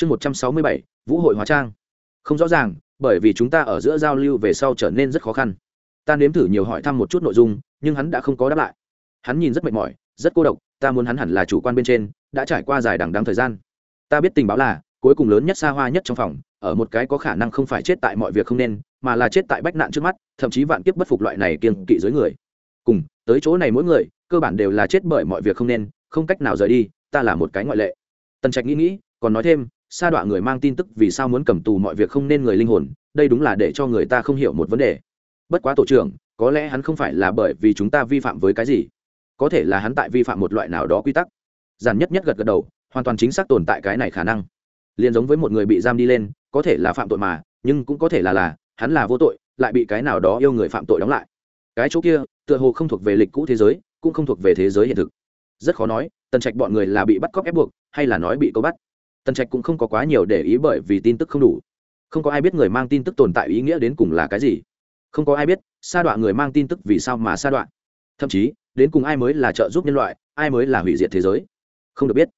chương một trăm sáu mươi bảy, vũ hội hóa trang. Không rõ ràng, bởi vì chúng ta ở giữa giao lưu về sau trở nên rất khó khăn. Ta nếm thử nhiều hỏi thăm một chút nội dung, nhưng hắn đã không có đáp lại. Hắn nhìn rất mệt mỏi, rất cô độc, ta muốn hắn hẳn là chủ quan bên trên, đã trải qua dài đằng đắng thời gian. Ta biết tình báo là, cuối cùng lớn nhất xa hoa nhất trong phòng, ở một cái có khả năng không phải chết tại mọi việc không nên, mà là chết tại bách nạn trước mắt, thậm chí vạn kiếp bất phục loại này kiên kỵ dưới người. Cùng, tới chỗ này mỗi người, cơ bản đều là chết bởi mọi việc không nên, không cách nào rời đi, ta là một cái ngoại lệ. Tần trạch nghĩ nghĩ, còn nói thêm sa đọa người mang tin tức vì sao muốn cầm tù mọi việc không nên người linh hồn, đây đúng là để cho người ta không hiểu một vấn đề. Bất quá tổ trưởng, có lẽ hắn không phải là bởi vì chúng ta vi phạm với cái gì. Có thể là hắn tại vi phạm một loại nào đó quy tắc. Giản nhất nhất gật gật đầu, hoàn toàn chính xác tồn tại cái này khả năng. Liền giống với một người bị giam đi lên, có thể là phạm tội mà, nhưng cũng có thể là là, hắn là vô tội, lại bị cái nào đó yêu người phạm tội đóng lại. Cái chỗ kia, tựa hồ không thuộc về lịch cũ thế giới, cũng không thuộc về thế giới hiện thực. Rất khó nói, tần trạch bọn người là bị bắt cóc ép buộc, hay là nói bị câu bắt tần trạch cũng không có quá nhiều để ý bởi vì tin tức không đủ. Không có ai biết người mang tin tức tồn tại ý nghĩa đến cùng là cái gì. Không có ai biết, sa đọa người mang tin tức vì sao mà sa đọa. Thậm chí, đến cùng ai mới là trợ giúp nhân loại, ai mới là hủy diệt thế giới. Không được biết.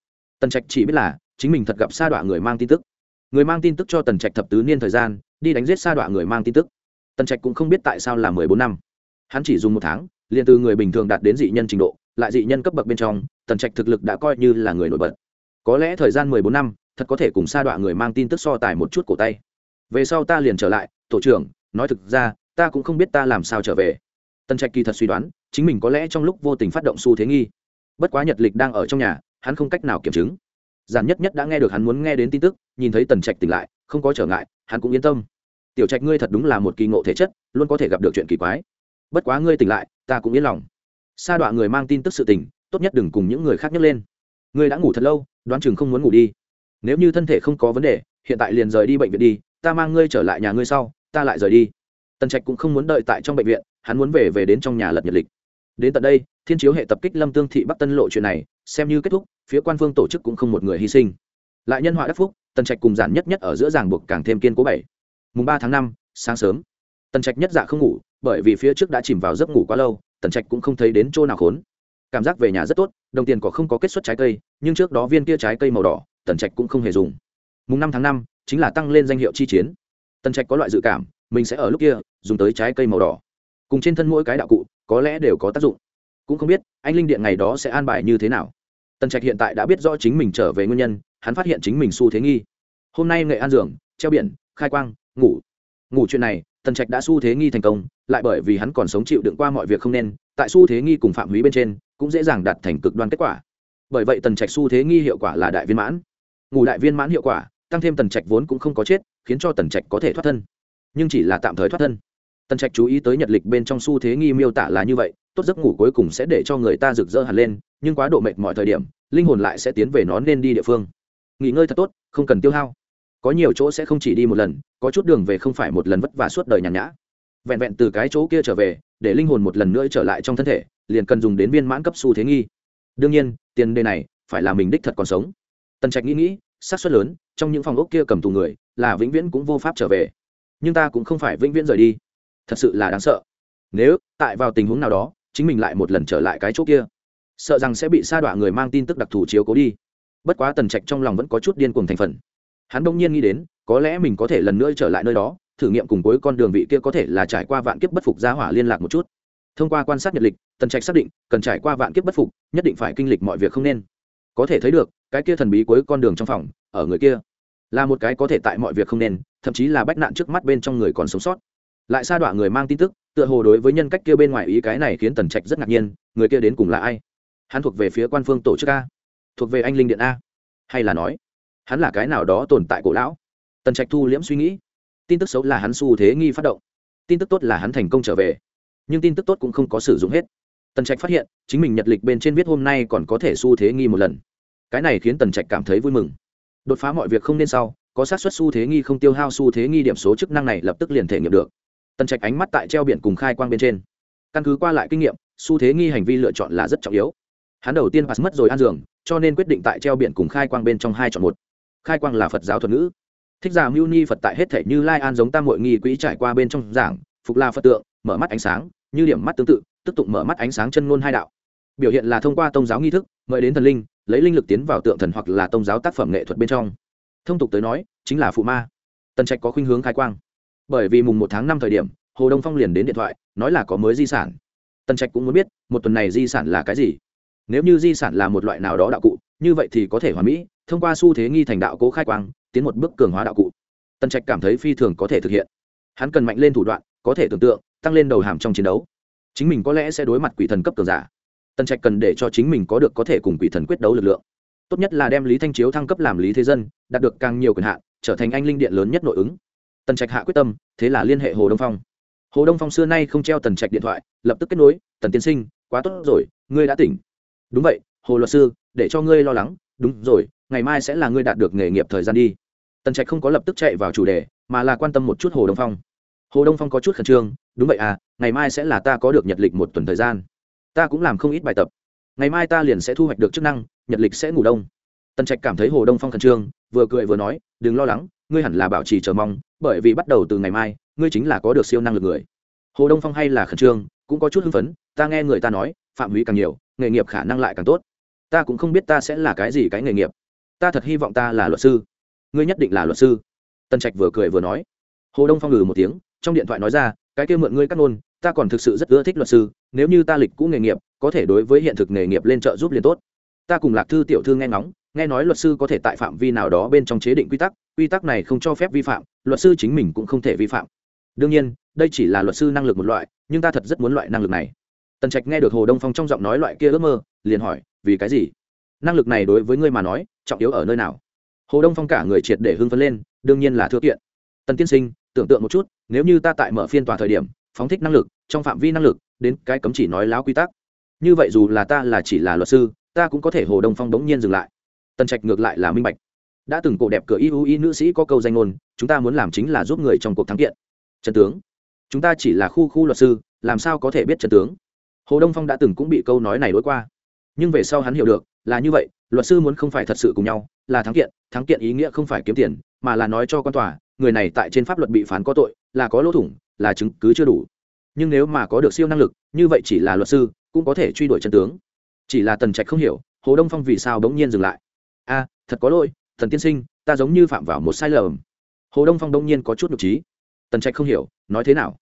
Tần trạch chỉ biết là, chính mình thật gặp sa đọa người mang tin tức. Người mang tin tức cho tần trạch thập tứ niên thời gian, đi đánh giết sa đọa người mang tin tức. Tần trạch cũng không biết tại sao là mười bốn năm. Hắn chỉ dùng một tháng, liền từ người bình thường đạt đến dị nhân trình độ, lại dị nhân cấp bậc bên trong, tần trạch thực lực đã coi như là người nổi bật có lẽ thời gian mười bốn năm, thật có thể cùng sa đọa người mang tin tức so tài một chút cổ tay. Về sau ta liền trở lại, tổ trưởng, nói thực ra, ta cũng không biết ta làm sao trở về. Tần trạch kỳ thật suy đoán, chính mình có lẽ trong lúc vô tình phát động xu thế nghi. Bất quá nhật lịch đang ở trong nhà, hắn không cách nào kiểm chứng. Giản nhất nhất đã nghe được hắn muốn nghe đến tin tức, nhìn thấy tần trạch tỉnh lại, không có trở ngại, hắn cũng yên tâm. Tiểu trạch ngươi thật đúng là một kỳ ngộ thể chất, luôn có thể gặp được chuyện kỳ quái. Bất quá ngươi tỉnh lại, ta cũng yên lòng. Sa đọa người mang tin tức sự tình, tốt nhất đừng cùng những người khác nhấc lên. Ngươi đã ngủ thật lâu đoán chừng không muốn ngủ đi. Nếu như thân thể không có vấn đề, hiện tại liền rời đi bệnh viện đi, ta mang ngươi trở lại nhà ngươi sau, ta lại rời đi. Tần trạch cũng không muốn đợi tại trong bệnh viện, hắn muốn về về đến trong nhà lật nhật lịch. Đến tận đây, thiên chiếu hệ tập kích lâm tương thị bắc tân lộ chuyện này, xem như kết thúc, phía quan phương tổ chức cũng không một người hy sinh. Lại nhân họa đắc phúc, tần trạch cùng giản nhất nhất ở giữa ràng buộc càng thêm kiên cố bảy. Mùng ba tháng năm, sáng sớm, tần trạch nhất dạ không ngủ, bởi vì phía trước đã chìm vào giấc ngủ quá lâu, tần trạch cũng không thấy đến chỗ nào khốn cảm giác về nhà rất tốt, đồng tiền có không có kết xuất trái cây, nhưng trước đó viên kia trái cây màu đỏ, tần trạch cũng không hề dùng. Mùng năm tháng năm, chính là tăng lên danh hiệu chi chiến. Tần trạch có loại dự cảm, mình sẽ ở lúc kia, dùng tới trái cây màu đỏ. Cùng trên thân mỗi cái đạo cụ, có lẽ đều có tác dụng. Cũng không biết, anh linh điện ngày đó sẽ an bài như thế nào. Tần trạch hiện tại đã biết rõ chính mình trở về nguyên nhân, hắn phát hiện chính mình xu thế nghi. Hôm nay nghệ an dường treo biển, khai quang, ngủ. Ngủ chuyện này, tần trạch đã xu thế nghi thành công, lại bởi vì hắn còn sống chịu đựng qua mọi việc không nên, tại xu thế nghi cùng phạm húy bên trên cũng dễ dàng đạt thành cực đoan kết quả. Bởi vậy tần trạch xu thế nghi hiệu quả là đại viên mãn. Ngủ đại viên mãn hiệu quả, tăng thêm tần trạch vốn cũng không có chết, khiến cho tần trạch có thể thoát thân. Nhưng chỉ là tạm thời thoát thân. Tần trạch chú ý tới nhật lịch bên trong xu thế nghi miêu tả là như vậy, tốt giấc ngủ cuối cùng sẽ để cho người ta rực rỡ hẳn lên, nhưng quá độ mệt mọi thời điểm, linh hồn lại sẽ tiến về nó nên đi địa phương. Nghỉ ngơi thật tốt, không cần tiêu hao. Có nhiều chỗ sẽ không chỉ đi một lần, có chút đường về không phải một lần vất vả suốt đời nhàn nhã. Vẹn vẹn từ cái chỗ kia trở về, để linh hồn một lần nữa trở lại trong thân thể liền cần dùng đến viên mãn cấp xu thế nghi. Đương nhiên, tiền đề này phải là mình đích thật còn sống. Tần trạch nghĩ nghĩ, xác suất lớn, trong những phòng ốc kia cầm tù người, là vĩnh viễn cũng vô pháp trở về. Nhưng ta cũng không phải vĩnh viễn rời đi. Thật sự là đáng sợ. Nếu, tại vào tình huống nào đó, chính mình lại một lần trở lại cái chỗ kia, sợ rằng sẽ bị sa đọa người mang tin tức đặc thù chiếu cố đi. Bất quá tần trạch trong lòng vẫn có chút điên cuồng thành phần. Hắn đông nhiên nghĩ đến, có lẽ mình có thể lần nữa trở lại nơi đó, thử nghiệm cùng cuối con đường vị kia có thể là trải qua vạn kiếp bất phục gia hỏa liên lạc một chút thông qua quan sát nhật lịch, tần trạch xác định, cần trải qua vạn kiếp bất phục, nhất định phải kinh lịch mọi việc không nên. Có thể thấy được, cái kia thần bí cuối con đường trong phòng, ở người kia, là một cái có thể tại mọi việc không nên, thậm chí là bách nạn trước mắt bên trong người còn sống sót. Lại sa đọa người mang tin tức, tựa hồ đối với nhân cách kia bên ngoài ý cái này khiến tần trạch rất ngạc nhiên, người kia đến cùng là ai? Hắn thuộc về phía quan phương tổ chức a, thuộc về anh linh điện a, hay là nói, hắn là cái nào đó tồn tại cổ lão? Tần trạch thu liễm suy nghĩ. Tin tức xấu là hắn xu thế nghi phát động. Tin tức tốt là hắn thành công trở về nhưng tin tức tốt cũng không có sử dụng hết. Tần trạch phát hiện, chính mình nhật lịch bên trên viết hôm nay còn có thể xu thế nghi một lần. Cái này khiến tần trạch cảm thấy vui mừng. Đột phá mọi việc không nên sau, có xác suất xu thế nghi không tiêu hao xu thế nghi điểm số chức năng này lập tức liền thể nghiệm được. Tần trạch ánh mắt tại treo biển cùng khai quang bên trên. Căn cứ qua lại kinh nghiệm, xu thế nghi hành vi lựa chọn là rất trọng yếu. Hắn đầu tiên pass mất rồi ăn giường, cho nên quyết định tại treo biển cùng khai quang bên trong hai chọn một. Khai quang là phật giáo thuật ngữ. Thích giả mưu ni phật tại hết thể như lai an giống tam hội nghi quỹ trải qua bên trong giảng, phục la phật tượng, mở mắt ánh sáng như điểm mắt tương tự, tức tụng mở mắt ánh sáng chân ngôn hai đạo. Biểu hiện là thông qua tôn giáo nghi thức, mời đến thần linh, lấy linh lực tiến vào tượng thần hoặc là tôn giáo tác phẩm nghệ thuật bên trong. Thông tục tới nói, chính là phụ ma. Tần trạch có khuynh hướng khai quang. Bởi vì mùng một tháng năm thời điểm, hồ đông phong liền đến điện thoại, nói là có mới di sản. Tần trạch cũng muốn biết, một tuần này di sản là cái gì? Nếu như di sản là một loại nào đó đạo cụ, như vậy thì có thể hoàn mỹ, thông qua xu thế nghi thành đạo cố khai quang, tiến một bước cường hóa đạo cụ. Tần trạch cảm thấy phi thường có thể thực hiện. Hắn cần mạnh lên thủ đoạn, có thể tưởng tượng tăng lên đầu hàm trong chiến đấu. Chính mình có lẽ sẽ đối mặt quỷ thần cấp cường giả. Tần trạch cần để cho chính mình có được có thể cùng quỷ thần quyết đấu lực lượng. Tốt nhất là đem lý thanh chiếu thăng cấp làm lý thế dân, đạt được càng nhiều quyền hạn, trở thành anh linh điện lớn nhất nội ứng. Tần trạch hạ quyết tâm, thế là liên hệ hồ đông phong. Hồ đông phong xưa nay không treo tần trạch điện thoại, lập tức kết nối, tần tiên sinh, quá tốt rồi, ngươi đã tỉnh. Đúng vậy, hồ luật sư, để cho ngươi lo lắng. Đúng rồi, ngày mai sẽ là ngươi đạt được nghề nghiệp thời gian đi. Tần trạch không có lập tức chạy vào chủ đề, mà là quan tâm một chút hồ đông phong hồ đông phong có chút khẩn trương, đúng vậy à ngày mai sẽ là ta có được nhật lịch một tuần thời gian. Ta cũng làm không ít bài tập. Ngày mai ta liền sẽ thu hoạch được chức năng, nhật lịch sẽ ngủ đông. Tần trạch cảm thấy hồ đông phong khẩn trương, vừa cười vừa nói, đừng lo lắng, ngươi hẳn là bảo trì chờ mong, bởi vì bắt đầu từ ngày mai, ngươi chính là có được siêu năng lực người. Hồ đông phong hay là khẩn trương, cũng có chút hưng phấn, ta nghe người ta nói, phạm hủy càng nhiều, nghề nghiệp khả năng lại càng tốt. Ta cũng không biết ta sẽ là cái gì cái nghề nghiệp. Ta thật hy vọng ta là luật sư. Ngươi nhất định là luật sư. Tân trạch vừa cười vừa nói. Hồ đông phong ngừ một tiếng trong điện thoại nói ra, cái kia mượn ngươi cắt nôn ta còn thực sự rất ưa thích luật sư, nếu như ta lịch cũ nghề nghiệp, có thể đối với hiện thực nghề nghiệp lên trợ giúp liền tốt. Ta cùng lạc thư tiểu thư nghe ngóng, nghe nói luật sư có thể tại phạm vi nào đó bên trong chế định quy tắc quy tắc này không cho phép vi phạm, luật sư chính mình cũng không thể vi phạm. Đương nhiên, đây chỉ là luật sư năng lực một loại, nhưng ta thật rất muốn loại năng lực này. Tần trạch nghe được hồ đông phong trong giọng nói loại kia ước mơ, liền hỏi, vì cái gì? Năng lực này đối với ngươi mà nói, trọng yếu ở nơi nào? Hồ đông phong cả người triệt để hưng phấn lên, đương nhiên là thưa kiện. Tần tiên sinh tưởng tượng một chút, nếu như ta tại mở phiên tòa thời điểm, phóng thích năng lực, trong phạm vi năng lực, đến cái cấm chỉ nói láo quy tắc. Như vậy dù là ta là chỉ là luật sư, ta cũng có thể hồ đông phong đống nhiên dừng lại. Tần trạch ngược lại là minh bạch. Đã từng cổ đẹp cửa y y nữ sĩ có câu danh ngôn, chúng ta muốn làm chính là giúp người trong cuộc thắng kiện. Trần tướng, chúng ta chỉ là khu khu luật sư, làm sao có thể biết trần tướng? Hồ đông phong đã từng cũng bị câu nói này đối qua. Nhưng về sau hắn hiểu được, là như vậy, luật sư muốn không phải thật sự cùng nhau, là thắng kiện thắng kiện ý nghĩa không phải kiếm tiền, mà là nói cho con tòa người này tại trên pháp luật bị phán có tội, là có lỗ thủng, là chứng cứ chưa đủ. Nhưng nếu mà có được siêu năng lực, như vậy chỉ là luật sư, cũng có thể truy đuổi chân tướng. Chỉ là tần trạch không hiểu, hồ đông phong vì sao bỗng nhiên dừng lại. A, thật có lỗi thần tiên sinh, ta giống như phạm vào một sai lầm. Hồ đông phong đông nhiên có chút nhục trí. Tần trạch không hiểu, nói thế nào?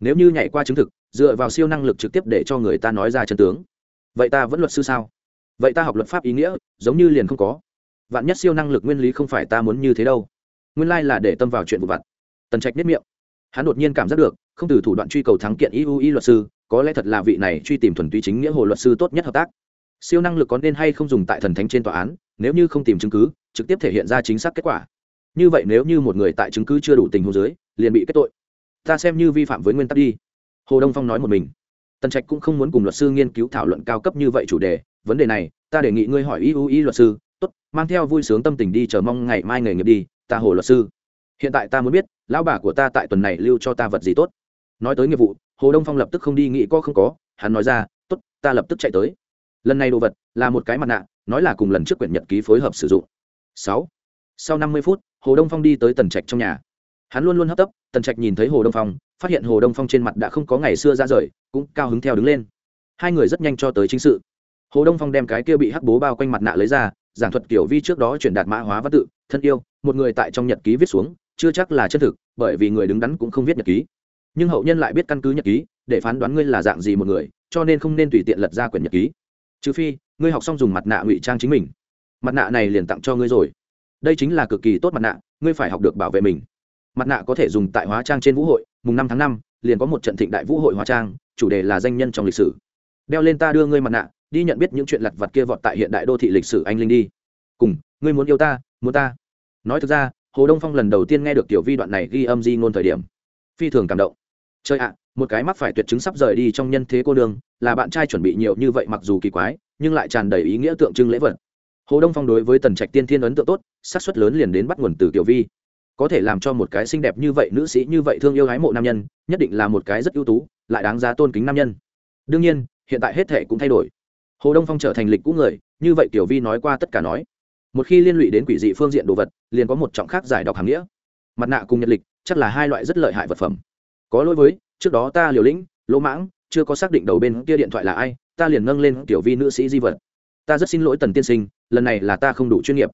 Nếu như nhảy qua chứng thực, dựa vào siêu năng lực trực tiếp để cho người ta nói ra chân tướng, vậy ta vẫn luật sư sao? Vậy ta học luật pháp ý nghĩa, giống như liền không có. Vạn nhất siêu năng lực nguyên lý không phải ta muốn như thế đâu nguyên lai là để tâm vào chuyện vụ vặt. Tần trạch nếp miệng. Hắn đột nhiên cảm giác được, không từ thủ đoạn truy cầu thắng kiện iui luật sư, có lẽ thật là vị này truy tìm thuần túy chính nghĩa hồ luật sư tốt nhất hợp tác. Siêu năng lực có nên hay không dùng tại thần thánh trên tòa án, nếu như không tìm chứng cứ, trực tiếp thể hiện ra chính xác kết quả. Như vậy nếu như một người tại chứng cứ chưa đủ tình hồ dưới, liền bị kết tội. Ta xem như vi phạm với nguyên tắc đi. Hồ đông phong nói một mình. Tần trạch cũng không muốn cùng luật sư nghiên cứu thảo luận cao cấp như vậy chủ đề. Vấn đề này, ta đề nghị ngươi hỏi iui luật sư, tốt, mang theo vui sướng tâm tình đi chờ mong ngày mai nghề nghiệp đi ta hồ luật sư. Hiện tại ta muốn biết, lão bà của ta tại tuần này lưu cho ta vật gì tốt. Nói tới nghiệp vụ, hồ đông phong lập tức không đi nghĩ có không có, hắn nói ra, tốt, ta lập tức chạy tới. Lần này đồ vật là một cái mặt nạ, nói là cùng lần trước quyển nhật ký phối hợp sử dụng. Sáu. Sau năm mươi phút, hồ đông phong đi tới tần trạch trong nhà. Hắn luôn luôn hấp tấp, tần trạch nhìn thấy hồ đông phong, phát hiện hồ đông phong trên mặt đã không có ngày xưa ra rời, cũng cao hứng theo đứng lên. Hai người rất nhanh cho tới chính sự. Hồ đông phong đem cái kia bị hắc bố bao quanh mặt nạ lấy ra, giảng thuật kiểu vi trước đó chuyển đạt mã hóa văn tự, thân yêu một người tại trong nhật ký viết xuống, chưa chắc là chân thực, bởi vì người đứng đắn cũng không viết nhật ký. Nhưng hậu nhân lại biết căn cứ nhật ký, để phán đoán ngươi là dạng gì một người, cho nên không nên tùy tiện lật ra quyển nhật ký. Trừ phi, ngươi học xong dùng mặt nạ ngụy trang chính mình. Mặt nạ này liền tặng cho ngươi rồi. Đây chính là cực kỳ tốt mặt nạ, ngươi phải học được bảo vệ mình. Mặt nạ có thể dùng tại hóa trang trên vũ hội, mùng năm tháng năm, liền có một trận thịnh đại vũ hội hóa trang, chủ đề là danh nhân trong lịch sử. Đeo lên ta đưa ngươi mặt nạ, đi nhận biết những chuyện lặt vặt kia vọt tại hiện đại đô thị lịch sử anh linh đi. Cùng, ngươi muốn yêu ta, muốn ta nói thực ra, hồ đông phong lần đầu tiên nghe được tiểu vi đoạn này ghi âm di ngôn thời điểm, phi thường cảm động. Chơi ạ, một cái mắc phải tuyệt chứng sắp rời đi trong nhân thế cô đường là bạn trai chuẩn bị nhiều như vậy mặc dù kỳ quái, nhưng lại tràn đầy ý nghĩa tượng trưng lễ vật. Hồ đông phong đối với tần trạch tiên thiên ấn tượng tốt sát xuất lớn liền đến bắt nguồn từ tiểu vi. Có thể làm cho một cái xinh đẹp như vậy nữ sĩ như vậy thương yêu hái mộ nam nhân, nhất định là một cái rất ưu tú, lại đáng giá tôn kính nam nhân. Đương nhiên, hiện tại hết thể cũng thay đổi. Hồ đông phong trở thành lịch cũ người, như vậy tiểu vi nói qua tất cả nói một khi liên lụy đến quỷ dị phương diện đồ vật, liền có một trọng khác giải đọc hàng nghĩa. Mặt nạ cùng nhật lịch, chắc là hai loại rất lợi hại vật phẩm. Có lỗi với, trước đó ta liều lĩnh, lỗ mãng, chưa có xác định đầu bên kia điện thoại là ai, ta liền nâng lên tiểu vi nữ sĩ di vật. Ta rất xin lỗi tần tiên sinh, lần này là ta không đủ chuyên nghiệp.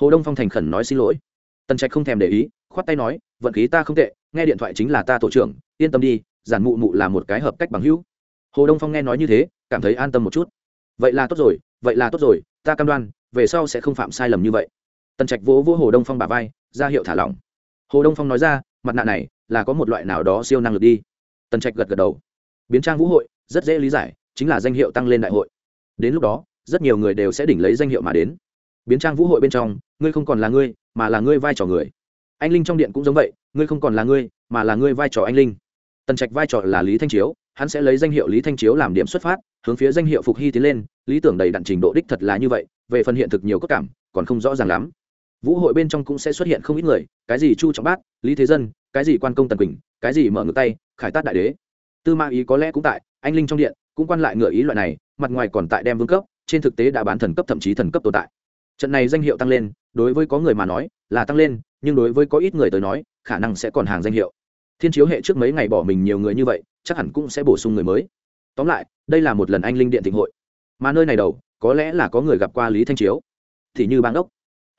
Hồ đông phong thành khẩn nói xin lỗi. Tần trạch không thèm để ý, khoát tay nói, vận khí ta không tệ, nghe điện thoại chính là ta tổ trưởng, yên tâm đi, giản mụ mụ là một cái hợp cách bằng hữu. Hồ đông phong nghe nói như thế, cảm thấy an tâm một chút. Vậy là tốt rồi, vậy là tốt rồi, ta cam đoan về sau sẽ không phạm sai lầm như vậy. Tần trạch vỗ vỗ hồ đông phong bà vai, ra hiệu thả lỏng. Hồ đông phong nói ra, mặt nạ này là có một loại nào đó siêu năng lực đi. Tần trạch gật gật đầu. Biến trang vũ hội, rất dễ lý giải, chính là danh hiệu tăng lên đại hội. Đến lúc đó, rất nhiều người đều sẽ đỉnh lấy danh hiệu mà đến. Biến trang vũ hội bên trong, ngươi không còn là ngươi, mà là ngươi vai trò người. Anh linh trong điện cũng giống vậy, ngươi không còn là ngươi, mà là ngươi vai trò anh linh. Tần trạch vai trò là lý thanh chiếu hắn sẽ lấy danh hiệu lý thanh chiếu làm điểm xuất phát, hướng phía danh hiệu phục hy tiến lên, lý tưởng đầy đặn trình độ đích thật là như vậy, về phần hiện thực nhiều cốt cảm, còn không rõ ràng lắm. Vũ hội bên trong cũng sẽ xuất hiện không ít người, cái gì chu trọng bát, lý thế dân, cái gì quan công tần quỳnh, cái gì mở ngược tay, khải tát đại đế. Tư ma ý có lẽ cũng tại, anh linh trong điện, cũng quan lại ngựa ý loại này, mặt ngoài còn tại đem vương cấp, trên thực tế đã bán thần cấp thậm chí thần cấp tồn tại. Trận này danh hiệu tăng lên, đối với có người mà nói, là tăng lên, nhưng đối với có ít người tới nói, khả năng sẽ còn hàng danh hiệu. Thiên chiếu hệ trước mấy ngày bỏ mình nhiều người như vậy chắc hẳn cũng sẽ bổ sung người mới. Tóm lại, đây là một lần anh linh điện thịnh hội. Mà nơi này đầu, có lẽ là có người gặp qua lý thanh chiếu. Thì như bang đốc,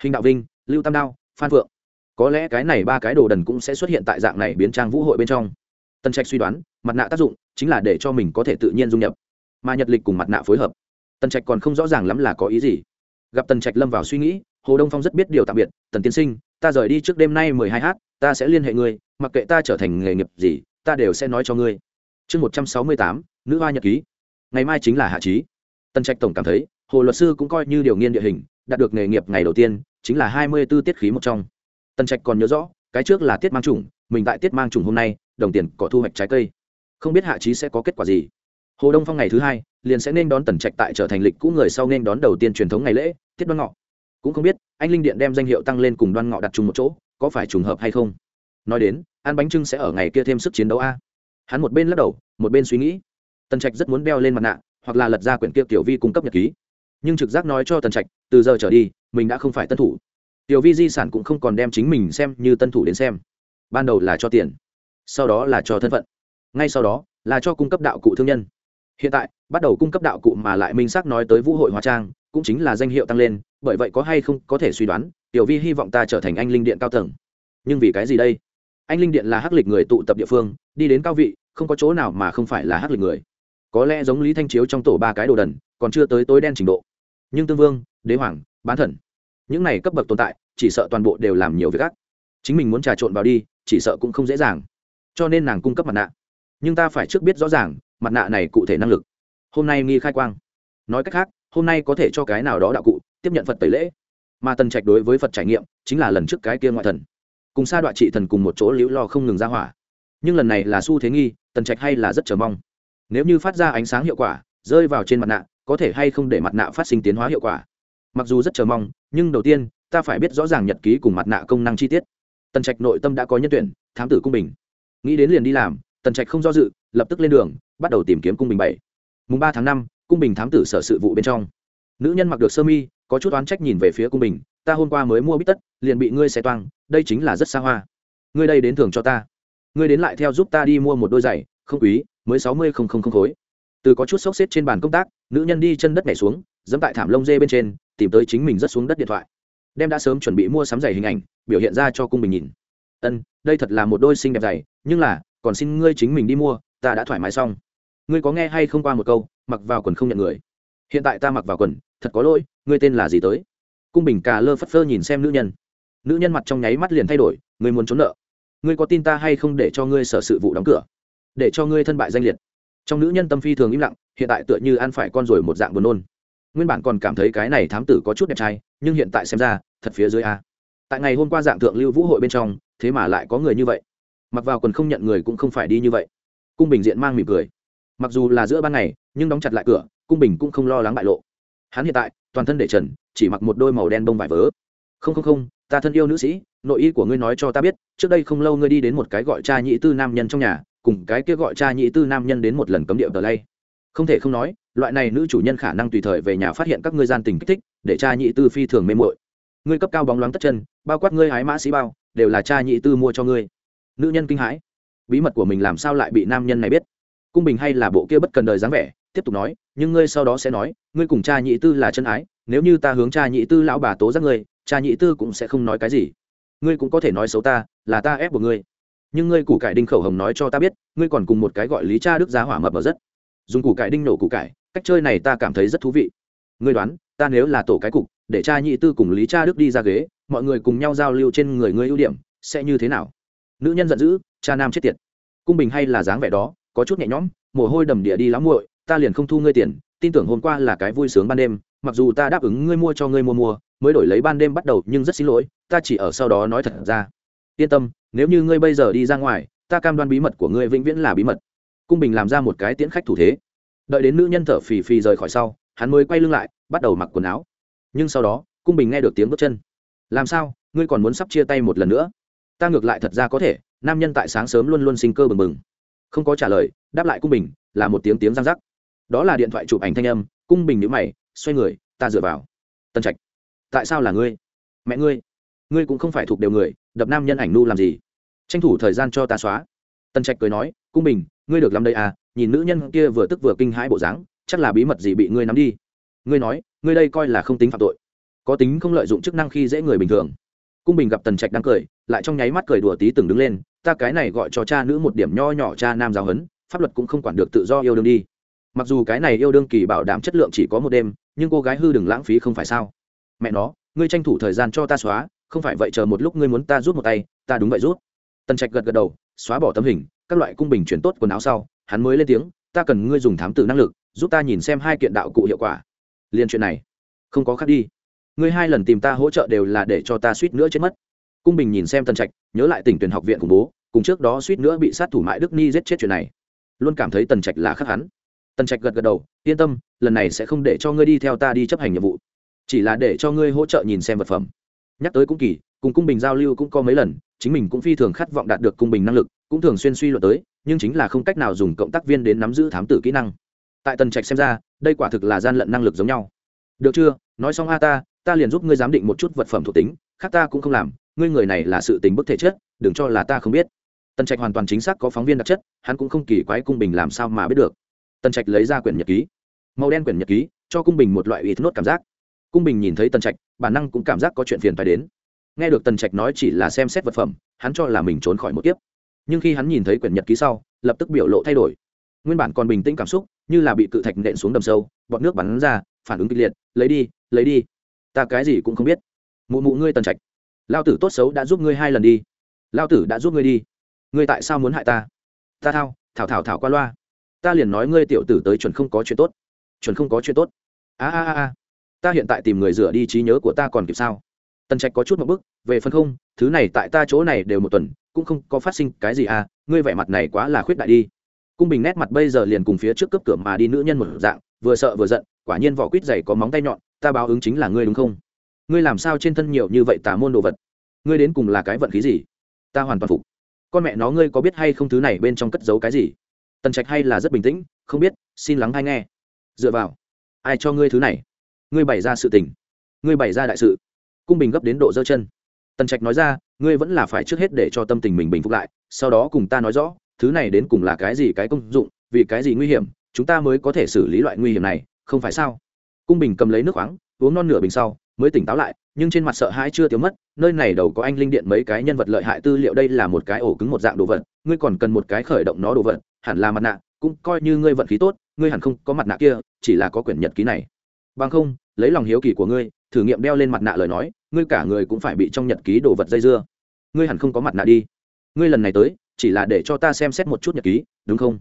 hình đạo vinh, lưu tam đao, phan phượng. Có lẽ cái này ba cái đồ đần cũng sẽ xuất hiện tại dạng này biến trang vũ hội bên trong. Tân trạch suy đoán, mặt nạ tác dụng chính là để cho mình có thể tự nhiên dung nhập, mà nhật lịch cùng mặt nạ phối hợp. Tân trạch còn không rõ ràng lắm là có ý gì. Gặp tần trạch lâm vào suy nghĩ, hồ đông phong rất biết điều tạm biệt, tần tiên sinh, ta rời đi trước đêm nay mười hai h ta sẽ liên hệ ngươi, mặc kệ ta trở thành nghề nghiệp gì, ta đều sẽ nói cho ngươi chương một trăm sáu mươi tám, nữ hoa nhật ký. Ngày mai chính là hạ trí. Tân trạch tổng cảm thấy, hồ luật sư cũng coi như điều nghiên địa hình, đạt được nghề nghiệp ngày đầu tiên, chính là hai mươi b ố tiết khí một trong. Tân trạch còn nhớ rõ, cái trước là tiết mang trùng mình tại tiết mang trùng hôm nay, đồng tiền có thu hoạch trái cây. Không biết hạ trí sẽ có kết quả gì. Hồ đông phong ngày thứ hai, liền sẽ nên đón tần trạch tại trở thành lịch cũ người sau nên đón đầu tiên truyền thống ngày lễ, tiết đoan ngọ. Cũng không biết, anh linh điện đem danh hiệu tăng lên cùng đoan ngọ đặt chung một chỗ, có phải trùng hợp hay không? Nói đến, ăn bánh trưng sẽ ở ngày kia thêm sức chiến đấu a hắn một bên lắc đầu, một bên suy nghĩ. Tần trạch rất muốn đeo lên mặt nạ, hoặc là lật ra quyển kia tiểu vi cung cấp nhật ký. Nhưng trực giác nói cho tần trạch, từ giờ trở đi, mình đã không phải tân thủ. Tiểu vi di sản cũng không còn đem chính mình xem như tân thủ đến xem. Ban đầu là cho tiền, sau đó là cho thân phận. Ngay sau đó, là cho cung cấp đạo cụ thương nhân. Hiện tại, bắt đầu cung cấp đạo cụ mà lại minh xác nói tới vũ hội hóa trang, cũng chính là danh hiệu tăng lên, bởi vậy có hay không có thể suy đoán, tiểu vi hy vọng ta trở thành anh linh điện cao tầng. Nhưng vì cái gì đây? Anh linh điện là hắc lịch người tụ tập địa phương, đi đến cao vị, không có chỗ nào mà không phải là hắc lịch người. Có lẽ giống lý thanh chiếu trong tổ ba cái đồ đần, còn chưa tới tối đen trình độ. Nhưng tương vương, đế hoàng, bán thần, những này cấp bậc tồn tại, chỉ sợ toàn bộ đều làm nhiều việc ác. Chính mình muốn trà trộn vào đi, chỉ sợ cũng không dễ dàng. Cho nên nàng cung cấp mặt nạ. Nhưng ta phải trước biết rõ ràng, mặt nạ này cụ thể năng lực. Hôm nay nghi khai quang. Nói cách khác, hôm nay có thể cho cái nào đó đạo cụ, tiếp nhận phật tẩy lễ. Mà tần trạch đối với phật trải nghiệm, chính là lần trước cái kia ngoại thần cùng sa đoạn trị thần cùng một chỗ liễu lo không ngừng ra hỏa. Nhưng lần này là xu thế nghi, tần trạch hay là rất chờ mong. Nếu như phát ra ánh sáng hiệu quả, rơi vào trên mặt nạ, có thể hay không để mặt nạ phát sinh tiến hóa hiệu quả? Mặc dù rất chờ mong, nhưng đầu tiên, ta phải biết rõ ràng nhật ký cùng mặt nạ công năng chi tiết. Tần trạch nội tâm đã có nhân tuyển, thám tử cung bình. Nghĩ đến liền đi làm, tần trạch không do dự, lập tức lên đường, bắt đầu tìm kiếm cung bình bảy. Mùng ba tháng năm, cung bình thám tử sở sự vụ bên trong. Nữ nhân mặc được sơ mi, có chút oán trách nhìn về phía cung bình ta hôm qua mới mua bít tất, liền bị ngươi xé toang, đây chính là rất xa hoa. Ngươi đây đến thường cho ta. Ngươi đến lại theo giúp ta đi mua một đôi giày, không quý, mới sáu mươi không không không khối. Từ có chút sốc xếp trên bàn công tác, nữ nhân đi chân đất nhảy xuống, dẫm tại thảm lông dê bên trên, tìm tới chính mình rất xuống đất điện thoại. Đem đã sớm chuẩn bị mua sắm giày hình ảnh, biểu hiện ra cho cung bình nhìn. Ân, đây thật là một đôi xinh đẹp giày, nhưng là, còn xin ngươi chính mình đi mua, ta đã thoải mái xong. Ngươi có nghe hay không qua một câu, mặc vào quần không nhận người. Hiện tại ta mặc vào quần, thật có lỗi, ngươi tên là gì tới? Cung bình cà lơ phất phơ nhìn xem nữ nhân. Nữ nhân mặt trong nháy mắt liền thay đổi, ngươi muốn trốn nợ. Ngươi có tin ta hay không để cho ngươi sở sự vụ đóng cửa? Để cho ngươi thân bại danh liệt. Trong nữ nhân tâm phi thường im lặng, hiện tại tựa như ăn phải con rồi một dạng buồn nôn. Nguyên bản còn cảm thấy cái này thám tử có chút đẹp trai, nhưng hiện tại xem ra, thật phía dưới a. Tại ngày hôm qua dạng thượng lưu vũ hội bên trong, thế mà lại có người như vậy. Mặc vào quần không nhận người cũng không phải đi như vậy. Cung bình diện mang mỉm cười. Mặc dù là giữa ban ngày, nhưng đóng chặt lại cửa, cung bình cũng không lo lắng bại lộ hắn hiện tại, toàn thân để trần, chỉ mặc một đôi màu đen bông vải vớ. Không không không, ta thân yêu nữ sĩ, nội y của ngươi nói cho ta biết, trước đây không lâu ngươi đi đến một cái gọi cha nhị tư nam nhân trong nhà, cùng cái kia gọi cha nhị tư nam nhân đến một lần cấm điệu tờ lay. Không thể không nói, loại này nữ chủ nhân khả năng tùy thời về nhà phát hiện các ngươi gian tình kích thích, để cha nhị tư phi thường mê mội ngươi cấp cao bóng loáng tất chân, bao quát ngươi hái mã sĩ bao, đều là cha nhị tư mua cho ngươi. Nữ nhân kinh hãi. Bí mật của mình làm sao lại bị nam nhân này biết? Cung bình hay là bộ kia bất cần đời dáng vẻ tiếp tục nói, nhưng ngươi sau đó sẽ nói, ngươi cùng cha nhị tư là chân ái, nếu như ta hướng cha nhị tư lão bà tố giác ngươi, cha nhị tư cũng sẽ không nói cái gì. Ngươi cũng có thể nói xấu ta, là ta ép buộc ngươi. Nhưng ngươi củ cải đinh khẩu hồng nói cho ta biết, ngươi còn cùng một cái gọi lý cha đức giá hỏa mập ở rất. Dùng củ cải đinh nổ củ cải, cách chơi này ta cảm thấy rất thú vị. Ngươi đoán, ta nếu là tổ cái cục, để cha nhị tư cùng lý cha đức đi ra ghế, mọi người cùng nhau giao lưu trên người ngươi ưu điểm, sẽ như thế nào? Nữ nhân giận dữ, cha nam chết tiệt. Cung bình hay là dáng vẻ đó, có chút nhẹ nhõm, mồ hôi đầm địa đi lắm muội ta liền không thu ngươi tiền, tin tưởng hôm qua là cái vui sướng ban đêm, mặc dù ta đáp ứng ngươi mua cho ngươi mua mua, mới đổi lấy ban đêm bắt đầu, nhưng rất xin lỗi, ta chỉ ở sau đó nói thật ra. Yên tâm, nếu như ngươi bây giờ đi ra ngoài, ta cam đoan bí mật của ngươi vĩnh viễn là bí mật. Cung bình làm ra một cái tiễn khách thủ thế. Đợi đến nữ nhân thở phì phì rời khỏi sau, hắn mới quay lưng lại, bắt đầu mặc quần áo. Nhưng sau đó, cung bình nghe được tiếng bước chân. Làm sao? Ngươi còn muốn sắp chia tay một lần nữa? Ta ngược lại thật ra có thể, nam nhân tại sáng sớm luôn luôn sinh cơ bừng bừng. Không có trả lời, đáp lại cung bình, là một tiếng tiếng răng rắc đó là điện thoại chụp ảnh thanh âm, cung bình nhữ mày, xoay người, ta dựa vào. Tân trạch, tại sao là ngươi? Mẹ ngươi ngươi cũng không phải thuộc đều người, đập nam nhân ảnh nu làm gì? Tranh thủ thời gian cho ta xóa. Tân trạch cười nói, cung bình, ngươi được làm đây à nhìn nữ nhân kia vừa tức vừa kinh hãi bộ dáng, chắc là bí mật gì bị ngươi nắm đi. Ngươi nói, ngươi đây coi là không tính phạm tội, có tính không lợi dụng chức năng khi dễ người bình thường. Cung bình gặp tần trạch đang cười, lại trong nháy mắt cười đùa tí từng đứng lên, ta cái này gọi cho cha nữ một điểm nho nhỏ cha nam giáo hấn pháp luật cũng không quản được tự do yêu đương đi mặc dù cái này yêu đương kỳ bảo đảm chất lượng chỉ có một đêm, nhưng cô gái hư đừng lãng phí không phải sao? Mẹ nó, ngươi tranh thủ thời gian cho ta xóa, không phải vậy chờ một lúc ngươi muốn ta rút một tay, ta đúng vậy rút. Tần trạch gật gật đầu, xóa bỏ tấm hình, các loại cung bình chuyển tốt quần áo sau, hắn mới lên tiếng, ta cần ngươi dùng thám tử năng lực, giúp ta nhìn xem hai kiện đạo cụ hiệu quả. Liên chuyện này, không có khác đi. Ngươi hai lần tìm ta hỗ trợ đều là để cho ta suýt nữa chết mất. Cung bình nhìn xem tần trạch, nhớ lại tỉnh tuyển học viện khủng bố, cùng trước đó suýt nữa bị sát thủ mại đức ni giết chết chuyện này. Luôn cảm thấy tần trạch là khắc hắn tần trạch gật gật đầu, yên tâm, lần này sẽ không để cho ngươi đi theo ta đi chấp hành nhiệm vụ. Chỉ là để cho ngươi hỗ trợ nhìn xem vật phẩm. Nhắc tới cũng kỳ, cùng cung bình giao lưu cũng có mấy lần, chính mình cũng phi thường khát vọng đạt được cung bình năng lực, cũng thường xuyên suy luận tới, nhưng chính là không cách nào dùng cộng tác viên đến nắm giữ thám tử kỹ năng. Tại tần trạch xem ra, đây quả thực là gian lận năng lực giống nhau. Được chưa? Nói xong a ta ta liền giúp ngươi giám định một chút vật phẩm thuộc tính, khác ta cũng không làm, ngươi người này là sự tình bức thể chất, đừng cho là ta không biết. Tần trạch hoàn toàn chính xác có phóng viên đặc chất, hắn cũng không kỳ quái cung bình làm sao mà biết được tần trạch lấy ra quyển nhật ký. Màu đen quyển nhật ký, cho cung bình một loại ít nốt cảm giác. Cung bình nhìn thấy tần trạch, bản năng cũng cảm giác có chuyện phiền phải đến. Nghe được tần trạch nói chỉ là xem xét vật phẩm, hắn cho là mình trốn khỏi một kiếp. Nhưng khi hắn nhìn thấy quyển nhật ký sau, lập tức biểu lộ thay đổi. Nguyên bản còn bình tĩnh cảm xúc, như là bị cự thạch nện xuống đầm sâu, bọt nước bắn ra, phản ứng kịch liệt, lấy đi lấy đi. Ta cái gì cũng không biết. Mụ mụ ngươi tần trạch, lao tử tốt xấu đã giúp ngươi hai lần đi. Lao tử đã giúp ngươi đi. Ngươi tại sao muốn hại ta? Ta thao, thảo thảo thảo qua loa ta liền nói ngươi tiểu tử tới chuẩn không có chuyện tốt. Chuẩn không có chuyện tốt. A a a ta hiện tại tìm người rửa đi trí nhớ của ta còn kịp sao? Tần trạch có chút một bức về phân không, thứ này tại ta chỗ này đều một tuần, cũng không có phát sinh cái gì à ngươi vẻ mặt này quá là khuyết đại đi. Cung bình nét mặt bây giờ liền cùng phía trước cấp cửa mà đi nữ nhân một dạng, vừa sợ vừa giận, quả nhiên vỏ quýt dày có móng tay nhọn, ta báo ứng chính là ngươi đúng không? Ngươi làm sao trên thân nhiều như vậy tà môn đồ vật? Ngươi đến cùng là cái vận khí gì? Ta hoàn toàn phục. Con mẹ nó, ngươi có biết hay không thứ này bên trong cất giấu cái gì? Tần trạch hay là rất bình tĩnh, không biết, xin lắng hay nghe. Dựa vào, ai cho ngươi thứ này? Ngươi bày ra sự tình. Ngươi bày ra đại sự. Cung bình gấp đến độ dơ chân. Tần trạch nói ra, ngươi vẫn là phải trước hết để cho tâm tình mình bình phục lại, sau đó cùng ta nói rõ, thứ này đến cùng là cái gì cái công dụng, vì cái gì nguy hiểm, chúng ta mới có thể xử lý loại nguy hiểm này, không phải sao? Cung bình cầm lấy nước khoáng, uống non nửa bình sau, mới tỉnh táo lại, nhưng trên mặt sợ hãi chưa tiêu mất, nơi này đầu có anh linh điện mấy cái nhân vật lợi hại tư liệu đây là một cái ổ cứng một dạng đồ vật, ngươi còn cần một cái khởi động nó đồ vật hẳn là mặt nạ, cũng coi như ngươi vận khí tốt, ngươi hẳn không có mặt nạ kia, chỉ là có quyển nhật ký này. Bằng không, lấy lòng hiếu kỳ của ngươi, thử nghiệm đeo lên mặt nạ lời nói, ngươi cả người cũng phải bị trong nhật ký đồ vật dây dưa. Ngươi hẳn không có mặt nạ đi. Ngươi lần này tới, chỉ là để cho ta xem xét một chút nhật ký, đúng không?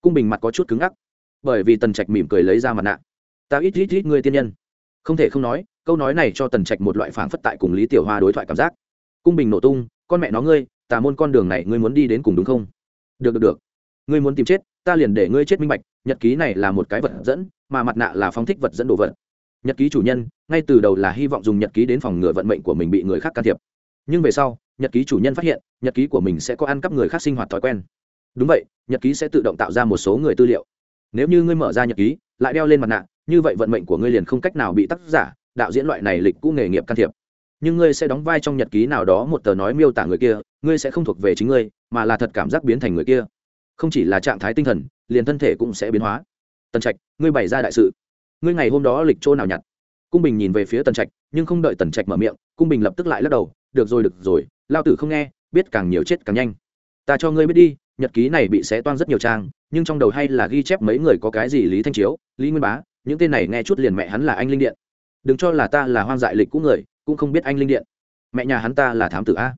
Cung bình mặt có chút cứng ngắc, bởi vì tần trạch mỉm cười lấy ra mặt nạ. Ta ít ít ít ngươi tiên nhân. Không thể không nói, câu nói này cho tần trạch một loại phảng phất tại cùng lý tiểu hoa đối thoại cảm giác. Cung bình nổ tung, con mẹ nó ngươi, tà môn con đường này ngươi muốn đi đến cùng đúng không? Được được được ngươi muốn tìm chết, ta liền để ngươi chết minh bạch, nhật ký này là một cái vật dẫn, mà mặt nạ là phóng thích vật dẫn đồ vật. Nhật ký chủ nhân, ngay từ đầu là hy vọng dùng nhật ký đến phòng ngừa vận mệnh của mình bị người khác can thiệp. Nhưng về sau, nhật ký chủ nhân phát hiện, nhật ký của mình sẽ có ăn cắp người khác sinh hoạt thói quen. Đúng vậy, nhật ký sẽ tự động tạo ra một số người tư liệu. Nếu như ngươi mở ra nhật ký, lại đeo lên mặt nạ, như vậy vận mệnh của ngươi liền không cách nào bị tác giả, đạo diễn loại này lịch cũ nghề nghiệp can thiệp. Nhưng ngươi sẽ đóng vai trong nhật ký nào đó một tờ nói miêu tả người kia, ngươi sẽ không thuộc về chính ngươi, mà là thật cảm giác biến thành người kia không chỉ là trạng thái tinh thần, liền thân thể cũng sẽ biến hóa. Tần trạch, ngươi bày ra đại sự. Ngươi ngày hôm đó lịch chỗ nào nhặt? Cung bình nhìn về phía tần trạch, nhưng không đợi tần trạch mở miệng, cung bình lập tức lại lắc đầu, được rồi được rồi, lao tử không nghe, biết càng nhiều chết càng nhanh. Ta cho ngươi biết đi, nhật ký này bị xé toan rất nhiều trang, nhưng trong đầu hay là ghi chép mấy người có cái gì lý thanh chiếu, lý nguyên bá, những tên này nghe chút liền mẹ hắn là anh linh điện. Đừng cho là ta là hoang dại lịch cũ người, cũng không biết anh linh điện. Mẹ nhà hắn ta là thám tử a.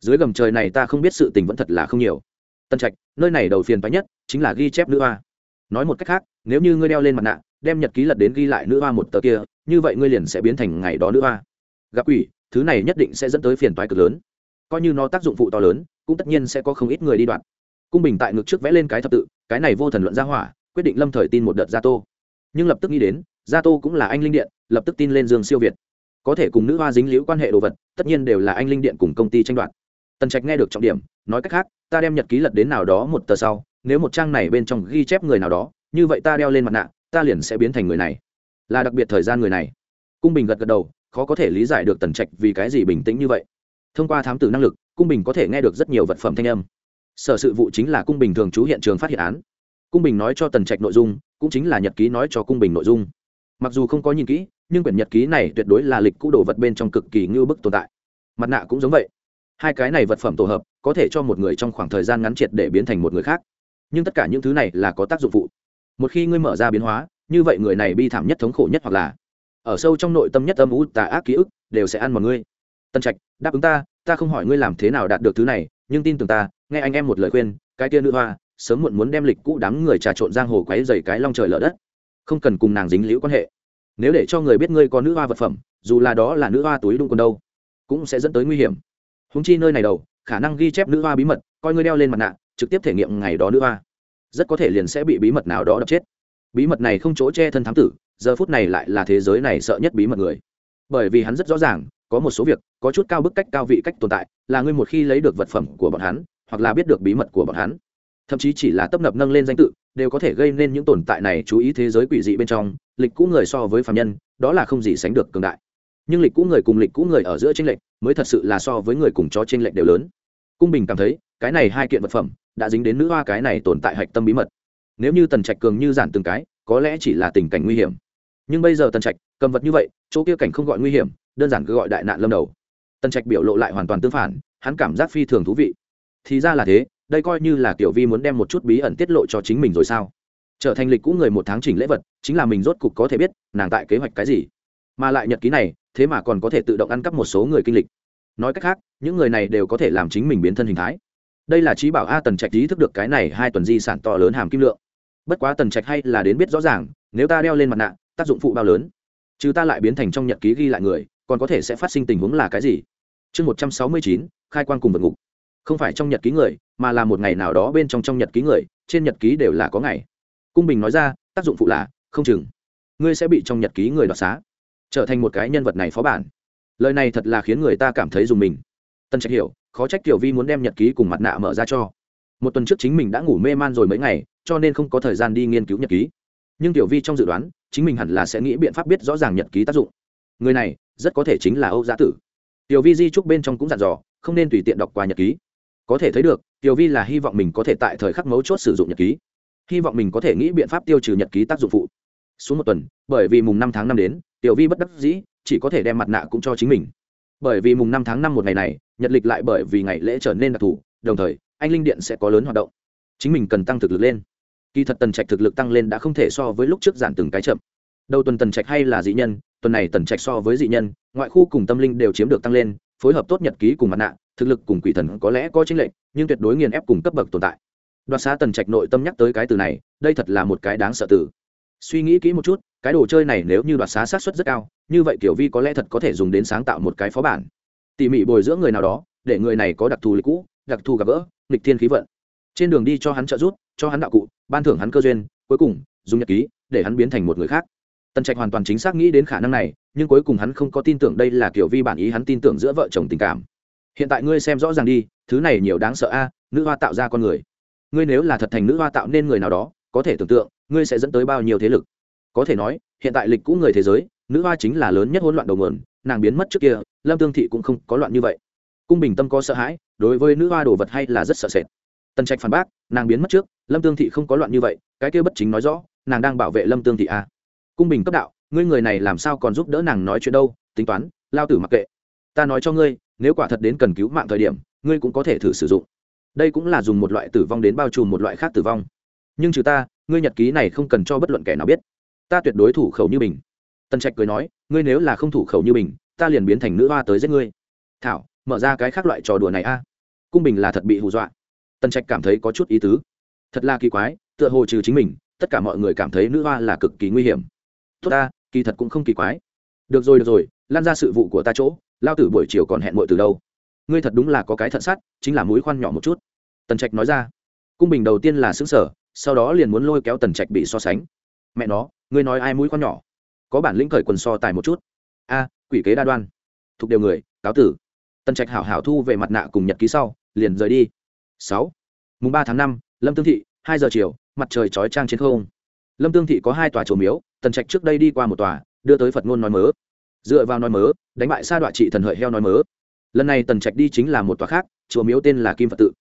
Dưới gầm trời này ta không biết sự tình vẫn thật là không nhiều tân trạch, nơi này đầu phiền phái nhất chính là ghi chép nữ hoa. Nói một cách khác, nếu như ngươi đeo lên mặt nạ, đem nhật ký lật đến ghi lại nữ hoa một tờ kia, như vậy ngươi liền sẽ biến thành ngày đó nữ hoa. Gặp quỷ, thứ này nhất định sẽ dẫn tới phiền toái cực lớn. Coi như nó tác dụng phụ to lớn, cũng tất nhiên sẽ có không ít người đi đoạn cung bình tại ngực trước vẽ lên cái thập tự, cái này vô thần luận ra hỏa, quyết định lâm thời tin một đợt gia tô. Nhưng lập tức nghĩ đến, gia tô cũng là anh linh điện, lập tức tin lên dương siêu việt. Có thể cùng nữ hoa dính liễu quan hệ đồ vật, tất nhiên đều là anh linh điện cùng công ty tranh đoạt tần trạch nghe được trọng điểm, nói cách khác, ta đem nhật ký lật đến nào đó một tờ sau, nếu một trang này bên trong ghi chép người nào đó, như vậy ta đeo lên mặt nạ, ta liền sẽ biến thành người này. Là đặc biệt thời gian người này. Cung bình gật gật đầu, khó có thể lý giải được tần trạch vì cái gì bình tĩnh như vậy. Thông qua thám tử năng lực, cung bình có thể nghe được rất nhiều vật phẩm thanh âm. Sở sự vụ chính là cung bình thường trú hiện trường phát hiện án. Cung bình nói cho tần trạch nội dung, cũng chính là nhật ký nói cho cung bình nội dung. Mặc dù không có nhìn kỹ, nhưng quyển nhật ký này tuyệt đối là lịch cũ đồ vật bên trong cực kỳ ngưu bức tồn tại. Mặt nạ cũng giống vậy hai cái này vật phẩm tổ hợp, có thể cho một người trong khoảng thời gian ngắn triệt để biến thành một người khác. Nhưng tất cả những thứ này là có tác dụng phụ. Một khi ngươi mở ra biến hóa, như vậy người này bi thảm nhất thống khổ nhất hoặc là ở sâu trong nội tâm nhất âm u, tà ác ký ức, đều sẽ ăn mọi ngươi. Tân trạch, đáp ứng ta ta không hỏi ngươi làm thế nào đạt được thứ này, nhưng tin tưởng ta, nghe anh em một lời khuyên, cái kia nữ hoa, sớm muộn muốn đem lịch cũ đám người trà trộn giang hồ quấy dày cái long trời lở đất. Không cần cùng nàng dính liễu quan hệ. Nếu để cho người biết ngươi có nữ hoa vật phẩm, dù là đó là nữ hoa túi đung còn đâu, cũng sẽ dẫn tới nguy hiểm húng chi nơi này đầu, khả năng ghi chép nữ hoa bí mật, coi ngươi đeo lên mặt nạ, trực tiếp thể nghiệm ngày đó nữ hoa. Rất có thể liền sẽ bị bí mật nào đó đập chết. Bí mật này không chỗ che thân thám tử, giờ phút này lại là thế giới này sợ nhất bí mật người. Bởi vì hắn rất rõ ràng, có một số việc, có chút cao bức cách cao vị cách tồn tại, là ngươi một khi lấy được vật phẩm của bọn hắn, hoặc là biết được bí mật của bọn hắn, thậm chí chỉ là tấp nập nâng lên danh tự, đều có thể gây nên những tồn tại này chú ý thế giới quỷ dị bên trong, lịch cũ người so với phạm nhân, đó là không gì sánh được cường đại nhưng lịch cũ người cùng lịch cũ người ở giữa tranh lệch mới thật sự là so với người cùng chó tranh lệch đều lớn. Cung bình cảm thấy, cái này hai kiện vật phẩm đã dính đến nữ hoa cái này tồn tại hạch tâm bí mật. Nếu như tần trạch cường như giản từng cái, có lẽ chỉ là tình cảnh nguy hiểm. Nhưng bây giờ tần trạch cầm vật như vậy, chỗ kia cảnh không gọi nguy hiểm, đơn giản cứ gọi đại nạn lâm đầu. Tần trạch biểu lộ lại hoàn toàn tương phản, hắn cảm giác phi thường thú vị. Thì ra là thế, đây coi như là kiểu vi muốn đem một chút bí ẩn tiết lộ cho chính mình rồi sao? Trở thành lịch cũ người một tháng chỉnh lễ vật, chính là mình rốt cục có thể biết nàng tại kế hoạch cái gì. Mà lại nhật ký này thế mà còn có thể tự động ăn cắp một số người kinh lịch. Nói cách khác, những người này đều có thể làm chính mình biến thân hình thái. Đây là trí bảo a tần trạch ý thức được cái này hai tuần di sản to lớn hàm kim lượng. Bất quá tần trạch hay là đến biết rõ ràng, nếu ta đeo lên mặt nạ, tác dụng phụ bao lớn. Chứ ta lại biến thành trong nhật ký ghi lại người, còn có thể sẽ phát sinh tình huống là cái gì? Chương một trăm sáu mươi chín, khai quan cùng vật ngục. Không phải trong nhật ký người, mà là một ngày nào đó bên trong trong nhật ký người, trên nhật ký đều là có ngày. Cung bình nói ra, tác dụng phụ là không chừng. Ngươi sẽ bị trong nhật ký người đoạt xá trở thành một cái nhân vật này phó bản. Lời này thật là khiến người ta cảm thấy dùng mình. Tân trạch hiểu, khó trách tiểu vi muốn đem nhật ký cùng mặt nạ mở ra cho. Một tuần trước chính mình đã ngủ mê man rồi mấy ngày, cho nên không có thời gian đi nghiên cứu nhật ký. Nhưng tiểu vi trong dự đoán, chính mình hẳn là sẽ nghĩ biện pháp biết rõ ràng nhật ký tác dụng. Người này, rất có thể chính là âu Gia tử. Tiểu vi di trúc bên trong cũng dặn dò, không nên tùy tiện đọc qua nhật ký. Có thể thấy được, tiểu vi là hy vọng mình có thể tại thời khắc mấu chốt sử dụng nhật ký. Hy vọng mình có thể nghĩ biện pháp tiêu trừ nhật ký tác dụng phụ xuống một tuần, bởi vì mùng năm tháng năm đến, tiểu vi bất đắc dĩ, chỉ có thể đem mặt nạ cũng cho chính mình. Bởi vì mùng năm tháng năm một ngày này, nhật lịch lại bởi vì ngày lễ trở nên đặc thù, đồng thời, anh linh điện sẽ có lớn hoạt động. Chính mình cần tăng thực lực lên. Kỳ thật tần trạch thực lực tăng lên đã không thể so với lúc trước giản từng cái chậm. Đầu tuần tần trạch hay là dị nhân, tuần này tần trạch so với dị nhân, ngoại khu cùng tâm linh đều chiếm được tăng lên, phối hợp tốt nhật ký cùng mặt nạ, thực lực cùng quỷ thần có lẽ có chính lệnh nhưng tuyệt đối nghiền ép cùng cấp bậc tồn tại. Đoạt xá tần trạch nội tâm nhắc tới cái từ này, đây thật là một cái đáng sợ tử suy nghĩ kỹ một chút, cái đồ chơi này nếu như đoạt xá sát xuất rất cao, như vậy kiểu vi có lẽ thật có thể dùng đến sáng tạo một cái phó bản. Tỉ mỉ bồi dưỡng người nào đó, để người này có đặc thù lịch cũ, đặc thù gặp gỡ lịch thiên khí vận. Trên đường đi cho hắn trợ giúp, cho hắn đạo cụ, ban thưởng hắn cơ duyên, cuối cùng, dùng nhật ký, để hắn biến thành một người khác. Tần trạch hoàn toàn chính xác nghĩ đến khả năng này, nhưng cuối cùng hắn không có tin tưởng đây là kiểu vi bản ý hắn tin tưởng giữa vợ chồng tình cảm. Hiện tại ngươi xem rõ ràng đi, thứ này nhiều đáng sợ a, nữ hoa tạo ra con người. Ngươi nếu là thật thành nữ hoa tạo nên người nào đó, có thể tưởng tượng ngươi sẽ dẫn tới bao nhiêu thế lực? Có thể nói, hiện tại lịch cũ người thế giới, nữ hoa chính là lớn nhất hỗn loạn đầu nguồn, nàng biến mất trước kia, lâm tương thị cũng không có loạn như vậy. Cung bình tâm có sợ hãi, đối với nữ hoa đồ vật hay là rất sợ sệt. Tần trạch phản bác, nàng biến mất trước, lâm tương thị không có loạn như vậy, cái kia bất chính nói rõ, nàng đang bảo vệ lâm tương thị a à. cung bình cấp đạo, ngươi người này làm sao còn giúp đỡ nàng nói chuyện đâu, tính toán, lao tử mặc kệ. Ta nói cho ngươi, nếu quả thật đến cần cứu mạng thời điểm, ngươi cũng có thể thử sử dụng. Đây cũng là dùng một loại tử vong đến bao trùm một loại khác tử vong nhưng trừ ta, ngươi nhật ký này không cần cho bất luận kẻ nào biết. Ta tuyệt đối thủ khẩu như mình tần trạch cười nói, ngươi nếu là không thủ khẩu như mình ta liền biến thành nữ hoa tới giết ngươi. Thảo, mở ra cái khác loại trò đùa này a. Cung bình là thật bị hù dọa. Tần trạch cảm thấy có chút ý tứ. Thật là kỳ quái, tựa hồ trừ chính mình, tất cả mọi người cảm thấy nữ hoa là cực kỳ nguy hiểm. Tốt ta, kỳ thật cũng không kỳ quái. Được rồi được rồi, lan ra sự vụ của ta chỗ, lao tử buổi chiều còn hẹn muội từ đâu? Ngươi thật đúng là có cái thận sát chính là mũi khoan nhỏ một chút. Tần trạch nói ra. Cung bình đầu tiên là xứng sở sau đó liền muốn lôi kéo tần trạch bị so sánh. Mẹ nó, ngươi nói ai mũi con nhỏ? Có bản lĩnh cởi quần so tài một chút. A, quỷ kế đa đoan. Thuộc đều người, cáo tử. Tần trạch hảo hảo thu về mặt nạ cùng nhật ký sau, liền rời đi. Sáu. Mùng ba tháng năm, lâm tương thị, hai giờ chiều, mặt trời chói trang trên không. Lâm tương thị có hai tòa chùa miếu, tần trạch trước đây đi qua một tòa, đưa tới phật ngôn nói mớ. Dựa vào nói mớ, đánh bại sa đoạn trị thần hợi heo nói mớ. Lần này tần trạch đi chính là một tòa khác, chùa miếu tên là kim phật tự.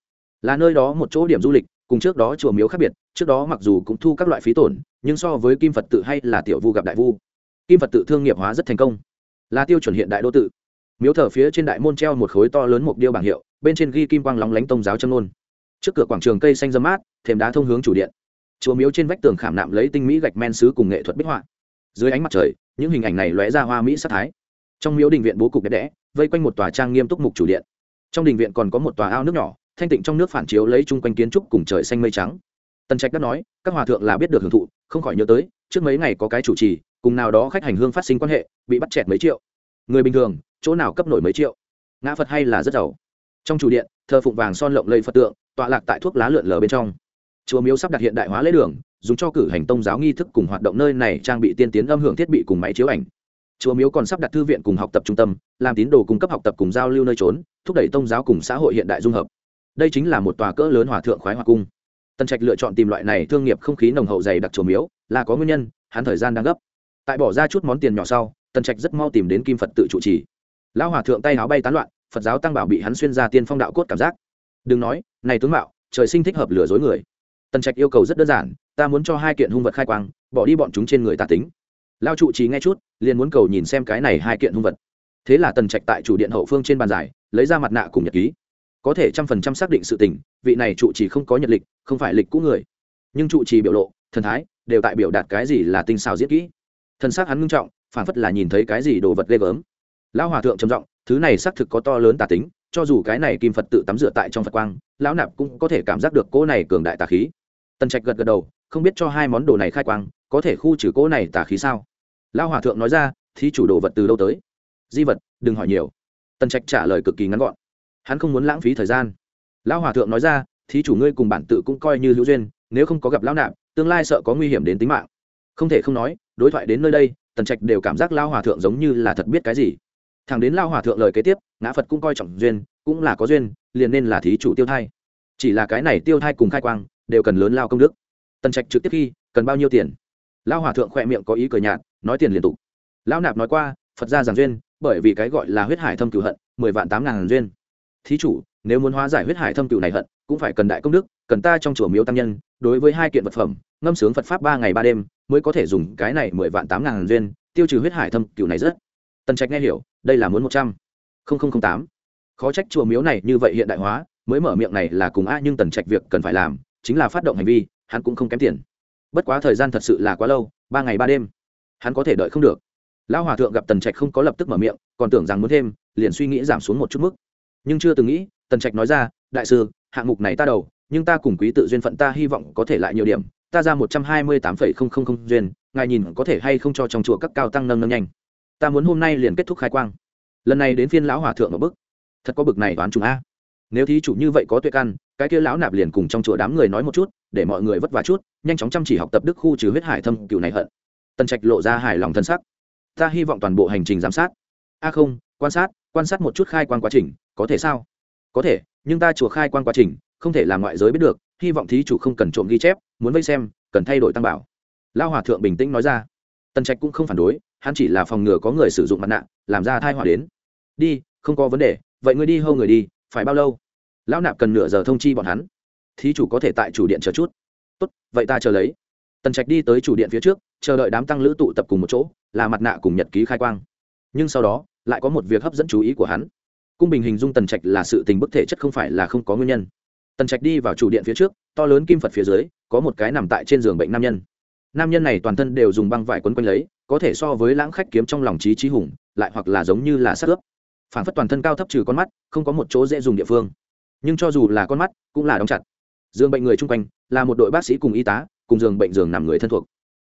Là nơi đó một chỗ điểm du lịch cùng trước đó chùa miếu khác biệt, trước đó mặc dù cũng thu các loại phí tổn, nhưng so với kim phật tự hay là tiểu vu gặp đại vu, kim phật tự thương nghiệp hóa rất thành công, là tiêu chuẩn hiện đại đô tự. Miếu thờ phía trên đại môn treo một khối to lớn mục điêu bảng hiệu, bên trên ghi kim quang lóng lánh tông giáo châm nôn trước cửa quảng trường cây xanh dâm mát, thềm đá thông hướng chủ điện. Chùa miếu trên vách tường khảm nạm lấy tinh mỹ gạch men xứ cùng nghệ thuật bích họa. Dưới ánh mặt trời, những hình ảnh này lóe ra hoa mỹ sắc thái. Trong miếu đình viện bố cục đẹp đẽ, vây quanh một tòa trang nghiêm túc mục chủ điện. Trong đình viện còn có một tòa ao nước nhỏ thanh tịnh trong nước phản chiếu lấy chung quanh kiến trúc cùng trời xanh mây trắng. Tần trạch đã nói, các hòa thượng là biết được hưởng thụ, không khỏi nhớ tới, trước mấy ngày có cái chủ trì, cùng nào đó khách hành hương phát sinh quan hệ, bị bắt chẹt mấy triệu. Người bình thường, chỗ nào cấp nổi mấy triệu? Ngã phật hay là rất giàu? Trong chủ điện, thờ phụng vàng son lộng lây phật tượng, tọa lạc tại thuốc lá lượn lờ bên trong. Chùa miếu sắp đặt hiện đại hóa lễ đường, dùng cho cử hành tông giáo nghi thức cùng hoạt động nơi này trang bị tiên tiến âm hưởng thiết bị cùng máy chiếu ảnh. Chùa miếu còn sắp đặt thư viện cùng học tập trung tâm, làm tín đồ cung cấp học tập cùng giao lưu nơi trốn, thúc đẩy tông giáo cùng xã hội hiện đại dung hợp đây chính là một tòa cỡ lớn hòa thượng khoái hòa cung. Tần trạch lựa chọn tìm loại này thương nghiệp không khí nồng hậu dày đặc trổ miếu, là có nguyên nhân, hắn thời gian đang gấp. Tại bỏ ra chút món tiền nhỏ sau, Tần trạch rất mau tìm đến kim phật tự trụ trì. Lão hòa thượng tay áo bay tán loạn, phật giáo tăng bảo bị hắn xuyên ra tiên phong đạo cốt cảm giác. Đừng nói, này tướng mạo, trời sinh thích hợp lừa dối người. Tần trạch yêu cầu rất đơn giản, ta muốn cho hai kiện hung vật khai quang, bỏ đi bọn chúng trên người tà tính. Lao trụ trì nghe chút, liền muốn cầu nhìn xem cái này hai kiện hung vật. Thế là tần trạch tại chủ điện hậu phương trên bàn giải, lấy ra mặt nạ cùng nhật ký có thể trăm phần trăm xác định sự tình, vị này trụ trì không có nhật lịch, không phải lịch cũ người. Nhưng trụ trì biểu lộ, thần thái, đều tại biểu đạt cái gì là tinh xào diễn kỹ. Thần xác hắn ngưng trọng phản phất là nhìn thấy cái gì đồ vật ghê gớm. Lão hòa thượng trầm giọng, thứ này xác thực có to lớn tà tính, cho dù cái này kim phật tự tắm rửa tại trong phật quang, lão nạp cũng có thể cảm giác được cỗ này cường đại tà khí. Tần trạch gật gật đầu, không biết cho hai món đồ này khai quang, có thể khu trừ cỗ này tà khí sao? Lão hòa thượng nói ra thì chủ đồ vật từ đâu tới? Di vật, đừng hỏi nhiều. Tần trạch trả lời cực kỳ ngắn gọn hắn không muốn lãng phí thời gian. Lão hòa thượng nói ra, thí chủ ngươi cùng bản tự cũng coi như hữu duyên, nếu không có gặp lão nạp, tương lai sợ có nguy hiểm đến tính mạng. Không thể không nói, đối thoại đến nơi đây, tần trạch đều cảm giác lao hòa thượng giống như là thật biết cái gì. Thằng đến lao hòa thượng lời kế tiếp, ngã phật cũng coi trọng duyên, cũng là có duyên, liền nên là thí chủ tiêu thai. Chỉ là cái này tiêu thai cùng khai quang, đều cần lớn lao công đức. Tần trạch trực tiếp khi cần bao nhiêu tiền? Lao hòa thượng khỏe miệng có ý cười nhạt, nói tiền liên tục. Lão nạp nói qua, phật ra giảng duyên, bởi vì cái gọi là huyết hải thâm cửu hận, mười vạn tám ngàn duyên thí chủ, nếu muốn hóa giải huyết hải thâm cửu này hận, cũng phải cần đại công đức, cần ta trong chùa miếu tăng nhân, đối với hai kiện vật phẩm, ngâm sướng phật pháp ba ngày ba đêm, mới có thể dùng cái này mười vạn tám ngàn duyên, tiêu trừ huyết hải thâm cửu này rất. Tần trạch nghe hiểu, đây là muốn một trăm. Linh tám. Khó trách chùa miếu này như vậy hiện đại hóa, mới mở miệng này là cùng a nhưng tần trạch việc cần phải làm, chính là phát động hành vi, hắn cũng không kém tiền. Bất quá thời gian thật sự là quá lâu, ba ngày ba đêm, hắn có thể đợi không được. Lão hòa thượng gặp tần trạch không có lập tức mở miệng, còn tưởng rằng muốn thêm, liền suy nghĩ giảm xuống một chút mức nhưng chưa từng nghĩ, tần trạch nói ra, đại sư, hạng mục này ta đầu, nhưng ta cùng quý tự duyên phận ta hy vọng có thể lại nhiều điểm. Ta ra một trăm hai mươi tám phẩy không không không duyên, ngài nhìn có thể hay không cho trong chùa các cao tăng nâng nâng nhanh. Ta muốn hôm nay liền kết thúc khai quang. Lần này đến phiên lão hòa thượng ở bức thật có bực này đoán chúng a. Nếu thí chủ như vậy có tuệ căn, cái kia lão nạp liền cùng trong chùa đám người nói một chút, để mọi người vất vả chút, nhanh chóng chăm chỉ học tập đức khu trừ huyết hải thâm cựu này hận. Tần trạch lộ ra hài lòng thân sắc. Ta hy vọng toàn bộ hành trình giám sát. A không, quan sát quan sát một chút khai quan quá trình, có thể sao? Có thể, nhưng ta chùa khai quan quá trình, không thể làm ngoại giới biết được, hy vọng thí chủ không cần trộm ghi chép, muốn vây xem, cần thay đổi tăng bảo. Lao hòa thượng bình tĩnh nói ra. Tần trạch cũng không phản đối, hắn chỉ là phòng ngừa có người sử dụng mặt nạ, làm ra thai họa đến. Đi, không có vấn đề, vậy ngươi đi hâu người đi, phải bao lâu? Lão nạp cần nửa giờ thông chi bọn hắn. Thí chủ có thể tại chủ điện chờ chút. Tốt, vậy ta chờ lấy. Tần trạch đi tới chủ điện phía trước, chờ đợi đám tăng lữ tụ tập cùng một chỗ, là mặt nạ cùng nhật ký khai quang nhưng sau đó, lại có một việc hấp dẫn chú ý của hắn. Cung bình hình dung tần trạch là sự tình bức thể chất không phải là không có nguyên nhân. Tần trạch đi vào chủ điện phía trước, to lớn kim phật phía dưới, có một cái nằm tại trên giường bệnh nam nhân. Nam nhân này toàn thân đều dùng băng vải quấn quanh lấy, có thể so với lãng khách kiếm trong lòng trí trí hùng, lại hoặc là giống như là sắc ướp. Phản phất toàn thân cao thấp trừ con mắt, không có một chỗ dễ dùng địa phương. Nhưng cho dù là con mắt, cũng là đóng chặt. Giường bệnh người chung quanh, là một đội bác sĩ cùng y tá, cùng giường bệnh giường nằm người thân thuộc.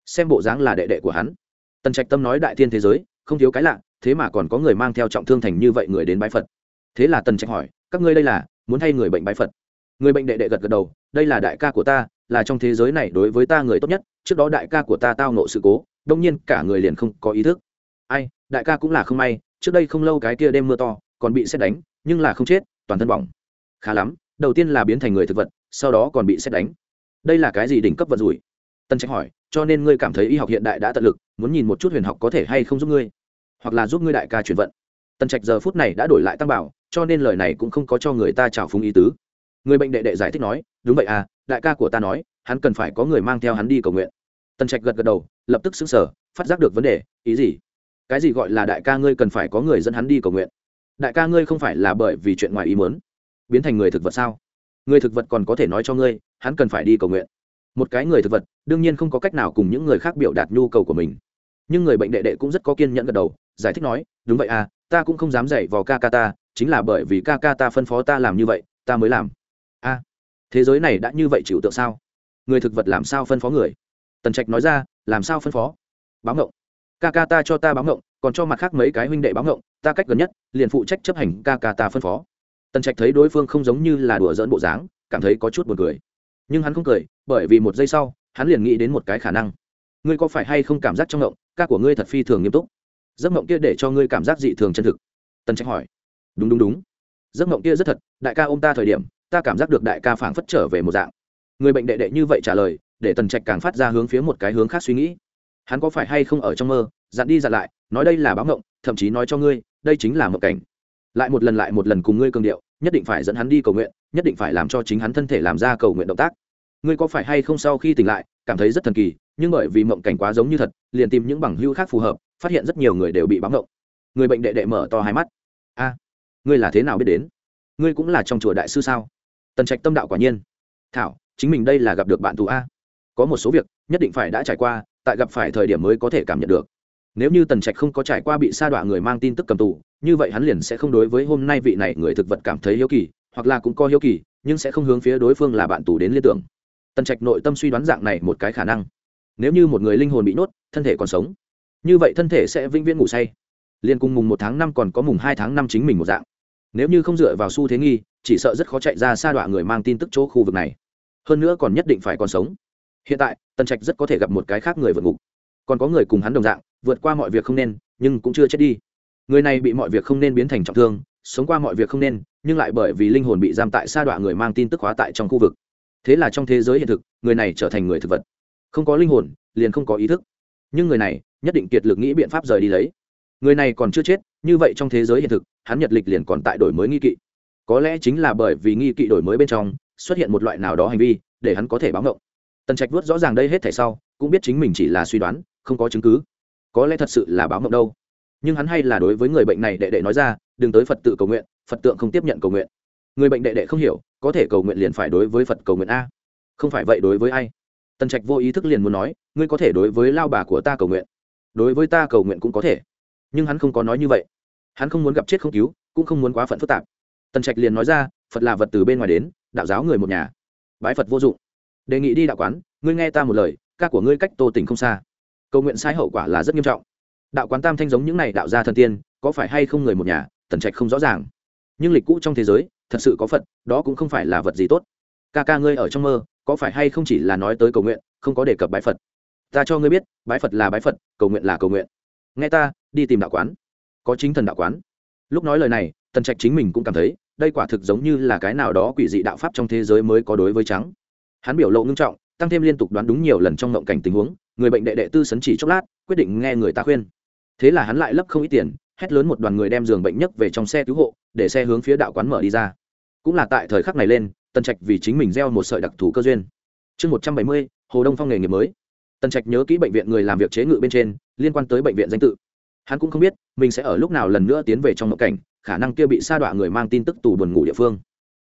Xem bộ dáng là đệ đệ của hắn. Tần trạch tâm nói đại thiên thế giới không thiếu cái lạ, thế mà còn có người mang theo trọng thương thành như vậy người đến bái phật. Thế là tần trạch hỏi, các ngươi đây là, muốn thay người bệnh bái phật? Người bệnh đệ đệ gật gật đầu, đây là đại ca của ta, là trong thế giới này đối với ta người tốt nhất, trước đó đại ca của ta tao nộ sự cố, đông nhiên cả người liền không có ý thức. Ai, đại ca cũng là không may, trước đây không lâu cái kia đêm mưa to, còn bị xét đánh, nhưng là không chết, toàn thân bỏng. Khá lắm, đầu tiên là biến thành người thực vật, sau đó còn bị xét đánh. Đây là cái gì đỉnh cấp vật rủi? Tân trạch hỏi, cho nên ngươi cảm thấy y học hiện đại đã tận lực, muốn nhìn một chút huyền học có thể hay không giúp ngươi? Hoặc là giúp ngươi đại ca chuyển vận. Tần trạch giờ phút này đã đổi lại tăng bảo, cho nên lời này cũng không có cho người ta trào phúng ý tứ. Người bệnh đệ đệ giải thích nói, đúng vậy à đại ca của ta nói, hắn cần phải có người mang theo hắn đi cầu nguyện. Tần trạch gật gật đầu, lập tức xứng sở phát giác được vấn đề, ý gì? Cái gì gọi là đại ca ngươi cần phải có người dẫn hắn đi cầu nguyện? Đại ca ngươi không phải là bởi vì chuyện ngoài ý muốn, biến thành người thực vật sao? Người thực vật còn có thể nói cho ngươi, hắn cần phải đi cầu nguyện. Một cái người thực vật, đương nhiên không có cách nào cùng những người khác biểu đạt nhu cầu của mình. Nhưng người bệnh đệ đệ cũng rất có kiên nhẫn gật đầu giải thích nói, đúng vậy à ta cũng không dám dạy vào ca ca ta, chính là bởi vì ca ca ta phân phó ta làm như vậy, ta mới làm. A, thế giới này đã như vậy chịu tượng sao? Người thực vật làm sao phân phó người? Tần trạch nói ra, làm sao phân phó? Báo ngộng. Ca ca ta cho ta báo ngộng, còn cho mặt khác mấy cái huynh đệ báo ngộng, ta cách gần nhất, liền phụ trách chấp hành ca ca ta phân phó. Tần trạch thấy đối phương không giống như là đùa dỡn bộ dáng, cảm thấy có chút buồn cười. Nhưng hắn không cười, bởi vì một giây sau, hắn liền nghĩ đến một cái khả năng. Ngươi có phải hay không cảm giác trong ngộng, ca của ngươi thật phi thường nghiêm túc? Giấc mộng kia để cho ngươi cảm giác dị thường chân thực. Tần trạch hỏi. Đúng đúng đúng. Giấc mộng kia rất thật đại ca ô m ta thời điểm ta cảm giác được đại ca phảng phất trở về một dạng. Người bệnh đệ đệ như vậy trả lời để tần trạch càng phát ra hướng phía một cái hướng khác suy nghĩ. Hắn có phải hay không ở trong mơ dặn đi dặn lại nói đây là báo mộng, thậm chí nói cho ngươi đây chính là mộng cảnh. Lại một lần lại một lần cùng ngươi cường điệu nhất định phải dẫn hắn đi cầu nguyện nhất định phải làm cho chính hắn thân thể làm ra cầu nguyện động tác. Ngươi có phải hay không sau khi tỉnh lại cảm thấy rất thần kỳ nhưng bởi vì mộng cảnh quá giống như thật liền tìm những bằng hưu khác phù hợp phát hiện rất nhiều người đều bị báo ngộng. Người bệnh đệ đệ mở to hai mắt. A, ngươi là thế nào biết đến? Ngươi cũng là trong chùa đại sư sao? Tần trạch tâm đạo quả nhiên. Thảo, chính mình đây là gặp được bạn tù a. Có một số việc, nhất định phải đã trải qua, tại gặp phải thời điểm mới có thể cảm nhận được. Nếu như tần trạch không có trải qua bị sa đọa người mang tin tức cầm tù, như vậy hắn liền sẽ không đối với hôm nay vị này người thực vật cảm thấy hiếu kỳ, hoặc là cũng có hiếu kỳ, nhưng sẽ không hướng phía đối phương là bạn tù đến liên tưởng. Tần trạch nội tâm suy đoán dạng này một cái khả năng. Nếu như một người linh hồn bị nhốt, thân thể còn sống như vậy thân thể sẽ vĩnh viễn ngủ say. Liên cùng mùng một tháng năm còn có mùng hai tháng năm chính mình một dạng. Nếu như không dựa vào xu thế nghi, chỉ sợ rất khó chạy ra xa đoạn người mang tin tức chỗ khu vực này. Hơn nữa còn nhất định phải còn sống. Hiện tại, tần trạch rất có thể gặp một cái khác người vượt ngục. Còn có người cùng hắn đồng dạng, vượt qua mọi việc không nên, nhưng cũng chưa chết đi. Người này bị mọi việc không nên biến thành trọng thương, sống qua mọi việc không nên, nhưng lại bởi vì linh hồn bị giam tại sa đoạn người mang tin tức hóa tại trong khu vực. Thế là trong thế giới hiện thực, người này trở thành người thực vật. Không có linh hồn, liền không có ý thức nhưng người này nhất định kiệt lực nghĩ biện pháp rời đi lấy. Người này còn chưa chết, như vậy trong thế giới hiện thực, hắn nhật lịch liền còn tại đổi mới nghi kỵ. Có lẽ chính là bởi vì nghi kỵ đổi mới bên trong, xuất hiện một loại nào đó hành vi, để hắn có thể báo ngộng. Tần trạch vuốt rõ ràng đây hết thể sau, cũng biết chính mình chỉ là suy đoán, không có chứng cứ. Có lẽ thật sự là báo ngộng đâu. Nhưng hắn hay là đối với người bệnh này đệ đệ nói ra, đừng tới phật tự cầu nguyện, phật tượng không tiếp nhận cầu nguyện. Người bệnh đệ đệ không hiểu, có thể cầu nguyện liền phải đối với phật cầu nguyện a. Không phải vậy đối với ai? Tần trạch vô ý thức liền muốn nói, ngươi có thể đối với lao bà của ta cầu nguyện. Đối với ta cầu nguyện cũng có thể. Nhưng hắn không có nói như vậy. Hắn không muốn gặp chết không cứu, cũng không muốn quá phận phức tạp. Tần trạch liền nói ra, phật là vật từ bên ngoài đến, đạo giáo người một nhà. Bái phật vô dụng. Đề nghị đi đạo quán, ngươi nghe ta một lời, ca của ngươi cách tô tỉnh không xa. Cầu nguyện sai hậu quả là rất nghiêm trọng. Đạo quán tam thanh giống những này đạo gia thần tiên, có phải hay không người một nhà, tần trạch không rõ ràng. Nhưng lịch cũ trong thế giới, thật sự có phật, đó cũng không phải là vật gì tốt ca ca ngươi ở trong mơ, có phải hay không chỉ là nói tới cầu nguyện, không có đề cập bái phật? Ta cho ngươi biết, bái phật là bái phật, cầu nguyện là cầu nguyện. Nghe ta, đi tìm đạo quán. Có chính thần đạo quán. Lúc nói lời này, tần trạch chính mình cũng cảm thấy, đây quả thực giống như là cái nào đó quỷ dị đạo pháp trong thế giới mới có đối với trắng. Hắn biểu lộ ngưng trọng, tăng thêm liên tục đoán đúng nhiều lần trong ngộng cảnh tình huống, người bệnh đệ đệ tư sấn chỉ chốc lát, quyết định nghe người ta khuyên. Thế là hắn lại lấp không ít tiền, hét lớn một đoàn người đem giường bệnh nhất về trong xe cứu hộ, để xe hướng phía đạo quán mở đi ra. Cũng là tại thời khắc này lên tần trạch vì chính mình gieo một sợi đặc thù cơ duyên. Chương một trăm bảy mươi, hồ đông phong nghề nghiệp mới. Tần trạch nhớ kỹ bệnh viện người làm việc chế ngự bên trên, liên quan tới bệnh viện danh tự. Hắn cũng không biết, mình sẽ ở lúc nào lần nữa tiến về trong mộng cảnh, khả năng kia bị sa đọa người mang tin tức tù buồn ngủ địa phương.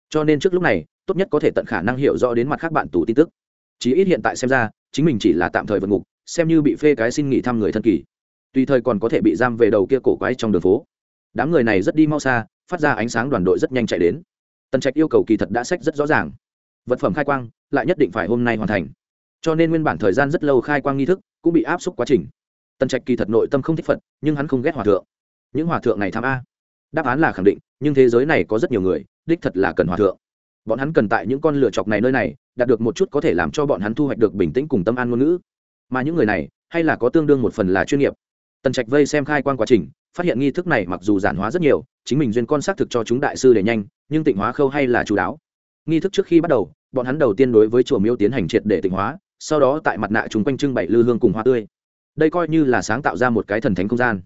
Cho nên trước lúc này, tốt nhất có thể tận khả năng hiểu rõ đến mặt khác bạn tù tin tức. Chí ít hiện tại xem ra, chính mình chỉ là tạm thời vượt ngục, xem như bị phê cái xin nghỉ thăm người thân kỳ. Tùy thời còn có thể bị giam về đầu kia cổ quái trong đường phố. Đám người này rất đi mau xa, phát ra ánh sáng đoàn đội rất nhanh chạy đến tần trạch yêu cầu kỳ thật đã sách rất rõ ràng. Vật phẩm khai quang lại nhất định phải hôm nay hoàn thành. Cho nên nguyên bản thời gian rất lâu khai quang nghi thức cũng bị áp suất quá trình. Tần trạch kỳ thật nội tâm không thích phật, nhưng hắn không ghét hòa thượng. Những hòa thượng này tham a. Đáp án là khẳng định, nhưng thế giới này có rất nhiều người, đích thật là cần hòa thượng. Bọn hắn cần tại những con lựa chọc này nơi này, đạt được một chút có thể làm cho bọn hắn thu hoạch được bình tĩnh cùng tâm an ngôn ngữ. Mà những người này, hay là có tương đương một phần là chuyên nghiệp. Tần trạch vây xem khai quan quá trình phát hiện nghi thức này mặc dù giản hóa rất nhiều chính mình duyên con xác thực cho chúng đại sư để nhanh nhưng tịnh hóa khâu hay là chú đáo. Nghi thức trước khi bắt đầu bọn hắn đầu tiên đối với chùa miếu tiến hành triệt để tịnh hóa sau đó tại mặt nạ chúng quanh trưng bày lư hương cùng hoa tươi. Đây coi như là sáng tạo ra một cái thần thánh không gian.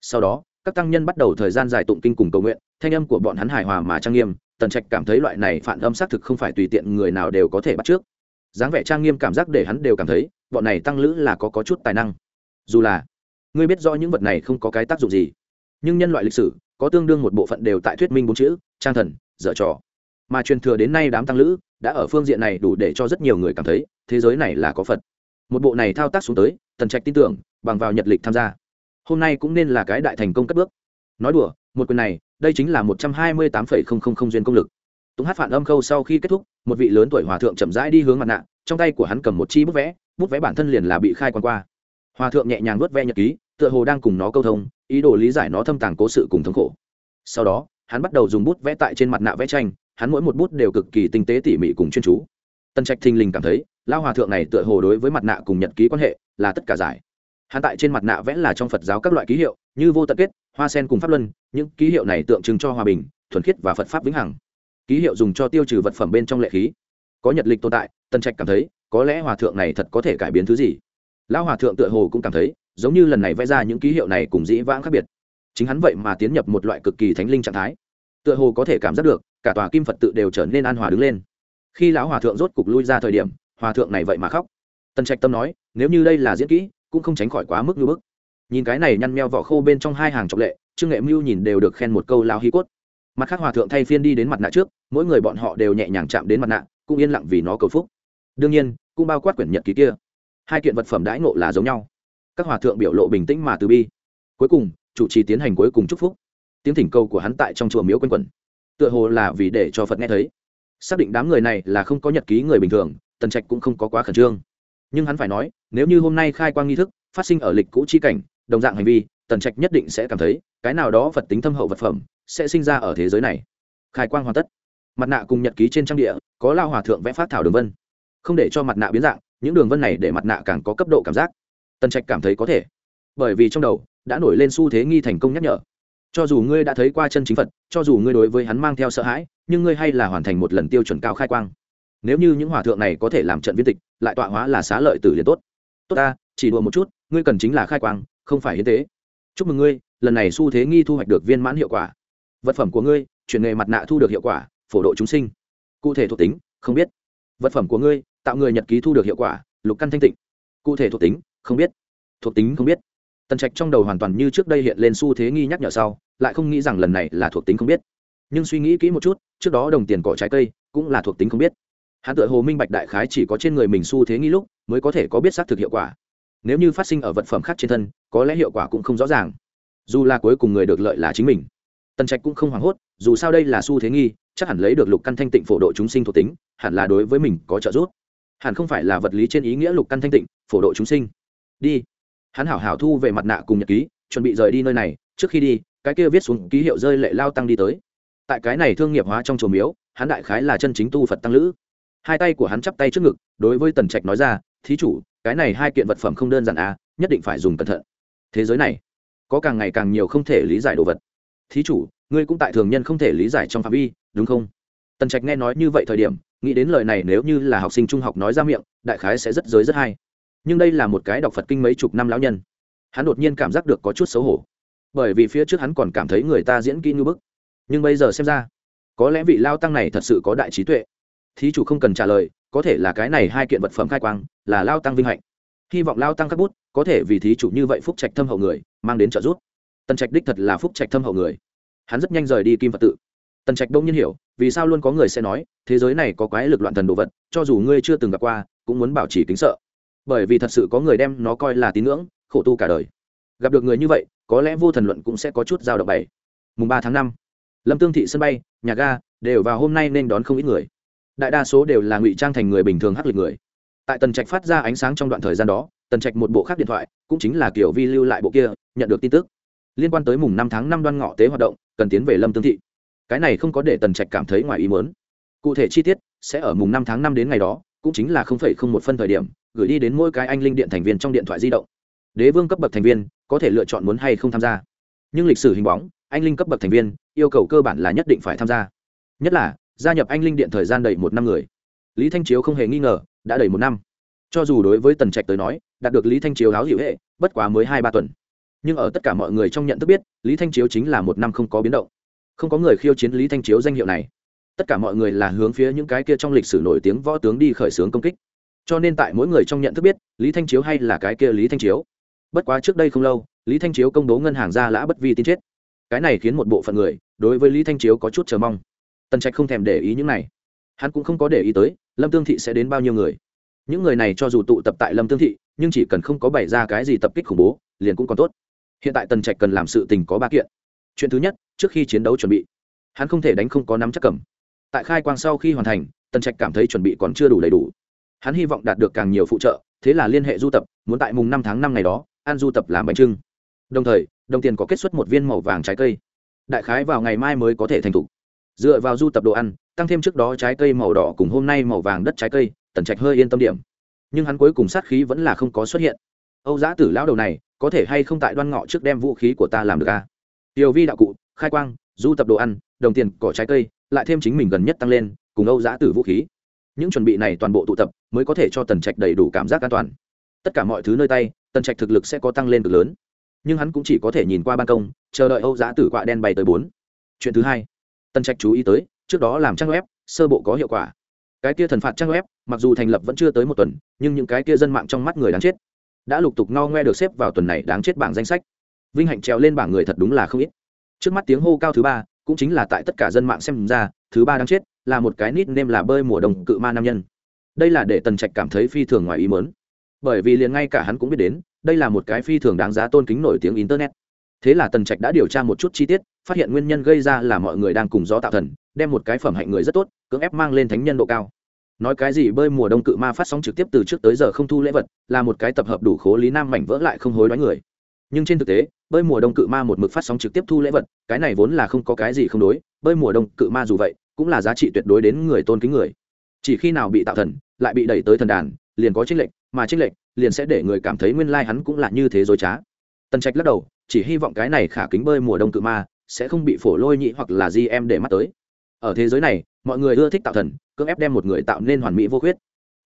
Sau đó các tăng nhân bắt đầu thời gian dài tụng kinh cùng cầu nguyện thanh âm của bọn hắn hài hòa mà trang nghiêm tần trạch cảm thấy loại này phản âm xác thực không phải tùy tiện người nào đều có thể bắt trước. Dáng vẻ trang nghiêm cảm giác để hắn đều cảm thấy bọn này tăng lữ là có, có chút tài năng. Dù là ngươi biết rõ những vật này không có cái tác dụng gì. Nhưng nhân loại lịch sử, có tương đương một bộ phận đều tại thuyết minh bốn chữ, trang thần, dở trò. Mà truyền thừa đến nay đám tăng lữ, đã ở phương diện này đủ để cho rất nhiều người cảm thấy, thế giới này là có phật. Một bộ này thao tác xuống tới, tần trạch tin tưởng, bằng vào nhật lịch tham gia. Hôm nay cũng nên là cái đại thành công cất bước. Nói đùa, một quyền này, đây chính là một trăm hai mươi tám phẩy không không không duyên công lực. Túng hát phản âm khâu sau khi kết thúc, một vị lớn tuổi hòa thượng chậm rãi đi hướng mặt nạ, trong tay của hắn cầm một chi bút vẽ bút vẽ bản thân liền là bị khai quan qua hòa thượng nhẹ nhàng vớt ve nhật ký, tựa hồ đang cùng nó câu thông, ý đồ lý giải nó thâm tàng cố sự cùng thống khổ. Sau đó, hắn bắt đầu dùng bút vẽ tại trên mặt nạ vẽ tranh, hắn mỗi một bút đều cực kỳ tinh tế tỉ mỉ cùng chuyên chú. Tân trạch thình lình cảm thấy lao hòa thượng này tựa hồ đối với mặt nạ cùng nhật ký quan hệ là tất cả giải. Hắn tại trên mặt nạ vẽ là trong phật giáo các loại ký hiệu, như vô tận kết, hoa sen cùng pháp luân, những ký hiệu này tượng trưng cho hòa bình, thuần khiết và phật pháp vĩnh hằng. Ký hiệu dùng cho tiêu trừ vật phẩm bên trong lệ khí. Có nhật lịch tồn tại tân trạch cảm thấy, có lẽ hòa thượng này thật có thể cải biến thứ gì lão hòa thượng tựa hồ cũng cảm thấy, giống như lần này vẽ ra những ký hiệu này cùng dĩ vãng khác biệt. Chính hắn vậy mà tiến nhập một loại cực kỳ thánh linh trạng thái. Tựa hồ có thể cảm giác được, cả tòa kim phật tự đều trở nên an hòa đứng lên. Khi lão hòa thượng rốt cục lui ra thời điểm, hòa thượng này vậy mà khóc. Tân trạch tâm nói, nếu như đây là diễn kỹ, cũng không tránh khỏi quá mức như bức. Nhìn cái này nhăn meo vỏ khô bên trong hai hàng trọng lệ, trương nghệ mưu nhìn đều được khen một câu lao hí cốt. Mặt khác hòa thượng thay phiên đi đến mặt nạ trước, mỗi người bọn họ đều nhẹ nhàng chạm đến mặt nạ, cũng yên lặng vì nó cầu phúc. Đương nhiên, cũng bao quát quyển nhật ký kia hai kiện vật phẩm đãi ngộ là giống nhau. Các hòa thượng biểu lộ bình tĩnh mà từ bi. Cuối cùng, chủ trì tiến hành cuối cùng chúc phúc. Tiếng thỉnh cầu của hắn tại trong chùa miếu quanh quẩn. Tựa hồ là vì để cho phật nghe thấy. Xác định đám người này là không có nhật ký người bình thường, tần trạch cũng không có quá khẩn trương. Nhưng hắn phải nói, nếu như hôm nay khai quang nghi thức, phát sinh ở lịch cũ chi cảnh, đồng dạng hành vi, tần trạch nhất định sẽ cảm thấy, cái nào đó phật tính thâm hậu vật phẩm, sẽ sinh ra ở thế giới này. Khai quang hoàn tất. Mặt nạ cùng nhật ký trên trang địa, có lao hòa thượng vẽ phát thảo đường vân. Không để cho mặt nạ biến dạng những đường vân này để mặt nạ càng có cấp độ cảm giác. Tần trạch cảm thấy có thể, bởi vì trong đầu đã nổi lên xu thế nghi thành công nhắc nhở. Cho dù ngươi đã thấy qua chân chính phật, cho dù ngươi đối với hắn mang theo sợ hãi, nhưng ngươi hay là hoàn thành một lần tiêu chuẩn cao khai quang. Nếu như những hòa thượng này có thể làm trận viên tịch, lại tọa hóa là xá lợi tử liền tốt. Tốt ta, chỉ đùa một chút, ngươi cần chính là khai quang, không phải hiến tế. Chúc mừng ngươi, lần này xu thế nghi thu hoạch được viên mãn hiệu quả. Vật phẩm của ngươi, chuyển nghề mặt nạ thu được hiệu quả, phổ độ chúng sinh. Cụ thể thuộc tính, không biết. Vật phẩm của ngươi tạo người nhật ký thu được hiệu quả, lục căn thanh tịnh. Cụ thể thuộc tính, không biết. Thuộc tính không biết. Tần trạch trong đầu hoàn toàn như trước đây hiện lên xu thế nghi nhắc nhở sau, lại không nghĩ rằng lần này là thuộc tính không biết. Nhưng suy nghĩ kỹ một chút, trước đó đồng tiền cỏ trái cây cũng là thuộc tính không biết. Hắn tự hồ minh bạch đại khái chỉ có trên người mình xu thế nghi lúc mới có thể có biết xác thực hiệu quả. Nếu như phát sinh ở vật phẩm khác trên thân, có lẽ hiệu quả cũng không rõ ràng. Dù là cuối cùng người được lợi là chính mình. Tần trạch cũng không hoảng hốt, dù sao đây là xu thế nghi, chắc hẳn lấy được lục căn thanh tịnh phổ độ chúng sinh thuộc tính, hẳn là đối với mình có trợ giúp hẳn không phải là vật lý trên ý nghĩa lục căn thanh tịnh, phổ độ chúng sinh. Đi. Hắn hảo hảo thu về mặt nạ cùng nhật ký, chuẩn bị rời đi nơi này, trước khi đi, cái kia viết xuống ký hiệu rơi lệ lao tăng đi tới. Tại cái này thương nghiệp hóa trong chùa miếu, hắn đại khái là chân chính tu phật tăng lữ. Hai tay của hắn chắp tay trước ngực, đối với tần trạch nói ra, thí chủ, cái này hai kiện vật phẩm không đơn giản à nhất định phải dùng cẩn thận. Thế giới này, có càng ngày càng nhiều không thể lý giải đồ vật. Thí chủ, ngươi cũng tại thường nhân không thể lý giải trong phạm vi, đúng không? Tần trạch nghe nói như vậy thời điểm, nghĩ đến lời này nếu như là học sinh trung học nói ra miệng, đại khái sẽ rất giới rất hay. Nhưng đây là một cái đọc phật kinh mấy chục năm lão nhân. Hắn đột nhiên cảm giác được có chút xấu hổ. Bởi vì phía trước hắn còn cảm thấy người ta diễn kỹ như bức. Nhưng bây giờ xem ra, có lẽ vị lao tăng này thật sự có đại trí tuệ. Thí chủ không cần trả lời, có thể là cái này hai kiện vật phẩm khai quang, là lao tăng vinh hạnh. Hy vọng lao tăng các bút, có thể vì thí chủ như vậy phúc trạch thâm hậu người, mang đến trợ giúp. Tần trạch đích thật là phúc trạch thâm hậu người. Hắn rất nhanh rời đi kim phật tự tần trạch đông nhiên hiểu, vì sao luôn có người sẽ nói, thế giới này có quái lực loạn thần đồ vật, cho dù ngươi chưa từng gặp qua, cũng muốn bảo trì kính sợ. Bởi vì thật sự có người đem nó coi là tín ngưỡng, khổ tu cả đời. Gặp được người như vậy, có lẽ vô thần luận cũng sẽ có chút dao động bảy mùng ba tháng năm, lâm tương thị sân bay, nhà ga, đều vào hôm nay nên đón không ít người. Đại đa số đều là ngụy trang thành người bình thường hắc lực người. Tại tần trạch phát ra ánh sáng trong đoạn thời gian đó, tần trạch một bộ khác điện thoại, cũng chính là kiểu vi lưu lại bộ kia, nhận được tin tức. Liên quan tới mùng năm tháng năm đoan ngọ tế hoạt động, cần tiến về lâm tương thị cái này không có để tần trạch cảm thấy ngoài ý muốn. Cụ thể chi tiết sẽ ở mùng năm tháng năm đến ngày đó, cũng chính là không phải không một phân thời điểm, gửi đi đến mỗi cái anh linh điện thành viên trong điện thoại di động. Đế vương cấp bậc thành viên, có thể lựa chọn muốn hay không tham gia. Nhưng lịch sử hình bóng, anh linh cấp bậc thành viên, yêu cầu cơ bản là nhất định phải tham gia. Nhất là, gia nhập anh linh điện thời gian đầy một năm người. Lý thanh chiếu không hề nghi ngờ, đã đầy một năm. Cho dù đối với tần trạch tới nói, đạt được lý thanh chiếu háo dịu hệ, bất quá mới hai ba tuần. Nhưng ở tất cả mọi người trong nhận thức biết, lý thanh chiếu chính là một năm không có biến động không có người khiêu chiến lý thanh chiếu danh hiệu này. Tất cả mọi người là hướng phía những cái kia trong lịch sử nổi tiếng võ tướng đi khởi xướng công kích. Cho nên tại mỗi người trong nhận thức biết, lý thanh chiếu hay là cái kia lý thanh chiếu. Bất quá trước đây không lâu, lý thanh chiếu công bố ngân hàng ra lã bất vi tin chết. Cái này khiến một bộ phận người đối với lý thanh chiếu có chút chờ mong. Tần trạch không thèm để ý những này. Hắn cũng không có để ý tới, lâm tương thị sẽ đến bao nhiêu người. Những người này cho dù tụ tập tại lâm tương thị, nhưng chỉ cần không có bày ra cái gì tập kích khủng bố, liền cũng còn tốt. Hiện tại tần trạch cần làm sự tình có ba kiện. Chuyện thứ nhất trước khi chiến đấu chuẩn bị. Hắn không thể đánh không có nắm chắc cầm. Tại khai quang sau khi hoàn thành, tần trạch cảm thấy chuẩn bị còn chưa đủ đầy đủ. Hắn hy vọng đạt được càng nhiều phụ trợ, thế là liên hệ du tập, muốn tại mùng năm tháng năm ngày đó ăn du tập làm bánh trưng. Đồng thời, đồng tiền có kết xuất một viên màu vàng trái cây. Đại khái vào ngày mai mới có thể thành t dựa vào du tập đồ ăn, tăng thêm trước đó trái cây màu đỏ cùng hôm nay màu vàng đất trái cây, tần trạch hơi yên tâm điểm. Nhưng hắn cuối cùng sát khí vẫn là không có xuất hiện. Âu giã tử lão đầu này, có thể hay không tại đoan ngọ trước đem vũ khí của ta làm được à? Tiểu vi đạo cụ, khai quang, du tập đồ ăn, đồng tiền, cỏ trái cây, lại thêm chính mình gần nhất tăng lên, cùng âu giã tử vũ khí. Những chuẩn bị này toàn bộ tụ tập, mới có thể cho tần trạch đầy đủ cảm giác an toàn. Tất cả mọi thứ nơi tay, tần trạch thực lực sẽ có tăng lên cực lớn. Nhưng hắn cũng chỉ có thể nhìn qua ban công, chờ đợi âu giã tử quạ đen bay tới bốn. Chuyện thứ hai, tần trạch chú ý tới, trước đó làm trang web, sơ bộ có hiệu quả. Cái kia thần phạt trang web, mặc dù thành lập vẫn chưa tới một tuần, nhưng những cái kia dân mạng trong mắt người đáng chết, đã lục tục no ngoe được xếp vào tuần này đáng chết bảng danh sách vinh hạnh trèo lên bảng người thật đúng là không ít. Trước mắt tiếng hô cao thứ ba, cũng chính là tại tất cả dân mạng xem ra, thứ ba đang chết, là một cái nít nêm là bơi mùa đông cự ma nam nhân. Đây là để tần trạch cảm thấy phi thường ngoài ý mớn bởi vì liền ngay cả hắn cũng biết đến, đây là một cái phi thường đáng giá tôn kính nổi tiếng internet. Thế là tần trạch đã điều tra một chút chi tiết, phát hiện nguyên nhân gây ra là mọi người đang cùng gió tạo thần, đem một cái phẩm hạnh người rất tốt, cưỡng ép mang lên thánh nhân độ cao. Nói cái gì bơi mùa đông cự ma phát sóng trực tiếp từ trước tới giờ không thu lễ vật, là một cái tập hợp đủ khố lý nam mảnh vỡ lại không hối đoái người nhưng trên thực tế, bơi mùa đông cự ma một mực phát sóng trực tiếp thu lễ vật, cái này vốn là không có cái gì không đối, bơi mùa đông cự ma dù vậy, cũng là giá trị tuyệt đối đến người tôn kính người. Chỉ khi nào bị tạo thần, lại bị đẩy tới thần đàn, liền có trích lệnh mà trích lệnh liền sẽ để người cảm thấy nguyên lai hắn cũng là như thế dối trá. Tần trạch lắc đầu, chỉ hy vọng cái này khả kính bơi mùa đông cự ma sẽ không bị phổ lôi nhị hoặc là di em để mắt tới. Ở thế giới này, mọi người ưa thích tạo thần, cưỡng ép đem một người tạo nên hoàn mỹ vô khuyết.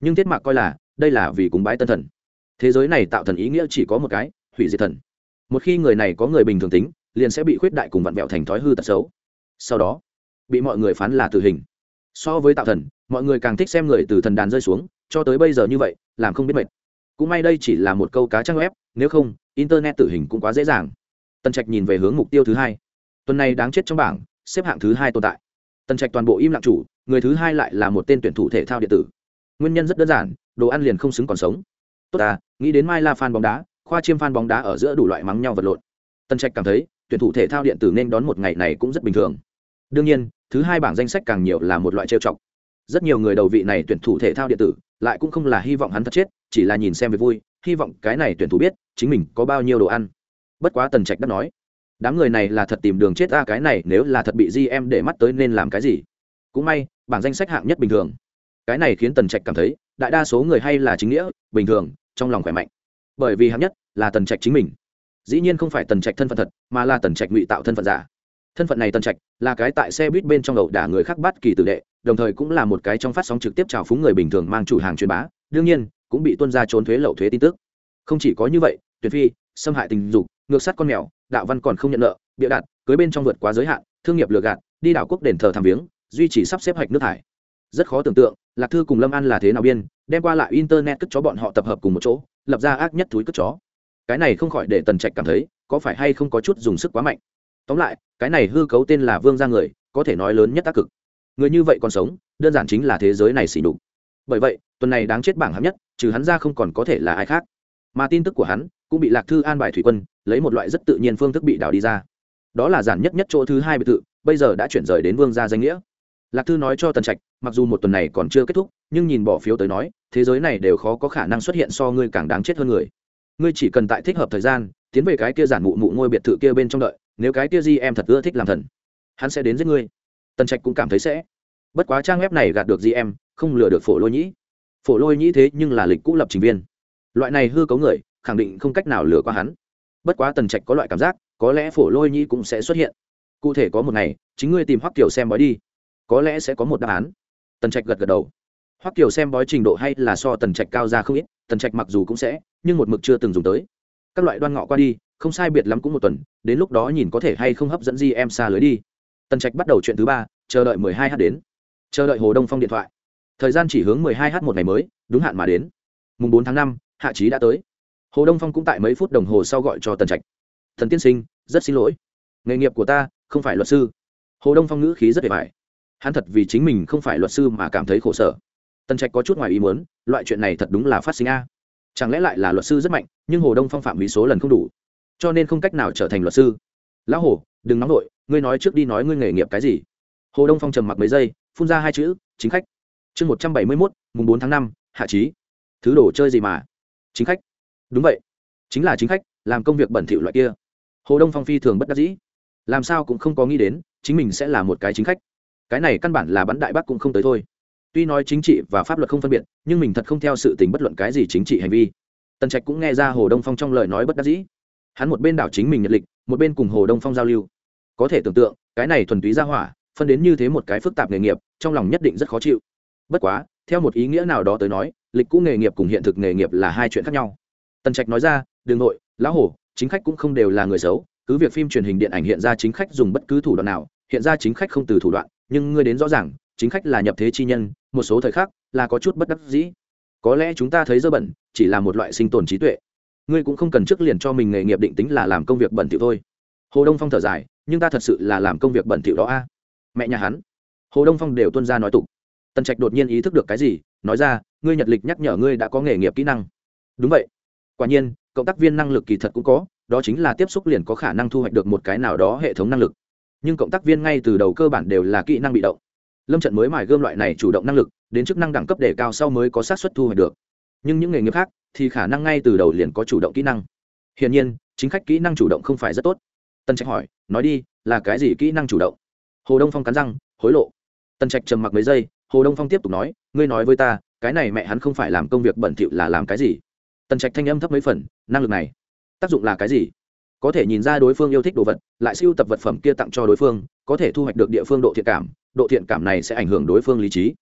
Nhưng thiết mạc coi là, đây là vì cúng bái tân thần. Thế giới này tạo thần ý nghĩa chỉ có một cái, hủy diệt thần một khi người này có người bình thường tính, liền sẽ bị khuyết đại cùng vặn vẹo thành thói hư tật xấu. Sau đó, bị mọi người phán là tử hình. So với tạo thần, mọi người càng thích xem người từ thần đàn rơi xuống, cho tới bây giờ như vậy, làm không biết mệt. Cũng may đây chỉ là một câu cá trang web, nếu không, internet tử hình cũng quá dễ dàng. Tần trạch nhìn về hướng mục tiêu thứ hai. Tuần này đáng chết trong bảng, xếp hạng thứ hai tồn tại. Tần trạch toàn bộ im lặng chủ, người thứ hai lại là một tên tuyển thủ thể thao điện tử. Nguyên nhân rất đơn giản, đồ ăn liền không xứng còn sống. Tốt à nghĩ đến mai la phan bóng đá khoa chiêm phan bóng đá ở giữa đủ loại mắng nhau vật lộn. Tần trạch cảm thấy, tuyển thủ thể thao điện tử nên đón một ngày này cũng rất bình thường. Đương nhiên, thứ hai bảng danh sách càng nhiều là một loại trêu chọc. Rất nhiều người đầu vị này tuyển thủ thể thao điện tử, lại cũng không là hy vọng hắn thật chết, chỉ là nhìn xem về vui, hy vọng cái này tuyển thủ biết chính mình có bao nhiêu đồ ăn. Bất quá tần trạch đã nói, đám người này là thật tìm đường chết ra cái này nếu là thật bị di em để mắt tới nên làm cái gì? Cũng may, bảng danh sách hạng nhất bình thường. Cái này khiến tần trạch cảm thấy, đại đa số người hay là chính nghĩa, bình thường, trong lòng khỏe mạnh bởi vì hạng nhất là tần trạch chính mình. Dĩ nhiên không phải tần trạch thân phận thật, mà là tần trạch ngụy tạo thân phận giả. Thân phận này tần trạch là cái tại xe buýt bên trong đầu đả người khác bắt kỳ tử đệ, đồng thời cũng là một cái trong phát sóng trực tiếp trào phúng người bình thường mang chủ hàng truyền bá, đương nhiên, cũng bị tuân ra trốn thuế lậu thuế tin tức. Không chỉ có như vậy, tuyệt phi xâm hại tình dục, ngược sát con mèo, đạo văn còn không nhận nợ, bịa đặt cưới bên trong vượt quá giới hạn, thương nghiệp lừa gạt, đi đảo quốc đền thờ tham viếng, duy trì sắp xếp hạch nước thải. Rất khó tưởng tượng, lạc thư cùng lâm an là thế nào biên đem qua lại internet cất chó bọn họ tập hợp cùng một chỗ, lập ra ác nhất túi cất chó. Cái này không khỏi để tần trạch cảm thấy, có phải hay không có chút dùng sức quá mạnh. Tóm lại, cái này hư cấu tên là vương gia người, có thể nói lớn nhất tác cực. Người như vậy còn sống, đơn giản chính là thế giới này xỉ đục bởi vậy, tuần này đáng chết bảng hạng nhất, trừ hắn ra không còn có thể là ai khác. Mà tin tức của hắn cũng bị lạc thư an bài thủy quân, lấy một loại rất tự nhiên phương thức bị đào đi ra. Đó là giản nhất nhất chỗ thứ hai biệt thự, bây giờ đã chuyển rời đến vương gia danh nghĩa. Lạc thư nói cho tần trạch, mặc dù một tuần này còn chưa kết thúc nhưng nhìn bỏ phiếu tới nói, thế giới này đều khó có khả năng xuất hiện so ngươi càng đáng chết hơn người. Ngươi chỉ cần tại thích hợp thời gian, tiến về cái kia giản mụ mụ ngôi biệt thự kia bên trong đợi, nếu cái kia di em thật ưa thích làm thần, hắn sẽ đến giết ngươi. Tần trạch cũng cảm thấy sẽ. Bất quá trang web này gạt được di em không lừa được phổ lôi nhĩ. Phổ lôi nhĩ thế nhưng là lịch cũ lập trình viên. Loại này hư cấu người, khẳng định không cách nào lừa qua hắn. Bất quá tần trạch có loại cảm giác, có lẽ phổ lôi nhĩ cũng sẽ xuất hiện. Cụ thể có một ngày, chính ngươi tìm hoắc kiều xem bói đi. Có lẽ sẽ có một đáp án. Tần trạch gật gật đầu hoắc kiều xem bói trình độ hay là so tần trạch cao ra không ít, tần trạch mặc dù cũng sẽ, nhưng một mực chưa từng dùng tới. Các loại đoan ngọ qua đi, không sai biệt lắm cũng một tuần, đến lúc đó nhìn có thể hay không hấp dẫn di em xa lưới đi. Tần trạch bắt đầu chuyện thứ ba, chờ đợi mười hai h đến. Chờ đợi hồ đông phong điện thoại. Thời gian chỉ hướng mười hai h một ngày mới, đúng hạn mà đến. Mùng bốn tháng năm, hạ trí đã tới. Hồ đông phong cũng tại mấy phút đồng hồ sau gọi cho tần trạch. Thần tiên sinh, rất xin lỗi. Nghề nghiệp của ta không phải luật sư. Hồ đông phong ngữ khí rất vẻ vải hắn thật vì chính mình không phải luật sư mà cảm thấy khổ sở tần trạch có chút ngoài ý muốn, loại chuyện này thật đúng là phát sinh a. Chẳng lẽ lại là luật sư rất mạnh, nhưng hồ đông phong phạm vì số lần không đủ, cho nên không cách nào trở thành luật sư. Lão hồ, đừng nóng nổi ngươi nói trước đi nói ngươi nghề nghiệp cái gì. Hồ đông phong trầm mặc mấy giây, phun ra hai chữ, chính khách. Chương một trăm bảy mươi mốt, mùng bốn tháng năm, hạ trí. Thứ đồ chơi gì mà? Chính khách. Đúng vậy. Chính là chính khách, làm công việc bẩn thỉu loại kia. Hồ đông phong phi thường bất đắc dĩ. Làm sao cũng không có nghĩ đến, chính mình sẽ là một cái chính khách. Cái này căn bản là bắn đại bắc cũng không tới thôi tuy nói chính trị và pháp luật không phân biệt, nhưng mình thật không theo sự tình bất luận cái gì chính trị hành vi. Tần trạch cũng nghe ra hồ đông phong trong lời nói bất đắc dĩ. Hắn một bên đảo chính mình nhật lịch, một bên cùng hồ đông phong giao lưu. Có thể tưởng tượng, cái này thuần túy ra hỏa, phân đến như thế một cái phức tạp nghề nghiệp, trong lòng nhất định rất khó chịu. Bất quá, theo một ý nghĩa nào đó tới nói, lịch cũ nghề nghiệp cùng hiện thực nghề nghiệp là hai chuyện khác nhau. Tần trạch nói ra đường nội, lão hổ, chính khách cũng không đều là người xấu, cứ việc phim truyền hình điện ảnh hiện ra chính khách dùng bất cứ thủ đoạn nào, hiện ra chính khách không từ thủ đoạn, nhưng ngươi đến rõ ràng chính khách là nhập thế chi nhân, một số thời khắc là có chút bất đắc dĩ. Có lẽ chúng ta thấy dơ bẩn, chỉ là một loại sinh tồn trí tuệ. Ngươi cũng không cần trước liền cho mình nghề nghiệp định tính là làm công việc bẩn thỉu thôi. Hồ đông phong thở dài, nhưng ta thật sự là làm công việc bẩn thỉu đó a. Mẹ nhà hắn. Hồ đông phong đều tuân ra nói tục. Tần trạch đột nhiên ý thức được cái gì, nói ra, ngươi nhật lịch nhắc nhở ngươi đã có nghề nghiệp kỹ năng. Đúng vậy. Quả nhiên, cộng tác viên năng lực kỳ thật cũng có, đó chính là tiếp xúc liền có khả năng thu hoạch được một cái nào đó hệ thống năng lực. Nhưng cộng tác viên ngay từ đầu cơ bản đều là kỹ năng bị động lâm trận mới mài gươm loại này chủ động năng lực, đến chức năng đẳng cấp đề cao sau mới có sát xuất thu hoạch được. Nhưng những nghề nghiệp khác thì khả năng ngay từ đầu liền có chủ động kỹ năng. Hiển nhiên, chính khách kỹ năng chủ động không phải rất tốt. Tân trạch hỏi, nói đi, là cái gì kỹ năng chủ động? Hồ đông phong cắn răng, hối lộ. Tân trạch trầm mặc mấy giây, hồ đông phong tiếp tục nói, ngươi nói với ta, cái này mẹ hắn không phải làm công việc bẩn thỉu là làm cái gì? Tần trạch thanh âm thấp mấy phần, năng lực này, tác dụng là cái gì? Có thể nhìn ra đối phương yêu thích đồ vật, lại siêu tập vật phẩm kia tặng cho đối phương, có thể thu hoạch được địa phương độ thiện cảm độ thiện cảm này sẽ ảnh hưởng đối phương lý trí,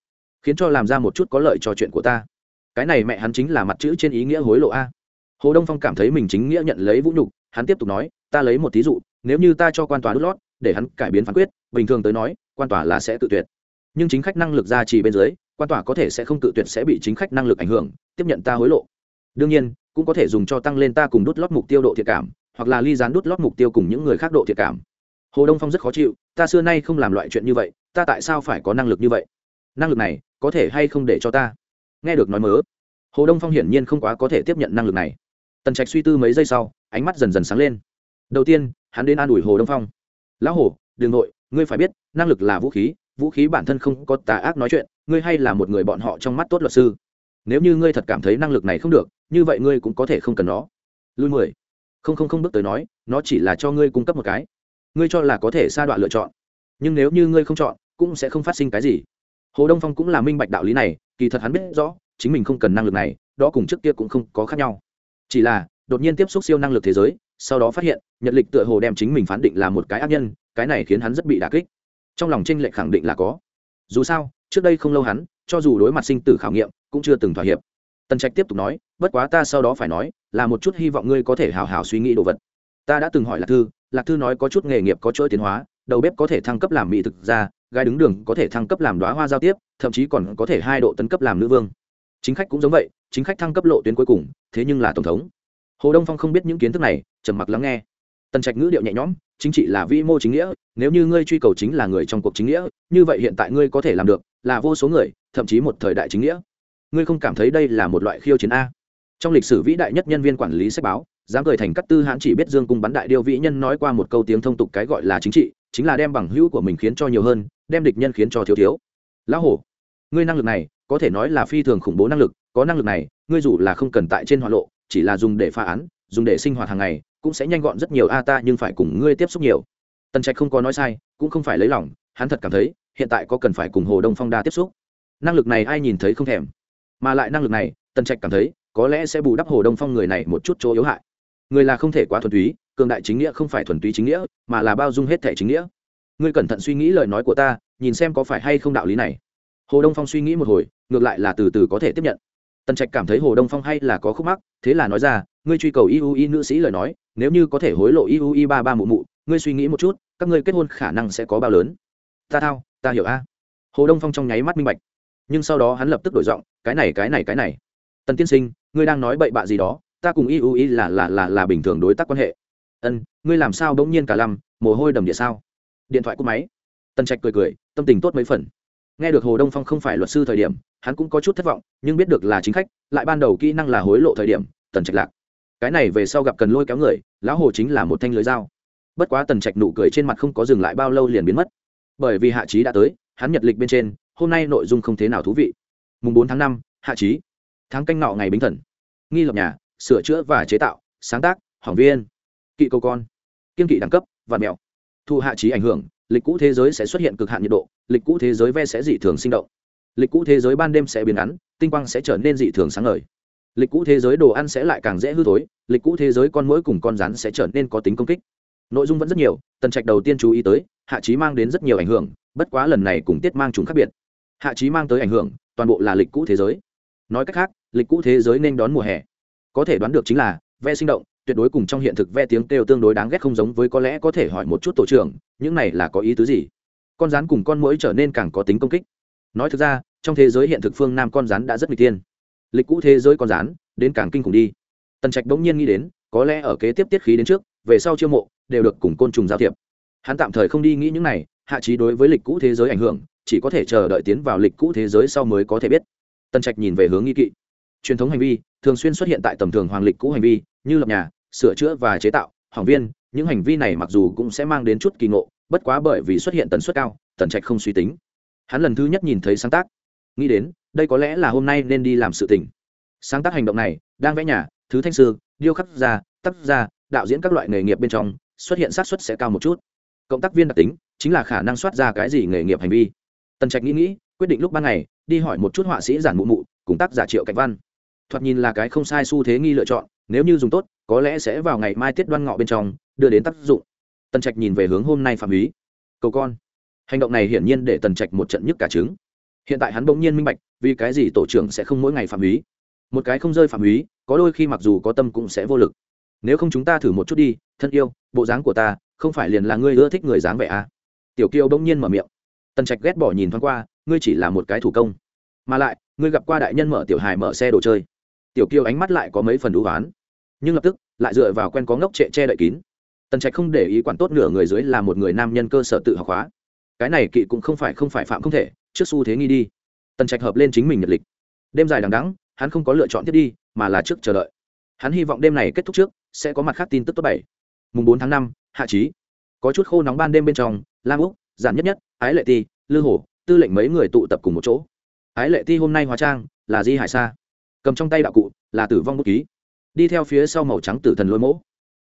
khiến cho làm ra một chút có lợi cho chuyện của ta. Cái này mẹ hắn chính là mặt chữ trên ý nghĩa hối lộ a. Hồ đông phong cảm thấy mình chính nghĩa nhận lấy vũ nhục, hắn tiếp tục nói, ta lấy một thí dụ, nếu như ta cho quan tòa đút lót, để hắn cải biến phán quyết, bình thường tới nói, quan tòa là sẽ tự tuyệt. Nhưng chính khách năng lực ra chỉ bên dưới, quan tòa có thể sẽ không tự tuyệt sẽ bị chính khách năng lực ảnh hưởng, tiếp nhận ta hối lộ. Đương nhiên, cũng có thể dùng cho tăng lên ta cùng đút lót mục tiêu độ thiệt cảm, hoặc là ly gián đút lót mục tiêu cùng những người khác độ thiệt cảm hồ đông phong rất khó chịu, ta xưa nay không làm loại chuyện như vậy, ta tại sao phải có năng lực như vậy? Năng lực này có thể hay không để cho ta? Nghe được nói mớ, hồ đông phong hiển nhiên không quá có thể tiếp nhận năng lực này. Tần trạch suy tư mấy giây sau, ánh mắt dần dần sáng lên. Đầu tiên, hắn đến an ủi hồ đông phong. Lão hồ đường nội, ngươi phải biết, năng lực là vũ khí vũ khí bản thân không có tà ác nói chuyện, ngươi hay là một người bọn họ trong mắt tốt luật sư. Nếu như ngươi thật cảm thấy năng lực này không được, như vậy ngươi cũng có thể không cần nó. Lui mười. Không không không bước tới nói, nó chỉ là cho ngươi cung cấp một cái ngươi cho là có thể sa đoạn lựa chọn. Nhưng nếu như ngươi không chọn, cũng sẽ không phát sinh cái gì. Hồ đông phong cũng là minh bạch đạo lý này, kỳ thật hắn biết rõ, chính mình không cần năng lực này, đó cùng trước kia cũng không có khác nhau. Chỉ là, đột nhiên tiếp xúc siêu năng lực thế giới, sau đó phát hiện, nhật lịch tựa hồ đem chính mình phán định là một cái ác nhân, cái này khiến hắn rất bị đà kích. Trong lòng tranh lệch khẳng định là có. Dù sao, trước đây không lâu hắn, cho dù đối mặt sinh tử khảo nghiệm, cũng chưa từng thỏa hiệp. Tần trạch tiếp tục nói, bất quá ta sau đó phải nói, là một chút hy vọng ngươi có thể hào hào suy nghĩ đồ vật. Ta đã từng hỏi là thư lạc thư nói có chút nghề nghiệp có chỗ tiến hóa, đầu bếp có thể thăng cấp làm mỹ thực ra gai đứng đường có thể thăng cấp làm đoá hoa giao tiếp, thậm chí còn có thể hai độ tấn cấp làm nữ vương. Chính khách cũng giống vậy, chính khách thăng cấp lộ tuyến cuối cùng, thế nhưng là tổng thống. Hồ đông phong không biết những kiến thức này, trầm mặc lắng nghe. Tần trạch ngữ điệu nhẹ nhõm, chính trị là vĩ mô chính nghĩa, nếu như ngươi truy cầu chính là người trong cuộc chính nghĩa, như vậy hiện tại ngươi có thể làm được, là vô số người, thậm chí một thời đại chính nghĩa. Ngươi không cảm thấy đây là một loại khiêu chiến a? Trong lịch sử vĩ đại nhất nhân viên quản lý sách báo dám cười thành cắt tư hãn chỉ biết dương cung bắn đại điêu vĩ nhân nói qua một câu tiếng thông tục cái gọi là chính trị, chính là đem bằng hữu của mình khiến cho nhiều hơn, đem địch nhân khiến cho thiếu thiếu. Lão hổ, ngươi năng lực này, có thể nói là phi thường khủng bố năng lực, có năng lực này, ngươi dù là không cần tại trên hoa lộ, chỉ là dùng để phá án, dùng để sinh hoạt hàng ngày, cũng sẽ nhanh gọn rất nhiều. A ta nhưng phải cùng ngươi tiếp xúc nhiều. Tần trạch không có nói sai, cũng không phải lấy lòng, hắn thật cảm thấy, hiện tại có cần phải cùng hồ đông phong đa tiếp xúc. Năng lực này ai nhìn thấy không thèm, mà lại năng lực này, tần trạch cảm thấy, có lẽ sẽ bù đắp hồ đông phong người này một chút chỗ yếu hại người là không thể quá thuần túy, cường đại chính nghĩa không phải thuần túy chính nghĩa, mà là bao dung hết thể chính nghĩa. Ngươi cẩn thận suy nghĩ lời nói của ta, nhìn xem có phải hay không đạo lý này. Hồ đông phong suy nghĩ một hồi, ngược lại là từ từ có thể tiếp nhận. Tần trạch cảm thấy hồ đông phong hay là có khúc mắc, thế là nói ra, ngươi truy cầu iui nữ sĩ lời nói, nếu như có thể hối lộ iui ba ba mụ mụ, ngươi suy nghĩ một chút, các ngươi kết hôn khả năng sẽ có bao lớn? Ta thao, ta hiểu a. Hồ đông phong trong nháy mắt minh bạch. Nhưng sau đó hắn lập tức đổi giọng, cái này cái này cái này. Tần tiên sinh, ngươi đang nói bậy bạ gì đó? Ta cùng iui là là là là bình thường đối tác quan hệ. Ân, ngươi làm sao bỗng nhiên cả lăm, mồ hôi đầm địa sao? Điện thoại cúp máy. Tần trạch cười cười, tâm tình tốt mấy phần. Nghe được hồ đông phong không phải luật sư thời điểm, hắn cũng có chút thất vọng, nhưng biết được là chính khách, lại ban đầu kỹ năng là hối lộ thời điểm, tần trạch lạc. Cái này về sau gặp cần lôi kéo người, lão hồ chính là một thanh lưới dao. Bất quá tần trạch nụ cười trên mặt không có dừng lại bao lâu liền biến mất. Bởi vì hạ trí đã tới, hắn nhật lịch bên trên, hôm nay nội dung không thế nào thú vị. Mùng bốn tháng năm, hạ trí. Tháng canh nọ ngày bính thần. Nghi lập nhà sửa chữa và chế tạo, sáng tác hỏng viên kỵ câu con, kiên kỵ đẳng cấp, và mèo thu hạ trí ảnh hưởng, lịch cũ thế giới sẽ xuất hiện cực hạn nhiệt độ, lịch cũ thế giới ve sẽ dị thường sinh động. Lịch cũ thế giới ban đêm sẽ biến ngắn, tinh quang sẽ trở nên dị thường sáng ngời. Lịch cũ thế giới đồ ăn sẽ lại càng dễ hư thối, lịch cũ thế giới con mũi cùng con rắn sẽ trở nên có tính công kích. Nội dung vẫn rất nhiều, tần trạch đầu tiên chú ý tới, hạ trí mang đến rất nhiều ảnh hưởng, bất quá lần này cùng tiết mang chúng khác biệt. Hạ trí mang tới ảnh hưởng, toàn bộ là lịch cũ thế giới. Nói cách khác, lịch cũ thế giới nên đón mùa hè có thể đoán được chính là, ve sinh động, tuyệt đối cùng trong hiện thực ve tiếng kêu tương đối đáng ghét không giống với có lẽ có thể hỏi một chút tổ trưởng, những này là có ý tứ gì? Con rắn cùng con mũi trở nên càng có tính công kích. Nói thực ra, trong thế giới hiện thực phương nam con rắn đã rất nguy tiên lịch cũ thế giới con rắn, đến càng kinh khủng đi. Tần trạch bỗng nhiên nghĩ đến, có lẽ ở kế tiếp tiết khí đến trước, về sau chiêu mộ, đều được cùng côn trùng giao thiệp. Hắn tạm thời không đi nghĩ những này, hạ trí đối với lịch cũ thế giới ảnh hưởng, chỉ có thể chờ đợi tiến vào lịch cũ thế giới sau mới có thể biết. Tần trạch nhìn về hướng nghi kỵ truyền thống hành vi thường xuyên xuất hiện tại tầm thường hoàng lịch cũ hành vi, như lập nhà, sửa chữa và chế tạo, hỏng viên. Những hành vi này mặc dù cũng sẽ mang đến chút kỳ ngộ, bất quá bởi vì xuất hiện tần suất cao, tần trạch không suy tính. Hắn lần thứ nhất nhìn thấy sáng tác, nghĩ đến, đây có lẽ là hôm nay nên đi làm sự tình. Sáng tác hành động này, đang vẽ nhà, thứ thanh sư, điêu khắc gia, tác gia, đạo diễn các loại nghề nghiệp bên trong, xuất hiện xác suất sẽ cao một chút. Cộng tác viên đặc tính, chính là khả năng soát ra cái gì nghề nghiệp hành vi. Tần trạch nghĩ nghĩ, quyết định lúc ban ngày, đi hỏi một chút họa sĩ giản mụ mụ, cùng tác giả triệu cảnh văn thoạt nhìn là cái không sai xu thế nghi lựa chọn nếu như dùng tốt có lẽ sẽ vào ngày mai tiết đoan ngọ bên trong đưa đến tác dụng. Tần trạch nhìn về hướng hôm nay phạm ý. cầu con. Hành động này hiển nhiên để tần trạch một trận nhức cả trứng. Hiện tại hắn bỗng nhiên minh bạch vì cái gì tổ trưởng sẽ không mỗi ngày phạm ý. một cái không rơi phạm ý, có đôi khi mặc dù có tâm cũng sẽ vô lực. Nếu không chúng ta thử một chút đi thân yêu bộ dáng của ta không phải liền là ngươi ưa thích người dáng vẻ à. tiểu kiều bỗng nhiên mở miệng. Tần trạch ghét bỏ nhìn thoáng qua ngươi chỉ là một cái thủ công. Mà lại ngươi gặp qua đại nhân mở tiểu hài mở xe đồ chơi tiểu kiều ánh mắt lại có mấy phần đũ oán. Nhưng lập tức, lại dựa vào quen có ngốc trệ che đậy kín. Tần trạch không để ý quản tốt nửa người dưới là một người nam nhân cơ sở tự học hóa. Cái này kỵ cũng không phải không phải phạm không thể, trước xu thế nghi đi. Tần trạch hợp lên chính mình nhật lịch. Đêm dài đằng đắng hắn không có lựa chọn tiếp đi, mà là trước chờ đợi. Hắn hy vọng đêm này kết thúc trước, sẽ có mặt khác tin tức tốt bảy. Mùng bốn tháng năm, hạ trí có chút khô nóng ban đêm bên trong, lam úc, giản nhất nhất, ái lệ ti, lư hổ, tư lệnh mấy người tụ tập cùng một chỗ. Ái lệ ti hôm nay hóa trang là di hải sa cầm trong tay đạo cụ, là tử vong bút ký. Đi theo phía sau màu trắng tử thần lôi mỗ.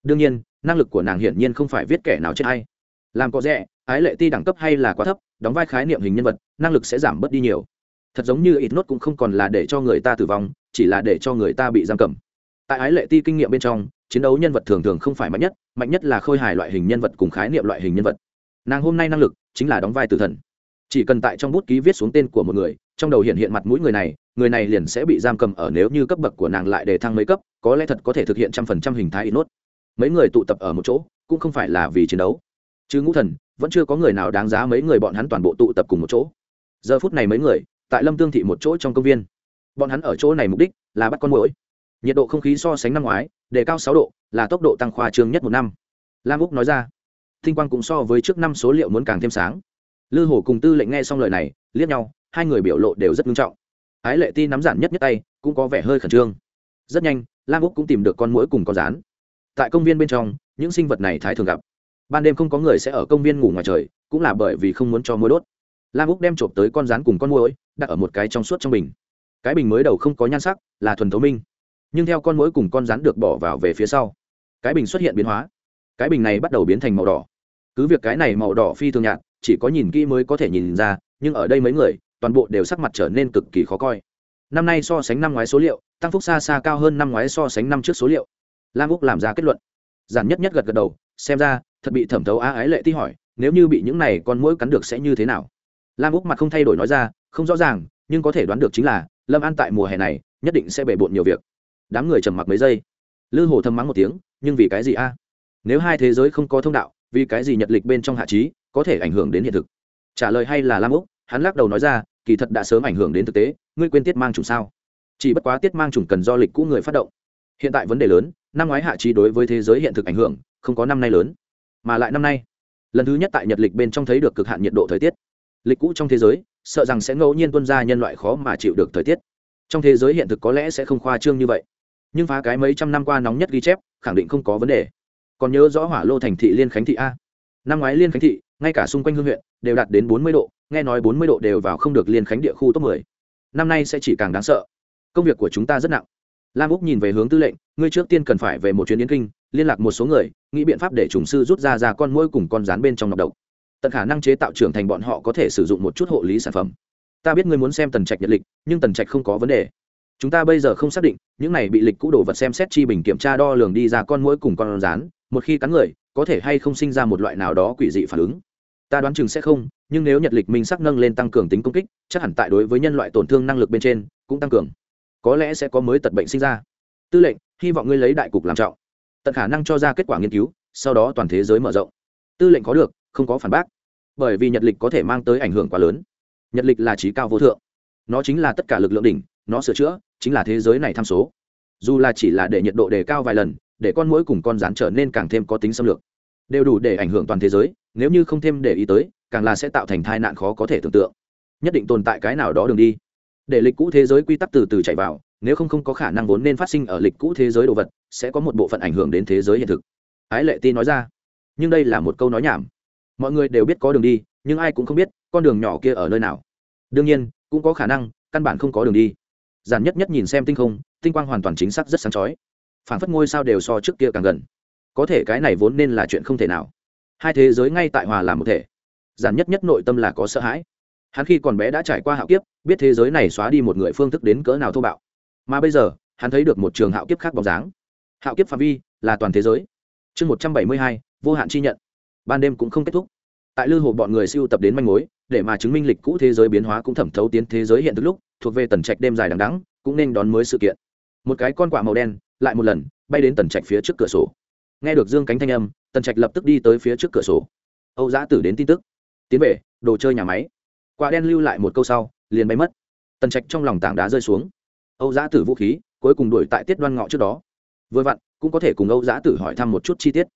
Đương nhiên, năng lực của nàng hiển nhiên không phải viết kẻ nào chết hay. Làm có rẻ, ái lệ ti đẳng cấp hay là quá thấp, đóng vai khái niệm hình nhân vật, năng lực sẽ giảm bớt đi nhiều. Thật giống như ít nốt cũng không còn là để cho người ta tử vong, chỉ là để cho người ta bị giam cầm. Tại ái lệ ti kinh nghiệm bên trong, chiến đấu nhân vật thường thường không phải mạnh nhất mạnh nhất là khôi hài loại hình nhân vật cùng khái niệm loại hình nhân vật. Nàng hôm nay năng lực chính là đóng vai tử thần. Chỉ cần tại trong bút ký viết xuống tên của một người, trong đầu hiện hiện mặt mũi người này người này liền sẽ bị giam cầm ở nếu như cấp bậc của nàng lại để thăng mấy cấp, có lẽ thật có thể thực hiện trăm phần trăm hình thái ít nốt mấy người tụ tập ở một chỗ, cũng không phải là vì chiến đấu. Chứ ngũ thần, vẫn chưa có người nào đáng giá mấy người bọn hắn toàn bộ tụ tập cùng một chỗ. Giờ phút này mấy người, tại lâm tương thị một chỗ trong công viên. Bọn hắn ở chỗ này mục đích là bắt con mũi nhiệt độ không khí so sánh năm ngoái, đề cao sáu độ, là tốc độ tăng khoa trương nhất một năm. Lam úc nói ra, thinh quang cũng so với trước năm số liệu muốn càng thêm sáng. Lư hồ cùng tư lệnh nghe xong lời này, liếc nhau, hai người biểu lộ đều rất nghiêm trọng ái lệ ti nắm giản nhất nhất tay, cũng có vẻ hơi khẩn trương. Rất nhanh, lam úc cũng tìm được con mũi cùng con rán. Tại công viên bên trong, những sinh vật này thái thường gặp. Ban đêm không có người sẽ ở công viên ngủ ngoài trời, cũng là bởi vì không muốn cho mũi đốt. Lam úc đem trộm tới con rán cùng con mũi đặt ở một cái trong suốt trong bình. Cái bình mới đầu không có nhan sắc, là thuần thấu minh. Nhưng theo con mũi cùng con rắn được bỏ vào về phía sau, cái bình xuất hiện biến hóa. Cái bình này bắt đầu biến thành màu đỏ. Cứ việc cái này màu đỏ phi thường nhạt, chỉ có nhìn kỹ mới có thể nhìn ra, nhưng ở đây mấy người toàn bộ đều sắc mặt trở nên cực kỳ khó coi. Năm nay so sánh năm ngoái số liệu, tăng phúc xa xa cao hơn năm ngoái so sánh năm trước số liệu. Lam úc làm ra kết luận. Giản nhất nhất gật gật đầu, xem ra, thật bị thẩm thấu á ái lệ ti hỏi, nếu như bị những này con mũi cắn được sẽ như thế nào? Lam úc mặt không thay đổi nói ra, không rõ ràng, nhưng có thể đoán được chính là, lâm an tại mùa hè này, nhất định sẽ bể bộn nhiều việc. Đám người trầm mặc mấy giây. Lư hồ thầm mắng một tiếng, nhưng vì cái gì a? Nếu hai thế giới không có thông đạo, vì cái gì nhật lịch bên trong hạ trí có thể ảnh hưởng đến hiện thực? Trả lời hay là lam úc? Hắn lắc đầu nói ra, kỳ thật đã sớm ảnh hưởng đến thực tế, ngươi quên tiết mang chủng sao? Chỉ bất quá tiết mang chủng cần do lịch cũ người phát động. Hiện tại vấn đề lớn, năm ngoái hạ trí đối với thế giới hiện thực ảnh hưởng, không có năm nay lớn, mà lại năm nay. Lần thứ nhất tại nhật lịch bên trong thấy được cực hạn nhiệt độ thời tiết. Lịch cũ trong thế giới, sợ rằng sẽ ngẫu nhiên tuân ra nhân loại khó mà chịu được thời tiết. Trong thế giới hiện thực có lẽ sẽ không khoa trương như vậy. Nhưng phá cái mấy trăm năm qua nóng nhất ghi chép, khẳng định không có vấn đề. Còn nhớ rõ hỏa lô thành thị liên khánh thị a. Năm ngoái liên khánh thị ngay cả xung quanh hương huyện đều đạt đến bốn mươi độ, nghe nói bốn mươi độ đều vào không được liên khánh địa khu top mười. Năm nay sẽ chỉ càng đáng sợ. Công việc của chúng ta rất nặng. Lam úc nhìn về hướng tư lệnh, ngươi trước tiên cần phải về một chuyến yến kinh, liên lạc một số người, nghĩ biện pháp để trùng sư rút ra ra con mũi cùng con rán bên trong nọc độc. Tận khả năng chế tạo trưởng thành bọn họ có thể sử dụng một chút hộ lý sản phẩm. Ta biết ngươi muốn xem tần trạch nhật lịch, nhưng tần trạch không có vấn đề. Chúng ta bây giờ không xác định, những này bị lịch cũ đồ vật xem xét chi bình kiểm tra đo lường đi ra con mũi cùng con rán, một khi cắn người, có thể hay không sinh ra một loại nào đó quỷ dị phản ứng ta đoán chừng sẽ không, nhưng nếu nhật lịch minh sắc nâng lên tăng cường tính công kích, chắc hẳn tại đối với nhân loại tổn thương năng lực bên trên, cũng tăng cường. Có lẽ sẽ có mới tật bệnh sinh ra. Tư lệnh, hy vọng ngươi lấy đại cục làm trọng. Tận khả năng cho ra kết quả nghiên cứu, sau đó toàn thế giới mở rộng. Tư lệnh có được, không có phản bác. Bởi vì nhật lịch có thể mang tới ảnh hưởng quá lớn. Nhật lịch là trí cao vô thượng. Nó chính là tất cả lực lượng đỉnh, nó sửa chữa, chính là thế giới này tham số. Dù là chỉ là để nhiệt độ đề cao vài lần, để con mũi cùng con rắn trở nên càng thêm có tính xâm lược đều đủ để ảnh hưởng toàn thế giới, nếu như không thêm để ý tới, càng là sẽ tạo thành tai nạn khó có thể tưởng tượng. Nhất định tồn tại cái nào đó đường đi. Để lịch cũ thế giới quy tắc từ từ chạy vào, nếu không không có khả năng vốn nên phát sinh ở lịch cũ thế giới đồ vật, sẽ có một bộ phận ảnh hưởng đến thế giới hiện thực. Ái lệ ti nói ra. Nhưng đây là một câu nói nhảm. Mọi người đều biết có đường đi, nhưng ai cũng không biết con đường nhỏ kia ở nơi nào. Đương nhiên, cũng có khả năng, căn bản không có đường đi. Giản nhất nhất nhìn xem tinh không, tinh quang hoàn toàn chính xác rất sáng chói. Phản phất ngôi sao đều so trước kia càng gần có thể cái này vốn nên là chuyện không thể nào. Hai thế giới ngay tại hòa làm một thể. Giản nhất nhất nội tâm là có sợ hãi. Hắn khi còn bé đã trải qua hạo kiếp, biết thế giới này xóa đi một người phương thức đến cỡ nào thô bạo. Mà bây giờ, hắn thấy được một trường hạo kiếp khác bóng dáng. Hạo kiếp phạm vi là toàn thế giới. Chương một trăm bảy mươi hai, vô hạn chi nhận. Ban đêm cũng không kết thúc. Tại lư hồ bọn người siêu tập đến manh mối, để mà chứng minh lịch cũ thế giới biến hóa cũng thẩm thấu tiến thế giới hiện thực lúc, thuộc về tần trạch đêm dài đằng đắng cũng nên đón mới sự kiện. Một cái con quạ màu đen, lại một lần, bay đến tần trạch phía trước cửa sổ nghe được dương cánh thanh âm, tần trạch lập tức đi tới phía trước cửa sổ. Âu giã tử đến tin tức. Tiến về, đồ chơi nhà máy. Quả đen lưu lại một câu sau, liền bay mất. Tần trạch trong lòng tảng đá rơi xuống. Âu giã tử vũ khí, cuối cùng đuổi tại tiết đoan ngọ trước đó. Vừa vặn, cũng có thể cùng âu giã tử hỏi thăm một chút chi tiết.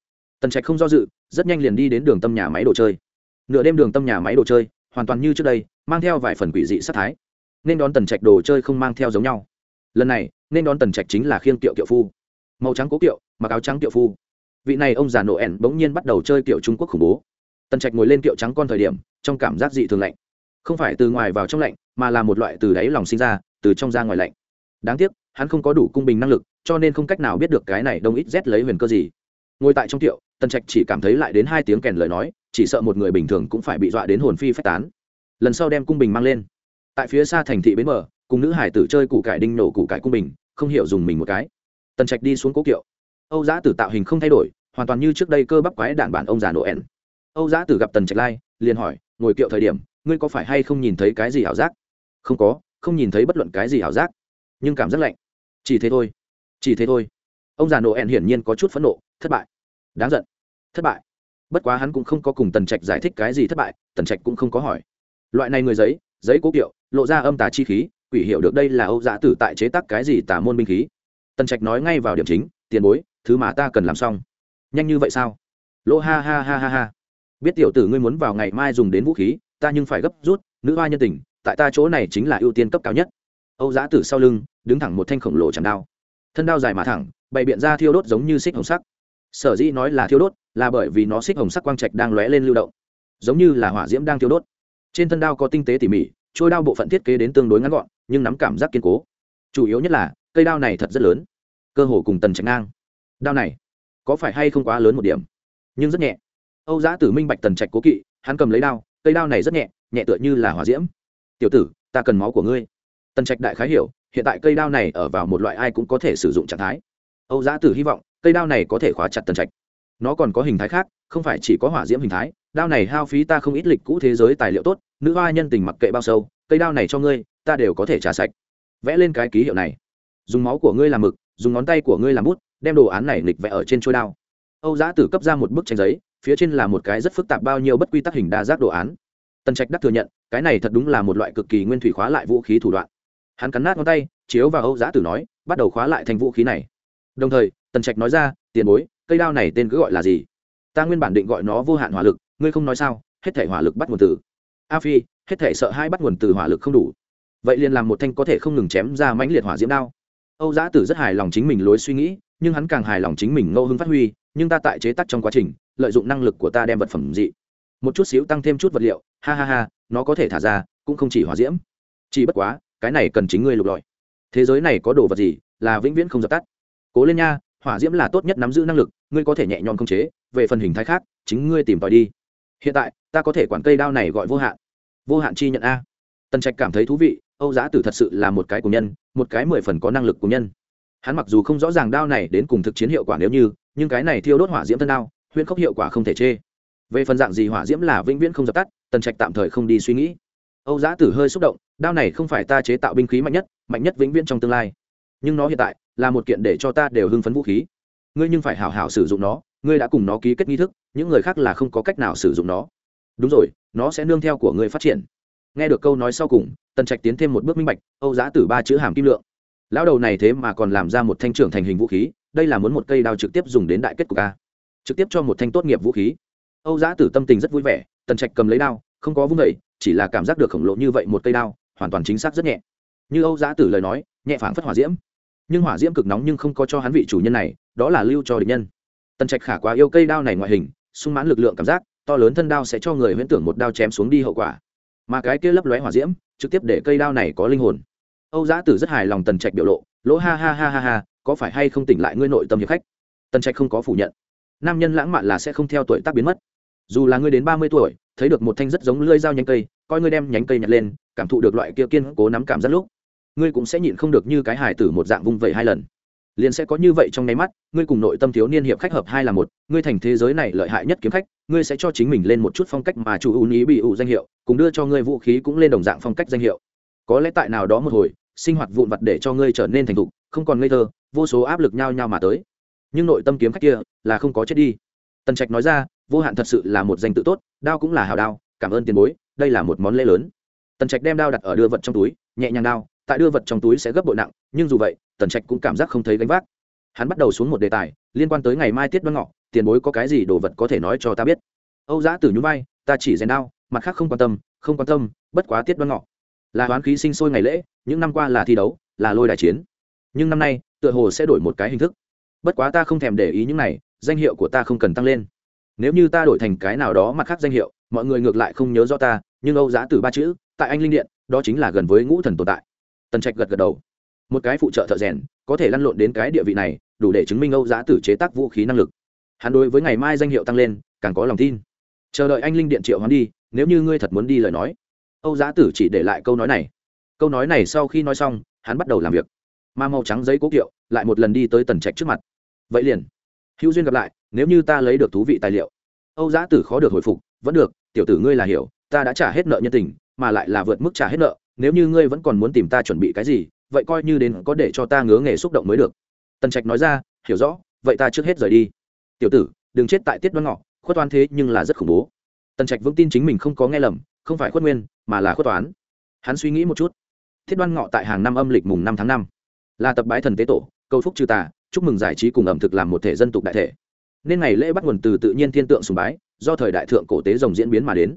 Tần trạch không do dự, rất nhanh liền đi đến đường tâm nhà máy đồ chơi. Nửa đêm đường tâm nhà máy đồ chơi, hoàn toàn như trước đây, mang theo vài phần quỷ dị sát thái. Nên đón tần trạch đồ chơi không mang theo giống nhau. Lần này, nên đón tần trạch chính là khiêng kiệu kiệu phu. Màu trắng cố kiệu, mặc áo trắng kiệu phu vị này ông già nổ ẻn bỗng nhiên bắt đầu chơi kiểu trung quốc khủng bố. Tần trạch ngồi lên kiệu trắng con thời điểm, trong cảm giác dị thường lạnh. Không phải từ ngoài vào trong lạnh, mà là một loại từ đáy lòng sinh ra, từ trong ra ngoài lạnh. Đáng tiếc, hắn không có đủ cung bình năng lực, cho nên không cách nào biết được cái này đông ít rét lấy huyền cơ gì. Ngồi tại trong kiệu, tần trạch chỉ cảm thấy lại đến hai tiếng kèn lời nói, chỉ sợ một người bình thường cũng phải bị dọa đến hồn phi phách tán. Lần sau đem cung bình mang lên. Tại phía xa thành thị bến bờ, cùng nữ hải tử chơi củ cải đinh nổ củ cải cung bình, không hiểu dùng mình một cái. Tần trạch đi xuống cố kiệu âu giã tử tạo hình không thay đổi, hoàn toàn như trước đây cơ bắp quái đạn bản ông già noel. Âu giã tử gặp tần trạch lai, liền hỏi, ngồi kiệu thời điểm, ngươi có phải hay không nhìn thấy cái gì ảo giác? Không có, không nhìn thấy bất luận cái gì ảo giác. Nhưng cảm giác lạnh. Chỉ thế thôi, chỉ thế thôi. Ông già noel hiển nhiên có chút phẫn nộ, thất bại. Đáng giận. Thất bại. Bất quá hắn cũng không có cùng tần trạch giải thích cái gì thất bại, tần trạch cũng không có hỏi. Loại này người giấy giấy cố kiệu, lộ ra âm tà chi khí, quỷ hiểu được đây là âu giã tử tại chế tác cái gì tà môn binh khí. Tần trạch nói ngay vào điểm chính, tiền bối thứ mà ta cần làm xong. Nhanh như vậy sao? Lỗ ha ha ha ha ha. Biết tiểu tử ngươi muốn vào ngày mai dùng đến vũ khí, ta nhưng phải gấp rút, nữ hoa nhân tình, tại ta chỗ này chính là ưu tiên cấp cao nhất. Âu giã tử sau lưng, đứng thẳng một thanh khổng lồ chẳng đao. Thân đao dài mà thẳng, bày biện ra thiêu đốt giống như xích hồng sắc. Sở dĩ nói là thiêu đốt, là bởi vì nó xích hồng sắc quang trạch đang lóe lên lưu động. Giống như là hỏa diễm đang thiêu đốt. Trên thân đao có tinh tế tỉ mỉ, trôi đao bộ phận thiết kế đến tương đối ngắn gọn, nhưng nắm cảm giác kiên cố. Chủ yếu nhất là, cây đao này thật rất lớn. Cơ hồ cùng tần trạch ngang đao này, có phải hay không quá lớn một điểm? Nhưng rất nhẹ. Âu giã tử minh bạch tần trạch cố kỵ, hắn cầm lấy đao, cây đao này rất nhẹ nhẹ tựa như là hỏa diễm. Tiểu tử, ta cần máu của ngươi. Tần trạch đại khái hiểu, hiện tại cây đao này ở vào một loại ai cũng có thể sử dụng trạng thái. Âu giã tử hy vọng, cây đao này có thể khóa chặt tần trạch. Nó còn có hình thái khác, không phải chỉ có hỏa diễm hình thái, đao này hao phí ta không ít lịch cũ thế giới tài liệu tốt, nữ hoa nhân tình mặc kệ bao sâu, cây đao này cho ngươi, ta đều có thể trả sạch. Vẽ lên cái ký hiệu này. Dùng máu của ngươi làm mực, dùng ngón tay của ngươi làm bút đem đồ án này lịch vẽ ở trên trôi đao. Âu giã tử cấp ra một bức tranh giấy, phía trên là một cái rất phức tạp bao nhiêu bất quy tắc hình đa giác đồ án. Tần trạch đắc thừa nhận, cái này thật đúng là một loại cực kỳ nguyên thủy khóa lại vũ khí thủ đoạn. Hắn cắn nát ngón tay, chiếu vào âu giã tử nói, bắt đầu khóa lại thành vũ khí này. Đồng thời, tần trạch nói ra, tiền bối, cây đao này tên cứ gọi là gì? Ta nguyên bản định gọi nó vô hạn hỏa lực, ngươi không nói sao, hết thể hỏa lực bắt nguồn từ. A phi, hết thể sợ hai bắt nguồn từ hỏa lực không đủ. Vậy liền làm một thanh có thể không ngừng chém ra mãnh liệt hỏa diễm đao âu giã tử rất hài lòng chính mình lối suy nghĩ, nhưng hắn càng hài lòng chính mình ngẫu hứng phát huy, nhưng ta tại chế tác trong quá trình, lợi dụng năng lực của ta đem vật phẩm dị. Một chút xíu tăng thêm chút vật liệu, ha ha ha, nó có thể thả ra, cũng không chỉ hỏa diễm. Chỉ bất quá, cái này cần chính ngươi lục lọi. Thế giới này có đồ vật gì, là vĩnh viễn không dập tắt. Cố lên nha, hỏa diễm là tốt nhất nắm giữ năng lực, ngươi có thể nhẹ nhõm khống chế, về phần hình thái khác, chính ngươi tìm tòi đi. Hiện tại, ta có thể quản cây đao này gọi vô hạn. Vô hạn chi nhận a. Tần trạch cảm thấy thú vị âu giá tử thật sự là một cái của nhân, một cái mười phần có năng lực của nhân. Hắn mặc dù không rõ ràng đao này đến cùng thực chiến hiệu quả nếu như, nhưng cái này thiêu đốt hỏa diễm thân đao, huyễn khốc hiệu quả không thể chê. Về phần dạng gì hỏa diễm là vĩnh viễn không dập tắt, tần trạch tạm thời không đi suy nghĩ. Âu giá tử hơi xúc động, đao này không phải ta chế tạo binh khí mạnh nhất mạnh nhất vĩnh viễn trong tương lai. Nhưng nó hiện tại là một kiện để cho ta đều hưng phấn vũ khí. Ngươi nhưng phải hảo hảo sử dụng nó, ngươi đã cùng nó ký kết nghi thức, những người khác là không có cách nào sử dụng nó. Đúng rồi, nó sẽ nương theo của ngươi phát triển nghe được câu nói sau cùng, tần trạch tiến thêm một bước minh bạch, âu giá tử ba chữ hàm kim lượng. Lão đầu này thế mà còn làm ra một thanh trưởng thành hình vũ khí, đây là muốn một cây đao trực tiếp dùng đến đại kết của ca trực tiếp cho một thanh tốt nghiệp vũ khí. Âu giá tử tâm tình rất vui vẻ, tần trạch cầm lấy đao, không có vung vẩy chỉ là cảm giác được khổng lồ như vậy một cây đao, hoàn toàn chính xác rất nhẹ. Như âu giá tử lời nói, nhẹ phảng phất hỏa diễm. Nhưng hỏa diễm cực nóng nhưng không có cho hắn vị chủ nhân này, đó là lưu cho địch nhân. Tần trạch khả quá yêu cây đao này ngoại hình, sung mãn lực lượng cảm giác, to lớn thân đao sẽ cho người huyễn tưởng một đao chém xuống đi hậu quả mà cái kia lấp lóe hỏa diễm, trực tiếp để cây đao này có linh hồn. Âu giã tử rất hài lòng tần trạch biểu lộ, lỗ ha ha ha ha ha, có phải hay không tỉnh lại ngươi nội tâm hiệp khách? Tần trạch không có phủ nhận. Nam nhân lãng mạn là sẽ không theo tuổi tác biến mất. Dù là ngươi đến ba mươi tuổi, thấy được một thanh rất giống lưỡi dao nhánh cây, coi ngươi đem nhánh cây nhặt lên, cảm thụ được loại kia kiên cố nắm cảm giác lúc, ngươi cũng sẽ nhịn không được như cái hài tử một dạng vung vẩy hai lần liền sẽ có như vậy trong nháy mắt, ngươi cùng nội tâm thiếu niên hiệp khách hợp hai là một, ngươi thành thế giới này lợi hại nhất kiếm khách, ngươi sẽ cho chính mình lên một chút phong cách mà chủ ưu ý bị ủ danh hiệu, cùng đưa cho ngươi vũ khí cũng lên đồng dạng phong cách danh hiệu. Có lẽ tại nào đó một hồi, sinh hoạt vụn vặt để cho ngươi trở nên thành thục, không còn ngây thơ, vô số áp lực nhao nhao mà tới. Nhưng nội tâm kiếm khách kia là không có chết đi. Tần trạch nói ra, vô hạn thật sự là một danh tự tốt, đao cũng là hào đao, cảm ơn tiền bối, đây là một món lễ lớn. Tần trạch đem đao đặt ở đưa vật trong túi, nhẹ nhàng đao, tại đưa vật trong túi sẽ gấp bội nặng, nhưng dù vậy tần trạch cũng cảm giác không thấy gánh vác. Hắn bắt đầu xuống một đề tài, liên quan tới ngày mai tiết đoan ngọ, tiền bối có cái gì đồ vật có thể nói cho ta biết. Âu giã tử nhún vai, ta chỉ rèn đao, mặt khác không quan tâm, không quan tâm, bất quá tiết đoan ngọ. Là hoán khí sinh sôi ngày lễ, những năm qua là thi đấu, là lôi đài chiến. Nhưng năm nay, tựa hồ sẽ đổi một cái hình thức. Bất quá ta không thèm để ý những này, danh hiệu của ta không cần tăng lên. Nếu như ta đổi thành cái nào đó mặt khác danh hiệu, mọi người ngược lại không nhớ rõ ta, nhưng âu giã từ ba chữ, tại anh linh điện, đó chính là gần với ngũ thần tồn tại. Tần trạch gật gật đầu một cái phụ trợ thợ rèn, có thể lăn lộn đến cái địa vị này, đủ để chứng minh âu giã tử chế tác vũ khí năng lực. Hắn đối với ngày mai danh hiệu tăng lên, càng có lòng tin. Chờ đợi anh linh điện triệu hắn đi, nếu như ngươi thật muốn đi lời nói. Âu giã tử chỉ để lại câu nói này. Câu nói này sau khi nói xong, hắn bắt đầu làm việc. Mà màu trắng giấy cố kiệu, lại một lần đi tới tần trạch trước mặt. Vậy liền. Hữu duyên gặp lại, nếu như ta lấy được thú vị tài liệu. Âu giã tử khó được hồi phục, vẫn được, tiểu tử ngươi là hiểu, ta đã trả hết nợ nhân tình, mà lại là vượt mức trả hết nợ, nếu như ngươi vẫn còn muốn tìm ta chuẩn bị cái gì vậy coi như đến có để cho ta ngứa nghề xúc động mới được. Tần trạch nói ra, hiểu rõ, vậy ta trước hết rời đi. Tiểu tử, đừng chết tại tiết đoan ngọ, khuất toán thế nhưng là rất khủng bố. Tần trạch vững tin chính mình không có nghe lầm, không phải khuất nguyên, mà là khuất toán hắn suy nghĩ một chút. Thiết đoan ngọ tại hàng năm âm lịch mùng năm tháng năm, là tập bái thần tế tổ câu phúc trừ tà, chúc mừng giải trí cùng ẩm thực làm một thể dân tục đại thể. Nên ngày lễ bắt nguồn từ tự nhiên thiên tượng sùng bái, do thời đại thượng cổ tế rồng diễn biến mà đến.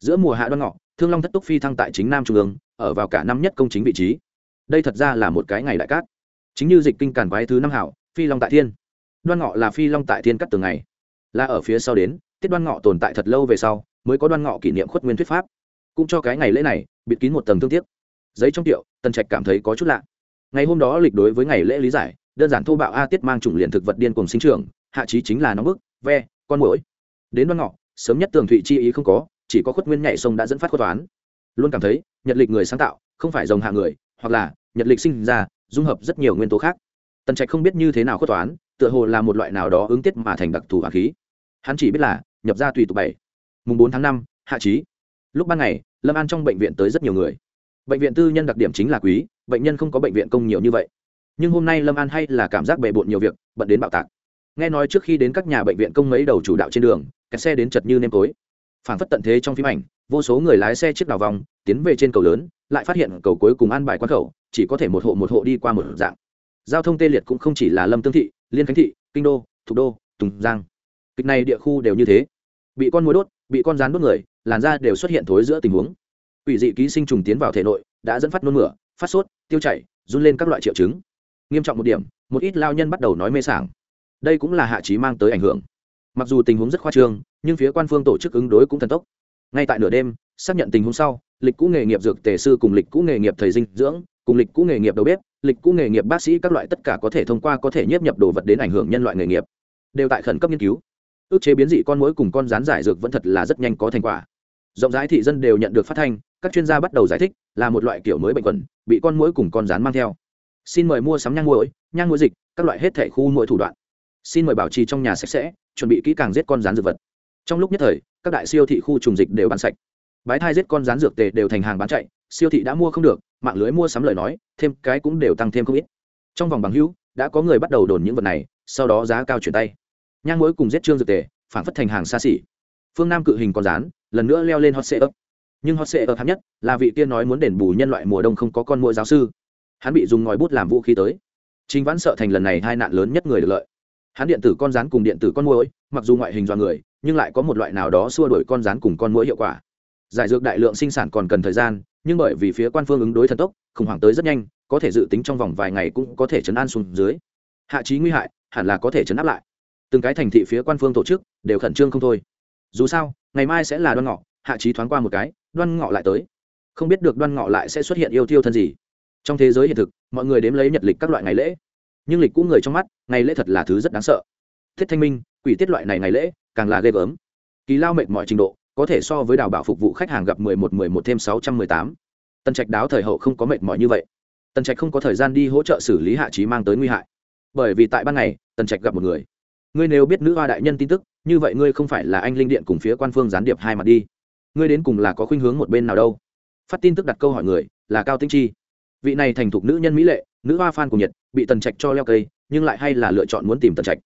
Giữa mùa hạ đoan ngọ, thương long thất túc phi thăng tại chính nam trung ương, ở vào cả năm nhất công chính vị trí đây thật ra là một cái ngày đại cát. Chính như dịch kinh càn quái thứ năm hảo, phi long tại thiên. Đoan ngọ là phi long tại thiên cắt từng ngày. Là ở phía sau đến, tiết đoan ngọ tồn tại thật lâu về sau, mới có đoan ngọ kỷ niệm khuất nguyên thuyết pháp. Cũng cho cái ngày lễ này, bịt kín một tầng thương tiếc. Giấy trong tiệu, tần trạch cảm thấy có chút lạ. Ngày hôm đó lịch đối với ngày lễ lý giải, đơn giản thô bạo a tiết mang chủng liền thực vật điên cùng sinh trưởng, hạ trí chính là nóng bức, ve, con mũi đến đoan ngọ, sớm nhất tường thụy chi ý không có, chỉ có khuất nguyên nhảy sông đã dẫn phát khuất toán. Luôn cảm thấy, nhật lịch người sáng tạo, không phải dòng hạ người, hoặc là nhật lịch sinh ra, dung hợp rất nhiều nguyên tố khác. Tần trạch không biết như thế nào khuất toán, tựa hồ là một loại nào đó ứng tiết mà thành đặc thù hỏa khí. Hắn chỉ biết là, nhập ra tùy tục bảy. Mùng bốn tháng năm, hạ trí. Lúc ban ngày, lâm an trong bệnh viện tới rất nhiều người. Bệnh viện tư nhân đặc điểm chính là quý, bệnh nhân không có bệnh viện công nhiều như vậy. Nhưng hôm nay lâm an hay là cảm giác bề bộn nhiều việc, bận đến bạo tạc. Nghe nói trước khi đến các nhà bệnh viện công mấy đầu chủ đạo trên đường, kẹt xe đến chật như nêm tối. Phản phất tận thế trong phim ảnh, vô số người lái xe chiếc đào vòng tiến về trên cầu lớn, lại phát hiện cầu cuối cùng an bài quan khẩu, chỉ có thể một hộ một hộ đi qua một dạng. Giao thông tê liệt cũng không chỉ là lâm tương thị, liên khánh thị, kinh đô, thủ đô, tùng giang. Kịch này địa khu đều như thế. Bị con mối đốt, bị con rán đốt người, làn da đều xuất hiện thối giữa tình huống. Ủy dị ký sinh trùng tiến vào thể nội, đã dẫn phát nôn mửa, phát sốt, tiêu chảy, run lên các loại triệu chứng. Nghiêm trọng một điểm, một ít lao nhân bắt đầu nói mê sảng. Đây cũng là hạ trí mang tới ảnh hưởng. Mặc dù tình huống rất khoa trương, nhưng phía quan phương tổ chức ứng đối cũng thần tốc ngay tại nửa đêm, xác nhận tình huống sau, lịch cũ nghề nghiệp dược tề sư cùng lịch cũ nghề nghiệp thầy dinh dưỡng, cùng lịch cũ nghề nghiệp đầu bếp, lịch cũ nghề nghiệp bác sĩ các loại tất cả có thể thông qua có thể nhiếp nhập đồ vật đến ảnh hưởng nhân loại nghề nghiệp. Đều tại khẩn cấp nghiên cứu. Ước chế biến dị con mối cùng con rán giải dược vẫn thật là rất nhanh có thành quả. Rộng rãi thị dân đều nhận được phát thanh, các chuyên gia bắt đầu giải thích, là một loại kiểu mới bệnh quẩn, bị con mối cùng con rán mang theo. Xin mời mua sắm nhang mũi nhang mũi dịch, các loại hết thể khu mũi thủ đoạn. Xin mời bảo trì trong nhà sạch sẽ, chuẩn bị kỹ càng giết con rán dược vật trong lúc nhất thời, các đại siêu thị khu trùng dịch đều bán sạch. Bái thai giết con rán dược tề đều thành hàng bán chạy, siêu thị đã mua không được, mạng lưới mua sắm lời nói, thêm cái cũng đều tăng thêm không ít. Trong vòng bằng hữu, đã có người bắt đầu đồn những vật này, sau đó giá cao chuyển tay. Nhang mũi cùng giết trương dược tề, phản phất thành hàng xa xỉ. Phương nam cự hình con rán, lần nữa leo lên hot sệ ấp nhưng hot sệ ấp thấp nhất là vị tiên nói muốn đền bù nhân loại mùa đông không có con mũi giáo sư. Hắn bị dùng ngòi bút làm vũ khí tới. Chính vãn sợ thành lần này hai nạn lớn nhất người được lợi. Hắn điện tử con rán cùng điện tử con mũi mặc dù ngoại hình do người nhưng lại có một loại nào đó xua đuổi con rán cùng con mũi hiệu quả. Giải dược đại lượng sinh sản còn cần thời gian, nhưng bởi vì phía quan phương ứng đối thần tốc, khủng hoảng tới rất nhanh, có thể dự tính trong vòng vài ngày cũng có thể chấn an xuống dưới. Hạ trí nguy hại, hẳn là có thể chấn áp lại. Từng cái thành thị phía quan phương tổ chức đều khẩn trương không thôi. Dù sao, ngày mai sẽ là đoan ngọ, hạ trí thoáng qua một cái, đoan ngọ lại tới. Không biết được đoan ngọ lại sẽ xuất hiện yêu tiêu thân gì. Trong thế giới hiện thực, mọi người đếm lấy nhật lịch các loại ngày lễ. Nhưng lịch cũ người trong mắt, ngày lễ thật là thứ rất đáng sợ. Thiết thanh minh, quỷ tiết loại này ngày lễ càng là ghê gớm. Kỳ lao mệt mọi trình độ, có thể so với đào bảo phục vụ khách hàng gặp mười một mười một thêm sáu trăm mười tám. Tân trạch đáo thời hậu không có mệt mỏi như vậy. Tân trạch không có thời gian đi hỗ trợ xử lý hạ trí mang tới nguy hại. Bởi vì tại ban ngày, tân trạch gặp một người. Ngươi nếu biết nữ hoa đại nhân tin tức, như vậy ngươi không phải là anh linh điện cùng phía quan phương gián điệp hai mặt đi. Ngươi đến cùng là có khuynh hướng một bên nào đâu? Phát tin tức đặt câu hỏi người, là cao tinh chi. Vị này thành thục nữ nhân mỹ lệ, nữ hoa phan của nhật, bị tần trạch cho leo cây, nhưng lại hay là lựa chọn muốn tìm tần trạch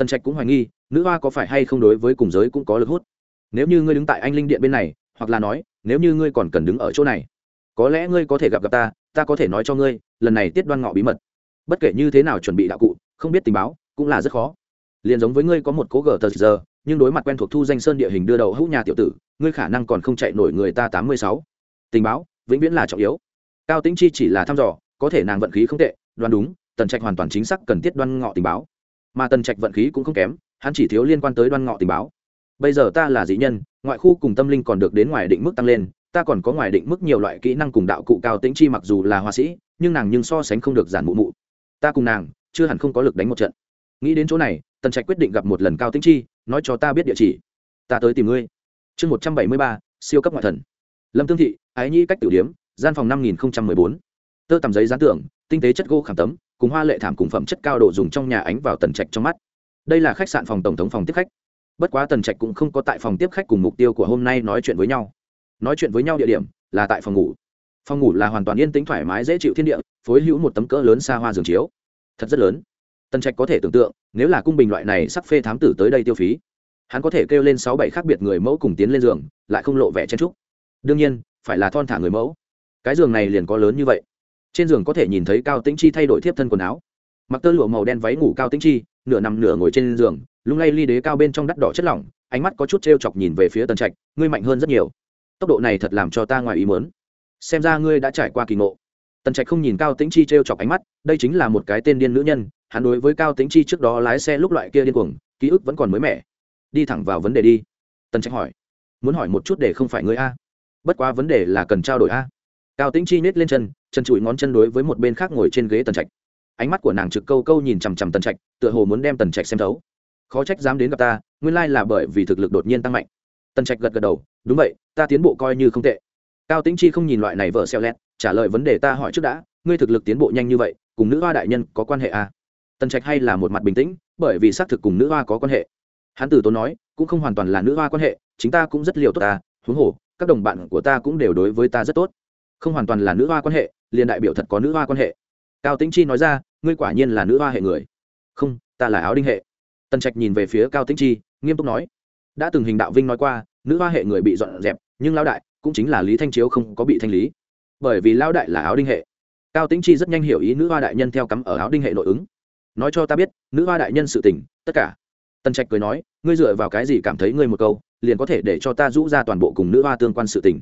tần trạch cũng hoài nghi, nữ hoa có phải hay không đối với cùng giới cũng có lực hút. Nếu như ngươi đứng tại anh linh điện bên này, hoặc là nói, nếu như ngươi còn cần đứng ở chỗ này, có lẽ ngươi có thể gặp gặp ta ta có thể nói cho ngươi, lần này tiết đoan ngọ bí mật. Bất kể như thế nào chuẩn bị đạo cụ, không biết tình báo, cũng là rất khó. Liền giống với ngươi có một cố gờ tờ giờ, nhưng đối mặt quen thuộc thu danh sơn địa hình đưa đầu hữu nhà tiểu tử, ngươi khả năng còn không chạy nổi người ta tám mươi sáu. Tình báo, vĩnh viễn là trọng yếu. Cao tĩnh chi chỉ là thăm dò, có thể nàng vận khí không tệ, đoán đúng, tần trạch hoàn toàn chính xác cần tiết đoan ngọ tình báo mà tần trạch vận khí cũng không kém, hắn chỉ thiếu liên quan tới đoan ngọ tình báo. Bây giờ ta là dị nhân, ngoại khu cùng tâm linh còn được đến ngoài định mức tăng lên, ta còn có ngoài định mức nhiều loại kỹ năng cùng đạo cụ cao tĩnh chi mặc dù là họa sĩ, nhưng nàng nhưng so sánh không được giản mụ mụ. Ta cùng nàng, chưa hẳn không có lực đánh một trận. Nghĩ đến chỗ này, tần trạch quyết định gặp một lần cao tĩnh chi, nói cho ta biết địa chỉ. Ta tới tìm ngươi. Chương một trăm bảy mươi ba, siêu cấp ngoại thần. Lâm tương thị, ái nhi cách tiểu điếm, gian phòng năm nghìn bốn. Tơ tầm giấy gián tưởng tinh tế chất gỗ khảm tấm cùng hoa lệ thảm cùng phẩm chất cao độ dùng trong nhà ánh vào tần trạch trong mắt. Đây là khách sạn phòng tổng thống phòng tiếp khách. Bất quá tần trạch cũng không có tại phòng tiếp khách cùng mục tiêu của hôm nay nói chuyện với nhau. Nói chuyện với nhau địa điểm là tại phòng ngủ. Phòng ngủ là hoàn toàn yên tĩnh thoải mái dễ chịu thiên địa, phối hữu một tấm cỡ lớn xa hoa giường chiếu. Thật rất lớn. Tần trạch có thể tưởng tượng, nếu là cung bình loại này sắc phê thám tử tới đây tiêu phí, hắn có thể kêu lên sáu bảy khác biệt người mẫu cùng tiến lên giường, lại không lộ vẻ chen trúc đương nhiên, phải là thon thả người mẫu. Cái giường này liền có lớn như vậy trên giường có thể nhìn thấy cao tĩnh chi thay đổi thiếp thân quần áo. Mặc tơ lụa màu đen váy ngủ cao tĩnh chi, nửa nằm nửa ngồi trên giường, lung lay ly đế cao bên trong đắt đỏ chất lỏng, ánh mắt có chút t r e o chọc nhìn về phía tần trạch, ngươi mạnh hơn rất nhiều. Tốc độ này thật làm cho ta ngoài ý mớn xem ra ngươi đã trải qua kỳ ngộ. Tần trạch không nhìn cao tĩnh chi t r e o chọc ánh mắt, đây chính là một cái tên điên nữ nhân, hắn đối với cao tĩnh chi trước đó lái xe lúc loại kia điên cuồng, ký ức vẫn còn mới mẻ. Đi thẳng vào vấn đề đi. Tần trạch hỏi. Muốn hỏi một chút để không phải ngươi a? Bất quá vấn đề là cần trao đổi a cao tĩnh chi nết lên chân chân trụi ngón chân đối với một bên khác ngồi trên ghế tần trạch. Ánh mắt của nàng trực câu câu nhìn chằm chằm tần trạch, tựa hồ muốn đem tần trạch xem thấu. Khó trách dám đến gặp ta, nguyên lai là bởi vì thực lực đột nhiên tăng mạnh. Tần trạch gật gật đầu, đúng vậy, ta tiến bộ coi như không tệ. Cao tĩnh chi không nhìn loại này vợ xeo lét trả lời vấn đề ta hỏi trước đã, ngươi thực lực tiến bộ nhanh như vậy, cùng nữ hoa đại nhân có quan hệ à? tần trạch hay là một mặt bình tĩnh, bởi vì xác thực cùng nữ hoa có quan hệ. Hắn từ tốn nói, cũng không hoàn toàn là nữ hoa quan hệ, chính ta cũng rất liều tốt ta, huống hồ, các đồng bạn của ta cũng đều đối với ta rất tốt không hoàn toàn là nữ hoa quan hệ, liền đại biểu thật có nữ hoa quan hệ. Cao tĩnh chi nói ra, ngươi quả nhiên là nữ hoa hệ người. Không, ta là áo đinh hệ. Tần trạch nhìn về phía cao tĩnh chi, nghiêm túc nói. Đã từng hình đạo vinh nói qua, nữ hoa hệ người bị dọn dẹp, nhưng lao đại cũng chính là lý thanh chiếu không có bị thanh lý. Bởi vì lao đại là áo đinh hệ. Cao tĩnh chi rất nhanh hiểu ý nữ hoa đại nhân theo cắm ở áo đinh hệ nội ứng. Nói cho ta biết, nữ hoa đại nhân sự tình, tất cả. Tần trạch cười nói, ngươi dựa vào cái gì cảm thấy ngươi một câu, liền có thể để cho ta rũ ra toàn bộ cùng nữ hoa tương quan sự tình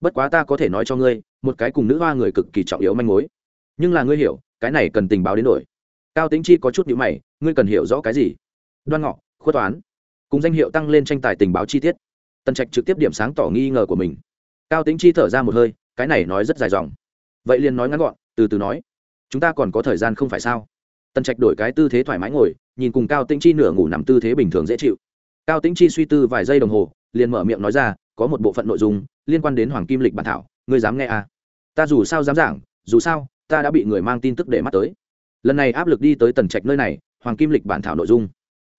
bất quá ta có thể nói cho ngươi, một cái cùng nữ hoa người cực kỳ trọng yếu manh mối. Nhưng là ngươi hiểu, cái này cần tình báo đến đổi. Cao tính chi có chút nhữ mày, ngươi cần hiểu rõ cái gì? Đoan ngọ, khuất toán. Cùng danh hiệu tăng lên tranh tài tình báo chi tiết. Tần trạch trực tiếp điểm sáng tỏ nghi ngờ của mình. Cao tính chi thở ra một hơi, cái này nói rất dài dòng. Vậy liền nói ngắn gọn, từ từ nói. Chúng ta còn có thời gian không phải sao? Tần trạch đổi cái tư thế thoải mái ngồi, nhìn cùng cao tĩnh chi nửa ngủ nằm tư thế bình thường dễ chịu. Cao tĩnh chi suy tư vài giây đồng hồ, liền mở miệng nói ra, có một bộ phận nội dung liên quan đến hoàng kim lịch bản thảo, ngươi dám nghe à? ta dù sao dám giảng, dù sao, ta đã bị người mang tin tức để mắt tới. Lần này áp lực đi tới tần trạch nơi này, hoàng kim lịch bản thảo nội dung.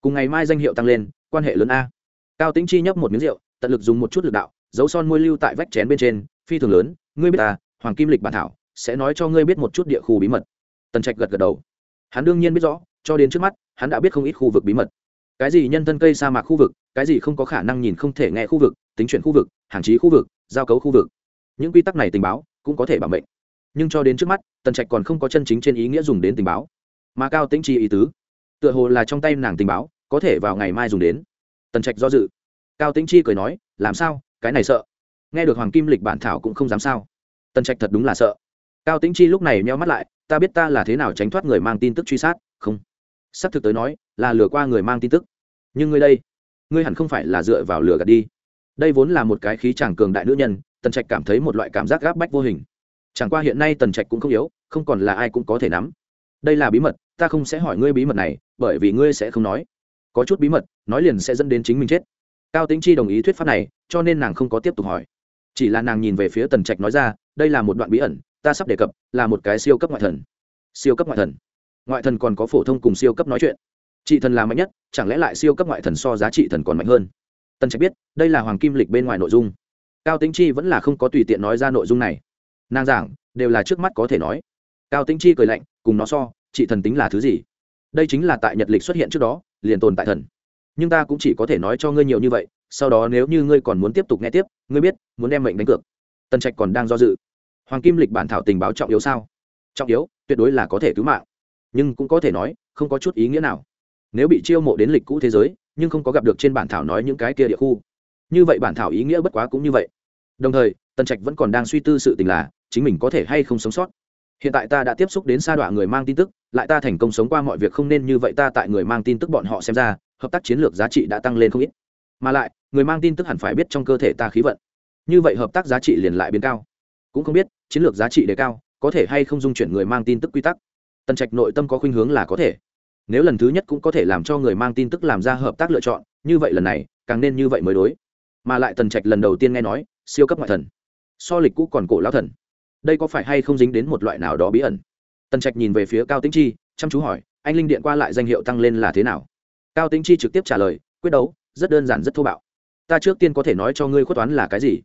Cùng ngày mai danh hiệu tăng lên, quan hệ lớn a. Cao tĩnh chi nhấp một miếng rượu, tận lực dùng một chút lực đạo dấu son môi lưu tại vách chén bên trên, phi thường lớn, ngươi biết ta hoàng kim lịch bản thảo sẽ nói cho ngươi biết một chút địa khu bí mật. Tần trạch gật gật đầu. Hắn đương nhiên biết rõ, cho đến trước mắt, hắn đã biết không ít khu vực bí mật cái gì nhân thân cây sa mạc khu vực, cái gì không có khả năng nhìn không thể nghe khu vực, tính chuyển khu vực, hàng trí khu vực, giao cấu khu vực. Những quy tắc này tình báo cũng có thể bảo mệnh. Nhưng cho đến trước mắt, tần trạch còn không có chân chính trên ý nghĩa dùng đến tình báo. Mà cao tĩnh chi ý tứ, tựa hồ là trong tay nàng tình báo, có thể vào ngày mai dùng đến. Tần trạch do dự. Cao tĩnh chi cười nói, làm sao? Cái này sợ. Nghe được hoàng kim lịch bản thảo cũng không dám sao. Tần trạch thật đúng là sợ. Cao tĩnh chi lúc này meo mắt lại, ta biết ta là thế nào tránh thoát người mang tin tức truy sát, không? Sắp thực tới nói, là lừa qua người mang tin tức. Nhưng ngươi đây, ngươi hẳn không phải là dựa vào lừa gạt đi. Đây vốn là một cái khí chàng cường đại nữ nhân, tần trạch cảm thấy một loại cảm giác gáp bách vô hình. Chẳng qua hiện nay tần trạch cũng không yếu, không còn là ai cũng có thể nắm. Đây là bí mật, ta không sẽ hỏi ngươi bí mật này, bởi vì ngươi sẽ không nói. Có chút bí mật, nói liền sẽ dẫn đến chính mình chết. Cao tính chi đồng ý thuyết pháp này, cho nên nàng không có tiếp tục hỏi. Chỉ là nàng nhìn về phía tần trạch nói ra, đây là một đoạn bí ẩn, ta sắp đề cập, là một cái siêu cấp ngoại thần. Siêu cấp ngoại thần ngoại thần còn có phổ thông cùng siêu cấp nói chuyện. Trị thần là mạnh nhất, chẳng lẽ lại siêu cấp ngoại thần so giá trị thần còn mạnh hơn? Tần trạch biết, đây là hoàng kim lịch bên ngoài nội dung. Cao tính chi vẫn là không có tùy tiện nói ra nội dung này. Nàng giảng, đều là trước mắt có thể nói. Cao tính chi cười lạnh, cùng nó so, trị thần tính là thứ gì? Đây chính là tại nhật lịch xuất hiện trước đó, liền tồn tại thần. Nhưng ta cũng chỉ có thể nói cho ngươi nhiều như vậy, sau đó nếu như ngươi còn muốn tiếp tục nghe tiếp, ngươi biết, muốn đem mệnh đánh cược. Tần trạch còn đang do dự. Hoàng kim lịch bản thảo tình báo trọng yếu sao? Trọng yếu, tuyệt đối là có thể cứu mạng nhưng cũng có thể nói, không có chút ý nghĩa nào. Nếu bị chiêu mộ đến lịch cũ thế giới, nhưng không có gặp được trên bản thảo nói những cái kia địa khu. Như vậy bản thảo ý nghĩa bất quá cũng như vậy. Đồng thời, tần trạch vẫn còn đang suy tư sự tình là, chính mình có thể hay không sống sót. Hiện tại ta đã tiếp xúc đến sa đọa người mang tin tức, lại ta thành công sống qua mọi việc không nên như vậy ta tại người mang tin tức bọn họ xem ra, hợp tác chiến lược giá trị đã tăng lên không ít. Mà lại, người mang tin tức hẳn phải biết trong cơ thể ta khí vận. Như vậy hợp tác giá trị liền lại biến cao. Cũng không biết, chiến lược giá trị đề cao, có thể hay không dung chuyển người mang tin tức quy tắc tần trạch nội tâm có khuynh hướng là có thể. Nếu lần thứ nhất cũng có thể làm cho người mang tin tức làm ra hợp tác lựa chọn, như vậy lần này, càng nên như vậy mới đối. Mà lại tần trạch lần đầu tiên nghe nói, siêu cấp ngoại thần. So lịch cũ còn cổ lao thần. Đây có phải hay không dính đến một loại nào đó bí ẩn? Tần trạch nhìn về phía cao tĩnh chi, chăm chú hỏi, anh linh điện qua lại danh hiệu tăng lên là thế nào? Cao tĩnh chi trực tiếp trả lời, quyết đấu, rất đơn giản rất thô bạo. Ta trước tiên có thể nói cho ngươi khuất toán là cái gì.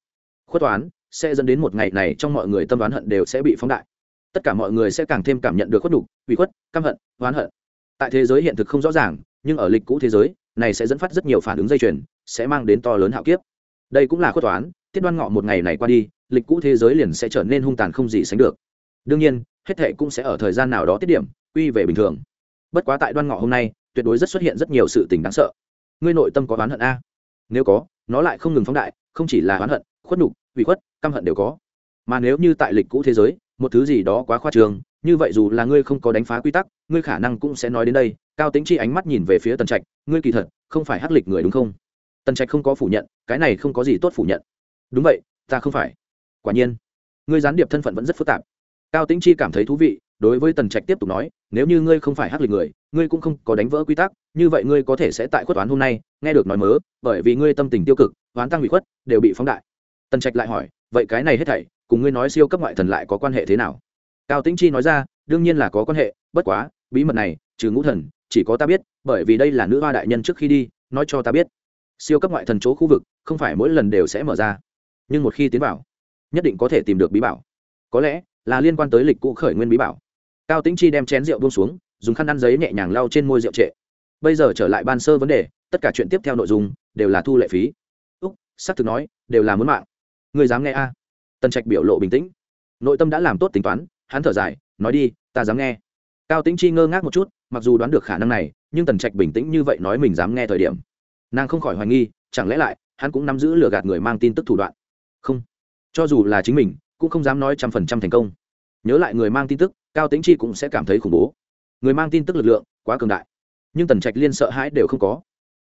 Khuất toán sẽ dẫn đến một ngày này trong mọi người tâm đoán hận đều sẽ bị phóng đại tất cả mọi người sẽ càng thêm cảm nhận được khuất đục bị khuất, căm hận, oán hận. Tại thế giới hiện thực không rõ ràng, nhưng ở lịch cũ thế giới, này sẽ dẫn phát rất nhiều phản ứng dây chuyền, sẽ mang đến to lớn hạo kiếp. Đây cũng là khuất toán tiết đoan ngọ một ngày này qua đi, lịch cũ thế giới liền sẽ trở nên hung tàn không gì sánh được. Đương nhiên, hết thệ cũng sẽ ở thời gian nào đó tiết điểm, quy về bình thường. Bất quá tại đoan ngọ hôm nay, tuyệt đối rất xuất hiện rất nhiều sự tình đáng sợ. Ngươi nội tâm có oán hận a? Nếu có, nó lại không ngừng phóng đại, không chỉ là oán hận, khuất nhục, ủy khuất, căm hận đều có. Mà nếu như tại lịch cũ thế giới một thứ gì đó quá khoa trường, như vậy dù là ngươi không có đánh phá quy tắc, ngươi khả năng cũng sẽ nói đến đây, cao tính chi ánh mắt nhìn về phía tần trạch, ngươi kỳ thật không phải hắc lịch người đúng không? Tần trạch không có phủ nhận, cái này không có gì tốt phủ nhận. Đúng vậy, ta không phải. Quả nhiên, ngươi gián điệp thân phận vẫn rất phức tạp. Cao tĩnh chi cảm thấy thú vị, đối với tần trạch tiếp tục nói, nếu như ngươi không phải hắc lịch người, ngươi cũng không có đánh vỡ quy tắc, như vậy ngươi có thể sẽ tại khuất toán hôm nay, nghe được nói mớ, bởi vì ngươi tâm tình tiêu cực, oán tăng bị khuất, đều bị phóng đại. Tần trạch lại hỏi, vậy cái này hết thảy cùng ngươi nói siêu cấp ngoại thần lại có quan hệ thế nào? Cao tĩnh chi nói ra, đương nhiên là có quan hệ, bất quá, bí mật này, trừ ngũ thần, chỉ có ta biết, bởi vì đây là nữ hoa đại nhân trước khi đi, nói cho ta biết. Siêu cấp ngoại thần chỗ khu vực, không phải mỗi lần đều sẽ mở ra. Nhưng một khi tiến vào, nhất định có thể tìm được bí bảo. Có lẽ, là liên quan tới lịch cũ khởi nguyên bí bảo. Cao tĩnh chi đem chén rượu buông xuống, dùng khăn ăn giấy nhẹ nhàng lau trên môi rượu trệ. Bây giờ trở lại ban sơ vấn đề, tất cả chuyện tiếp theo nội dung đều là thu lệ phí. Úc xác thực nói, đều là muốn mạng. Người dám nghe a? à? Tần trạch biểu lộ bình tĩnh. Nội tâm đã làm tốt tính toán, hắn thở dài, nói đi, ta dám nghe. Cao tĩnh chi ngơ ngác một chút, mặc dù đoán được khả năng này, nhưng tần trạch bình tĩnh như vậy nói mình dám nghe thời điểm. Nàng không khỏi hoài nghi, chẳng lẽ lại, hắn cũng nắm giữ lừa gạt người mang tin tức thủ đoạn. Không. Cho dù là chính mình, cũng không dám nói trăm phần trăm thành công. Nhớ lại người mang tin tức, cao tĩnh chi cũng sẽ cảm thấy khủng bố. Người mang tin tức lực lượng, quá cường đại. Nhưng tần trạch liên sợ hãi đều không có.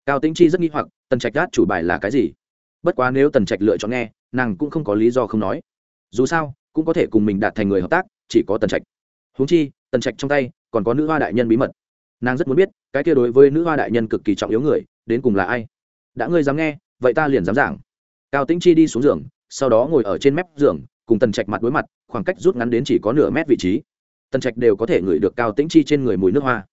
Cao tĩnh chi rất nghi hoặc, tần trạch gác chủ bài là cái gì? Bất quá nếu tần trạch lựa chọn nghe, nàng cũng không có lý do không nói dù sao, cũng có thể cùng mình đạt thành người hợp tác, chỉ có tần trạch. Huống chi, tần trạch trong tay còn có nữ hoa đại nhân bí mật. Nàng rất muốn biết, cái kia đối với nữ hoa đại nhân cực kỳ trọng yếu người, đến cùng là ai? Đã ngươi dám nghe, vậy ta liền dám giảng. Cao tĩnh chi đi xuống giường, sau đó ngồi ở trên mép giường, cùng tần trạch mặt đối mặt, khoảng cách rút ngắn đến chỉ có nửa mét vị trí. Tần trạch đều có thể ngửi được cao tĩnh chi trên người mùi nước hoa.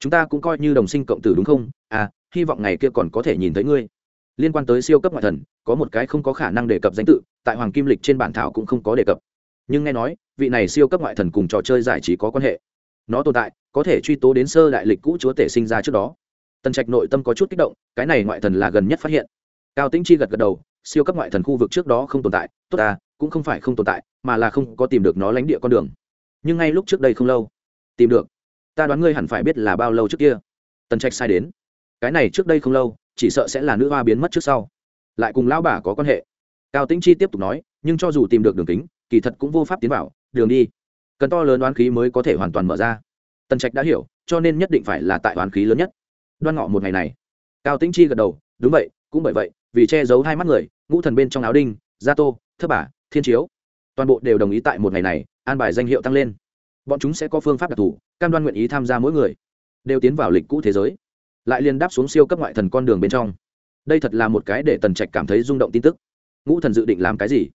Chúng ta cũng coi như đồng sinh cộng tử đúng không? À hy vọng ngày kia còn có thể nhìn thấy ngươi liên quan tới siêu cấp ngoại thần, có một cái không có khả năng đề cập danh tự, tại hoàng kim lịch trên bản thảo cũng không có đề cập. Nhưng nghe nói, vị này siêu cấp ngoại thần cùng trò chơi giải trí có quan hệ. Nó tồn tại, có thể truy tố đến sơ đại lịch cũ chúa tể sinh ra trước đó. Tần trạch nội tâm có chút kích động, cái này ngoại thần là gần nhất phát hiện. Cao tĩnh chi gật gật đầu, siêu cấp ngoại thần khu vực trước đó không tồn tại, tốt ta, cũng không phải không tồn tại, mà là không có tìm được nó lánh địa con đường. Nhưng ngay lúc trước đây không lâu. Tìm được. Ta đoán ngươi hẳn phải biết là bao lâu trước kia. Tần trạch sai đến. Cái này trước đây không lâu chỉ sợ sẽ là nữ hoa biến mất trước sau. Lại cùng lão bà có quan hệ. Cao tĩnh chi tiếp tục nói nhưng cho dù tìm được đường kính kỳ thật cũng vô pháp tiến vào đường đi. Cần to lớn đoán khí mới có thể hoàn toàn mở ra. Tần trạch đã hiểu cho nên nhất định phải là tại đoán khí lớn nhất. Đoan ngọ một ngày này cao tĩnh chi gật đầu đúng vậy cũng bởi vậy vì che giấu hai mắt người ngũ thần bên trong áo đinh gia tô thất bà, thiên chiếu. Toàn bộ đều đồng ý tại một ngày này an bài danh hiệu tăng lên. Bọn chúng sẽ có phương pháp đặc thù cam đoan nguyện ý tham gia mỗi người đều tiến vào lịch cũ thế giới lại liền đáp xuống siêu cấp ngoại thần con đường bên trong. Đây thật là một cái để tần trạch cảm thấy rung động tin tức. Ngũ thần dự định làm cái gì?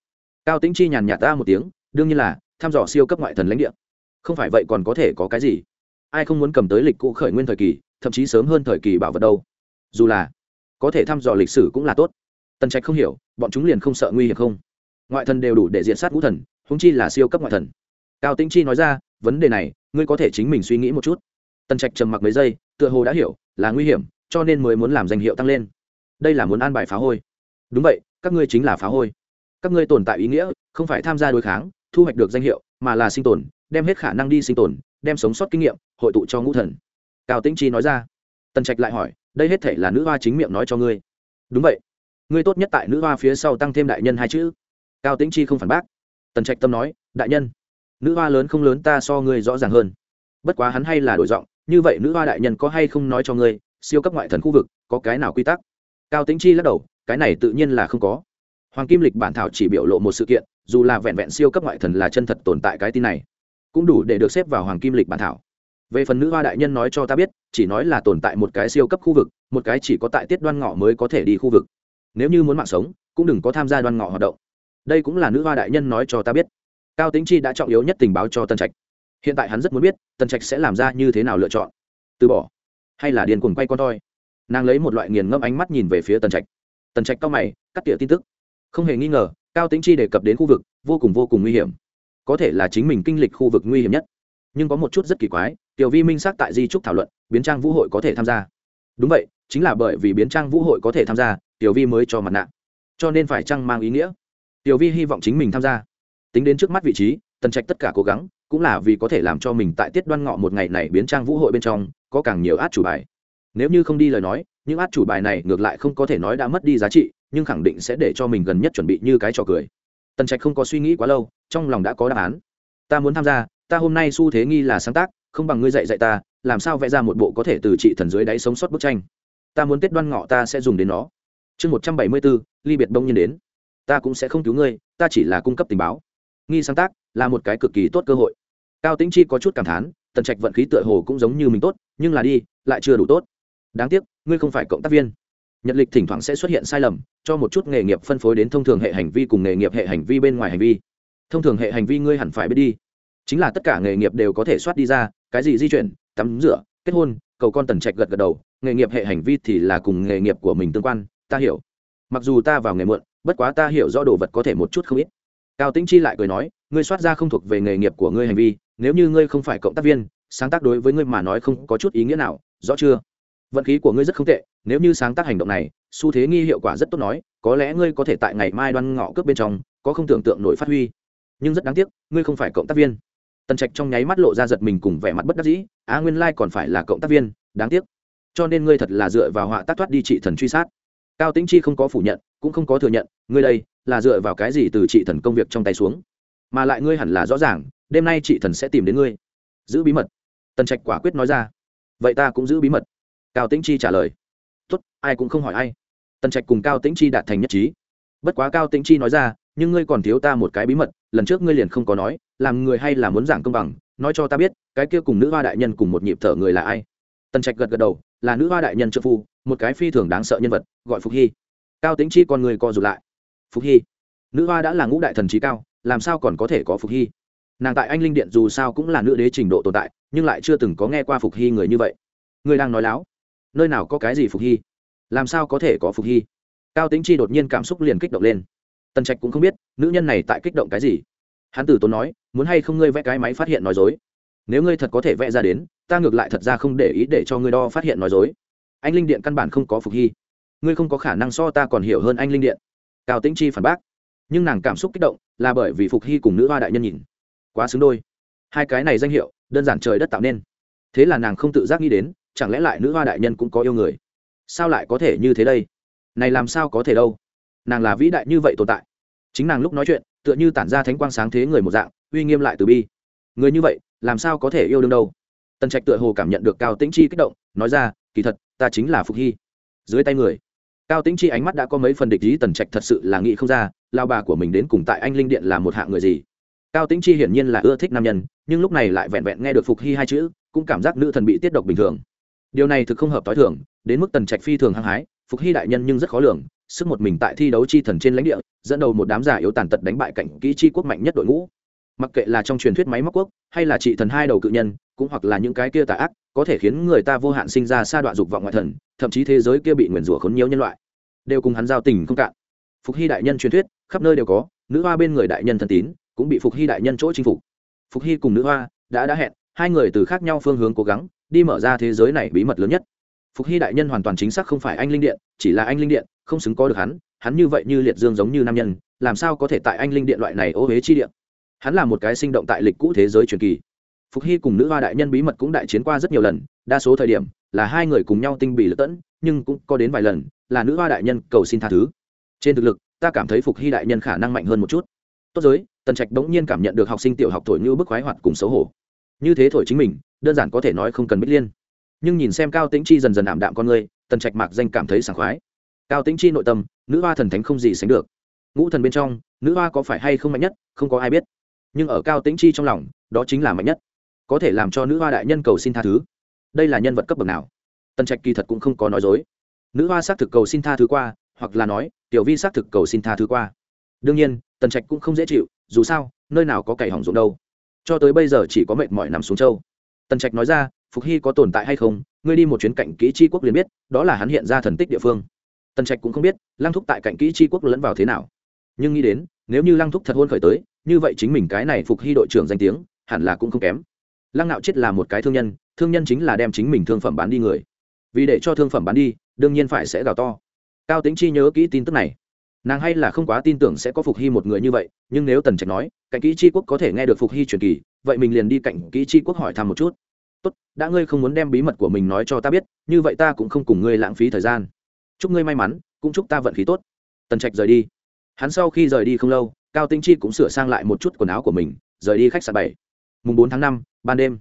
Cao tĩnh chi nhàn nhạt ta một tiếng, đương nhiên là, thăm dò siêu cấp ngoại thần lãnh địa. Không phải vậy còn có thể có cái gì? Ai không muốn cầm tới lịch cũ khởi nguyên thời kỳ, thậm chí sớm hơn thời kỳ bảo vật đâu. Dù là, có thể thăm dò lịch sử cũng là tốt. Tần trạch không hiểu, bọn chúng liền không sợ nguy hiểm không? Ngoại thần đều đủ để diện sát ngũ thần húng chi là siêu cấp ngoại thần. Cao tĩnh chi nói ra, vấn đề này, ngươi có thể chính mình suy nghĩ một chút. Tần trạch trầm mặc mấy giây tựa hồ đã hiểu là nguy hiểm, cho nên mới muốn làm danh hiệu tăng lên. Đây là muốn an bài phá hôi. Đúng vậy, các ngươi chính là phá hôi. Các ngươi tồn tại ý nghĩa, không phải tham gia đối kháng, thu hoạch được danh hiệu, mà là sinh tồn, đem hết khả năng đi sinh tồn, đem sống sót kinh nghiệm, hội tụ cho ngũ thần. Cao tĩnh chi nói ra. Tần trạch lại hỏi, đây hết thể là nữ hoa chính miệng nói cho ngươi. Đúng vậy. Ngươi tốt nhất tại nữ hoa phía sau tăng thêm đại nhân hai chữ. Cao tĩnh chi không phản bác. Tần trạch tâm nói, đại nhân, nữ hoa lớn không lớn ta so ngươi rõ ràng hơn. Bất quá hắn hay là đổi giọng như vậy nữ hoa đại nhân có hay không nói cho ngươi, siêu cấp ngoại thần khu vực, có cái nào quy tắc? Cao tĩnh chi lắc đầu, cái này tự nhiên là không có. Hoàng kim lịch bản thảo chỉ biểu lộ một sự kiện, dù là vẹn vẹn siêu cấp ngoại thần là chân thật tồn tại cái tin này, cũng đủ để được xếp vào hoàng kim lịch bản thảo. Về phần nữ hoa đại nhân nói cho ta biết, chỉ nói là tồn tại một cái siêu cấp khu vực, một cái chỉ có tại tiết đoan ngọ mới có thể đi khu vực. Nếu như muốn mạng sống, cũng đừng có tham gia đoan ngọ hoạt động. Đây cũng là nữ hoa đại nhân nói cho ta biết. Cao tính chi đã trọng yếu nhất tình báo cho tân trạch hiện tại hắn rất muốn biết, Tần trạch sẽ làm ra như thế nào lựa chọn. Từ bỏ, hay là điền cuồng quay con toi. nàng lấy một loại nghiền ngẫm ánh mắt nhìn về phía Tần trạch. Tần trạch cao mày, cắt tỉa tin tức. Không hề nghi ngờ, cao tính chi đề cập đến khu vực, vô cùng vô cùng nguy hiểm. Có thể là chính mình kinh lịch khu vực nguy hiểm nhất. Nhưng có một chút rất kỳ quái, tiểu vi minh xác tại di trúc thảo luận, biến trang vũ hội có thể tham gia. Đúng vậy, chính là bởi vì biến trang vũ hội có thể tham gia, tiểu vi mới cho mặt nạ. Cho nên phải trang mang ý nghĩa? Tiểu vi hy vọng chính mình tham gia. Tính đến trước mắt vị trí, tần trạch tất cả cố gắng cũng là vì có thể làm cho mình tại tiết đoan ngọ một ngày này biến trang vũ hội bên trong, có càng nhiều át chủ bài. Nếu như không đi lời nói, những át chủ bài này ngược lại không có thể nói đã mất đi giá trị, nhưng khẳng định sẽ để cho mình gần nhất chuẩn bị như cái trò cười. Tần trạch không có suy nghĩ quá lâu, trong lòng đã có đáp án. Ta muốn tham gia, ta hôm nay xu thế nghi là sáng tác, không bằng ngươi dạy dạy ta, làm sao vẽ ra một bộ có thể từ trị thần dưới đáy sống sót bức tranh. Ta muốn tết đoan ngọ ta sẽ dùng đến nó. Chương một trăm bảy mươi bốn ly biệt đông nhiên đến. Ta cũng sẽ không cứu ngươi, ta chỉ là cung cấp tình báo nghi sáng tác là một cái cực kỳ tốt cơ hội. Cao tĩnh chi có chút cảm thán, tần trạch vận khí tựa hồ cũng giống như mình tốt, nhưng là đi, lại chưa đủ tốt. Đáng tiếc, ngươi không phải cộng tác viên. Nhật lịch thỉnh thoảng sẽ xuất hiện sai lầm, cho một chút nghề nghiệp phân phối đến thông thường hệ hành vi cùng nghề nghiệp hệ hành vi bên ngoài hành vi. Thông thường hệ hành vi ngươi hẳn phải biết đi. Chính là tất cả nghề nghiệp đều có thể soát đi ra, cái gì di chuyển, tắm rửa, kết hôn, cầu con tần trạch gật gật đầu, nghề nghiệp hệ hành vi thì là cùng nghề nghiệp của mình tương quan, ta hiểu. Mặc dù ta vào nghề muộn, bất quá ta hiểu rõ đồ vật có thể một chút không ít cao tĩnh chi lại cười nói, ngươi soát ra không thuộc về nghề nghiệp của ngươi hành vi, nếu như ngươi không phải cộng tác viên, sáng tác đối với ngươi mà nói không có chút ý nghĩa nào, rõ chưa? Vận khí của ngươi rất không tệ, nếu như sáng tác hành động này, xu thế nghi hiệu quả rất tốt nói, có lẽ ngươi có thể tại ngày mai đoan ngọ cướp bên trong, có không tưởng tượng nổi phát huy. Nhưng rất đáng tiếc, ngươi không phải cộng tác viên. Tần trạch trong nháy mắt lộ ra giật mình cùng vẻ mặt bất đắc dĩ, á nguyên lai còn phải là cộng tác viên, đáng tiếc. Cho nên ngươi thật là dựa vào họa tác thoát đi trị thần truy sát. Cao tĩnh chi không có phủ nhận, cũng không có thừa nhận, ngươi đây là dựa vào cái gì từ chị thần công việc trong tay xuống? Mà lại ngươi hẳn là rõ ràng, đêm nay chị thần sẽ tìm đến ngươi. Giữ bí mật. Tần trạch quả quyết nói ra. Vậy ta cũng giữ bí mật. Cao tĩnh chi trả lời. Tốt, ai cũng không hỏi ai. Tần trạch cùng cao tĩnh chi đạt thành nhất trí. Bất quá cao tĩnh chi nói ra, nhưng ngươi còn thiếu ta một cái bí mật, lần trước ngươi liền không có nói, làm người hay là muốn giảng công bằng, nói cho ta biết, cái kia cùng nữ hoa đại nhân cùng một nhịp thở người là ai? Tần trạch gật gật đầu, là nữ hoa đại nhân trợ phu, một cái phi thường đáng sợ nhân vật, gọi phục hy. Cao Tĩnh chi con người co rụt lại phục hy. Nữ hoa đã là ngũ đại thần trí cao, làm sao còn có thể có phục hy? Nàng tại anh linh điện dù sao cũng là nữ đế trình độ tồn tại, nhưng lại chưa từng có nghe qua phục hy người như vậy. Người đang nói láo, nơi nào có cái gì phục hy? Làm sao có thể có phục hy? Cao tính chi đột nhiên cảm xúc liền kích động lên. Tần trạch cũng không biết, nữ nhân này tại kích động cái gì? Hắn tử tốn nói, muốn hay không ngươi vẽ cái máy phát hiện nói dối? Nếu ngươi thật có thể vẽ ra đến, ta ngược lại thật ra không để ý để cho ngươi đo phát hiện nói dối. Anh linh điện căn bản không có phục hy. Ngươi không có khả năng so ta còn hiểu hơn anh linh điện cao tĩnh chi phản bác. Nhưng nàng cảm xúc kích động là bởi vì phục hy cùng nữ hoa đại nhân nhìn. Quá xứng đôi. Hai cái này danh hiệu, đơn giản trời đất tạo nên. Thế là nàng không tự giác nghĩ đến, chẳng lẽ lại nữ hoa đại nhân cũng có yêu người? Sao lại có thể như thế đây? Này làm sao có thể đâu? Nàng là vĩ đại như vậy tồn tại. Chính nàng lúc nói chuyện, tựa như tản ra thánh quang sáng thế người một dạng, uy nghiêm lại từ bi. Người như vậy, làm sao có thể yêu đương đâu? Tần trạch tựa hồ cảm nhận được cao tĩnh chi kích động, nói ra, kỳ thật, ta chính là phục hy. Dưới tay người cao tĩnh chi ánh mắt đã có mấy phần địch ý, tần trạch thật sự là nghĩ không ra, lao bà của mình đến cùng tại anh linh điện là một hạng người gì. Cao tĩnh chi hiển nhiên là ưa thích nam nhân, nhưng lúc này lại vẹn vẹn nghe được phục hy hai chữ, cũng cảm giác nữ thần bị tiết độc bình thường. Điều này thực không hợp t h i thường, đến mức tần trạch phi thường hăng hái, phục hy đại nhân nhưng rất khó lường, sức một mình tại thi đấu chi thần trên lãnh địa, dẫn đầu một đám giả yếu tàn tật đánh bại cảnh kỹ chi quốc mạnh nhất đội ngũ. Mặc kệ là trong truyền thuyết máy móc quốc, hay là trị thần hai đầu cự nhân cũng hoặc là những cái kia tà ác, có thể khiến người ta vô hạn sinh ra sa đoạn dục vọng ngoại thần, thậm chí thế giới kia bị nguyền rủa khốn nhiều nhân loại. Đều cùng hắn giao tình không cạn. Phục hy đại nhân truyền thuyết, khắp nơi đều có, nữ hoa bên người đại nhân thân tín, cũng bị phục hy đại nhân chỗ chinh phục. Phục hy cùng nữ hoa đã đã hẹn, hai người từ khác nhau phương hướng cố gắng, đi mở ra thế giới này bí mật lớn nhất. Phục hy đại nhân hoàn toàn chính xác không phải anh linh điện, chỉ là anh linh điện, không xứng có được hắn hắn như vậy như liệt dương giống như nam nhân, làm sao có thể tại anh linh điện loại này ô huế chi điện hắn là một cái sinh động tại lịch cũ thế giới truyền kỳ phục hy cùng nữ hoa đại nhân bí mật cũng đại chiến qua rất nhiều lần, đa số thời điểm là hai người cùng nhau tinh bì lật tẫn, nhưng cũng có đến vài lần là nữ hoa đại nhân cầu xin tha thứ. Trên thực lực, ta cảm thấy phục hy đại nhân khả năng mạnh hơn một chút. Tốt giới, tần trạch đống nhiên cảm nhận được học sinh tiểu học thổi như bức khoái hoạt cùng xấu hổ. Như thế thổi chính mình, đơn giản có thể nói không cần bích liên. Nhưng nhìn xem cao tĩnh chi dần dần ảm đạm con người, tần trạch mạc danh cảm thấy sảng khoái. Cao tĩnh chi nội tâm, nữ hoa thần thánh không gì sánh được. Ngũ thần bên trong, nữ hoa có phải hay không mạnh nhất, không có ai biết. Nhưng ở cao tĩnh chi trong lòng, đó chính là mạnh nhất có thể làm cho nữ hoa đại nhân cầu xin tha thứ. Đây là nhân vật cấp bậc nào? Tần trạch kỳ thật cũng không có nói dối. Nữ hoa xác thực cầu xin tha thứ qua, hoặc là nói, tiểu vi xác thực cầu xin tha thứ qua. Đương nhiên, tần trạch cũng không dễ chịu, dù sao, nơi nào có cày hỏng ruộng đâu. Cho tới bây giờ chỉ có mệt mỏi nằm xuống châu. Tần trạch nói ra, phục hy có tồn tại hay không? Ngươi đi một chuyến cạnh kỹ tri quốc liền biết, đó là hắn hiện ra thần tích địa phương. Tần trạch cũng không biết, lăng thúc tại cạnh kỹ tri quốc lẫn vào thế nào. Nhưng nghĩ đến, nếu như lăng thúc thật hôn khởi tới, như vậy chính mình cái này phục hy đội trưởng danh tiếng, hẳn là cũng không kém lăng nạo chết là một cái thương nhân thương nhân chính là đem chính mình thương phẩm bán đi người. Vì để cho thương phẩm bán đi, đương nhiên phải sẽ gào to. Cao tính chi nhớ kỹ tin tức này. Nàng hay là không quá tin tưởng sẽ có phục hy một người như vậy, nhưng nếu tần trạch nói, cạnh kỹ tri quốc có thể nghe được phục hy truyền kỳ, vậy mình liền đi cạnh kỹ tri quốc hỏi thăm một chút. Tốt, đã ngươi không muốn đem bí mật của mình nói cho ta biết, như vậy ta cũng không cùng ngươi lãng phí thời gian. Chúc ngươi may mắn, cũng chúc ta vận khí tốt. Tần trạch rời đi. Hắn sau khi rời đi không lâu, cao tinh chi cũng sửa sang lại một chút quần áo của mình, rời đi khách sạn bảy mùng bốn tháng năm, ban đêm.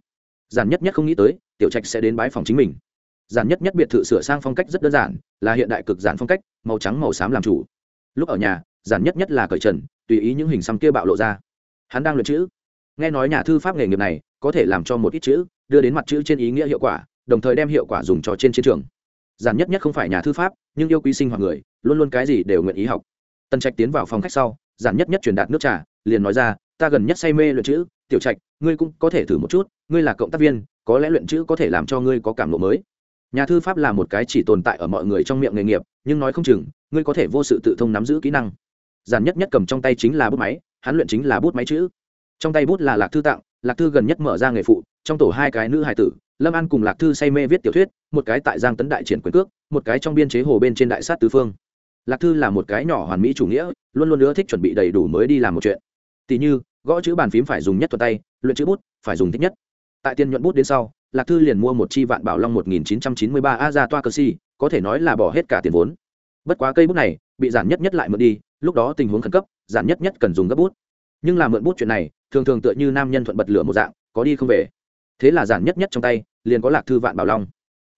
Giản nhất nhất không nghĩ tới, tiểu trạch sẽ đến bái phòng chính mình. Giản nhất nhất biệt thự sửa sang phong cách rất đơn giản, là hiện đại cực giản phong cách, màu trắng màu xám làm chủ. Lúc ở nhà, giản nhất nhất là cởi trần, tùy ý những hình xăm kia bạo lộ ra. Hắn đang luyện chữ. Nghe nói nhà thư pháp nghề nghiệp này, có thể làm cho một ít chữ, đưa đến mặt chữ trên ý nghĩa hiệu quả, đồng thời đem hiệu quả dùng cho trên chiến trường. Giản nhất nhất không phải nhà thư pháp, nhưng yêu quý sinh hoạt người, luôn luôn cái gì đều nguyện ý học. Tần trạch tiến vào phòng khách sau, giản nhất nhất truyền đạt nước trà, liền nói ra, ta gần nhất say mê luyện chữ tiểu trạch, ngươi cũng có thể thử một chút, ngươi là cộng tác viên, có lẽ luyện chữ có thể làm cho ngươi có cảm lộ mới. Nhà thư pháp là một cái chỉ tồn tại ở mọi người trong miệng nghề nghiệp, nhưng nói không chừng, ngươi có thể vô sự tự thông nắm giữ kỹ năng. Giản nhất nhất cầm trong tay chính là bút máy, hắn luyện chính là bút máy chữ. Trong tay bút là lạc thư tặng lạc thư gần nhất mở ra nghề phụ, trong tổ hai cái nữ hài tử, lâm an cùng lạc thư say mê viết tiểu thuyết, một cái tại giang tấn đại triển quyền cước, một cái trong biên chế hồ bên trên đại sát tứ phương. Lạc thư là một cái nhỏ hoàn mỹ chủ nghĩa, luôn luôn ưa thích chuẩn bị đầy đủ mới đi làm một chuyện. Tỷ như gõ chữ bàn phím phải dùng nhất thuật tay, luyện chữ bút phải dùng thích nhất. Tại tiên nhuận bút đến sau, lạc thư liền mua một chi vạn bảo long một nghìn chín trăm chín mươi ba a ra toa cơ si, có thể nói là bỏ hết cả tiền vốn. Bất quá cây bút này bị giản nhất nhất lại mượn đi, lúc đó tình huống khẩn cấp, giản nhất nhất cần dùng gấp bút. Nhưng làm mượn bút chuyện này, thường thường tựa như nam nhân thuận bật lửa một dạng, có đi không về. Thế là giản nhất nhất trong tay, liền có lạc thư vạn bảo long.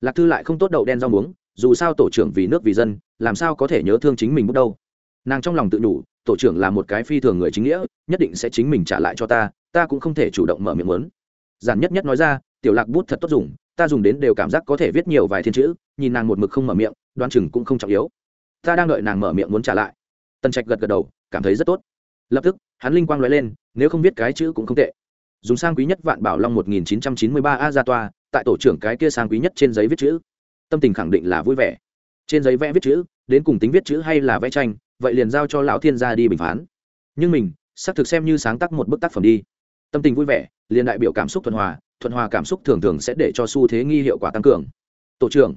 Lạc thư lại không tốt đậu đen rau muống, dù sao tổ trưởng vì nước vì dân, làm sao có thể nhớ thương chính mình bút đâu. Nàng trong lòng tự nhủ tổ trưởng là một cái phi thường người chính nghĩa, nhất định sẽ chính mình trả lại cho ta ta cũng không thể chủ động mở miệng lớn giản nhất nhất nói ra, tiểu lạc bút thật tốt dùng, ta dùng đến đều cảm giác có thể viết nhiều vài thiên chữ, nhìn nàng một mực không mở miệng đoan chừng cũng không trọng yếu. Ta đang đợi nàng mở miệng muốn trả lại. Tần trạch gật gật đầu, cảm thấy rất tốt. Lập tức, hắn linh quang nói lên, nếu không viết cái chữ cũng không tệ. Dùng sang quý nhất vạn bảo long một nghìn chín trăm chín mươi ba a ra toa, tại tổ trưởng cái kia sang quý nhất trên giấy viết chữ. Tâm tình khẳng định là vui vẻ. Trên giấy vẽ viết chữ, đến cùng tính viết chữ hay là vẽ tranh vậy liền giao cho lão thiên gia đi bình phán. Nhưng mình xác thực xem như sáng tác một bức tác phẩm đi. Tâm tình vui vẻ, liền đại biểu cảm xúc thuận hòa thuận hòa cảm xúc thường thường sẽ để cho xu thế nghi hiệu quả tăng cường. Tổ trưởng,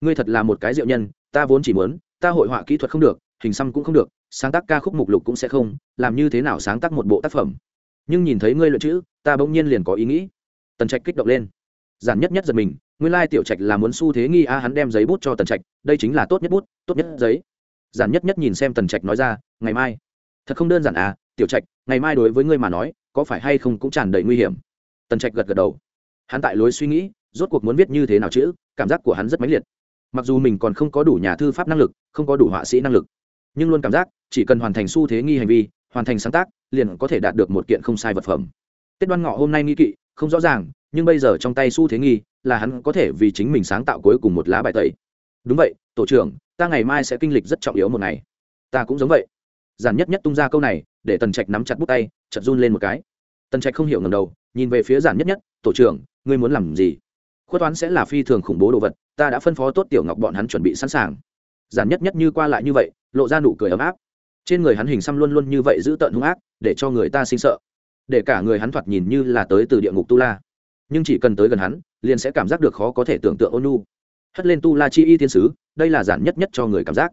ngươi thật là một cái diệu nhân, ta vốn chỉ muốn, ta hội họa kỹ thuật không được, hình xăm cũng không được, sáng tác ca khúc mục lục cũng sẽ không, làm như thế nào sáng tác một bộ tác phẩm. Nhưng nhìn thấy ngươi luyện chữ, ta bỗng nhiên liền có ý nghĩ. Tần trạch kích động lên. Giản nhất nhất giật mình, nguyên lai tiểu trạch là muốn xu thế nghi a, hắn đem giấy bút cho tần trạch, đây chính là tốt nhất bút, tốt nhất giấy giản nhất nhất nhìn xem tần trạch nói ra, ngày mai. Thật không đơn giản à tiểu trạch, ngày mai đối với ngươi mà nói, có phải hay không cũng tràn đầy nguy hiểm? Tần trạch gật gật đầu. Hắn tại lối suy nghĩ, rốt cuộc muốn viết như thế nào chữ, cảm giác của hắn rất mãnh liệt. Mặc dù mình còn không có đủ nhà thư pháp năng lực, không có đủ họa sĩ năng lực, nhưng luôn cảm giác, chỉ cần hoàn thành xu thế nghi hành vi, hoàn thành sáng tác, liền có thể đạt được một kiện không sai vật phẩm. Tết đoan ngọ hôm nay nghi kỵ, không rõ ràng, nhưng bây giờ trong tay xu thế nghi, là hắn có thể vì chính mình sáng tạo cuối cùng một lá bài tẩy. Đúng vậy, tổ trưởng ta ngày mai sẽ kinh lịch rất trọng yếu một ngày. Ta cũng giống vậy. Giản nhất nhất tung ra câu này, để tần trạch nắm chặt bút tay chật run lên một cái. Tần trạch không hiểu ngầm đầu, nhìn về phía giản nhất nhất, tổ trưởng, ngươi muốn làm gì? Khuất toán sẽ là phi thường khủng bố đồ vật, ta đã phân phó tốt tiểu ngọc bọn hắn chuẩn bị sẵn sàng. Giản nhất nhất như qua lại như vậy, lộ ra nụ cười ấm áp. Trên người hắn hình xăm luôn luôn như vậy giữ tợn hung ác, để cho người ta sinh sợ. Để cả người hắn thoạt nhìn như là tới từ địa ngục tu la. Nhưng chỉ cần tới gần hắn, liền sẽ cảm giác được khó có thể tưởng tượng ôn nu hất lên tu la chi y tiên sứ, đây là giản nhất nhất cho người cảm giác.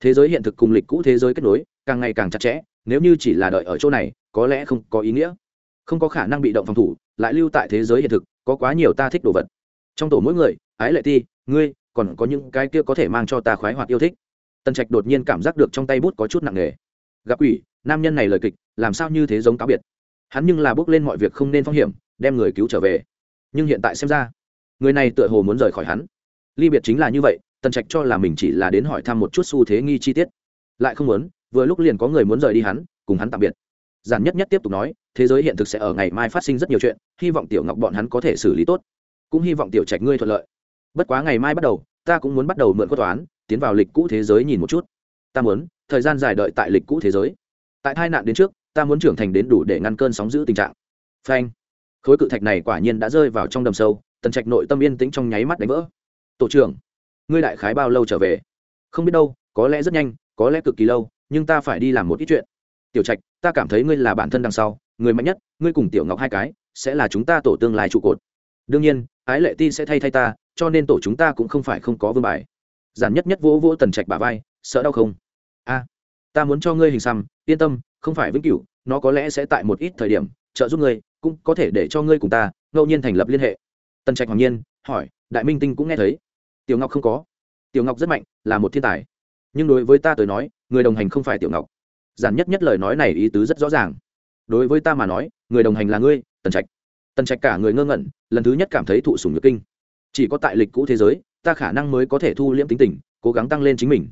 Thế giới hiện thực cùng lịch cũ thế giới kết nối, càng ngày càng chặt chẽ, nếu như chỉ là đợi ở chỗ này, có lẽ không có ý nghĩa. Không có khả năng bị động phòng thủ, lại lưu tại thế giới hiện thực, có quá nhiều ta thích đồ vật. Trong tổ mỗi người, ái lệ ti, ngươi, còn có những cái kia có thể mang cho ta khoái hoạt yêu thích. Tần trạch đột nhiên cảm giác được trong tay bút có chút nặng nề. Gặp quỷ, nam nhân này lời kịch, làm sao như thế giống cáo biệt. Hắn nhưng là bước lên mọi việc không nên phong hiểm, đem người cứu trở về. Nhưng hiện tại xem ra, người này tựa hồ muốn rời khỏi hắn ly biệt chính là như vậy, tần trạch cho là mình chỉ là đến hỏi thăm một chút xu thế nghi chi tiết. Lại không muốn, vừa lúc liền có người muốn rời đi hắn, cùng hắn tạm biệt. Giản nhất nhất tiếp tục nói, thế giới hiện thực sẽ ở ngày mai phát sinh rất nhiều chuyện, hy vọng tiểu ngọc bọn hắn có thể xử lý tốt. Cũng hy vọng tiểu trạch ngươi thuận lợi. Bất quá ngày mai bắt đầu, ta cũng muốn bắt đầu mượn quyết toán, tiến vào lịch cũ thế giới nhìn một chút. Ta muốn, thời gian dài đợi tại lịch cũ thế giới. Tại hai nạn đến trước, ta muốn trưởng thành đến đủ để ngăn cơn sóng giữ tình trạng. Phanh. Khối cự thạch này quả nhiên đã rơi vào trong đầm sâu, tần trạch nội tâm yên tĩnh trong nháy mắt đánh vỡ tổ trưởng, ngươi đại khái bao lâu trở về? Không biết đâu, có lẽ rất nhanh, có lẽ cực kỳ lâu, nhưng ta phải đi làm một ít chuyện. Tiểu trạch, ta cảm thấy ngươi là bản thân đằng sau, người mạnh nhất, ngươi cùng tiểu ngọc hai cái, sẽ là chúng ta tổ tương lai trụ cột. Đương nhiên, ái lệ ti sẽ thay thay ta, cho nên tổ chúng ta cũng không phải không có vương bài. Giản nhất nhất vỗ vỗ tần trạch bà vai, sợ đau không? A, ta muốn cho ngươi hình xăm, yên tâm, không phải vĩnh cửu, nó có lẽ sẽ tại một ít thời điểm, trợ giúp ngươi, cũng có thể để cho ngươi cùng ta, ngẫu nhiên thành lập liên hệ. Tần trạch hoàng nhiên, hỏi, đại minh tinh cũng nghe thấy tiểu ngọc không có. Tiểu ngọc rất mạnh, là một thiên tài. Nhưng đối với ta tới nói, người đồng hành không phải tiểu ngọc. Giản nhất nhất lời nói này ý tứ rất rõ ràng. Đối với ta mà nói, người đồng hành là ngươi, tần trạch. Tần trạch cả người ngơ ngẩn, lần thứ nhất cảm thấy thụ sùng nhược kinh. Chỉ có tại lịch cũ thế giới, ta khả năng mới có thể thu liễm tính tình, cố gắng tăng lên chính mình.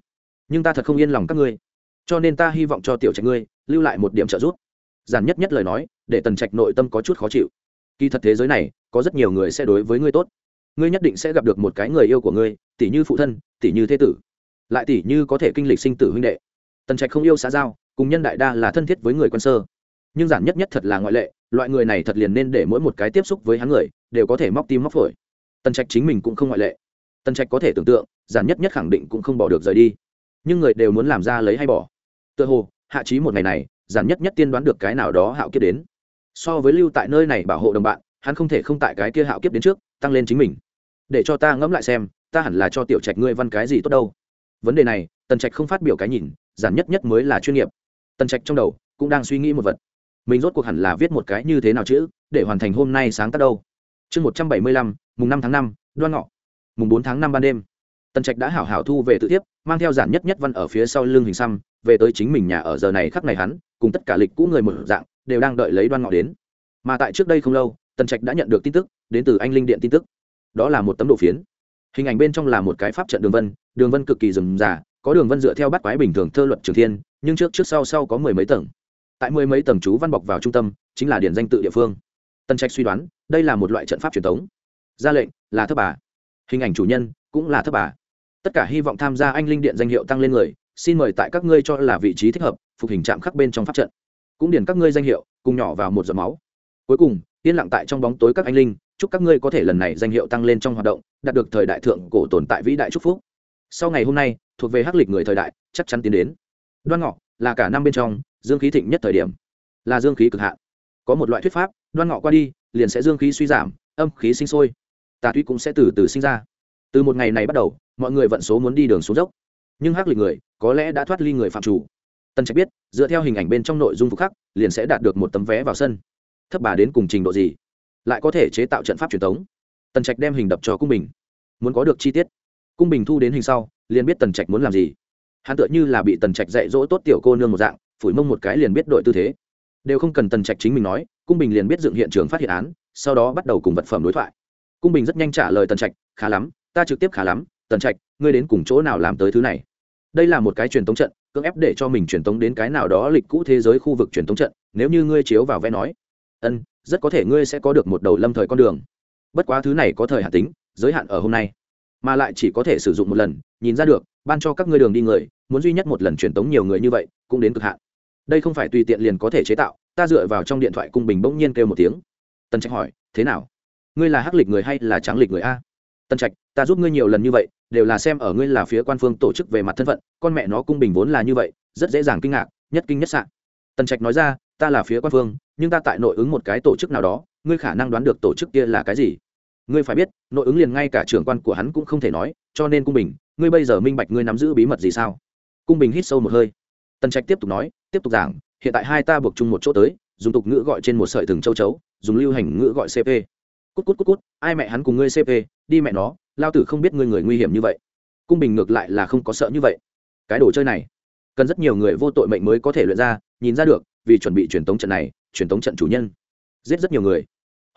Nhưng ta thật không yên lòng các ngươi. Cho nên ta hy vọng cho tiểu trạch ngươi, lưu lại một điểm trợ giúp. Giản nhất nhất lời nói, để tần trạch nội tâm có chút khó chịu. Kỳ thật thế giới này, có rất nhiều người sẽ đối với ngươi tốt ngươi nhất định sẽ gặp được một cái người yêu của ngươi tỷ như phụ thân tỷ như thế tử. Lại tỷ như có thể kinh lịch sinh tử huynh đệ. Tần trạch không yêu xã giao, cùng nhân đại đa là thân thiết với người quân sơ. Nhưng giản nhất nhất thật là ngoại lệ, loại người này thật liền nên để mỗi một cái tiếp xúc với hắn người, đều có thể móc tim móc phổi. Tần trạch chính mình cũng không ngoại lệ. Tần trạch có thể tưởng tượng, giản nhất nhất khẳng định cũng không bỏ được rời đi. Nhưng người đều muốn làm ra lấy hay bỏ. Tựa hồ, hạ trí một ngày này, giản nhất nhất tiên đoán được cái nào đó hạo kiếp đến. So với lưu tại nơi này bảo hộ đồng bạn, hắn không thể không tại cái kia hạo kiếp đến trước, tăng lên chính mình để cho ta ngẫm lại xem, ta hẳn là cho tiểu trạch ngươi văn cái gì tốt đâu. Vấn đề này, tần trạch không phát biểu cái nhìn, giản nhất nhất mới là chuyên nghiệp. Tần trạch trong đầu cũng đang suy nghĩ một vật. Mình rốt cuộc hẳn là viết một cái như thế nào chữ, để hoàn thành hôm nay sáng tác đâu. Chương một trăm bảy mươi lăm, mùng năm tháng năm, đoan ngọ. Mùng bốn tháng năm ban đêm. Tần trạch đã hảo hảo thu về tự tiếp, mang theo giản nhất nhất văn ở phía sau lưng hình xăm, về tới chính mình nhà ở giờ này khắc này hắn, cùng tất cả lịch cũ người một dạng, đều đang đợi lấy đoan ngọ đến. Mà tại trước đây không lâu, tần trạch đã nhận được tin tức, đến từ anh linh điện tin tức đó là một tấm đồ phiến. Hình ảnh bên trong là một cái pháp trận đường vân đường vân cực kỳ rườm rà, có đường vân dựa theo bắt quái bình thường thơ luật trường thiên, nhưng trước trước sau sau có mười mấy tầng. Tại mười mấy tầng chú văn bọc vào trung tâm, chính là điển danh tự địa phương. Tân trạch suy đoán, đây là một loại trận pháp truyền thống. Ra lệnh, là thấp bà. Hình ảnh chủ nhân, cũng là thấp bà. Tất cả hy vọng tham gia anh linh điện danh hiệu tăng lên người, xin mời tại các ngươi cho là vị trí thích hợp, phục hình chạm khắc bên trong pháp trận. Cũng điển các ngươi danh hiệu, cùng nhỏ vào một giọt máu. Cuối cùng yên lặng tại trong bóng tối các anh linh, chúc các ngươi có thể lần này danh hiệu tăng lên trong hoạt động, đạt được thời đại thượng cổ tồn tại vĩ đại chúc phúc. Sau ngày hôm nay, thuộc về hắc lịch người thời đại, chắc chắn tiến đến. Đoan ngọ, là cả năm bên trong, dương khí thịnh nhất thời điểm. Là dương khí cực hạn. Có một loại thuyết pháp, đoan ngọ qua đi, liền sẽ dương khí suy giảm, âm khí sinh sôi. Tà tuy cũng sẽ từ từ sinh ra. Từ một ngày này bắt đầu, mọi người vận số muốn đi đường xuống dốc. Nhưng hắc lịch người, có lẽ đã thoát ly người phạm chủ. Tân trạch biết, dựa theo hình ảnh bên trong nội dung phục khắc, liền sẽ đạt được một tấm vé vào sân thấp bà đến cùng trình độ gì, lại có thể chế tạo trận pháp truyền thống. Tần trạch đem hình đập cho cung bình. Muốn có được chi tiết, cung bình thu đến hình sau, liền biết tần trạch muốn làm gì. Hắn tựa như là bị tần trạch dạy dỗ tốt tiểu cô nương một dạng, phủi mông một cái liền biết đội tư thế. Đều không cần tần trạch chính mình nói, cung bình liền biết dựng hiện trường phát hiện án, sau đó bắt đầu cùng vật phẩm đối thoại. Cung bình rất nhanh trả lời tần trạch, khá lắm, ta trực tiếp khá lắm, tần trạch, ngươi đến cùng chỗ nào làm tới thứ này? Đây là một cái truyền thống trận, cưỡng ép để cho mình truyền thống đến cái nào đó lịch cũ thế giới khu vực truyền thống trận, nếu như ngươi chiếu vào vẽ nói ân, rất có thể ngươi sẽ có được một đầu lâm thời con đường. Bất quá thứ này có thời hạn tính, giới hạn ở hôm nay. Mà lại chỉ có thể sử dụng một lần, nhìn ra được, ban cho các ngươi đường đi người, muốn duy nhất một lần truyền tống nhiều người như vậy, cũng đến cực hạn. Đây không phải tùy tiện liền có thể chế tạo, ta dựa vào trong điện thoại cung bình bỗng nhiên kêu một tiếng. Tần trạch hỏi, thế nào? Ngươi là hắc lịch người hay là trắng lịch người a? Tần trạch, ta giúp ngươi nhiều lần như vậy, đều là xem ở ngươi là phía quan phương tổ chức về mặt thân phận, con mẹ nó cung bình vốn là như vậy, rất dễ dàng kinh ngạc, nhất kinh nhất sạn tần trạch nói ra ta là phía quan phương, nhưng ta tại nội ứng một cái tổ chức nào đó, ngươi khả năng đoán được tổ chức kia là cái gì. Ngươi phải biết, nội ứng liền ngay cả trưởng quan của hắn cũng không thể nói, cho nên cung bình, ngươi bây giờ minh bạch ngươi nắm giữ bí mật gì sao? Cung bình hít sâu một hơi. Tần trạch tiếp tục nói, tiếp tục giảng, hiện tại hai ta buộc chung một chỗ tới, dùng tục ngữ gọi trên một sợi thừng châu chấu, dùng lưu hành ngữ gọi cp cút cút cút cút, ai mẹ hắn cùng ngươi cp đi mẹ nó, lao tử không biết ngươi người nguy hiểm như vậy. Cung bình ngược lại là không có sợ như vậy. Cái đồ chơi này, cần rất nhiều người vô tội mệnh mới có thể luyện ra, nhìn ra được vì chuẩn bị truyền tống trận này, truyền tống trận chủ nhân. Giết rất nhiều người.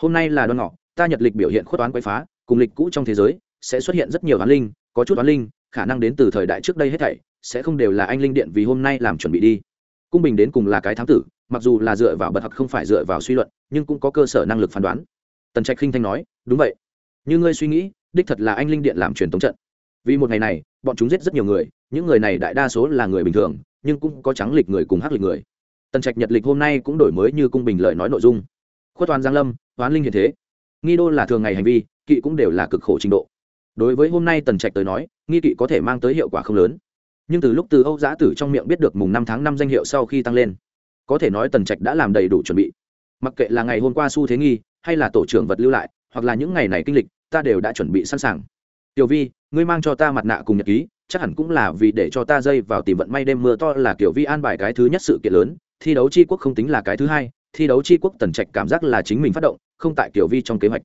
Hôm nay là đoan ngọ, ta nhật lịch biểu hiện khuất toán quay phá, cùng lịch cũ trong thế giới, sẽ xuất hiện rất nhiều oán linh, có chút oán linh, khả năng đến từ thời đại trước đây hết thảy, sẽ không đều là anh linh điện vì hôm nay làm chuẩn bị đi. Cung bình đến cùng là cái thám tử, mặc dù là dựa vào bật học không phải dựa vào suy luận, nhưng cũng có cơ sở năng lực phán đoán. Tần trạch khinh thanh nói, đúng vậy. Như ngươi suy nghĩ, đích thật là anh linh điện làm truyền tống trận. Vì một ngày này, bọn chúng giết rất nhiều người, những người này đại đa số là người bình thường, nhưng cũng có trắng lịch người cùng hắc lịch người tần trạch nhật lịch hôm nay cũng đổi mới như cung bình lời nói nội dung. Khuất toàn giang lâm, toán linh hiện thế. Nghi đô là thường ngày hành vi, kỵ cũng đều là cực khổ trình độ. Đối với hôm nay tần trạch tới nói, nghi kỵ có thể mang tới hiệu quả không lớn. Nhưng từ lúc từ âu giã tử trong miệng biết được mùng năm tháng năm danh hiệu sau khi tăng lên, có thể nói tần trạch đã làm đầy đủ chuẩn bị. Mặc kệ là ngày hôm qua xu thế nghi, hay là tổ trưởng vật lưu lại, hoặc là những ngày này kinh lịch, ta đều đã chuẩn bị sẵn sàng. Tiểu vi, ngươi mang cho ta mặt nạ cùng nhật ký, chắc hẳn cũng là vì để cho ta dây vào tìm vận may đêm mưa to là kiểu vi an bài cái thứ nhất sự kiện lớn thi đấu tri quốc không tính là cái thứ hai, thi đấu tri quốc tần trạch cảm giác là chính mình phát động, không tại kiểu vi trong kế hoạch.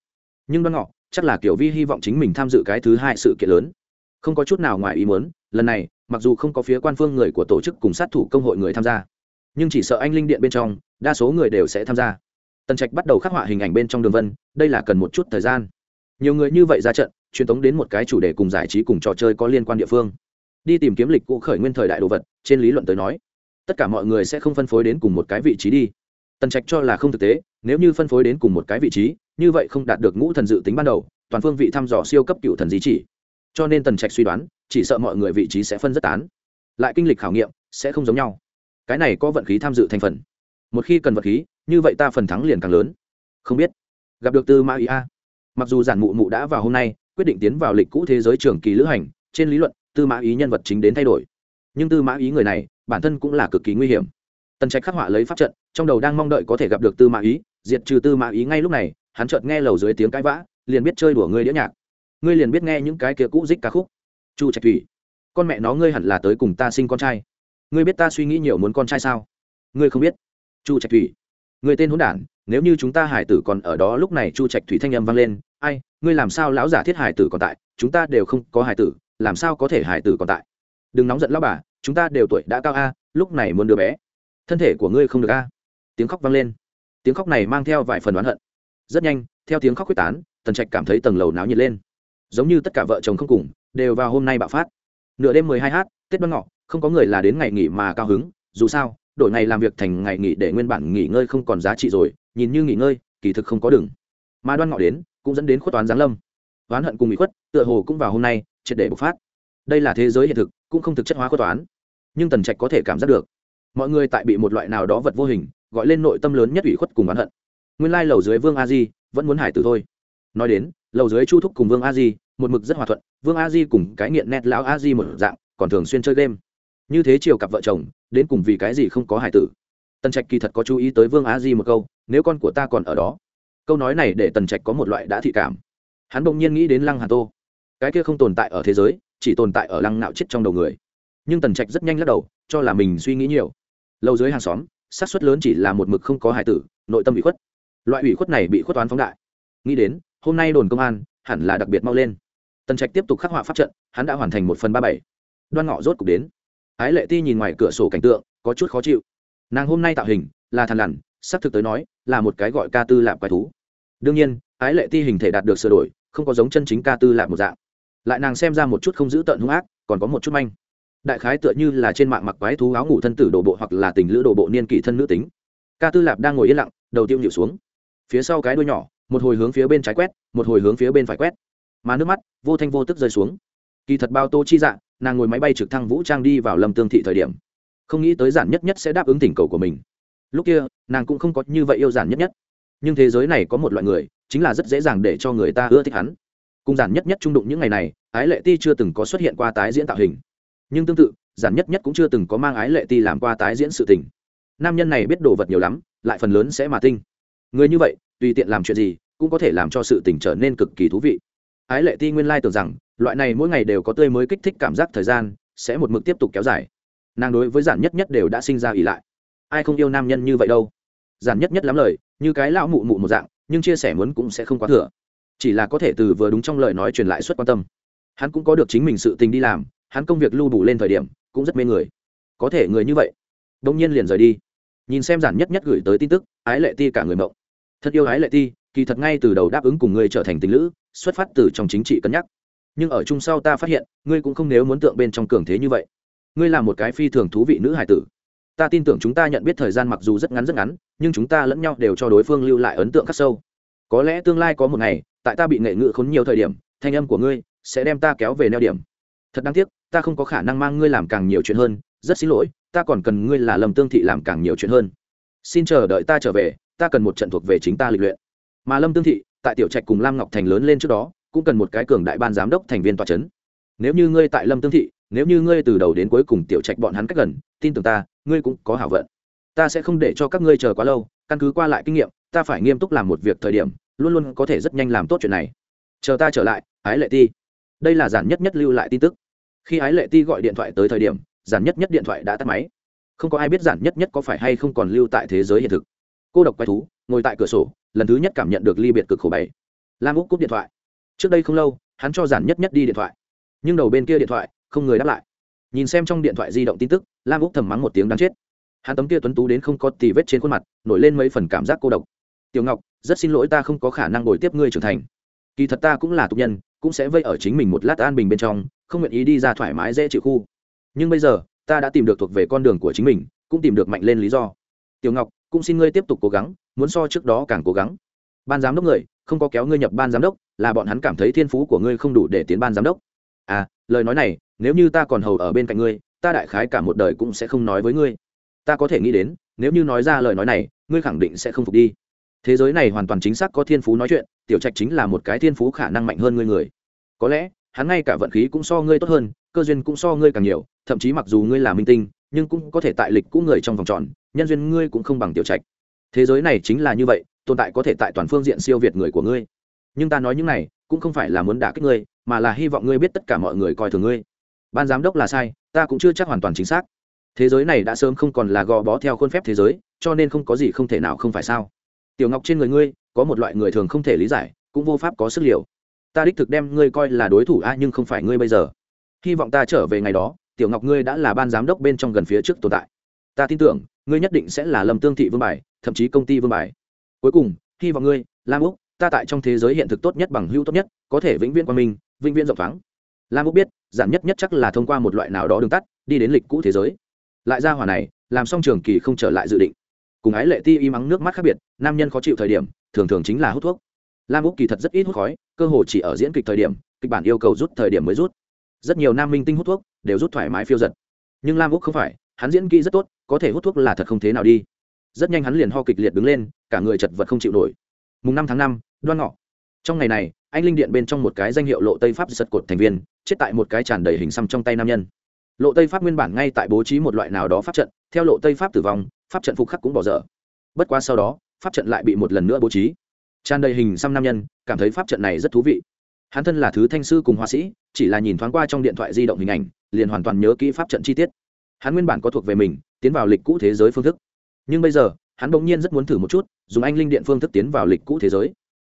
Nhưng đoan ngọ, chắc là kiểu vi hy vọng chính mình tham dự cái thứ hai sự kiện lớn. Không có chút nào ngoài ý muốn, lần này, mặc dù không có phía quan phương người của tổ chức cùng sát thủ công hội người tham gia, nhưng chỉ sợ anh linh điện bên trong, đa số người đều sẽ tham gia. Tần trạch bắt đầu khắc họa hình ảnh bên trong đường vân, đây là cần một chút thời gian. Nhiều người như vậy ra trận, truyền tống đến một cái chủ đề cùng giải trí cùng trò chơi có liên quan địa phương. Đi tìm kiếm lịch cũ khởi nguyên thời đại đồ vật, trên lý luận tới nói tất cả mọi người sẽ không phân phối đến cùng một cái vị trí đi. Tần trạch cho là không thực tế, nếu như phân phối đến cùng một cái vị trí, như vậy không đạt được ngũ thần dự tính ban đầu, toàn phương vị thăm dò siêu cấp cựu thần di chỉ. Cho nên tần trạch suy đoán, chỉ sợ mọi người vị trí sẽ phân rất tán. Lại kinh lịch khảo nghiệm, sẽ không giống nhau. Cái này có vận khí tham dự thành phần. Một khi cần vận khí, như vậy ta phần thắng liền càng lớn. Không biết. Gặp được tư mã ý a. Mặc dù giản mụ mụ đã vào hôm nay, quyết định tiến vào lịch cũ thế giới trường kỳ lữ hành, trên lý luận, tư mã ý nhân vật chính đến thay đổi nhưng tư mã ý người này, bản thân cũng là cực kỳ nguy hiểm. Tần trạch khắc họa lấy pháp trận, trong đầu đang mong đợi có thể gặp được tư mã ý, diệt trừ tư mã ý ngay lúc này, hắn chợt nghe lầu dưới tiếng cãi vã, liền biết chơi đùa ngươi đĩa nhạc. Ngươi liền biết nghe những cái kia cũ dích ca khúc. Chu trạch thủy, con mẹ nó ngươi hẳn là tới cùng ta sinh con trai. Ngươi biết ta suy nghĩ nhiều muốn con trai sao? Ngươi không biết. Chu trạch thủy người tên hỗn đản, nếu như chúng ta hải tử còn ở đó, lúc này chu trạch thủy thanh âm vang lên, ai, ngươi làm sao lão giả thiết hải tử còn tại? Chúng ta đều không có hải tử, làm sao có thể hải tử còn tại? Đừng nóng giận lão bà, chúng ta đều tuổi đã cao a, lúc này muốn đứa bé. Thân thể của ngươi không được a. Tiếng khóc vang lên. Tiếng khóc này mang theo vài phần oán hận. Rất nhanh, theo tiếng khóc quyết tán, tần trạch cảm thấy tầng lầu náo nhiệt lên. Giống như tất cả vợ chồng không cùng, đều vào hôm nay bạo phát. Nửa đêm mười hai h tết đoan ngọ, không có người là đến ngày nghỉ mà cao hứng, dù sao, đổi ngày làm việc thành ngày nghỉ để nguyên bản nghỉ ngơi không còn giá trị rồi, nhìn như nghỉ ngơi, kỳ thực không có đường. Mà đoan ngọ đến, cũng dẫn đến khuất toán giáng lâm. Oán hận cùng bị khuất, tựa hồ cũng vào hôm nay, triệt để bộc phát. Đây là thế giới hiện thực cũng không thực chất hóa khuất toán. Nhưng tần trạch có thể cảm giác được, mọi người tại bị một loại nào đó vật vô hình, gọi lên nội tâm lớn nhất ủy khuất cùng oán hận. Nguyên lai lầu dưới vương a di vẫn muốn hải tử thôi. Nói đến, lầu dưới chu thúc cùng vương a di, một mực rất hòa thuận, vương a di cùng cái nghiện nét lão a di một dạng, còn thường xuyên chơi game. Như thế chiều cặp vợ chồng, đến cùng vì cái gì không có hải tử? Tần trạch kỳ thật có chú ý tới vương a di một câu, nếu con của ta còn ở đó. Câu nói này để tần trạch có một loại đã thị cảm. Hắn bỗng nhiên nghĩ đến lăng hà tô. Cái kia không tồn tại ở thế giới chỉ tồn tại ở lăng nạo chết trong đầu người. Nhưng tần trạch rất nhanh lắc đầu, cho là mình suy nghĩ nhiều. Lâu dưới hàng xóm sát suất lớn chỉ là một mực không có hải tử, nội tâm bị khuất. Loại ủy khuất này bị khuất toán phóng đại. Nghĩ đến, hôm nay đồn công an, hẳn là đặc biệt mau lên. Tần trạch tiếp tục khắc họa pháp trận, hắn đã hoàn thành một phần ba bảy. Đoan ngọ rốt cục đến. Ái lệ ti nhìn ngoài cửa sổ cảnh tượng, có chút khó chịu. Nàng hôm nay tạo hình, là thằn lằn, xác thực tới nói, là một cái gọi ca tư lạp quái thú. Đương nhiên, ái lệ ti hình thể đạt được sửa đổi, không có giống chân chính ca tư lạp một dạng lại nàng xem ra một chút không giữ tợn hung ác, còn có một chút manh. Đại khái tựa như là trên mạng mặc quái thú áo ngủ thân tử đồ bộ hoặc là tình lữ đồ bộ niên kỷ thân nữ tính. Ca tư lạp đang ngồi yên lặng, đầu tiêu nhịu xuống. Phía sau cái đuôi nhỏ, một hồi hướng phía bên trái quét, một hồi hướng phía bên phải quét. Mà nước mắt, vô thanh vô tức rơi xuống. Kỳ thật bao tô chi dạng nàng ngồi máy bay trực thăng vũ trang đi vào lâm tương thị thời điểm, không nghĩ tới giản nhất nhất sẽ đáp ứng tình cầu của mình. Lúc kia, nàng cũng không có như vậy yêu giản nhất nhất. Nhưng thế giới này có một loại người, chính là rất dễ dàng để cho người ta ưa thích hắn cùng giản nhất nhất trung đụng những ngày này, ái lệ ti chưa từng có xuất hiện qua tái diễn tạo hình. Nhưng tương tự, giản nhất nhất cũng chưa từng có mang ái lệ ti làm qua tái diễn sự tình. Nam nhân này biết đồ vật nhiều lắm, lại phần lớn sẽ mà tinh. Người như vậy, tùy tiện làm chuyện gì, cũng có thể làm cho sự tình trở nên cực kỳ thú vị. Ái lệ ti nguyên lai tưởng rằng, loại này mỗi ngày đều có tươi mới kích thích cảm giác thời gian, sẽ một mực tiếp tục kéo dài. Nàng đối với giản nhất nhất đều đã sinh ra ỉ lại. Ai không yêu nam nhân như vậy đâu. Giản nhất nhất lắm lời, như cái lão mụ mụ một dạng, nhưng chia sẻ muốn cũng sẽ không quá thừa chỉ là có thể từ vừa đúng trong lời nói truyền lại suất quan tâm. Hắn cũng có được chính mình sự tình đi làm, hắn công việc lưu đủ lên thời điểm, cũng rất mê người. Có thể người như vậy đông nhiên liền rời đi. Nhìn xem giản nhất nhất gửi tới tin tức, ái lệ ti cả người mộng. Thật yêu ái lệ ti, kỳ thật ngay từ đầu đáp ứng cùng ngươi trở thành tình lữ, xuất phát từ trong chính trị cân nhắc. Nhưng ở chung sau ta phát hiện, ngươi cũng không nếu muốn tượng bên trong cường thế như vậy. Ngươi là một cái phi thường thú vị nữ hải tử. Ta tin tưởng chúng ta nhận biết thời gian mặc dù rất ngắn rất ngắn, nhưng chúng ta lẫn nhau đều cho đối phương lưu lại ấn tượng khắc sâu có lẽ tương lai có một ngày, tại ta bị nghệ ngự khốn nhiều thời điểm, thanh âm của ngươi sẽ đem ta kéo về neo điểm. Thật đáng tiếc, ta không có khả năng mang ngươi làm càng nhiều chuyện hơn. Rất xin lỗi, ta còn cần ngươi là lầm tương thị làm càng nhiều chuyện hơn. Xin chờ đợi ta trở về, ta cần một trận thuộc về chính ta lịch luyện. Mà lâm tương thị, tại tiểu trạch cùng lam ngọc thành lớn lên trước đó, cũng cần một cái cường đại ban giám đốc thành viên tòa c h ấ n nếu như ngươi tại lâm tương thị, nếu như ngươi từ đầu đến cuối cùng tiểu trạch bọn hắn cách gần, tin tưởng ta, ngươi cũng có hảo vận. Ta sẽ không để cho các ngươi chờ quá lâu, căn cứ qua lại kinh nghiệm, ta phải nghiêm túc làm một việc thời điểm luôn luôn có thể rất nhanh làm tốt chuyện này. Chờ ta trở lại, ái lệ ti. Đây là giản nhất nhất lưu lại tin tức. Khi ái lệ ti gọi điện thoại tới thời điểm, giản nhất nhất điện thoại đã tắt máy. Không có ai biết giản nhất nhất có phải hay không còn lưu tại thế giới hiện thực. Cô độc quay thú, ngồi tại cửa sổ, lần thứ nhất cảm nhận được ly biệt cực khổ bảy. Lam úc cúp điện thoại. Trước đây không lâu, hắn cho giản nhất nhất đi điện thoại. Nhưng đầu bên kia điện thoại, không người đáp lại. Nhìn xem trong điện thoại di động tin tức, lam úc thầm mắng một tiếng đáng chết. Hắn tấm kia tuấn tú đến không có tì vết trên khuôn mặt, nổi lên mấy phần cảm giác cô độc. Tiểu ngọc rất xin lỗi ta không có khả năng bồi tiếp ngươi trưởng thành. Kỳ thật ta cũng là tục nhân, cũng sẽ vây ở chính mình một lát an bình bên trong, không nguyện ý đi ra thoải mái dễ chịu khu. Nhưng bây giờ, ta đã tìm được thuộc về con đường của chính mình, cũng tìm được mạnh lên lý do. Tiểu ngọc, cũng xin ngươi tiếp tục cố gắng, muốn so trước đó càng cố gắng. Ban giám đốc người, không có kéo ngươi nhập ban giám đốc, là bọn hắn cảm thấy thiên phú của ngươi không đủ để tiến ban giám đốc. À lời nói này, nếu như ta còn hầu ở bên cạnh ngươi, ta đại khái cả một đời cũng sẽ không nói với ngươi. Ta có thể nghĩ đến, nếu như nói ra lời nói này, ngươi khẳng định sẽ không phục đi thế giới này hoàn toàn chính xác có thiên phú nói chuyện, tiểu trạch chính là một cái thiên phú khả năng mạnh hơn ngươi người. Có lẽ, hắn ngay cả vận khí cũng so ngươi tốt hơn, cơ duyên cũng so ngươi càng nhiều, thậm chí mặc dù ngươi là minh tinh, nhưng cũng có thể tại lịch cũ người trong vòng tròn, nhân duyên ngươi cũng không bằng tiểu trạch. Thế giới này chính là như vậy, tồn tại có thể tại toàn phương diện siêu việt người của ngươi. Nhưng ta nói những này, cũng không phải là muốn đả kích ngươi, mà là hy vọng ngươi biết tất cả mọi người coi thường ngươi. Ban giám đốc là sai, ta cũng chưa chắc hoàn toàn chính xác. Thế giới này đã sớm không còn là gò bó theo khuôn phép thế giới, cho nên không có gì không thể nào không phải sao? Tiểu ngọc trên người ngươi, có một loại người thường không thể lý giải, cũng vô pháp có sức liều. Ta đích thực đem ngươi coi là đối thủ a, nhưng không phải ngươi bây giờ. Hy vọng ta trở về ngày đó, tiểu ngọc ngươi đã là ban giám đốc bên trong gần phía trước tồn tại. Ta tin tưởng, ngươi nhất định sẽ là lầm tương thị vương bài, thậm chí công ty vương bài. Cuối cùng, hy vọng ngươi, lam úc, ta tại trong thế giới hiện thực tốt nhất bằng hữu tốt nhất, có thể vĩnh viễn qua mình vĩnh viễn rộng thoáng. Lam úc biết, giản nhất nhất chắc là thông qua một loại nào đó đường tắt, đi đến lịch cũ thế giới. Lại ra hỏa này, làm xong trường kỳ không trở lại dự định cùng ái lệ ti y mắng nước mắt khác biệt, nam nhân khó chịu thời điểm, thường thường chính là hút thuốc. Lam úc kỳ thật rất ít hút khói, cơ hồ chỉ ở diễn kịch thời điểm, kịch bản yêu cầu rút thời điểm mới rút. Rất nhiều nam minh tinh hút thuốc đều rút thoải mái phiêu giật. Nhưng lam úc không phải, hắn diễn kỹ rất tốt, có thể hút thuốc là thật không thế nào đi. Rất nhanh hắn liền ho kịch liệt đứng lên, cả người chật vật không chịu nổi. Mùng năm tháng năm, đoan ngọ. Trong ngày này, anh linh điện bên trong một cái danh hiệu lộ tây pháp giật cột thành viên, chết tại một cái tràn đầy hình xăm trong tay nam nhân. Lộ tây pháp nguyên bản ngay tại bố trí một loại nào đó pháp trận, theo lộ tây pháp tử vong pháp trận phục khắc cũng bỏ dở. Bất quá sau đó, pháp trận lại bị một lần nữa bố trí. Tràn đầy hình xăm nam nhân, cảm thấy pháp trận này rất thú vị. Hắn thân là thứ thanh sư cùng họa sĩ, chỉ là nhìn thoáng qua trong điện thoại di động hình ảnh, liền hoàn toàn nhớ kỹ pháp trận chi tiết. Hắn nguyên bản có thuộc về mình, tiến vào lịch cũ thế giới phương thức. Nhưng bây giờ, hắn bỗng nhiên rất muốn thử một chút, dùng anh linh điện phương thức tiến vào lịch cũ thế giới.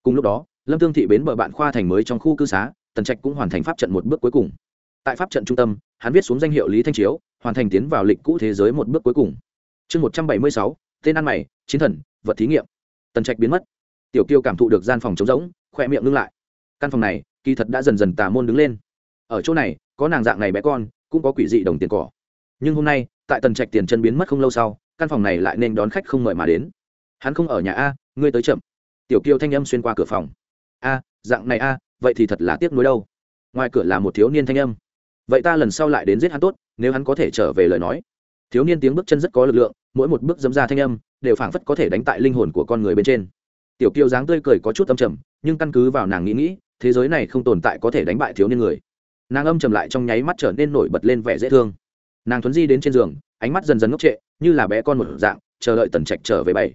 Cùng lúc đó, lâm tương thị bến bờ bạn khoa thành mới trong khu cư xá, tần trạch cũng hoàn thành pháp trận một bước cuối cùng. Tại pháp trận trung tâm, hắn viết xuống danh hiệu lý thanh chiếu, hoàn thành tiến vào lịch cũ thế giới một bước cuối cùng chương một trăm bảy mươi sáu, tên ăn mày, chiến thần, vật thí nghiệm. Tần trạch biến mất. Tiểu kiêu cảm thụ được gian phòng trống rỗng khoe miệng ngưng lại. Căn phòng này, kỳ thật đã dần dần tà môn đứng lên. Ở chỗ này, có nàng dạng này bé con, cũng có quỷ dị đồng tiền cỏ. Nhưng hôm nay, tại tần trạch tiền chân biến mất không lâu sau, căn phòng này lại nên đón khách không mời mà đến. Hắn không ở nhà a, ngươi tới chậm. Tiểu kiêu thanh âm xuyên qua cửa phòng. A, dạng này a, vậy thì thật là tiếc nuối đâu. Ngoài cửa là một thiếu niên thanh âm. Vậy ta lần sau lại đến giết hắn tốt, nếu hắn có thể trở về lời nói thiếu niên tiếng bước chân rất có lực lượng, mỗi một bước dấm ra thanh âm, đều phảng phất có thể đánh tại linh hồn của con người bên trên. Tiểu kiều dáng tươi cười có chút âm trầm, nhưng căn cứ vào nàng nghĩ nghĩ, thế giới này không tồn tại có thể đánh bại thiếu niên người. Nàng âm trầm lại trong nháy mắt trở nên nổi bật lên vẻ dễ thương. Nàng thuấn di đến trên giường, ánh mắt dần dần ngốc trệ, như là bé con một dạng, chờ đợi tần trạch trở về bảy.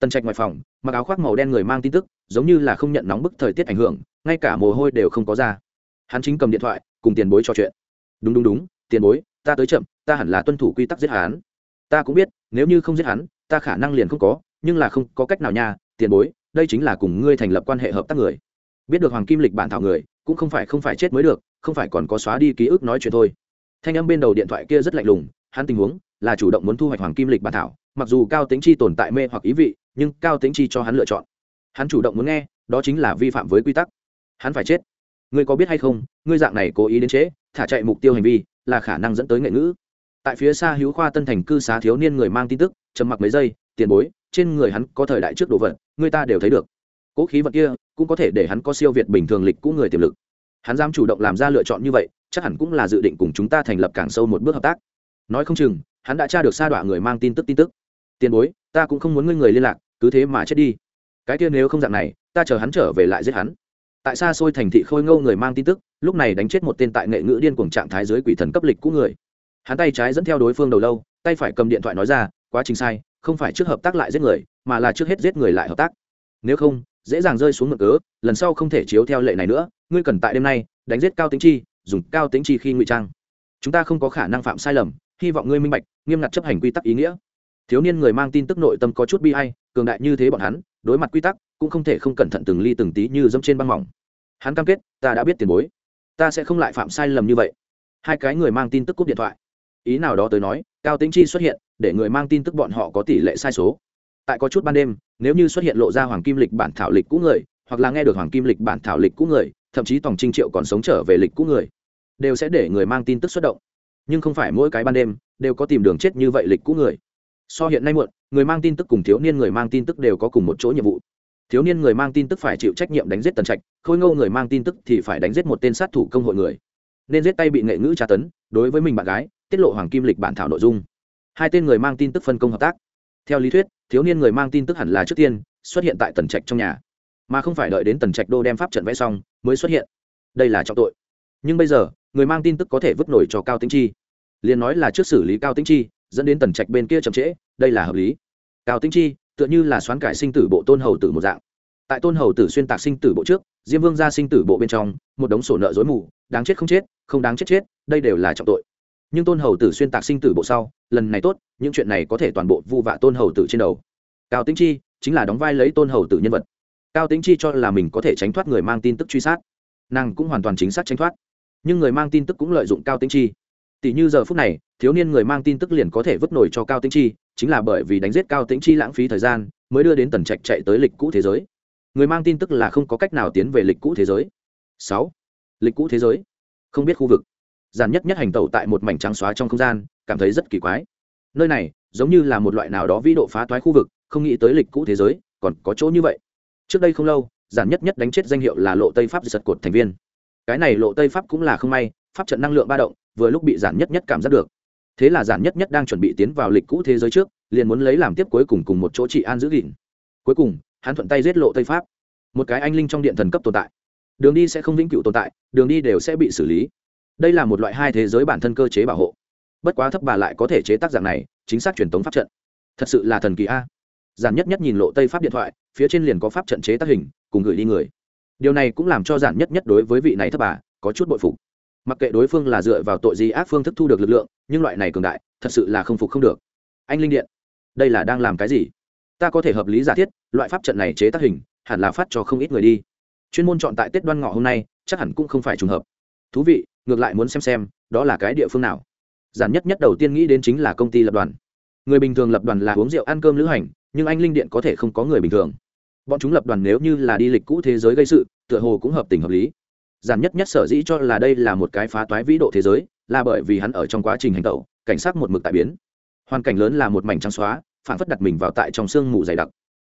Tần trạch ngoài phòng, mặc áo khoác màu đen người mang tin tức, giống như là không nhận nóng bức thời tiết ảnh hưởng, ngay cả mồ hôi đều không có ra. Hắn chính cầm điện thoại, cùng tiền bối trò chuyện. Đúng đúng đúng, tiền bối ta tới chậm, ta hẳn là tuân thủ quy tắc giết hắn. Ta cũng biết, nếu như không giết hắn, ta khả năng liền không có, nhưng là không có cách nào nha, tiền bối, đây chính là cùng ngươi thành lập quan hệ hợp tác người. Biết được hoàng kim lịch bản thảo người, cũng không phải không phải chết mới được, không phải còn có xóa đi ký ức nói chuyện thôi. Thanh âm bên đầu điện thoại kia rất lạnh lùng, hắn tình huống là chủ động muốn thu hoạch hoàng kim lịch bản thảo, mặc dù cao tính chi tồn tại mê hoặc ý vị, nhưng cao tính chi cho hắn lựa chọn. Hắn chủ động muốn nghe, đó chính là vi phạm với quy tắc. Hắn phải chết ngươi có biết hay không, ngươi dạng này cố ý đến trễ thả chạy mục tiêu hành vi, là khả năng dẫn tới nghệ ngữ. Tại phía xa hữu khoa tân thành cư xá thiếu niên người mang tin tức, trầm mặc mấy giây, tiền bối, trên người hắn có thời đại trước đồ vật, người ta đều thấy được. Cố khí vật kia, cũng có thể để hắn có siêu việt bình thường lịch cũ người tiềm lực. Hắn dám chủ động làm ra lựa chọn như vậy, chắc hẳn cũng là dự định cùng chúng ta thành lập càng sâu một bước hợp tác. Nói không chừng, hắn đã tra được sa đọa người mang tin tức tin tức. Tiền bối, ta cũng không muốn ngươi người liên lạc, cứ thế mà chết đi. Cái kia nếu không dạng này, ta chờ hắn trở về lại giết hắn tại xa xôi thành thị khôi ngâu người mang tin tức, lúc này đánh chết một tên tại nghệ ngữ điên cuồng trạng thái dưới quỷ thần cấp lịch cũ người. Hắn tay trái dẫn theo đối phương đầu lâu, tay phải cầm điện thoại nói ra, quá trình sai, không phải trước hợp tác lại giết người, mà là trước hết giết người lại hợp tác. Nếu không, dễ dàng rơi xuống ngực cớ, lần sau không thể chiếu theo lệ này nữa, ngươi cần tại đêm nay đánh giết cao tính chi, dùng cao tính chi khi ngụy trang. Chúng ta không có khả năng phạm sai lầm, hy vọng ngươi minh bạch, nghiêm ngặt chấp hành quy tắc ý nghĩa. Thiếu niên người mang tin tức nội tâm có chút bi hay cường đại như thế bọn hắn, đối mặt quy tắc cũng không thể không cẩn thận từng ly từng tí như dẫm trên băng mỏng. Hắn cam kết, ta đã biết tiền bối. Ta sẽ không lại phạm sai lầm như vậy. Hai cái người mang tin tức cúp điện thoại. Ý nào đó tới nói, cao tính chi xuất hiện, để người mang tin tức bọn họ có tỷ lệ sai số. Tại có chút ban đêm, nếu như xuất hiện lộ ra hoàng kim lịch bản thảo lịch cũ người, hoặc là nghe được hoàng kim lịch bản thảo lịch cũ người, thậm chí tổng trinh triệu còn sống trở về lịch cũ người, đều sẽ để người mang tin tức xuất động. Nhưng không phải mỗi cái ban đêm đều có tìm đường chết như vậy lịch cũ người. So hiện nay muộn, người mang tin tức cùng thiếu niên người mang tin tức đều có cùng một chỗ nhiệm vụ thiếu niên người mang tin tức phải chịu trách nhiệm đánh giết tần trạch, khôi ngô người mang tin tức thì phải đánh giết một tên sát thủ công hội người. Nên giết tay bị nghệ ngữ tra tấn, đối với mình bạn gái, tiết lộ hoàng kim lịch bản thảo nội dung. Hai tên người mang tin tức phân công hợp tác. Theo lý thuyết, thiếu niên người mang tin tức hẳn là trước tiên, xuất hiện tại tần trạch trong nhà. Mà không phải đợi đến tần trạch đô đem pháp trận vẽ xong, mới xuất hiện. Đây là trọng tội. Nhưng bây giờ, người mang tin tức có thể vứt nổi cho cao tĩnh chi. Liền nói là trước xử lý cao tĩnh chi, dẫn đến tần trạch bên kia chậm trễ, đây là hợp lý. Cao tĩnh chi tựa như là xoán cải sinh tử bộ tôn hầu tử một dạng. Tại tôn hầu tử xuyên tạc sinh tử bộ trước, diêm vương ra sinh tử bộ bên trong, một đống sổ nợ dối mù, đáng chết không chết, không đáng chết chết, đây đều là trọng tội. Nhưng tôn hầu tử xuyên tạc sinh tử bộ sau, lần này tốt, những chuyện này có thể toàn bộ vu vạ tôn hầu tử trên đầu. Cao tĩnh chi chính là đóng vai lấy tôn hầu tử nhân vật. Cao tĩnh chi cho là mình có thể tránh thoát người mang tin tức truy sát. Nàng cũng hoàn toàn chính xác tránh thoát. Nhưng người mang tin tức cũng lợi dụng cao tĩnh chi. Tỷ như giờ phút này, thiếu niên người mang tin tức liền có thể vứt nổi cho cao tĩnh chi chính là bởi vì đánh giết cao tĩnh chi lãng phí thời gian, mới đưa đến tần trạch chạy tới lịch cũ thế giới. Người mang tin tức là không có cách nào tiến về lịch cũ thế giới. Sáu. Lịch cũ thế giới. Không biết khu vực. Giản nhất nhất hành tẩu tại một mảnh trắng xóa trong không gian, cảm thấy rất kỳ quái. Nơi này, giống như là một loại nào đó vĩ độ phá toái khu vực, không nghĩ tới lịch cũ thế giới, còn có chỗ như vậy. Trước đây không lâu, giản nhất nhất đánh chết danh hiệu là lộ tây pháp giật cột thành viên. Cái này lộ tây pháp cũng là không may, pháp trận năng lượng ba động, vừa lúc bị giản nhất nhất cảm giác được thế là giản nhất nhất đang chuẩn bị tiến vào lịch cũ thế giới trước, liền muốn lấy làm tiếp cuối cùng cùng một chỗ trị an giữ gìn. Cuối cùng, hắn thuận tay giết lộ tây pháp. Một cái anh linh trong điện thần cấp tồn tại. Đường đi sẽ không vĩnh cửu tồn tại, đường đi đều sẽ bị xử lý. Đây là một loại hai thế giới bản thân cơ chế bảo hộ. Bất quá thấp bà lại có thể chế tác dạng này, chính xác truyền thống pháp trận. Thật sự là thần kỳ a. Giản nhất nhất nhìn lộ tây pháp điện thoại, phía trên liền có pháp trận chế tác hình, cùng gửi đi người. Điều này cũng làm cho giản nhất nhất đối với vị này thấp bà có chút bội phục mặc kệ đối phương là dựa vào tội gì ác phương thức thu được lực lượng, nhưng loại này cường đại, thật sự là không phục không được. Anh linh điện, đây là đang làm cái gì? Ta có thể hợp lý giả thiết, loại pháp trận này chế tác hình, hẳn là phát cho không ít người đi. Chuyên môn chọn tại tết đoan ngọ hôm nay, chắc hẳn cũng không phải trùng hợp. Thú vị, ngược lại muốn xem xem, đó là cái địa phương nào? Giản nhất nhất đầu tiên nghĩ đến chính là công ty lập đoàn. Người bình thường lập đoàn là uống rượu ăn cơm lữ hành, nhưng anh linh điện có thể không có người bình thường. Bọn chúng lập đoàn nếu như là đi lịch cũ thế giới gây sự, tựa hồ cũng hợp tình hợp lý giản nhất nhất sở dĩ cho là đây là một cái phá toái vĩ độ thế giới, là bởi vì hắn ở trong quá trình hành tẩu, cảnh sát một mực tại biến. Hoàn cảnh lớn là một mảnh trắng xóa, phản phất đặt mình vào tại trong sương mù dày đặc.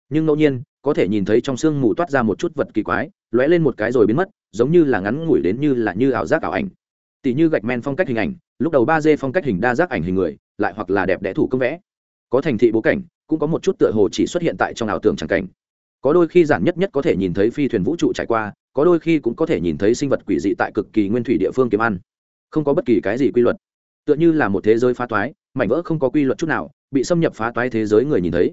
Nhưng ngẫu nhiên, có thể nhìn thấy trong sương mù toát ra một chút vật kỳ quái, lóe lên một cái rồi biến mất, giống như là ngắn ngủi đến như là như ảo giác ảo ảnh. Tỷ như gạch men phong cách hình ảnh, lúc đầu ba d phong cách hình đa giác ảnh hình người, lại hoặc là đẹp đẽ thủ công vẽ. Có thành thị bố cảnh, cũng có một chút tựa hồ chỉ xuất hiện tại trong ảo tưởng tràng cảnh. Có đôi khi giản nhất nhất có thể nhìn thấy phi thuyền vũ trụ trải qua có đôi khi cũng có thể nhìn thấy sinh vật quỷ dị tại cực kỳ nguyên thủy địa phương kiếm ăn. Không có bất kỳ cái gì quy luật. Tựa như là một thế giới phá toái, mảnh vỡ không có quy luật chút nào, bị xâm nhập phá toái thế giới người nhìn thấy.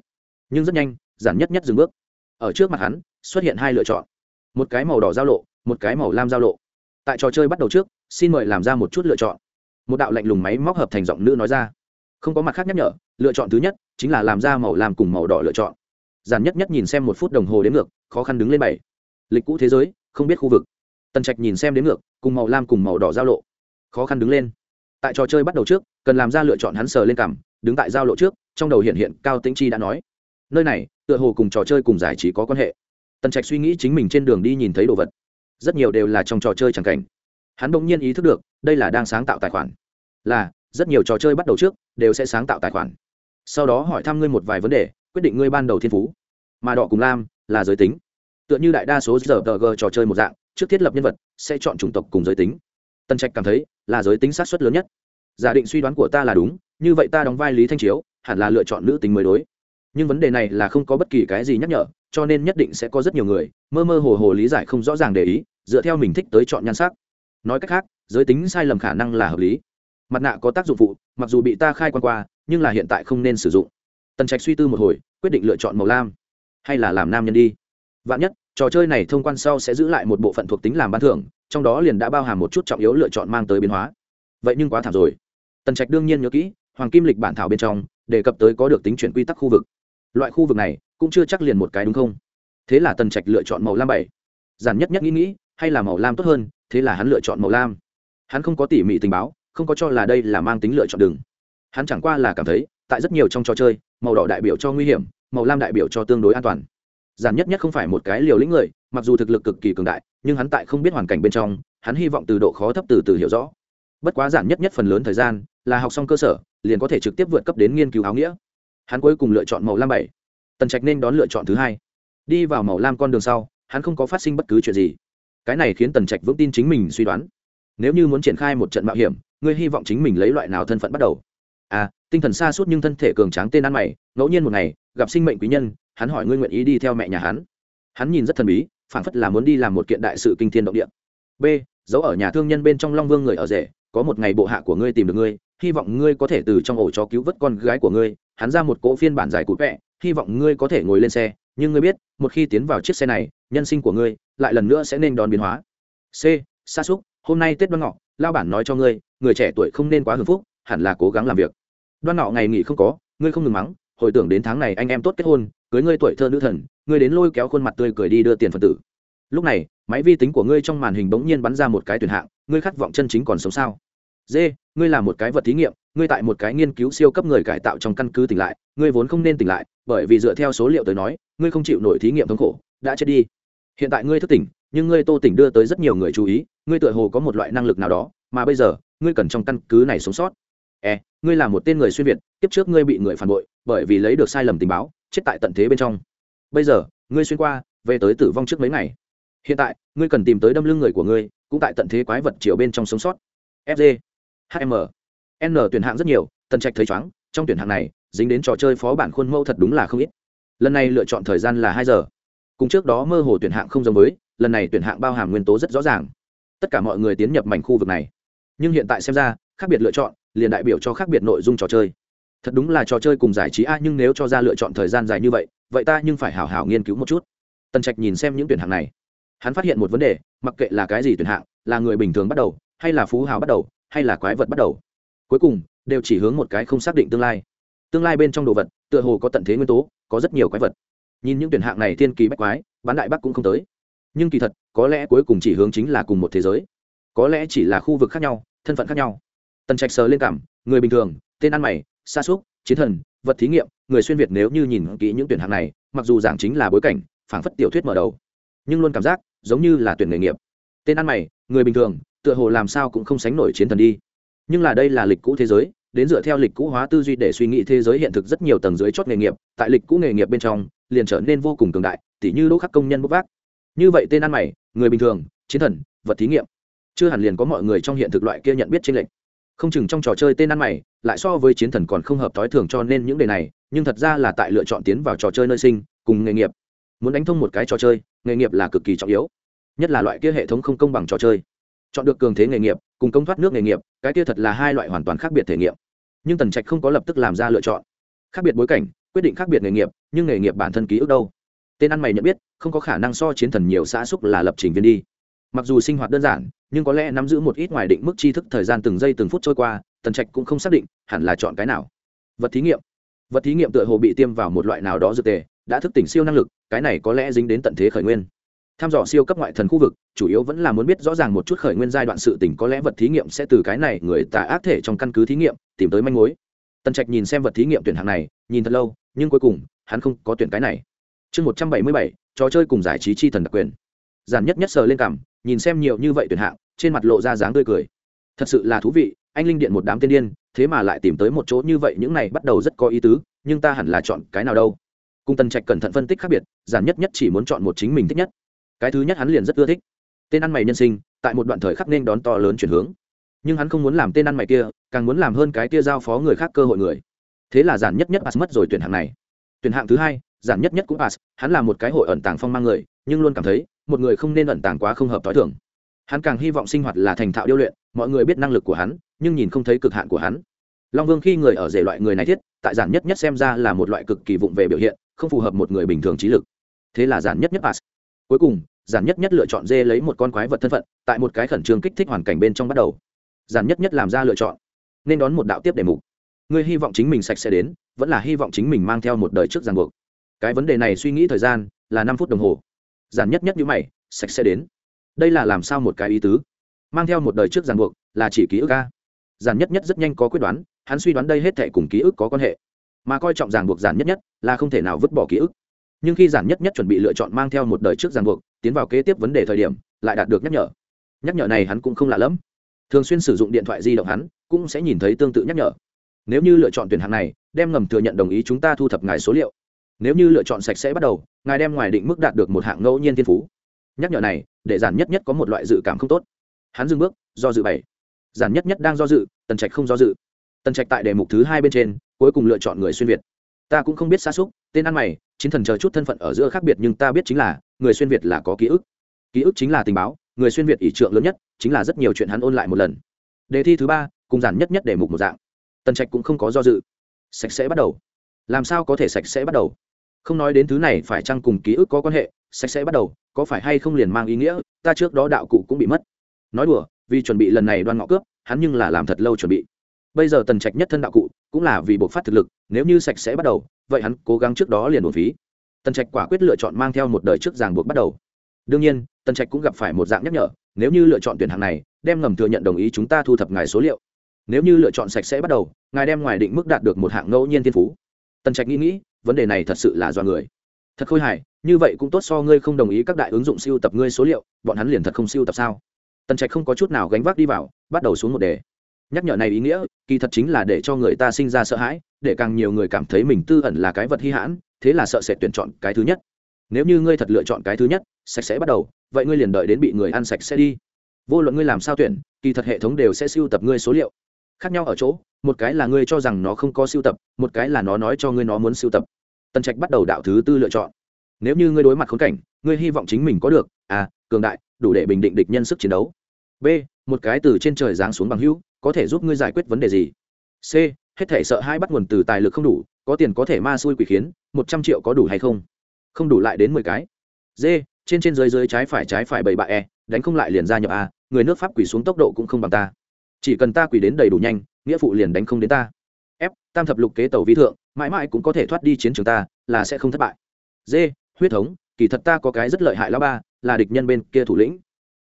Nhưng rất nhanh, giản nhất nhất dừng bước. Ở trước mặt hắn, xuất hiện hai lựa chọn. Một cái màu đỏ giao lộ, một cái màu lam giao lộ. Tại trò chơi bắt đầu trước, xin mời làm ra một chút lựa chọn. Một đạo lạnh lùng máy móc hợp thành giọng nữ nói ra. Không có mặt khác nhắc nhở, lựa chọn thứ nhất chính là làm ra màu lam cùng màu đỏ lựa chọn. Giản nhất nhất nhìn xem một phút đồng hồ đến ngược, khó khăn đứng lên bảy. Lịch cũ thế giới không biết khu vực. Tần trạch nhìn xem đến ngược, cùng màu lam cùng màu đỏ giao lộ. Khó khăn đứng lên. Tại trò chơi bắt đầu trước, cần làm ra lựa chọn hắn sờ lên cằm, đứng tại giao lộ trước, trong đầu hiện hiện cao tĩnh chi đã nói. Nơi này, tựa hồ cùng trò chơi cùng giải trí có quan hệ. Tần trạch suy nghĩ chính mình trên đường đi nhìn thấy đồ vật. Rất nhiều đều là trong trò chơi chẳng cảnh. Hắn bỗng nhiên ý thức được, đây là đang sáng tạo tài khoản. Là, rất nhiều trò chơi bắt đầu trước, đều sẽ sáng tạo tài khoản. Sau đó hỏi thăm ngươi một vài vấn đề, quyết định ngươi ban đầu thiên phú. Mà đỏ cùng lam là giới tính tựa như đại đa số giờ g trò chơi một dạng, trước thiết lập nhân vật, sẽ chọn chủng tộc cùng giới tính. Tân trạch cảm thấy là giới tính sát xuất lớn nhất. Giả định suy đoán của ta là đúng, như vậy ta đóng vai lý thanh chiếu, hẳn là lựa chọn nữ tính mới đối. Nhưng vấn đề này là không có bất kỳ cái gì nhắc nhở, cho nên nhất định sẽ có rất nhiều người, mơ mơ hồ hồ lý giải không rõ ràng để ý, dựa theo mình thích tới chọn nhan sắc. Nói cách khác, giới tính sai lầm khả năng là hợp lý. Mặt nạ có tác dụng phụ, mặc dù bị ta khai quan qua, nhưng là hiện tại không nên sử dụng. Tần trạch suy tư một hồi, quyết định lựa chọn màu lam. Hay là làm nam nhân đi. Vạn nhất trò chơi này thông quan sau sẽ giữ lại một bộ phận thuộc tính làm ban thưởng, trong đó liền đã bao hàm một chút trọng yếu lựa chọn mang tới biến hóa. Vậy nhưng quá thảm rồi. Tần trạch đương nhiên nhớ kỹ, hoàng kim lịch bản thảo bên trong, đề cập tới có được tính chuyển quy tắc khu vực. Loại khu vực này, cũng chưa chắc liền một cái đúng không? Thế là tần trạch lựa chọn màu lam bảy. Giản nhất nhất nghĩ nghĩ, hay là màu lam tốt hơn, thế là hắn lựa chọn màu lam. Hắn không có tỉ mỉ tình báo, không có cho là đây là mang tính lựa chọn đường. Hắn chẳng qua là cảm thấy, tại rất nhiều trong trò chơi, màu đỏ đại biểu cho nguy hiểm, màu lam đại biểu cho tương đối an toàn giản nhất nhất không phải một cái liều lĩnh người, mặc dù thực lực cực kỳ cường đại, nhưng hắn tại không biết hoàn cảnh bên trong, hắn hy vọng từ độ khó thấp từ từ hiểu rõ. Bất quá giản nhất nhất phần lớn thời gian là học xong cơ sở, liền có thể trực tiếp vượt cấp đến nghiên cứu áo nghĩa. Hắn cuối cùng lựa chọn màu lam bảy. Tần trạch nên đón lựa chọn thứ hai. Đi vào màu lam con đường sau, hắn không có phát sinh bất cứ chuyện gì. Cái này khiến tần trạch vững tin chính mình suy đoán. Nếu như muốn triển khai một trận mạo hiểm, ngươi hy vọng chính mình lấy loại nào thân phận bắt đầu? À tinh thần xa suốt nhưng thân thể cường tráng tên ăn mày, ngẫu nhiên một ngày, gặp sinh mệnh quý nhân hắn hỏi ngươi nguyện ý đi theo mẹ nhà hắn. Hắn nhìn rất thần bí, phảng phất là muốn đi làm một kiện đại sự kinh thiên động địa. B, giấu ở nhà thương nhân bên trong long vương người ở rể, có một ngày bộ hạ của ngươi tìm được ngươi, hy vọng ngươi có thể từ trong ổ chó cứu vớt con gái của ngươi. Hắn ra một cỗ phiên bản giải cụt vẹ hy vọng ngươi có thể ngồi lên xe. Nhưng ngươi biết, một khi tiến vào chiếc xe này, nhân sinh của ngươi lại lần nữa sẽ nên đón biến hóa. C xa súc hôm nay tết đoan ngọ lao bản nói cho ngươi, người trẻ tuổi không nên quá hưng phúc, hẳn là cố gắng làm việc. Đoan ngọ ngày nghỉ không có, ngươi không ngừng mắng, hồi tưởng đến tháng này anh em tốt kết hôn cưới ngươi tuổi thơ nữ thần, ngươi đến lôi kéo khuôn mặt tươi cười đi đưa tiền phần tử. Lúc này, máy vi tính của ngươi trong màn hình bỗng nhiên bắn ra một cái tuyển hạng, ngươi khát vọng chân chính còn sống sao? D ngươi là một cái vật thí nghiệm, ngươi tại một cái nghiên cứu siêu cấp người cải tạo trong căn cứ tỉnh lại, ngươi vốn không nên tỉnh lại, bởi vì dựa theo số liệu tới nói, ngươi không chịu nổi thí nghiệm thống khổ, đã chết đi. Hiện tại ngươi thức tỉnh, nhưng ngươi tô tỉnh đưa tới rất nhiều người chú ý, ngươi tựa hồ có một loại năng lực nào đó, mà bây giờ, ngươi cần trong căn cứ này sống sót. E ngươi là một tên người xuyên việt, kiếp trước ngươi bị người phản bội, bởi vì lấy được sai lầm tình báo chết tại tận thế bên trong. Bây giờ, ngươi xuyên qua, về tới tử vong trước mấy ngày. Hiện tại, ngươi cần tìm tới đâm lưng người của ngươi, cũng tại tận thế quái vật chiều bên trong sống sót. Fg hm n tuyển hạng rất nhiều, tần trạch thấy chóng, trong tuyển hạng này, dính đến trò chơi phó bản khuôn mẫu thật đúng là không ít. Lần này lựa chọn thời gian là hai giờ. Cùng trước đó mơ hồ tuyển hạng không giống với, lần này tuyển hạng bao hàm nguyên tố rất rõ ràng. Tất cả mọi người tiến nhập mảnh khu vực này. Nhưng hiện tại xem ra, khác biệt lựa chọn, liền đại biểu cho khác biệt nội dung trò chơi thật đúng là trò chơi cùng giải trí a, nhưng nếu cho ra lựa chọn thời gian dài như vậy vậy ta nhưng phải hào hào nghiên cứu một chút. Tần trạch nhìn xem những tuyển hạng này. Hắn phát hiện một vấn đề, mặc kệ là cái gì tuyển hạng, là người bình thường bắt đầu, hay là phú hào bắt đầu, hay là quái vật bắt đầu, cuối cùng đều chỉ hướng một cái không xác định tương lai. Tương lai bên trong đồ vật, tựa hồ có tận thế nguyên tố, có rất nhiều quái vật. Nhìn những tuyển hạng này thiên kỳ bách quái, bán đại bắc cũng không tới. Nhưng kỳ thật, có lẽ cuối cùng chỉ hướng chính là cùng một thế giới. Có lẽ chỉ là khu vực khác nhau, thân phận khác nhau. Tần trạch sờ lên cảm, người bình thường, tên ăn mày sa súc, chiến thần, vật thí nghiệm, người xuyên việt nếu như nhìn kỹ những tuyển hạng này, mặc dù giảng chính là bối cảnh, phảng phất tiểu thuyết mở đầu, nhưng luôn cảm giác giống như là tuyển nghề nghiệp. Tên ăn mày, người bình thường, tựa hồ làm sao cũng không sánh nổi chiến thần đi. Nhưng là đây là lịch cũ thế giới, đến dựa theo lịch cũ hóa tư duy để suy nghĩ thế giới hiện thực rất nhiều tầng dưới chót nghề nghiệp, tại lịch cũ nghề nghiệp bên trong, liền trở nên vô cùng cường đại, tỉ như đỗ khắc công nhân bốc vác. Như vậy tên ăn mày, người bình thường, chiến thần, vật thí nghiệm. Chưa hẳn liền có mọi người trong hiện thực loại kia nhận biết trên lệnh không chừng trong trò chơi tên ăn mày, lại so với chiến thần còn không hợp thói thường cho nên những đề này, nhưng thật ra là tại lựa chọn tiến vào trò chơi nơi sinh, cùng nghề nghiệp. Muốn đánh thông một cái trò chơi, nghề nghiệp là cực kỳ trọng yếu. Nhất là loại kia hệ thống không công bằng trò chơi. Chọn được cường thế nghề nghiệp, cùng công thoát nước nghề nghiệp, cái kia thật là hai loại hoàn toàn khác biệt thể nghiệm. Nhưng tần trạch không có lập tức làm ra lựa chọn. Khác biệt bối cảnh, quyết định khác biệt nghề nghiệp, nhưng nghề nghiệp bản thân ký ức đâu? Tên ăn mày nhận biết, không có khả năng so chiến thần nhiều xã xúc là lập trình viên đi mặc dù sinh hoạt đơn giản, nhưng có lẽ nắm giữ một ít ngoài định mức tri thức thời gian từng giây từng phút trôi qua, tần trạch cũng không xác định hẳn là chọn cái nào. Vật thí nghiệm. Vật thí nghiệm tựa hồ bị tiêm vào một loại nào đó dược tề, đã thức tỉnh siêu năng lực, cái này có lẽ dính đến tận thế khởi nguyên. Tham dò siêu cấp ngoại thần khu vực, chủ yếu vẫn là muốn biết rõ ràng một chút khởi nguyên giai đoạn sự tỉnh có lẽ vật thí nghiệm sẽ từ cái này người tà ác thể trong căn cứ thí nghiệm, tìm tới manh mối. Tần trạch nhìn xem vật thí nghiệm tuyển hạng này, nhìn thật lâu, nhưng cuối cùng, hắn không có tuyển cái này. Chương một trăm bảy mươi bảy, trò chơi cùng giải trí chi thần đặc quyền. Giản nhất nhất sờ lên cảm nhìn xem nhiều như vậy tuyển hạng, trên mặt lộ ra dáng tươi cười. Thật sự là thú vị, anh linh điện một đám tiên điên, thế mà lại tìm tới một chỗ như vậy, những này bắt đầu rất có ý tứ, nhưng ta hẳn là chọn cái nào đâu? Cung tần trạch cẩn thận phân tích khác biệt, giản nhất nhất chỉ muốn chọn một chính mình thích nhất. Cái thứ nhất hắn liền rất ưa thích. Tên ăn mày nhân sinh, tại một đoạn thời khắc nên đón to lớn chuyển hướng. Nhưng hắn không muốn làm tên ăn mày kia, càng muốn làm hơn cái kia giao phó người khác cơ hội người. Thế là giản nhất nhất pass mất rồi tuyển hạng này. Tuyển hạng thứ hai, giản nhất nhất cũng pass hắn là một cái hội ẩn tàng phong mang người, nhưng luôn cảm thấy một người không nên ẩn tàng quá không hợp t h o i thường. Hắn càng hy vọng sinh hoạt là thành thạo điêu luyện, mọi người biết năng lực của hắn, nhưng nhìn không thấy cực hạn của hắn. Long vương khi người ở rể loại người này thiết, tại giản nhất nhất xem ra là một loại cực kỳ vụng về biểu hiện, không phù hợp một người bình thường trí lực. Thế là giản nhất nhất pass. Cuối cùng, giản nhất nhất lựa chọn dê lấy một con quái vật thân phận, tại một cái khẩn trương kích thích hoàn cảnh bên trong bắt đầu. Giản nhất nhất làm ra lựa chọn, nên đón một đạo tiếp đề mục. Ngươi hy vọng chính mình sạch sẽ đến, vẫn là hy vọng chính mình mang theo một đời trước ràng buộc. Cái vấn đề này suy nghĩ thời gian là năm phút đồng hồ giản nhất nhất như mày, sạch sẽ đến. Đây là làm sao một cái ý tứ? Mang theo một đời trước ràng buộc là chỉ ký ức ca giản nhất nhất rất nhanh có quyết đoán, hắn suy đoán đây hết thể cùng ký ức có quan hệ. Mà coi trọng ràng buộc giản nhất nhất là không thể nào vứt bỏ ký ức. Nhưng khi giản nhất nhất chuẩn bị lựa chọn mang theo một đời trước ràng buộc, tiến vào kế tiếp vấn đề thời điểm, lại đạt được nhắc nhở. Nhắc nhở này hắn cũng không lạ lẫm. Thường xuyên sử dụng điện thoại di động hắn, cũng sẽ nhìn thấy tương tự nhắc nhở. Nếu như lựa chọn tuyển hạng này, đem ngầm thừa nhận đồng ý chúng ta thu thập ngài số liệu nếu như lựa chọn sạch sẽ bắt đầu, ngài đem ngoài định mức đạt được một hạng ngẫu nhiên thiên phú. Nhắc nhở này, để giản nhất nhất có một loại dự cảm không tốt. Hắn dừng bước, do dự bảy. Giản nhất nhất đang do dự, tần trạch không do dự. Tần trạch tại đề mục thứ hai bên trên, cuối cùng lựa chọn người xuyên việt. Ta cũng không biết xa xúc, tên ăn mày, chiến thần chờ chút thân phận ở giữa khác biệt nhưng ta biết chính là, người xuyên việt là có ký ức. Ký ức chính là tình báo, người xuyên việt ỷ trượng lớn nhất, chính là rất nhiều chuyện hắn ôn lại một lần. Đề thi thứ ba, cùng giản nhất nhất đề mục một dạng. Tần trạch cũng không có do dự. Sạch sẽ bắt đầu. Làm sao có thể sạch sẽ bắt đầu? Không nói đến thứ này phải chăng cùng ký ức có quan hệ, sạch sẽ bắt đầu, có phải hay không liền mang ý nghĩa, ta trước đó đạo cụ cũng bị mất. Nói đùa, vì chuẩn bị lần này đoan ngọ cướp, hắn nhưng là làm thật lâu chuẩn bị. Bây giờ tần trạch nhất thân đạo cụ, cũng là vì buộc phát thực lực, nếu như sạch sẽ bắt đầu, vậy hắn cố gắng trước đó liền đồn phí. Tần trạch quả quyết lựa chọn mang theo một đời trước ràng buộc bắt đầu. Đương nhiên, tần trạch cũng gặp phải một dạng nhắc nhở, nếu như lựa chọn tuyển hàng này, đem ngầm thừa nhận đồng ý chúng ta thu thập ngài số liệu. Nếu như lựa chọn sạch sẽ bắt đầu, ngài đem ngoài định mức đạt được một hạng ngẫu nhiên thiên phú. Tần trạch nghĩ nghĩ vấn đề này thật sự là do người. Thật khôi hài, như vậy cũng tốt so ngươi không đồng ý các đại ứng dụng siêu tập ngươi số liệu, bọn hắn liền thật không siêu tập sao? Tần trạch không có chút nào gánh vác đi vào, bắt đầu xuống một đề. Nhắc nhở này ý nghĩa, kỳ thật chính là để cho người ta sinh ra sợ hãi, để càng nhiều người cảm thấy mình tư ẩn là cái vật hy hãn, thế là sợ sẽ tuyển chọn cái thứ nhất. Nếu như ngươi thật lựa chọn cái thứ nhất, sạch sẽ bắt đầu, vậy ngươi liền đợi đến bị người ăn sạch sẽ đi. Vô luận ngươi làm sao tuyển, kỳ thật hệ thống đều sẽ siêu tập ngươi số liệu. Khác nhau ở chỗ một cái là ngươi cho rằng nó không có siêu tập, một cái là nó nói cho ngươi nó muốn siêu tập. Tần trạch bắt đầu đạo thứ tư lựa chọn. Nếu như ngươi đối mặt khốn cảnh, ngươi hy vọng chính mình có được a cường đại, đủ để bình định địch nhân sức chiến đấu. B, một cái từ trên trời giáng xuống bằng hữu, có thể giúp ngươi giải quyết vấn đề gì? C, hết thể sợ hai bắt nguồn từ tài lực không đủ, có tiền có thể ma xui quỷ khiến, một trăm triệu có đủ hay không? Không đủ lại đến mười cái. D, trên trên dưới dưới trái phải trái phải bảy bạ e đánh không lại liền ra nhập a, người nước pháp quỷ xuống tốc độ cũng không bằng ta chỉ cần ta quỷ đến đầy đủ nhanh, nghĩa phụ liền đánh không đến ta. F tam thập lục kế tàu vi thượng, mãi mãi cũng có thể thoát đi chiến trường ta, là sẽ không thất bại. D, huyết thống, kỳ thật ta có cái rất lợi hại lão ba, là địch nhân bên kia thủ lĩnh.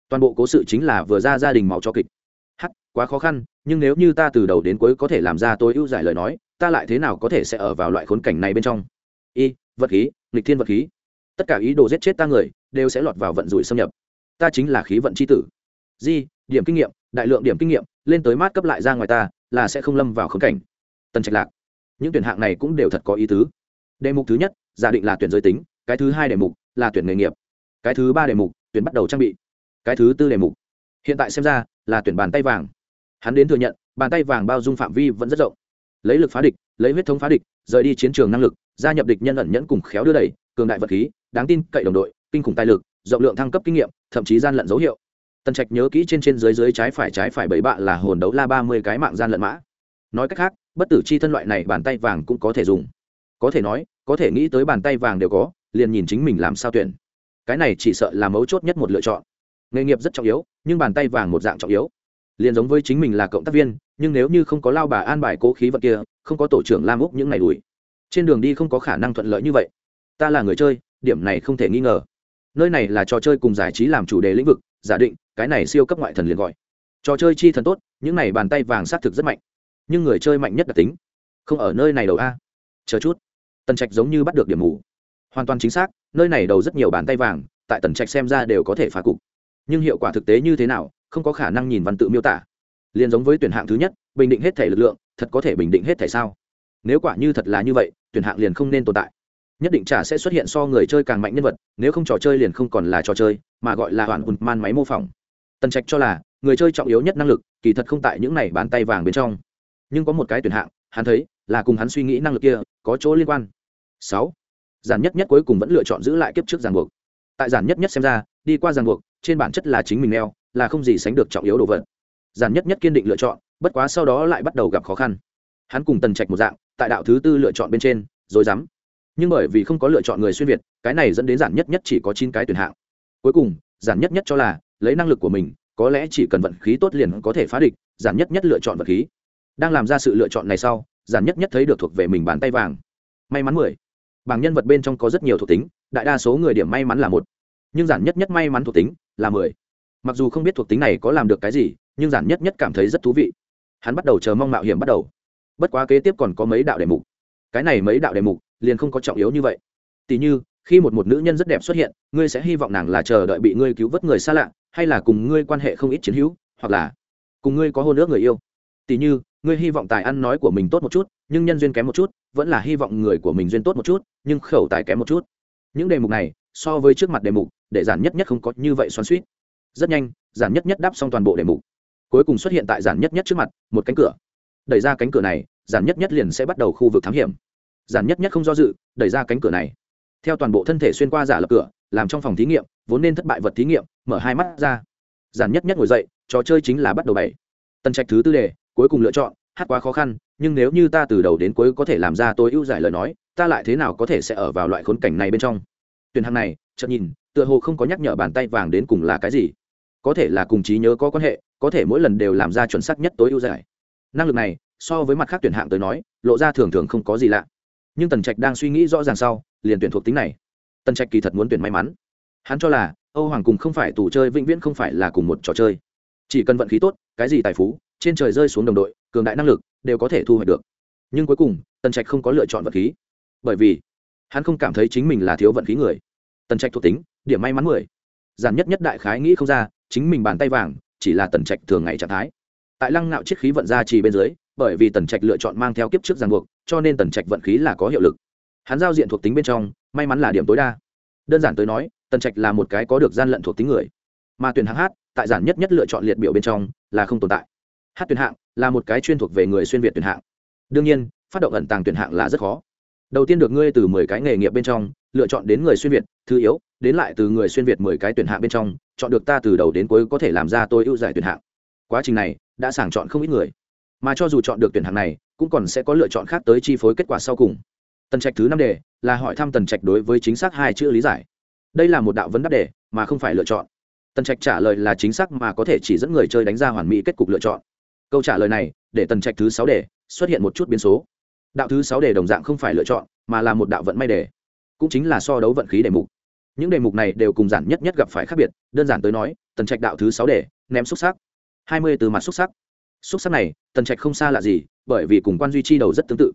Toàn bộ cố sự chính là vừa ra gia đình máu cho kịch. H, quá khó khăn, nhưng nếu như ta từ đầu đến cuối có thể làm ra tôi ưu giải lời nói, ta lại thế nào có thể sẽ ở vào loại khốn cảnh này bên trong? Y, vật khí, nghịch thiên vật khí. Tất cả ý đồ giết chết ta người, đều sẽ lọt vào vận rủi xâm nhập. Ta chính là khí vận c h i tử. Di điểm kinh nghiệm, đại lượng điểm kinh nghiệm lên tới mát cấp lại ra ngoài ta, là sẽ không lâm vào khống cảnh. Tần trạch lạc, những tuyển hạng này cũng đều thật có ý tứ. Đề mục thứ nhất, giả định là tuyển giới tính, cái thứ hai đề mục, là tuyển nghề nghiệp. Cái thứ ba đề mục, tuyển bắt đầu trang bị. Cái thứ tư đề mục, hiện tại xem ra, là tuyển bàn tay vàng. Hắn đến thừa nhận, bàn tay vàng bao dung phạm vi vẫn rất rộng. Lấy lực phá địch, lấy huyết thống phá địch, rời đi chiến trường năng lực, gia nhập địch nhân ẩn nhẫn cùng khéo đưa đẩy, cường đại vật khí, đáng tin cậy đồng đội, kinh khủng tài lực, rộng lượng thăng cấp kinh nghiệm, thậm chí gian lận dấu hiệu tần trạch nhớ kỹ trên trên dưới dưới trái phải trái phải bảy bạ là hồn đấu la ba mươi cái mạng gian lận mã. Nói cách khác, bất tử chi thân loại này bàn tay vàng cũng có thể dùng. Có thể nói, có thể nghĩ tới bàn tay vàng đều có, liền nhìn chính mình làm sao tuyển. Cái này chỉ sợ là mấu chốt nhất một lựa chọn. Nghề nghiệp rất trọng yếu, nhưng bàn tay vàng một dạng trọng yếu. Liền giống với chính mình là cộng tác viên, nhưng nếu như không có lao bà an bài cố khí vật kia, không có tổ trưởng lam úc những ngày đùi trên đường đi không có khả năng thuận lợi như vậy. Ta là người chơi, điểm này không thể nghi ngờ. Nơi này là trò chơi cùng giải trí làm chủ đề lĩnh vực giả định cái này siêu cấp ngoại thần liền gọi. Trò chơi chi thần tốt, những này bàn tay vàng xác thực rất mạnh. Nhưng người chơi mạnh nhất đặc tính. Không ở nơi này đầu a. Chờ chút. Tần trạch giống như bắt được điểm mù. Hoàn toàn chính xác, nơi này đầu rất nhiều bàn tay vàng, tại tần trạch xem ra đều có thể phá cục. Nhưng hiệu quả thực tế như thế nào, không có khả năng nhìn văn tự miêu tả. Liền giống với tuyển hạng thứ nhất, bình định hết thể lực lượng, thật có thể bình định hết thể sao? Nếu quả như thật là như vậy, tuyển hạng liền không nên tồn tại nhất định trả sẽ xuất hiện so người chơi càng mạnh nhân vật, nếu không trò chơi liền không còn là trò chơi, mà gọi là hoàn hùn man máy mô phỏng. Tần trạch cho là, người chơi trọng yếu nhất năng lực, kỳ thật không tại những này bán tay vàng bên trong. Nhưng có một cái tuyển hạng, hắn thấy, là cùng hắn suy nghĩ năng lực kia, có chỗ liên quan. Sáu. Giản nhất nhất cuối cùng vẫn lựa chọn giữ lại kiếp trước giàn buộc. Tại giản nhất nhất xem ra, đi qua giàn buộc, trên bản chất là chính mình neo, là không gì sánh được trọng yếu đồ vật. Giản nhất nhất kiên định lựa chọn, bất quá sau đó lại bắt đầu gặp khó khăn. Hắn cùng tần trạch một dạng, tại đạo thứ tư lựa chọn bên trên, rồi dám nhưng bởi vì không có lựa chọn người xuyên việt, cái này dẫn đến giản nhất nhất chỉ có chín cái tuyển hạng. Cuối cùng, giản nhất nhất cho là, lấy năng lực của mình, có lẽ chỉ cần vận khí tốt liền có thể phá địch, giản nhất nhất lựa chọn vật khí. Đang làm ra sự lựa chọn này sau, giản nhất nhất thấy được thuộc về mình bàn tay vàng. May mắn mười. Bảng nhân vật bên trong có rất nhiều thuộc tính, đại đa số người điểm may mắn là một. Nhưng giản nhất nhất may mắn thuộc tính là mười. Mặc dù không biết thuộc tính này có làm được cái gì, nhưng giản nhất nhất cảm thấy rất thú vị. Hắn bắt đầu chờ mong mạo hiểm bắt đầu. Bất quá kế tiếp còn có mấy đạo đề mục. Cái này mấy đạo đề mục liền không có trọng yếu như vậy. Tỉ như, khi một một nữ nhân rất đẹp xuất hiện, ngươi sẽ hy vọng nàng là chờ đợi bị ngươi cứu vớt người xa lạ, hay là cùng ngươi quan hệ không ít chiến hữu, hoặc là cùng ngươi có hôn ước người yêu. Tỉ như, ngươi hy vọng tài ăn nói của mình tốt một chút, nhưng nhân duyên kém một chút, vẫn là hy vọng người của mình duyên tốt một chút, nhưng khẩu tài kém một chút. Những đề mục này, so với trước mặt đề mục, để giản nhất nhất không có như vậy xoắn suýt rất nhanh, giản nhất nhất đáp xong toàn bộ đề mục. Cuối cùng xuất hiện tại giản nhất nhất trước mặt, một cánh cửa. Đẩy ra cánh cửa này, giản nhất nhất liền sẽ bắt đầu khu vực thám hiểm giản nhất nhất không do dự, đẩy ra cánh cửa này. Theo toàn bộ thân thể xuyên qua giả lập cửa, làm trong phòng thí nghiệm, vốn nên thất bại vật thí nghiệm, mở hai mắt ra. Giản nhất nhất ngồi dậy, trò chơi chính là bắt đầu bảy. Tân trạch thứ tư đề, cuối cùng lựa chọn, hát quá khó khăn, nhưng nếu như ta từ đầu đến cuối có thể làm ra tôi ưu giải lời nói, ta lại thế nào có thể sẽ ở vào loại khốn cảnh này bên trong? Tuyển hàng này, chợt nhìn, tựa hồ không có nhắc nhở bàn tay vàng đến cùng là cái gì. Có thể là cùng trí nhớ có quan hệ, có thể mỗi lần đều làm ra chuẩn xác nhất tối ưu giải. Năng lực này, so với mặt khác tuyển hạng tới nói, lộ ra thường thường không có gì lạ nhưng tần trạch đang suy nghĩ rõ ràng sau, liền tuyển thuộc tính này. Tần trạch kỳ thật muốn tuyển may mắn. Hắn cho là, âu hoàng cùng không phải tù chơi, vĩnh viễn không phải là cùng một trò chơi. Chỉ cần vận khí tốt, cái gì tài phú, trên trời rơi xuống đồng đội, cường đại năng lực, đều có thể thu hoạch được. Nhưng cuối cùng, tần trạch không có lựa chọn vận khí. Bởi vì, hắn không cảm thấy chính mình là thiếu vận khí người. Tần trạch thuộc tính, điểm may mắn mười. Giản nhất nhất đại khái nghĩ không ra, chính mình bàn tay vàng, chỉ là tần trạch thường ngày trạng thái. Tại lăng nạo chiếc khí vận ra chỉ bên dưới bởi vì tần trạch lựa chọn mang theo kiếp trước ràng buộc, cho nên tần trạch vận khí là có hiệu lực. Hắn giao diện thuộc tính bên trong, may mắn là điểm tối đa. Đơn giản tới nói, tần trạch là một cái có được gian lận thuộc tính người. Mà tuyển hạng hát tại giản nhất nhất lựa chọn liệt biểu bên trong, là không tồn tại. Hát tuyển hạng là một cái chuyên thuộc về người xuyên việt tuyển hạng. Đương nhiên, phát động ẩn tàng tuyển hạng là rất khó. Đầu tiên được ngươi từ mười cái nghề nghiệp bên trong, lựa chọn đến người xuyên việt, thứ yếu, đến lại từ người xuyên việt mười cái tuyển hạng bên trong, chọn được ta từ đầu đến cuối có thể làm ra tôi ưu giải tuyển hạng. Quá trình này, đã sàng chọn không ít người mà cho dù chọn được tuyển hạng này, cũng còn sẽ có lựa chọn khác tới chi phối kết quả sau cùng. Tần trạch thứ năm đề là hỏi thăm tần trạch đối với chính xác hai chữ lý giải. Đây là một đạo vấn đáp đề, mà không phải lựa chọn. Tần trạch trả lời là chính xác mà có thể chỉ dẫn người chơi đánh ra hoàn mỹ kết cục lựa chọn. Câu trả lời này, để tần trạch thứ sáu đề xuất hiện một chút biến số. Đạo thứ sáu đề đồng dạng không phải lựa chọn, mà là một đạo vận may đề. Cũng chính là so đấu vận khí đề mục. Những đề mục này đều cùng giản nhất nhất gặp phải khác biệt, đơn giản tới nói, tần trạch đạo thứ sáu đề, ném xúc sắc. Hai mươi từ mặt xúc sắc xúc sắc này, tần trạch không xa lạ gì, bởi vì cùng quan duy chi đầu rất tương tự.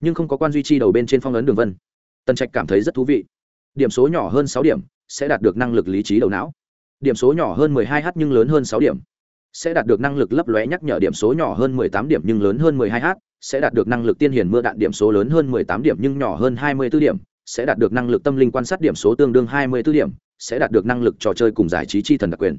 Nhưng không có quan duy chi đầu bên trên phong ấn đường vân. Tần trạch cảm thấy rất thú vị. Điểm số nhỏ hơn sáu điểm, sẽ đạt được năng lực lý trí đầu não. Điểm số nhỏ hơn mười hai h nhưng lớn hơn sáu điểm, sẽ đạt được năng lực lấp lóe nhắc nhở. Điểm số nhỏ hơn mười tám điểm nhưng lớn hơn mười hai h sẽ đạt được năng lực tiên hiền mưa đạn. Điểm số lớn hơn mười tám điểm nhưng nhỏ hơn hai mươi 24 điểm, sẽ đạt được năng lực tâm linh quan sát. Điểm số tương đương hai mươi 24 điểm, sẽ đạt được năng lực trò chơi cùng giải trí chi thần đặc quyền.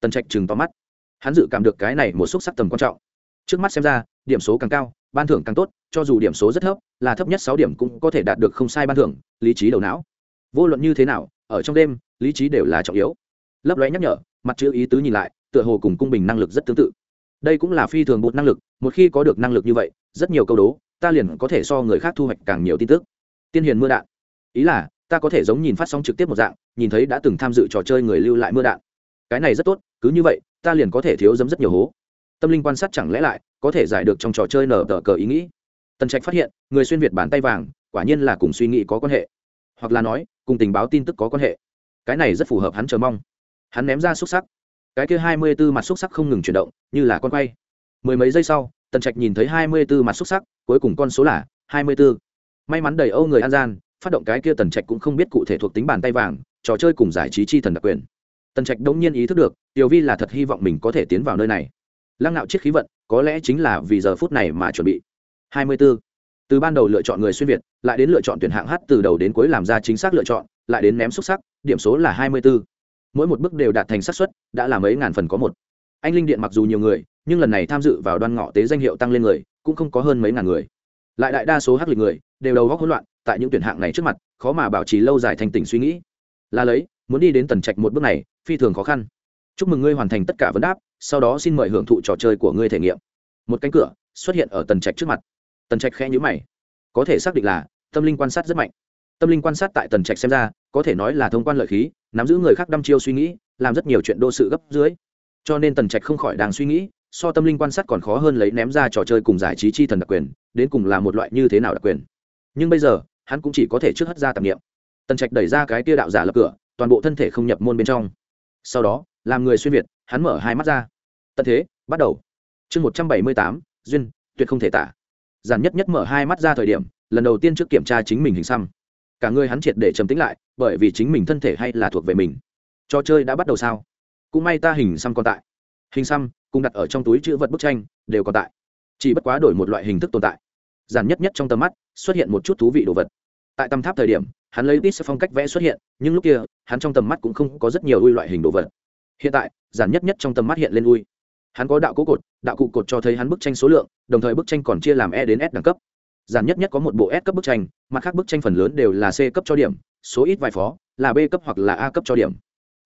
Tần trạch chừng to mắt hắn dự cảm được cái này một xúc sắc tầm quan trọng. Trước mắt xem ra, điểm số càng cao, ban thưởng càng tốt, cho dù điểm số rất thấp, là thấp nhất sáu điểm cũng có thể đạt được không sai ban thưởng, lý trí đầu não. Vô luận như thế nào, ở trong đêm, lý trí đều là trọng yếu. Lấp lóe nhắc nhở, mặt chữ ý tứ nhìn lại, tựa hồ cùng cung bình năng lực rất tương tự. Đây cũng là phi thường bột năng lực, một khi có được năng lực như vậy, rất nhiều câu đố, ta liền có thể so người khác thu hoạch càng nhiều tin tức. Tiên hiền mưa đạn. Ý là, ta có thể giống nhìn phát sóng trực tiếp một dạng, nhìn thấy đã từng tham dự trò chơi người lưu lại mưa đạn cái này rất tốt, cứ như vậy, ta liền có thể thiếu dấm rất nhiều hố. Tâm linh quan sát chẳng lẽ lại có thể giải được trong trò chơi nở tờ cờ ý nghĩ? Tần trạch phát hiện, người xuyên việt bàn tay vàng, quả nhiên là cùng suy nghĩ có quan hệ. Hoặc là nói, cùng tình báo tin tức có quan hệ. Cái này rất phù hợp hắn chờ mong. Hắn ném ra xúc sắc. Cái kia hai mươi b ố mặt xúc sắc không ngừng chuyển động, như là con quay. Mười mấy giây sau, tần trạch nhìn thấy hai mươi b ố mặt xúc sắc, cuối cùng con số là hai mươi b ố may mắn đầy âu người an gian, phát động cái kia tần trạch cũng không biết cụ thể thuộc tính bàn tay vàng, trò chơi cùng giải trí chi thần đặc quyền tần trạch đống nhiên ý thức được, tiểu vi là thật hy vọng mình có thể tiến vào nơi này. Lăng nạo chiếc khí vận, có lẽ chính là vì giờ phút này mà chuẩn bị. Hai mươi 24. từ ban đầu lựa chọn người xuyên việt, lại đến lựa chọn tuyển hạng h từ đầu đến cuối làm ra chính xác lựa chọn, lại đến ném xúc sắc, điểm số là hai mươi 24. mỗi một bước đều đạt thành xác suất, đã là mấy ngàn phần có một. Anh linh điện mặc dù nhiều người, nhưng lần này tham dự vào đoan ngọ tế danh hiệu tăng lên người, cũng không có hơn mấy ngàn người. Lại đại đa số hắc lịch người, đều đầu góc hỗn loạn, tại những tuyển hạng này trước mặt, khó mà bảo trì lâu dài thành tỉnh suy nghĩ là lấy, muốn đi đến tần trạch một bước này, phi thường khó khăn. Chúc mừng ngươi hoàn thành tất cả vấn đáp, sau đó xin mời hưởng thụ trò chơi của ngươi thể nghiệm. Một cánh cửa xuất hiện ở tần trạch trước mặt. Tần trạch khẽ nhữ mày. Có thể xác định là tâm linh quan sát rất mạnh. Tâm linh quan sát tại tần trạch xem ra, có thể nói là thông quan lợi khí, nắm giữ người khác đăm chiêu suy nghĩ, làm rất nhiều chuyện đô sự gấp dưới. Cho nên tần trạch không khỏi đang suy nghĩ, so tâm linh quan sát còn khó hơn lấy ném ra trò chơi cùng giải trí chi thần đặc quyền, đến cùng là một loại như thế nào đặc quyền. Nhưng bây giờ, hắn cũng chỉ có thể trước hất ra tạp nghiệm tần trạch đẩy ra cái tia đạo giả lập cửa, toàn bộ thân thể không nhập môn bên trong. Sau đó, làm người xuyên việt, hắn mở hai mắt ra. Tận thế, bắt đầu. Chương một trăm bảy mươi tám, duyên, tuyệt không thể tả. Giản nhất nhất mở hai mắt ra thời điểm, lần đầu tiên trước kiểm tra chính mình hình xăm. Cả người hắn triệt để trầm tính lại, bởi vì chính mình thân thể hay là thuộc về mình. Trò chơi đã bắt đầu sao? Cũng may ta hình xăm còn tại. Hình xăm, cùng đặt ở trong túi chữ vật bức tranh, đều còn tại. Chỉ bất quá đổi một loại hình thức tồn tại. Giản nhất nhất trong tầm mắt, xuất hiện một chút thú vị đồ vật. Tại tầm tháp thời điểm hắn lấy tít phong cách vẽ xuất hiện, nhưng lúc kia, hắn trong tầm mắt cũng không có rất nhiều ui loại hình đồ vật. Hiện tại, giản nhất nhất trong tầm mắt hiện lên ui. Hắn có đạo cố cột, đạo cụ cột cho thấy hắn bức tranh số lượng, đồng thời bức tranh còn chia làm e đến s đẳng cấp. Giản nhất nhất có một bộ s cấp bức tranh, mặt khác bức tranh phần lớn đều là c cấp cho điểm, số ít vài phó, là b cấp hoặc là a cấp cho điểm.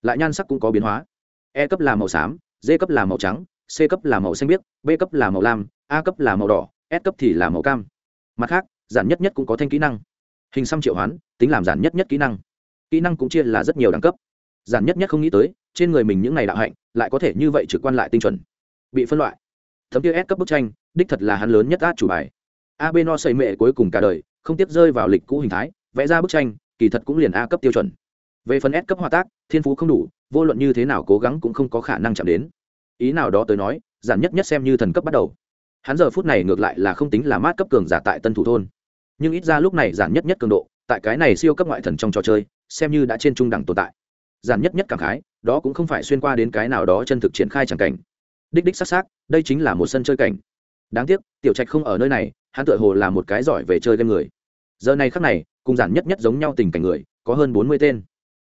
Lại nhan sắc cũng có biến hóa. E cấp là màu xám d cấp là màu trắng, c cấp là màu xanh biếc, b cấp là màu lam, a cấp là màu đỏ, s cấp thì là màu cam. Mặt khác, giản nhất nhất cũng có thanh kỹ năng hình xăm triệu hoán, tính làm giản nhất nhất kỹ năng. Kỹ năng cũng chia là rất nhiều đẳng cấp. Giản nhất nhất không nghĩ tới, trên người mình những ngày đạo hạnh, lại có thể như vậy trực quan lại tinh chuẩn. Bị phân loại. Thấm tiêu S cấp bức tranh, đích thật là hắn lớn nhất át chủ bài. Ab no xây mệ cuối cùng cả đời, không tiếp rơi vào lịch cũ hình thái, vẽ ra bức tranh, kỳ thật cũng liền a cấp tiêu chuẩn. Về phần s cấp hòa tác, thiên phú không đủ, vô luận như thế nào cố gắng cũng không có khả năng chạm đến. Ý nào đó tới nói, giản nhất nhất xem như thần cấp bắt đầu. Hắn giờ phút này ngược lại là không tính là mát cấp cường giả tại tân thủ thôn nhưng ít ra lúc này giản nhất nhất cường độ, tại cái này siêu cấp ngoại thần trong trò chơi, xem như đã trên trung đẳng tồn tại. Giản nhất nhất cảm khái, đó cũng không phải xuyên qua đến cái nào đó chân thực triển khai chẳng cảnh. Đích đích s á c s á c đây chính là một sân chơi cảnh. Đáng tiếc, tiểu trạch không ở nơi này, hắn tự hồ là một cái giỏi về chơi game người. Giờ này khắc này, cùng giản nhất nhất giống nhau tình cảnh người, có hơn bốn mươi tên.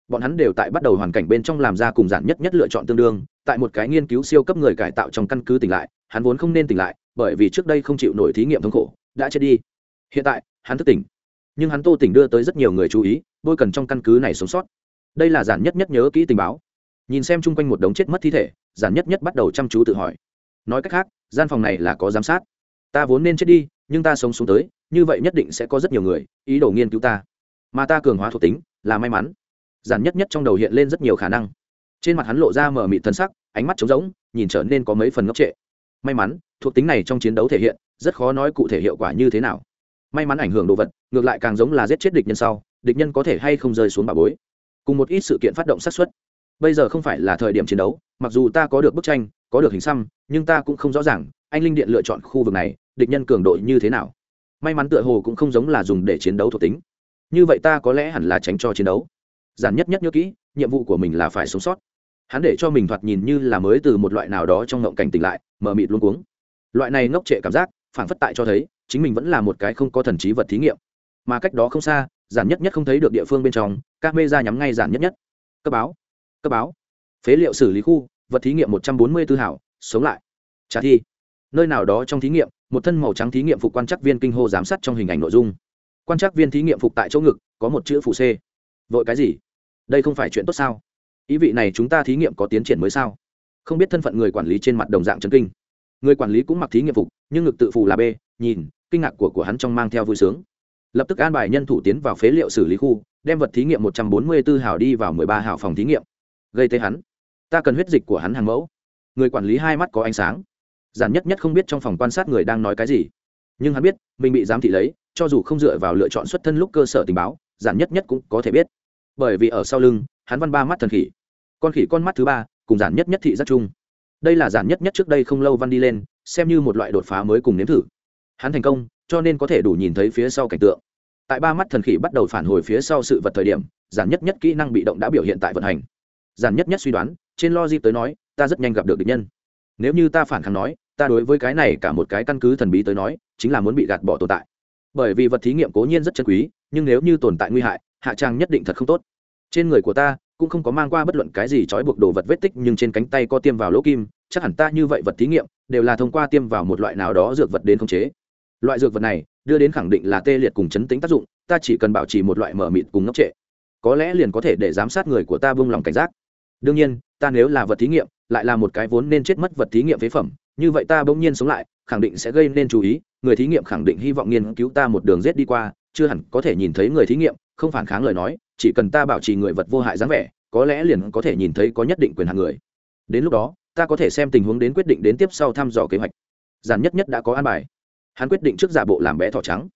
Bọn hắn đều tại bắt đầu hoàn cảnh bên trong làm ra cùng giản nhất nhất lựa chọn tương đương, tại một cái nghiên cứu siêu cấp người cải tạo trong căn cứ tỉnh lại, hắn vốn không nên tỉnh lại, bởi vì trước đây không chịu nổi thí nghiệm thống khổ, đã chết đi hiện tại, hắn thức tỉnh. Nhưng hắn tô tỉnh đưa tới rất nhiều người chú ý, bôi cần trong căn cứ này sống sót. Đây là giản nhất nhất nhớ kỹ tình báo. Nhìn xem chung quanh một đống chết mất thi thể, giản nhất nhất bắt đầu chăm chú tự hỏi. Nói cách khác, gian phòng này là có giám sát. Ta vốn nên chết đi, nhưng ta sống xuống tới, như vậy nhất định sẽ có rất nhiều người, ý đồ nghiên cứu ta. Mà ta cường hóa thuộc tính, là may mắn. Giản nhất nhất trong đầu hiện lên rất nhiều khả năng. Trên mặt hắn lộ ra mở mịt thân sắc, ánh mắt trống rỗng, nhìn trở nên có mấy phần ngốc trệ. May mắn, thuộc tính này trong chiến đấu thể hiện, rất khó nói cụ thể hiệu quả như thế nào may mắn ảnh hưởng đồ vật, ngược lại càng giống là giết chết địch nhân sau, địch nhân có thể hay không rơi xuống bà bối. Cùng một ít sự kiện phát động sát xuất bây giờ không phải là thời điểm chiến đấu, mặc dù ta có được bức tranh, có được hình xăm, nhưng ta cũng không rõ ràng, anh linh điện lựa chọn khu vực này, địch nhân cường độ như thế nào. May mắn tựa hồ cũng không giống là dùng để chiến đấu thuộc tính. Như vậy ta có lẽ hẳn là tránh cho chiến đấu. Giản nhất nhất nhớ kỹ, nhiệm vụ của mình là phải sống sót. Hắn để cho mình thoạt nhìn như là mới từ một loại nào đó trong ngộng cảnh tỉnh lại, mờ mịt luôn cuống. Loại này ngốc trệ cảm giác phản phất tại cho thấy chính mình vẫn là một cái không có thần trí vật thí nghiệm. Mà cách đó không xa, giản nhất nhất không thấy được địa phương bên trong, các mê ra nhắm ngay giản nhất nhất. Cấp báo cấp báo. Phế liệu xử lý khu, vật thí nghiệm một trăm bốn mươi tư hảo, sống lại. Trả thi. Nơi nào đó trong thí nghiệm, một thân màu trắng thí nghiệm phục quan trắc viên kinh hô giám sát trong hình ảnh nội dung. Quan trắc viên thí nghiệm phục tại chỗ ngực, có một chữ phụ c. Vội cái gì? Đây không phải chuyện tốt sao? Ý vị này chúng ta thí nghiệm có tiến triển mới sao? Không biết thân phận người quản lý trên mặt đồng dạng trấn kinh. Người quản lý cũng mặc thí nghiệm phục, nhưng ngực tự phù là b, nhìn kinh ngạc của của hắn trong mang theo vui sướng. Lập tức an bài nhân thủ tiến vào phế liệu xử lý khu, đem vật thí nghiệm một trăm bốn mươi 144 hào đi vào mười ba hào phòng thí nghiệm. Gây tê hắn. Ta cần huyết dịch của hắn hàng mẫu. Người quản lý hai mắt có ánh sáng. Giản nhất nhất không biết trong phòng quan sát người đang nói cái gì. Nhưng hắn biết, mình bị giám thị lấy, cho dù không dựa vào lựa chọn xuất thân lúc cơ sở tình báo, giản nhất nhất cũng có thể biết. Bởi vì ở sau lưng, hắn văn ba mắt thần khỉ. Con khỉ con mắt thứ ba, cùng giản nhất nhất thị giác chung. Đây là giản nhất nhất trước đây không lâu văn đi lên, xem như một loại đột phá mới cùng nếm thử hắn thành công, cho nên có thể đủ nhìn thấy phía sau cảnh tượng. Tại ba mắt thần khỉ bắt đầu phản hồi phía sau sự vật thời điểm, giản nhất nhất kỹ năng bị động đã biểu hiện tại vận hành. Giản nhất nhất suy đoán, trên logic tới nói, ta rất nhanh gặp được địch nhân. Nếu như ta phản kháng nói, ta đối với cái này cả một cái căn cứ thần bí tới nói, chính là muốn bị gạt bỏ tồn tại. Bởi vì vật thí nghiệm cố nhiên rất chân quý, nhưng nếu như tồn tại nguy hại, hạ trang nhất định thật không tốt. Trên người của ta cũng không có mang qua bất luận cái gì trói buộc đồ vật vết tích, nhưng trên cánh tay có tiêm vào lỗ kim, chắc hẳn ta như vậy vật thí nghiệm đều là thông qua tiêm vào một loại nào đó dược vật đến khống chế loại dược vật này đưa đến khẳng định là tê liệt cùng chấn tính tác dụng, ta chỉ cần bảo trì một loại mở mịt cùng ngốc trệ. Có lẽ liền có thể để giám sát người của ta buông lòng cảnh giác. Đương nhiên, ta nếu là vật thí nghiệm, lại là một cái vốn nên chết mất vật thí nghiệm phế phẩm, như vậy ta bỗng nhiên sống lại, khẳng định sẽ gây nên chú ý, người thí nghiệm khẳng định hy vọng nghiên cứu ta một đường rết đi qua, chưa hẳn có thể nhìn thấy người thí nghiệm, không phản kháng lời nói, chỉ cần ta bảo trì người vật vô hại dáng vẻ, có lẽ liền có thể nhìn thấy có nhất định quyền hạn người. Đến lúc đó, ta có thể xem tình huống đến quyết định đến tiếp sau thăm dò kế hoạch. Giản nhất nhất đã có an bài hắn quyết định trước giả bộ làm bé thỏ trắng.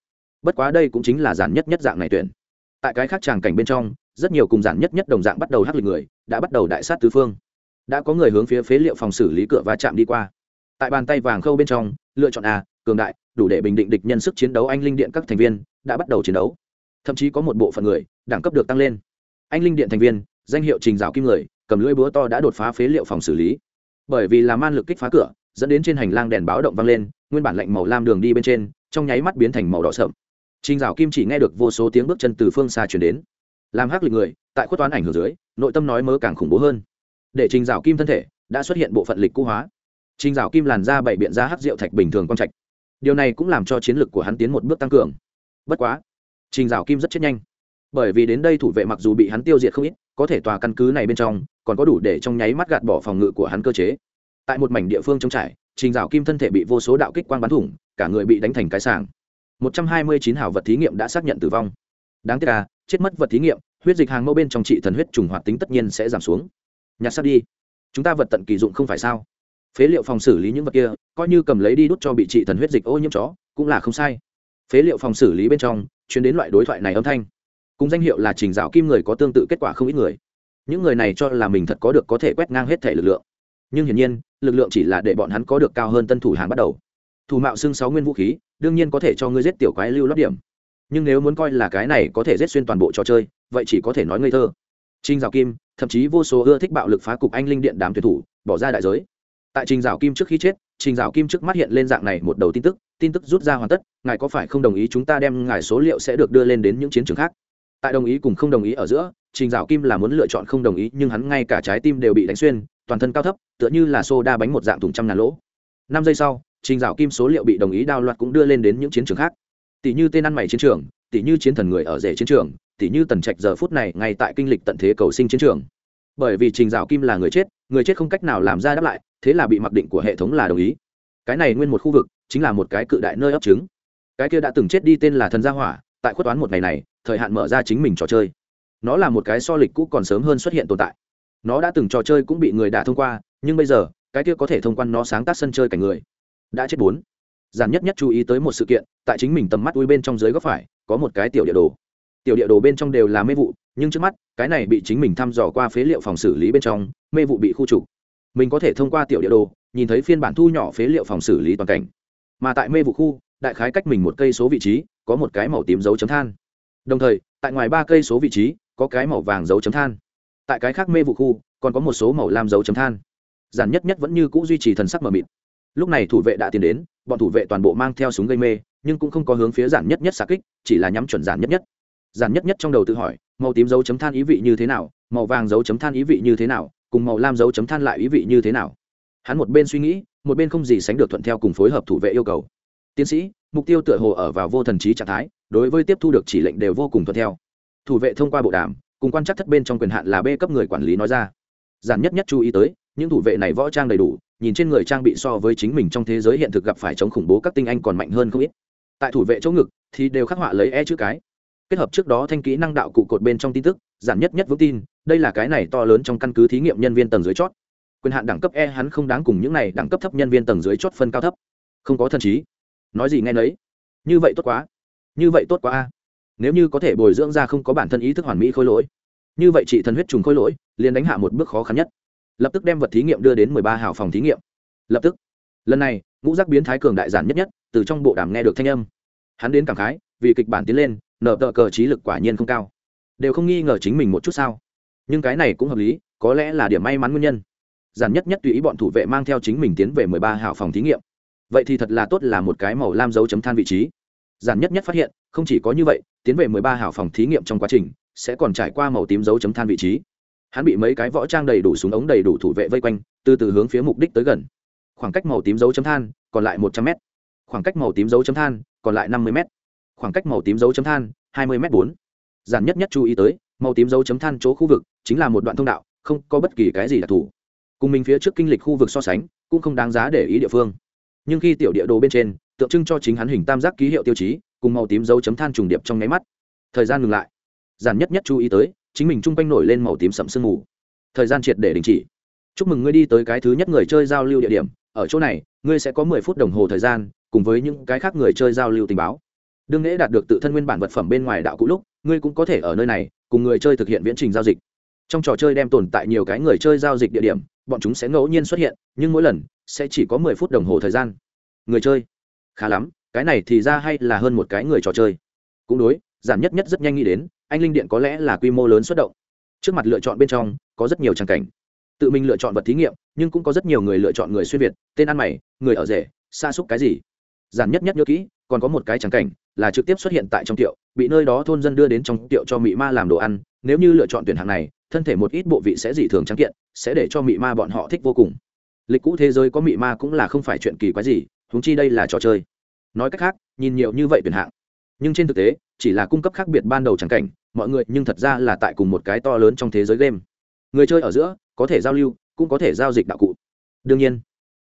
Bất quá đây cũng chính là giản nhất nhất dạng này tuyển. Tại cái khác tràng cảnh bên trong, rất nhiều cùng giản nhất nhất đồng dạng bắt đầu hắc lịch người, đã bắt đầu đại sát tứ phương. Đã có người hướng phía phế liệu phòng xử lý cửa va chạm đi qua. Tại bàn tay vàng khâu bên trong, lựa chọn a, cường đại, đủ để bình định địch nhân sức chiến đấu anh linh điện các thành viên, đã bắt đầu chiến đấu. Thậm chí có một bộ phận người, đẳng cấp được tăng lên. Anh linh điện thành viên, danh hiệu trình rào kim người, cầm lưỡi búa to đã đột phá phế liệu phòng xử lý. Bởi vì là man lực kích phá cửa, dẫn đến trên hành lang đèn báo động vang lên nguyên bản lạnh màu lam đường đi bên trên, trong nháy mắt biến thành màu đỏ sậm. Trình rào kim chỉ nghe được vô số tiếng bước chân từ phương xa chuyển đến. Làm hắc lịch người, tại khuất toán ảnh hưởng dưới, nội tâm nói mớ càng khủng bố hơn. Để trình rào kim thân thể đã xuất hiện bộ phận lịch cũ hóa. Trình rào kim làn ra bảy biện ra hắc rượu thạch bình thường quang trạch. Điều này cũng làm cho chiến lược của hắn tiến một bước tăng cường. Bất quá, trình rào kim rất chết nhanh. Bởi vì đến đây thủ vệ mặc dù bị hắn tiêu diệt không ít, có thể tòa căn cứ này bên trong, còn có đủ để trong nháy mắt gạt bỏ phòng ngự của hắn cơ chế. Tại một mảnh địa phương trống trải trình rào kim thân thể bị vô số đạo kích quang bắn thủng, cả người bị đánh thành cái sàng một trăm hai mươi chín hảo vật thí nghiệm đã xác nhận tử vong. Đáng tiếc là chết mất vật thí nghiệm, huyết dịch hàng mẫu bên trong trị thần huyết trùng hoạt tính tất nhiên sẽ giảm xuống. Nhặt sắt đi. Chúng ta vật tận kỳ dụng không phải sao? Phế liệu phòng xử lý những vật kia, coi như cầm lấy đi đút cho bị trị thần huyết dịch ô nhiễm chó, cũng là không sai. Phế liệu phòng xử lý bên trong chuyến đến loại đối thoại này âm thanh. Cùng danh hiệu là trình dạo kim người có tương tự kết quả không ít người. Những người này cho là mình thật có được có thể quét ngang hết thể lực lượng nhưng hiển nhiên lực lượng chỉ là để bọn hắn có được cao hơn tân thủ hàng bắt đầu thủ mạo xưng sáu nguyên vũ khí đương nhiên có thể cho ngươi giết tiểu quái lưu lót điểm nhưng nếu muốn coi là cái này có thể giết xuyên toàn bộ trò chơi vậy chỉ có thể nói ngây thơ trinh Dạo Kim, thậm chí vô số ưa thích bạo lực phá cục anh linh điện đám tuyển thủ, bỏ ra đại giới. Tại Trình Dạo Kim trước khi chết, Trình Dạo Kim trước mắt hiện lên dạng này một đầu tin tức, tin tức rút ra hoàn tất, ngài có phải không đồng ý chúng ta đem ngài số liệu sẽ được đưa lên đến những chiến trường khác? Tại đồng ý cùng không đồng ý ở giữa, Trình Dạo Kim là muốn lựa chọn không đồng ý, nhưng hắn ngay cả trái tim đều bị đánh xuyên, toàn thân cao thấp, tựa như là xô đa bánh một dạng thùng trăm ngàn lỗ. Năm giây sau, Trình Dạo Kim số liệu bị đồng ý đao loạt cũng đưa lên đến những chiến trường khác. Tỷ như tên ăn mày chiến trường, tỷ như chiến thần người ở rể chiến trường, tỷ như tần trạch giờ phút này ngay tại kinh lịch tận thế cầu sinh chiến trường. Bởi vì trình dạo kim là người chết người chết không cách nào làm ra đáp lại thế là bị mặc định của hệ thống là đồng ý. Cái này nguyên một khu vực chính là một cái cự đại nơi ấp trứng. Cái kia đã từng chết đi tên là thần gia hỏa tại khuất toán một ngày này thời hạn mở ra chính mình trò chơi. Nó là một cái so lịch cũ còn sớm hơn xuất hiện tồn tại nó đã từng trò chơi cũng bị người đã thông qua, nhưng bây giờ, cái kia có thể thông quan nó sáng tác sân chơi cảnh người. Đã chết bốn. Giản nhất nhất chú ý tới một sự kiện, tại chính mình tầm mắt ui bên trong dưới góc phải, có một cái tiểu địa đồ. Tiểu địa đồ bên trong đều là mê vụ, nhưng trước mắt, cái này bị chính mình thăm dò qua phế liệu phòng xử lý bên trong, mê vụ bị khu trục. Mình có thể thông qua tiểu địa đồ, nhìn thấy phiên bản thu nhỏ phế liệu phòng xử lý toàn cảnh. Mà tại mê vụ khu, đại khái cách mình một cây số vị trí, có một cái màu tím dấu chấm than. Đồng thời, tại ngoài ba cây số vị trí, có cái màu vàng dấu chấm than tại cái khác mê vụ khu, còn có một số màu lam dấu chấm than. Giản nhất nhất vẫn như c ũ duy trì thần sắc mờ mịt. Lúc này thủ vệ đã tiến đến, bọn thủ vệ toàn bộ mang theo súng gây mê, nhưng cũng không có hướng phía giản nhất nhất xạ kích, chỉ là nhắm chuẩn giản nhất nhất. Giản nhất nhất trong đầu tự hỏi, màu tím dấu chấm than ý vị như thế nào, màu vàng dấu chấm than ý vị như thế nào, cùng màu lam dấu chấm than lại ý vị như thế nào. Hắn một bên suy nghĩ, một bên không gì sánh được thuận theo cùng phối hợp thủ vệ yêu cầu. Tiến sĩ, mục tiêu tựa hồ ở vào vô thần trí trạng thái, đối với tiếp thu được chỉ lệnh đều vô cùng thuận theo. Thủ vệ thông qua bộ đàm cùng quan chắc thất bên trong quyền hạn là b cấp người quản lý nói ra. Giản nhất nhất chú ý tới, những thủ vệ này võ trang đầy đủ, nhìn trên người trang bị so với chính mình trong thế giới hiện thực gặp phải chống khủng bố các tinh anh còn mạnh hơn không ít. Tại thủ vệ chỗ ngực, thì đều khắc họa lấy e chữ cái. Kết hợp trước đó thanh kỹ năng đạo cụ cột bên trong tin tức, giản nhất nhất vững tin, đây là cái này to lớn trong căn cứ thí nghiệm nhân viên tầng dưới chót. Quyền hạn đẳng cấp e hắn không đáng cùng những này đẳng cấp thấp nhân viên tầng dưới chót phân cao thấp. Không có thần trí. Nói gì nghe nấy. Như vậy tốt quá. Như vậy tốt quá a nếu như có thể bồi dưỡng ra không có bản thân ý thức hoàn mỹ khôi lỗi, như vậy chị thần huyết trùng khôi lỗi, liền đánh hạ một bước khó khăn nhất. Lập tức đem vật thí nghiệm đưa đến mười ba hào phòng thí nghiệm. Lập tức, lần này, ngũ giác biến thái cường đại giản nhất nhất, từ trong bộ đàm nghe được thanh âm. Hắn đến cảm khái, vì kịch bản tiến lên, nở tờ cờ trí lực quả nhiên không cao. Đều không nghi ngờ chính mình một chút sao. Nhưng cái này cũng hợp lý, có lẽ là điểm may mắn nguyên nhân. Giản nhất nhất tùy ý bọn thủ vệ mang theo chính mình tiến về mười ba hào phòng thí nghiệm. Vậy thì thật là tốt là một cái màu lam dấu chấm than vị trí giản nhất nhất phát hiện, không chỉ có như vậy, tiến về mười ba hào phòng thí nghiệm trong quá trình, sẽ còn trải qua màu tím dấu chấm than vị trí. Hắn bị mấy cái võ trang đầy đủ súng ống đầy đủ thủ vệ vây quanh, từ từ hướng phía mục đích tới gần. Khoảng cách màu tím dấu chấm than, còn lại một trăm m khoảng cách màu tím dấu chấm than, còn lại năm mươi m khoảng cách màu tím dấu chấm than, hai mươi m bốn. Giản nhất nhất chú ý tới, màu tím dấu chấm than chỗ khu vực chính là một đoạn thông đạo, không có bất kỳ cái gì đặc thù. Cùng mình phía trước kinh lịch khu vực so sánh, cũng không đáng giá để ý địa phương. Nhưng khi tiểu địa đồ bên trên tượng trưng cho chính hắn hình tam giác ký hiệu tiêu chí, cùng màu tím dấu chấm than trùng điệp trong nháy mắt. Thời gian ngừng lại. Giản nhất nhất chú ý tới, chính mình chung quanh nổi lên màu tím sậm sương mù. Thời gian triệt để đình chỉ. Chúc mừng ngươi đi tới cái thứ nhất người chơi giao lưu địa điểm, ở chỗ này, ngươi sẽ có mười phút đồng hồ thời gian, cùng với những cái khác người chơi giao lưu tình báo. Đương nghễ đạt được tự thân nguyên bản vật phẩm bên ngoài đạo cũ lúc, ngươi cũng có thể ở nơi này, cùng người chơi thực hiện viễn trình giao dịch. Trong trò chơi đem tồn tại nhiều cái người chơi giao dịch địa điểm, bọn chúng sẽ ngẫu nhiên xuất hiện, nhưng mỗi lần, sẽ chỉ có mười phút đồng hồ thời gian. Người chơi khá lắm, cái này thì ra hay là hơn một cái người trò chơi. Cũng đối giản nhất nhất rất nhanh nghĩ đến, anh linh điện có lẽ là quy mô lớn xuất động. Trước mặt lựa chọn bên trong, có rất nhiều trang cảnh. Tự mình lựa chọn vật thí nghiệm, nhưng cũng có rất nhiều người lựa chọn người xuyên việt, tên ăn mày, người ở rể xa xúc cái gì. Giản nhất nhất nhớ kỹ, còn có một cái trắng cảnh, là trực tiếp xuất hiện tại trong tiệu, bị nơi đó thôn dân đưa đến trong tiệu cho mị ma làm đồ ăn. Nếu như lựa chọn tuyển hàng này, thân thể một ít bộ vị sẽ dị thường trắng kiện, sẽ để cho mị ma bọn họ thích vô cùng. Lịch cũ thế giới có mị ma cũng là không phải chuyện kỳ quái gì huống chi đây là trò chơi. Nói cách khác, nhìn nhiều như vậy tuyển hạng, nhưng trên thực tế, chỉ là cung cấp khác biệt ban đầu trắng cảnh, mọi người nhưng thật ra là tại cùng một cái to lớn trong thế giới game. Người chơi ở giữa, có thể giao lưu, cũng có thể giao dịch đạo cụ. Đương nhiên,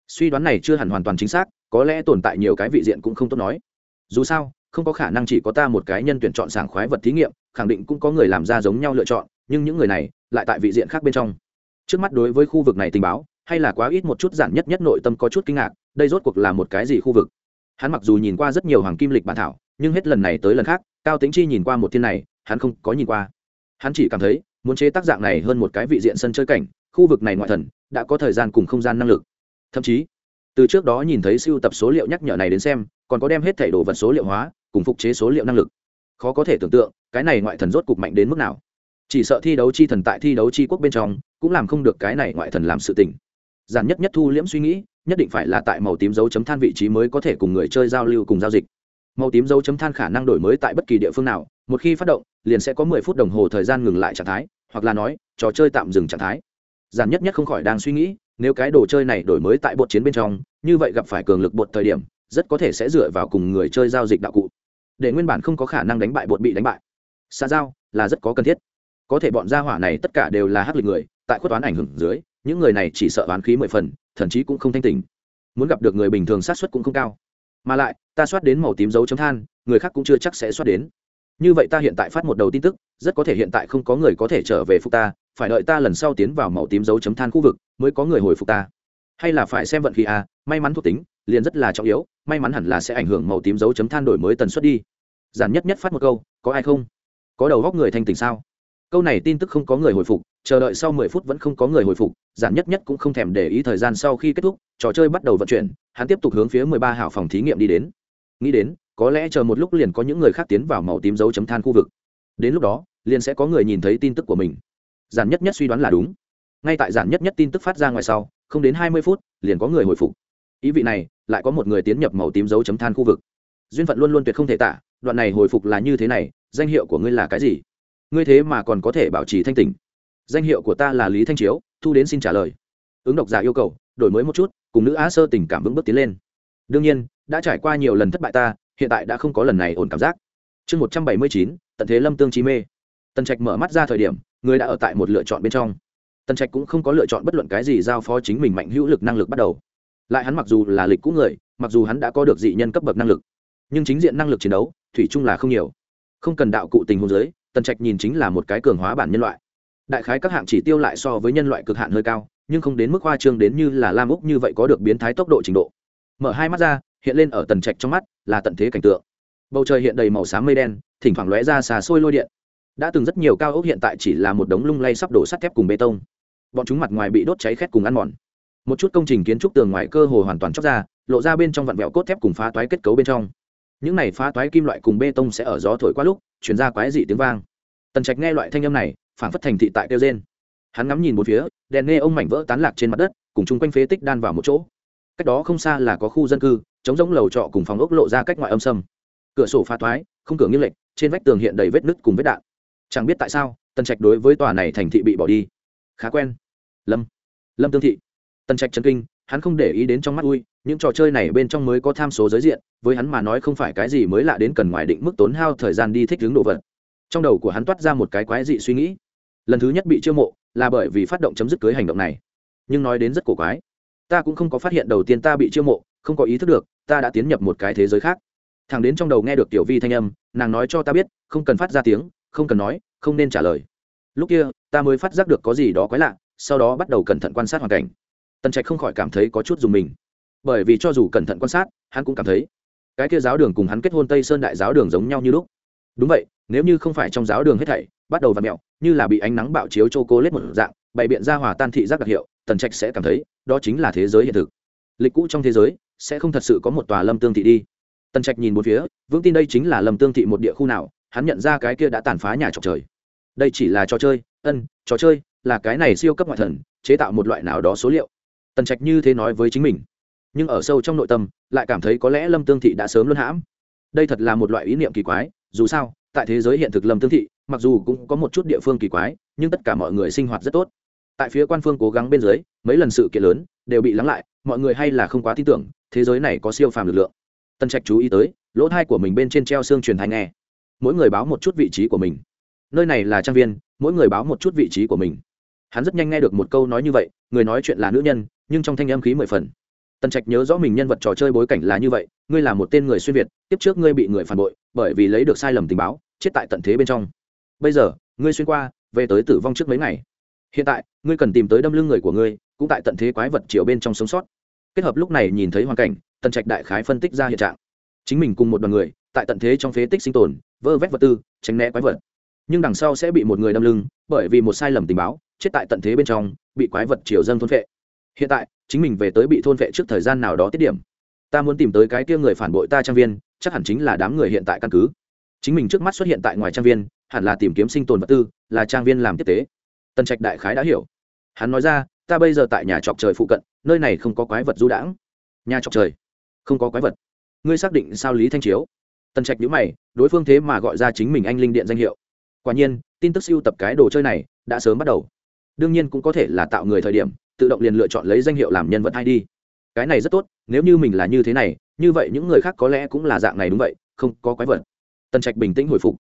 suy đoán này chưa hẳn hoàn toàn chính xác, có lẽ tồn tại nhiều cái vị diện cũng không tốt nói. Dù sao, không có khả năng chỉ có ta một cái nhân tuyển chọn sảng khoái vật thí nghiệm, khẳng định cũng có người làm ra giống nhau lựa chọn, nhưng những người này lại tại vị diện khác bên trong. Trước mắt đối với khu vực này tình báo hay là quá ít một chút giản nhất nhất nội tâm có chút kinh ngạc, đây rốt cuộc là một cái gì khu vực? Hắn mặc dù nhìn qua rất nhiều hoàng kim lịch bản thảo, nhưng hết lần này tới lần khác, cao tính chi nhìn qua một thiên này, hắn không có nhìn qua. Hắn chỉ cảm thấy, muốn chế tác dạng này hơn một cái vị diện sân chơi cảnh, khu vực này ngoại thần, đã có thời gian cùng không gian năng lực. Thậm chí, từ trước đó nhìn thấy siêu tập số liệu nhắc nhở này đến xem, còn có đem hết thảy đồ vật số liệu hóa, cùng phục chế số liệu năng lực. Khó có thể tưởng tượng, cái này ngoại thần rốt cục mạnh đến mức nào. Chỉ sợ thi đấu chi thần tại thi đấu chi quốc bên trong, cũng làm không được cái này ngoại thần làm sự tình giản nhất nhất thu liễm suy nghĩ, nhất định phải là tại màu tím dấu chấm than vị trí mới có thể cùng người chơi giao lưu cùng giao dịch. Màu tím dấu chấm than khả năng đổi mới tại bất kỳ địa phương nào, một khi phát động, liền sẽ có mười phút đồng hồ thời gian ngừng lại trạng thái, hoặc là nói, trò chơi tạm dừng trạng thái. Giản nhất nhất không khỏi đang suy nghĩ, nếu cái đồ chơi này đổi mới tại bột chiến bên trong, như vậy gặp phải cường lực bột thời điểm, rất có thể sẽ dựa vào cùng người chơi giao dịch đạo cụ. Để nguyên bản không có khả năng đánh bại bột bị đánh bại. Xa giao, là rất có cần thiết. Có thể bọn gia hỏa này tất cả đều là hắc lịch người, tại khuất toán ảnh hưởng dưới những người này chỉ sợ oán khí mười phần thậm chí cũng không thanh tình muốn gặp được người bình thường sát xuất cũng không cao. Mà lại, ta soát đến màu tím dấu chấm than, người khác cũng chưa chắc sẽ soát đến. Như vậy ta hiện tại phát một đầu tin tức, rất có thể hiện tại không có người có thể trở về phục ta, phải đợi ta lần sau tiến vào màu tím dấu chấm than khu vực mới có người hồi phục ta. Hay là phải xem vận khí à may mắn thuộc tính, liền rất là trọng yếu, may mắn hẳn là sẽ ảnh hưởng màu tím dấu chấm than đổi mới tần suất đi. Giản nhất nhất phát một câu, có ai không? Có đầu góc người thanh tỉnh sao? Câu này tin tức không có người hồi phục chờ đợi sau mười phút vẫn không có người hồi phục, giản nhất nhất cũng không thèm để ý thời gian sau khi kết thúc, trò chơi bắt đầu vận chuyển, hắn tiếp tục hướng phía mười ba hảo phòng thí nghiệm đi đến. Nghĩ đến, có lẽ chờ một lúc liền có những người khác tiến vào màu tím dấu chấm than khu vực. Đến lúc đó, liền sẽ có người nhìn thấy tin tức của mình. Giản nhất nhất suy đoán là đúng. Ngay tại giản nhất nhất tin tức phát ra ngoài sau, không đến hai mươi phút, liền có người hồi phục. Ý vị này, lại có một người tiến nhập màu tím dấu chấm than khu vực. Duyên phận luôn luôn tuyệt không thể tả, đoạn này hồi phục là như thế này, danh hiệu của ngươi là cái gì? Ngươi thế mà còn có thể bảo trì thanh tỉnh danh hiệu của ta là lý thanh chiếu, thu đến xin trả lời. Ứng độc giả yêu cầu, đổi mới một chút, cùng nữ á sơ tình cảm vững bước tiến lên. Đương nhiên, đã trải qua nhiều lần thất bại ta, hiện tại đã không có lần này ổn cảm giác. Chương một trăm bảy mươi chín tận thế lâm tương trí mê. Tần trạch mở mắt ra thời điểm, người đã ở tại một lựa chọn bên trong. Tần trạch cũng không có lựa chọn bất luận cái gì giao phó chính mình mạnh hữu lực năng lực bắt đầu. Lại hắn mặc dù là lịch cũ người, mặc dù hắn đã có được dị nhân cấp bậc năng lực, nhưng chính diện năng lực chiến đấu, thủy chung là không nhiều. Không cần đạo cụ tình hôn giới tần trạch nhìn chính là một cái cường hóa bản nhân loại đại khái các hạng chỉ tiêu lại so với nhân loại cực hạn hơi cao, nhưng không đến mức hoa trương đến như là lam úc như vậy có được biến thái tốc độ trình độ. Mở hai mắt ra, hiện lên ở tần trạch trong mắt là tận thế cảnh tượng. Bầu trời hiện đầy màu xám mây đen, thỉnh thoảng lóe ra xà sôi lôi điện. Đã từng rất nhiều cao ốc hiện tại chỉ là một đống lung lay sắp đổ sắt thép cùng bê tông. Bọn chúng mặt ngoài bị đốt cháy khét cùng ăn mòn. Một chút công trình kiến trúc tường ngoài cơ hồ hoàn toàn chóc ra, lộ ra bên trong vặn vẹo cốt thép cùng phá toái kết cấu bên trong. Những này phá toái kim loại cùng bê tông sẽ ở gió thổi qua lúc chuyển ra quái dị tiếng vang. Tần trạch nghe loại thanh âm này phản phất thành thị tại kêu trên hắn ngắm nhìn một phía, đèn nghe ông mảnh vỡ tán lạc trên mặt đất, cùng chung quanh phế tích đan vào một chỗ. Cách đó không xa là có khu dân cư chống giống lầu trọ cùng phòng ốc lộ ra cách ngoại âm sâm. Cửa sổ phá toái không cửa nghiêng lệch, trên vách tường hiện đầy vết nứt cùng vết đạn. Chẳng biết tại sao, tần trạch đối với tòa này thành thị bị bỏ đi. Khá quen. Lâm. Lâm tương thị. Tần trạch trấn kinh, hắn không để ý đến trong mắt ui, những trò chơi này bên trong mới có tham số giới diện, với hắn mà nói không phải cái gì mới lạ đến cần ngoài định mức tốn hao thời gian đi thích hướng đồ vật. Trong đầu của hắn toát ra một cái quái dị suy nghĩ lần thứ nhất bị chiêu mộ là bởi vì phát động chấm dứt cưới hành động này. Nhưng nói đến rất cổ quái, ta cũng không có phát hiện đầu tiên ta bị chiêu mộ, không có ý thức được, ta đã tiến nhập một cái thế giới khác. Thằng đến trong đầu nghe được tiểu vi thanh âm, nàng nói cho ta biết, không cần phát ra tiếng, không cần nói, không nên trả lời. Lúc kia, ta mới phát giác được có gì đó quái lạ, sau đó bắt đầu cẩn thận quan sát hoàn cảnh. Tần trạch không khỏi cảm thấy có chút dùng mình. Bởi vì cho dù cẩn thận quan sát, hắn cũng cảm thấy, cái kia giáo đường cùng hắn kết hôn tây sơn đại giáo đường giống nhau như lúc. Đúng vậy, nếu như không phải trong giáo đường hết thảy bắt đầu v ặ mẹo, như là bị ánh nắng bạo chiếu c h cô lết một dạng, bày biện ra hòa tan thị giác đặc hiệu, tần trạch sẽ cảm thấy, đó chính là thế giới hiện thực. Lịch cũ trong thế giới, sẽ không thật sự có một tòa lâm tương thị đi. Tần trạch nhìn một phía, vững tin đây chính là lâm tương thị một địa khu nào, hắn nhận ra cái kia đã tàn phá nhà trọc trời. Đây chỉ là trò chơi, ân, trò chơi, là cái này siêu cấp ngoại thần, chế tạo một loại nào đó số liệu. Tần trạch như thế nói với chính mình. Nhưng ở sâu trong nội tâm, lại cảm thấy có lẽ lâm tương thị đã sớm luân hãm. Đây thật là một loại ý niệm kỳ quái, dù sao, tại thế giới hiện thực lâm tương thị mặc dù cũng có một chút địa phương kỳ quái, nhưng tất cả mọi người sinh hoạt rất tốt. Tại phía quan phương cố gắng bên dưới, mấy lần sự kiện lớn đều bị lắng lại, mọi người hay là không quá tin tưởng, thế giới này có siêu phàm lực lượng. Tân trạch chú ý tới, lỗ thai của mình bên trên treo xương truyền thanh nghe. Mỗi người báo một chút vị trí của mình. Nơi này là trang viên, mỗi người báo một chút vị trí của mình. Hắn rất nhanh nghe được một câu nói như vậy, người nói chuyện là nữ nhân, nhưng trong thanh âm khí mười phần. Tần trạch nhớ rõ mình nhân vật trò chơi bối cảnh là như vậy, ngươi là một tên người xuyên việt tiếp trước ngươi bị người phản bội, bởi vì lấy được sai lầm tình báo, chết tại tận thế bên trong bây giờ, ngươi xuyên qua, về tới tử vong trước mấy ngày. Hiện tại, ngươi cần tìm tới đâm lưng người của ngươi, cũng tại tận thế quái vật chiều bên trong sống sót. Kết hợp lúc này nhìn thấy hoàn cảnh, tần trạch đại khái phân tích ra hiện trạng. Chính mình cùng một đoàn người, tại tận thế trong phế tích sinh tồn, vơ vét vật tư, tránh né quái vật. Nhưng đằng sau sẽ bị một người đâm lưng, bởi vì một sai lầm tình báo, chết tại tận thế bên trong, bị quái vật chiều dâng thôn vệ hiện tại, chính mình về tới bị thôn vệ trước thời gian nào đó tiết điểm. Ta muốn tìm tới cái kia người phản bội ta trang viên, chắc hẳn chính là đám người hiện tại căn cứ chính mình trước mắt xuất hiện tại ngoài trang viên, hẳn là tìm kiếm sinh tồn vật tư, là trang viên làm tiếp tế. Tần trạch đại khái đã hiểu. Hắn nói ra, ta bây giờ tại nhà trọc trời phụ cận, nơi này không có quái vật du đãng. Nhà trọc trời? Không có quái vật? Ngươi xác định sao lý thanh chiếu? Tần trạch nhữ mày, đối phương thế mà gọi ra chính mình anh linh điện danh hiệu. Quả nhiên, tin tức siêu tập cái đồ chơi này đã sớm bắt đầu. Đương nhiên cũng có thể là tạo người thời điểm, tự động liền lựa chọn lấy danh hiệu làm nhân vật id cái này rất tốt, nếu như mình là như thế này, như vậy những người khác có lẽ cũng là dạng này đúng vậy, không có quái vật tần trạch bình tĩnh hồi phục.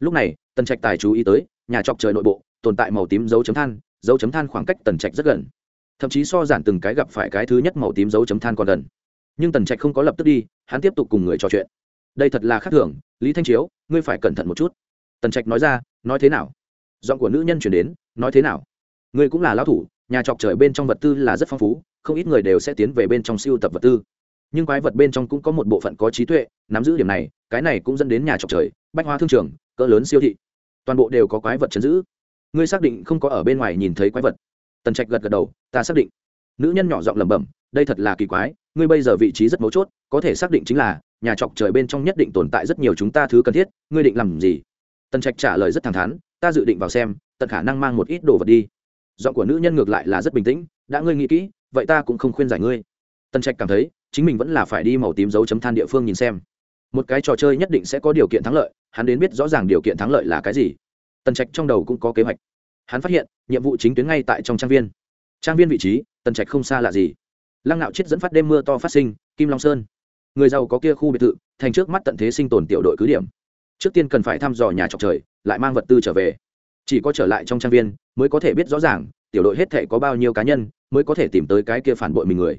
Lúc này, tần trạch tài chú ý tới, nhà trọc trời nội bộ, tồn tại màu tím dấu chấm than, dấu chấm than khoảng cách tần trạch rất gần. Thậm chí so giản từng cái gặp phải cái thứ nhất màu tím dấu chấm than còn gần. Nhưng tần trạch không có lập tức đi, hắn tiếp tục cùng người trò chuyện. Đây thật là khác thường, lý thanh chiếu, ngươi phải cẩn thận một chút. Tần trạch nói ra, nói thế nào? Giọng của nữ nhân chuyển đến, nói thế nào? Ngươi cũng là lão thủ, nhà trọc trời bên trong vật tư là rất phong phú, không ít người đều sẽ tiến về bên trong siêu tập vật tư nhưng quái vật bên trong cũng có một bộ phận có trí tuệ, nắm giữ điểm này, cái này cũng dẫn đến nhà trọc trời, bách hóa thương trường, cỡ lớn siêu thị. Toàn bộ đều có quái vật chấn giữ. Ngươi xác định không có ở bên ngoài nhìn thấy quái vật? Tần trạch gật gật đầu, ta xác định. Nữ nhân nhỏ giọng lẩm bẩm, đây thật là kỳ quái, ngươi bây giờ vị trí rất mấu chốt, có thể xác định chính là, nhà trọc trời bên trong nhất định tồn tại rất nhiều chúng ta thứ cần thiết, ngươi định làm gì? Tần trạch trả lời rất thẳng thắn, ta dự định vào xem, tận khả năng mang một ít đồ vật đi. Giọng của nữ nhân ngược lại là rất bình tĩnh, đã ngươi nghĩ kỹ, vậy ta cũng không khuyên giải ngươi. Tần trạch cảm thấy chính mình vẫn là phải đi màu tím dấu chấm than địa phương nhìn xem. Một cái trò chơi nhất định sẽ có điều kiện thắng lợi, hắn đến biết rõ ràng điều kiện thắng lợi là cái gì. Tần trạch trong đầu cũng có kế hoạch. Hắn phát hiện, nhiệm vụ chính tuyến ngay tại trong trang viên. Trang viên vị trí, tần trạch không xa là gì. Lăng nạo chết dẫn phát đêm mưa to phát sinh, kim long sơn. Người giàu có kia khu biệt thự, thành trước mắt tận thế sinh tồn tiểu đội cứ điểm. Trước tiên cần phải thăm dò nhà trọc trời, lại mang vật tư trở về. Chỉ có trở lại trong trang viên, mới có thể biết rõ ràng, tiểu đội hết thể có bao nhiêu cá nhân, mới có thể tìm tới cái kia phản bội mình người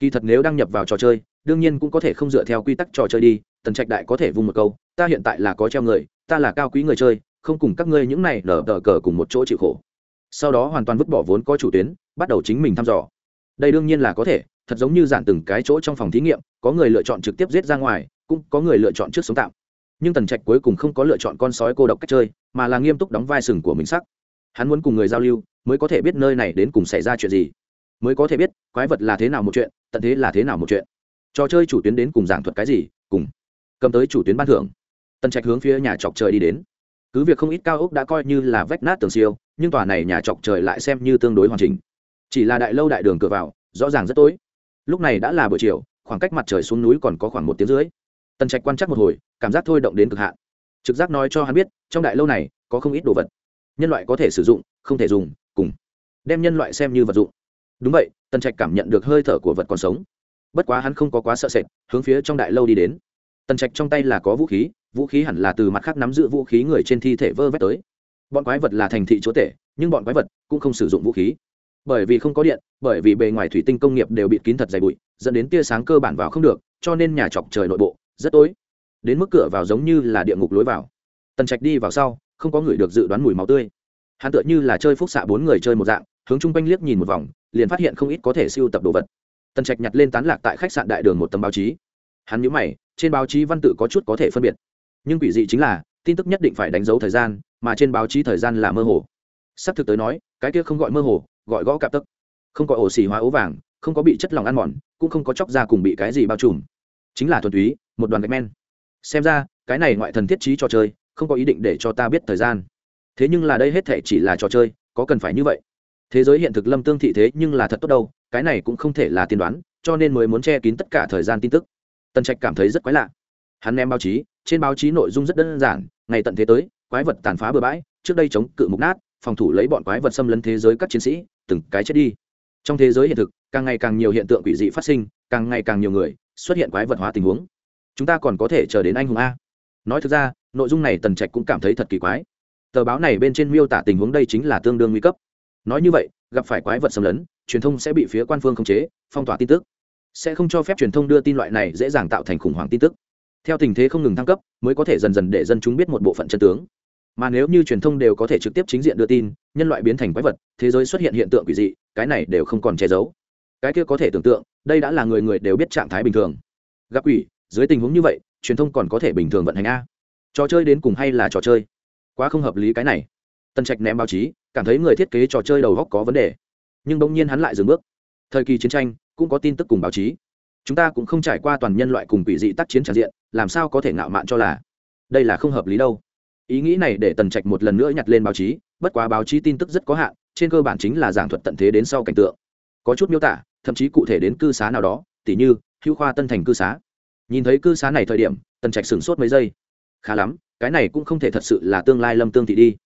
kỳ thật nếu đăng nhập vào trò chơi, đương nhiên cũng có thể không dựa theo quy tắc trò chơi đi, tần trạch đại có thể vung một câu, ta hiện tại là có treo người, ta là cao quý người chơi, không cùng các ngươi những này nở tờ cờ cùng một chỗ chịu khổ. Sau đó hoàn toàn vứt bỏ vốn có chủ tuyến, bắt đầu chính mình thăm dò. Đây đương nhiên là có thể, thật giống như giản từng cái chỗ trong phòng thí nghiệm, có người lựa chọn trực tiếp giết ra ngoài, cũng có người lựa chọn trước sống tạm. Nhưng tần trạch cuối cùng không có lựa chọn con sói cô độc cách chơi, mà là nghiêm túc đóng vai sừng của mình sắc. Hắn muốn cùng người giao lưu, mới có thể biết nơi này đến cùng xảy ra chuyện gì mới có thể biết quái vật là thế nào một chuyện, tận thế là thế nào một chuyện. Trò chơi chủ tuyến đến cùng giảng thuật cái gì, cùng cầm tới chủ tuyến ban thưởng. Tần trạch hướng phía nhà chọc trời đi đến. Cứ việc không ít cao ốc đã coi như là vách nát tường siêu, nhưng tòa này nhà chọc trời lại xem như tương đối hoàn chỉnh. Chỉ là đại lâu đại đường cửa vào, rõ ràng rất tối. Lúc này đã là buổi chiều, khoảng cách mặt trời xuống núi còn có khoảng một tiếng dưới tần trạch quan trắc một hồi, cảm giác thôi động đến cực hạn. Trực giác nói cho hắn biết, trong đại lâu này có không ít đồ vật. Nhân loại có thể sử dụng, không thể dùng, cùng. Đem nhân loại xem như vật dụng đúng vậy, tần trạch cảm nhận được hơi thở của vật còn sống. Bất quá hắn không có quá sợ sệt, hướng phía trong đại lâu đi đến. Tần trạch trong tay là có vũ khí vũ khí hẳn là từ mặt khác nắm giữ vũ khí người trên thi thể vơ vét tới. Bọn quái vật là thành thị chúa tể, nhưng bọn quái vật cũng không sử dụng vũ khí. Bởi vì không có điện, bởi vì bề ngoài thủy tinh công nghiệp đều bị kín thật dày bụi, dẫn đến tia sáng cơ bản vào không được, cho nên nhà chọc trời nội bộ, rất tối. Đến mức cửa vào giống như là địa ngục lối vào. Tần trạch đi vào sau, không có người được dự đoán mùi máu tươi. Hắn tựa như là chơi phúc xạ bốn người chơi một dạng, hướng chung quanh liếc nhìn một vòng liền phát hiện không ít có thể siêu tập đồ vật. Tần trạch nhặt lên tán lạc tại khách sạn đại đường một tấm báo chí. Hắn nhớ mày, trên báo chí văn tự có chút có thể phân biệt. Nhưng quỷ dị chính là, tin tức nhất định phải đánh dấu thời gian, mà trên báo chí thời gian là mơ hồ. Sắp thực tới nói, cái kia không gọi mơ hồ, gọi gõ cạp tức không có ổ xì hóa ố vàng, không có bị chất lỏng ăn mòn, cũng không có chóc ra cùng bị cái gì bao trùm. Chính là thuần túy, một đoàn gạch men. Xem ra, cái này ngoại thần thiết trí trò chơi, không có ý định để cho ta biết thời gian. Thế nhưng là đây hết thể chỉ là trò chơi, có cần phải như vậy? Thế giới hiện thực lâm tương thị thế nhưng là thật tốt đâu, cái này cũng không thể là tiên đoán, cho nên mới muốn che kín tất cả thời gian tin tức. Tần trạch cảm thấy rất quái lạ. Hắn ném báo chí, trên báo chí nội dung rất đơn giản, ngày tận thế tới, quái vật tàn phá bừa bãi, trước đây chống cự mục nát, phòng thủ lấy bọn quái vật xâm lấn thế giới các chiến sĩ, từng cái chết đi. Trong thế giới hiện thực, càng ngày càng nhiều hiện tượng quỷ dị phát sinh, càng ngày càng nhiều người xuất hiện quái vật hóa tình huống. Chúng ta còn có thể chờ đến anh hùng a. Nói thực ra, nội dung này tần trạch cũng cảm thấy thật kỳ quái. Tờ báo này bên trên miêu tả tình huống đây chính là tương đương nguy cấp nói như vậy, gặp phải quái vật xâm lấn, truyền thông sẽ bị phía quan phương khống chế, phong tỏa tin tức. Sẽ không cho phép truyền thông đưa tin loại này dễ dàng tạo thành khủng hoảng tin tức. Theo tình thế không ngừng thăng cấp, mới có thể dần dần để dân chúng biết một bộ phận chân tướng. Mà nếu như truyền thông đều có thể trực tiếp chính diện đưa tin, nhân loại biến thành quái vật, thế giới xuất hiện hiện tượng quỷ dị, cái này đều không còn che giấu. Cái kia có thể tưởng tượng, đây đã là người người đều biết trạng thái bình thường. Gặp quỷ, dưới tình huống như vậy, truyền thông còn có thể bình thường vận hành a? Trò chơi đến cùng hay là trò chơi? Quá không hợp lý cái này. Tân trạch ném báo chí cảm thấy người thiết kế trò chơi đầu góc có vấn đề. Nhưng bỗng nhiên hắn lại dừng bước. Thời kỳ chiến tranh, cũng có tin tức cùng báo chí. Chúng ta cũng không trải qua toàn nhân loại cùng quỷ dị tác chiến tràn diện, làm sao có thể ngạo mạn cho là đây là không hợp lý đâu. Ý nghĩ này để tần trạch một lần nữa nhặt lên báo chí, bất quá báo chí tin tức rất có hạn, trên cơ bản chính là giảng thuật tận thế đến sau cảnh tượng. Có chút miêu tả, thậm chí cụ thể đến cư xá nào đó, tỉ như, hữu khoa tân thành cư xá. Nhìn thấy cư xá này thời điểm, tần trạch sửng sốt mấy giây. Khá lắm, cái này cũng không thể thật sự là tương lai lâm tương thị đi.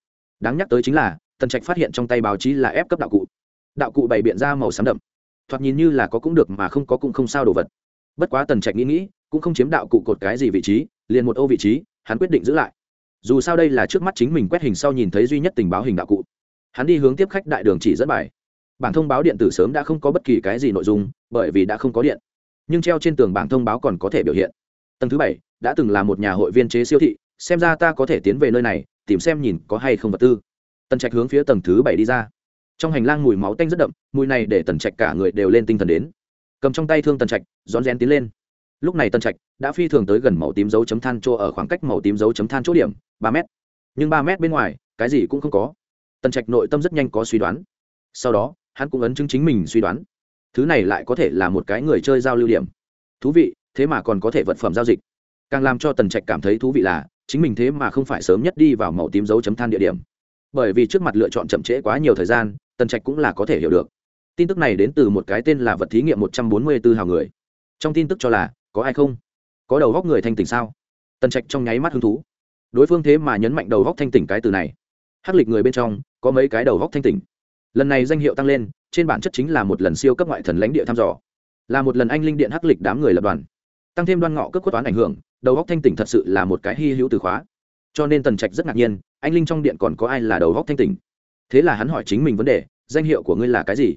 Đáng nhắc tới chính là tần trạch phát hiện trong tay báo chí là ép cấp đạo cụ đạo cụ bày biện ra màu xám đậm thoạt nhìn như là có cũng được mà không có cũng không sao đồ vật bất quá tần trạch nghĩ nghĩ cũng không chiếm đạo cụ cột cái gì vị trí liền một ô vị trí hắn quyết định giữ lại dù sao đây là trước mắt chính mình quét hình sau nhìn thấy duy nhất tình báo hình đạo cụ hắn đi hướng tiếp khách đại đường chỉ dẫn bài bảng thông báo điện tử sớm đã không có bất kỳ cái gì nội dung bởi vì đã không có điện nhưng treo trên tường bảng thông báo còn có thể biểu hiện tầng thứ bảy đã từng là một nhà hội viên chế siêu thị xem ra ta có thể tiến về nơi này tìm xem nhìn có hay không vật tư tần trạch hướng phía tầng thứ bảy đi ra. Trong hành lang mùi máu tanh rất đậm, mùi này để tần trạch cả người đều lên tinh thần đến. Cầm trong tay thương tần trạch, rón rén tiến lên. Lúc này tần trạch đã phi thường tới gần màu tím dấu chấm than chỗ ở khoảng cách màu tím dấu chấm than chỗ điểm, ba m nhưng ba m bên ngoài, cái gì cũng không có. Tần trạch nội tâm rất nhanh có suy đoán. Sau đó, hắn cũng ấn chứng chính mình suy đoán. Thứ này lại có thể là một cái người chơi giao lưu điểm. Thú vị, thế mà còn có thể vật phẩm giao dịch. Càng làm cho tần trạch cảm thấy thú vị là, chính mình thế mà không phải sớm nhất đi vào màu tím dấu chấm than địa điểm bởi vì trước mặt lựa chọn chậm trễ quá nhiều thời gian, tần trạch cũng là có thể hiểu được. Tin tức này đến từ một cái tên là vật thí nghiệm một trăm bốn mươi b ố hào người. Trong tin tức cho là, có ai không? Có đầu góc người thanh tỉnh sao? Tần trạch trong nháy mắt hứng thú. Đối phương thế mà nhấn mạnh đầu góc thanh tỉnh cái từ này. Hắc lịch người bên trong, có mấy cái đầu góc thanh tỉnh. Lần này danh hiệu tăng lên, trên bản chất chính là một lần siêu cấp ngoại thần lãnh địa thăm dò. Là một lần anh linh điện hắc lịch đám người lập đoàn. Tăng thêm đoan ngọ cấp quất toán ảnh hưởng, đầu góc thanh tỉnh thật sự là một cái hy hữu từ khóa cho nên tần trạch rất ngạc nhiên, anh linh trong điện còn có ai là đầu góc thanh tỉnh? Thế là hắn hỏi chính mình vấn đề, danh hiệu của ngươi là cái gì?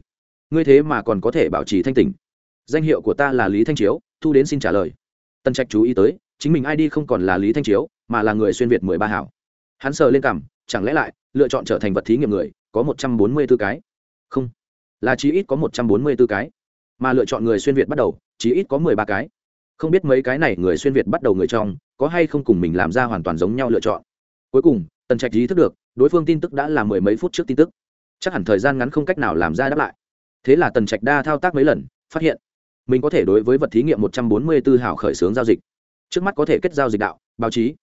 Ngươi thế mà còn có thể bảo trì thanh tỉnh? Danh hiệu của ta là lý thanh chiếu, thu đến xin trả lời. Tần trạch chú ý tới, chính mình id không còn là lý thanh chiếu, mà là người xuyên việt mười ba hảo. Hắn sờ lên cằm, chẳng lẽ lại, lựa chọn trở thành vật thí nghiệm người, có một trăm bốn mươi b ố cái? Không. Là chí ít có một trăm bốn mươi b ố cái. Mà lựa chọn người xuyên việt bắt đầu, chí ít có mười ba cái. Không biết mấy cái này người xuyên việt bắt đầu người trong có hay không cùng mình làm ra hoàn toàn giống nhau lựa chọn. Cuối cùng, tần trạch ý thức được, đối phương tin tức đã là mười mấy phút trước tin tức. Chắc hẳn thời gian ngắn không cách nào làm ra đáp lại. Thế là tần trạch đa thao tác mấy lần, phát hiện, mình có thể đối với vật thí nghiệm một trăm bốn mươi tư hào khởi xướng giao dịch. Trước mắt có thể kết giao dịch đạo, báo chí.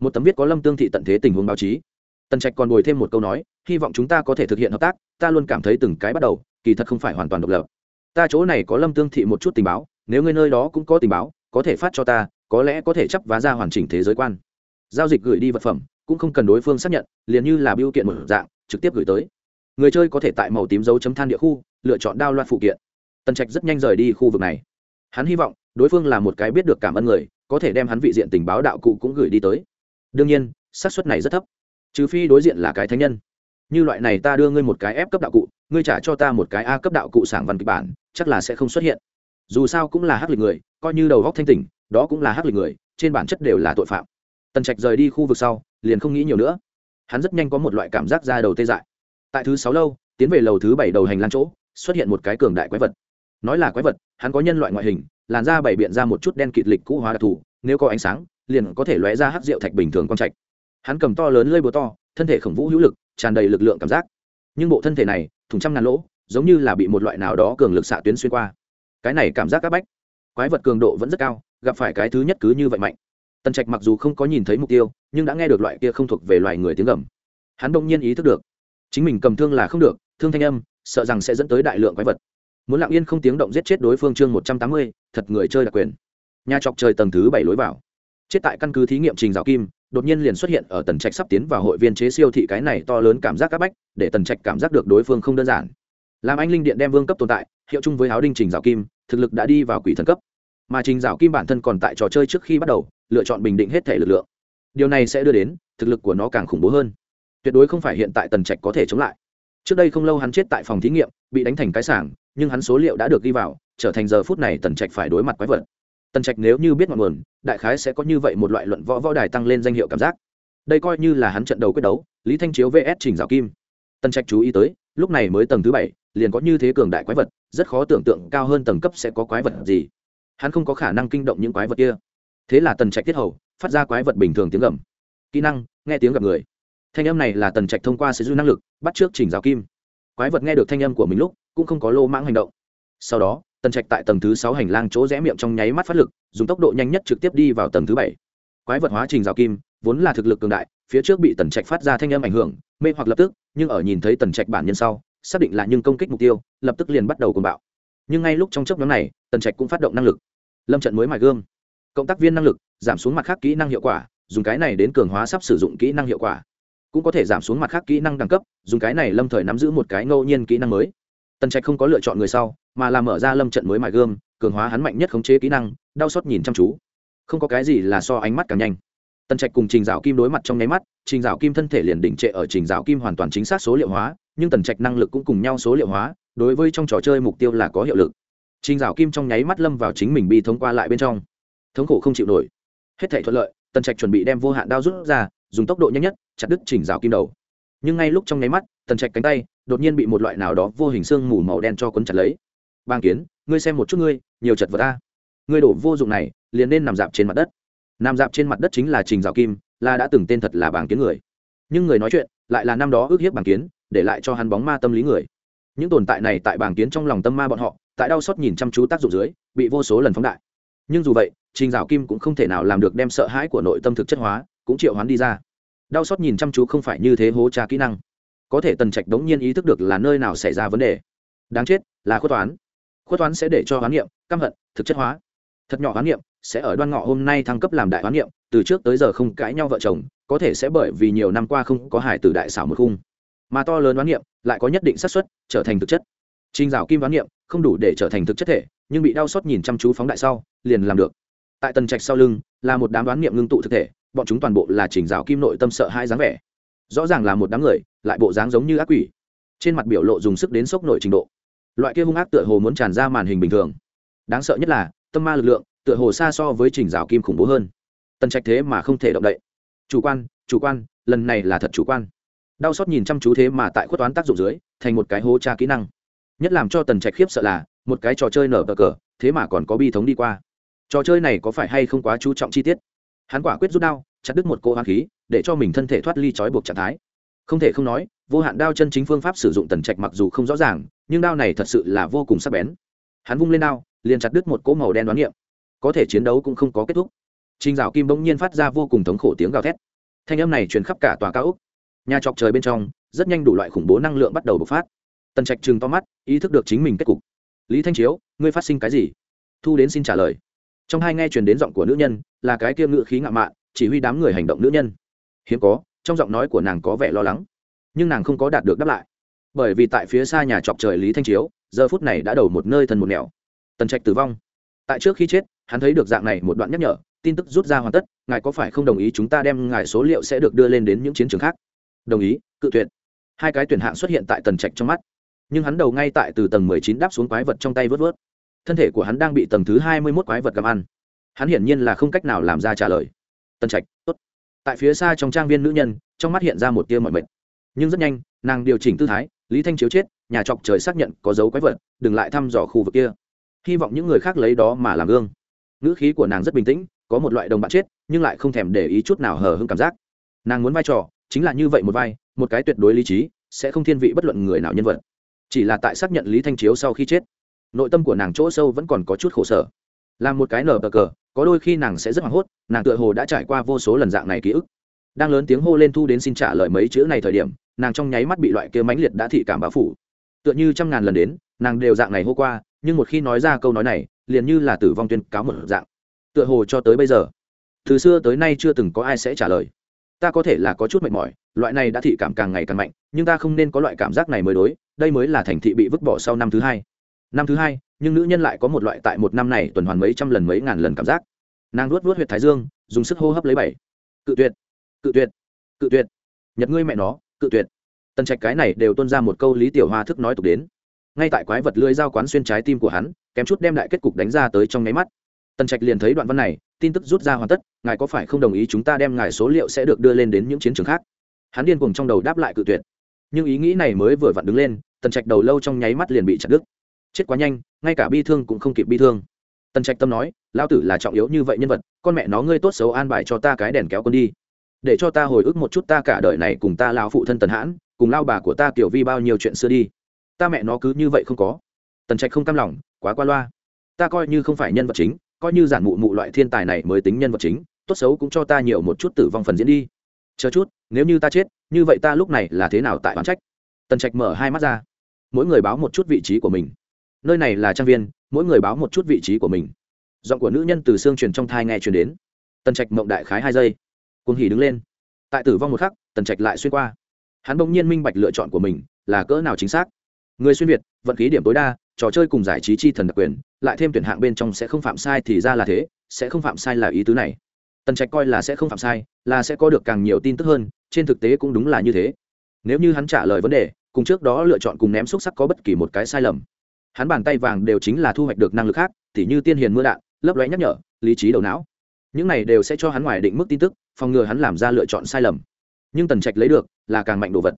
Một tấm viết có lâm tương thị tận thế tình huống báo chí. Tần trạch còn bồi thêm một câu nói, hy vọng chúng ta có thể thực hiện hợp tác, ta luôn cảm thấy từng cái bắt đầu, kỳ thật không phải hoàn toàn độc lập. Ta chỗ này có lâm tương thị một chút tình báo, nếu ngươi nơi đó cũng có tình báo, có thể phát cho ta có lẽ có thể chấp vá ra hoàn chỉnh thế giới quan. Giao dịch gửi đi vật phẩm, cũng không cần đối phương xác nhận, liền như là biêu kiện một dạng, trực tiếp gửi tới. Người chơi có thể tại màu tím dấu chấm than địa khu, lựa chọn đao loạt phụ kiện. Tần trạch rất nhanh rời đi khu vực này. Hắn hy vọng, đối phương là một cái biết được cảm ơn người, có thể đem hắn vị diện tình báo đạo cụ cũng gửi đi tới. Đương nhiên, xác suất này rất thấp. Trừ phi đối diện là cái thánh nhân. Như loại này ta đưa ngươi một cái ép cấp đạo cụ, ngươi trả cho ta một cái a cấp đạo cụ sảng văn kịch bản, chắc là sẽ không xuất hiện. Dù sao cũng là hắc lịch người, coi như đầu góc thanh tỉnh đó cũng là hắc lịch người, trên bản chất đều là tội phạm. Tần trạch rời đi khu vực sau, liền không nghĩ nhiều nữa. Hắn rất nhanh có một loại cảm giác ra đầu tê dại. Tại thứ sáu lâu, tiến về lầu thứ bảy đầu hành lang chỗ, xuất hiện một cái cường đại quái vật. Nói là quái vật, hắn có nhân loại ngoại hình, làn da bảy biện ra một chút đen kịt lịch cũ hóa đặc thù, nếu có ánh sáng, liền có thể lóe ra hắc rượu thạch bình thường quang trạch. Hắn cầm to lớn lơi búa to, thân thể khổng vũ hữu lực, tràn đầy lực lượng cảm giác. Nhưng bộ thân thể này, thùng trăm ngàn lỗ, giống như là bị một loại nào đó cường lực xạ tuyến xuyên qua. Cái này cảm giác áp bách. Quái vật cường độ vẫn rất cao gặp phải cái thứ nhất cứ như vậy mạnh. Tần trạch mặc dù không có nhìn thấy mục tiêu, nhưng đã nghe được loại kia không thuộc về loài người tiếng gầm. Hắn đông nhiên ý thức được, chính mình cầm thương là không được, thương thanh âm, sợ rằng sẽ dẫn tới đại lượng quái vật. Muốn lặng yên không tiếng động giết chết đối phương chương một trăm tám mươi, thật người chơi đặc quyền. Nhà chọc trời tầng thứ bảy lối vào. Chết tại căn cứ thí nghiệm trình giáo kim, đột nhiên liền xuất hiện ở tần trạch sắp tiến vào hội viên chế siêu thị cái này to lớn cảm giác áp bách, để tần trạch cảm giác được đối phương không đơn giản. Làm anh linh điện đem vương cấp tồn tại, hiệu chung với áo đinh trình giáo kim, thực lực đã đi vào quỷ thần cấp mà trình Dạo kim bản thân còn tại trò chơi trước khi bắt đầu, lựa chọn bình định hết thể lực lượng. Điều này sẽ đưa đến, thực lực của nó càng khủng bố hơn. Tuyệt đối không phải hiện tại tần trạch có thể chống lại. Trước đây không lâu hắn chết tại phòng thí nghiệm, bị đánh thành cái sảng, nhưng hắn số liệu đã được ghi vào, trở thành giờ phút này tần trạch phải đối mặt quái vật. Tần trạch nếu như biết ngọn nguồn, đại khái sẽ có như vậy một loại luận võ võ đài tăng lên danh hiệu cảm giác. Đây coi như là hắn trận đầu quyết đấu, lý thanh chiếu vs trình Dạo kim. Tần trạch chú ý tới, lúc này mới tầng thứ bảy, liền có như thế cường đại quái vật, rất khó tưởng tượng cao hơn tầng cấp sẽ có quái vật gì hắn không có khả năng kinh động những quái vật kia. Thế là tần trạch tiết hầu, phát ra quái vật bình thường tiếng gầm. Kỹ năng, nghe tiếng gặp người. Thanh âm này là tần trạch thông qua sự dư năng lực, bắt trước chỉnh giáo kim. Quái vật nghe được thanh âm của mình lúc, cũng không có lô mãng hành động. Sau đó, tần trạch tại tầng thứ sáu hành lang chỗ rẽ miệng trong nháy mắt phát lực, dùng tốc độ nhanh nhất trực tiếp đi vào tầng thứ bảy. Quái vật hóa trình rào kim, vốn là thực lực cường đại, phía trước bị tần trạch phát ra thanh âm ảnh hưởng, mê hoặc lập tức, nhưng ở nhìn thấy tần trạch bản nhân sau, xác định là nhưng công kích mục tiêu, lập tức liền bắt đầu cùng bạo. Nhưng ngay lúc trong chốc nhóm này, tần trạch cũng phát động năng lực lâm trận mới mài gương cộng tác viên năng lực giảm xuống mặt khác kỹ năng hiệu quả dùng cái này đến cường hóa sắp sử dụng kỹ năng hiệu quả. Cũng có thể giảm xuống mặt khác kỹ năng đẳng cấp dùng cái này lâm thời nắm giữ một cái ngẫu nhiên kỹ năng mới. Tần trạch không có lựa chọn người sau mà là mở ra lâm trận mới mài gương, cường hóa hắn mạnh nhất khống chế kỹ năng đau xót nhìn chăm chú. Không có cái gì là so ánh mắt càng nhanh. Tần trạch cùng trình dạo kim đối mặt trong nháy mắt trình dạo kim thân thể liền đỉnh trệ ở trình dạo kim hoàn toàn chính xác số liệu hóa nhưng tần trạch năng lực cũng cùng nhau số liệu hóa đối với trong trò chơi mục tiêu là có hiệu lực trình dạo kim trong nháy mắt lâm vào chính mình bi thống qua lại bên trong. Thống khổ không chịu nổi. Hết thảy thuận lợi, tần trạch chuẩn bị đem vô hạn đao rút ra, dùng tốc độ nhanh nhất, chặt đứt trình dạo kim đầu. Nhưng ngay lúc trong nháy mắt, tần trạch cánh tay đột nhiên bị một loại nào đó vô hình xương mù màu đen cho cuốn chặt lấy. Bang kiến, ngươi xem một chút ngươi, nhiều chật vật ta ngươi đổ vô dụng này, liền nên nằm dạp trên mặt đất. Nằm dạp trên mặt đất chính là trình dạo kim, là đã từng tên thật là bàng kiến người. Nhưng người nói chuyện, lại là năm đó ước hiếp bàng kiến, để lại cho hắn bóng ma tâm lý người những tồn tại này tại bảng kiến trong lòng tâm ma bọn họ, tại đau xót nhìn chăm chú tác dụng dưới, bị vô số lần phóng đại. Nhưng dù vậy, trình dạo kim cũng không thể nào làm được đem sợ hãi của nội tâm thực chất hóa, cũng triệu hoán đi ra. Đau xót nhìn chăm chú không phải như thế hố trà kỹ năng. Có thể tần trạch đống nhiên ý thức được là nơi nào xảy ra vấn đề. Đáng chết, là khuất toán. Khuất toán sẽ để cho hoán niệm, căm hận, thực chất hóa. Thật nhỏ hoán niệm, sẽ ở đoan ngọ hôm nay thăng cấp làm đại hoán niệm, từ trước tới giờ không cãi nhau vợ chồng, có thể sẽ bởi vì nhiều năm qua không có hải từ đại xảo một khung mà to lớn đoán niệm lại có nhất định xác suất trở thành thực chất. Trình rào kim đoán niệm không đủ để trở thành thực chất thể, nhưng bị đau xót nhìn chăm chú phóng đại sau, liền làm được. Tại tần trạch sau lưng là một đám đoán niệm ngưng tụ thực thể, bọn chúng toàn bộ là trình rào kim nội tâm sợ hai dáng vẻ. Rõ ràng là một đám người, lại bộ dáng giống như ác quỷ. Trên mặt biểu lộ dùng sức đến sốc nội trình độ. Loại kia hung ác tựa hồ muốn tràn ra màn hình bình thường. Đáng sợ nhất là, tâm ma lực lượng tựa hồ xa so với trình rào kim khủng bố hơn. Tần trạch thế mà không thể động đậy. Chủ quan chủ quan, lần này là thật chủ quan đau xót nhìn chăm chú thế mà tại khuất toán tác dụng dưới, thành một cái hố tra kỹ năng. Nhất làm cho tần trạch khiếp sợ là, một cái trò chơi nở bờ cờ, thế mà còn có bi thống đi qua. Trò chơi này có phải hay không quá chú trọng chi tiết? Hắn quả quyết rút đao, chặt đứt một cô hoang khí, để cho mình thân thể thoát ly trói buộc trạng thái. Không thể không nói, vô hạn đao chân chính phương pháp sử dụng tần trạch mặc dù không rõ ràng, nhưng đao này thật sự là vô cùng sắc bén. Hắn vung lên đao, liền chặt đứt một cỗ màu đen đoán niệm. Có thể chiến đấu cũng không có kết thúc. Trình Dạo Kim bỗng nhiên phát ra vô cùng thống khổ tiếng gào thét. Thanh âm này truyền khắp cả tòa cao ốc. Nhà trọc trời bên trong, rất nhanh đủ loại khủng bố năng lượng bắt đầu bộc phát. Tần Trạch trừng to mắt, ý thức được chính mình kết cục. Lý Thanh Chiếu, ngươi phát sinh cái gì? Thu đến xin trả lời. Trong hai nghe truyền đến giọng của nữ nhân, là cái kia ngự khí ngạo mạn, chỉ huy đám người hành động nữ nhân. Hiếm có, trong giọng nói của nàng có vẻ lo lắng, nhưng nàng không có đạt được đáp lại. Bởi vì tại phía xa nhà trọc trời Lý Thanh Chiếu, giờ phút này đã đầu một nơi thần một nẻo. Tần Trạch tử vong. Tại trước khi chết, hắn thấy được dạng này một đoạn nhắc nhở, tin tức rút ra hoàn tất ngài có phải không đồng ý chúng ta đem ngài số liệu sẽ được đưa lên đến những chiến trường khác đồng ý, cự tuyệt. Hai cái tuyển hạng xuất hiện tại tần trạch trong mắt. Nhưng hắn đầu ngay tại từ tầng mười chín đáp xuống quái vật trong tay vớt vớt. Thân thể của hắn đang bị tầng thứ hai mươi mốt quái vật cầm ăn. Hắn hiển nhiên là không cách nào làm ra trả lời. Tần trạch, tốt. Tại phía xa trong trang viên nữ nhân, trong mắt hiện ra một tia mọi mệt. Nhưng rất nhanh, nàng điều chỉnh tư thái, lý thanh chiếu chết, nhà trọc trời xác nhận có dấu quái vật, đừng lại thăm dò khu vực kia. Hy vọng những người khác lấy đó mà làm gương. Ngữ khí của nàng rất bình tĩnh, có một loại đồng bạn chết, nhưng lại không thèm để ý chút nào hờ hưng cảm giác. Nàng muốn vai trò chính là như vậy một vai, một cái tuyệt đối lý trí, sẽ không thiên vị bất luận người nào nhân vật. Chỉ là tại xác nhận lý thanh chiếu sau khi chết, nội tâm của nàng chỗ sâu vẫn còn có chút khổ sở. Là một cái nở bờ cờ, có đôi khi nàng sẽ rất hoảng hốt, nàng tựa hồ đã trải qua vô số lần dạng này ký ức. Đang lớn tiếng hô lên thu đến xin trả lời mấy chữ này thời điểm, nàng trong nháy mắt bị loại kia mãnh liệt đã thị cảm báo phủ. Tựa như trăm ngàn lần đến, nàng đều dạng này hô qua, nhưng một khi nói ra câu nói này, liền như là tử vong tuyên cáo một dạng. Tựa hồ cho tới bây giờ, từ xưa tới nay chưa từng có ai sẽ trả lời ta có thể là có chút mệt mỏi, loại này đã thị cảm càng ngày càng mạnh, nhưng ta không nên có loại cảm giác này mới đối, đây mới là thành thị bị vứt bỏ sau năm thứ hai. Năm thứ hai, nhưng nữ nhân lại có một loại tại một năm này tuần hoàn mấy trăm lần mấy ngàn lần cảm giác. Nàng luốt luốt huyệt thái dương, dùng sức hô hấp lấy bảy. Cự tuyệt cự tuyệt cự tuyệt. Nhật ngươi mẹ nó, cự tuyệt. Tần trạch cái này đều tuân ra một câu lý tiểu hoa thức nói tục đến. Ngay tại quái vật lưỡi dao quán xuyên trái tim của hắn, kém chút đem đại kết cục đánh ra tới trong nháy mắt. Tần trạch liền thấy đoạn văn này tin tức rút ra hoàn tất, ngài có phải không đồng ý chúng ta đem ngài số liệu sẽ được đưa lên đến những chiến trường khác? Hắn điên cùng trong đầu đáp lại cự tuyệt. Nhưng ý nghĩ này mới vừa vặn đứng lên, tần trạch đầu lâu trong nháy mắt liền bị chặt đứt. Chết quá nhanh, ngay cả bi thương cũng không kịp bi thương. Tần trạch tâm nói lao tử là trọng yếu như vậy nhân vật, con mẹ nó ngươi tốt xấu an bài cho ta cái đèn kéo con đi. Để cho ta hồi ức một chút ta cả đời này cùng ta lao phụ thân tần hãn, cùng lao bà của ta kiểu vi bao nhiêu chuyện xưa đi. Ta mẹ nó cứ như vậy không có. Tần trạch không cam lòng, quá qua loa. Ta coi như không phải nhân vật chính coi như giản mụ mụ loại thiên tài này mới tính nhân vật chính, tốt xấu cũng cho ta nhiều một chút tử vong phần diễn đi. Chờ chút, nếu như ta chết, như vậy ta lúc này là thế nào tại bán trách? Tần trạch mở hai mắt ra. Mỗi người báo một chút vị trí của mình. Nơi này là trang viên, mỗi người báo một chút vị trí của mình. Giọng của nữ nhân từ xương truyền trong thai nghe truyền đến. Tần trạch mộng đại khái hai giây. Cuồng hỉ đứng lên. Tại tử vong một khắc, tần trạch lại xuyên qua. Hắn bỗng nhiên minh bạch lựa chọn của mình là cỡ nào chính xác. Người xuyên việt, vận khí điểm tối đa trò chơi cùng giải trí chi thần đặc quyền, lại thêm tuyển hạng bên trong sẽ không phạm sai thì ra là thế, sẽ không phạm sai là ý tứ này. Tần trạch coi là sẽ không phạm sai, là sẽ có được càng nhiều tin tức hơn, trên thực tế cũng đúng là như thế. Nếu như hắn trả lời vấn đề, cùng trước đó lựa chọn cùng ném xúc sắc có bất kỳ một cái sai lầm. Hắn bàn tay vàng đều chính là thu hoạch được năng lực khác t h như tiên hiền mưa đạn, lấp lóe nhắc nhở, lý trí đầu não. Những này đều sẽ cho hắn ngoài định mức tin tức, phòng ngừa hắn làm ra lựa chọn sai lầm. Nhưng tần trạch lấy được là càng mạnh đồ vật.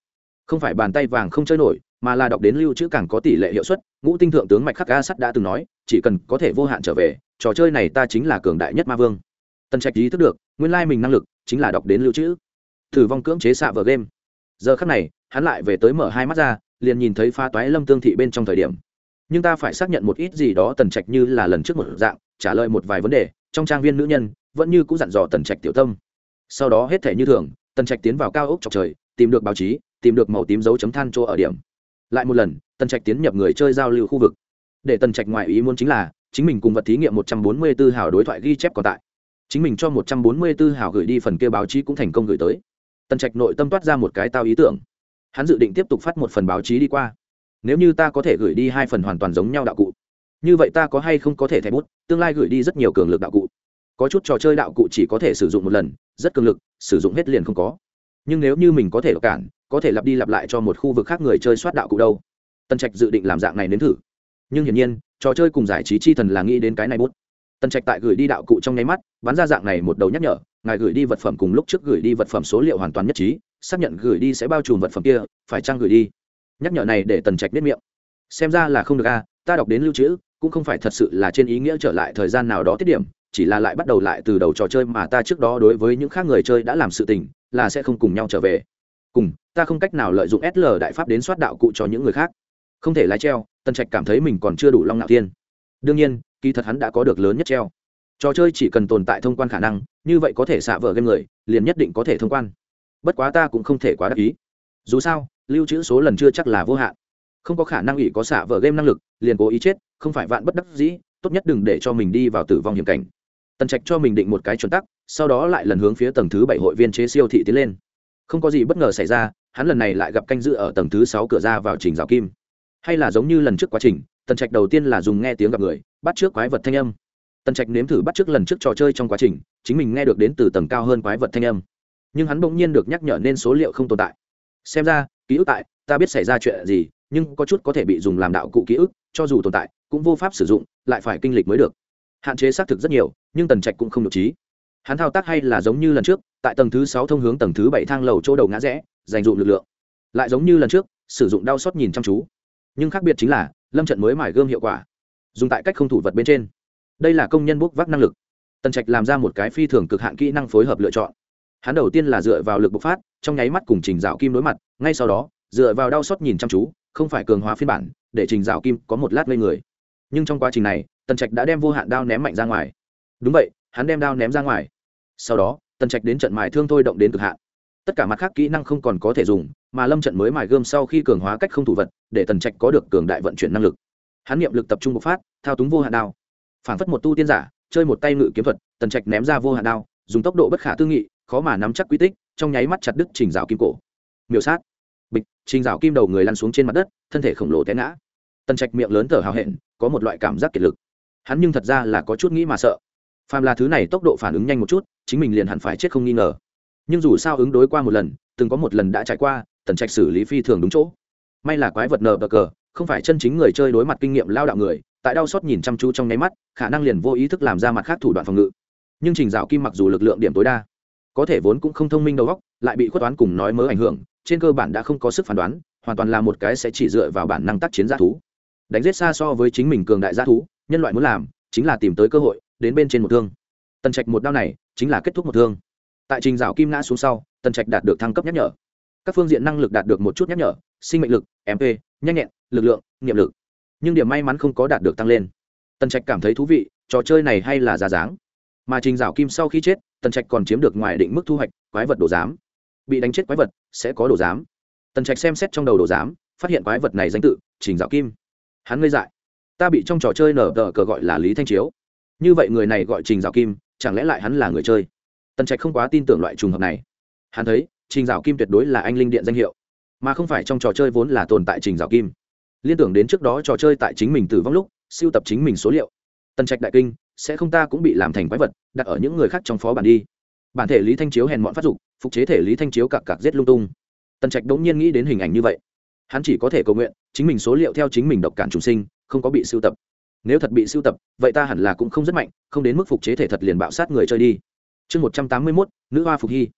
Không phải bàn tay vàng không chơi nổi mà là đọc đến lưu trữ càng có tỷ lệ hiệu suất, ngũ tinh thượng tướng mạch khắc a sắt đã từng nói, chỉ cần có thể vô hạn trở về, trò chơi này ta chính là cường đại nhất ma vương. Tần trạch ý thức được, nguyên lai mình năng lực chính là đọc đến lưu trữ. Thử vong cưỡng chế xạ vở game. Giờ khắc này, hắn lại về tới mở hai mắt ra, liền nhìn thấy pha toái lâm tương thị bên trong thời điểm. Nhưng ta phải xác nhận một ít gì đó, tần trạch như là lần trước một dạng, trả lời một vài vấn đề, trong trang viên nữ nhân vẫn như cũng dặn dò tần trạch tiểu tâm. Sau đó hết thể như thường, tần trạch tiến vào cao ốc trọc trời, tìm được báo chí, tìm được màu tím dấu chấm than chỗ ở điểm lại một lần, tần trạch tiến nhập người chơi giao lưu khu vực. Để tần trạch ngoại ý muốn chính là, chính mình cùng vật thí nghiệm một trăm bốn mươi 144 hào đối thoại ghi chép còn tại. Chính mình cho một trăm bốn mươi 144 hào gửi đi phần kia báo chí cũng thành công gửi tới. Tần trạch nội tâm toát ra một cái tao ý tưởng. Hắn dự định tiếp tục phát một phần báo chí đi qua. Nếu như ta có thể gửi đi hai phần hoàn toàn giống nhau đạo cụ, như vậy ta có hay không có thể thay bút, tương lai gửi đi rất nhiều cường lực đạo cụ. Có chút trò chơi đạo cụ chỉ có thể sử dụng một lần, rất cường lực, sử dụng hết liền không có. Nhưng nếu như mình có thể cản có thể lặp đi lặp lại cho một khu vực khác người chơi soát đạo cụ đâu. Tân trạch dự định làm dạng này nếm thử. Nhưng hiển nhiên, trò chơi cùng giải trí chi thần là nghĩ đến cái này bút. Tân trạch tại gửi đi đạo cụ trong nháy mắt, bắn ra dạng này một đầu nhắc nhở, ngài gửi đi vật phẩm cùng lúc trước gửi đi vật phẩm số liệu hoàn toàn nhất trí, xác nhận gửi đi sẽ bao trùm vật phẩm kia, phải chăng gửi đi? Nhắc nhở này để tần trạch biết miệng. Xem ra là không được a, ta đọc đến lưu trữ, cũng không phải thật sự là trên ý nghĩa trở lại thời gian nào đó tiết điểm, chỉ là lại bắt đầu lại từ đầu trò chơi mà ta trước đó đối với những khác người chơi đã làm sự tình, là sẽ không cùng nhau trở về. Cùng ta không cách nào lợi dụng sl đại pháp đến soát đạo cụ cho những người khác. Không thể lái treo, tần trạch cảm thấy mình còn chưa đủ long ngạo thiên. Đương nhiên, kỳ thật hắn đã có được lớn nhất treo. Trò chơi chỉ cần tồn tại thông quan khả năng, như vậy có thể xạ vợ game người, liền nhất định có thể thông quan. Bất quá ta cũng không thể quá đắc ý. Dù sao, lưu trữ số lần chưa chắc là vô hạn. Không có khả năng ủy có xạ vợ game năng lực, liền cố ý chết, không phải vạn bất đắc dĩ, tốt nhất đừng để cho mình đi vào tử vong hiểm cảnh. Tần trạch cho mình định một cái chuẩn tắc, sau đó lại lần hướng phía tầng thứ bảy hội viên chế siêu thị tiến lên. Không có gì bất ngờ xảy ra hắn lần này lại gặp canh dự ở tầng thứ sáu cửa ra vào trình rào kim. Hay là giống như lần trước quá trình, tần trạch đầu tiên là dùng nghe tiếng gặp người, bắt trước quái vật thanh âm. Tần trạch nếm thử bắt trước lần trước trò chơi trong quá trình, chính mình nghe được đến từ tầng cao hơn quái vật thanh âm. Nhưng hắn bỗng nhiên được nhắc nhở nên số liệu không tồn tại. Xem ra, ký ức tại, ta biết xảy ra chuyện gì, nhưng có chút có thể bị dùng làm đạo cụ ký ức, cho dù tồn tại, cũng vô pháp sử dụng, lại phải kinh lịch mới được. Hạn chế xác thực rất nhiều, nhưng tần trạch cũng không được trí hắn thao tác hay là giống như lần trước, tại tầng thứ sáu thông hướng tầng thứ bảy thang lầu chỗ đầu ngã rẽ, dành dụm lực lượng. Lại giống như lần trước, sử dụng đau xót nhìn chăm chú. Nhưng khác biệt chính là, lâm trận mới mải gươm hiệu quả. Dùng tại cách không thủ vật bên trên. Đây là công nhân bốc vác năng lực. Tần trạch làm ra một cái phi thường cực hạn kỹ năng phối hợp lựa chọn. Hắn đầu tiên là dựa vào lực bộc phát, trong nháy mắt cùng trình dạo kim đối mặt, ngay sau đó, dựa vào đau xót nhìn chăm chú, không phải cường hóa phiên bản, để trình dạo kim có một lát ngây người. Nhưng trong quá trình này, tần trạch đã đem vô hạn đao ném mạnh ra ngoài. Đúng vậy hắn đem đao ném ra ngoài. Sau đó, tần trạch đến trận mài thương thôi động đến cực hạn. Tất cả mặt khác kỹ năng không còn có thể dùng, mà lâm trận mới mài gươm sau khi cường hóa cách không thủ vật, để tần trạch có được cường đại vận chuyển năng lực. Hắn niệm lực tập trung bộc phát, thao túng vô hạn đao. Phản phất một tu tiên giả, chơi một tay ngự kiếm thuật, tần trạch ném ra vô hạn đao, dùng tốc độ bất khả tư nghị, khó mà nắm chắc quy tích, trong nháy mắt chặt đứt trình rào kim cổ. Miêu sát. Bịch, trình rào kim đầu người lăn xuống trên mặt đất, thân thể khổng lồ té ngã. Tần trạch miệng lớn thở hào hẹn, có một loại cảm giác kiệt lực. Hắn nhưng thật ra là có chút nghĩ mà sợ phàm là thứ này tốc độ phản ứng nhanh một chút, chính mình liền hẳn phải chết không nghi ngờ. Nhưng dù sao ứng đối qua một lần, từng có một lần đã trải qua, tần trạch xử lý phi thường đúng chỗ. May là quái vật nờ bờ cờ, không phải chân chính người chơi đối mặt kinh nghiệm lao đạo người, tại đau xót nhìn chăm chú trong nháy mắt, khả năng liền vô ý thức làm ra mặt khác thủ đoạn phòng ngự. Nhưng trình dạo kim mặc dù lực lượng điểm tối đa, có thể vốn cũng không thông minh đầu óc, lại bị khuất toán cùng nói mớ ảnh hưởng, trên cơ bản đã không có sức phán đoán, hoàn toàn là một cái sẽ chỉ dựa vào bản năng tác chiến g thú. Đánh giết xa so với chính mình cường đại g thú, nhân loại muốn làm, chính là tìm tới cơ hội đến bên trên một thương. Tần trạch một đao này chính là kết thúc một thương. Tại trình dạo kim ngã xuống sau, tần trạch đạt được thăng cấp nhắc nhở. Các phương diện năng lực đạt được một chút nhắc nhở, sinh mệnh lực mp nhanh nhẹn, lực lượng nghiệm lực. Nhưng điểm may mắn không có đạt được tăng lên. Tần trạch cảm thấy thú vị, trò chơi này hay là ra dáng. Mà trình dạo kim sau khi chết, tần trạch còn chiếm được ngoài định mức thu hoạch, quái vật đồ giám. Bị đánh chết quái vật, sẽ có đồ giám. Tần trạch xem xét trong đầu đồ giám, phát hiện quái vật này danh tự, trình dạo kim. Hắn ngây dại. Ta bị trong trò chơi nở tờ cờ gọi là lý thanh chiếu như vậy người này gọi trình dạo kim, chẳng lẽ lại hắn là người chơi? Tần trạch không quá tin tưởng loại trùng hợp này. Hắn thấy, trình dạo kim tuyệt đối là anh linh điện danh hiệu, mà không phải trong trò chơi vốn là tồn tại trình dạo kim. Liên tưởng đến trước đó trò chơi tại chính mình tử vong lúc, siêu tập chính mình số liệu, tần trạch đại kinh, sẽ không ta cũng bị làm thành quái vật, đặt ở những người khác trong phó bản đi. Bản thể lý thanh chiếu hèn mọn phát dục, phục chế thể lý thanh chiếu cặp cặp giết lung tung. Tần trạch đống nhiên nghĩ đến hình ảnh như vậy. Hắn chỉ có thể cầu nguyện, chính mình số liệu theo chính mình độc cản trùng sinh, không có bị sưu tập nếu thật bị sưu tập, vậy ta hẳn là cũng không rất mạnh, không đến mức phục chế thể thật liền bạo sát người chơi đi. Chương một trăm tám mươi mốt, nữ hoa phục hy.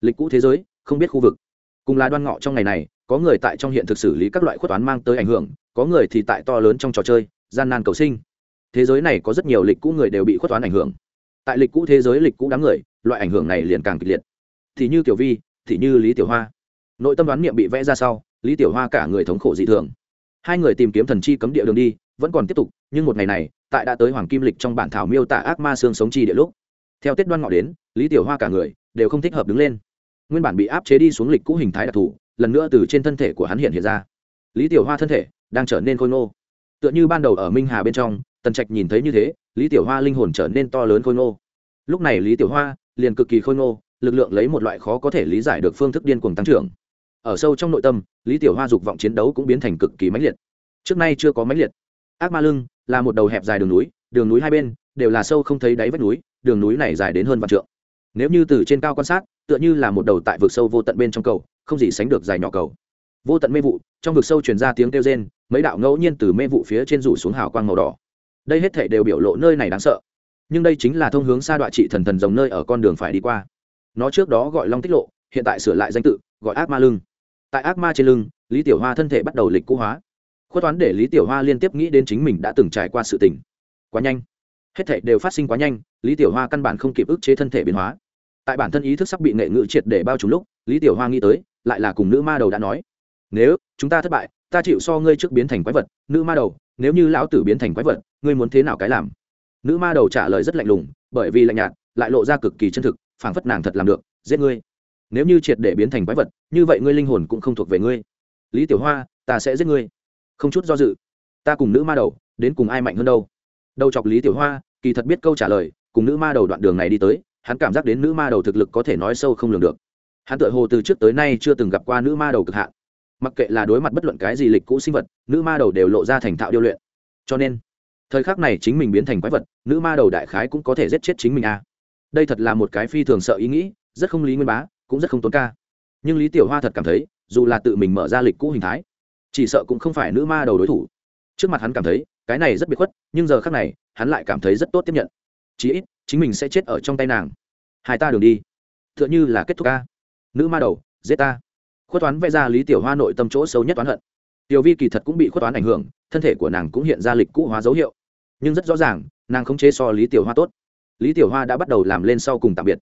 Lịch cũ thế giới, không biết khu vực. Cùng là đoan ngọ trong ngày này, có người tại trong hiện thực xử lý các loại khuất toán mang tới ảnh hưởng, có người thì tại to lớn trong trò chơi, gian nan cầu sinh. Thế giới này có rất nhiều lịch cũ người đều bị khuất toán ảnh hưởng. Tại lịch cũ thế giới lịch cũ đám người, loại ảnh hưởng này liền càng kịch liệt. Thì như tiểu vi, thì như lý tiểu hoa. Nội tâm đoán niệm bị vẽ ra sau, lý tiểu hoa cả người thống khổ dị thường. Hai người tìm kiếm thần chi cấm địa đường đi, vẫn còn tiếp tục nhưng một ngày này, tại đã tới hoàng kim lịch trong bản thảo miêu tả ác ma xương sống chi địa lúc, theo tết đoan ngọ đến, lý tiểu hoa cả người đều không thích hợp đứng lên. Nguyên bản bị áp chế đi xuống lịch cũ hình thái đặc thù, lần nữa từ trên thân thể của hắn hiện hiện ra. Lý tiểu hoa thân thể đang trở nên khôi ngô. Tựa như ban đầu ở minh hà bên trong, tần trạch nhìn thấy như thế, lý tiểu hoa linh hồn trở nên to lớn khôi ngô. Lúc này lý tiểu hoa liền cực kỳ khôi ngô, lực lượng lấy một loại khó có thể lý giải được phương thức điên cuồng tăng trưởng. Ở sâu trong nội tâm, lý tiểu hoa dục vọng chiến đấu cũng biến thành cực kỳ mãnh liệt. Trước nay chưa có mãnh liệt. Ác ma lưng là một đầu hẹp dài đường núi đường núi hai bên đều là sâu không thấy đáy vách núi, đường núi này dài đến hơn vạn trượng. Nếu như từ trên cao quan sát, tựa như là một đầu tại vực sâu vô tận bên trong cầu, không gì sánh được dài nhỏ cầu. Vô tận mê vụ, trong vực sâu truyền ra tiếng kêu rên, mấy đạo ngẫu nhiên từ mê vụ phía trên rủ xuống hào quang màu đỏ. Đây hết thể đều biểu lộ nơi này đáng sợ. Nhưng đây chính là thông hướng xa đoạn trị thần thần rồng nơi ở con đường phải đi qua. Nó trước đó gọi long tích lộ, hiện tại sửa lại danh tự, gọi ác ma lưng. Tại ác ma trên lưng, lý tiểu hoa thân thể bắt đầu lịch cũ hóa khuất toán để lý tiểu hoa liên tiếp nghĩ đến chính mình đã từng trải qua sự tình. Quá nhanh. Hết thể đều phát sinh quá nhanh, lý tiểu hoa căn bản không kịp ức chế thân thể biến hóa. Tại bản thân ý thức sắp bị nghệ ngữ triệt để bao trùm lúc, lý tiểu hoa nghĩ tới, lại là cùng nữ ma đầu đã nói. Nếu chúng ta thất bại, ta chịu so ngươi trước biến thành quái vật, nữ ma đầu, nếu như lão tử biến thành quái vật, ngươi muốn thế nào cái làm? Nữ ma đầu trả lời rất lạnh lùng, bởi vì lạnh nhạt, lại lộ ra cực kỳ chân thực, phảng phất nàng thật làm được, giết ngươi. Nếu như triệt để biến thành quái vật, như vậy ngươi linh hồn cũng không thuộc về ngươi. Lý tiểu hoa, ta sẽ giết ngươi không chút do dự. Ta cùng nữ ma đầu, đến cùng ai mạnh hơn đâu? Đầu chọc lý tiểu hoa, kỳ thật biết câu trả lời, cùng nữ ma đầu đoạn đường này đi tới, hắn cảm giác đến nữ ma đầu thực lực có thể nói sâu không lường được. Hắn tự hồ từ trước tới nay chưa từng gặp qua nữ ma đầu cực hạn. Mặc kệ là đối mặt bất luận cái gì lịch cũ sinh vật, nữ ma đầu đều lộ ra thành thạo điêu luyện. Cho nên, thời khắc này chính mình biến thành quái vật, nữ ma đầu đại khái cũng có thể giết chết chính mình à. đây thật là một cái phi thường sợ ý nghĩ, rất không lý nguyên bá, cũng rất không tốn ca. Nhưng lý tiểu hoa thật cảm thấy, dù là tự mình mở ra lịch cũ hình thái chỉ sợ cũng không phải nữ ma đầu đối thủ. Trước mặt hắn cảm thấy, cái này rất biệt khuất, nhưng giờ khác này, hắn lại cảm thấy rất tốt tiếp nhận. Chí ít, chính mình sẽ chết ở trong tay nàng. Hai ta đường đi. T h ư ợ n h ư là kết thúc ca. Nữ ma đầu, giết ta. Khuất toán vẽ ra lý tiểu hoa nội tâm chỗ xấu nhất toán hận. Tiểu vi kỳ thật cũng bị khuất toán ảnh hưởng, thân thể của nàng cũng hiện ra lịch cũ hóa dấu hiệu. Nhưng rất rõ ràng, nàng không chế so lý tiểu hoa tốt. Lý tiểu hoa đã bắt đầu làm lên sau cùng tạm biệt.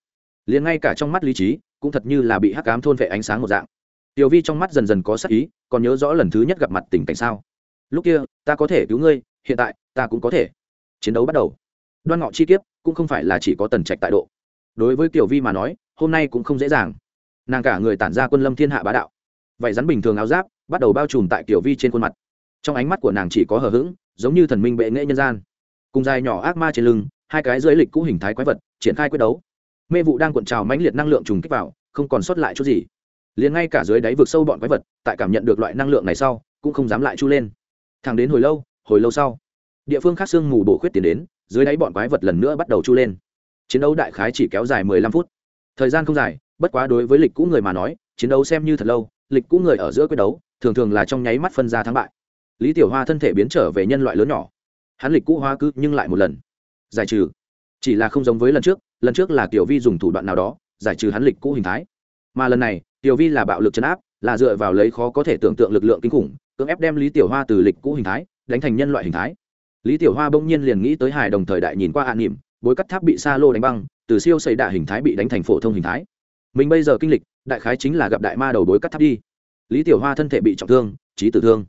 Liền ngay cả trong mắt lý trí, cũng thật như là bị hắc cám thôn vệ ánh sáng một dạng tiểu vi trong mắt dần dần có sắc ý, còn nhớ rõ lần thứ nhất gặp mặt tình cảnh sao? Lúc kia, ta có thể cứu ngươi, hiện tại, ta cũng có thể. Chiến đấu bắt đầu. Đoan ngọ chi kiếp, cũng không phải là chỉ có tần trạch tại độ. Đối với tiểu vi mà nói, hôm nay cũng không dễ dàng. Nàng cả người tản ra quân lâm thiên hạ bá đạo. Vậy rắn bình thường áo giáp, bắt đầu bao trùm tại tiểu vi trên khuôn mặt. Trong ánh mắt của nàng chỉ có hờ hững, giống như thần minh bệ nghệ nhân gian. Cùng dài nhỏ ác ma trên lưng, hai cái dưới lịch cũ hình thái quái vật, triển khai quyết đấu. Mê vụ đang cuộn trào mãnh liệt năng lượng trùng kích vào, không còn sót lại chút gì liền ngay cả dưới đáy vực sâu bọn quái vật, tại cảm nhận được loại năng lượng này sau, cũng không dám lại chu lên. Thẳng đến hồi lâu hồi lâu sau, địa phương khác sương mù bổ khuyết tiến đến, dưới đáy bọn quái vật lần nữa bắt đầu chu lên. Chiến đấu đại khái chỉ kéo dài mười lăm phút. Thời gian không dài, bất quá đối với lịch cũ người mà nói, chiến đấu xem như thật lâu, lịch cũ người ở giữa quyết đấu, thường thường là trong nháy mắt phân ra thắng bại. Lý tiểu hoa thân thể biến trở về nhân loại lớn nhỏ. Hắn lịch cũ hoa cứ nhưng lại một lần. Giải trừ. Chỉ là không giống với lần trước lần trước là tiểu vi dùng thủ đoạn nào đó, giải trừ hắn lịch cũ hình thái. Mà lần này tiểu vi là bạo lực chấn áp, là dựa vào lấy khó có thể tưởng tượng lực lượng kinh khủng, cưỡng ép đem lý tiểu hoa từ lịch cũ hình thái, đánh thành nhân loại hình thái. Lý tiểu hoa bỗng nhiên liền nghĩ tới hài đồng thời đại nhìn qua hạ niệm, bối cắt tháp bị sa lô đánh băng, từ siêu xây đạ hình thái bị đánh thành phổ thông hình thái. Mình bây giờ kinh lịch, đại khái chính là gặp đại ma đầu bối cắt tháp đi. Lý tiểu hoa thân thể bị trọng thương, trí tử thương.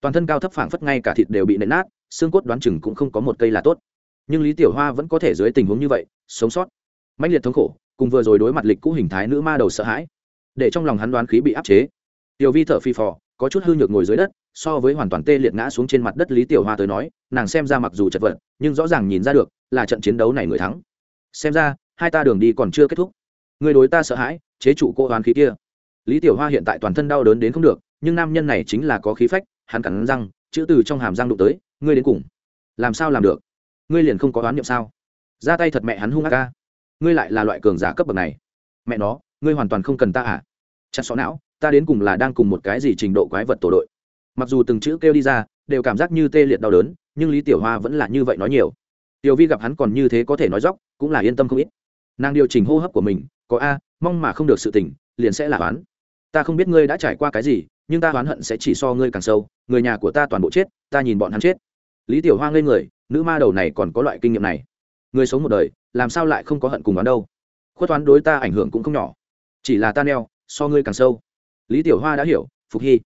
Toàn thân cao thấp phảng phất ngay cả thịt đều bị nện nát, xương cốt đoán chừng cũng không có một cây là tốt. Nhưng lý tiểu hoa vẫn có thể dưới tình huống như vậy, sống sót. Mạnh liệt thống khổ, cùng vừa rồi đối mặt lịch cũ hình thái nữ ma đầu sợ hãi để trong lòng hắn đoán khí bị áp chế. Tiểu vi thở phi phò, có chút hư nhược ngồi dưới đất, so với hoàn toàn tê liệt ngã xuống trên mặt đất lý tiểu hoa tới nói, nàng xem ra mặc dù chật vật, nhưng rõ ràng nhìn ra được, là trận chiến đấu này người thắng. Xem ra, hai ta đường đi còn chưa kết thúc. Người đối ta sợ hãi, chế trụ cô hoàn khí kia. Lý tiểu hoa hiện tại toàn thân đau đớn đến không được, nhưng nam nhân này chính là có khí phách, hắn cắn răng, chữ từ trong hàm răng đụng tới, ngươi đến cùng, làm sao làm được? Ngươi liền không có đoán niệm sao? Ra tay thật mẹ hắn hung ác ca. Ngươi lại là loại cường giả cấp bậc này. Mẹ nó ngươi hoàn toàn không cần ta à? Chặt xó não, ta đến cùng là đang cùng một cái gì trình độ quái vật tổ đội? Mặc dù từng chữ kêu đi ra, đều cảm giác như tê liệt đau đớn, nhưng lý tiểu hoa vẫn là như vậy nói nhiều. Tiểu vi gặp hắn còn như thế có thể nói dóc cũng là yên tâm không ít. Nàng điều chỉnh hô hấp của mình, có a, mong mà không được sự tỉnh liền sẽ là oán. Ta không biết ngươi đã trải qua cái gì, nhưng ta oán hận sẽ chỉ so ngươi càng sâu, người nhà của ta toàn bộ chết, ta nhìn bọn hắn chết. Lý tiểu hoa ngây người, nữ ma đầu này còn có loại kinh nghiệm này. Người sống một đời, làm sao lại không có hận cùng oán đâu? Khuất toán đối ta ảnh hưởng cũng không nhỏ chỉ là ta neo, so ngươi càng sâu. Lý tiểu hoa đã hiểu, phục hy,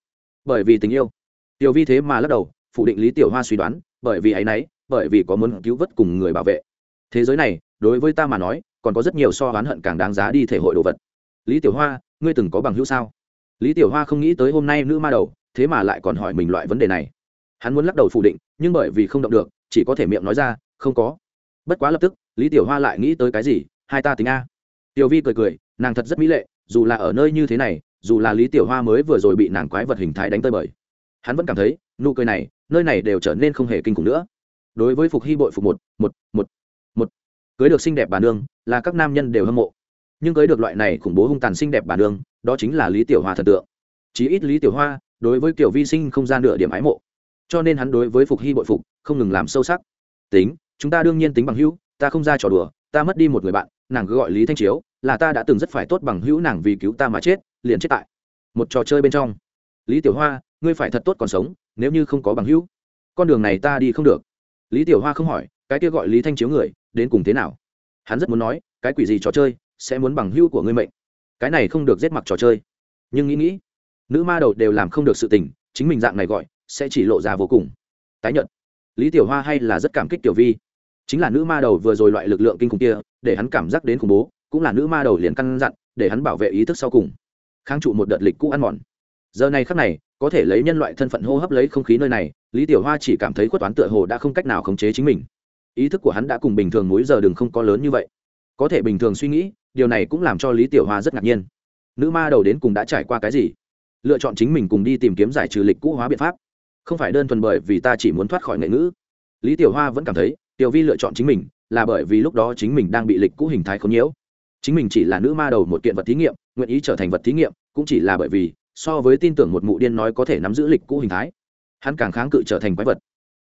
bởi vì tình yêu. Tiểu vi thế mà lắc đầu, phủ định lý tiểu hoa suy đoán, bởi vì ấ y n ấ y bởi vì có muốn cứu vớt cùng người bảo vệ. Thế giới này, đối với ta mà nói, còn có rất nhiều so oán hận càng đáng giá đi thể hội đồ vật. Lý tiểu hoa, ngươi từng có bằng hữu sao? Lý tiểu hoa không nghĩ tới hôm nay nữ ma đầu, thế mà lại còn hỏi mình loại vấn đề này. Hắn muốn lắc đầu phủ định, nhưng bởi vì không động được, chỉ có thể miệng nói ra, không có. Bất quá lập tức, lý tiểu hoa lại nghĩ tới cái gì? Hai ta tính a. Tiểu vi cười cười, nàng thật rất mỹ lệ dù là ở nơi như thế này, dù là lý tiểu hoa mới vừa rồi bị nàng quái vật hình thái đánh tơi bời, hắn vẫn cảm thấy, nụ cười này, nơi này đều trở nên không hề kinh khủng nữa. Đối với phục hy bội phục một một một một. Cưới được xinh đẹp bà nương, là các nam nhân đều hâm mộ. Nhưng cưới được loại này khủng bố hung tàn xinh đẹp bà nương, đó chính là lý tiểu hoa thần tượng. Chí ít lý tiểu hoa, đối với kiểu vi sinh không gian nửa điểm ái mộ. Cho nên hắn đối với phục hy bội phục, không ngừng làm sâu sắc. Tính, chúng ta đương nhiên tính bằng hữu, ta không ra trò đùa, ta mất đi một người bạn, nàng cứ gọi lý thanh chiếu là ta đã từng rất phải tốt bằng hữu nàng vì cứu ta mà chết, liền chết tại một trò chơi bên trong. Lý tiểu hoa, ngươi phải thật tốt còn sống, nếu như không có bằng hữu, con đường này ta đi không được. Lý tiểu hoa không hỏi, cái kia gọi lý thanh chiếu người, đến cùng thế nào? Hắn rất muốn nói, cái quỷ gì trò chơi, sẽ muốn bằng hữu của ngươi mệnh. Cái này không được giết mặc trò chơi. Nhưng nghĩ nghĩ, nữ ma đầu đều làm không được sự tình, chính mình dạng này gọi, sẽ chỉ lộ ra vô cùng. Tái nhận lý tiểu hoa hay là rất cảm kích tiểu vi. Chính là nữ ma đầu vừa rồi loại lực lượng kinh khủng kia, để hắn cảm giác đến khủng bố cũng là nữ ma đầu liền căn dặn, để hắn bảo vệ ý thức sau cùng. Kháng trụ một đợt lịch cũ ăn mòn. Giờ này khắc này, có thể lấy nhân loại thân phận hô hấp lấy không khí nơi này, lý tiểu hoa chỉ cảm thấy khuất toán tựa hồ đã không cách nào khống chế chính mình. Ý thức của hắn đã cùng bình thường múi giờ đừng không có lớn như vậy. Có thể bình thường suy nghĩ, điều này cũng làm cho lý tiểu hoa rất ngạc nhiên. Nữ ma đầu đến cùng đã trải qua cái gì? Lựa chọn chính mình cùng đi tìm kiếm giải trừ lịch cũ hóa biện pháp. Không phải đơn thuần bởi vì ta chỉ muốn thoát khỏi nghệ ngữ. Lý tiểu hoa vẫn cảm thấy, tiểu vi lựa chọn chính mình, là bởi vì lúc đó chính mình đang bị lịch cũ hình thái khốn nhiễu chính mình chỉ là nữ ma đầu một kiện vật thí nghiệm, nguyện ý trở thành vật thí nghiệm, cũng chỉ là bởi vì, so với tin tưởng một mụ điên nói có thể nắm giữ lịch cũ hình thái, hắn càng kháng cự trở thành quái vật.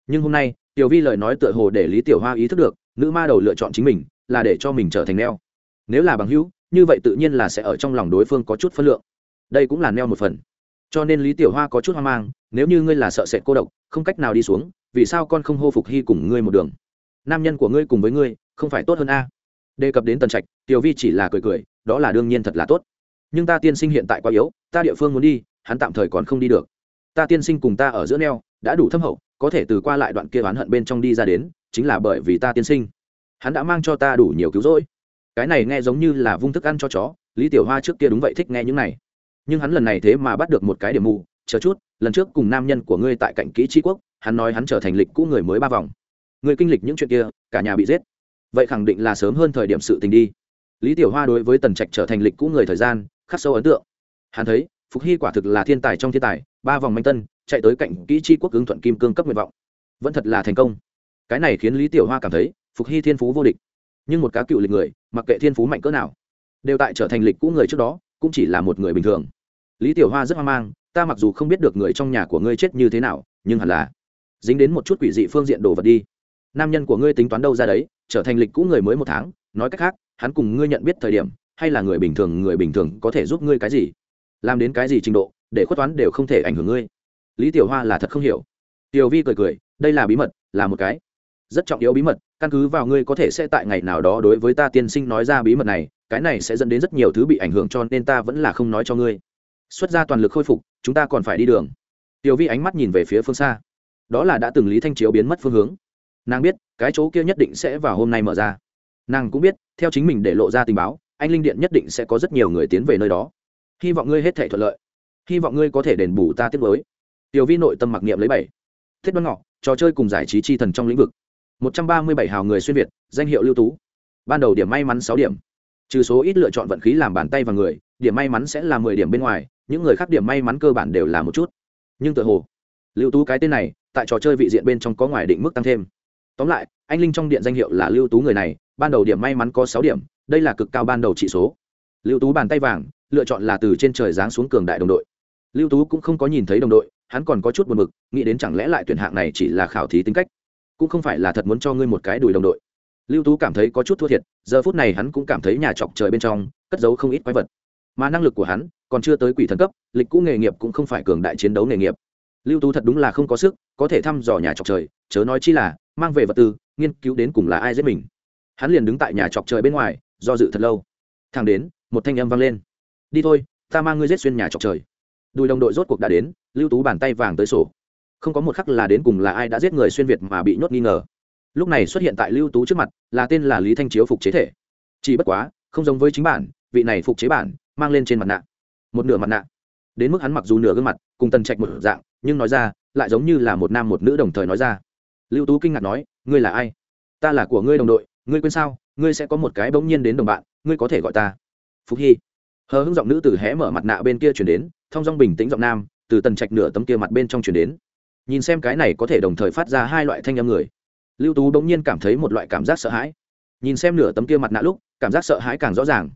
Nhưng hôm nay, tiểu vi lời nói tựa hồ để lý tiểu hoa ý thức được, nữ ma đầu lựa chọn chính mình, là để cho mình trở thành neo. Nếu là bằng hữu, như vậy tự nhiên là sẽ ở trong lòng đối phương có chút phân lượng. Đây cũng là neo một phần. Cho nên lý tiểu hoa có chút hoang mang, nếu như ngươi là sợ sệt cô độc, không cách nào đi xuống, vì sao con không hô phục hy cùng ngươi một đường? Nam nhân của ngươi cùng với ngươi, không phải tốt hơn a? Đề cập đến tần trạch, tiểu vi chỉ là cười cười, đó là đương nhiên thật là tốt. Nhưng ta tiên sinh hiện tại quá yếu, ta địa phương muốn đi, hắn tạm thời còn không đi được. Ta tiên sinh cùng ta ở giữa neo, đã đủ thâm hậu, có thể từ qua lại đoạn kia oán hận bên trong đi ra đến, chính là bởi vì ta tiên sinh. Hắn đã mang cho ta đủ nhiều cứu rỗi. Cái này nghe giống như là vung thức ăn cho chó, lý tiểu hoa trước kia đúng vậy thích nghe những này. Nhưng hắn lần này thế mà bắt được một cái điểm mù, chờ chút, lần trước cùng nam nhân của ngươi tại cạnh kỹ tri quốc, hắn nói hắn trở thành lịch cũ người mới ba vòng. Người kinh lịch những chuyện kia, cả nhà bị giết vậy khẳng định là sớm hơn thời điểm sự tình đi. Lý tiểu hoa đối với tần trạch trở thành lịch cũ người thời gian, khắc sâu ấn tượng. Hắn thấy, phục hy quả thực là thiên tài trong thiên tài, ba vòng manh tân, chạy tới cạnh kỹ chi quốc ứng thuận kim cương cấp nguyện vọng. Vẫn thật là thành công. Cái này khiến lý tiểu hoa cảm thấy, phục hy thiên phú vô địch. Nhưng một cá cựu lịch người, mặc kệ thiên phú mạnh cỡ nào, đều tại trở thành lịch cũ người trước đó, cũng chỉ là một người bình thường. Lý tiểu hoa rất hoang mang, ta mặc dù không biết được người trong nhà của ngươi chết như thế nào, nhưng hẳn là dính đến một chút quỷ dị phương diện đồ vật đi nam nhân của ngươi tính toán đâu ra đấy, trở thành lịch cũ người mới một tháng, nói cách khác, hắn cùng ngươi nhận biết thời điểm, hay là người bình thường, người bình thường có thể giúp ngươi cái gì? Làm đến cái gì trình độ, để khuất toán đều không thể ảnh hưởng ngươi. Lý tiểu hoa là thật không hiểu. Tiểu vi cười cười, đây là bí mật, là một cái rất trọng yếu bí mật, căn cứ vào ngươi có thể sẽ tại ngày nào đó đối với ta tiên sinh nói ra bí mật này, cái này sẽ dẫn đến rất nhiều thứ bị ảnh hưởng cho nên ta vẫn là không nói cho ngươi. Xuất ra toàn lực khôi phục, chúng ta còn phải đi đường. Tiểu vi ánh mắt nhìn về phía phương xa. Đó là đã từng lý thanh chiếu biến mất phương hướng nàng biết, cái chỗ kia nhất định sẽ vào hôm nay mở ra. Nàng cũng biết, theo chính mình để lộ ra tình báo, anh linh điện nhất định sẽ có rất nhiều người tiến về nơi đó. Hy vọng ngươi hết thể thuận lợi. Hy vọng ngươi có thể đền bù ta tiếp với tiểu vi nội tâm mặc niệm lấy bảy. Thiết đoan ngọ, trò chơi cùng giải trí chi thần trong lĩnh vực. Một trăm ba mươi bảy hào người xuyên việt, danh hiệu lưu tú. Ban đầu điểm may mắn sáu điểm. Trừ số ít lựa chọn vận khí làm bàn tay và người, điểm may mắn sẽ là mười điểm bên ngoài, những người khác điểm may mắn cơ bản đều là một chút. Nhưng tự hồ, lưu tú cái tên này, tại trò chơi vị diện bên trong có ngoài định mức tăng thêm tóm lại, anh linh trong điện danh hiệu là lưu tú người này, ban đầu điểm may mắn có sáu điểm, đây là cực cao ban đầu trị số. Lưu tú bàn tay vàng, lựa chọn là từ trên trời giáng xuống cường đại đồng đội. Lưu tú cũng không có nhìn thấy đồng đội, hắn còn có chút buồn mực nghĩ đến chẳng lẽ lại tuyển hạng này chỉ là khảo thí tính cách. Cũng không phải là thật muốn cho ngươi một cái đùi đồng đội. Lưu tú cảm thấy có chút thua thiệt, giờ phút này hắn cũng cảm thấy nhà chọc trời bên trong, cất giấu không ít quái vật. Mà năng lực của hắn còn chưa tới quỷ thần cấp, lịch cũ nghề nghiệp cũng không phải cường đại chiến đấu nghề nghiệp. Lưu tú thật đúng là không có sức, có thể thăm dò nhà chọc trời, chớ nói chi là mang về vật tư, nghiên cứu đến cùng là ai giết mình. Hắn liền đứng tại nhà chọc trời bên ngoài, do dự thật lâu. Thang đến, một thanh âm vang lên. Đi thôi, ta mang ngươi giết xuyên nhà chọc trời. Đùi đồng đội rốt cuộc đã đến, lưu tú bàn tay vàng tới sổ. Không có một khắc là đến cùng là ai đã giết người xuyên việt mà bị nhốt nghi ngờ. Lúc này xuất hiện tại lưu tú trước mặt, là tên là lý thanh chiếu phục chế thể. Chỉ bất quá, không giống với chính bản, vị này phục chế bản, mang lên trên mặt nạ. Một nửa mặt nạ. Đến mức hắn mặc dù nửa gương mặt, cùng tần trạch một dạng, nhưng nói ra, lại giống như là một nam một nữ đồng thời nói ra lưu tú kinh ngạc nói, ngươi là ai? Ta là của ngươi đồng đội, ngươi quên sao? Ngươi sẽ có một cái bỗng nhiên đến đồng bạn, ngươi có thể gọi ta. Phúc hy. Hờ hững giọng nữ từ hé mở mặt nạ bên kia chuyển đến thong dong bình tĩnh giọng nam, từ tần trạch nửa tấm kia mặt bên trong chuyển đến. Nhìn xem cái này có thể đồng thời phát ra hai loại thanh âm người. Lưu tú bỗng nhiên cảm thấy một loại cảm giác sợ hãi. Nhìn xem nửa tấm kia mặt nạ lúc, cảm giác sợ hãi càng rõ ràng.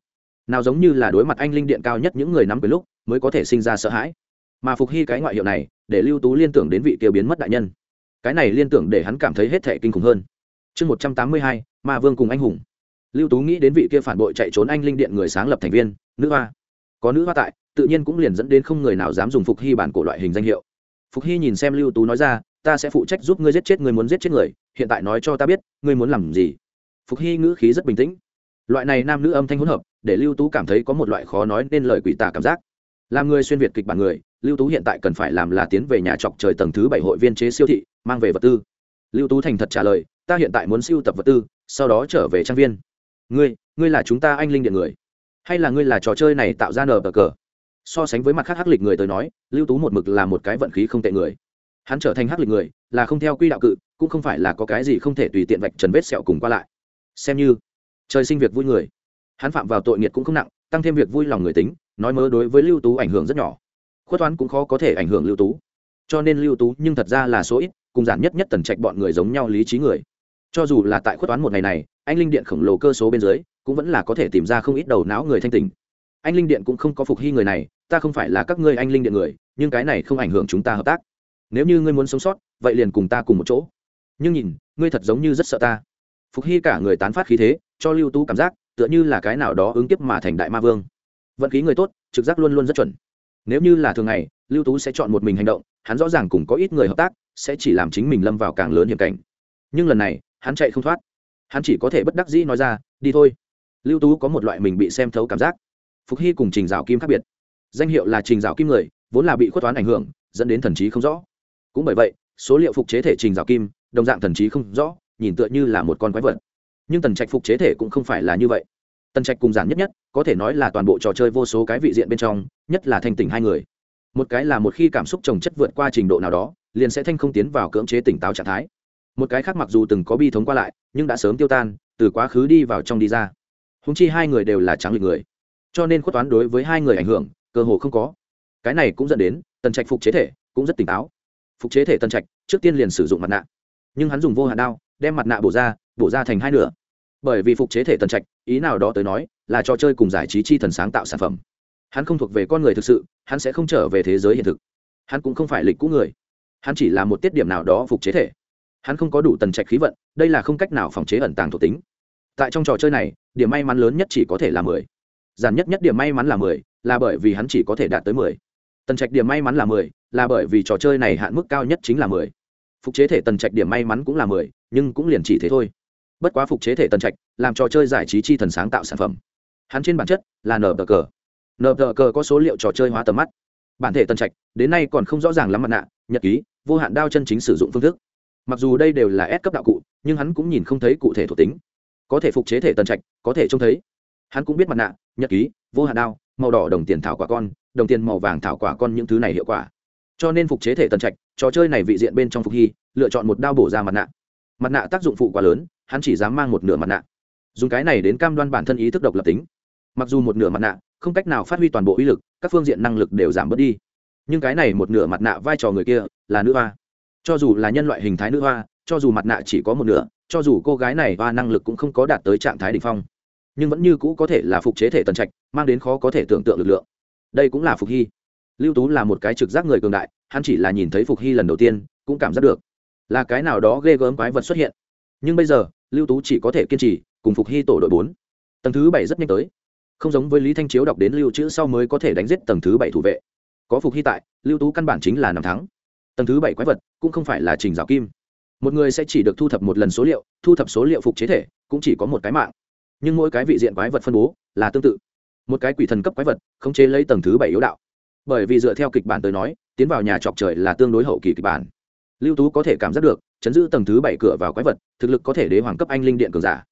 Nào giống như là đối mặt anh linh điện cao nhất những người nắm quyền lúc, mới có thể sinh ra sợ hãi. Mà phục hy cái ngoại hiệu này, để lưu tú liên tưởng đến vị kia biến mất đại nhân cái này liên tưởng để hắn cảm thấy hết thệ kinh khủng hơn. Chương một trăm tám mươi hai, ma vương cùng anh hùng. Lưu tú nghĩ đến vị kia phản bội chạy trốn anh linh điện người sáng lập thành viên, nữ hoa. Có nữ hoa tại, tự nhiên cũng liền dẫn đến không người nào dám dùng phục hy bản cổ loại hình danh hiệu. Phục hy nhìn xem lưu tú nói ra, ta sẽ phụ trách giúp ngươi giết chết người muốn giết chết người, hiện tại nói cho ta biết, ngươi muốn làm gì? Phục hy ngữ khí rất bình tĩnh. Loại này nam nữ âm thanh hỗn hợp, để lưu tú cảm thấy có một loại khó nói nên lời quỷ tà cảm giác. Làm người xuyên việt kịch bản người lưu tú hiện tại cần phải làm là tiến về nhà trọc trời tầng thứ bảy hội viên chế siêu thị, mang về vật tư. Lưu tú thành thật trả lời, ta hiện tại muốn siêu tập vật tư, sau đó trở về trang viên. Ngươi ngươi là chúng ta anh linh điện người, hay là ngươi là trò chơi này tạo ra nờ bờ cờ? So sánh với mặt khác hắc lịch người tới nói, lưu tú một mực là một cái vận khí không tệ người. Hắn trở thành hắc lịch người, là không theo quy đạo cự, cũng không phải là có cái gì không thể tùy tiện vạch trần vết sẹo cùng qua lại. Xem như, trời sinh việc vui người. Hắn phạm vào tội nghiệt cũng không nặng, tăng thêm việc vui lòng người tính, nói mớ đối với lưu tú ảnh hưởng rất nhỏ khuất toán cũng khó có thể ảnh hưởng lưu tú. Cho nên lưu tú nhưng thật ra là số ít, cùng giản nhất nhất tần trạch bọn người giống nhau lý trí người. Cho dù là tại khuất toán một ngày này, anh linh điện khổng lồ cơ số bên dưới, cũng vẫn là có thể tìm ra không ít đầu não người thanh tình. Anh linh điện cũng không có phục hy người này, ta không phải là các ngươi anh linh điện người, nhưng cái này không ảnh hưởng chúng ta hợp tác. Nếu như ngươi muốn sống sót, vậy liền cùng ta cùng một chỗ. Nhưng nhìn, ngươi thật giống như rất sợ ta. Phục hy cả người tán phát khí thế, cho lưu tú cảm giác, tựa như là cái nào đó ứng kiếp mà thành đại ma vương. Vận khí người tốt, trực giác luôn luôn rất chuẩn nếu như là thường ngày, lưu tú sẽ chọn một mình hành động, hắn rõ ràng cùng có ít người hợp tác, sẽ chỉ làm chính mình lâm vào càng lớn hiểm cảnh. Nhưng lần này, hắn chạy không thoát. Hắn chỉ có thể bất đắc dĩ nói ra, đi thôi. Lưu tú có một loại mình bị xem thấu cảm giác. Phục hy cùng trình dạo kim khác biệt. Danh hiệu là trình dạo kim người, vốn là bị khuất toán ảnh hưởng, dẫn đến thần trí không rõ. Cũng bởi vậy, số liệu phục chế thể trình dạo kim, đồng dạng thần trí không rõ, nhìn tựa như là một con quái vật. Nhưng tần trạch phục chế thể cũng không phải là như vậy tần trạch cùng giản nhất nhất, có thể nói là toàn bộ trò chơi vô số cái vị diện bên trong, nhất là thanh tỉnh hai người. Một cái là một khi cảm xúc trồng chất vượt qua trình độ nào đó, liền sẽ thanh không tiến vào cưỡng chế tỉnh táo trạng thái. Một cái khác mặc dù từng có bi thống qua lại, nhưng đã sớm tiêu tan, từ quá khứ đi vào trong đi ra. Húng chi hai người đều là trắng lịch người. Cho nên khuất toán đối với hai người ảnh hưởng, cơ hồ không có. Cái này cũng dẫn đến, tần trạch phục chế thể cũng rất tỉnh táo. Phục chế thể tần trạch, trước tiên liền sử dụng mặt nạ. Nhưng hắn dùng vô hạn đao, đem mặt nạ bổ ra bổ ra thành hai nửa bởi vì phục chế thể tần trạch, ý nào đó tới nói, là trò chơi cùng giải trí chi thần sáng tạo sản phẩm. Hắn không thuộc về con người thực sự, hắn sẽ không trở về thế giới hiện thực. Hắn cũng không phải lịch cũ người. Hắn chỉ là một tiết điểm nào đó phục chế thể. Hắn không có đủ tần trạch khí vận, đây là không cách nào phòng chế ẩn tàng thuộc tính. Tại trong trò chơi này, điểm may mắn lớn nhất chỉ có thể là mười. Giản nhất nhất điểm may mắn là mười, là bởi vì hắn chỉ có thể đạt tới mười. Tần trạch điểm may mắn là mười, là bởi vì trò chơi này hạn mức cao nhất chính là mười. Phục chế thể tần trạch điểm may mắn cũng là mười, nhưng cũng liền chỉ thế thôi bất quá phục chế thể tần trạch, làm trò chơi giải trí chi thần sáng tạo sản phẩm. Hắn trên bản chất là nờ tờ cờ. Nờ tờ cờ có số liệu trò chơi hóa tầm mắt. Bản thể tần trạch, đến nay còn không rõ ràng lắm mặt nạ, nhật ký, vô hạn đao chân chính sử dụng phương thức. Mặc dù đây đều là S cấp đạo cụ, nhưng hắn cũng nhìn không thấy cụ thể thuộc tính. Có thể phục chế thể tần trạch, có thể trông thấy. Hắn cũng biết mặt nạ, nhật ký, vô hạn đao, màu đỏ đồng tiền thảo quả con, đồng tiền màu vàng thảo quả con những thứ này hiệu quả. Cho nên phục chế thể tần trạch, trò chơi này vị diện bên trong phục hy, lựa chọn một đao bổ ra mặt nạ mặt nạ tác dụng phụ quá lớn, hắn chỉ dám mang một nửa mặt nạ. Dùng cái này đến cam đoan bản thân ý thức độc lập tính. Mặc dù một nửa mặt nạ, không cách nào phát huy toàn bộ uy lực, các phương diện năng lực đều giảm bớt đi. Nhưng cái này một nửa mặt nạ vai trò người kia là nữ hoa. Cho dù là nhân loại hình thái nữ hoa, cho dù mặt nạ chỉ có một nửa, cho dù cô gái này hoa năng lực cũng không có đạt tới trạng thái đ ỉ n h phong. Nhưng vẫn như cũ có thể là phục chế thể tần trạch, mang đến khó có thể tưởng tượng lực lượng. Đây cũng là phục hy. Lưu tú là một cái trực giác người cường đại, hắn chỉ là nhìn thấy phục hy lần đầu tiên, cũng cảm giác được là cái nào đó ghê gớm quái vật xuất hiện. Nhưng bây giờ, lưu tú chỉ có thể kiên trì, cùng phục hy tổ đội bốn. Tầng thứ bảy rất nhanh tới. Không giống với lý thanh chiếu đọc đến lưu trữ sau mới có thể đánh giết tầng thứ bảy thủ vệ. Có phục hy tại, lưu tú căn bản chính là năm thắng. Tầng thứ bảy quái vật cũng không phải là trình rào kim. Một người sẽ chỉ được thu thập một lần số liệu, thu thập số liệu phục chế thể, cũng chỉ có một cái mạng. Nhưng mỗi cái vị diện quái vật phân bố là tương tự. Một cái quỷ thần cấp quái vật không chế lấy tầng thứ bảy yếu đạo. Bởi vì dựa theo kịch bản tới nói, tiến vào nhà trọc trời là tương đối hậu kỳ kịch bản lưu tú có thể cảm giác được, chấn giữ tầng thứ bảy cửa vào quái vật, thực lực có thể đế hoàng cấp anh linh điện cường giả.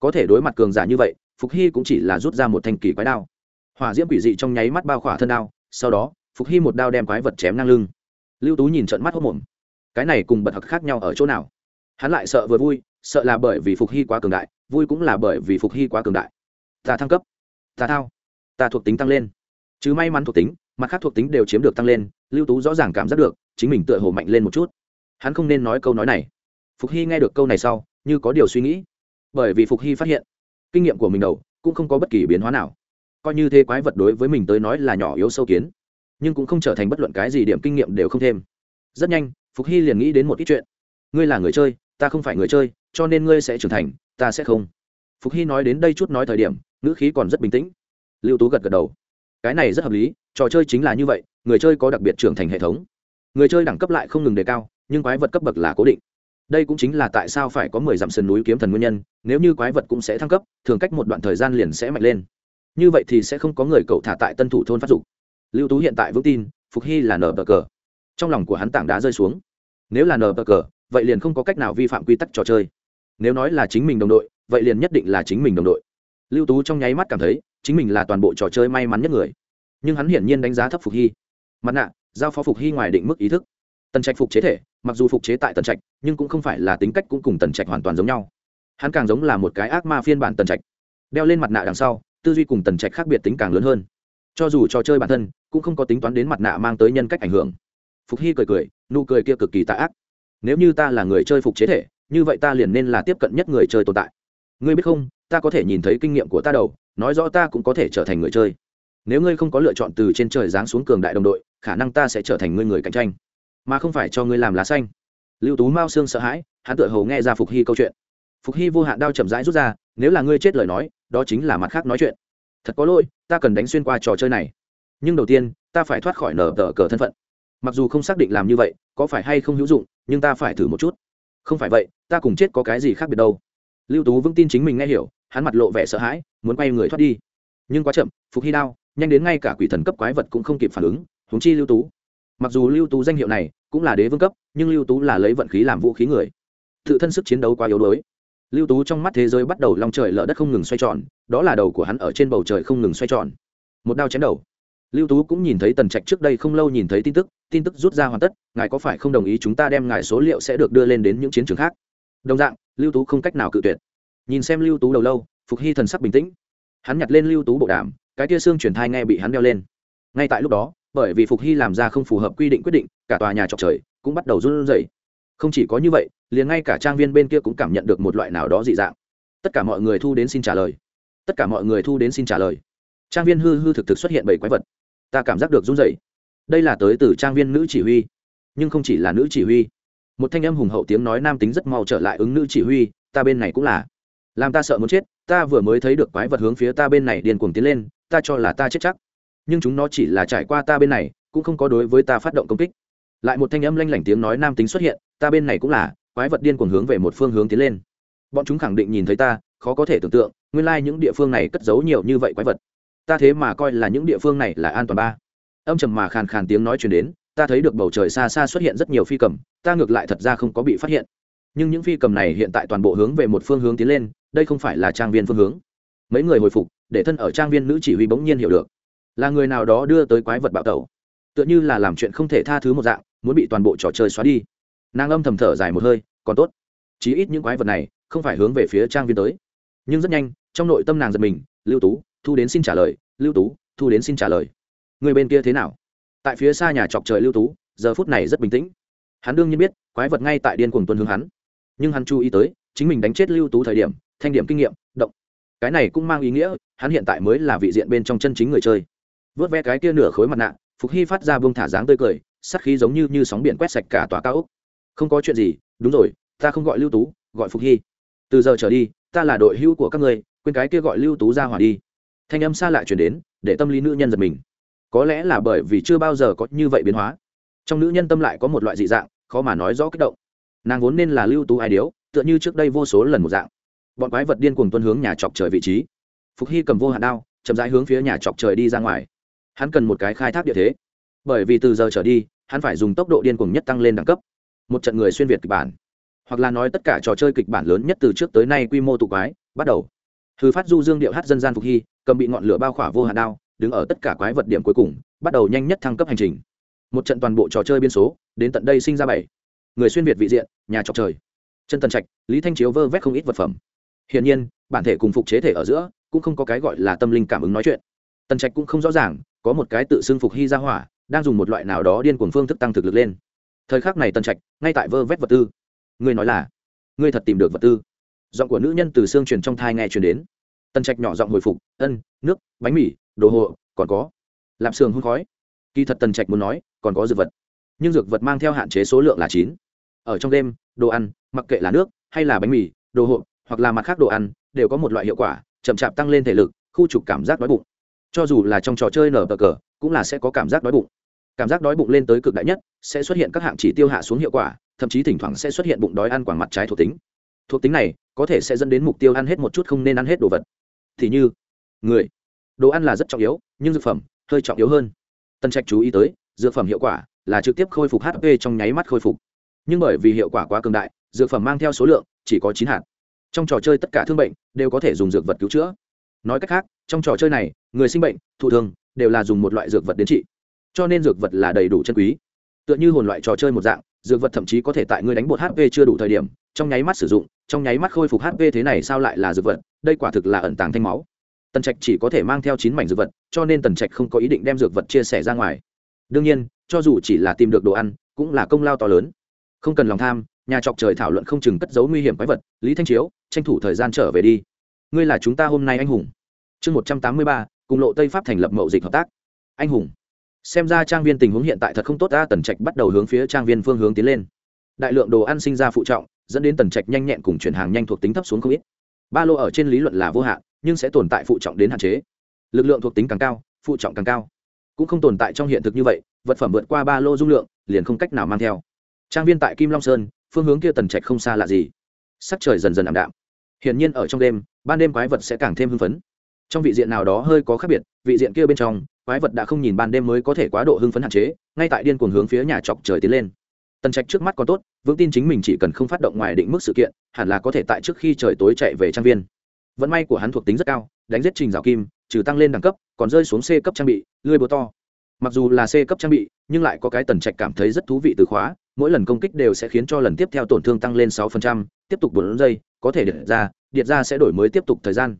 Có thể đối mặt cường giả như vậy, phục hy cũng chỉ là rút ra một thanh kỳ quái đao. Hỏa diễm quỷ dị trong nháy mắt bao khỏa thân đao, sau đó, phục hy một đao đem quái vật chém ngang lưng. Lưu tú nhìn trận mắt hốc mồm cái này cùng bật hặc khác nhau ở chỗ nào? Hắn lại sợ vừa vui, sợ là bởi vì phục hy quá cường đại, vui cũng là bởi vì phục hy quá cường đại. Ta thăng cấp. Ta thao. Ta thuộc tính tăng lên. Chứ may mắn thuộc tính, mặt khác thuộc tính đều chiếm được tăng lên, lưu tú rõ ràng cảm giác được, chính mình tựa hồ mạnh lên một chút hắn không nên nói câu nói này. Phục hy nghe được câu này sau, như có điều suy nghĩ. Bởi vì phục hy phát hiện, kinh nghiệm của mình đầu cũng không có bất kỳ biến hóa nào. Coi như thế quái vật đối với mình tới nói là nhỏ yếu sâu kiến, nhưng cũng không trở thành bất luận cái gì điểm kinh nghiệm đều không thêm. Rất nhanh, phục hy liền nghĩ đến một ít chuyện. Ngươi là người chơi, ta không phải người chơi, cho nên ngươi sẽ trưởng thành, ta sẽ không. Phục hy nói đến đây chút nói thời điểm, ngữ khí còn rất bình tĩnh. Lưu tú gật gật đầu. Cái này rất hợp lý, trò chơi chính là như vậy, người chơi có đặc biệt trưởng thành hệ thống. Người chơi đẳng cấp lại không ngừng đề cao nhưng quái vật cấp bậc là cố định. Đây cũng chính là tại sao phải có mười dặm sườn núi kiếm thần nguyên nhân, nếu như quái vật cũng sẽ thăng cấp, thường cách một đoạn thời gian liền sẽ mạnh lên. Như vậy thì sẽ không có người cậu thả tại tân thủ thôn phát dục. Lưu tú hiện tại vững tin, phục hy là nờ bờ cờ. Trong lòng của hắn tảng đá rơi xuống. Nếu là nờ bờ cờ, vậy liền không có cách nào vi phạm quy tắc trò chơi. Nếu nói là chính mình đồng đội, vậy liền nhất định là chính mình đồng đội. Lưu tú trong nháy mắt cảm thấy, chính mình là toàn bộ trò chơi may mắn nhất người. Nhưng hắn hiển nhiên đánh giá thấp phục hy. Mặt nạ, giao phó phục hy ngoài định mức ý thức tần trạch phục chế thể, mặc dù phục chế tại tần trạch, nhưng cũng không phải là tính cách cũng cùng tần trạch hoàn toàn giống nhau. Hắn càng giống là một cái ác ma phiên bản tần trạch. Đeo lên mặt nạ đằng sau, tư duy cùng tần trạch khác biệt tính càng lớn hơn. Cho dù trò chơi bản thân, cũng không có tính toán đến mặt nạ mang tới nhân cách ảnh hưởng. Phục hy cười cười, nụ cười kia cực kỳ tạ ác. Nếu như ta là người chơi phục chế thể, như vậy ta liền nên là tiếp cận nhất người chơi tồn tại. Ngươi biết không, ta có thể nhìn thấy kinh nghiệm của ta đầu, nói rõ ta cũng có thể trở thành người chơi. Nếu ngươi không có lựa chọn từ trên trời giáng xuống cường đại đồng đội, khả năng ta sẽ trở thành ngươi người cạnh tranh mà không phải cho ngươi làm lá xanh. Lưu tú mao sương sợ hãi, hắn tự hầu nghe ra phục hy câu chuyện. Phục hy vô hạn đao chậm rãi rút ra, nếu là ngươi chết lời nói, đó chính là mặt khác nói chuyện. Thật có lỗi, ta cần đánh xuyên qua trò chơi này. Nhưng đầu tiên, ta phải thoát khỏi nở tờ cờ thân phận. Mặc dù không xác định làm như vậy, có phải hay không hữu dụng, nhưng ta phải thử một chút. Không phải vậy, ta cùng chết có cái gì khác biệt đâu. Lưu tú vững tin chính mình nghe hiểu, hắn mặt lộ vẻ sợ hãi, muốn quay người thoát đi. Nhưng quá chậm, phục hy đao, nhanh đến ngay cả quỷ thần cấp quái vật cũng không kịp phản ứng húng chi lưu tú mặc dù lưu tú danh hiệu này cũng là đế vương cấp, nhưng lưu tú là lấy vận khí làm vũ khí người. Tự thân sức chiến đấu quá yếu đuối. Lưu tú trong mắt thế giới bắt đầu lòng trời lở đất không ngừng xoay tròn, đó là đầu của hắn ở trên bầu trời không ngừng xoay tròn. Một đao chém đầu. Lưu tú cũng nhìn thấy tần trạch trước đây không lâu nhìn thấy tin tức tin tức rút ra hoàn tất, ngài có phải không đồng ý chúng ta đem ngài số liệu sẽ được đưa lên đến những chiến trường khác? Đồng dạng, lưu tú không cách nào cự tuyệt. Nhìn xem lưu tú đầu lâu, phục hy thần sắc bình tĩnh. Hắn nhặt lên lưu tú bộ đàm, cái tia xương chuyển thai nghe bị hắn đeo lên. Ngay tại lúc đó bởi vì phục hy làm ra không phù hợp quy định quyết định, cả tòa nhà trọc trời cũng bắt đầu run rẩy. Không chỉ có như vậy, liền ngay cả trang viên bên kia cũng cảm nhận được một loại nào đó dị dạng. Tất cả mọi người thu đến xin trả lời. Tất cả mọi người thu đến xin trả lời. Trang viên hư hư thực thực xuất hiện bảy quái vật. Ta cảm giác được run rẩy. Đây là tới từ trang viên nữ chỉ huy. Nhưng không chỉ là nữ chỉ huy. Một thanh âm hùng hậu tiếng nói nam tính rất mau trở lại ứng nữ chỉ huy, ta bên này cũng là. Làm ta sợ muốn chết, ta vừa mới thấy được quái vật hướng phía ta bên này điên cuồng tiến lên, ta cho là ta chết chắc nhưng chúng nó chỉ là trải qua ta bên này, cũng không có đối với ta phát động công kích. Lại một thanh âm lanh lảnh tiếng nói nam tính xuất hiện, ta bên này cũng là, quái vật điên cuồng hướng về một phương hướng tiến lên. Bọn chúng khẳng định nhìn thấy ta, khó có thể tưởng tượng, nguyên lai、like、những địa phương này cất giấu nhiều như vậy quái vật. Ta thế mà coi là những địa phương này là an toàn ba. Âm trầm mà khàn khàn tiếng nói chuyển đến, ta thấy được bầu trời xa xa xuất hiện rất nhiều phi cầm, ta ngược lại thật ra không có bị phát hiện. Nhưng những phi cầm này hiện tại toàn bộ hướng về một phương hướng tiến lên, đây không phải là trang viên phương hướng. Mấy người hồi phục, để thân ở trang viên nữ chỉ huy bỗng nhiên hiểu được là người nào đó đưa tới quái vật bạo tẩu. Tựa như là làm chuyện không thể tha thứ một dạng, muốn bị toàn bộ trò chơi xóa đi. Nàng âm thầm thở dài một hơi, còn tốt. Chí ít những quái vật này không phải hướng về phía trang viên tới. Nhưng rất nhanh, trong nội tâm nàng giật mình, lưu tú, thu đến xin trả lời, lưu tú, thu đến xin trả lời. Người bên kia thế nào? Tại phía xa nhà chọc trời lưu tú, giờ phút này rất bình tĩnh. Hắn đương nhiên biết, quái vật ngay tại điên cuồng tuân hướng hắn. Nhưng hắn chú ý tới, chính mình đánh chết lưu tú thời điểm, thanh điểm kinh nghiệm, động. Cái này cũng mang ý nghĩa, hắn hiện tại mới là vị diện bên trong chân chính người chơi vớt ve cái kia nửa khối mặt nạ, phục hy phát ra bông thả dáng tươi cười sắc khí giống như như sóng biển quét sạch cả tòa cao ốc. Không có chuyện gì, đúng rồi, ta không gọi lưu tú, gọi phục hy. Từ giờ trở đi, ta là đội hưu của các ngươi, quên cái kia gọi lưu tú ra hỏa đi. Thanh âm xa lại chuyển đến, để tâm lý nữ nhân giật mình. Có lẽ là bởi vì chưa bao giờ có như vậy biến hóa. Trong nữ nhân tâm lại có một loại dị dạng, khó mà nói rõ kích động. Nàng vốn nên là lưu tú ai điếu, tựa như trước đây vô số lần một dạng. Bọn quái vật điên cuồng tuân hướng nhà chọc trời vị trí. Phục hy cầm vô hạn đao, chậm rãi hướng phía nhà chọc trời đi ra ngoài hắn cần một cái khai thác địa thế. Bởi vì từ giờ trở đi, hắn phải dùng tốc độ điên cuồng nhất tăng lên đẳng cấp. Một trận người xuyên việt kịch bản, hoặc là nói tất cả trò chơi kịch bản lớn nhất từ trước tới nay quy mô tụ quái, bắt đầu. Thư phát du dương điệu hát dân gian phục hy, cầm bị ngọn lửa bao khỏa vô hạn đao, đứng ở tất cả quái vật điểm cuối cùng, bắt đầu nhanh nhất thăng cấp hành trình. Một trận toàn bộ trò chơi biên số, đến tận đây sinh ra bảy. Người xuyên việt vị diện, nhà trọc trời. Chân tần trạch, lý thanh chiếu vơ vét không ít vật phẩm. Hiển nhiên, bản thể cùng phục chế thể ở giữa, cũng không có cái gọi là tâm linh cảm ứng nói chuyện tần trạch cũng không rõ ràng, có một cái tự xưng phục hy ra hỏa, đang dùng một loại nào đó điên cuồng phương thức tăng thực lực lên. Thời khắc này tần trạch, ngay tại vơ vét vật tư. Ngươi nói là, ngươi thật tìm được vật tư. Giọng của nữ nhân từ xương truyền trong thai nghe truyền đến. Tần trạch nhỏ giọng hồi phục, ân, nước, bánh mì, đồ hộ, còn có. Lạp xương hôn khói. Kỳ thật tần trạch muốn nói, còn có dược vật. Nhưng dược vật mang theo hạn chế số lượng là chín. Ở trong đêm, đồ ăn, mặc kệ là nước hay là bánh mì, đồ hộp hoặc là mặt khác đồ ăn, đều có một loại hiệu quả, chậm chạp tăng lên thể lực, khu trục cảm giác đói bụng cho dù là trong trò chơi nở bờ cờ, cũng là sẽ có cảm giác đói bụng. Cảm giác đói bụng lên tới cực đại nhất, sẽ xuất hiện các hạng chỉ tiêu hạ xuống hiệu quả, thậm chí thỉnh thoảng sẽ xuất hiện bụng đói ăn quảng mặt trái thuộc tính. Thuộc tính này, có thể sẽ dẫn đến mục tiêu ăn hết một chút không nên ăn hết đồ vật. Thì như, người. Đồ ăn là rất trọng yếu, nhưng dược phẩm, hơi trọng yếu hơn. Tân trạch chú ý tới, dược phẩm hiệu quả là trực tiếp khôi phục hp trong nháy mắt khôi phục. Nhưng bởi vì hiệu quả quá cường đại, dược phẩm mang theo số lượng chỉ có chín hạt. Trong trò chơi tất cả thương bệnh đều có thể dùng dược vật cứu chữa nói cách khác, trong trò chơi này, người sinh bệnh, thụ thương, đều là dùng một loại dược vật đến trị. Cho nên dược vật là đầy đủ chân quý. Tựa như hồn loại trò chơi một dạng, dược vật thậm chí có thể tại người đánh bột hp chưa đủ thời điểm, trong nháy mắt sử dụng, trong nháy mắt khôi phục hp thế này sao lại là dược vật? Đây quả thực là ẩn tàng thanh máu. Tần trạch chỉ có thể mang theo chín mảnh dược vật, cho nên tần trạch không có ý định đem dược vật chia sẻ ra ngoài. Đương nhiên, cho dù chỉ là tìm được đồ ăn, cũng là công lao to lớn. Không cần lòng tham, nhà trọc trời thảo luận không chừng cất giấu nguy hiểm quái vật, lý thanh chiếu, tranh thủ thời gian trở về đi ngươi là chúng ta hôm nay anh hùng. Chương một trăm tám mươi ba, cùng lộ tây pháp thành lập mậu dịch hợp tác. Anh hùng. Xem ra trang viên tình huống hiện tại thật không tốt ra tần trạch bắt đầu hướng phía trang viên phương hướng tiến lên. Đại lượng đồ ăn sinh ra phụ trọng, dẫn đến tần trạch nhanh nhẹn cùng chuyển hàng nhanh thuộc tính thấp xuống không ít. Ba lô ở trên lý luận là vô hạn, nhưng sẽ tồn tại phụ trọng đến hạn chế. Lực lượng thuộc tính càng cao, phụ trọng càng cao. Cũng không tồn tại trong hiện thực như vậy, vật phẩm vượt qua ba lô dung lượng, liền không cách nào mang theo. Trang viên tại kim long sơn, phương hướng kia tần trạch không xa lạ gì. Sắc trời dần dần ảm đạm. Hiển nhiên ở trong đêm ban đêm quái vật sẽ càng thêm hưng phấn. Trong vị diện nào đó hơi có khác biệt, vị diện kia bên trong, quái vật đã không nhìn ban đêm mới có thể quá độ hưng phấn hạn chế, ngay tại điên cuồng hướng phía nhà chọc trời tiến lên. Tần trạch trước mắt còn tốt, vững tin chính mình chỉ cần không phát động ngoài định mức sự kiện, hẳn là có thể tại trước khi trời tối chạy về trang viên. Vận may của hắn thuộc tính rất cao, đánh giết trình rào kim, trừ tăng lên đẳng cấp, còn rơi xuống c cấp trang bị lươi búa to. Mặc dù là c cấp trang bị, nhưng lại có cái tần trạch cảm thấy rất thú vị từ khóa mỗi lần công kích đều sẽ khiến cho lần tiếp theo tổn thương tăng lên sáu phần trăm, tiếp tục bốn giây có thể điệt ra điện ra sẽ đổi mới tiếp tục thời gian.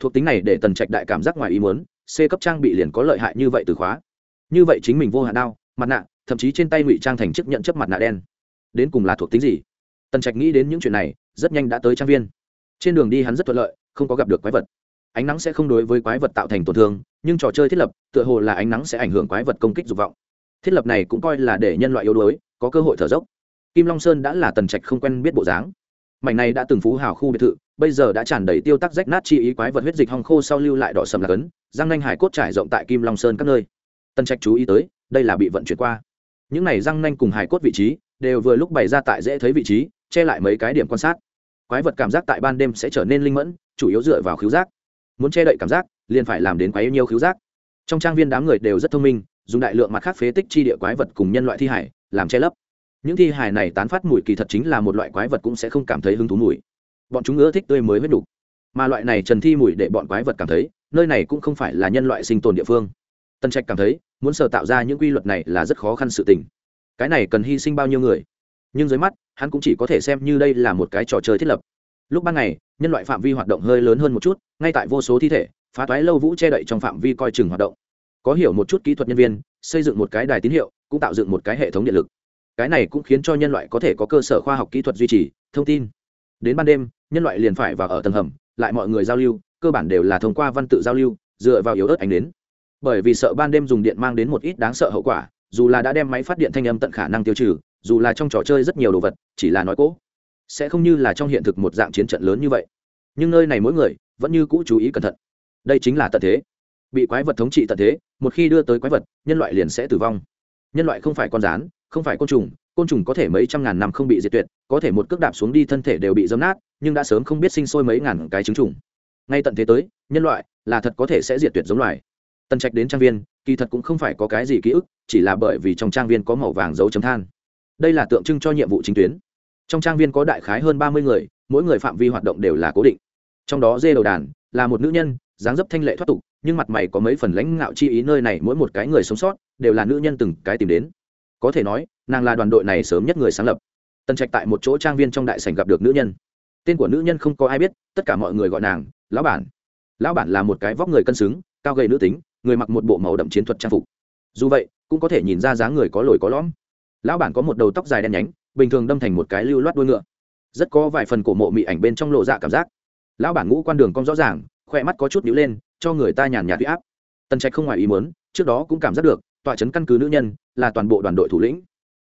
Thuộc tính này để tần trạch đại cảm giác ngoài ý muốn c cấp trang bị liền có lợi hại như vậy từ khóa. Như vậy chính mình vô hạn đao mặt nạ thậm chí trên tay ngụy trang thành chức nhận chấp mặt nạ đen. Đến cùng là thuộc tính gì? Tần trạch nghĩ đến những chuyện này rất nhanh đã tới trang viên. Trên đường đi hắn rất thuận lợi không có gặp được quái vật. Ánh nắng sẽ không đối với quái vật tạo thành tổn thương nhưng trò chơi thiết lập tựa hồ là ánh nắng sẽ ảnh hưởng quái vật công kích dục vọng. Thiết lập này cũng coi là để nhân loại yếu đuối có cơ hội thở dốc. Kim long sơn đã là tần trạch không quen biết bộ dáng. Mảnh này đã từng phú hào khu biệt thự, bây giờ đã tràn đầy tiêu tắc rách nát chi ý quái vật huyết dịch hong khô sau lưu lại đỏ sầm lạc ấn, răng nanh hải cốt trải rộng tại kim long sơn các nơi. Tần trạch chú ý tới, đây là bị vận chuyển qua. Những này răng nanh cùng hải cốt vị trí, đều vừa lúc bày ra tại dễ thấy vị trí, che lại mấy cái điểm quan sát. Quái vật cảm giác tại ban đêm sẽ trở nên linh mẫn, chủ yếu dựa vào khứu giác. Muốn che đậy cảm giác, liền phải làm đến quá yêu nhiều khứu giác. Trong trang viên đám người đều rất thông minh, dùng đại lượng mặt khác phế tích chi địa quái vật cùng nhân loại thi hải làm che lấp. Những thi hài này tán phát mùi kỳ thật chính là một loại quái vật cũng sẽ không cảm thấy hứng thú mùi. Bọn chúng ưa thích tươi mới huyết đục. Mà loại này trần thi mùi để bọn quái vật cảm thấy, nơi này cũng không phải là nhân loại sinh tồn địa phương. Tân trạch cảm thấy, muốn sở tạo ra những quy luật này là rất khó khăn sự tình. Cái này cần hy sinh bao nhiêu người? Nhưng dưới mắt, hắn cũng chỉ có thể xem như đây là một cái trò chơi thiết lập. Lúc ban ngày, nhân loại phạm vi hoạt động hơi lớn hơn một chút, ngay tại vô số thi thể, phá toái lâu vũ che đậy trong phạm vi coi chừng hoạt động. Có hiểu một chút kỹ thuật nhân viên, xây dựng một cái đài tín hiệu cũng tạo dựng một cái hệ thống điện lực. Cái này cũng khiến cho nhân loại có thể có cơ sở khoa học kỹ thuật duy trì, thông tin. Đến ban đêm, nhân loại liền phải vào ở tầng hầm, lại mọi người giao lưu, cơ bản đều là thông qua văn tự giao lưu, dựa vào yếu ớt ánh đến bởi vì sợ ban đêm dùng điện mang đến một ít đáng sợ hậu quả, dù là đã đem máy phát điện thanh âm tận khả năng tiêu trừ, dù là trong trò chơi rất nhiều đồ vật, chỉ là nói cố, sẽ không như là trong hiện thực một dạng chiến trận lớn như vậy. Nhưng nơi này mỗi người vẫn như cũ chú ý cẩn thận. Đây chính là tận thế. Bị quái vật thống trị tận thế, một khi đưa tới quái vật, nhân loại liền sẽ tử vong nhân loại không phải con rán, không phải côn trùng côn trùng có thể mấy trăm ngàn năm không bị diệt tuyệt, có thể một cước đạp xuống đi thân thể đều bị dấm nát, nhưng đã sớm không biết sinh sôi mấy ngàn cái trứng trùng. Ngay tận thế tới, nhân loại là thật có thể sẽ diệt tuyệt giống loài. Tần trạch đến trang viên, kỳ thật cũng không phải có cái gì ký ức, chỉ là bởi vì trong trang viên có màu vàng dấu chấm than. Đây là tượng trưng cho nhiệm vụ chính tuyến. Trong trang viên có đại khái hơn ba mươi người, mỗi người phạm vi hoạt động đều là cố định. Trong đó dê đầu đàn là một nữ nhân dáng dấp thanh lệ thoát tục, nhưng mặt mày có mấy phần lãnh ngạo chi ý nơi này mỗi một cái người sống sót, đều là nữ nhân từng cái tìm đến. Có thể nói, nàng là đoàn đội này sớm nhất người sáng lập. Tần trạch tại một chỗ trang viên trong đại sảnh gặp được nữ nhân. Tên của nữ nhân không có ai biết, tất cả mọi người gọi nàng, lão bản. Lão bản là một cái vóc người cân xứng, cao gầy nữ tính, người mặc một bộ màu đậm chiến thuật trang phục. Dù vậy, cũng có thể nhìn ra dáng người có lồi có lõm. Lão bản có một đầu tóc dài đen nhánh, bình thường đâm thành một cái lưu loát đuôi ngựa. Rất có vài phần cổ mộ mị ảnh bên trong lộ dạ cảm giác. Lão bản ngũ quan đường cong rõ ràng khoe mắt có chút nhíu lên, cho người ta nhàn nhạt huy áp. Tần trạch không ngoài ý muốn, trước đó cũng cảm giác được, tọa trấn căn cứ nữ nhân là toàn bộ đoàn đội thủ lĩnh.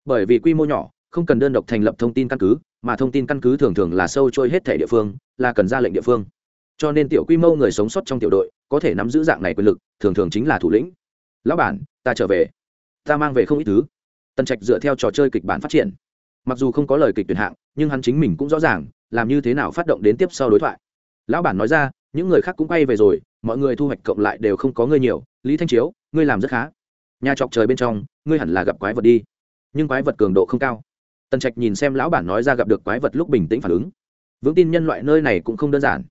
Bởi vì quy mô nhỏ, không cần đơn độc thành lập thông tin căn cứ, mà thông tin căn cứ thường thường là sâu trôi hết thể địa phương, là cần ra lệnh địa phương. Cho nên tiểu quy mô người sống sót trong tiểu đội, có thể nắm giữ dạng này quyền lực, thường thường chính là thủ lĩnh. Lão bản, ta trở về. Ta mang về không ít thứ. Tần trạch dựa theo trò chơi kịch bản phát triển. Mặc dù không có lời kịch tuyển hạng, nhưng hắn chính mình cũng rõ ràng, làm như thế nào phát động đến tiếp sau đối thoại. Lão bản nói ra những người khác cũng quay về rồi, mọi người thu hoạch cộng lại đều không có ngươi nhiều. Lý thanh chiếu, ngươi làm rất khá. Nhà chọc trời bên trong, ngươi hẳn là gặp quái vật đi. Nhưng quái vật cường độ không cao. Tần trạch nhìn xem lão bản nói ra gặp được quái vật lúc bình tĩnh phản ứng. Vững tin nhân loại nơi này cũng không đơn giản.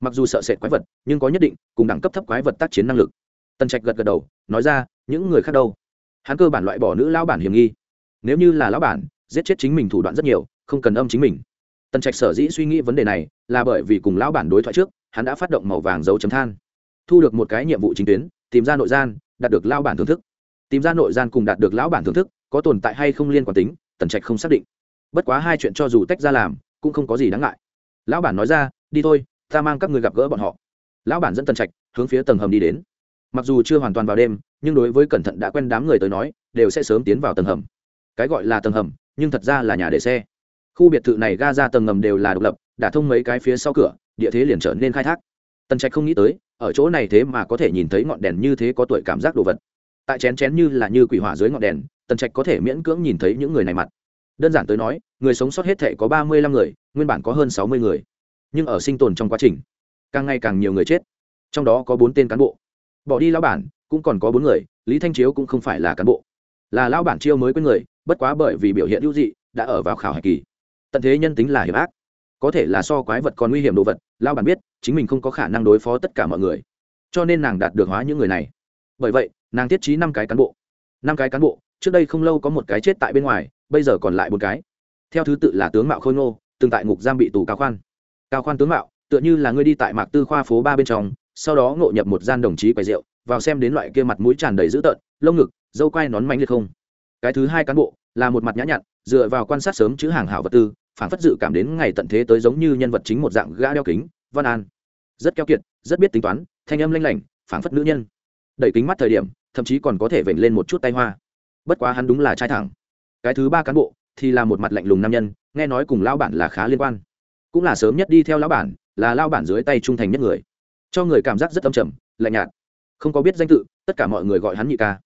Mặc dù sợ sệt quái vật, nhưng có nhất định, cùng đẳng cấp thấp quái vật tác chiến năng lực. Tần trạch gật gật đầu, nói ra, những người khác đâu? Hắn cơ bản loại bỏ nữ lão bản hiểm nghi. Nếu như là lão bản, giết chết chính mình thủ đoạn rất nhiều, không cần âm chính mình. Tần trạch sở dĩ suy nghĩ vấn đề này là bởi vì cùng lão bản đối thoại trước hắn đã phát động màu vàng dấu chấm than. Thu được một cái nhiệm vụ chính tuyến, tìm ra nội gian, đạt được lão bản thưởng thức. Tìm ra nội gian cùng đạt được lão bản thưởng thức, có tồn tại hay không liên quan tính, tần trạch không xác định. Bất quá hai chuyện cho dù tách ra làm, cũng không có gì đáng ngại. Lão bản nói ra, đi thôi, ta mang các người gặp gỡ bọn họ. Lão bản dẫn tần trạch hướng phía tầng hầm đi đến. Mặc dù chưa hoàn toàn vào đêm, nhưng đối với cẩn thận đã quen đám người tới nói, đều sẽ sớm tiến vào tầng hầm. Cái gọi là tầng hầm, nhưng thật ra là nhà để xe. Khu biệt thự này ga ra tầng ngầm đều là độc lập đã thông mấy cái phía sau cửa, địa thế liền trở nên khai thác. Tần trạch không nghĩ tới, ở chỗ này thế mà có thể nhìn thấy ngọn đèn như thế có tuổi cảm giác đồ vật. Tại chén chén như là như quỷ hỏa dưới ngọn đèn, tần trạch có thể miễn cưỡng nhìn thấy những người này mặt. Đơn giản tới nói, người sống sót hết thể có ba mươi lăm người, nguyên bản có hơn sáu mươi người. Nhưng ở sinh tồn trong quá trình, càng ngày càng nhiều người chết. Trong đó có bốn tên cán bộ. Bỏ đi lão bản, cũng còn có bốn người, lý thanh chiếu cũng không phải là cán bộ. Là lão bản chiêu mới quên người, bất quá bởi vì biểu hiện hữu dị, đã ở vào khảo hạch kỳ. Tận thế nhân tính là hiểm ác có thể là so quái vật còn nguy hiểm đồ vật, lão bản biết, chính mình không có khả năng đối phó tất cả mọi người. Cho nên nàng đạt được hóa những người này. Bởi vậy, nàng thiết trí năm cái cán bộ. Năm cái cán bộ, trước đây không lâu có một cái chết tại bên ngoài, bây giờ còn lại một cái. Theo thứ tự là tướng mạo khôi ngô, từng tại ngục giam bị tù cao khoan. Cao khoan tướng mạo, tựa như là ngươi đi tại mạc tư khoa phố ba bên trong, sau đó ngộ nhập một gian đồng chí quầy rượu, vào xem đến loại kia mặt mũi tràn đầy dữ tợn, lông ngực, dâu quai nón mánh liệt không. Cái thứ hai cán bộ, là một mặt nhã nhặn, dựa vào quan sát sớm chữ hàng hảo vật tư phản phất dự cảm đến ngày tận thế tới giống như nhân vật chính một dạng gã đeo kính, văn an. Rất keo kiệt, rất biết tính toán, thanh âm lanh lảnh phản phất nữ nhân. Đẩy kính mắt thời điểm, thậm chí còn có thể vểnh lên một chút tay hoa. Bất quá hắn đúng là trai thẳng. Cái thứ ba cán bộ thì là một mặt lạnh lùng nam nhân, nghe nói cùng lão bản là khá liên quan. Cũng là sớm nhất đi theo lão bản, là lao bản dưới tay trung thành nhất người. Cho người cảm giác rất âm trầm, lạnh nhạt. Không có biết danh tự, tất cả mọi người gọi hắn nhị ca.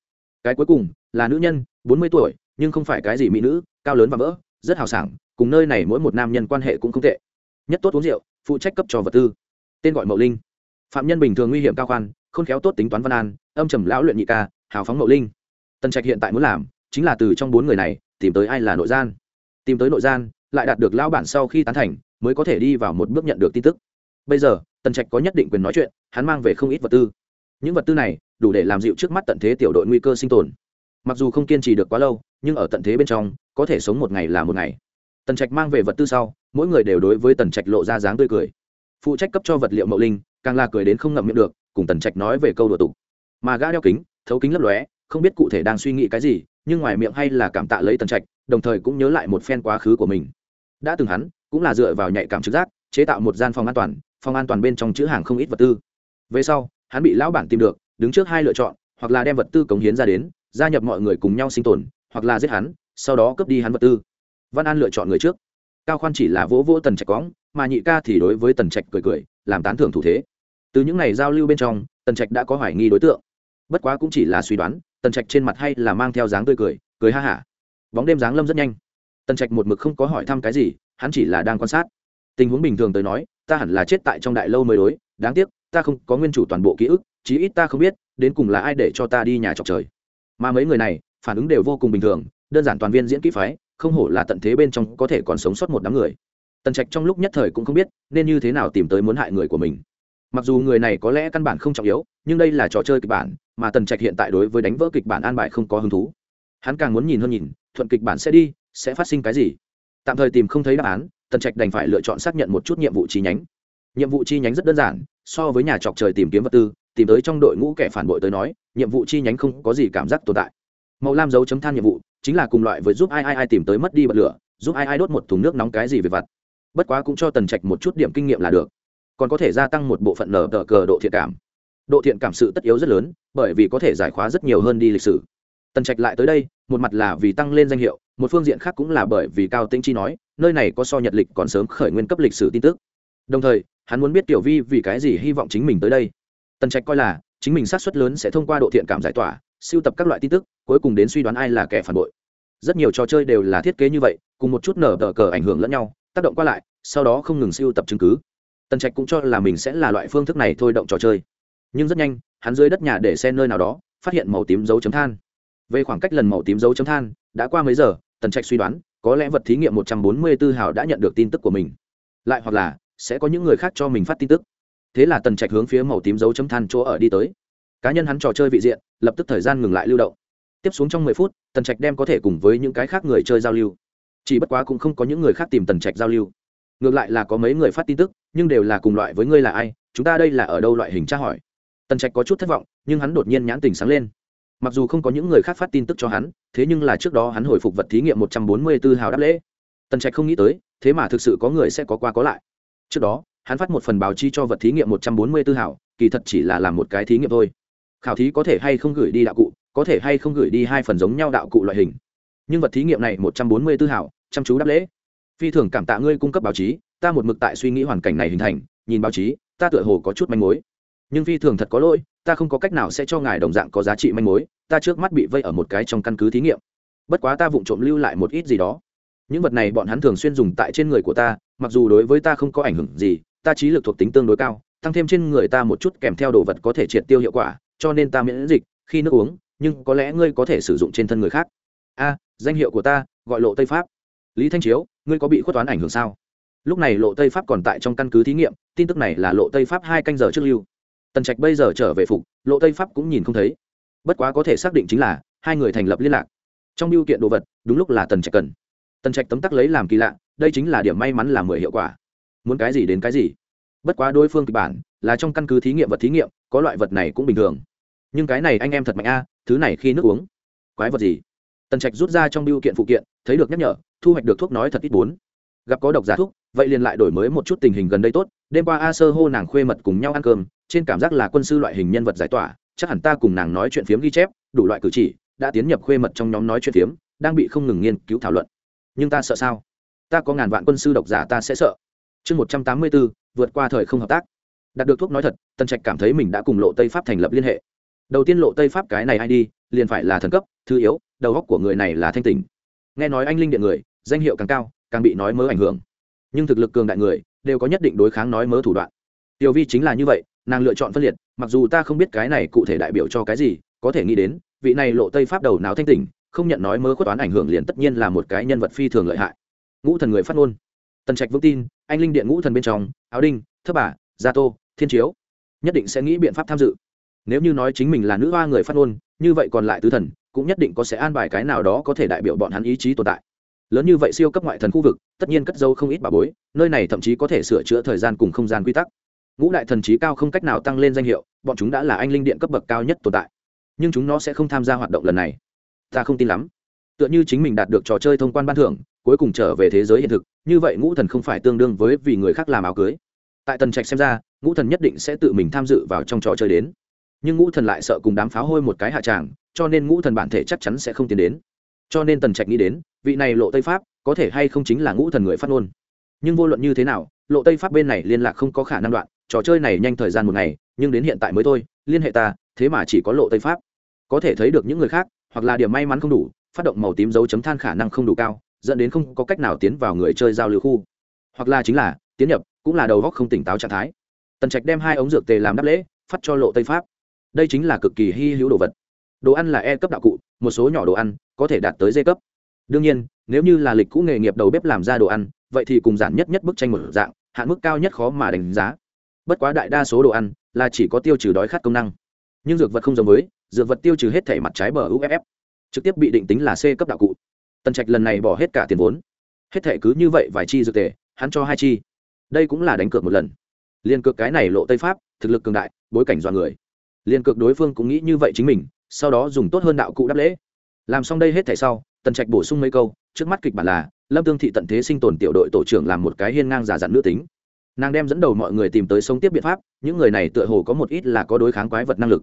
Cái cuối cùng là nữ nhân, bốn mươi tuổi, nhưng không phải cái gì mỹ nữ, cao lớn và vỡ rất hào sảng cùng nơi này mỗi một nam nhân quan hệ cũng không tệ. Nhất tốt uống rượu, phụ trách cấp cho vật tư. Tên gọi mậu linh. Phạm nhân bình thường nguy hiểm cao khoan, khôn khéo tốt tính toán văn an, âm trầm lão luyện nhị ca, hào phóng mậu linh. Tần trạch hiện tại muốn làm, chính là từ trong bốn người này, tìm tới ai là nội gian. Tìm tới nội gian, lại đạt được lão bản sau khi tán thành, mới có thể đi vào một bước nhận được tin tức. Bây giờ, tần trạch có nhất định quyền nói chuyện, hắn mang về không ít vật tư. Những vật tư này, đủ để làm dịu trước mắt tận thế tiểu đội nguy cơ sinh tồn. Mặc dù không kiên trì được quá lâu, nhưng ở tận thế bên trong, có thể sống một ngày là một ngày tần trạch mang về vật tư sau, mỗi người đều đối với tần trạch lộ ra dáng tươi cười. Phụ trách cấp cho vật liệu mậu linh, càng là cười đến không ngậm miệng được, cùng tần trạch nói về câu đùa tục. Mà gã đeo kính, thấu kính lấp lóe, không biết cụ thể đang suy nghĩ cái gì, nhưng ngoài miệng hay là cảm tạ lấy tần trạch, đồng thời cũng nhớ lại một phen quá khứ của mình. Đã từng hắn, cũng là dựa vào nhạy cảm trực giác, chế tạo một gian phòng an toàn, phòng an toàn bên trong chữ hàng không ít vật tư. Về sau, hắn bị lão bản tìm được, đứng trước hai lựa chọn, hoặc là đem vật tư cống hiến ra đến, gia nhập mọi người cùng nhau sinh tồn, hoặc là giết hắn, sau đó cướp đi hắn vật tư văn an lựa chọn người trước. Cao khoan chỉ là vỗ vỗ tần trạch cóng mà nhị ca thì đối với tần trạch cười cười, làm tán thưởng thủ thế. Từ những ngày giao lưu bên trong, tần trạch đã có hoài nghi đối tượng. Bất quá cũng chỉ là suy đoán, tần trạch trên mặt hay là mang theo dáng tươi cười cười ha hả. Bóng đêm dáng lâm rất nhanh. Tần trạch một mực không có hỏi thăm cái gì, hắn chỉ là đang quan sát. Tình huống bình thường tới nói, ta hẳn là chết tại trong đại lâu mới đối, đáng tiếc, ta không có nguyên chủ toàn bộ ký ức, chí ít ta không biết, đến cùng là ai để cho ta đi nhà trọc trời. Mà mấy người này, phản ứng đều vô cùng bình thường, đơn giản toàn viên diễn kỹ phái không hổ là tận thế bên trong có thể còn sống sót một đám người. Tần trạch trong lúc nhất thời cũng không biết nên như thế nào tìm tới muốn hại người của mình. Mặc dù người này có lẽ căn bản không trọng yếu, nhưng đây là trò chơi kịch bản, mà tần trạch hiện tại đối với đánh vỡ kịch bản an bài không có hứng thú. Hắn càng muốn nhìn hơn nhìn, thuận kịch bản sẽ đi, sẽ phát sinh cái gì. Tạm thời tìm không thấy đáp án, tần trạch đành phải lựa chọn xác nhận một chút nhiệm vụ chi nhánh. Nhiệm vụ chi nhánh rất đơn giản, so với nhà trọc trời tìm kiếm vật tư, tìm tới trong đội ngũ kẻ phản bội tới nói, nhiệm vụ chi nhánh không có gì cảm giác tồn tại. Màu lam dấu chấm than nhiệm vụ chính là cùng loại với giúp ai ai ai tìm tới mất đi bật lửa, giúp ai ai đốt một thùng nước nóng cái gì về vặt. Bất quá cũng cho tần trạch một chút điểm kinh nghiệm là được. Còn có thể gia tăng một bộ phận nở tờ cờ độ thiện cảm. Độ thiện cảm sự tất yếu rất lớn, bởi vì có thể giải khóa rất nhiều hơn đi lịch sử. Tần trạch lại tới đây, một mặt là vì tăng lên danh hiệu, một phương diện khác cũng là bởi vì cao tĩnh chi nói, nơi này có so nhật lịch còn sớm khởi nguyên cấp lịch sử tin tức. Đồng thời, hắn muốn biết tiểu vi vì cái gì hy vọng chính mình tới đây. Tần trạch coi là, chính mình sát xuất lớn sẽ thông qua độ thiện cảm giải tỏa sưu tập các loại tin tức, cuối cùng đến suy đoán ai là kẻ phản bội. Rất nhiều trò chơi đều là thiết kế như vậy, cùng một chút nở tờ cờ ảnh hưởng lẫn nhau, tác động qua lại, sau đó không ngừng sưu tập chứng cứ. Tần trạch cũng cho là mình sẽ là loại phương thức này thôi động trò chơi. Nhưng rất nhanh, hắn dưới đất nhà để xe nơi nào đó, phát hiện màu tím dấu chấm than. Về khoảng cách lần màu tím dấu chấm than, đã qua mấy giờ, tần trạch suy đoán, có lẽ vật thí nghiệm một trăm bốn mươi 144 hào đã nhận được tin tức của mình. Lại hoặc là, sẽ có những người khác cho mình phát tin tức. Thế là tần trạch hướng phía màu tím dấu chấm than chỗ ở đi tới cá nhân hắn trò chơi vị diện, lập tức thời gian ngừng lại lưu động. Tiếp xuống trong mười phút, tần trạch đem có thể cùng với những cái khác người chơi giao lưu. Chỉ bất quá cũng không có những người khác tìm tần trạch giao lưu. Ngược lại là có mấy người phát tin tức, nhưng đều là cùng loại với ngươi là ai, chúng ta đây là ở đâu loại hình tra hỏi. Tần trạch có chút thất vọng, nhưng hắn đột nhiên nhãn tình sáng lên. Mặc dù không có những người khác phát tin tức cho hắn, thế nhưng là trước đó hắn hồi phục vật thí nghiệm một trăm bốn mươi b ố hào đáp lễ. Tần trạch không nghĩ tới, thế mà thực sự có người sẽ có qua có lại. Trước đó, hắn phát một phần báo chi cho vật thí nghiệm một trăm bốn mươi b ố hào, kỳ thật chỉ là làm một cái thí nghiệm thôi khảo thí có thể hay không gửi đi đạo cụ, có thể hay không gửi đi hai phần giống nhau đạo cụ loại hình. Nhưng vật thí nghiệm này một trăm bốn mươi tư hảo, chăm chú đáp lễ. Phi thường cảm tạ ngươi cung cấp báo chí, ta một mực tại suy nghĩ hoàn cảnh này hình thành, nhìn báo chí, ta tựa hồ có chút manh mối. Nhưng phi thường thật có lỗi, ta không có cách nào sẽ cho ngài đồng dạng có giá trị manh mối, ta trước mắt bị vây ở một cái trong căn cứ thí nghiệm. Bất quá ta vụng trộm lưu lại một ít gì đó. Những vật này bọn hắn thường xuyên dùng tại trên người của ta, mặc dù đối với ta không có ảnh hưởng gì, ta trí lực thuộc tính tương đối cao, tăng thêm trên người ta một chút kèm theo đồ vật có thể triệt tiêu hiệu quả cho nên ta miễn dịch, khi nước uống, nhưng có lẽ ngươi có thể sử dụng trên thân người khác. A, danh hiệu của ta gọi lộ tây pháp. Lý thanh chiếu, ngươi có bị khuất toán ảnh hưởng sao? Lúc này lộ tây pháp còn tại trong căn cứ thí nghiệm, tin tức này là lộ tây pháp hai canh giờ trước lưu. Tần trạch bây giờ trở về phục, lộ tây pháp cũng nhìn không thấy. Bất quá có thể xác định chính là hai người thành lập liên lạc. Trong biêu kiện đồ vật, đúng lúc là tần trạch cần. Tần trạch tấm tắc lấy làm kỳ lạ, đây chính là điểm may mắn làm mười hiệu quả. Muốn cái gì đến cái gì. Bất quá đối phương kịch bản là trong căn cứ thí nghiệm vật thí nghiệm, có loại vật này cũng bình thường nhưng cái này anh em thật mạnh a, thứ này khi nước uống. Quái vật gì? Tần trạch rút ra trong biêu kiện phụ kiện, thấy được nhắc nhở, thu hoạch được thuốc nói thật ít bốn. Gặp có độc giả thuốc vậy liền lại đổi mới một chút tình hình gần đây tốt, đêm qua a sơ hô nàng khuê mật cùng nhau ăn cơm, trên cảm giác là quân sư loại hình nhân vật giải tỏa, chắc hẳn ta cùng nàng nói chuyện phiếm ghi chép, đủ loại cử chỉ, đã tiến nhập khuê mật trong nhóm nói chuyện phiếm, đang bị không ngừng nghiên cứu thảo luận. Nhưng ta sợ sao? Ta có ngàn vạn quân sư độc giả ta sẽ sợ. Chương một trăm tám mươi bốn, vượt qua thời không hợp tác. Đạt được thuốc nói thật, tần trạch cảm thấy mình đã cùng lộ tây pháp thành lập liên hệ đầu tiên lộ tây pháp cái này ai đi, liền phải là thần cấp, thứ yếu, đầu góc của người này là thanh tình nghe nói anh linh điện người, danh hiệu càng cao, càng bị nói mớ ảnh hưởng. Nhưng thực lực cường đại người, đều có nhất định đối kháng nói mớ thủ đoạn. Tiểu vi chính là như vậy, nàng lựa chọn phân liệt, mặc dù ta không biết cái này cụ thể đại biểu cho cái gì, có thể nghĩ đến, vị này lộ tây pháp đầu não thanh tỉnh, không nhận nói mớ khuất toán ảnh hưởng liền tất nhiên là một cái nhân vật phi thường lợi hại. Ngũ thần người phát ngôn. Tần trạch vững tin, anh linh điện ngũ thần bên trong, áo đinh, thất bà, gia tô, thiên chiếu, nhất định sẽ nghĩ biện pháp tham dự nếu như nói chính mình là nữ hoa người phát ngôn, như vậy còn lại tứ thần, cũng nhất định có sẽ an bài cái nào đó có thể đại biểu bọn hắn ý chí tồn tại. Lớn như vậy siêu cấp ngoại thần khu vực, tất nhiên cất dấu không ít bà bối, nơi này thậm chí có thể sửa chữa thời gian cùng không gian quy tắc. Ngũ đại thần trí cao không cách nào tăng lên danh hiệu, bọn chúng đã là anh linh điện cấp bậc cao nhất tồn tại. Nhưng chúng nó sẽ không tham gia hoạt động lần này. Ta không tin lắm. Tựa như chính mình đạt được trò chơi thông quan ban thưởng, cuối cùng trở về thế giới hiện thực, như vậy ngũ thần không phải tương đương với vì người khác làm áo cưới. Tại tần trạch xem ra, ngũ thần nhất định sẽ tự mình tham dự vào trong trò chơi đến nhưng ngũ thần lại sợ cùng đám pháo hôi một cái hạ tràng, cho nên ngũ thần bản thể chắc chắn sẽ không tiến đến. Cho nên tần trạch nghĩ đến, vị này lộ tây pháp, có thể hay không chính là ngũ thần người phát ngôn. Nhưng vô luận như thế nào, lộ tây pháp bên này liên lạc không có khả năng đoạn, trò chơi này nhanh thời gian một ngày, nhưng đến hiện tại mới thôi, liên hệ ta, thế mà chỉ có lộ tây pháp. Có thể thấy được những người khác, hoặc là điểm may mắn không đủ, phát động màu tím dấu chấm than khả năng không đủ cao, dẫn đến không có cách nào tiến vào người chơi giao lưu khu. Hoặc là chính là, tiến nhập, cũng là đầu góc không tỉnh táo trạng thái. Tần trạch đem hai ống dược tề làm đáp lễ, phát cho lộ tây pháp đây chính là cực kỳ hy hữu đồ vật. Đồ ăn là e cấp đạo cụ, một số nhỏ đồ ăn có thể đạt tới d cấp. Đương nhiên, nếu như là lịch cũ nghề nghiệp đầu bếp làm ra đồ ăn, vậy thì cùng giản nhất nhất bức tranh một dạng, hạn mức cao nhất khó mà đánh giá. Bất quá đại đa số đồ ăn là chỉ có tiêu trừ đói khát công năng. Nhưng dược vật không giống với, dược vật tiêu trừ hết thể mặt trái bờ uff trực tiếp bị định tính là c cấp đạo cụ. Tần trạch lần này bỏ hết cả tiền vốn. Hết thể cứ như vậy vài chi dược tề, hắn cho hai chi. Đây cũng là đánh cược một lần. Liên cược cái này lộ tây pháp, thực lực cường đại, bối cảnh dọa người liên cực đối phương cũng nghĩ như vậy chính mình, sau đó dùng tốt hơn đạo cụ đáp lễ. Làm xong đây hết thể sau, tần trạch bổ sung mấy câu, trước mắt kịch bản là, lâm tương thị tận thế sinh tồn tiểu đội tổ trưởng làm một cái hiên ngang giả dặn nữ tính. Nàng đem dẫn đầu mọi người tìm tới sống tiếp biện pháp, những người này tựa hồ có một ít là có đối kháng quái vật năng lực.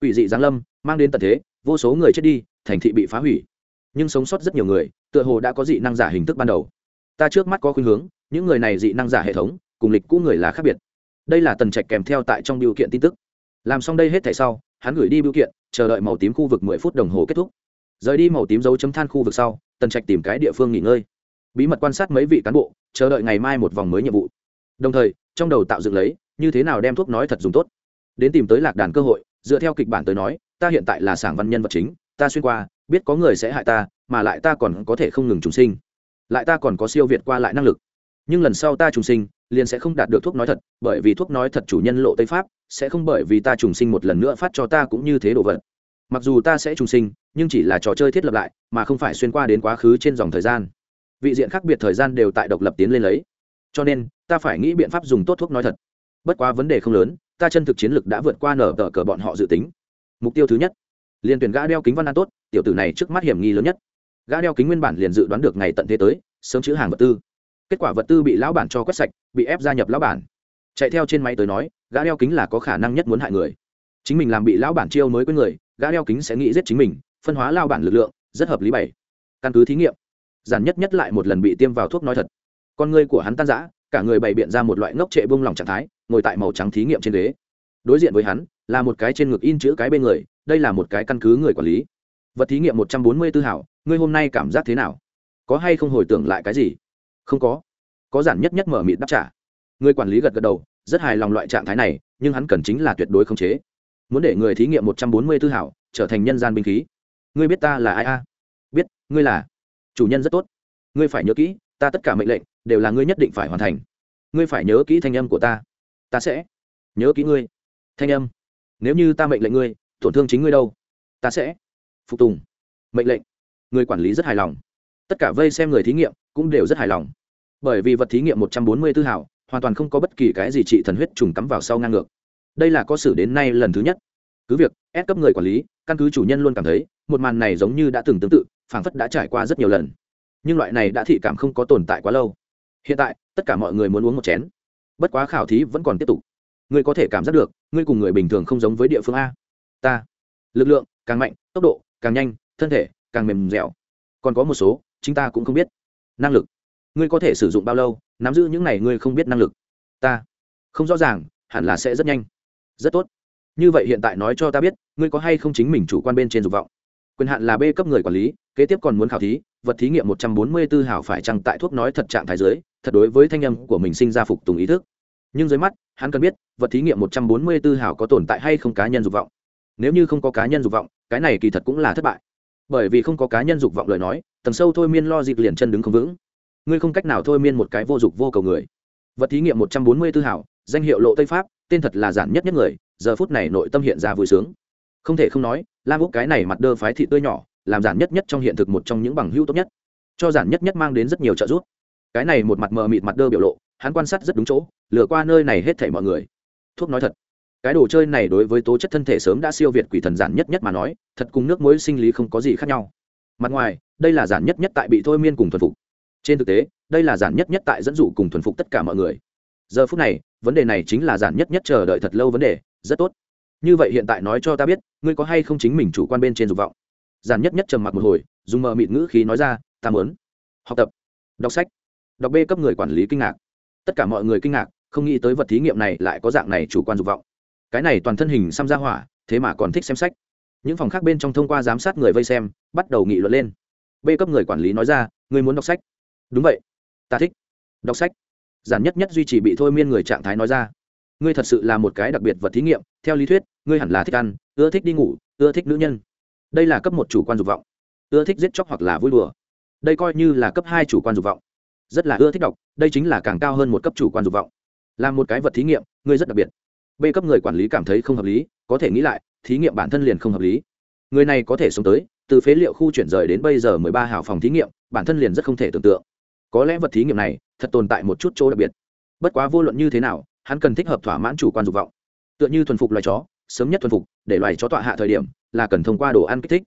Ủy dị giáng lâm, mang đến tận thế, vô số người chết đi, thành thị bị phá hủy. Nhưng sống sót rất nhiều người, tựa hồ đã có dị năng giả hình thức ban đầu. Ta trước mắt có khuynh hướng, những người này dị năng giả hệ thống, cùng lịch cũ người là khác biệt. Đây là tần trạch kèm theo tại trong điều kiện tin tức làm xong đây hết thảy sau, hắn gửi đi biểu kiện, chờ đợi màu tím khu vực mười phút đồng hồ kết thúc. Rời đi màu tím dấu chấm than khu vực sau, tần trạch tìm cái địa phương nghỉ ngơi. Bí mật quan sát mấy vị cán bộ, chờ đợi ngày mai một vòng mới nhiệm vụ. Đồng thời, trong đầu tạo dựng lấy, như thế nào đem thuốc nói thật dùng tốt. Đến tìm tới lạc đàn cơ hội, dựa theo kịch bản tới nói, ta hiện tại là sảng văn nhân vật chính, ta xuyên qua, biết có người sẽ hại ta, mà lại ta còn có thể không ngừng trùng sinh. Lại ta còn có siêu việt qua lại năng lực. Nhưng lần sau ta trùng sinh liền sẽ không đạt được thuốc nói thật, bởi vì thuốc nói thật chủ nhân lộ tây pháp, sẽ không bởi vì ta trùng sinh một lần nữa phát cho ta cũng như thế đồ vật. Mặc dù ta sẽ trùng sinh, nhưng chỉ là trò chơi thiết lập lại, mà không phải xuyên qua đến quá khứ trên dòng thời gian. Vị diện khác biệt thời gian đều tại độc lập tiến lên lấy. Cho nên, ta phải nghĩ biện pháp dùng tốt thuốc nói thật. Bất quá vấn đề không lớn, ta chân thực chiến lực đã vượt qua nở tờ cờ bọn họ dự tính. Mục tiêu thứ nhất liền tuyển gã đeo kính văn an tốt, tiểu tử này trước mắt hiểm nghi lớn nhất. Gã đeo kính nguyên bản liền dự đoán được ngày tận thế tới, sớm chữ hàng vật tư kết quả vật tư bị lão bản cho quét sạch, bị ép gia nhập lão bản. Chạy theo trên máy tới nói, gã đeo kính là có khả năng nhất muốn hại người. Chính mình làm bị lão bản chiêu mới với người, gã đeo kính sẽ nghĩ giết chính mình, phân hóa lao bản lực lượng, rất hợp lý bảy. Căn cứ thí nghiệm, giản nhất nhất lại một lần bị tiêm vào thuốc nói thật. Con người của hắn tan rã, cả người bày biện ra một loại ngốc trệ bông lòng trạng thái, ngồi tại màu trắng thí nghiệm trên ghế. Đối diện với hắn, là một cái trên ngực in chữ cái bên người, đây là một cái căn cứ người quản lý. Vật thí nghiệm một trăm bốn mươi tư hảo, ngươi hôm nay cảm giác thế nào? Có hay không hồi tưởng lại cái gì? Không có. Có giản nhất nhất mở mịt đáp trả. Người quản lý gật gật đầu, rất hài lòng loại trạng thái này, nhưng hắn cần chính là tuyệt đối khống chế. Muốn để người thí nghiệm một trăm bốn mươi tư hảo, trở thành nhân gian binh khí. Ngươi biết ta là ai a? Biết, ngươi là chủ nhân rất tốt. Ngươi phải nhớ kỹ, ta tất cả mệnh lệnh đều là ngươi nhất định phải hoàn thành. Ngươi phải nhớ kỹ thanh âm của ta. Ta sẽ nhớ kỹ ngươi. Thanh âm. Nếu như ta mệnh lệnh ngươi, tổn thương chính ngươi đâu? Ta sẽ phục tùng mệnh lệnh. Người quản lý rất hài lòng. Tất cả vây xem người thí nghiệm cũng đều rất hài lòng. Bởi vì vật thí nghiệm một trăm bốn mươi tư hảo hoàn toàn không có bất kỳ cái gì trị thần huyết trùng cắm vào sau ngang ngược. Đây là có xử đến nay lần thứ nhất. Cứ việc ép cấp người quản lý, căn cứ chủ nhân luôn cảm thấy, một màn này giống như đã từng tương tự, phảng phất đã trải qua rất nhiều lần. Nhưng loại này đã thị cảm không có tồn tại quá lâu. Hiện tại, tất cả mọi người muốn uống một chén. Bất quá khảo thí vẫn còn tiếp tục. Ngươi có thể cảm giác được, ngươi cùng người bình thường không giống với địa phương a. Ta. Lực lượng, càng mạnh, tốc độ, càng nhanh, thân thể, càng mềm dẻo. Còn có một số, chính ta cũng không biết năng lực. Ngươi có thể sử dụng bao lâu, nắm giữ những này ngươi không biết năng lực. Ta không rõ ràng, hẳn là sẽ rất nhanh. Rất tốt. Như vậy hiện tại nói cho ta biết, ngươi có hay không chính mình chủ quan bên trên dục vọng? Quyền hạn là b cấp người quản lý, kế tiếp còn muốn khảo thí, vật thí nghiệm một trăm bốn mươi 144 hảo phải chăng tại thuốc nói thật trạng thái giới thật đối với thanh âm của mình sinh ra phục tùng ý thức. Nhưng dưới mắt, hắn cần biết, vật thí nghiệm một trăm bốn mươi 144 hảo có tồn tại hay không cá nhân dục vọng. Nếu như không có cá nhân dục vọng, cái này kỳ thật cũng là thất bại. Bởi vì không có cá nhân dục vọng lời nói tầng sâu thôi miên lo dịp liền chân đứng không vững. Ngươi không cách nào thôi miên một cái vô dục vô cầu người. Vật thí nghiệm một trăm bốn mươi tư hảo, danh hiệu lộ tây pháp, tên thật là giản nhất nhất người, giờ phút này nội tâm hiện ra vui sướng. Không thể không nói, lam úc cái này mặt đơ phái thị tươi nhỏ, làm giản nhất nhất trong hiện thực một trong những bằng hữu tốt nhất. Cho giản nhất nhất mang đến rất nhiều trợ giúp. Cái này một mặt mờ mịt mặt đơ biểu lộ, hắn quan sát rất đúng chỗ, lừa qua nơi này hết thảy mọi người. Thuốc nói thật, cái đồ chơi này đối với tố chất thân thể sớm đã siêu việt quỷ thần giản nhất nhất mà nói, thật cùng nước muối sinh lý không có gì khác nhau. Mặt ngoài đây là giản nhất nhất tại bị thôi miên cùng thuần phục. Trên thực tế, đây là giản nhất nhất tại dẫn dụ cùng thuần phục tất cả mọi người. Giờ phút này, vấn đề này chính là giản nhất nhất chờ đợi thật lâu vấn đề, rất tốt. Như vậy hiện tại nói cho ta biết, ngươi có hay không chính mình chủ quan bên trên dục vọng? Giản nhất nhất trầm mặc một hồi, dùng mờ mịt ngữ khí nói ra, ta muốn học tập, đọc sách. Đọc b cấp người quản lý kinh ngạc. Tất cả mọi người kinh ngạc, không nghĩ tới vật thí nghiệm này lại có dạng này chủ quan dục vọng. Cái này toàn thân hình xăm ra hỏa, thế mà còn thích xem sách. Những phòng khác bên trong thông qua giám sát người vây xem, bắt đầu nghị luận lên b cấp người quản lý nói ra, ngươi muốn đọc sách? Đúng vậy. Ta thích. Đọc sách? Giản nhất nhất duy trì bị thôi miên người trạng thái nói ra. Ngươi thật sự là một cái đặc biệt vật thí nghiệm, theo lý thuyết, ngươi hẳn là thích ăn, ưa thích đi ngủ, ưa thích nữ nhân. Đây là cấp một chủ quan dục vọng. Ưa thích giết chóc hoặc là vui đùa. Đây coi như là cấp hai chủ quan dục vọng. Rất là ưa thích đọc, đây chính là càng cao hơn một cấp chủ quan dục vọng. Là một cái vật thí nghiệm, ngươi rất đặc biệt. B cấp người quản lý cảm thấy không hợp lý, có thể nghĩ lại, thí nghiệm bản thân liền không hợp lý. Người này có thể sống tới từ phế liệu khu chuyển rời đến bây giờ mười ba hào phòng thí nghiệm, bản thân liền rất không thể tưởng tượng. Có lẽ vật thí nghiệm này thật tồn tại một chút chỗ đặc biệt. Bất quá vô luận như thế nào, hắn cần thích hợp thỏa mãn chủ quan dục vọng. Tựa như thuần phục loài chó, sớm nhất thuần phục, để loài chó tọa hạ thời điểm là cần thông qua đồ ăn kích thích.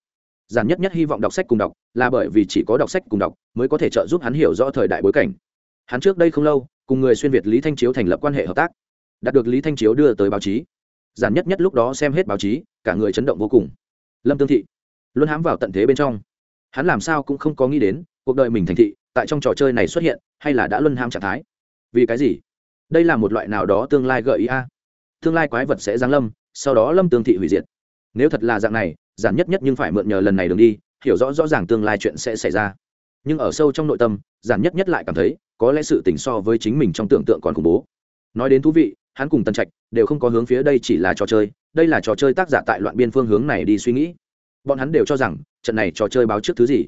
Giản nhất nhất hy vọng đọc sách cùng đọc, là bởi vì chỉ có đọc sách cùng đọc mới có thể trợ giúp hắn hiểu rõ thời đại bối cảnh. Hắn trước đây không lâu, cùng người xuyên việt lý thanh chiếu thành lập quan hệ hợp tác, đạt được lý thanh chiếu đưa tới báo chí. Giản nhất nhất lúc đó xem hết báo chí, cả người chấn động vô cùng. Lâm tương thị luôn hám vào tận thế bên trong. Hắn làm sao cũng không có nghĩ đến, cuộc đời mình thành thị, tại trong trò chơi này xuất hiện, hay là đã luân hãm trạng thái. Vì cái gì? Đây là một loại nào đó tương lai gợi ý a. Tương lai quái vật sẽ giáng lâm, sau đó lâm tương thị hủy diệt. Nếu thật là dạng này, giản nhất nhất nhưng phải mượn nhờ lần này đường đi, hiểu rõ rõ ràng tương lai chuyện sẽ xảy ra. Nhưng ở sâu trong nội tâm, giản nhất nhất lại cảm thấy, có lẽ sự tình so với chính mình trong tưởng tượng còn khủng bố. Nói đến thú vị, hắn cùng tân trạch đều không có hướng phía đây chỉ là trò chơi, đây là trò chơi tác giả tại loạn biên phương hướng này đi suy nghĩ bọn hắn đều cho rằng trận này trò chơi báo trước thứ gì.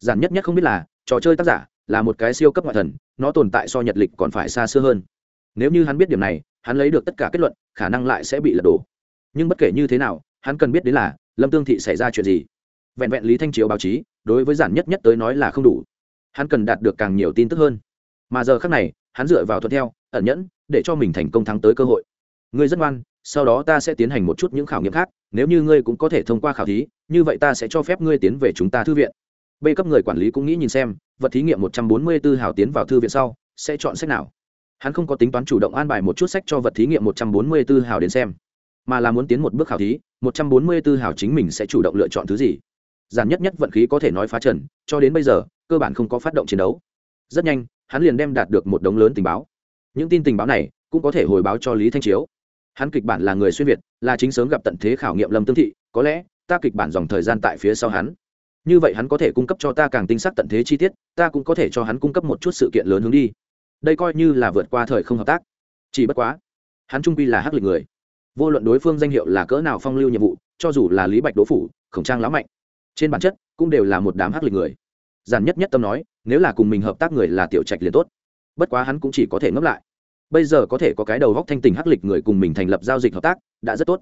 Giản nhất nhất không biết là, trò chơi tác giả là một cái siêu cấp ngoại thần, nó tồn tại so nhật lịch còn phải xa xưa hơn. Nếu như hắn biết điểm này, hắn lấy được tất cả kết luận, khả năng lại sẽ bị lật đổ. Nhưng bất kể như thế nào, hắn cần biết đến là, lâm tương thị xảy ra chuyện gì. Vẹn vẹn lý thanh chiếu báo chí, đối với giản nhất nhất tới nói là không đủ. Hắn cần đạt được càng nhiều tin tức hơn. Mà giờ khác này, hắn dựa vào thuận theo, ẩn nhẫn, để cho mình thành công thắng tới cơ hội. Ngươi rất ngoan, sau đó ta sẽ tiến hành một chút những khảo nghiệm khác nếu như ngươi cũng có thể thông qua khảo thí, như vậy ta sẽ cho phép ngươi tiến về chúng ta thư viện. B cấp người quản lý cũng nghĩ nhìn xem, vật thí nghiệm một trăm bốn mươi 144 hào tiến vào thư viện sau, sẽ chọn sách nào? Hắn không có tính toán chủ động an bài một chút sách cho vật thí nghiệm một trăm bốn mươi 144 hào đến xem, mà là muốn tiến một bước khảo thí, một trăm bốn mươi 144 hào chính mình sẽ chủ động lựa chọn thứ gì. Giản nhất nhất vận khí có thể nói phá trần, cho đến bây giờ, cơ bản không có phát động chiến đấu. Rất nhanh, hắn liền đem đạt được một đống lớn tình báo. Những tin tình báo này cũng có thể hồi báo cho lý thanh chiếu. Hắn kịch bản là người xuyên việt là chính sớm gặp tận thế khảo nghiệm lâm tương thị, có lẽ, ta kịch bản dòng thời gian tại phía sau hắn. Như vậy hắn có thể cung cấp cho ta càng tinh sắc tận thế chi tiết, ta cũng có thể cho hắn cung cấp một chút sự kiện lớn hướng đi. Đây coi như là vượt qua thời không hợp tác. Chỉ bất quá, hắn trung quy là hắc lịch người. Vô luận đối phương danh hiệu là cỡ nào phong lưu nhiệm vụ, cho dù là lý bạch đỗ phủ, khổng trang lão mạnh, trên bản chất cũng đều là một đám hắc lịch người. Giản nhất nhất tâm nói, nếu là cùng mình hợp tác người là tiểu trạch liền tốt. Bất quá hắn cũng chỉ có thể ngấp lại bây giờ có thể có cái đầu góc thanh tình hắc lịch người cùng mình thành lập giao dịch hợp tác, đã rất tốt.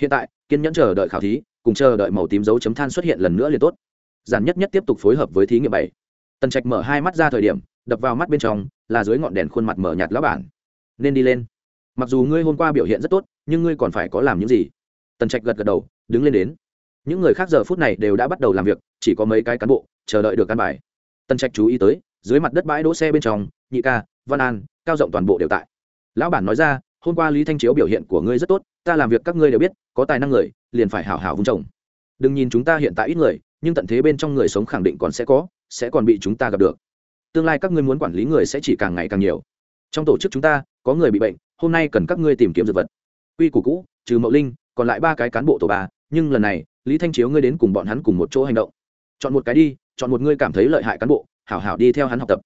Hiện tại, kiên nhẫn chờ đợi khảo thí, cùng chờ đợi màu tím dấu chấm than xuất hiện lần nữa liền tốt. Giản nhất nhất tiếp tục phối hợp với thí nghiệm bảy. Tần trạch mở hai mắt ra thời điểm, đập vào mắt bên trong, là dưới ngọn đèn khuôn mặt mở nhạt lá bản. Nên đi lên. Mặc dù ngươi hôm qua biểu hiện rất tốt, nhưng ngươi còn phải có làm những gì? Tần trạch gật gật đầu, đứng lên đến. Những người khác giờ phút này đều đã bắt đầu làm việc, chỉ có mấy cái cán bộ, chờ đợi được căn bài. Tần trạch chú ý tới, dưới mặt đất bãi đỗ xe bên trong, nhị ca, văn an cao rộng toàn bộ đều tại. Lão bản nói ra, hôm qua lý thanh chiếu biểu hiện của ngươi rất tốt, ta làm việc các ngươi đều biết, có tài năng người, liền phải hảo hảo vung trồng. Đừng nhìn chúng ta hiện tại ít người, nhưng tận thế bên trong người sống khẳng định còn sẽ có, sẽ còn bị chúng ta gặp được. Tương lai các ngươi muốn quản lý người sẽ chỉ càng ngày càng nhiều. Trong tổ chức chúng ta, có người bị bệnh, hôm nay cần các ngươi tìm kiếm dược vật. Quy củ cũ, trừ mậu linh, còn lại ba cái cán bộ tổ ba, nhưng lần này, lý thanh chiếu ngươi đến cùng bọn hắn cùng một chỗ hành động. Chọn một cái đi, chọn một ngươi cảm thấy lợi hại cán bộ, hảo hảo đi theo hắn học tập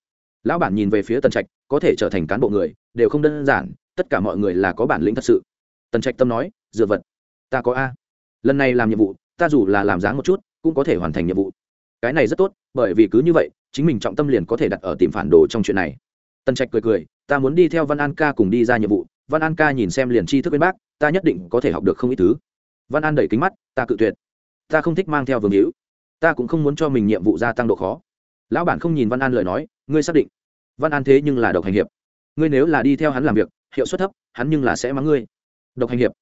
lão bản nhìn về phía tần trạch, có thể trở thành cán bộ người, đều không đơn giản, tất cả mọi người là có bản lĩnh thật sự. Tần trạch tâm nói, dựa vật, ta có a. Lần này làm nhiệm vụ, ta dù là làm dáng một chút, cũng có thể hoàn thành nhiệm vụ. Cái này rất tốt, bởi vì cứ như vậy, chính mình trọng tâm liền có thể đặt ở tìm phản đồ trong chuyện này. Tần trạch cười cười, ta muốn đi theo văn an ca cùng đi ra nhiệm vụ. Văn an ca nhìn xem liền tri thức bên bác, ta nhất định có thể học được không ít thứ. Văn an đẩy kính mắt, ta cự tuyệt. Ta không thích mang theo vương hữu. Ta cũng không muốn cho mình nhiệm vụ gia tăng độ khó. Lão bản không nhìn văn an lời nói ngươi xác định. Văn an thế nhưng là độc hành hiệp. Ngươi nếu là đi theo hắn làm việc, hiệu suất thấp, hắn nhưng là sẽ mắng ngươi. Độc hành hiệp.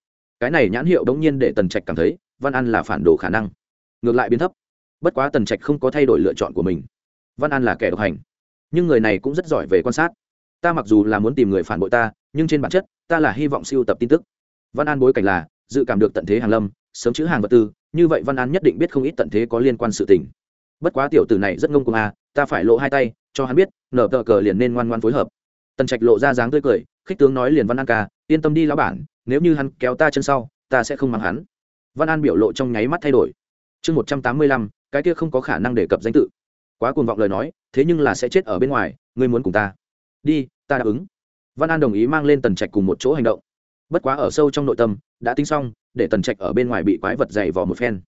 Cái này nhãn hiệu đống nhiên để tần trạch cảm thấy, văn an là phản đồ khả năng. Ngược lại biến thấp. Bất quá tần trạch không có thay đổi lựa chọn của mình. Văn an là kẻ độc hành. Nhưng người này cũng rất giỏi về quan sát. Ta mặc dù là muốn tìm người phản bội ta, nhưng trên bản chất, ta là hy vọng siêu tập tin tức. Văn an bối cảnh là, dự cảm được tận thế hàng lâm, sớm chữ hàng vật tư, như vậy văn an nhất định biết không ít tận thế có liên quan sự tình bất quá tiểu tử này rất ngông cuồng à ta phải lộ hai tay, cho hắn biết, nở tờ cờ liền nên ngoan ngoan phối hợp. Tần trạch lộ ra dáng tươi cười, khích tướng nói liền văn an ca, yên tâm đi lão bản, nếu như hắn kéo ta chân sau, ta sẽ không mang hắn. Văn an biểu lộ trong nháy mắt thay đổi. Chương một trăm tám mươi lăm, cái kia không có khả năng đề cập danh tự. Quá cuồng vọng lời nói, thế nhưng là sẽ chết ở bên ngoài, ngươi muốn cùng ta. Đi, ta đáp ứng. Văn an đồng ý mang lên tần trạch cùng một chỗ hành động. Bất quá ở sâu trong nội tâm, đã tính xong, để tần trạch ở bên ngoài bị quái vật dày vò một phen.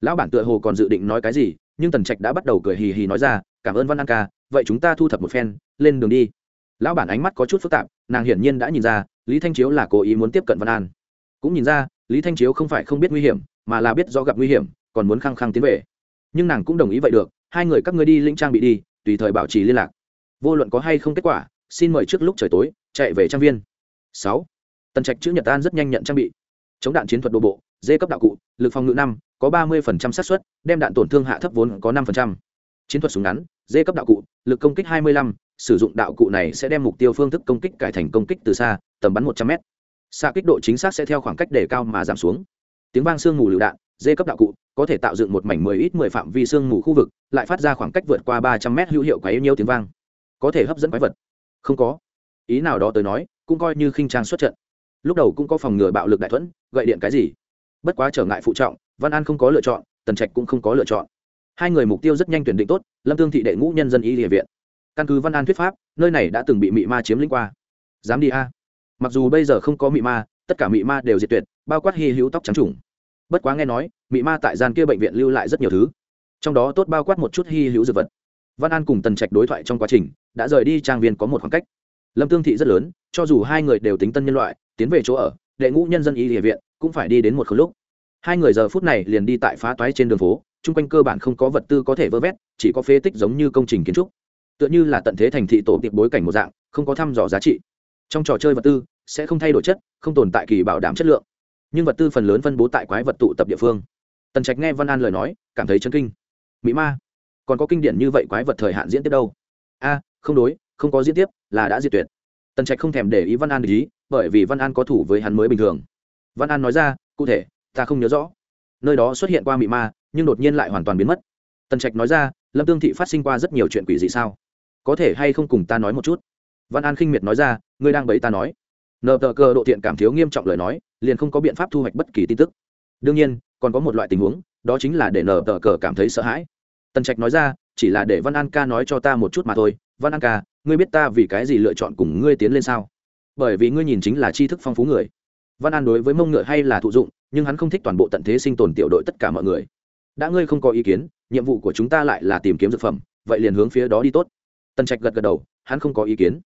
Lão bản tựa hồ còn dự định nói cái gì nhưng tần trạch đã bắt đầu cười hì hì nói ra, cảm ơn văn an ca, vậy chúng ta thu thập một phen, lên đường đi. Lão bản ánh mắt có chút phức tạp, nàng hiển nhiên đã nhìn ra, lý thanh chiếu là cố ý muốn tiếp cận văn an. Cũng nhìn ra, lý thanh chiếu không phải không biết nguy hiểm, mà là biết do gặp nguy hiểm, còn muốn khăng khăng tiến về. Nhưng nàng cũng đồng ý vậy được, hai người các ngươi đi lĩnh trang bị đi, tùy thời bảo trì liên lạc. Vô luận có hay không kết quả, xin mời trước lúc trời tối, chạy về trang viên. Sáu. Tần trạch chữ nhật an rất nhanh nhận trang bị. Chống đạn chiến thuật đô bộ dê cấp đạo cụ, lực phòng ngự năm, có ba mươi xác suất, đem đạn tổn thương hạ thấp vốn có năm chiến thuật súng ngắn, dê cấp đạo cụ, lực công kích hai mươi lăm, sử dụng đạo cụ này sẽ đem mục tiêu phương thức công kích cải thành công kích từ xa, tầm bắn một trăm m xa kích độ chính xác sẽ theo khoảng cách đề cao mà giảm xuống. Tiếng vang sương mù lựu đạn, dê cấp đạo cụ, có thể tạo dựng một mảnh mười ít mười phạm vi sương mù khu vực, lại phát ra khoảng cách vượt qua ba trăm m hữu hiệu quá yêu nhiêu tiếng vang. Có thể hấp dẫn quái vật? Không có. Ý nào đó tới nói, cũng coi như khinh trang xuất trận. Lúc đầu cũng có phòng ngừa bạo lực đại thuẫn, gậy điện cái gì? Bất quá trở ngại phụ trọng, văn an không có lựa chọn, tần trạch cũng không có lựa chọn. Hai người mục tiêu rất nhanh tuyển định tốt, lâm tương thị đệ ngũ nhân dân y địa viện. Căn cứ văn an thuyết pháp, nơi này đã từng bị mị ma chiếm lĩnh qua. Dám đi a. Mặc dù bây giờ không có mị ma, tất cả mị ma đều diệt tuyệt, bao quát hy hữu tóc trắng trùng. Bất quá nghe nói, mị ma tại gian kia bệnh viện lưu lại rất nhiều thứ. Trong đó tốt bao quát một chút hy hữu dược vật. Văn an cùng tần trạch đối thoại trong quá trình, đã rời đi trang viên có một khoảng cách. Lâm tương thị rất lớn, cho dù hai người đều tính tân nhân loại, tiến về chỗ ở, đệ ngũ nhân dân y địa viện cũng phải đi đến một khối lúc. Hai người giờ phút này liền đi tại phá toái trên đường phố, chung quanh cơ bản không có vật tư có thể vơ vét, chỉ có phế tích giống như công trình kiến trúc. Tựa như là tận thế thành thị tổ tiệp bối cảnh một dạng, không có thăm dò giá trị. Trong trò chơi vật tư sẽ không thay đổi chất, không tồn tại kỳ bảo đảm chất lượng. Nhưng vật tư phần lớn phân bố tại quái vật tụ tập địa phương. Tần trạch nghe văn an lời nói, cảm thấy chấn kinh. Mỹ ma, còn có kinh điển như vậy quái vật thời hạn diễn tiếp đâu? A, không đối, không có diễn tiếp, là đã diệt tuyệt. Tần trạch không thèm để ý văn an để ý, bởi vì văn an có thủ với hắn mới bình thường văn an nói ra, cụ thể, ta không nhớ rõ. Nơi đó xuất hiện qua mị ma, nhưng đột nhiên lại hoàn toàn biến mất. Tần trạch nói ra, lâm tương thị phát sinh qua rất nhiều chuyện quỷ dị sao? Có thể hay không cùng ta nói một chút? Văn an khinh miệt nói ra, ngươi đang bấy ta nói. Nợ tờ cơ độ thiện cảm thiếu nghiêm trọng lời nói, liền không có biện pháp thu hoạch bất kỳ tin tức. Đương nhiên, còn có một loại tình huống, đó chính là để nở tờ cờ cảm thấy sợ hãi. Tần trạch nói ra, chỉ là để văn an ca nói cho ta một chút mà thôi. Văn an ca, ngươi biết ta vì cái gì lựa chọn cùng ngươi tiến lên sao? Bởi vì ngươi nhìn chính là tri thức phong phú người văn an đối với mông ngựa hay là thụ dụng, nhưng hắn không thích toàn bộ tận thế sinh tồn tiểu đội tất cả mọi người. Đã ngươi không có ý kiến, nhiệm vụ của chúng ta lại là tìm kiếm dược phẩm, vậy liền hướng phía đó đi tốt. Tần trạch gật gật đầu, hắn không có ý kiến.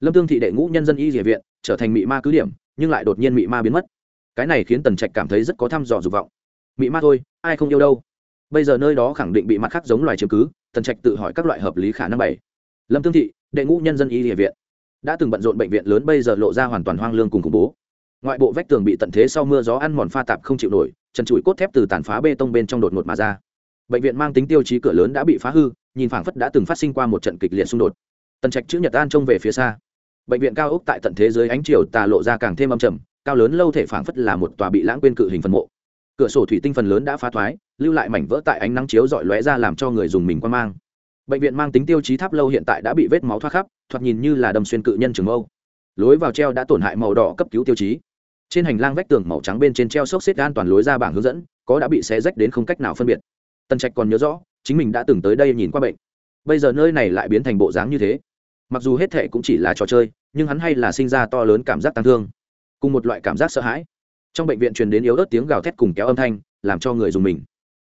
Lâm tương thị đệ ngũ nhân dân y địa viện, trở thành mị ma cứ điểm, nhưng lại đột nhiên mị ma biến mất. Cái này khiến tần trạch cảm thấy rất có thăm dò dục vọng. Mị ma thôi, ai không yêu đâu. Bây giờ nơi đó khẳng định bị mặt khác giống loài chứng cứ, tần trạch tự hỏi các loại hợp lý khả năng bảy lâm tương thị, đệ ngũ nhân dân y địa viện. Đã từng bận rộn bệnh viện lớn, bây giờ lộ ra hoàn toàn hoang lương cùng khủng bố ngoại bộ vách tường bị tận thế sau mưa gió ăn mòn pha tạp không chịu nổi trần trụi cốt thép từ tàn phá bê tông bên trong đột ngột mà ra. Bệnh viện mang tính tiêu chí cửa lớn đã bị phá hư, nhìn phảng phất đã từng phát sinh qua một trận kịch liệt xung đột. Tần trạch chữ nhật an trông về phía xa. Bệnh viện cao ốc tại tận thế dưới ánh chiều tà lộ ra càng thêm âm trầm, cao lớn lâu thể phảng phất là một tòa bị lãng quên cự hình phần mộ. Cửa sổ thủy tinh phần lớn đã phá thoái, lưu lại mảnh vỡ tại ánh nắng chiếu dọi lóe ra làm cho người dùng mình quan mang. Bệnh viện mang tính tiêu chí tháp lâu hiện tại đã bị vết máu thoát khắp, thoạt nhìn như là đầm xuyên cự nhân trường âu. lối vào treo đã tổn hại màu đỏ cấp cứu tiêu chí trên hành lang vách tường màu trắng bên trên treo xốc xếp an toàn lối ra bảng hướng dẫn, có đã bị xé rách đến không cách nào phân biệt. Tần trạch còn nhớ rõ, chính mình đã từng tới đây nhìn qua bệnh. Bây giờ nơi này lại biến thành bộ dáng như thế. Mặc dù hết thệ cũng chỉ là trò chơi, nhưng hắn hay là sinh ra to lớn cảm giác tăng thương, cùng một loại cảm giác sợ hãi. Trong bệnh viện truyền đến yếu ớt tiếng gào thét cùng kéo âm thanh, làm cho người dùng mình.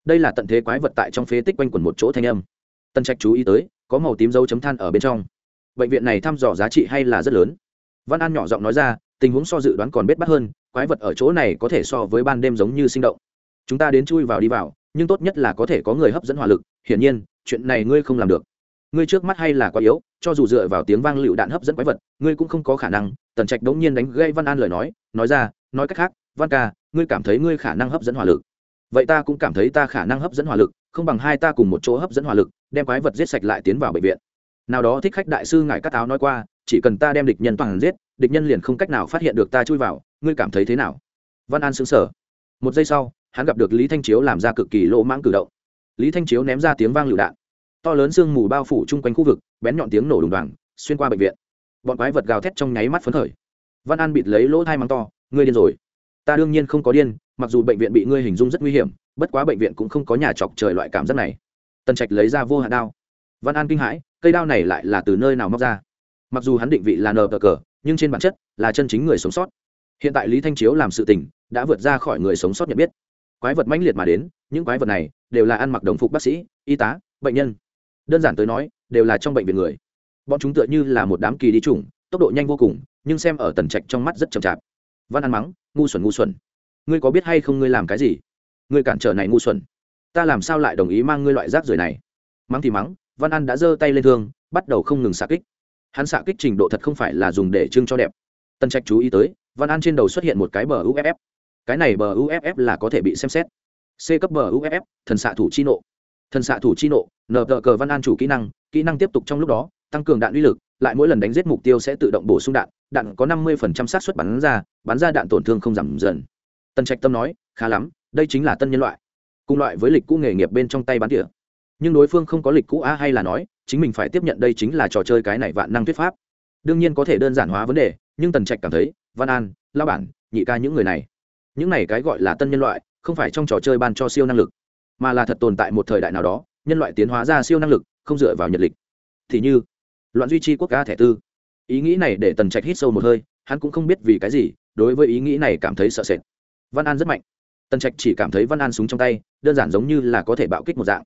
Đây là tận thế quái vật tại trong phế tích quanh quẩn một chỗ thanh âm. Tân trạch chú ý tới, có màu tím dấu chấm than ở bên trong. Bệnh viện này thăm dò giá trị hay là rất lớn. Văn an nhỏ giọng nói ra tình huống so dự đoán còn bết bắt hơn, quái vật ở chỗ này có thể so với ban đêm giống như sinh động. Chúng ta đến chui vào đi vào, nhưng tốt nhất là có thể có người hấp dẫn hỏa lực, hiển nhiên, chuyện này ngươi không làm được. Ngươi trước mắt hay là quá yếu, cho dù dựa vào tiếng vang lựu đạn hấp dẫn quái vật, ngươi cũng không có khả năng, tần trạch đống nhiên đánh gây văn an lời nói nói ra, nói cách khác, văn ca, ngươi cảm thấy ngươi khả năng hấp dẫn hỏa lực. Vậy ta cũng cảm thấy ta khả năng hấp dẫn hỏa lực, không bằng hai ta cùng một chỗ hấp dẫn hỏa lực, đem quái vật giết sạch lại tiến vào bệnh viện. Nào đó thích khách đại sư ngài cắt áo nói qua chỉ cần ta đem địch nhân toàn giết, địch nhân liền không cách nào phát hiện được ta chui vào, ngươi cảm thấy thế nào? Văn an xứng sở một giây sau, hắn gặp được lý thanh chiếu làm ra cực kỳ lỗ mãng cử động. Lý thanh chiếu ném ra tiếng vang lựu đạn. To lớn sương mù bao phủ chung quanh khu vực, bén nhọn tiếng nổ đùng đoàng, xuyên qua bệnh viện. Bọn quái vật gào thét trong nháy mắt phấn khởi. Văn an bịt lấy lỗ thai mắng to, ngươi điên rồi. Ta đương nhiên không có điên, mặc dù bệnh viện bị ngươi hình dung rất nguy hiểm, bất quá bệnh viện cũng không có nhà chọc trời loại cảm giác này. Tần trạch lấy ra vô hạn đao. Văn an kinh hãi, cây đao này lại là từ nơi nào móc ra? Mặc dù hắn định vị là nờ cờ cờ nhưng trên bản chất là chân chính người sống sót. Hiện tại lý thanh chiếu làm sự tình, đã vượt ra khỏi người sống sót nhận biết. Quái vật mãnh liệt mà đến, những quái vật này đều là ăn mặc đồng phục bác sĩ, y tá, bệnh nhân. Đơn giản tới nói, đều là trong bệnh viện người. Bọn chúng tựa như là một đám kỳ đi chủng, tốc độ nhanh vô cùng, nhưng xem ở tần trạch trong mắt rất chậm chạp. Văn ăn mắng, ngu xuẩn ngu xuẩn. Ngươi có biết hay không ngươi làm cái gì? Ngươi cản trở này ngu xuẩn. Ta làm sao lại đồng ý mang ngươi loại rác rưởi này? Mắng thì mắng, văn an đã giơ tay lên thương, bắt đầu không ngừng xạ kích hắn xạ kích trình độ thật không phải là dùng để trưng cho đẹp. Tân trạch chú ý tới, văn an trên đầu xuất hiện một cái bờ uff cái này bờ uff là có thể bị xem xét. C cấp bờ uff thần xạ thủ chi nộ. Thần xạ thủ chi nộ, nờ tờ cờ văn an chủ kỹ năng kỹ năng tiếp tục trong lúc đó, tăng cường đạn uy lực, lại mỗi lần đánh giết mục tiêu sẽ tự động bổ sung đạn đạn có năm mươi xác suất bắn ra bắn ra đạn tổn thương không giảm dần. Tân trạch tâm nói, khá lắm, đây chính là tân nhân loại. Cùng loại với lịch cũ nghề nghiệp bên trong tay bắn tỉa. Nhưng đối phương không có lịch cũ a hay là nói chính mình phải tiếp nhận đây chính là trò chơi cái này vạn năng thuyết pháp. Đương nhiên có thể đơn giản hóa vấn đề, nhưng tần trạch cảm thấy, văn an, lao bản, nhị ca những người này, những này cái gọi là tân nhân loại, không phải trong trò chơi ban cho siêu năng lực, mà là thật tồn tại một thời đại nào đó, nhân loại tiến hóa ra siêu năng lực, không dựa vào nhật lịch. Thì như, loạn duy trì quốc ca thẻ tư. Ý nghĩ này để tần trạch hít sâu một hơi, hắn cũng không biết vì cái gì, đối với ý nghĩ này cảm thấy sợ sệt. Văn an rất mạnh. Tần trạch chỉ cảm thấy văn an súng trong tay, đơn giản giống như là có thể bạo kích một dạng.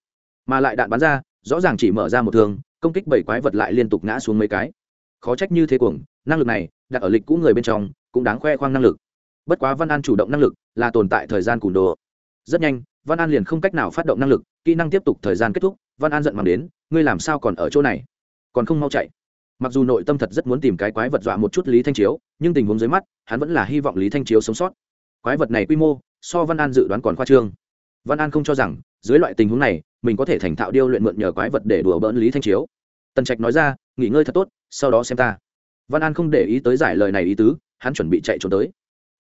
Mà lại đạn bắn ra rõ ràng chỉ mở ra một thương, công kích bảy quái vật lại liên tục ngã xuống mấy cái. Khó trách như thế cuồng, năng lực này, đặt ở lịch cũ người bên trong, cũng đáng khoe khoang năng lực. Bất quá văn an chủ động năng lực, là tồn tại thời gian cùn đồ. Rất nhanh, văn an liền không cách nào phát động năng lực, kỹ năng tiếp tục thời gian kết thúc, văn an giận mắng đến, ngươi làm sao còn ở chỗ này? Còn không mau chạy. Mặc dù nội tâm thật rất muốn tìm cái quái vật dọa một chút lý thanh chiếu, nhưng tình huống dưới mắt, hắn vẫn là hy vọng lý thanh chiếu sống sót. Quái vật này quy mô, so văn an dự đoán còn khoa trương. Văn an không cho rằng, dưới loại tình huống này mình có thể thành thạo điêu luyện mượn nhờ quái vật để đùa bỡn lý thanh chiếu. Tần trạch nói ra, nghỉ ngơi thật tốt, sau đó xem ta. Văn an không để ý tới giải lời này ý tứ, hắn chuẩn bị chạy trốn tới.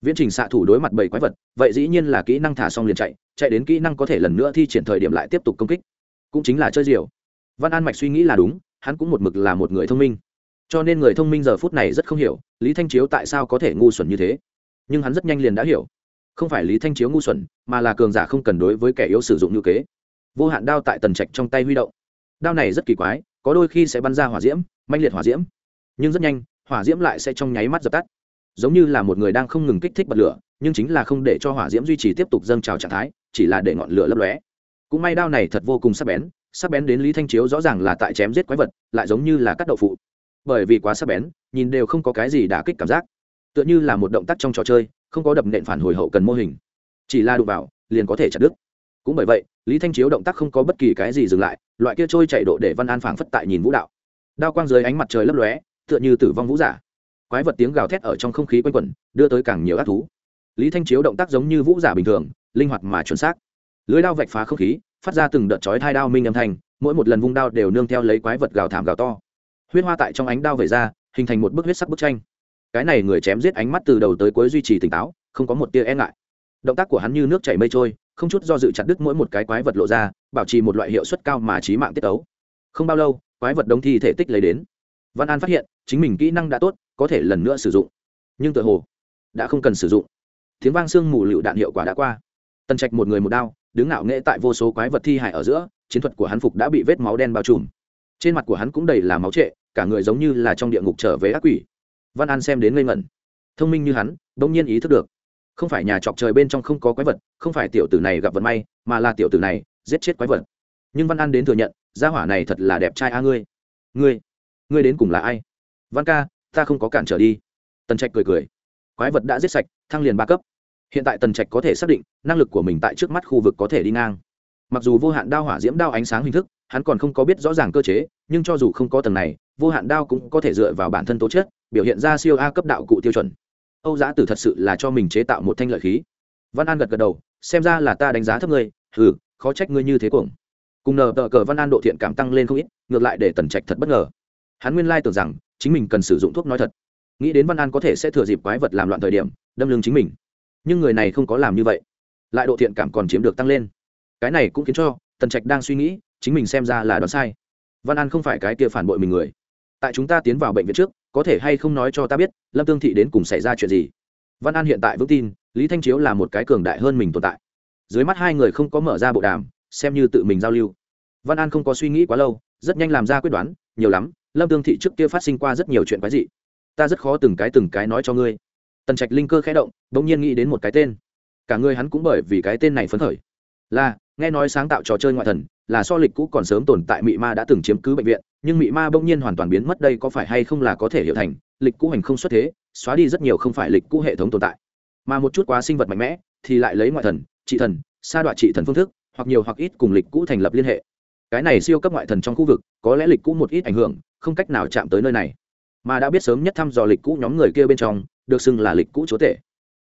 Viễn trình xạ thủ đối mặt bảy quái vật, vậy dĩ nhiên là kỹ năng thả xong liền chạy chạy đến kỹ năng có thể lần nữa thi triển thời điểm lại tiếp tục công kích. Cũng chính là chơi diều. Văn an mạch suy nghĩ là đúng, hắn cũng một mực là một người thông minh. Cho nên người thông minh giờ phút này rất không hiểu, lý thanh chiếu tại sao có thể ngu xuẩn như thế. Nhưng hắn rất nhanh liền đã hiểu. Không phải lý thanh chiếu ngu xuẩn, mà là cường giả không cần đối với kẻ yếu sử dụng như kế vô hạn đao tại tần trạch trong tay huy động. Đao này rất kỳ quái, có đôi khi sẽ bắn ra hỏa diễm manh liệt hỏa diễm, nhưng rất nhanh, hỏa diễm lại sẽ trong nháy mắt dập tắt. Giống như là một người đang không ngừng kích thích bật lửa, nhưng chính là không để cho hỏa diễm duy trì tiếp tục dâng trào trạng thái, chỉ là để ngọn lửa lấp lóe. Cũng may đao này thật vô cùng sắc bén sắc bén đến lý thanh chiếu rõ ràng là tại chém giết quái vật, lại giống như là cắt đậu phụ. Bởi vì quá sắc bén, nhìn đều không có cái gì đả kích cảm giác. Tựa như là một động tác trong trò chơi, không có đập nện phản hồi hậu cần mô hình. Chỉ là đụng vào, liền có thể chặt đứt cũng bởi vậy, lý thanh chiếu động tác không có bất kỳ cái gì dừng lại, loại kia trôi chạy độ để văn an phảng phất tại nhìn vũ đạo. Đao quang dưới ánh mặt trời lấp lóe, tựa như tử vong vũ giả. Quái vật tiếng gào thét ở trong không khí quanh quẩn, đưa tới càng nhiều ác thú. Lý thanh chiếu động tác giống như vũ giả bình thường, linh hoạt mà chuẩn xác. Lưới đao vạch phá không khí, phát ra từng đợt chói thai đao minh âm thanh, mỗi một lần vung đao đều nương theo lấy quái vật gào thảm gào to. Huyết hoa tại trong ánh đao vẩy ra, hình thành một bức huyết sắc bức tranh. Cái này người chém giết ánh mắt từ đầu tới cuối duy trì tỉnh táo, không có một tia e ngại động tác của hắn như nước chảy mây trôi, không chút do dự chặt đứt mỗi một cái quái vật lộ ra, bảo trì một loại hiệu suất cao mà trí mạng tiết ấu không bao lâu, quái vật đống thi thể tích lấy đến. Văn an phát hiện, chính mình kỹ năng đã tốt, có thể lần nữa sử dụng. Nhưng tự hồ, đã không cần sử dụng. Tiếng vang xương mù lựu đạn hiệu quả đã qua. Tần trạch một người một đao, đứng ngạo nghệ tại vô số quái vật thi hại ở giữa, chiến thuật của hắn phục đã bị vết máu đen bao trùm. Trên mặt của hắn cũng đầy là máu trệ, cả người giống như là trong địa ngục trở về ác quỷ. Văn an xem đến ngây ngẩn. Thông minh như hắn đ ỗ n g nhiên ý thức được không phải nhà trọc trời bên trong không có quái vật, không phải tiểu tử này gặp vận may, mà là tiểu tử này giết chết quái vật. Nhưng văn an đến thừa nhận, gia hỏa này thật là đẹp trai a ngươi. Ngươi ngươi đến cùng là ai? Văn ca, ta không có cản trở đi. Tần trạch cười cười. Quái vật đã giết sạch, thăng liền ba cấp. Hiện tại tần trạch có thể xác định, năng lực của mình tại trước mắt khu vực có thể đi ngang. Mặc dù vô hạn đao hỏa diễm đao ánh sáng hình thức, hắn còn không có biết rõ ràng cơ chế, nhưng cho dù không có tầng này, vô hạn đao cũng có thể dựa vào bản thân tố chất, biểu hiện ra siêu a cấp đạo cụ tiêu chuẩn âu giã tử thật sự là cho mình chế tạo một thanh lợi khí. Văn an gật gật đầu, xem ra là ta đánh giá thấp ngươi. Hừ, khó trách ngươi như thế cuồng. Cùng nờ tờ cờ văn an độ thiện cảm tăng lên không ít, ngược lại để tần trạch thật bất ngờ. Hắn nguyên lai tưởng rằng, chính mình cần sử dụng thuốc nói thật. Nghĩ đến văn an có thể sẽ thừa dịp quái vật làm loạn thời điểm, đâm lưng chính mình. Nhưng người này không có làm như vậy. Lại độ thiện cảm còn chiếm được tăng lên. Cái này cũng khiến cho tần trạch đang suy nghĩ, chính mình xem ra là đoán sai. Văn an không phải cái kia phản bội mình người. Tại chúng ta tiến vào bệnh viện trước có thể hay không nói cho ta biết, lâm tương thị đến cùng xảy ra chuyện gì? Văn an hiện tại vững tin, lý thanh chiếu là một cái cường đại hơn mình tồn tại. Dưới mắt hai người không có mở ra bộ đàm, xem như tự mình giao lưu. Văn an không có suy nghĩ quá lâu, rất nhanh làm ra quyết đoán, nhiều lắm, lâm tương thị trước kia phát sinh qua rất nhiều chuyện quái dị. Ta rất khó từng cái từng cái nói cho ngươi. Tần trạch linh cơ khẽ động đ ỗ n g nhiên nghĩ đến một cái tên. Cả ngươi hắn cũng bởi vì cái tên này phấn khởi. Là, nghe nói sáng tạo trò chơi ngoại thần là so lịch cũ còn sớm tồn tại mị ma đã từng chiếm cứ bệnh viện, nhưng mị ma bỗng nhiên hoàn toàn biến mất đây có phải hay không là có thể hiểu thành, lịch cũ hành không xuất thế, xóa đi rất nhiều không phải lịch cũ hệ thống tồn tại. Mà một chút quá sinh vật mạnh mẽ, thì lại lấy ngoại thần, trị thần, sa đoạn trị thần phương thức, hoặc nhiều hoặc ít cùng lịch cũ thành lập liên hệ. Cái này siêu cấp ngoại thần trong khu vực, có lẽ lịch cũ một ít ảnh hưởng, không cách nào chạm tới nơi này. Mà đã biết sớm nhất thăm dò lịch cũ nhóm người kia bên trong, được xưng là lịch cũ chúa tể.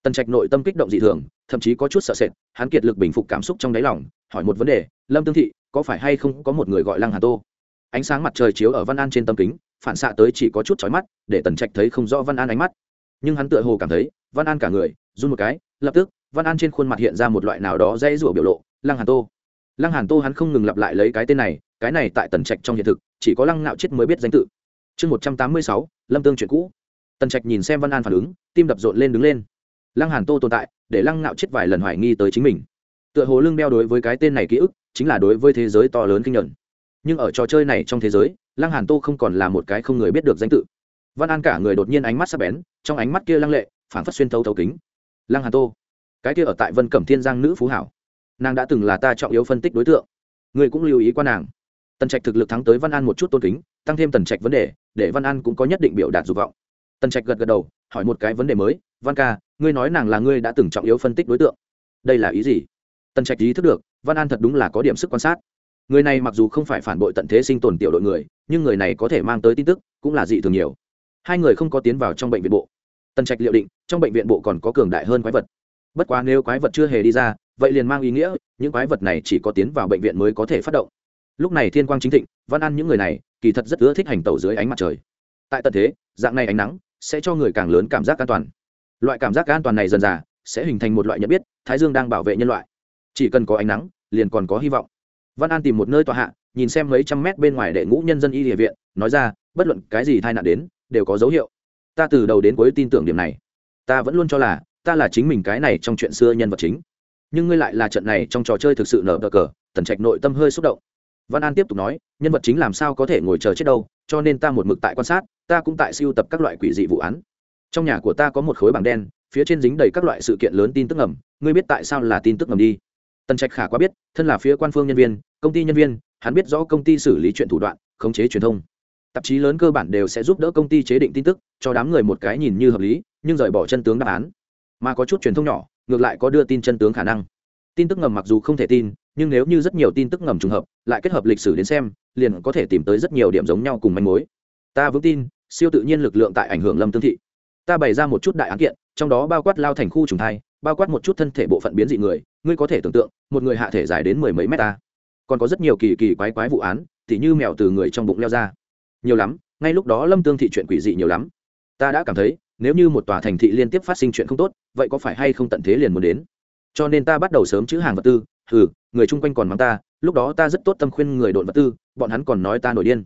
Tần trạch nội tâm kích động dị thường, thậm chí có chút sợ sệt, hắn kiệt lực bình phục cảm xúc trong đáy lòng, hỏi một vấn đề, lâm tương thị có phải hay không có một người gọi lăng hà tô? Ánh sáng mặt trời chiếu ở văn an trên tâm kính, phản xạ tới chỉ có chút chói mắt, để tần trạch thấy không rõ văn an ánh mắt. Nhưng hắn tựa hồ cảm thấy, văn an cả người, run một cái, lập tức, văn an trên khuôn mặt hiện ra một loại nào đó dây rủa biểu lộ, lăng hàn tô. Lăng hàn tô hắn không ngừng lặp lại lấy cái tên này, cái này tại tần trạch trong hiện thực, chỉ có lăng nạo chết mới biết danh tự. Chương một trăm tám mươi sáu, lâm tương chuyện cũ. Tần trạch nhìn xem văn an phản ứng, tim đập rộn lên đứng lên. Lăng hàn tô tồn tại, để lăng nạo chết vài lần hoài nghi tới chính mình. Tựa hồ lưng đeo đối với cái tên này ký ức chính là đối với thế giới to lớn kinh nhuận. Nhưng ở trò chơi này trong thế giới, lăng hàn tô không còn là một cái không người biết được danh tự. Văn an cả người đột nhiên ánh mắt sắc bén, trong ánh mắt kia lăng lệ, phảng phất xuyên thấu thấu kính. Lăng hàn tô, cái kia ở tại vân cẩm thiên giang nữ phú hảo. Nàng đã từng là ta trọng yếu phân tích đối tượng. Người cũng lưu ý qua nàng. Tần trạch thực lực thắng tới văn an một chút tôn kính, tăng thêm tần trạch vấn đề, để văn an cũng có nhất định biểu đạt dục vọng. Tần trạch gật gật đầu, hỏi một cái vấn đề mới. Văn ca, ngươi nói nàng là ngươi đã từng trọng yếu phân tích đối tượng. Đây là ý gì? Tần trạch ý thức được, văn an thật đúng là có điểm sức quan sát. Người này mặc dù không phải phản bội tận thế sinh tồn tiểu đội người, nhưng người này có thể mang tới tin tức, cũng là dị thường nhiều. Hai người không có tiến vào trong bệnh viện bộ. Tần trạch liệu định, trong bệnh viện bộ còn có cường đại hơn quái vật. Bất quá nếu quái vật chưa hề đi ra, vậy liền mang ý nghĩa, những quái vật này chỉ có tiến vào bệnh viện mới có thể phát động. Lúc này thiên quang chính thịnh, văn an những người này, kỳ thật rất ưa thích hành tẩu dưới ánh mặt trời. Tại tận thế, dạng này ánh nắng sẽ cho người càng lớn cảm giác an toàn. Loại cảm giác an toàn này dần dà sẽ hình thành một loại nhận biết, thái dương đang bảo vệ nhân loại chỉ cần có ánh nắng, liền còn có hy vọng. Văn an tìm một nơi tọa hạ, nhìn xem mấy trăm mét bên ngoài đệ ngũ nhân dân y địa viện, nói ra, bất luận cái gì tai nạn đến, đều có dấu hiệu. Ta từ đầu đến cuối tin tưởng điểm này. Ta vẫn luôn cho là, ta là chính mình cái này trong chuyện xưa nhân vật chính. Nhưng ngươi lại là trận này trong trò chơi thực sự nở bờ cờ, tần trạch nội tâm hơi xúc động. Văn an tiếp tục nói, nhân vật chính làm sao có thể ngồi chờ chết đâu, cho nên ta một mực tại quan sát, ta cũng tại siêu tập các loại quỷ dị vụ án. Trong nhà của ta có một khối bảng đen, phía trên dính đầy các loại sự kiện lớn tin tức ngầm. Ngươi biết tại sao là tin tức ngầm đi? Tần trạch khả quá biết, thân là phía quan phương nhân viên, công ty nhân viên, hắn biết rõ công ty xử lý chuyện thủ đoạn, khống chế truyền thông. Tạp chí lớn cơ bản đều sẽ giúp đỡ công ty chế định tin tức, cho đám người một cái nhìn như hợp lý, nhưng rời bỏ chân tướng đáp án. Mà có chút truyền thông nhỏ, ngược lại có đưa tin chân tướng khả năng. Tin tức ngầm mặc dù không thể tin, nhưng nếu như rất nhiều tin tức ngầm trùng hợp, lại kết hợp lịch sử đến xem, liền có thể tìm tới rất nhiều điểm giống nhau cùng manh mối. Ta vững tin, siêu tự nhiên lực lượng tại ảnh hưởng lâm tương thị. Ta bày ra một chút đại án kiện, trong đó bao quát lao thành khu trùng thai bao quát một chút thân thể bộ phận biến dị người, ngươi có thể tưởng tượng, một người hạ thể dài đến mười mấy mét ta. Còn có rất nhiều kỳ kỳ quái quái vụ án, tỉ như mèo từ người trong bụng leo ra. Nhiều lắm, ngay lúc đó lâm tương thị chuyện quỷ dị nhiều lắm. Ta đã cảm thấy, nếu như một tòa thành thị liên tiếp phát sinh chuyện không tốt, vậy có phải hay không tận thế liền muốn đến? Cho nên ta bắt đầu sớm chữ hàng vật tư. Ừ người chung quanh còn mắng ta, lúc đó ta rất tốt tâm khuyên người độn vật tư, bọn hắn còn nói ta nổi điên.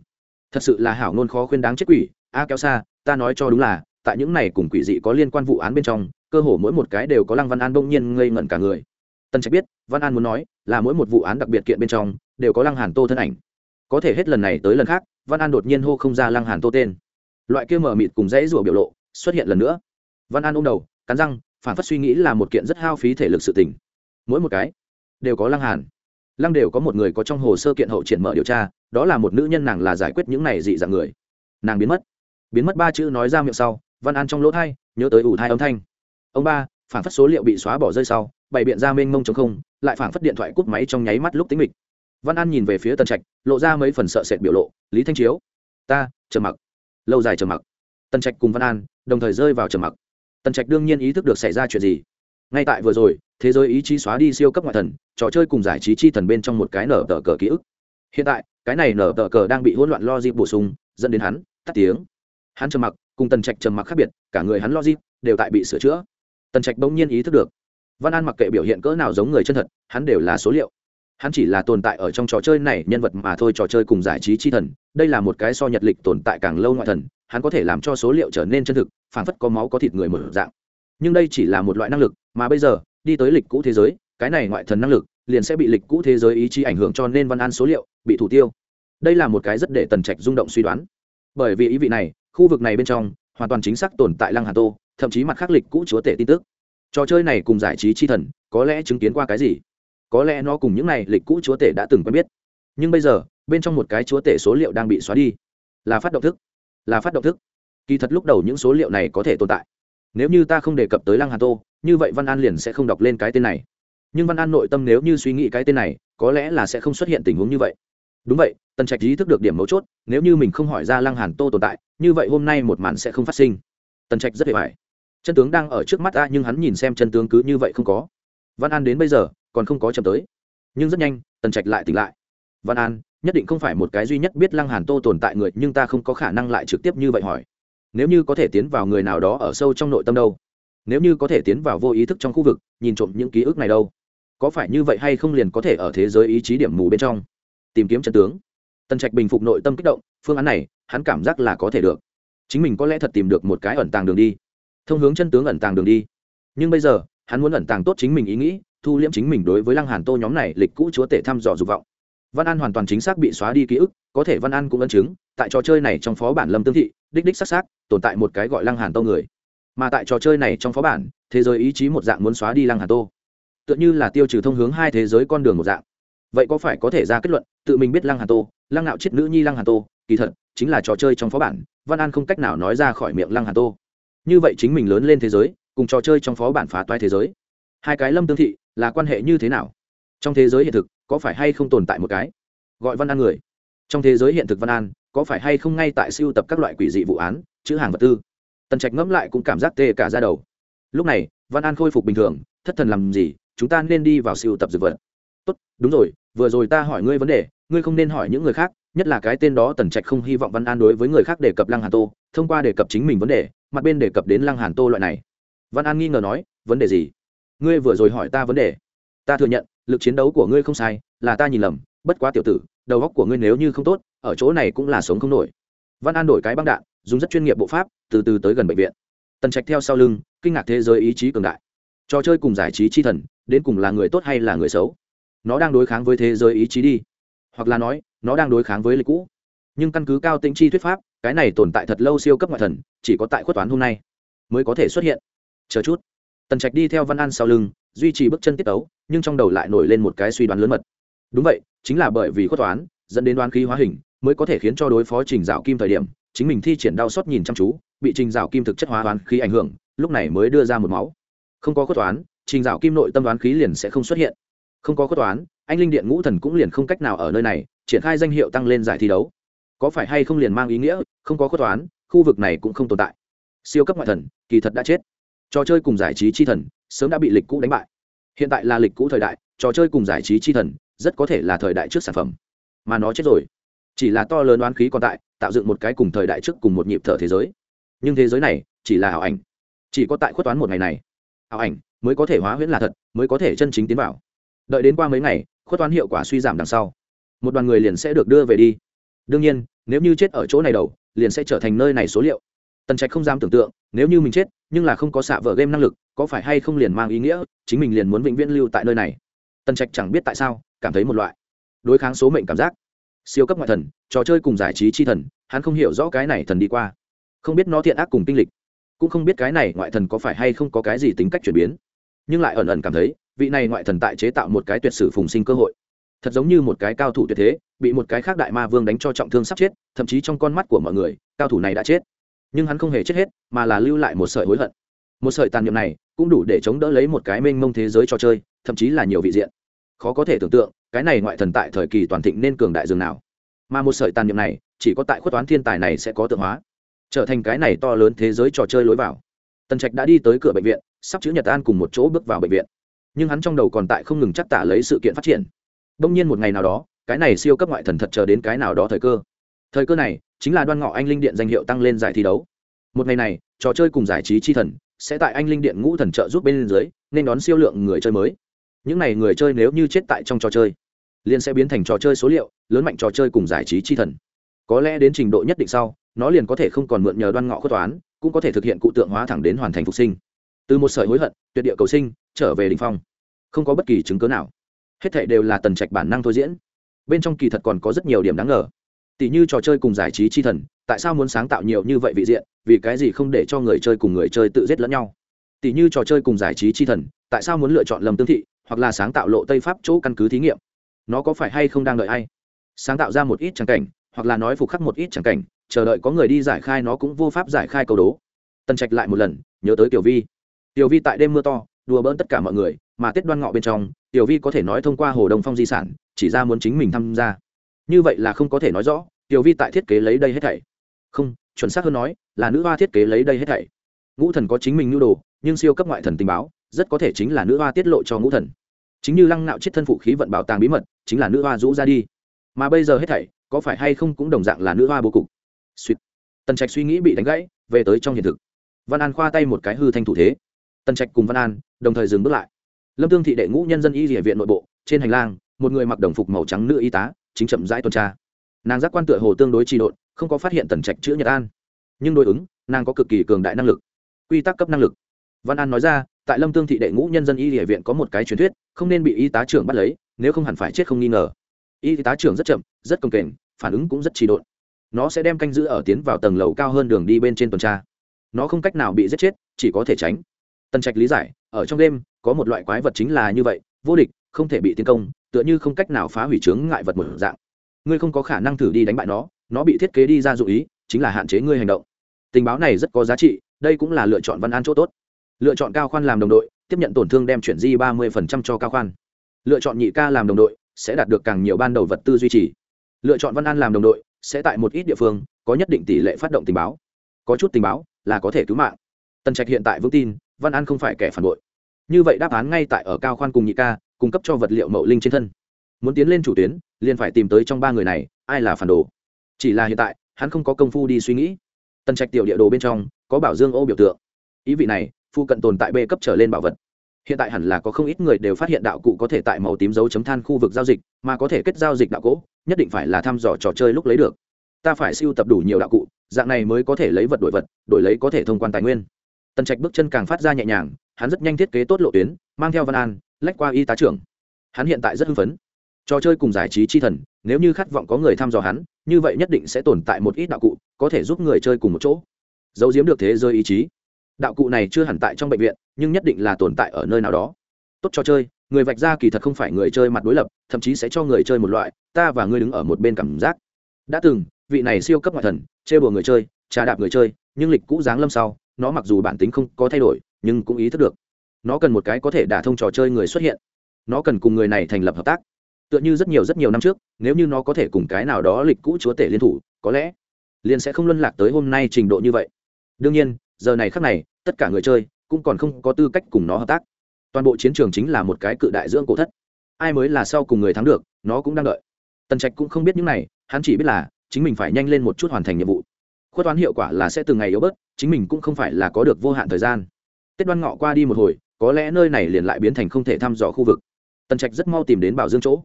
Thật sự là hảo nôn khó khuyên đáng chết quỷ. A, kéo xa, ta nói cho đúng là, tại những này cùng quỷ dị có liên quan vụ án bên trong cơ hồ mỗi một cái đều có lăng văn an bỗng nhiên ngây ngẩn cả người. Tân trạch biết, văn an muốn nói là mỗi một vụ án đặc biệt kiện bên trong đều có lăng hàn tô thân ảnh. Có thể hết lần này tới lần khác, văn an đột nhiên hô không ra lăng hàn tô tên. Loại kia mờ mịt cùng dãy rủa biểu lộ xuất hiện lần nữa. Văn an ôm đầu, cắn răng, phản phất suy nghĩ là một kiện rất hao phí thể lực sự tình. Mỗi một cái đều có lăng hàn. Lăng đều có một người có trong hồ sơ kiện hậu triển mở điều tra, đó là một nữ nhân nàng là giải quyết những này dị dạng người. Nàng biến mất. Biến mất ba chữ nói ra miệng sau, văn an trong lỗ thai nhớ tới ủ thai âm thanh ông ba, phản phất số liệu bị xóa bỏ rơi sau, bày biện ra mênh mông chống không, lại phản phất điện thoại cúp máy trong nháy mắt lúc tính mịch. Văn an nhìn về phía tần trạch, lộ ra mấy phần sợ sệt biểu lộ, lý thanh chiếu, ta, trầm mặc. Lâu dài trầm mặc. Tần trạch cùng văn an đồng thời rơi vào trầm mặc. Tần trạch đương nhiên ý thức được xảy ra chuyện gì. Ngay tại vừa rồi, thế giới ý chí xóa đi siêu cấp ngoại thần, trò chơi cùng giải trí chi thần bên trong một cái nở tờ cờ ký ức. Hiện tại, cái này nở tờ cờ đang bị hỗn loạn lo dịp bổ sung, dẫn đến hắn tắt tiếng. Hắn trầm mặc cùng tần trạch trầm mặc khác biệt, cả người hắn lo dịp đều tại bị sửa chữa tần trạch bỗng nhiên ý thức được. Văn an mặc kệ biểu hiện cỡ nào giống người chân thật, hắn đều là số liệu. Hắn chỉ là tồn tại ở trong trò chơi này nhân vật mà thôi, trò chơi cùng giải trí chi thần. Đây là một cái so nhật lịch tồn tại càng lâu ngoại thần, hắn có thể làm cho số liệu trở nên chân thực phản phất có máu có thịt người một dạng. Nhưng đây chỉ là một loại năng lực, mà bây giờ, đi tới lịch cũ thế giới, cái này ngoại thần năng lực liền sẽ bị lịch cũ thế giới ý chí ảnh hưởng cho nên văn an số liệu bị thủ tiêu. Đây là một cái rất để tần trạch rung động suy đoán. Bởi vì ý vị này, khu vực này bên trong, hoàn toàn chính xác tồn tại lăng hà tô thậm chí mặt khắc lịch cũ chúa tể tin tức. Trò chơi này cùng giải trí chi thần, có lẽ chứng kiến qua cái gì? Có lẽ nó cùng những này lịch cũ chúa tể đã từng quen biết. Nhưng bây giờ, bên trong một cái chúa tể số liệu đang bị xóa đi. Là phát động thức. Là phát động thức. Kỳ thật lúc đầu những số liệu này có thể tồn tại. Nếu như ta không đề cập tới lăng hà tô, như vậy văn an liền sẽ không đọc lên cái tên này. Nhưng văn an nội tâm nếu như suy nghĩ cái tên này, có lẽ là sẽ không xuất hiện tình huống như vậy. Đúng vậy, tần trạch ý thức được điểm mấu chốt, nếu như mình không hỏi ra lăng hàn tô tồn tại, như vậy hôm nay một màn sẽ không phát sinh. Tần trạch rất hề vải chân tướng đang ở trước mắt ta, nhưng hắn nhìn xem chân tướng cứ như vậy không có. Văn an đến bây giờ, còn không có chậm tới. Nhưng rất nhanh, tần trạch lại tỉnh lại. Văn an, nhất định không phải một cái duy nhất biết lăng hàn tô tồn tại người, nhưng ta không có khả năng lại trực tiếp như vậy hỏi. Nếu như có thể tiến vào người nào đó ở sâu trong nội tâm đâu? Nếu như có thể tiến vào vô ý thức trong khu vực, nhìn trộm những ký ức này đâu? Có phải như vậy hay không liền có thể ở thế giới ý chí điểm mù bên trong? Tìm kiếm chân tướng. Tần trạch bình phục nội tâm kích động, phương án này, hắn cảm giác là có thể được. Chính mình có lẽ thật tìm được một cái ẩn tàng đường đi thông hướng chân tướng ẩn tàng đường đi. Nhưng bây giờ, hắn muốn ẩn tàng tốt chính mình ý nghĩ, thu liễm chính mình đối với lăng hàn tô nhóm này lịch cũ chúa tể thăm dò dục vọng. Văn an hoàn toàn chính xác bị xóa đi ký ức, có thể văn an cũng ân chứng, tại trò chơi này trong phó bản lâm tương thị, đích đích sắc sắc tồn tại một cái gọi lăng hàn tô người. Mà tại trò chơi này trong phó bản, thế giới ý chí một dạng muốn xóa đi lăng hàn tô. Tựa như là tiêu trừ thông hướng hai thế giới con đường một dạng. Vậy có phải có thể ra kết luận, tự mình biết lăng hàn tô, lăng nạo chết nữ nhi lăng hàn tô, kỳ thật, chính là trò chơi trong phó bản, văn an không cách nào nói ra khỏi miệng lăng hàn tô như vậy chính mình lớn lên thế giới, cùng trò chơi trong phó bản phá toái thế giới. Hai cái lâm tương thị là quan hệ như thế nào? Trong thế giới hiện thực, có phải hay không tồn tại một cái? Gọi văn an người. Trong thế giới hiện thực văn an, có phải hay không ngay tại siêu tập các loại quỷ dị vụ án, chữ hàng vật tư? Tần trạch ngẫm lại cũng cảm giác tê cả ra đầu. Lúc này, văn an khôi phục bình thường, thất thần làm gì, chúng ta nên đi vào siêu tập dược vật. Tốt, đúng rồi, vừa rồi ta hỏi ngươi vấn đề, ngươi không nên hỏi những người khác nhất là cái tên đó tần trạch không hy vọng văn an đối với người khác đề cập lăng hàn tô, thông qua đề cập chính mình vấn đề, mặt bên đề cập đến lăng hàn tô loại này. Văn an nghi ngờ nói, vấn đề gì? Ngươi vừa rồi hỏi ta vấn đề. Ta thừa nhận, lực chiến đấu của ngươi không sai, là ta nhìn lầm, bất quá tiểu tử, đầu óc của ngươi nếu như không tốt, ở chỗ này cũng là sống không nổi. Văn an đổi cái băng đạn, dùng rất chuyên nghiệp bộ pháp, từ từ tới gần bệnh viện. Tần trạch theo sau lưng, kinh ngạc thế giới ý chí cường đại. Trò chơi cùng giải trí chi thần, đến cùng là người tốt hay là người xấu? Nó đang đối kháng với thế giới ý chí đi hoặc là nói, nó đang đối kháng với lịch cũ. Nhưng căn cứ cao tĩnh chi thuyết pháp, cái này tồn tại thật lâu siêu cấp ngoại thần, chỉ có tại khuất toán hôm nay mới có thể xuất hiện. Chờ chút. Tần trạch đi theo văn an sau lưng, duy trì bước chân tiết tấu, nhưng trong đầu lại nổi lên một cái suy đoán lớn mật. Đúng vậy, chính là bởi vì khuất toán dẫn đến đoán khí hóa hình, mới có thể khiến cho đối phó trình dạo kim thời điểm, chính mình thi triển đau xót nhìn chăm chú, bị trình dạo kim thực chất hóa đoán khí ảnh hưởng, lúc này mới đưa ra một máu. Không có khuất toán, trình dạo kim nội tâm đoán khí liền sẽ không xuất hiện. Không có khuất toán anh linh điện ngũ thần cũng liền không cách nào ở nơi này, triển khai danh hiệu tăng lên giải thi đấu. Có phải hay không liền mang ý nghĩa, không có khuất toán, khu vực này cũng không tồn tại. Siêu cấp ngoại thần, kỳ thật đã chết. Trò chơi cùng giải trí chi thần, sớm đã bị lịch cũ đánh bại. Hiện tại là lịch cũ thời đại, trò chơi cùng giải trí chi thần, rất có thể là thời đại trước sản phẩm. Mà nó chết rồi. Chỉ là to lớn oán khí còn tại, tạo dựng một cái cùng thời đại trước cùng một nhịp thở thế giới. Nhưng thế giới này, chỉ là ảo ảnh. Chỉ có tại khuất toán một ngày này, ảo ảnh mới có thể hóa huyễn là thật, mới có thể chân chính tiến vào đợi đến qua mấy ngày, khuất toán hiệu quả suy giảm đằng sau. Một đoàn người liền sẽ được đưa về đi. Đương nhiên, nếu như chết ở chỗ này đầu, liền sẽ trở thành nơi này số liệu. Tần trạch không dám tưởng tượng, nếu như mình chết, nhưng là không có xạ vợ game năng lực, có phải hay không liền mang ý nghĩa, chính mình liền muốn vĩnh viễn lưu tại nơi này? Tần trạch chẳng biết tại sao, cảm thấy một loại đối kháng số mệnh cảm giác. Siêu cấp ngoại thần, trò chơi cùng giải trí chi thần, hắn không hiểu rõ cái này thần đi qua. Không biết nó thiện ác cùng tinh lịch. Cũng không biết cái này ngoại thần có phải hay không có cái gì tính cách chuyển biến. Nhưng lại ẩn ẩn cảm thấy vị này ngoại thần tại chế tạo một cái tuyệt sử phùng sinh cơ hội. Thật giống như một cái cao thủ tuyệt thế, bị một cái khác đại ma vương đánh cho trọng thương sắp chết, thậm chí trong con mắt của mọi người, cao thủ này đã chết. Nhưng hắn không hề chết hết, mà là lưu lại một sợi hối hận. Một sợi tàn niệm này cũng đủ để chống đỡ lấy một cái mênh mông thế giới trò chơi, thậm chí là nhiều vị diện. Khó có thể tưởng tượng, cái này ngoại thần tại thời kỳ toàn thịnh nên cường đại dường nào. Mà một sợi tàn niệm này, chỉ có tại khuất toán thiên tài này sẽ có tượng hóa. Trở thành cái này to lớn thế giới trò chơi lối vào. Tần trạch đã đi tới cửa bệnh viện, sắp chữ nhật an cùng một chỗ bước vào bệnh viện nhưng hắn trong đầu còn tại không ngừng chắc tả lấy sự kiện phát triển. Đông nhiên một ngày nào đó, cái này siêu cấp ngoại thần thật chờ đến cái nào đó thời cơ. Thời cơ này chính là đoan ngọ anh linh điện danh hiệu tăng lên giải thi đấu. Một ngày này, trò chơi cùng giải trí chi thần sẽ tại anh linh điện ngũ thần trợ giúp bên dưới, nên đón siêu lượng người chơi mới. Những n à y người chơi nếu như chết tại trong trò chơi, liền sẽ biến thành trò chơi số liệu, lớn mạnh trò chơi cùng giải trí chi thần. Có lẽ đến trình độ nhất định sau, nó liền có thể không còn mượn nhờ đoan ngọ khuất toán, cũng có thể thực hiện cụ tượng hóa thẳng đến hoàn thành phục sinh. Từ một sợi hối hận, tuyệt địa cầu sinh, trở về đình phong không có bất kỳ chứng cớ nào. Hết thệ đều là tần trạch bản năng thôi diễn. Bên trong kỳ thật còn có rất nhiều điểm đáng ngờ. Tỷ như trò chơi cùng giải trí chi thần, tại sao muốn sáng tạo nhiều như vậy vị diện, vì cái gì không để cho người chơi cùng người chơi tự giết lẫn nhau? Tỷ như trò chơi cùng giải trí chi thần, tại sao muốn lựa chọn lầm tương thị, hoặc là sáng tạo lộ tây pháp chỗ căn cứ thí nghiệm? Nó có phải hay không đang đợi ai? Sáng tạo ra một ít tràng cảnh, hoặc là nói phục khắc một ít tràng cảnh, chờ đợi có người đi giải khai nó cũng vô pháp giải khai câu đố. Tần trạch lại một lần, nhớ tới tiểu vi. Tiểu vi tại đêm mưa to đùa bỡn tất cả mọi người, mà tết đoan ngọ bên trong, tiểu vi có thể nói thông qua hồ đông phong di sản, chỉ ra muốn chính mình tham gia. Như vậy là không có thể nói rõ, tiểu vi tại thiết kế lấy đây hết thảy. Không, chuẩn xác hơn nói, là nữ hoa thiết kế lấy đây hết thảy. Ngũ thần có chính mình nhu đồ, nhưng siêu cấp ngoại thần tình báo, rất có thể chính là nữ hoa tiết lộ cho ngũ thần. Chính như lăng nạo chết thân phụ khí vận bảo tàng bí mật, chính là nữ hoa rũ ra đi. Mà bây giờ hết thảy, có phải hay không cũng đồng dạng là nữ hoa bố cục. Suýt. Tần trạch suy nghĩ bị đánh gãy, về tới trong hiện thực. Văn an khoa tay một cái hư thanh thủ thế tần trạch cùng văn an đồng thời dừng bước lại. Lâm tương thị đệ ngũ nhân dân y địa viện nội bộ, trên hành lang, một người mặc đồng phục màu trắng nữ y tá, chính chậm rãi tuần tra. Nàng giác quan tựa hồ tương đối trị độn, không có phát hiện tần trạch chữ nhật an. Nhưng đối ứng, nàng có cực kỳ cường đại năng lực, quy tắc cấp năng lực. Văn an nói ra, tại lâm tương thị đệ ngũ nhân dân y địa viện có một cái truyền thuyết, không nên bị y tá trưởng bắt lấy, nếu không hẳn phải chết không nghi ngờ. Y tá trưởng rất chậm, rất công kềnh, phản ứng cũng rất trì độn. Nó sẽ đem canh giữ ở tiến vào tầng lầu cao hơn đường đi bên trên tuần tra. Nó không cách nào bị giết chết, chỉ có thể tránh tần trạch lý giải, ở trong đêm, có một loại quái vật chính là như vậy, vô địch, không thể bị tiến công, tựa như không cách nào phá hủy chướng ngại vật một dạng. Ngươi không có khả năng thử đi đánh bại nó nó bị thiết kế đi ra dụ ý, chính là hạn chế ngươi hành động. Tình báo này rất có giá trị, đây cũng là lựa chọn văn an chỗ tốt. Lựa chọn cao khoan làm đồng đội, tiếp nhận tổn thương đem chuyển di ba mươi cho cao khoan. Lựa chọn nhị ca làm đồng đội, sẽ đạt được càng nhiều ban đầu vật tư duy trì. Lựa chọn văn an làm đồng đội, sẽ tại một ít địa phương, có nhất định tỷ lệ phát động tình báo. Có chút tình báo là có thể cứu mạng. Tần trạch hiện tại vững tin văn an không phải kẻ phản bội. Như vậy đáp án ngay tại ở cao khoan cùng nhị ca, cung cấp cho vật liệu mậu linh trên thân. Muốn tiến lên chủ tuyến, liền phải tìm tới trong ba người này, ai là phản đồ. Chỉ là hiện tại, hắn không có công phu đi suy nghĩ. Tần trạch tiểu địa đồ bên trong, có bảo dương ô biểu tượng. Ý vị này, phu cận tồn tại b cấp trở lên bảo vật. Hiện tại hẳn là có không ít người đều phát hiện đạo cụ có thể tại màu tím dấu chấm than khu vực giao dịch, mà có thể kết giao dịch đạo cỗ, nhất định phải là thăm dò trò chơi lúc lấy được. Ta phải siêu tập đủ nhiều đạo cụ, dạng này mới có thể lấy vật đổi vật, đổi lấy có thể thông quan tài nguyên tần trạch bước chân càng phát ra nhẹ nhàng, hắn rất nhanh thiết kế tốt lộ tuyến, mang theo văn an, lách qua y tá trưởng. Hắn hiện tại rất hưng phấn. Trò chơi cùng giải trí chi thần, nếu như khát vọng có người thăm dò hắn, như vậy nhất định sẽ tồn tại một ít đạo cụ, có thể giúp người chơi cùng một chỗ. Giấu giếm được thế giới ý chí. Đạo cụ này chưa hẳn tại trong bệnh viện, nhưng nhất định là tồn tại ở nơi nào đó. Tốt cho chơi, người vạch ra kỳ thật không phải người chơi mặt đối lập, thậm chí sẽ cho người chơi một loại, ta và ngươi đứng ở một bên cảm giác. Đã từng, vị này siêu cấp ngoại thần chê bừa người chơi, trà đạp người chơi, nhưng lịch cũ giáng lâm sau nó mặc dù bản tính không có thay đổi, nhưng cũng ý thức được. Nó cần một cái có thể đả thông trò chơi người xuất hiện. Nó cần cùng người này thành lập hợp tác. Tựa như rất nhiều rất nhiều năm trước, nếu như nó có thể cùng cái nào đó lịch cũ chúa tể liên thủ, có lẽ liền sẽ không luân lạc tới hôm nay trình độ như vậy. Đương nhiên, giờ này khác này, tất cả người chơi cũng còn không có tư cách cùng nó hợp tác. Toàn bộ chiến trường chính là một cái cự đại dưỡng cổ thất. Ai mới là sau cùng người thắng được, nó cũng đang đợi. Tần trạch cũng không biết những này, hắn chỉ biết là chính mình phải nhanh lên một chút hoàn thành nhiệm vụ. Khuất toán hiệu quả là sẽ từng ngày yếu bớt chính mình cũng không phải là có được vô hạn thời gian. Tết đoan ngọ qua đi một hồi, có lẽ nơi này liền lại biến thành không thể thăm dò khu vực. Tần trạch rất mau tìm đến bảo dương chỗ.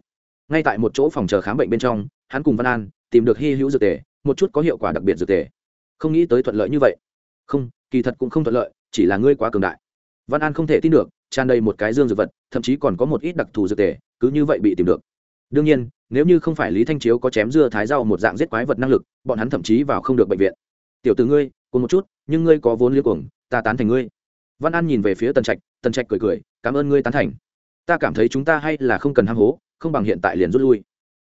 Ngay tại một chỗ phòng chờ khám bệnh bên trong, hắn cùng văn an tìm được hy hữu dược tề, một chút có hiệu quả đặc biệt dược tề. Không nghĩ tới thuận lợi như vậy. Không, kỳ thật cũng không thuận lợi, chỉ là ngươi quá cường đại. Văn an không thể tin được, tràn đầy một cái dương dược vật, thậm chí còn có một ít đặc thù dược tề, cứ như vậy bị tìm được. Đương nhiên, nếu như không phải lý thanh chiếu có chém dưa thái rau một dạng giết quái vật năng lực, bọn hắn thậm chí vào không được bệnh viện tiểu từ ngươi, cùng một chút, nhưng ngươi có vốn liếc cuồng, ta tán thành ngươi. Văn an nhìn về phía tần trạch tần trạch cười cười, cảm ơn ngươi tán thành. Ta cảm thấy chúng ta hay là không cần ham hố, không bằng hiện tại liền rút lui.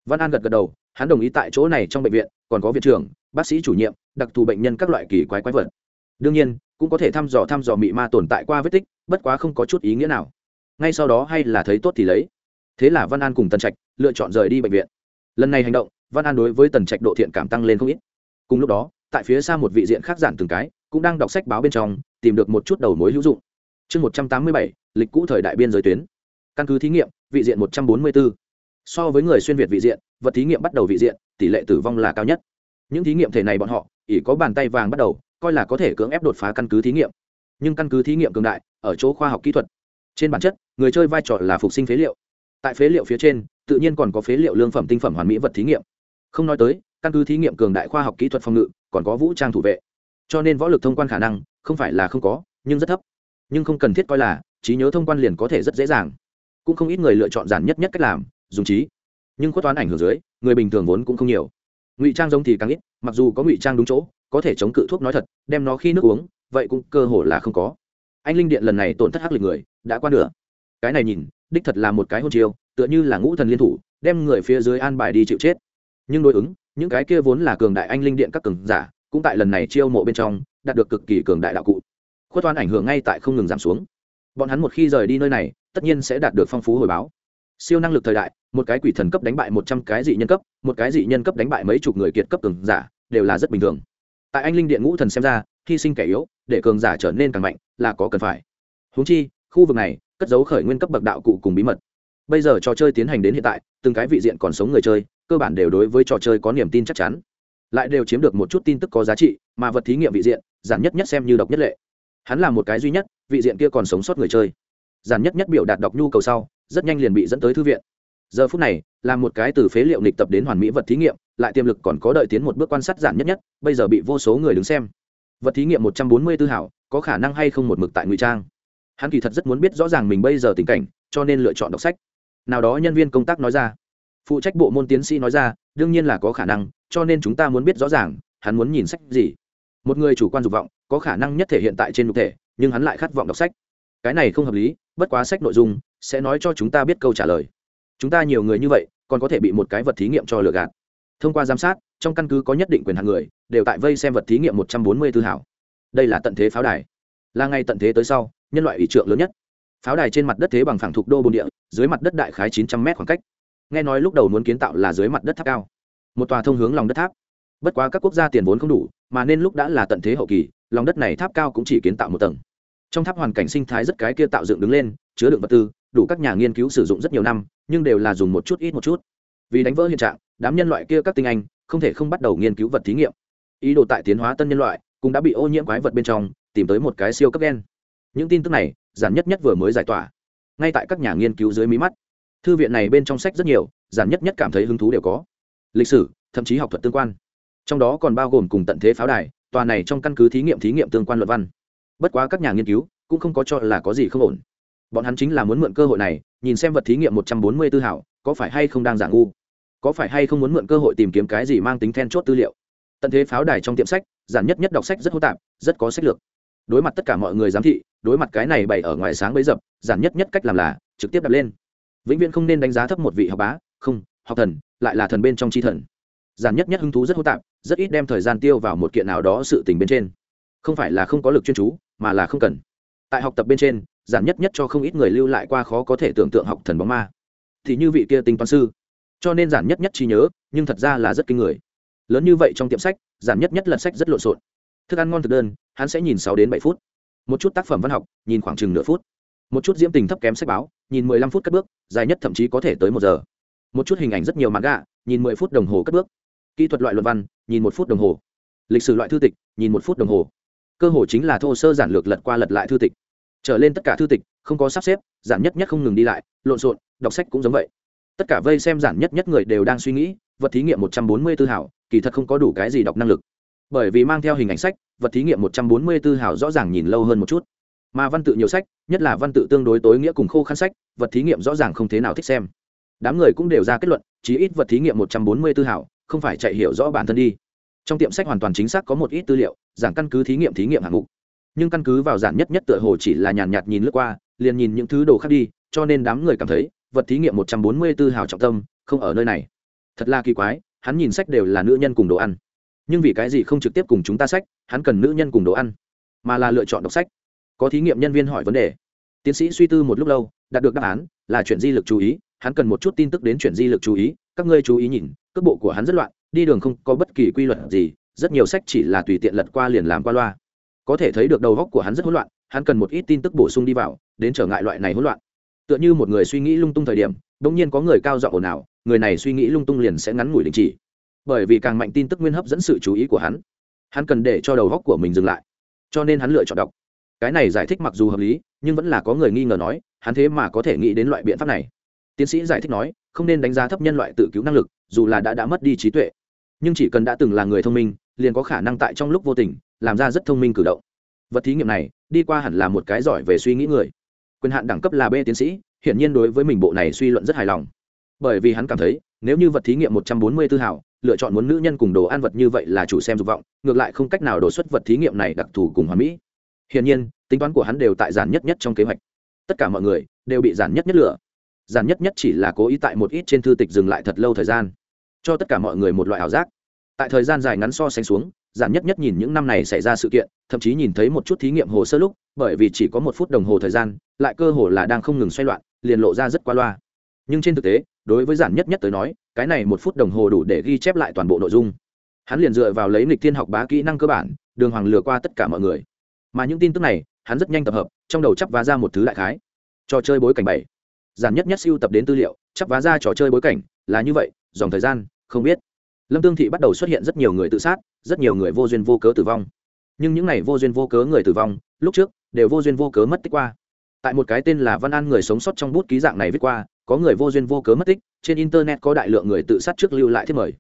Văn an gật gật đầu, hắn đồng ý tại chỗ này trong bệnh viện, còn có viện trưởng, bác sĩ chủ nhiệm, đặc thù bệnh nhân các loại kỳ quái quái vật. Đương nhiên, cũng có thể thăm dò thăm dò mị ma tồn tại qua vết tích, bất quá không có chút ý nghĩa nào. Ngay sau đó hay là thấy tốt thì lấy. Thế là văn an cùng tần trạch lựa chọn rời đi bệnh viện. Lần này hành động, văn an đối với tần trạch độ thiện cảm tăng lên không ít. Cùng lúc đó tại phía xa một vị diện khác giản từng cái, cũng đang đọc sách báo bên trong, tìm được một chút đầu mối hữu dụng. Chương một trăm tám mươi bảy, lịch cũ thời đại biên giới tuyến. Căn cứ thí nghiệm, vị diện một trăm bốn mươi bốn so với người xuyên việt vị diện, vật thí nghiệm bắt đầu vị diện, tỷ lệ tử vong là cao nhất. Những thí nghiệm thể này bọn họ ỉ có bàn tay vàng bắt đầu, coi là có thể cưỡng ép đột phá căn cứ thí nghiệm. Nhưng căn cứ thí nghiệm cường đại, ở chỗ khoa học kỹ thuật, trên bản chất, người chơi vai trò là phục sinh phế liệu. Tại phế liệu phía trên, tự nhiên còn có phế liệu lương phẩm tinh phẩm hoàn mỹ vật thí nghiệm. Không nói tới, căn cứ thí nghiệm cường đại khoa học kỹ thuật phòng ngự còn có vũ trang thủ vệ. Cho nên võ lực thông quan khả năng, không phải là không có, nhưng rất thấp. Nhưng không cần thiết coi là, trí nhớ thông quan liền có thể rất dễ dàng. Cũng không ít người lựa chọn giản nhất nhất cách làm, dùng trí. Nhưng khuất toán ảnh hưởng dưới, người bình thường vốn cũng không nhiều. Ngụy trang giống thì càng ít, mặc dù có ngụy trang đúng chỗ, có thể chống cự thuốc nói thật, đem nó khi nước uống, vậy cũng cơ hồ là không có. Anh linh điện lần này tổn thất hắc lịch người, đã qua nửa. Cái này nhìn, đích thật là một cái hôn chiêu, tựa như là ngũ thần liên thủ, đem người phía dưới an bài đi chịu chết. Nhưng đối ứng những cái kia vốn là cường đại anh linh điện các cường giả, cũng tại lần này chiêu mộ bên trong, đạt được cực kỳ cường đại đạo cụ. Khuất toán ảnh hưởng ngay tại không ngừng giảm xuống. Bọn hắn một khi rời đi nơi này, tất nhiên sẽ đạt được phong phú hồi báo. Siêu năng lực thời đại, một cái quỷ thần cấp đánh bại một trăm cái dị nhân cấp, một cái dị nhân cấp đánh bại mấy chục người kiệt cấp cường giả, đều là rất bình thường. Tại anh linh điện ngũ thần xem ra, hy sinh kẻ yếu, để cường giả trở nên càng mạnh, là có cần phải. Húng chi, khu vực này, cất dấu khởi nguyên cấp bậc đạo cụ cùng bí mật. Bây giờ trò chơi tiến hành đến hiện tại, từng cái vị diện còn sống người chơi cơ bản đều đối với trò chơi có niềm tin chắc chắn. Lại đều chiếm được một chút tin tức có giá trị, mà vật thí nghiệm vị diện, giản nhất nhất xem như độc nhất lệ. Hắn là một cái duy nhất, vị diện kia còn sống sót người chơi. Giản nhất nhất biểu đạt đọc nhu cầu sau, rất nhanh liền bị dẫn tới thư viện. Giờ phút này, là một cái từ phế liệu nịch tập đến hoàn mỹ vật thí nghiệm, lại tiềm lực còn có đợi tiến một bước quan sát giản nhất nhất, bây giờ bị vô số người đứng xem. Vật thí nghiệm một trăm bốn mươi tư hảo, có khả năng hay không một mực tại ngụy trang? Hắn kỳ thật rất muốn biết rõ ràng mình bây giờ tình cảnh, cho nên lựa chọn đọc sách. Nào đó nhân viên công tác nói ra phụ trách bộ môn tiến sĩ nói ra, đương nhiên là có khả năng, cho nên chúng ta muốn biết rõ ràng, hắn muốn nhìn sách gì. Một người chủ quan dục vọng, có khả năng nhất thể hiện tại trên nhục thể, nhưng hắn lại khát vọng đọc sách. Cái này không hợp lý, bất quá sách nội dung sẽ nói cho chúng ta biết câu trả lời. Chúng ta nhiều người như vậy, còn có thể bị một cái vật thí nghiệm cho lừa gạt. Thông qua giám sát, trong căn cứ có nhất định quyền hạn người, đều tại vây xem vật thí nghiệm một trăm bốn mươi tư hảo. Đây là tận thế pháo đài. Là ngày tận thế tới sau, nhân loại ủy trượng lớn nhất. Pháo đài trên mặt đất thế bằng phẳng thục đô bồn địa, dưới mặt đất đại khái chín trăm mét khoảng cách nghe nói lúc đầu muốn kiến tạo là dưới mặt đất tháp cao, một tòa thông hướng lòng đất tháp. Bất quá các quốc gia tiền vốn không đủ, mà nên lúc đã là tận thế hậu kỳ, lòng đất này tháp cao cũng chỉ kiến tạo một tầng. Trong tháp hoàn cảnh sinh thái rất cái kia tạo dựng đứng lên, chứa đựng vật tư, đủ các nhà nghiên cứu sử dụng rất nhiều năm, nhưng đều là dùng một chút ít một chút. Vì đánh vỡ hiện trạng, đám nhân loại kia các tinh anh, không thể không bắt đầu nghiên cứu vật thí nghiệm. Ý đồ tại tiến hóa tân nhân loại, cũng đã bị ô nhiễm quái vật bên trong, tìm tới một cái siêu cấp gen. những tin tức này, giản nhất nhất vừa mới giải tỏa. Ngay tại các nhà nghiên cứu dưới mí mắt thư viện này bên trong sách rất nhiều, giản nhất nhất cảm thấy hứng thú đều có. Lịch sử, thậm chí học thuật tương quan. Trong đó còn bao gồm cùng tận thế pháo đài, tòa này trong căn cứ thí nghiệm thí nghiệm tương quan luận văn. Bất quá các nhà nghiên cứu cũng không có cho là có gì không ổn. Bọn hắn chính là muốn mượn cơ hội này, nhìn xem vật thí nghiệm một trăm bốn mươi tư hảo, có phải hay không đang giả ngu? Có phải hay không muốn mượn cơ hội tìm kiếm cái gì mang tính then chốt tư liệu? Tận thế pháo đài trong tiệm sách, giản nhất nhất đọc sách rất hô tạp, rất có sách lược. Đối mặt tất cả mọi người giám thị, đối mặt cái này bày ở ngoài sáng bấy dập, giản nhất nhất cách làm là trực tiếp đặt lên vĩnh viễn không nên đánh giá thấp một vị học bá, không, học thần, lại là thần bên trong tri thần. Giản nhất nhất hứng thú rất hô tạp, rất ít đem thời gian tiêu vào một kiện nào đó sự tình bên trên. Không phải là không có lực chuyên chú, mà là không cần. Tại học tập bên trên, giản nhất nhất cho không ít người lưu lại qua khó có thể tưởng tượng học thần bóng ma. Thì như vị kia tính toán sư. Cho nên giản nhất nhất trí nhớ, nhưng thật ra là rất kinh người. Lớn như vậy trong tiệm sách, giản nhất nhất lật sách rất lộn xộn. Thức ăn ngon thực đơn, hắn sẽ nhìn sáu đến bảy phút. Một chút tác phẩm văn học, nhìn khoảng chừng nửa phút một chút diễm tình thấp kém sách báo, nhìn mười lăm phút cất bước, dài nhất thậm chí có thể tới một giờ. Một chút hình ảnh rất nhiều mặt gạ nhìn mười phút đồng hồ cất bước. Kỹ thuật loại luận văn, nhìn một phút đồng hồ. Lịch sử loại thư tịch, nhìn một phút đồng hồ. Cơ hồ chính là thô sơ giản lược lật qua lật lại thư tịch. Trở lên tất cả thư tịch, không có sắp xếp, giản nhất nhất không ngừng đi lại, lộn xộn, đọc sách cũng giống vậy. Tất cả vây xem giản nhất nhất người đều đang suy nghĩ, vật thí nghiệm một trăm bốn mươi tư hảo, kỳ thật không có đủ cái gì đọc năng lực. Bởi vì mang theo hình ảnh sách, vật thí nghiệm một trăm bốn mươi tư hảo rõ ràng nhìn lâu hơn một chút mà văn tự nhiều sách, nhất là văn tự tương đối tối nghĩa cùng khô khăn sách, vật thí nghiệm rõ ràng không thế nào thích xem. Đám người cũng đều ra kết luận, chí ít vật thí nghiệm một trăm bốn mươi tư hảo, không phải chạy hiểu rõ bản thân đi. Trong tiệm sách hoàn toàn chính xác có một ít tư liệu, giảng căn cứ thí nghiệm thí nghiệm hạng mục. Nhưng căn cứ vào giản nhất nhất tựa hồ chỉ là nhàn nhạt nhìn lướt qua, liền nhìn những thứ đồ khác đi, cho nên đám người cảm thấy, vật thí nghiệm một trăm bốn mươi 144 hào trọng tâm, không ở nơi này. Thật là kỳ quái, hắn nhìn sách đều là nữ nhân cùng đồ ăn. Nhưng vì cái gì không trực tiếp cùng chúng ta sách, hắn cần nữ nhân cùng đồ ăn, mà là lựa chọn đọc sách có thí nghiệm nhân viên hỏi vấn đề. Tiến sĩ suy tư một lúc lâu, đạt được đáp án là chuyển di lực chú ý, hắn cần một chút tin tức đến chuyển di lực chú ý, các ngươi chú ý nhìn, cước bộ của hắn rất loạn, đi đường không có bất kỳ quy luật gì, rất nhiều sách chỉ là tùy tiện lật qua liền làm qua loa. Có thể thấy được đầu góc của hắn rất hỗn loạn, hắn cần một ít tin tức bổ sung đi vào, đến trở ngại loại này hỗn loạn. Tựa như một người suy nghĩ lung tung thời điểm bỗng nhiên có người cao giọng ồn ào, người này suy nghĩ lung tung liền sẽ ngắn ngủi đình chỉ. Bởi vì càng mạnh tin tức nguyên hấp dẫn sự chú ý của hắn hắn cần để cho đầu góc của mình dừng lại. Cho nên hắn lựa chọn đọc cái này giải thích mặc dù hợp lý, nhưng vẫn là có người nghi ngờ nói, hắn thế mà có thể nghĩ đến loại biện pháp này. Tiến sĩ giải thích nói, không nên đánh giá thấp nhân loại tự cứu năng lực, dù là đã đã mất đi trí tuệ. Nhưng chỉ cần đã từng là người thông minh, liền có khả năng tại trong lúc vô tình, làm ra rất thông minh cử động. Vật thí nghiệm này, đi qua hẳn là một cái giỏi về suy nghĩ người. Quyền hạn đẳng cấp là b tiến sĩ, hiển nhiên đối với mình bộ này suy luận rất hài lòng. Bởi vì hắn cảm thấy, nếu như vật thí nghiệm một trăm bốn mươi tư hảo lựa chọn muốn nữ nhân cùng đồ ăn vật như vậy là chủ xem dục vọng, ngược lại không cách nào đột xuất vật thí nghiệm này đặc thù cùng hoàn mỹ hiển nhiên, tính toán của hắn đều tại giản nhất nhất trong kế hoạch. Tất cả mọi người đều bị giản nhất nhất lửa giản nhất nhất chỉ là cố ý tại một ít trên thư tịch dừng lại thật lâu thời gian, cho tất cả mọi người một loại ảo giác. Tại thời gian dài ngắn so sánh xuống, giản nhất nhất nhìn những năm này xảy ra sự kiện, thậm chí nhìn thấy một chút thí nghiệm hồ sơ lúc, bởi vì chỉ có một phút đồng hồ thời gian, lại cơ hồ là đang không ngừng xoay loạn, liền lộ ra rất qua loa. Nhưng trên thực tế, đối với giản nhất nhất tới nói, cái này một phút đồng hồ đủ để ghi chép lại toàn bộ nội dung. Hắn liền dựa vào lấy lịch thiên học bá kỹ năng cơ bản, đường hoàng lừa qua tất cả mọi người mà những tin tức này, hắn rất nhanh tập hợp, trong đầu chắp vá ra một thứ đại khái. Trò chơi bối cảnh bảy. Giản nhất nhất siêu tập đến tư liệu, chắp vá ra trò chơi bối cảnh, là như vậy, dòng thời gian, không biết. Lâm tương thị bắt đầu xuất hiện rất nhiều người tự sát, rất nhiều người vô duyên vô cớ tử vong. Nhưng những n à y vô duyên vô cớ người tử vong, lúc trước, đều vô duyên vô cớ mất tích qua. Tại một cái tên là văn an người sống sót trong bút ký dạng này viết qua, có người vô duyên vô cớ mất tích, trên internet có đại lượng người tự sát trước lưu lại thiết mời.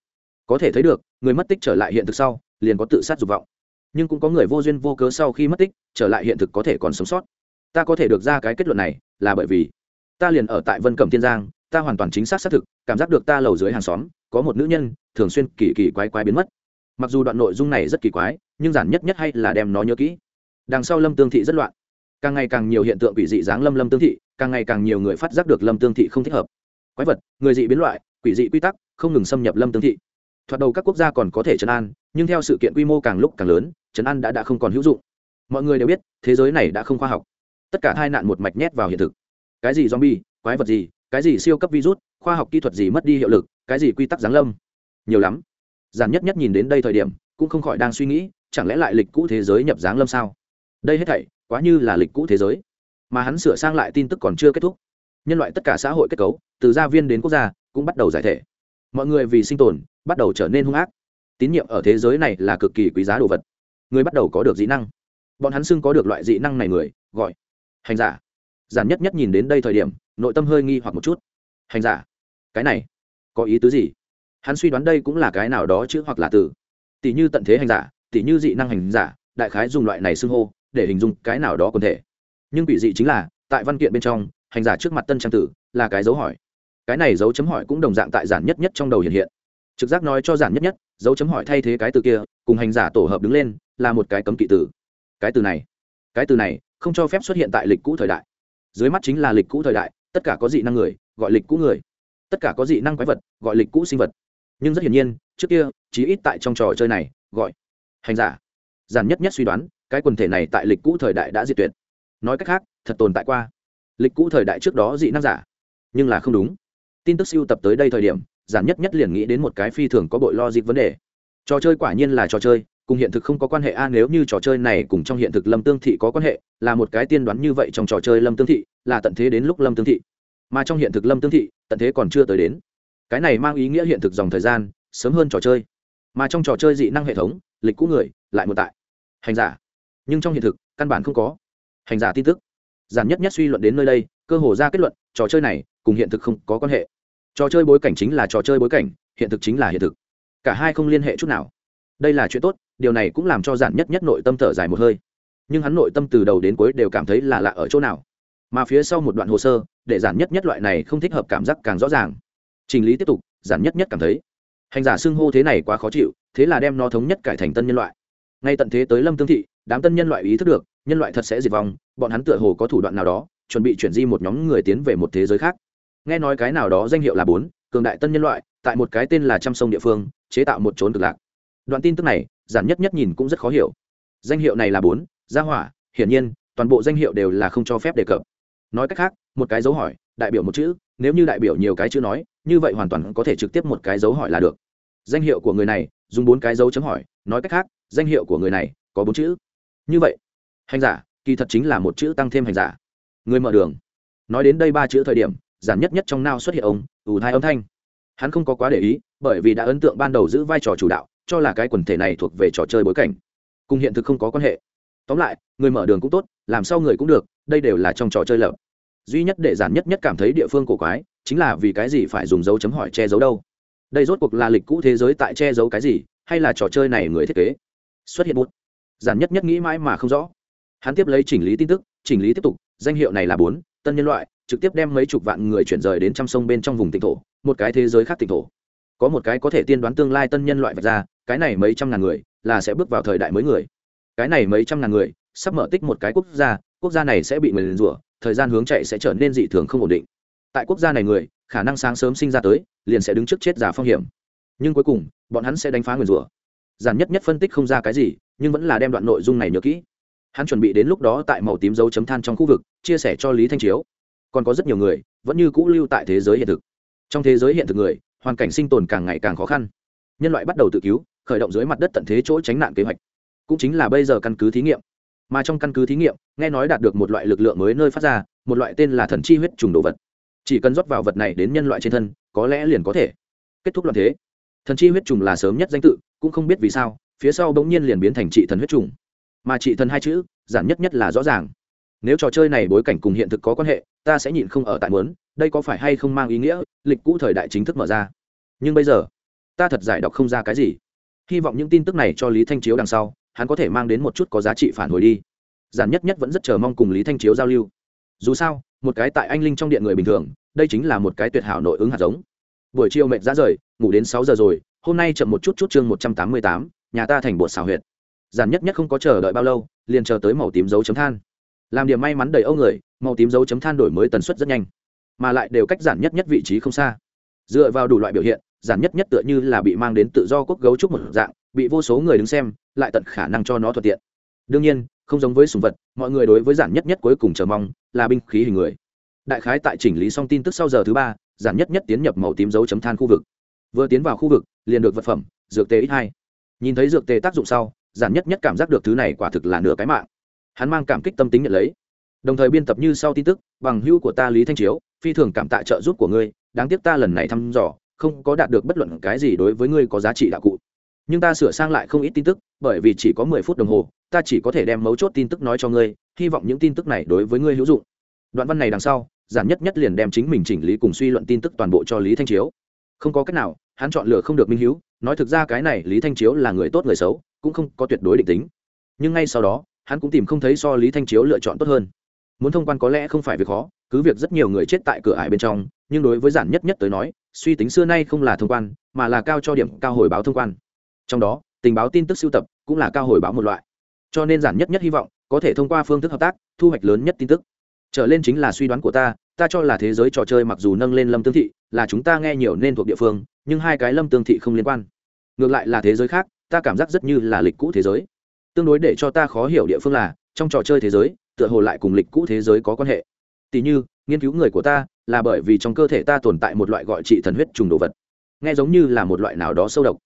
Có thể thấy được, người mất tích trở lại hiện thực sau, liền có tự sát dục vọng nhưng cũng có người vô duyên vô cớ sau khi mất tích, trở lại hiện thực có thể còn sống sót. Ta có thể được ra cái kết luận này là bởi vì ta liền ở tại vân cẩm tiên giang, ta hoàn toàn chính xác xác thực, cảm giác được ta lầu dưới hàng xóm, có một nữ nhân, thường xuyên kỳ kỳ quái quái biến mất. Mặc dù đoạn nội dung này rất kỳ quái, nhưng giản nhất nhất hay là đem nó nhớ kỹ. Đằng sau lâm tương thị rất loạn. Càng ngày càng nhiều hiện tượng quỷ dị dáng lâm lâm tương thị, càng ngày càng nhiều người phát giác được lâm tương thị không thích hợp. Quái vật, người dị biến loại, quỷ dị quy tắc, không ngừng xâm nhập lâm tương thị. Thoạt đầu các quốc gia còn có thể trấn an, nhưng theo sự kiện quy mô càng lúc càng lớn chấn an đã đã không còn hữu dụng. Mọi người đều biết, thế giới này đã không khoa học. Tất cả hai nạn một mạch nhét vào hiện thực. Cái gì zombie, quái vật gì, cái gì siêu cấp virus, khoa học kỹ thuật gì mất đi hiệu lực, cái gì quy tắc giáng lâm? Nhiều lắm. Giản nhất nhất nhìn đến đây thời điểm, cũng không khỏi đang suy nghĩ, chẳng lẽ lại lịch cũ thế giới nhập giáng lâm sao? Đây hết thảy, quá như là lịch cũ thế giới. Mà hắn sửa sang lại tin tức còn chưa kết thúc. Nhân loại tất cả xã hội kết cấu, từ gia viên đến quốc gia, cũng bắt đầu giải thể. Mọi người vì sinh tồn, bắt đầu trở nên hung ác. Tín nhiệm ở thế giới này là cực kỳ quý giá đồ vật người bắt đầu có được dị năng. Bọn hắn xưng có được loại dị năng này người, gọi hành giả. Giản nhất nhất nhìn đến đây thời điểm, nội tâm hơi nghi hoặc một chút. Hành giả? Cái này, có ý tứ gì? Hắn suy đoán đây cũng là cái nào đó chứ hoặc là từ. Tỷ như tận thế hành giả, tỷ như dị năng hành giả, đại khái dùng loại này xưng hô, để hình dung cái nào đó quần thể. Nhưng quỷ dị chính là, tại văn kiện bên trong, hành giả trước mặt tân trang tử là cái dấu hỏi. Cái này dấu chấm hỏi cũng đồng dạng tại giản nhất nhất trong đầu hiện hiện. Trực giác nói cho giản nhất nhất, dấu chấm hỏi thay thế cái từ kia, cùng hành giả tổ hợp đứng lên là một cái cấm kỵ từ. cái từ này, cái từ này không cho phép xuất hiện tại lịch cũ thời đại. Dưới mắt chính là lịch cũ thời đại, tất cả có dị năng người, gọi lịch cũ người. Tất cả có dị năng quái vật, gọi lịch cũ sinh vật. Nhưng rất hiển nhiên, trước kia, chí ít tại trong trò chơi này, gọi hành giả. Giản nhất nhất suy đoán, cái quần thể này tại lịch cũ thời đại đã diệt tuyệt. Nói cách khác, thật tồn tại qua. Lịch cũ thời đại trước đó dị năng giả. Nhưng là không đúng. Tin tức siêu tập tới đây thời điểm, giản nhất nhất liền nghĩ đến một cái phi thường có bội logic vấn đề. Trò chơi quả nhiên là trò chơi cùng hiện thực không có quan hệ. A, nếu như trò chơi này cùng trong hiện thực lâm tương thị có quan hệ, là một cái tiên đoán như vậy trong trò chơi lâm tương thị, là tận thế đến lúc lâm tương thị. Mà trong hiện thực lâm tương thị, tận thế còn chưa tới đến. Cái này mang ý nghĩa hiện thực dòng thời gian, sớm hơn trò chơi. Mà trong trò chơi dị năng hệ thống, lịch cũ người, lại một tại. Hành giả. Nhưng trong hiện thực, căn bản không có. Hành giả tin tức. Giản nhất nhất suy luận đến nơi đây, cơ hồ ra kết luận, trò chơi này cùng hiện thực không có quan hệ. Trò chơi bối cảnh chính là trò chơi bối cảnh, hiện thực chính là hiện thực. Cả hai không liên hệ chút nào. Đây là chuyện tốt điều này cũng làm cho giản nhất nhất nội tâm thở dài một hơi. Nhưng hắn nội tâm từ đầu đến cuối đều cảm thấy là lạ ở chỗ nào. Mà phía sau một đoạn hồ sơ, để giản nhất nhất loại này không thích hợp cảm giác càng rõ ràng. Trình lý tiếp tục, giản nhất nhất cảm thấy, hành giả xưng hô thế này quá khó chịu, thế là đem nó thống nhất cải thành tân nhân loại. Ngay tận thế tới lâm tương thị, đám tân nhân loại ý thức được, nhân loại thật sẽ diệt vong, bọn hắn tựa hồ có thủ đoạn nào đó, chuẩn bị chuyển di một nhóm người tiến về một thế giới khác. Nghe nói cái nào đó danh hiệu là bốn, cường đại tân nhân loại, tại một cái tên là trăm sông địa phương, chế tạo một trốn cực lạc. Đoạn tin tức này giản nhất nhất nhìn cũng rất khó hiểu. Danh hiệu này là bốn, gia hỏa, hiển nhiên, toàn bộ danh hiệu đều là không cho phép đề cập. Nói cách khác, một cái dấu hỏi, đại biểu một chữ, nếu như đại biểu nhiều cái chữ nói, như vậy hoàn toàn có thể trực tiếp một cái dấu hỏi là được. Danh hiệu của người này, dùng bốn cái dấu chấm hỏi, nói cách khác, danh hiệu của người này, có bốn chữ. Như vậy, hành giả, kỳ thật chính là một chữ tăng thêm hành giả. Người mở đường. Nói đến đây ba chữ thời điểm, giản nhất nhất trong nao xuất hiện ông ủ thai âm thanh. Hắn không có quá để ý, bởi vì đã ấn tượng ban đầu giữ vai trò chủ đạo cho là cái quần thể này thuộc về trò chơi bối cảnh. Cùng hiện thực không có quan hệ. Tóm lại, người mở đường cũng tốt, làm sao người cũng được, đây đều là trong trò chơi lợp. duy nhất để giản nhất nhất cảm thấy địa phương cổ quái, chính là vì cái gì phải dùng dấu chấm hỏi che giấu đâu. Đây rốt cuộc là lịch cũ thế giới tại che giấu cái gì, hay là trò chơi này người thiết kế? Xuất hiện bút giản nhất nhất nghĩ mãi mà không rõ. Hắn tiếp lấy chỉnh lý tin tức, chỉnh lý tiếp tục, danh hiệu này là bốn, tân nhân loại, trực tiếp đem mấy chục vạn người chuyển rời đến trăm sông bên trong vùng tỉnh thổ, một cái thế giới khác tỉnh thổ. Có một cái có thể tiên đoán tương lai tân nhân loại vạch ra cái này mấy trăm ngàn người là sẽ bước vào thời đại mới người. Cái này mấy trăm ngàn người sắp mở tích một cái quốc gia quốc gia này sẽ bị người liền rủa, thời gian hướng chạy sẽ trở nên dị thường không ổn định. Tại quốc gia này người, khả năng sáng sớm sinh ra tới, liền sẽ đứng trước chết giả phong hiểm. Nhưng cuối cùng, bọn hắn sẽ đánh phá nguyền rủa. Giản nhất nhất phân tích không ra cái gì, nhưng vẫn là đem đoạn nội dung này nhớ kỹ. Hắn chuẩn bị đến lúc đó tại màu tím dấu chấm than trong khu vực, chia sẻ cho lý thanh chiếu. Còn có rất nhiều người, vẫn như cũ lưu tại thế giới hiện thực. Trong thế giới hiện thực người, hoàn cảnh sinh tồn càng ngày càng khó khăn. Nhân loại bắt đầu tự cứu khởi động dưới mặt đất tận thế chỗ tránh nạn kế hoạch. Cũng chính là bây giờ căn cứ thí nghiệm. Mà trong căn cứ thí nghiệm, nghe nói đạt được một loại lực lượng mới nơi phát ra, một loại tên là thần chi huyết trùng đồ vật. Chỉ cần rót vào vật này đến nhân loại trên thân, có lẽ liền có thể kết thúc loạn thế. Thần chi huyết trùng là sớm nhất danh tự, cũng không biết vì sao, phía sau bỗng nhiên liền biến thành trị thần huyết trùng. Mà trị thần hai chữ, giản nhất nhất là rõ ràng. Nếu trò chơi này bối cảnh cùng hiện thực có quan hệ, ta sẽ nhịn không ở tại muốn, đây có phải hay không mang ý nghĩa, lịch cũ thời đại chính thức mở ra. Nhưng bây giờ, ta thật giải đọc không ra cái gì hy vọng những tin tức này cho lý thanh chiếu đằng sau, hắn có thể mang đến một chút có giá trị phản hồi đi. Giản nhất nhất vẫn rất chờ mong cùng lý thanh chiếu giao lưu. Dù sao, một cái tại anh linh trong điện người bình thường, đây chính là một cái tuyệt hảo nội ứng hạt giống. Buổi chiều mệt ra rời, ngủ đến sáu giờ rồi, hôm nay chậm một chút chút chương một trăm tám mươi tám, nhà ta thành bột xào huyệt. Giản nhất nhất không có chờ đợi bao lâu, liền chờ tới màu tím dấu chấm than. Làm điểm may mắn đầy âu người, màu tím dấu chấm than đổi mới tần suất rất nhanh, mà lại đều cách giản nhất nhất vị trí không xa. Dựa vào đủ loại biểu hiện giản nhất nhất tựa như là bị mang đến tự do quốc gấu trúc một dạng, bị vô số người đứng xem, lại tận khả năng cho nó thuận tiện. Đương nhiên, không giống với sùng vật, mọi người đối với giản nhất nhất cuối cùng chờ mong, là binh khí hình người. Đại khái tại chỉnh lý xong tin tức sau giờ thứ ba, giản nhất nhất tiến nhập màu tím dấu chấm than khu vực. Vừa tiến vào khu vực, liền được vật phẩm, dược tế ít hai. Nhìn thấy dược tế tác dụng sau, giản nhất nhất cảm giác được thứ này quả thực là nửa cái mạng. Hắn mang cảm kích tâm tính nhận lấy. Đồng thời biên tập như sau tin tức, bằng hữu của ta lý thanh chiếu, phi thường cảm tạ trợ giúp của ngươi, đáng tiếc ta lần này thăm dò không có đạt được bất luận cái gì đối với ngươi có giá trị đạo cụ. Nhưng ta sửa sang lại không ít tin tức, bởi vì chỉ có mười phút đồng hồ, ta chỉ có thể đem mấu chốt tin tức nói cho ngươi, hy vọng những tin tức này đối với ngươi hữu dụng. Đoạn văn này đằng sau, giản nhất nhất liền đem chính mình chỉnh lý cùng suy luận tin tức toàn bộ cho lý thanh chiếu. Không có cách nào, hắn chọn lựa không được minh hữu nói thực ra cái này lý thanh chiếu là người tốt người xấu, cũng không có tuyệt đối định tính. Nhưng ngay sau đó, hắn cũng tìm không thấy so lý thanh chiếu lựa chọn tốt hơn. Muốn thông quan có lẽ không phải việc khó, cứ việc rất nhiều người chết tại cửa ải bên trong nhưng đối với giản nhất nhất tới nói, suy tính xưa nay không là thông quan, mà là cao cho điểm, cao hồi báo thông quan. Trong đó, tình báo tin tức sưu tập cũng là cao hồi báo một loại. Cho nên giản nhất nhất hy vọng có thể thông qua phương thức hợp tác, thu hoạch lớn nhất tin tức. Trở lên chính là suy đoán của ta ta cho là thế giới trò chơi mặc dù nâng lên lâm tương thị, là chúng ta nghe nhiều nên thuộc địa phương, nhưng hai cái lâm tương thị không liên quan. Ngược lại là thế giới khác, ta cảm giác rất như là lịch cũ thế giới. Tương đối để cho ta khó hiểu địa phương là, trong trò chơi thế giới, tựa hồ lại cùng lịch cũ thế giới có quan hệ. Tỷ như nghiên cứu người của ta là bởi vì trong cơ thể ta tồn tại một loại gọi trị thần huyết trùng đồ vật. Nghe giống như là một loại nào đó sâu độc.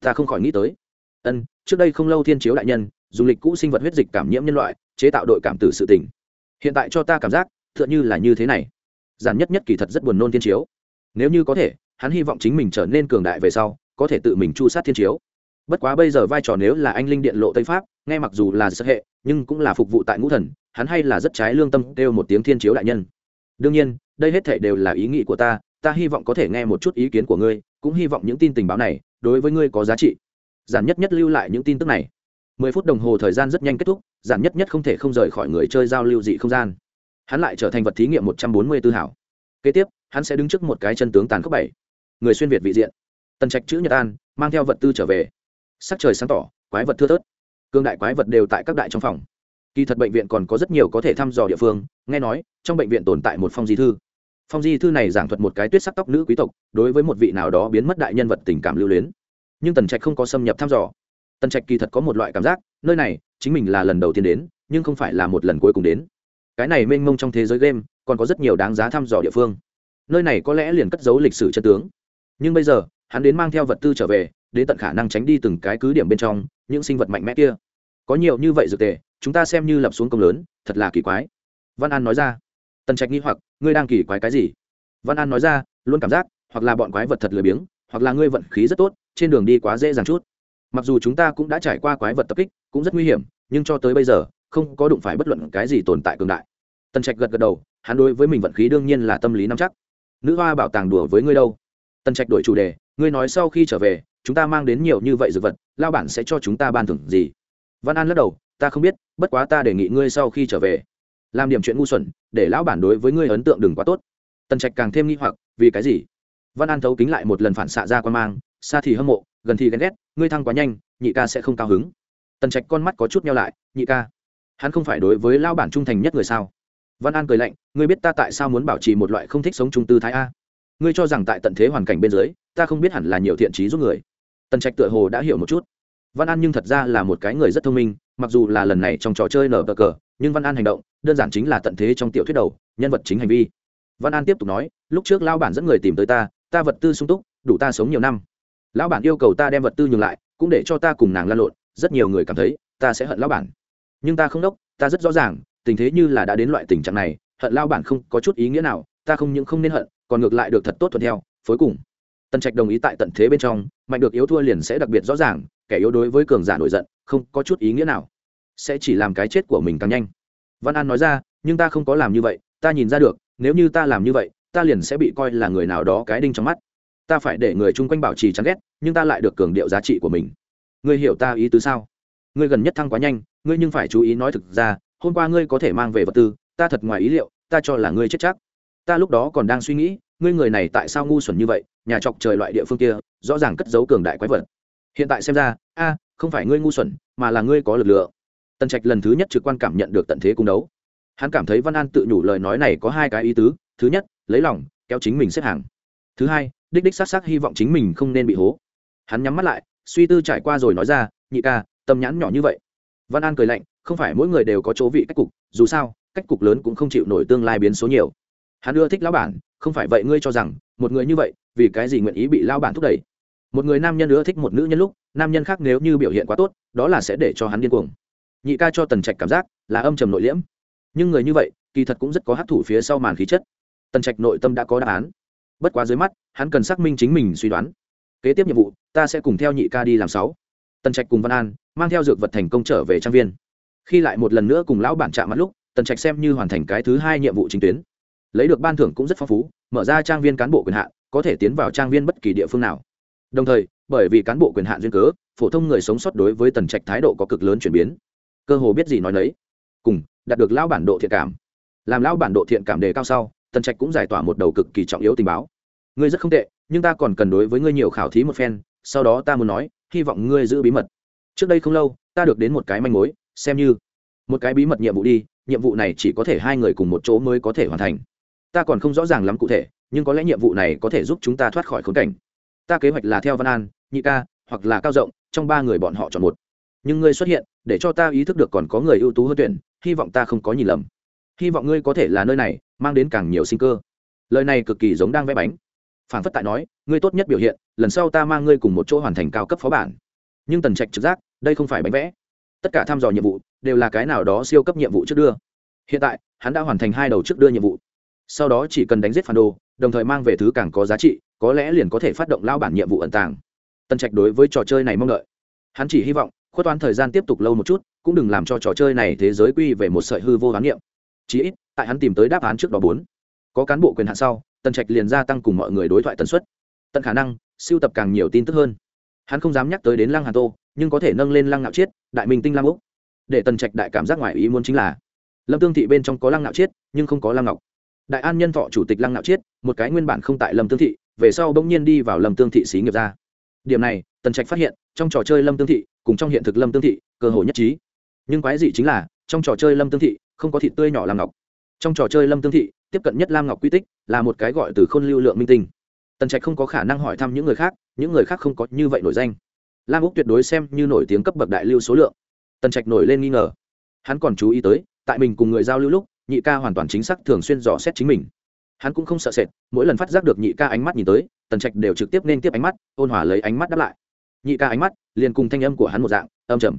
Ta không khỏi nghĩ tới. Ân, trước đây không lâu thiên chiếu đại nhân, dùng lịch cũ sinh vật huyết dịch cảm nhiễm nhân loại, chế tạo đội cảm tử sự tỉnh hiện tại cho ta cảm giác t h ư ợ n h ư là như thế này. Giản nhất nhất kỳ thật rất buồn nôn thiên chiếu. Nếu như có thể, hắn hy vọng chính mình trở nên cường đại về sau, có thể tự mình chu sát thiên chiếu. Bất quá bây giờ vai trò nếu là anh linh điện lộ tây pháp, nghe mặc dù là sợ hệ, nhưng cũng là phục vụ tại ngũ thần, hắn hay là rất trái lương tâm kêu một tiếng thiên chiếu đại nhân đương nhiên, đây hết thể đều là ý nghĩ của ta ta hy vọng có thể nghe một chút ý kiến của ngươi, cũng hy vọng những tin tình báo này, đối với ngươi có giá trị. Giản nhất nhất lưu lại những tin tức này. Mười phút đồng hồ thời gian rất nhanh kết thúc, giản nhất nhất không thể không rời khỏi người chơi giao lưu dị không gian. Hắn lại trở thành vật thí nghiệm một trăm bốn mươi tư hảo. Kế tiếp, hắn sẽ đứng trước một cái chân tướng tàn khốc bảy. Người xuyên việt vị diện. Tần trạch chữ nhật an, mang theo vật tư trở về. Sắc trời sáng tỏ, quái vật thưa thớt. Cương đại quái vật đều tại các đại trong phòng kỳ thật bệnh viện còn có rất nhiều có thể thăm dò địa phương, nghe nói, trong bệnh viện tồn tại một phong di thư. Phong di thư này giảng thuật một cái tuyết sắc tóc nữ quý tộc, đối với một vị nào đó biến mất đại nhân vật tình cảm lưu luyến. Nhưng tần trạch không có xâm nhập thăm dò. Tần trạch kỳ thật có một loại cảm giác, nơi này, chính mình là lần đầu tiên đến, nhưng không phải là một lần cuối cùng đến. Cái này mênh mông trong thế giới game, còn có rất nhiều đáng giá thăm dò địa phương. Nơi này có lẽ liền cất giấu lịch sử chân tướng. Nhưng bây giờ, hắn đến mang theo vật tư trở về, đến tận khả năng tránh đi từng cái cứ điểm bên trong, những sinh vật mạnh mẽ kia. Có nhiều như vậy dược tề chúng ta xem như lập xuống công lớn, thật là kỳ quái. Văn an nói ra. Tần trạch nghi hoặc, ngươi đang kỳ quái cái gì? Văn an nói ra, luôn cảm giác, hoặc là bọn quái vật thật lười biếng, hoặc là ngươi vận khí rất tốt, trên đường đi quá dễ dàng chút. Mặc dù chúng ta cũng đã trải qua quái vật tập kích, cũng rất nguy hiểm, nhưng cho tới bây giờ, không có đụng phải bất luận cái gì tồn tại cường đại. Tần trạch gật gật đầu, hắn đối với mình vận khí đương nhiên là tâm lý nắm chắc. Nữ hoa bảo tàng đùa với ngươi đâu? Tần trạch đổi chủ đề, ngươi nói sau khi trở về, chúng ta mang đến nhiều như vậy dược vật lao bản sẽ cho chúng ta ban thưởng gì? Văn an lắc đầu ta không biết, bất quá ta đề nghị ngươi sau khi trở về, làm điểm chuyện ngu xuẩn, để lão bản đối với ngươi ấn tượng đừng quá tốt. Tần trạch càng thêm nghi hoặc, vì cái gì? Văn an thấu kính lại một lần phản xạ ra quan mang, xa thì hâm mộ, gần thì ghen ghét, ngươi thăng quá nhanh, nhị ca sẽ không cao hứng. Tần trạch con mắt có chút nhau lại, nhị ca, hắn không phải đối với lao bản trung thành nhất người sao? Văn an cười lạnh, ngươi biết ta tại sao muốn bảo trì một loại không thích sống trung tư thái a? Ngươi cho rằng tại tận thế hoàn cảnh bên dưới, ta không biết hẳn là nhiều thiện trí giúp người. Tần trạch tựa hồ đã hiểu một chút văn an nhưng thật ra là một cái người rất thông minh, mặc dù là lần này trong trò chơi nở bờ cờ, nhưng văn an hành động, đơn giản chính là tận thế trong tiểu thuyết đầu, nhân vật chính hành vi. Văn an tiếp tục nói, lúc trước lao bản dẫn người tìm tới ta ta vật tư sung túc, đủ ta sống nhiều năm. Lão bản yêu cầu ta đem vật tư nhường lại, cũng để cho ta cùng nàng lan lộn, rất nhiều người cảm thấy, ta sẽ hận lão bản. Nhưng ta không đốc, ta rất rõ ràng, tình thế như là đã đến loại tình trạng này, hận lao bản không có chút ý nghĩa nào, ta không những không nên hận, còn ngược lại được thật tốt thuận theo, phối cùng. Tần trạch đồng ý tại tận thế bên trong, mạnh được yếu thua liền sẽ đặc biệt rõ ràng kẻ yếu đối với cường giả nổi giận, không có chút ý nghĩa nào. Sẽ chỉ làm cái chết của mình càng nhanh. Văn an nói ra, nhưng ta không có làm như vậy, ta nhìn ra được, nếu như ta làm như vậy, ta liền sẽ bị coi là người nào đó cái đinh trong mắt. Ta phải để người chung quanh bảo trì chán ghét, nhưng ta lại được cường điệu giá trị của mình. Ngươi hiểu ta ý tứ sao? Ngươi gần nhất thăng quá nhanh, ngươi nhưng phải chú ý nói thực ra, hôm qua ngươi có thể mang về vật tư, ta thật ngoài ý liệu, ta cho là ngươi chết chắc. Ta lúc đó còn đang suy nghĩ, ngươi người này tại sao ngu xuẩn như vậy, nhà chọc trời loại địa phương kia, rõ ràng cất giấu cường đại quái vật hiện tại xem ra, a, không phải ngươi ngu xuẩn, mà là ngươi có lực lượng. Tần trạch lần thứ nhất trực quan cảm nhận được tận thế cung đấu. Hắn cảm thấy văn an tự nhủ lời nói này có hai cái ý tứ, thứ nhất, lấy lòng, kéo chính mình xếp hàng. Thứ hai, đích đích s á c s á c hy vọng chính mình không nên bị hố. Hắn nhắm mắt lại, suy tư trải qua rồi nói ra, nhị ca, tâm nhãn nhỏ như vậy. Văn an cười lạnh, không phải mỗi người đều có chỗ vị cách cục, dù sao, cách cục lớn cũng không chịu nổi tương lai biến số nhiều. Hắn ưa thích lão bản, không phải vậy ngươi cho rằng, một người như vậy, vì cái gì nguyện ý bị lao bản thúc đẩy? Một người nam nhân nữa thích một nữ nhân lúc, nam nhân khác nếu như biểu hiện quá tốt, đó là sẽ để cho hắn điên cuồng. Nhị ca cho tần trạch cảm giác là âm trầm nội liễm. Nhưng người như vậy, kỳ thật cũng rất có hấp thụ phía sau màn khí chất. Tần trạch nội tâm đã có đáp án. Bất quá dưới mắt, hắn cần xác minh chính mình suy đoán. Kế tiếp nhiệm vụ, ta sẽ cùng theo nhị ca đi làm sáu. Tần trạch cùng văn an mang theo dược vật thành công trở về trang viên. Khi lại một lần nữa cùng lão bản chạm mắt lúc, tần trạch xem như hoàn thành cái thứ hai nhiệm vụ chính tuyến. Lấy được ban thưởng cũng rất phong phú, mở ra trang viên cán bộ quyền hạn, có thể tiến vào trang viên bất kỳ địa phương nào đồng thời, bởi vì cán bộ quyền hạn duyên cớ, phổ thông người sống sót đối với tần trạch thái độ có cực lớn chuyển biến. Cơ hồ biết gì nói nấy. Cùng, đạt được lão bản độ thiện cảm. Làm lão bản độ thiện cảm đề cao sau, tần trạch cũng giải tỏa một đầu cực kỳ trọng yếu tình báo. Ngươi rất không tệ, nhưng ta còn cần đối với ngươi nhiều khảo thí một phen, sau đó ta muốn nói, hy vọng ngươi giữ bí mật. Trước đây không lâu, ta được đến một cái manh mối, xem như. Một cái bí mật nhiệm vụ đi, nhiệm vụ này chỉ có thể hai người cùng một chỗ mới có thể hoàn thành. Ta còn không rõ ràng lắm cụ thể, nhưng có lẽ nhiệm vụ này có thể giúp chúng ta thoát khỏi khốn cảnh ta kế hoạch là theo văn an, nhị ca, hoặc là cao rộng, trong ba người bọn họ chọn một. Nhưng ngươi xuất hiện, để cho ta ý thức được còn có người ưu tú hơn tuyển, hy vọng ta không có nhìn lầm. Hy vọng ngươi có thể là nơi này, mang đến càng nhiều sinh cơ. Lời này cực kỳ giống đang vẽ bánh. Phản phất tại nói, ngươi tốt nhất biểu hiện, lần sau ta mang ngươi cùng một chỗ hoàn thành cao cấp phó bản. Nhưng tần trạch trực giác, đây không phải bánh vẽ. Tất cả thăm dò nhiệm vụ, đều là cái nào đó siêu cấp nhiệm vụ trước đưa. Hiện tại, hắn đã hoàn thành hai đầu trước đưa nhiệm vụ. Sau đó chỉ cần đánh giết phản đồ, đồng thời mang về thứ càng có giá trị có lẽ liền có thể phát động lao bản nhiệm vụ ẩn tàng. Tần trạch đối với trò chơi này mong đợi. Hắn chỉ hy vọng, khuất toán thời gian tiếp tục lâu một chút, cũng đừng làm cho trò chơi này thế giới quy về một sợi hư vô hoán niệm. Chí ít, tại hắn tìm tới đáp án trước đó bốn. Có cán bộ quyền hạn sau tần trạch liền gia tăng cùng mọi người đối thoại tần suất. Tận khả năng, siêu tập càng nhiều tin tức hơn. Hắn không dám nhắc tới đến lăng hà tô, nhưng có thể nâng lên lăng ngạo chiết, đại minh tinh lam úc. Để tần trạch đại cảm giác ngoài ý muốn chính là, lâm tương thị bên trong có lăng ngạo chiết, nhưng không có lăng ngọc. Đại an nhân thọ chủ tịch lăng ngạo chiết, một cái nguyên bản không tại lâm tương thị về sau bỗng nhiên đi vào lâm tương thị xí nghiệp ra. Điểm này, tần trạch phát hiện, trong trò chơi lâm tương thị, cùng trong hiện thực lâm tương thị, cơ hội nhất trí. Nhưng quái dị chính là, trong trò chơi lâm tương thị, không có thịt tươi nhỏ lam ngọc. Trong trò chơi lâm tương thị, tiếp cận nhất lam ngọc quy tích, là một cái gọi từ khôn lưu lượng minh tinh. Tần trạch không có khả năng hỏi thăm những người khác, những người khác không có như vậy nổi danh. Lam úc tuyệt đối xem như nổi tiếng cấp bậc đại lưu số lượng. Tần trạch nổi lên nghi ngờ. Hắn còn chú ý tới, tại mình cùng người giao lưu lúc, nhị ca hoàn toàn chính xác thường xuyên dò xét chính mình hắn cũng không sợ sệt, mỗi lần phát giác được nhị ca ánh mắt nhìn tới, tần trạch đều trực tiếp nên tiếp ánh mắt, ôn hòa lấy ánh mắt đáp lại. Nhị ca ánh mắt liền cùng thanh âm của hắn một dạng, âm trầm.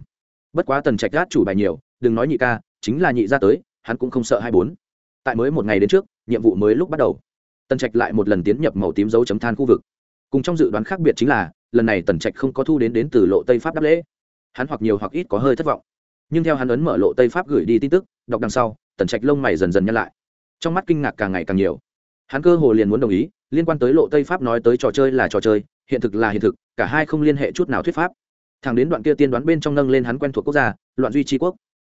Bất quá tần trạch gác chủ bài nhiều, đừng nói nhị ca, chính là nhị ra tới, hắn cũng không sợ hai bốn. Tại mới một ngày đến trước, nhiệm vụ mới lúc bắt đầu. Tần trạch lại một lần tiến nhập màu tím dấu chấm than khu vực. Cùng trong dự đoán khác biệt chính là, lần này tần trạch không có thu đến đến từ lộ tây pháp đáp lễ. Hắn hoặc nhiều hoặc ít có hơi thất vọng. Nhưng theo hắn ấn mở lộ tây pháp gửi đi tin tức, đọc đằng sau, tần trạch lông mày dần dần nhăn lại. Trong mắt kinh ngạc càng ngày càng nhiều hắn cơ hồ liền muốn đồng ý, liên quan tới lộ tây pháp nói tới trò chơi là trò chơi, hiện thực là hiện thực, cả hai không liên hệ chút nào thuyết pháp. Thẳng đến đoạn kia tiên đoán bên trong nâng lên hắn quen thuộc quốc gia, loạn duy tri quốc.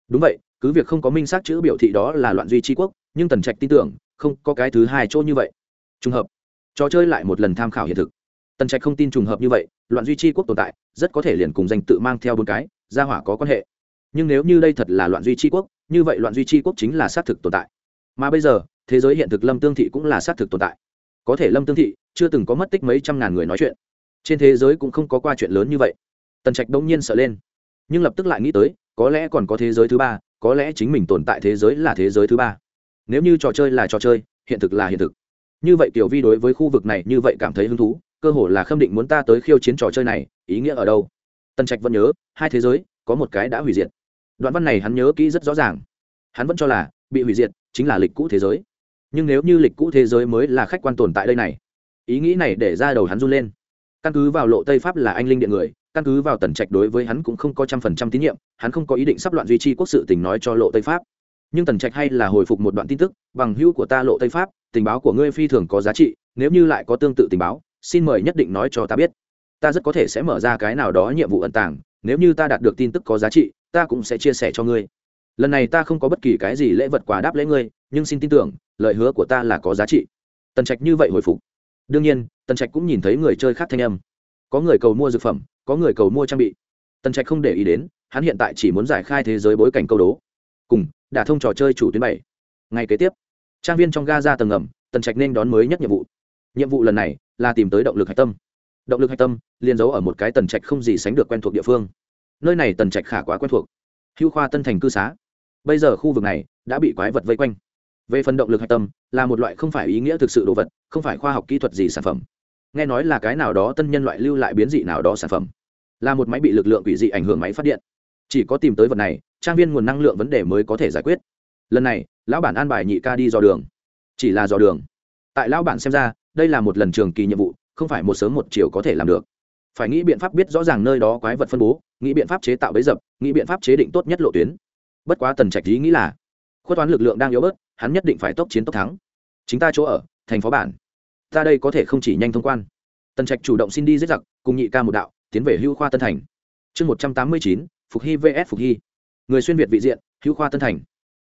Đúng vậy, cứ việc không có minh xác chữ biểu thị đó là loạn duy tri quốc, nhưng tần trạch tin tưởng, không có cái thứ hai chỗ như vậy. Trùng hợp, trò chơi lại một lần tham khảo hiện thực. Tần trạch không tin trùng hợp như vậy, loạn duy tri quốc tồn tại, rất có thể liền cùng danh tự mang theo bốn cái, gia hỏa có quan hệ. Nhưng nếu như đây thật là loạn duy tri quốc, như vậy loạn duy tri quốc chính là xác thực tồn tại. Mà bây giờ thế giới hiện thực lâm tương thị cũng là xác thực tồn tại. Có thể lâm tương thị chưa từng có mất tích mấy trăm ngàn người nói chuyện. Trên thế giới cũng không có qua chuyện lớn như vậy. Tần trạch đông nhiên sợ lên. Nhưng lập tức lại nghĩ tới, có lẽ còn có thế giới thứ ba, có lẽ chính mình tồn tại thế giới là thế giới thứ ba. Nếu như trò chơi là trò chơi, hiện thực là hiện thực. Như vậy tiểu vi đối với khu vực này như vậy cảm thấy hứng thú, cơ hồ là khâm định muốn ta tới khiêu chiến trò chơi này, ý nghĩa ở đâu? Tần trạch vẫn nhớ, hai thế giới, có một cái đã hủy diệt. Đoạn văn này hắn nhớ kỹ rất rõ ràng. Hắn vẫn cho là, bị hủy diệt chính là lịch cũ thế giới nhưng nếu như lịch cũ thế giới mới là khách quan tồn tại đây này, ý nghĩ này để ra đầu hắn run lên. Căn cứ vào lộ tây pháp là anh linh điện người, căn cứ vào tần trạch đối với hắn cũng không có trăm phần trăm tín nhiệm, hắn không có ý định sắp loạn duy trì quốc sự tình nói cho lộ tây pháp. Nhưng tần trạch hay là hồi phục một đoạn tin tức, bằng hữu của ta lộ tây pháp, tình báo của ngươi phi thường có giá trị, nếu như lại có tương tự tình báo, xin mời nhất định nói cho ta biết. Ta rất có thể sẽ mở ra cái nào đó nhiệm vụ ẩn tàng, nếu như ta đạt được tin tức có giá trị, ta cũng sẽ chia sẻ cho ngươi. Lần này ta không có bất kỳ cái gì lễ vật quà đáp lễ ngươi nhưng xin tin tưởng, lời hứa của ta là có giá trị. Tần trạch như vậy hồi phục. Đương nhiên, tần trạch cũng nhìn thấy người chơi khác thanh âm. Có người cầu mua dược phẩm, có người cầu mua trang bị. Tần trạch không để ý đến, hắn hiện tại chỉ muốn giải khai thế giới bối cảnh câu đố. Cùng, đả thông trò chơi chủ tuyến bảy. Ngày kế tiếp, trang viên trong ga ra tầng ngầm, tần trạch nên đón mới nhất nhiệm vụ. Nhiệm vụ lần này là tìm tới động lực hạch tâm. Động lực hạch tâm liên giấu ở một cái tần trạch không gì sánh được quen thuộc địa phương. Nơi này tần trạch khả quá quen thuộc. Hữu khoa tân thành cư xá. Bây giờ khu vực này đã bị quái vật vây quanh về phần động lực hạch tâm, là một loại không phải ý nghĩa thực sự đồ vật, không phải khoa học kỹ thuật gì sản phẩm. Nghe nói là cái nào đó tân nhân loại lưu lại biến dị nào đó sản phẩm. Là một máy bị lực lượng quỷ dị ảnh hưởng máy phát điện. Chỉ có tìm tới vật này, trang viên nguồn năng lượng vấn đề mới có thể giải quyết. Lần này, lão bản an bài nhị ca đi dò đường. Chỉ là dò đường. Tại lão bản xem ra, đây là một lần trường kỳ nhiệm vụ, không phải một sớm một chiều có thể làm được. Phải nghĩ biện pháp biết rõ ràng nơi đó quái vật phân bố, nghĩ biện pháp chế tạo bấy dập, nghĩ biện pháp chế định tốt nhất lộ tuyến. Bất quá tần trạch ý nghĩ là khuất toán lực lượng đang yếu bớt, hắn nhất định phải tốc chiến tốc thắng. Chính ta chỗ ở, thành phố bản. Ta đây có thể không chỉ nhanh thông quan. Tần trạch chủ động xin đi giết giặc, cùng nhị ca một đạo, tiến về hưu khoa tân thành. Chương một trăm tám mươi chín, phục hy vs phục hy. Người xuyên việt vị diện hữu khoa tân thành.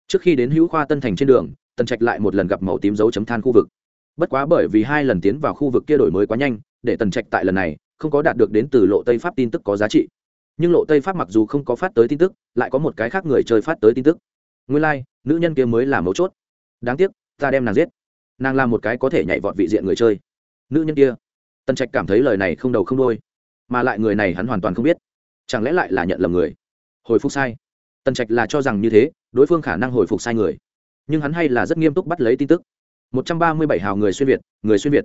Trước khi đến hữu khoa tân thành trên đường, tần trạch lại một lần gặp màu tím dấu chấm than khu vực. Bất quá bởi vì hai lần tiến vào khu vực kia đổi mới quá nhanh, để tần trạch tại lần này, không có đạt được đến từ lộ tây pháp tin tức có giá trị. Nhưng lộ tây pháp mặc dù không có phát tới tin tức, lại có một cái khác người chơi phát tới tin tức nguyên lai、like, nữ nhân kia mới là mấu chốt. Đáng tiếc ta đem nàng giết. Nàng là một cái có thể nhảy vọt vị diện người chơi. Nữ nhân kia. Tân trạch cảm thấy lời này không đầu không đôi mà lại người này hắn hoàn toàn không biết. Chẳng lẽ lại là nhận lầm người? Hồi phục sai. Tân trạch là cho rằng như thế đối phương khả năng hồi phục sai người. Nhưng hắn hay là rất nghiêm túc bắt lấy tin tức. Một trăm ba mươi bảy hào người xuyên việt người xuyên việt.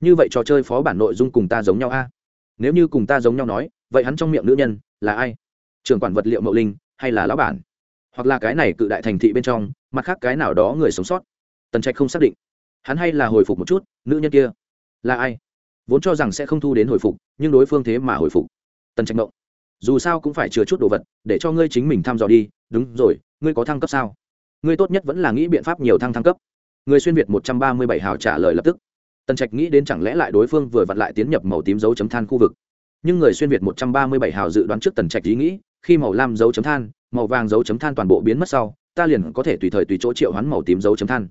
Như vậy trò chơi phó bản nội dung cùng ta giống nhau a? Nếu như cùng ta giống nhau nói vậy hắn trong miệng nữ nhân là ai? Trưởng quản vật liệu mậu linh hay là lão bản? Hoặc là cái này cự đại thành thị bên trong, mặt khác cái nào đó người sống sót. Tần trạch không xác định. Hắn hay là hồi phục một chút, nữ nhân kia là ai? Vốn cho rằng sẽ không thu đến hồi phục, nhưng đối phương thế mà hồi phục. Tần trạch động dù sao cũng phải chừa chút đồ vật, để cho ngươi chính mình thăm dò đi. Đúng rồi, ngươi có thăng cấp sao? Ngươi tốt nhất vẫn là nghĩ biện pháp nhiều thăng thăng cấp. Người xuyên việt một trăm ba mươi bảy hào trả lời lập tức. Tần trạch nghĩ đến chẳng lẽ lại đối phương vừa vặn lại tiến nhập màu tím dấu chấm than khu vực. Nhưng người xuyên việt một trăm ba mươi bảy hào dự đoán trước tần trạch ý nghĩ khi màu lam dấu chấm than, màu vàng dấu chấm than toàn bộ biến mất sau, ta liền có thể tùy thời tùy chỗ triệu hoán màu tím dấu chấm than.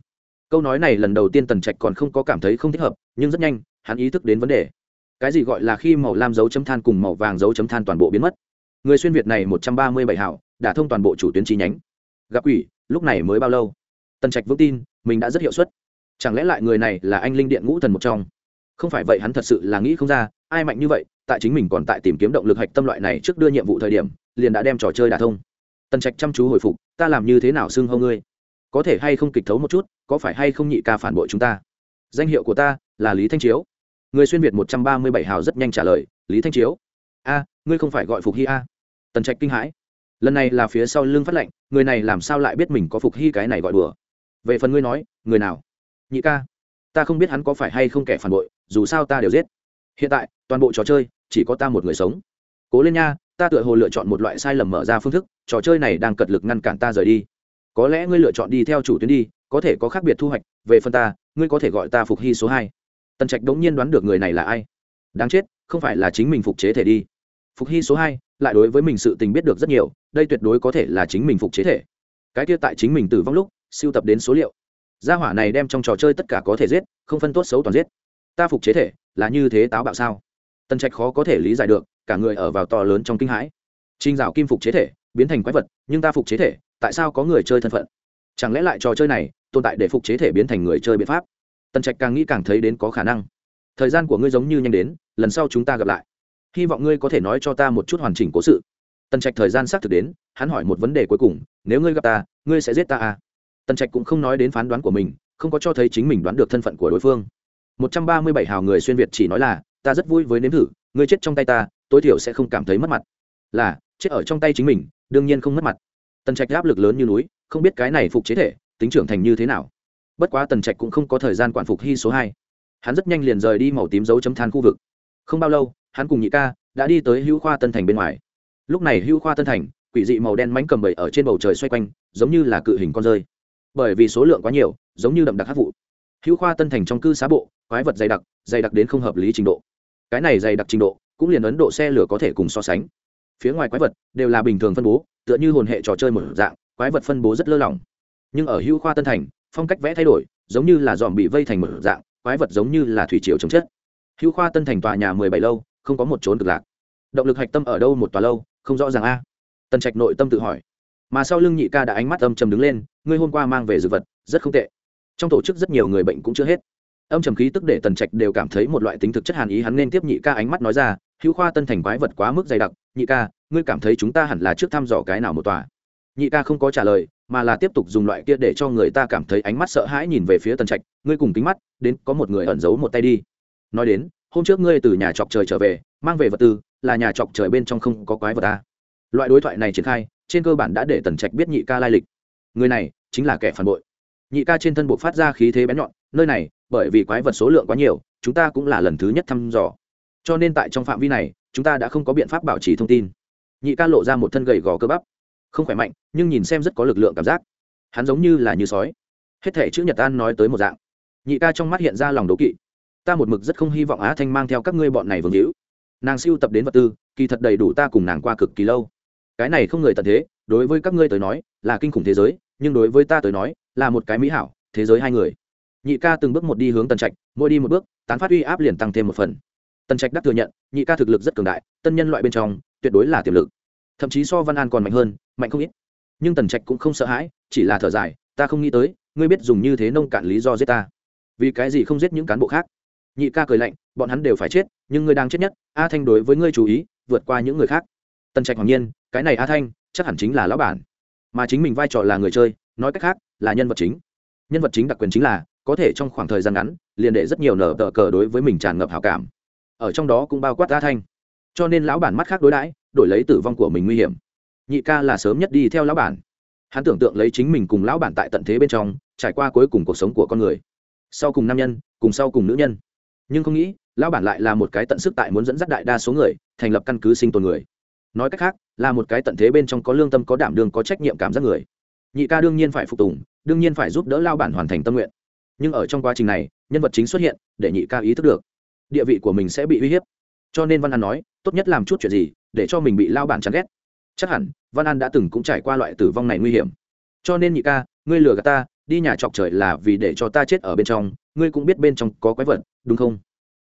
Câu nói này lần đầu tiên tần trạch còn không có cảm thấy không thích hợp, nhưng rất nhanh, hắn ý thức đến vấn đề. Cái gì gọi là khi màu lam dấu chấm than cùng màu vàng dấu chấm than toàn bộ biến mất? Người xuyên việt này một trăm ba mươi bảy hảo, đã thông toàn bộ chủ tuyến chi nhánh. Gặp quỷ, lúc này mới bao lâu? Tần trạch vững tin, mình đã rất hiệu suất. Chẳng lẽ lại người này là anh linh điện ngũ thần một trong? Không phải vậy hắn thật sự là nghĩ không ra, ai mạnh như vậy, tại chính mình còn tại tìm kiếm động lực hạch tâm loại này trước đưa nhiệm vụ thời điểm liền đã đem trò chơi đả thông. Tần trạch chăm chú hồi phục, ta làm như thế nào xưng hâu ngươi? Có thể hay không kịch thấu một chút, có phải hay không nhị ca phản bội chúng ta? Danh hiệu của ta là lý thanh chiếu. Người xuyên việt một trăm ba mươi bảy hào rất nhanh trả lời, lý thanh chiếu. A, ngươi không phải gọi phục hy a? Tần trạch kinh hãi. Lần này là phía sau lưng phát lệnh, người này làm sao lại biết mình có phục hy cái này gọi đùa? Về phần ngươi nói, người nào? Nhị ca, ta không biết hắn có phải hay không kẻ phản bội, dù sao ta đều giết. Hiện tại, toàn bộ trò chơi, chỉ có ta một người sống. Cố lên nha ta tựa hồ lựa chọn một loại sai lầm mở ra phương thức, trò chơi này đang cật lực ngăn cản ta rời đi. Có lẽ ngươi lựa chọn đi theo chủ tuyến đi, có thể có khác biệt thu hoạch, về phần ta, ngươi có thể gọi ta phục hy số hai. Tần trạch đống nhiên đoán được người này là ai. Đáng chết, không phải là chính mình phục chế thể đi. Phục hy số hai, lại đối với mình sự tình biết được rất nhiều, đây tuyệt đối có thể là chính mình phục chế thể. Cái kia tại chính mình tử vong lúc, siêu tập đến số liệu. Gia hỏa này đem trong trò chơi tất cả có thể giết, không phân tốt xấu toàn giết. Ta phục chế thể, là như thế táo bạo sao? Tần trạch khó có thể lý giải được cả người ở vào to lớn trong kinh hãi. Trinh dạo kim phục chế thể, biến thành quái vật, nhưng ta phục chế thể, tại sao có người chơi thân phận? Chẳng lẽ lại trò chơi này, tồn tại để phục chế thể biến thành người chơi biện pháp? Tần trạch càng nghĩ càng thấy đến có khả năng. Thời gian của ngươi giống như nhanh đến, lần sau chúng ta gặp lại. Hy vọng ngươi có thể nói cho ta một chút hoàn chỉnh cố sự. Tần trạch thời gian xác thực đến, hắn hỏi một vấn đề cuối cùng, nếu ngươi gặp ta, ngươi sẽ giết ta à? Tần trạch cũng không nói đến phán đoán của mình, không có cho thấy chính mình đoán được thân phận của đối phương. Một trăm ba mươi bảy hào người xuyên việt chỉ nói là, ta rất vui với nếm thử, ngươi chết trong tay ta tối thiểu sẽ không cảm thấy mất mặt. Là, chết ở trong tay chính mình, đương nhiên không mất mặt. Tần trạch áp lực lớn như núi, không biết cái này phục chế thể, tính trưởng thành như thế nào. Bất quá tần trạch cũng không có thời gian quản phục hy số hai. Hắn rất nhanh liền rời đi màu tím dấu chấm than khu vực. Không bao lâu, hắn cùng nhị ca đã đi tới hữu khoa tân thành bên ngoài. Lúc này hữu khoa tân thành, quỷ dị màu đen mánh cầm bậy ở trên bầu trời xoay quanh, giống như là cự hình con rơi. Bởi vì số lượng quá nhiều, giống như đậm đặc hát vụ. Hữu khoa tân thành trong cư xá bộ, quái vật dày đặc dày đặc đến không hợp lý trình độ. Cái này dày đặc trình độ cũng liền ấn độ xe lửa có thể cùng so sánh phía ngoài quái vật đều là bình thường phân bố tựa như hồn hệ trò chơi một dạng quái vật phân bố rất lơ lỏng nhưng ở hữu khoa tân thành phong cách vẽ thay đổi giống như là dòm bị vây thành một dạng quái vật giống như là thủy triều chống chất hữu khoa tân thành tòa nhà mười bảy lâu không có một trốn cực lạc động lực hạch tâm ở đâu một tòa lâu không rõ ràng a tân trạch nội tâm tự hỏi mà sau lưng nhị ca đã ánh mắt âm trầm đứng lên ngươi hôm qua mang về dược vật rất không tệ trong tổ chức rất nhiều người bệnh cũng chưa hết âm trầm khí tức để tần trạch đều cảm thấy một loại tính thực chất hàn ý hắn nên tiếp nhị ca ánh mắt nói ra hữu khoa tân thành quái vật quá mức dày đặc, nhị ca, ngươi cảm thấy chúng ta hẳn là trước thăm dò cái nào một tòa? Nhị ca không có trả lời, mà là tiếp tục dùng loại kia để cho người ta cảm thấy ánh mắt sợ hãi nhìn về phía tần trạch, ngươi cùng kính mắt, đến, có một người ẩn giấu một tay đi. Nói đến, hôm trước ngươi từ nhà chọc trời trở về, mang về vật tư, là nhà chọc trời bên trong không có quái vật ta. Loại đối thoại này triển khai, trên cơ bản đã để tần trạch biết nhị ca lai lịch. Người này chính là kẻ phản bội. Nhị ca trên thân bộ phát ra khí thế bén nhọn, nơi này, bởi vì quái vật số lượng quá nhiều, chúng ta cũng là lần thứ nhất thăm dò cho nên tại trong phạm vi này, chúng ta đã không có biện pháp bảo trì thông tin. Nhị ca lộ ra một thân gầy gò cơ bắp. Không khỏe mạnh, nhưng nhìn xem rất có lực lượng cảm giác. Hắn giống như là như sói. Hết thể chữ nhật an nói tới một dạng. Nhị ca trong mắt hiện ra lòng đố kỵ. Ta một mực rất không hy vọng á thanh mang theo các ngươi bọn này vương hữu. Nàng siêu tập đến vật tư, kỳ thật đầy đủ ta cùng nàng qua cực kỳ lâu. Cái này không người tận thế, đối với các ngươi tới nói, là kinh khủng thế giới, nhưng đối với ta tới nói, là một cái mỹ hảo, thế giới hai người. Nhị ca từng bước một đi hướng tần trạch, mỗi đi một bước, tán phát uy áp liền tăng thêm một phần tần trạch đắc thừa nhận, nhị ca thực lực rất cường đại, tân nhân loại bên trong, tuyệt đối là tiềm lực. Thậm chí so văn an còn mạnh hơn, mạnh không ít. Nhưng tần trạch cũng không sợ hãi, chỉ là thở dài, ta không nghĩ tới, ngươi biết dùng như thế nông cạn lý do giết ta. Vì cái gì không giết những cán bộ khác? Nhị ca cười lạnh, bọn hắn đều phải chết, nhưng ngươi đang chết nhất, a thanh đối với ngươi chú ý, vượt qua những người khác. Tần trạch hoàng nhiên, cái này a thanh, chắc hẳn chính là lão bản. Mà chính mình vai trò là người chơi, nói cách khác, là nhân vật chính. Nhân vật chính đặc quyền chính là, có thể trong khoảng thời gian ngắn, liền để rất nhiều nở tờ cờ đối với mình tràn ngập hào cảm ở trong đó cũng bao quát a thanh. Cho nên lão bản mắt khác đối đãi, đổi lấy tử vong của mình nguy hiểm. Nhị ca là sớm nhất đi theo lão bản. Hắn tưởng tượng lấy chính mình cùng lão bản tại tận thế bên trong, trải qua cuối cùng cuộc sống của con người. Sau cùng nam nhân, cùng sau cùng nữ nhân. Nhưng không nghĩ, lão bản lại là một cái tận sức tại muốn dẫn dắt đại đa số người, thành lập căn cứ sinh tồn người. Nói cách khác, là một cái tận thế bên trong có lương tâm, có đảm đương, có trách nhiệm cảm giác người. Nhị ca đương nhiên phải phục tùng, đương nhiên phải giúp đỡ lao bản hoàn thành tâm nguyện. Nhưng ở trong quá trình này, nhân vật chính xuất hiện, để nhị ca ý thức được địa vị của mình sẽ bị uy hiếp. Cho nên văn an nói, tốt nhất làm chút chuyện gì, để cho mình bị lao bản chán ghét. Chắc hẳn, văn an đã từng cũng trải qua loại tử vong này nguy hiểm. Cho nên nhị ca, ngươi lừa gạt ta, đi nhà chọc trời là vì để cho ta chết ở bên trong, ngươi cũng biết bên trong có quái vật, đúng không?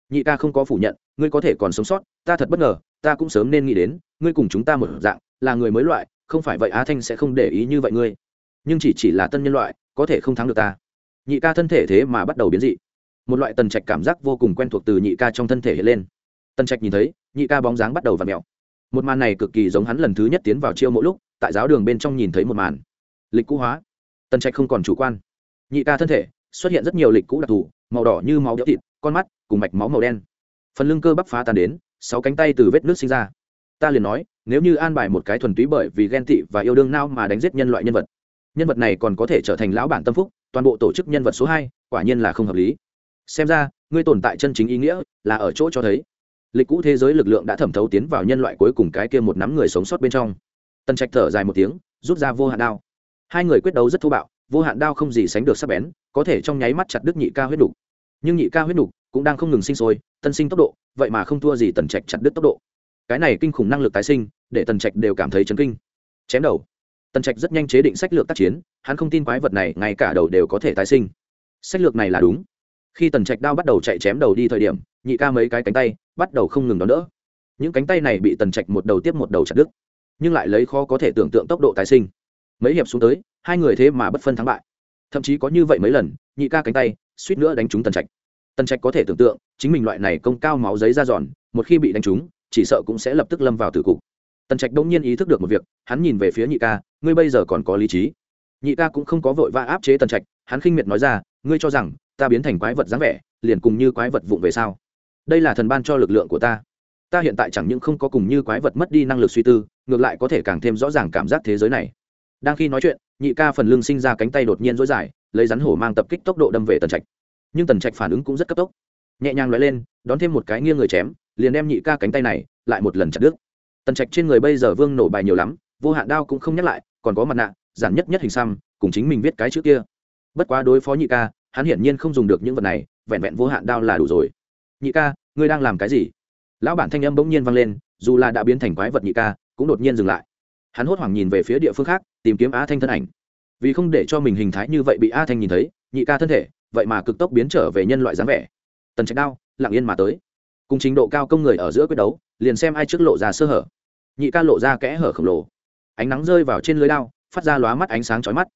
Nhị ca không có phủ nhận, ngươi có thể còn sống sót, ta thật bất ngờ, ta cũng sớm nên nghĩ đến, ngươi cùng chúng ta một dạng, là người mới loại, không phải vậy á thanh sẽ không để ý như vậy ngươi. Nhưng chỉ chỉ là tân nhân loại, có thể không thắng được ta. Nhị ca thân thể thế mà bắt đầu biến dị một loại tần trạch cảm giác vô cùng quen thuộc từ nhị ca trong thân thể hiện lên. Tần trạch nhìn thấy, nhị ca bóng dáng bắt đầu v ặ mẹo một màn này cực kỳ giống hắn lần thứ nhất tiến vào chiêu mỗi lúc, tại giáo đường bên trong nhìn thấy một màn. Lịch cũ hóa. Tần trạch không còn chủ quan. Nhị ca thân thể xuất hiện rất nhiều lịch cũ đặc thù, màu đỏ như máu đĩa thịt, con mắt cùng mạch máu màu đen. Phần lưng cơ bắp phá tan đến, sáu cánh tay từ vết nước sinh ra. Ta liền nói, nếu như an bài một cái thuần túy bởi vì ghen tị và yêu đương nao mà đánh giết nhân loại nhân vật nhân vật này còn có thể trở thành lão bản tâm phúc, toàn bộ tổ chức nhân vật số hai, quả nhiên là không hợp lý xem ra, ngươi tồn tại chân chính ý nghĩa là ở chỗ cho thấy. Lịch cũ thế giới lực lượng đã thẩm thấu tiến vào nhân loại cuối cùng cái kia một nắm người sống sót bên trong. Tần trạch thở dài một tiếng, rút ra vô hạn đao. Hai người quyết đấu rất thô bạo, vô hạn đao không gì sánh được sắc bén, có thể trong nháy mắt chặt đứt nhị ca huyết đục nhưng nhị ca huyết đục cũng đang không ngừng sinh sôi, tân sinh tốc độ, vậy mà không thua gì tần trạch chặt đứt tốc độ. Cái này kinh khủng năng lực tái sinh, để tần trạch đều cảm thấy chấn kinh. Chém đầu. Tần trạch rất nhanh chế định sách lược tác chiến, hắn không tin quái vật này ngay cả đầu đều có thể tái sinh. Sách lược này là đúng khi tần trạch đao bắt đầu chạy chém đầu đi thời điểm, nhị ca mấy cái cánh tay bắt đầu không ngừng đón đỡ. Những cánh tay này bị tần trạch một đầu tiếp một đầu chặt đứt, nhưng lại lấy khó có thể tưởng tượng tốc độ tái sinh. Mấy hiệp xuống tới, hai người thế mà bất phân thắng bại. Thậm chí có như vậy mấy lần, nhị ca cánh tay suýt nữa đánh trúng tần trạch. Tần trạch có thể tưởng tượng, chính mình loại này công cao máu giấy ra giòn, một khi bị đánh trúng, chỉ sợ cũng sẽ lập tức lâm vào tử cục. Tần trạch đông nhiên ý thức được một việc, hắn nhìn về phía nhị ca, ngươi bây giờ còn có lý trí? Nhị ca cũng không có vội vã áp chế tần trạch, hắn khinh miệt nói ra, ngươi cho rằng ta biến thành quái vật dáng vẻ, liền cùng như quái vật vụng về sao? Đây là thần ban cho lực lượng của ta. Ta hiện tại chẳng những không có cùng như quái vật mất đi năng lực suy tư, ngược lại có thể càng thêm rõ ràng cảm giác thế giới này. Đang khi nói chuyện, nhị ca phần lưng sinh ra cánh tay đột nhiên dối dài, lấy rắn hổ mang tập kích tốc độ đâm về tần trạch. Nhưng tần trạch phản ứng cũng rất cấp tốc. Nhẹ nhàng loại lên, đón thêm một cái nghiêng người chém, liền đem nhị ca cánh tay này lại một lần chặt đứt. Tần trạch trên người bây giờ vương nổ bài nhiều lắm, vô hạn đao cũng không nhắc lại, còn có mặt nạ, giản nhất nhất hình xăm, cùng chính mình viết cái chữ kia. Bất quá đối phó nhị ca hắn hiển nhiên không dùng được những vật này, vẹn vẹn vô hạn đao là đủ rồi. Nhị ca, ngươi đang làm cái gì? Lão bản thanh âm bỗng nhiên vang lên, dù là đã biến thành quái vật nhị ca, cũng đột nhiên dừng lại. Hắn hốt hoảng nhìn về phía địa phương khác, tìm kiếm á thanh thân ảnh. Vì không để cho mình hình thái như vậy bị a thanh nhìn thấy, nhị ca thân thể, vậy mà cực tốc biến trở về nhân loại dáng vẻ. Tần trạch đao, lặng yên mà tới. Cùng trình độ cao công người ở giữa quyết đấu, liền xem ai trước lộ ra sơ hở. Nhị ca lộ ra kẽ hở khổng lồ. Ánh nắng rơi vào trên lưới đao, phát ra lóa mắt ánh sáng chói mắt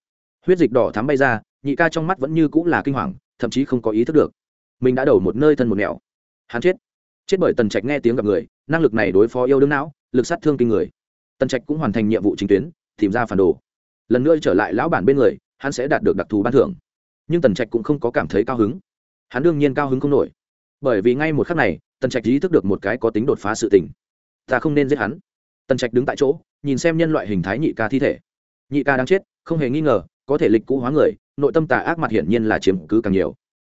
huyết dịch đỏ thắm bay ra, nhị ca trong mắt vẫn như cũng là kinh hoàng, thậm chí không có ý thức được. Mình đã đầu một nơi thân một nẻo. Hắn chết. Chết bởi tần trạch nghe tiếng gặp người, năng lực này đối phó yêu đương não, lực sát thương kinh người. Tần trạch cũng hoàn thành nhiệm vụ chính tuyến, tìm ra phản đồ. Lần nữa trở lại lão bản bên người, hắn sẽ đạt được đặc thù ban thưởng. Nhưng tần trạch cũng không có cảm thấy cao hứng. Hắn đương nhiên cao hứng không nổi. Bởi vì ngay một khắc này, tần trạch ý thức được một cái có tính đột phá sự tình. Ta không nên giết hắn. Tần trạch đứng tại chỗ, nhìn xem nhân loại hình thái nhị ca thi thể. Nhị ca đang chết, không hề nghi ngờ có thể lịch cũ hóa người, nội tâm tà ác mặt hiển nhiên là chiếm cứ càng nhiều.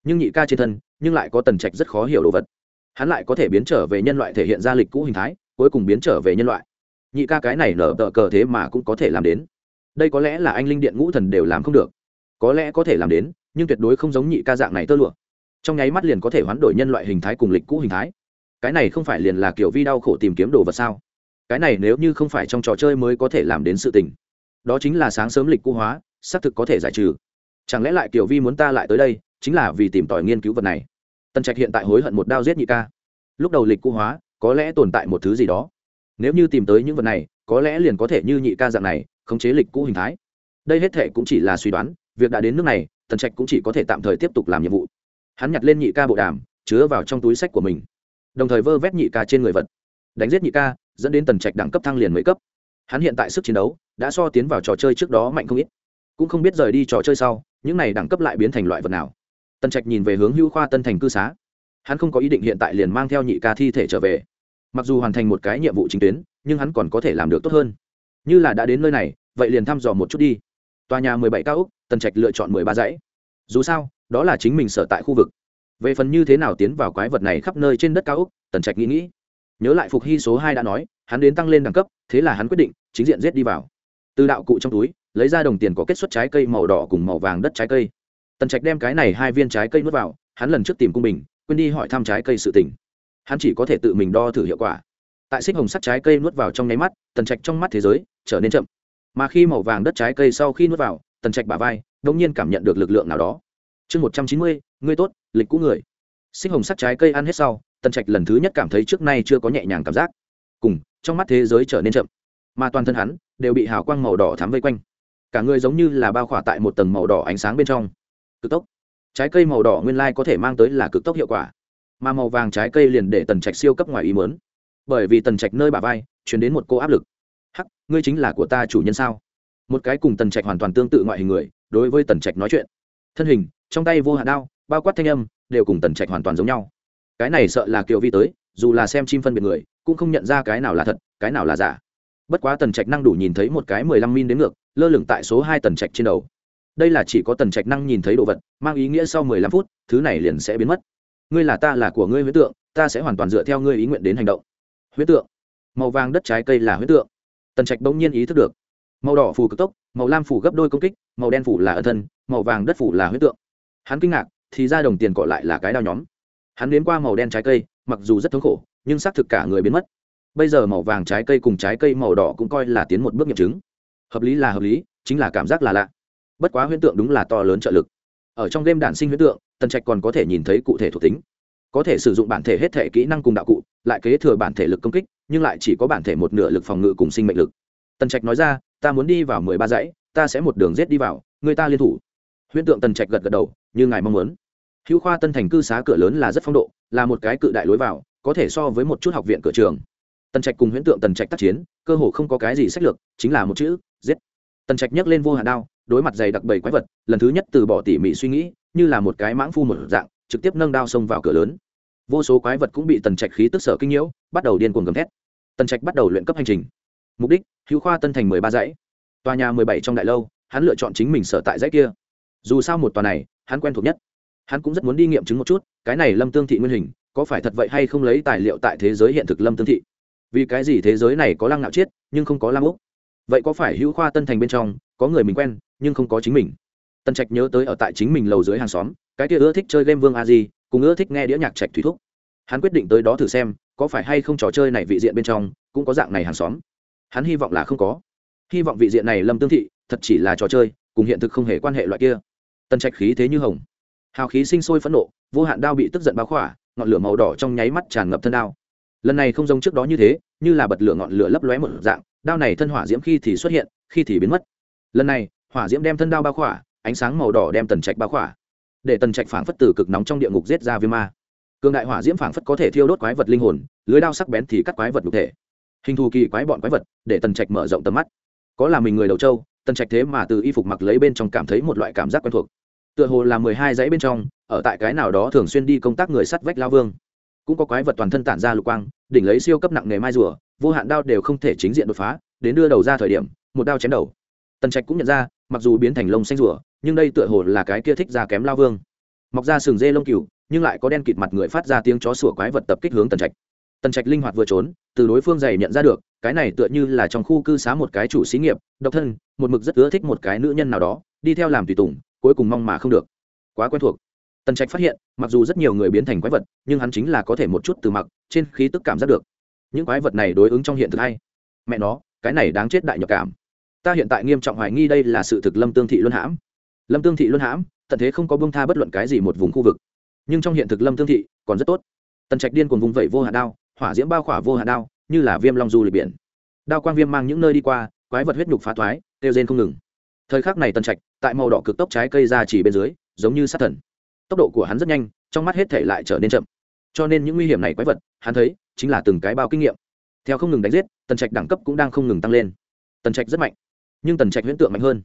Nhưng nhị ca trên thân, nhưng lại có tần trạch rất khó hiểu đồ vật. Hắn lại có thể biến trở về nhân loại thể hiện ra lịch cũ hình thái, cuối cùng biến trở về nhân loại. Nhị ca cái này nở tờ cờ thế mà cũng có thể làm đến. Đây có lẽ là anh linh điện ngũ thần đều làm không được. Có lẽ có thể làm đến, nhưng tuyệt đối không giống nhị ca dạng này tơ lụa. Trong nháy mắt liền có thể hoán đổi nhân loại hình thái cùng lịch cũ hình thái. Cái này không phải liền là kiểu vi đau khổ tìm kiếm đồ vật sao? Cái này nếu như không phải trong trò chơi mới có thể làm đến sự tình. Đó chính là sáng sớm lịch cũ hóa xác thực có thể giải trừ. Chẳng lẽ lại kiều vi muốn ta lại tới đây, chính là vì tìm tòi nghiên cứu vật này? Tần trạch hiện tại hối hận một đao giết nhị ca. Lúc đầu lịch cũ hóa, có lẽ tồn tại một thứ gì đó. Nếu như tìm tới những vật này, có lẽ liền có thể như nhị ca dạng này, khống chế lịch cũ hình thái. Đây hết thể cũng chỉ là suy đoán, việc đã đến nước này, tần trạch cũng chỉ có thể tạm thời tiếp tục làm nhiệm vụ. Hắn nhặt lên nhị ca bộ đàm, chứa vào trong túi sách của mình. Đồng thời vơ vét nhị ca trên người vật. Đánh giết nhị ca, dẫn đến tần trạch đẳng cấp thăng liền mấy cấp. Hắn hiện tại sức chiến đấu, đã so tiến vào trò chơi trước đó mạnh không ít cũng không biết rời đi trò chơi sau, những này đẳng cấp lại biến thành loại vật nào. Tần trạch nhìn về hướng hữu khoa tân thành cư xá. Hắn không có ý định hiện tại liền mang theo nhị ca thi thể trở về. Mặc dù hoàn thành một cái nhiệm vụ chính tuyến, nhưng hắn còn có thể làm được tốt hơn. Như là đã đến nơi này, vậy liền thăm dò một chút đi. Tòa nhà mười bảy cao úc tần trạch lựa chọn mười ba dãy. Dù sao, đó là chính mình sở tại khu vực. Về phần như thế nào tiến vào quái vật này khắp nơi trên đất cao úc tần trạch nghĩ nghĩ. Nhớ lại phục hy số hai đã nói, hắn đến tăng lên đẳng cấp, thế là hắn quyết định chính diện giết đi vào. Từ đạo cụ trong túi lấy ra đồng tiền có kết xuất trái cây màu đỏ cùng màu vàng đất trái cây. Tần trạch đem cái này hai viên trái cây nuốt vào, hắn lần trước tìm cung bình, quên đi hỏi thăm trái cây sự tỉnh hắn chỉ có thể tự mình đo thử hiệu quả. Tại xích hồng sắt trái cây nuốt vào trong nháy mắt, tần trạch trong mắt thế giới trở nên chậm. Mà khi màu vàng đất trái cây sau khi nuốt vào, tần trạch bả vai đông nhiên cảm nhận được lực lượng nào đó. Chương một trăm chín mươi, ngươi tốt, lịch cũ người. Xích hồng sắt trái cây ăn hết sau, tần trạch lần thứ nhất cảm thấy trước nay chưa có nhẹ nhàng cảm giác. Cùng, trong mắt thế giới trở nên chậm. Mà toàn thân hắn đều bị hào quang màu đỏ thắm vây quanh cả người giống như là bao khỏa tại một tầng màu đỏ ánh sáng bên trong. Cực tốc. Trái cây màu đỏ nguyên lai có thể mang tới là cực tốc hiệu quả. Mà màu vàng trái cây liền để tần trạch siêu cấp ngoài ý mớn bởi vì tần trạch nơi bà vai chuyển đến một cô áp lực. Hắc, ngươi chính là của ta chủ nhân sao? Một cái cùng tần trạch hoàn toàn tương tự ngoại hình người, đối với tần trạch nói chuyện. Thân hình, trong tay vô hạn đao, bao quát thanh âm, đều cùng tần trạch hoàn toàn giống nhau. Cái này sợ là kiều vi tới, dù là xem chim phân biệt người, cũng không nhận ra cái nào là thật, cái nào là giả. Bất quá tần trạch năng đủ nhìn thấy một cái mười lăm min đến ngược lơ lửng tại số hai tần trạch trên đầu. Đây là chỉ có tần trạch năng nhìn thấy đồ vật, mang ý nghĩa sau mười lăm phút, thứ này liền sẽ biến mất. Ngươi là ta là của ngươi huyết tượng, ta sẽ hoàn toàn dựa theo ngươi ý nguyện đến hành động. Huyết tượng. Màu vàng đất trái cây là huyết tượng. Tần trạch bỗng nhiên ý thức được. Màu đỏ phủ cực tốc, màu lam phủ gấp đôi công kích, màu đen phủ là ẩn thân, màu vàng đất phủ là huyết tượng. Hắn kinh ngạc, thì ra đồng tiền cọ lại là cái đao nhóm. Hắn đến qua màu đen trái cây, mặc dù rất thống khổ, nhưng xác thực cả người biến mất. Bây giờ màu vàng trái cây cùng trái cây màu đỏ cũng coi là tiến một bước nghiệm chứng hợp lý là hợp lý, chính là cảm giác là lạ. Bất quá huyễn tượng đúng là to lớn trợ lực. Ở trong game đản sinh huyễn tượng, tần trạch còn có thể nhìn thấy cụ thể thuộc tính. Có thể sử dụng bản thể hết thể kỹ năng cùng đạo cụ, lại kế thừa bản thể lực công kích, nhưng lại chỉ có bản thể một nửa lực phòng ngự cùng sinh mệnh lực. Tần trạch nói ra, ta muốn đi vào mười ba dãy, ta sẽ một đường rết đi vào, người ta liên thủ. Huyễn tượng tần trạch gật gật đầu, như ngài mong muốn. Hữu khoa tân thành cư xá cửa lớn là rất phong độ, là một cái cự đại lối vào, có thể so với một chút học viện cửa trường tần trạch cùng huyễn tượng tần trạch tác chiến, cơ hồ không có cái gì sách lược, chính là một chữ, giết. Tần trạch nhấc lên vô hạn đao, đối mặt dày đặc bầy quái vật, lần thứ nhất từ bỏ tỉ mỉ suy nghĩ, như là một cái mãng phu một dạng, trực tiếp nâng đao xông vào cửa lớn. Vô số quái vật cũng bị tần trạch khí tức sở kinh nhiễu, bắt đầu điên cuồng gầm thét. Tần trạch bắt đầu luyện cấp hành trình. Mục đích, hữu khoa tân thành mười ba dãy. Tòa nhà mười bảy trong đại lâu, hắn lựa chọn chính mình sở tại dãy kia. Dù sao một tòa này, hắn quen thuộc nhất. Hắn cũng rất muốn đi nghiệm chứng một chút, cái này lâm tương thị nguyên hình, có phải thật vậy hay không lấy tài liệu tại thế giới hiện thực lâm tương thị? Vì cái gì thế giới này có lăng nạo chiết, nhưng không có lam úc? Vậy có phải hữu khoa tân thành bên trong, có người mình quen, nhưng không có chính mình? Tân trạch nhớ tới ở tại chính mình lầu dưới hàng xóm, cái kia ưa thích chơi game vương a di, cùng ưa thích nghe đĩa nhạc trạch thủy thúc. Hắn quyết định tới đó thử xem, có phải hay không trò chơi này vị diện bên trong, cũng có dạng này hàng xóm. Hắn hy vọng là không có. Hy vọng vị diện này lâm tương thị, thật chỉ là trò chơi, cùng hiện thực không hề quan hệ loại kia. Tân trạch khí thế như hồng. Hào khí sinh sôi phẫn nộ, vô hạn đao bị tức giận báo khỏa, ngọn lửa màu đỏ trong nháy mắt tràn ngập thân đao lần này không giống trước đó như thế, như là bật lửa ngọn lửa lấp lóe một dạng, đao này thân hỏa diễm khi thì xuất hiện, khi thì biến mất. Lần này, hỏa diễm đem thân đao bao khỏa, ánh sáng màu đỏ đem tần trạch bao khỏa. Để tần trạch phảng phất từ cực nóng trong địa ngục giết ra viêm ma. Cường đại hỏa diễm phảng phất có thể thiêu đốt quái vật linh hồn, lưới đao sắc bén thì cắt quái vật cụ thể. Hình thù kỳ quái bọn quái vật, để tần trạch mở rộng tầm mắt. Có là mình người đầu trâu, tần trạch thế mà từ y phục mặc lấy bên trong cảm thấy một loại cảm giác quen thuộc. Tựa hồ là mười hai dãy bên trong, ở tại cái nào đó thường xuyên đi công tác người sắt vách lao vương cũng có quái vật toàn thân tản ra lục quang, đỉnh lấy siêu cấp nặng nghề mai rùa, vô hạn đao đều không thể chính diện đột phá, đến đưa đầu ra thời điểm, một đao chém đầu. Tần trạch cũng nhận ra, mặc dù biến thành lông xanh rùa, nhưng đây tựa hồ là cái kia thích ra kém lao vương. Mọc ra sừng dê lông cừu, nhưng lại có đen kịt mặt người phát ra tiếng chó sủa quái vật tập kích hướng tần trạch. Tần trạch linh hoạt vừa trốn, từ đối phương dày nhận ra được, cái này tựa như là trong khu cư xá một cái chủ xí nghiệp, độc thân, một mực rất ưa thích một cái nữ nhân nào đó, đi theo làm tùy tùng, cuối cùng mong mà không được. Quá quen thuộc tần trạch phát hiện, mặc dù rất nhiều người biến thành quái vật, nhưng hắn chính là có thể một chút từ mặc, trên khí tức cảm giác được. Những quái vật này đối ứng trong hiện thực hay. Mẹ nó, cái này đáng chết đại nhập cảm. Ta hiện tại nghiêm trọng hoài nghi đây là sự thực lâm tương thị luân hãm. Lâm tương thị luân hãm, tận thế không có bông tha bất luận cái gì một vùng khu vực. Nhưng trong hiện thực lâm tương thị, còn rất tốt. Tần trạch điên cuồng vùng vẩy vô hạn đao, hỏa diễm bao khỏa vô hạn đao, như là viêm long du lịch biển. Đao quang viêm mang những nơi đi qua, quái vật huyết nhục phá thoái, kêu rên không ngừng. Thời khắc này tần trạch, tại màu đỏ cực tốc trái cây ra chỉ bên dưới, giống như sát thần tốc độ của hắn rất nhanh, trong mắt hết thể lại trở nên chậm. Cho nên những nguy hiểm này quái vật, hắn thấy, chính là từng cái bao kinh nghiệm. Theo không ngừng đánh giết, tần trạch đẳng cấp cũng đang không ngừng tăng lên. Tần trạch rất mạnh, nhưng tần trạch huyễn tượng mạnh hơn.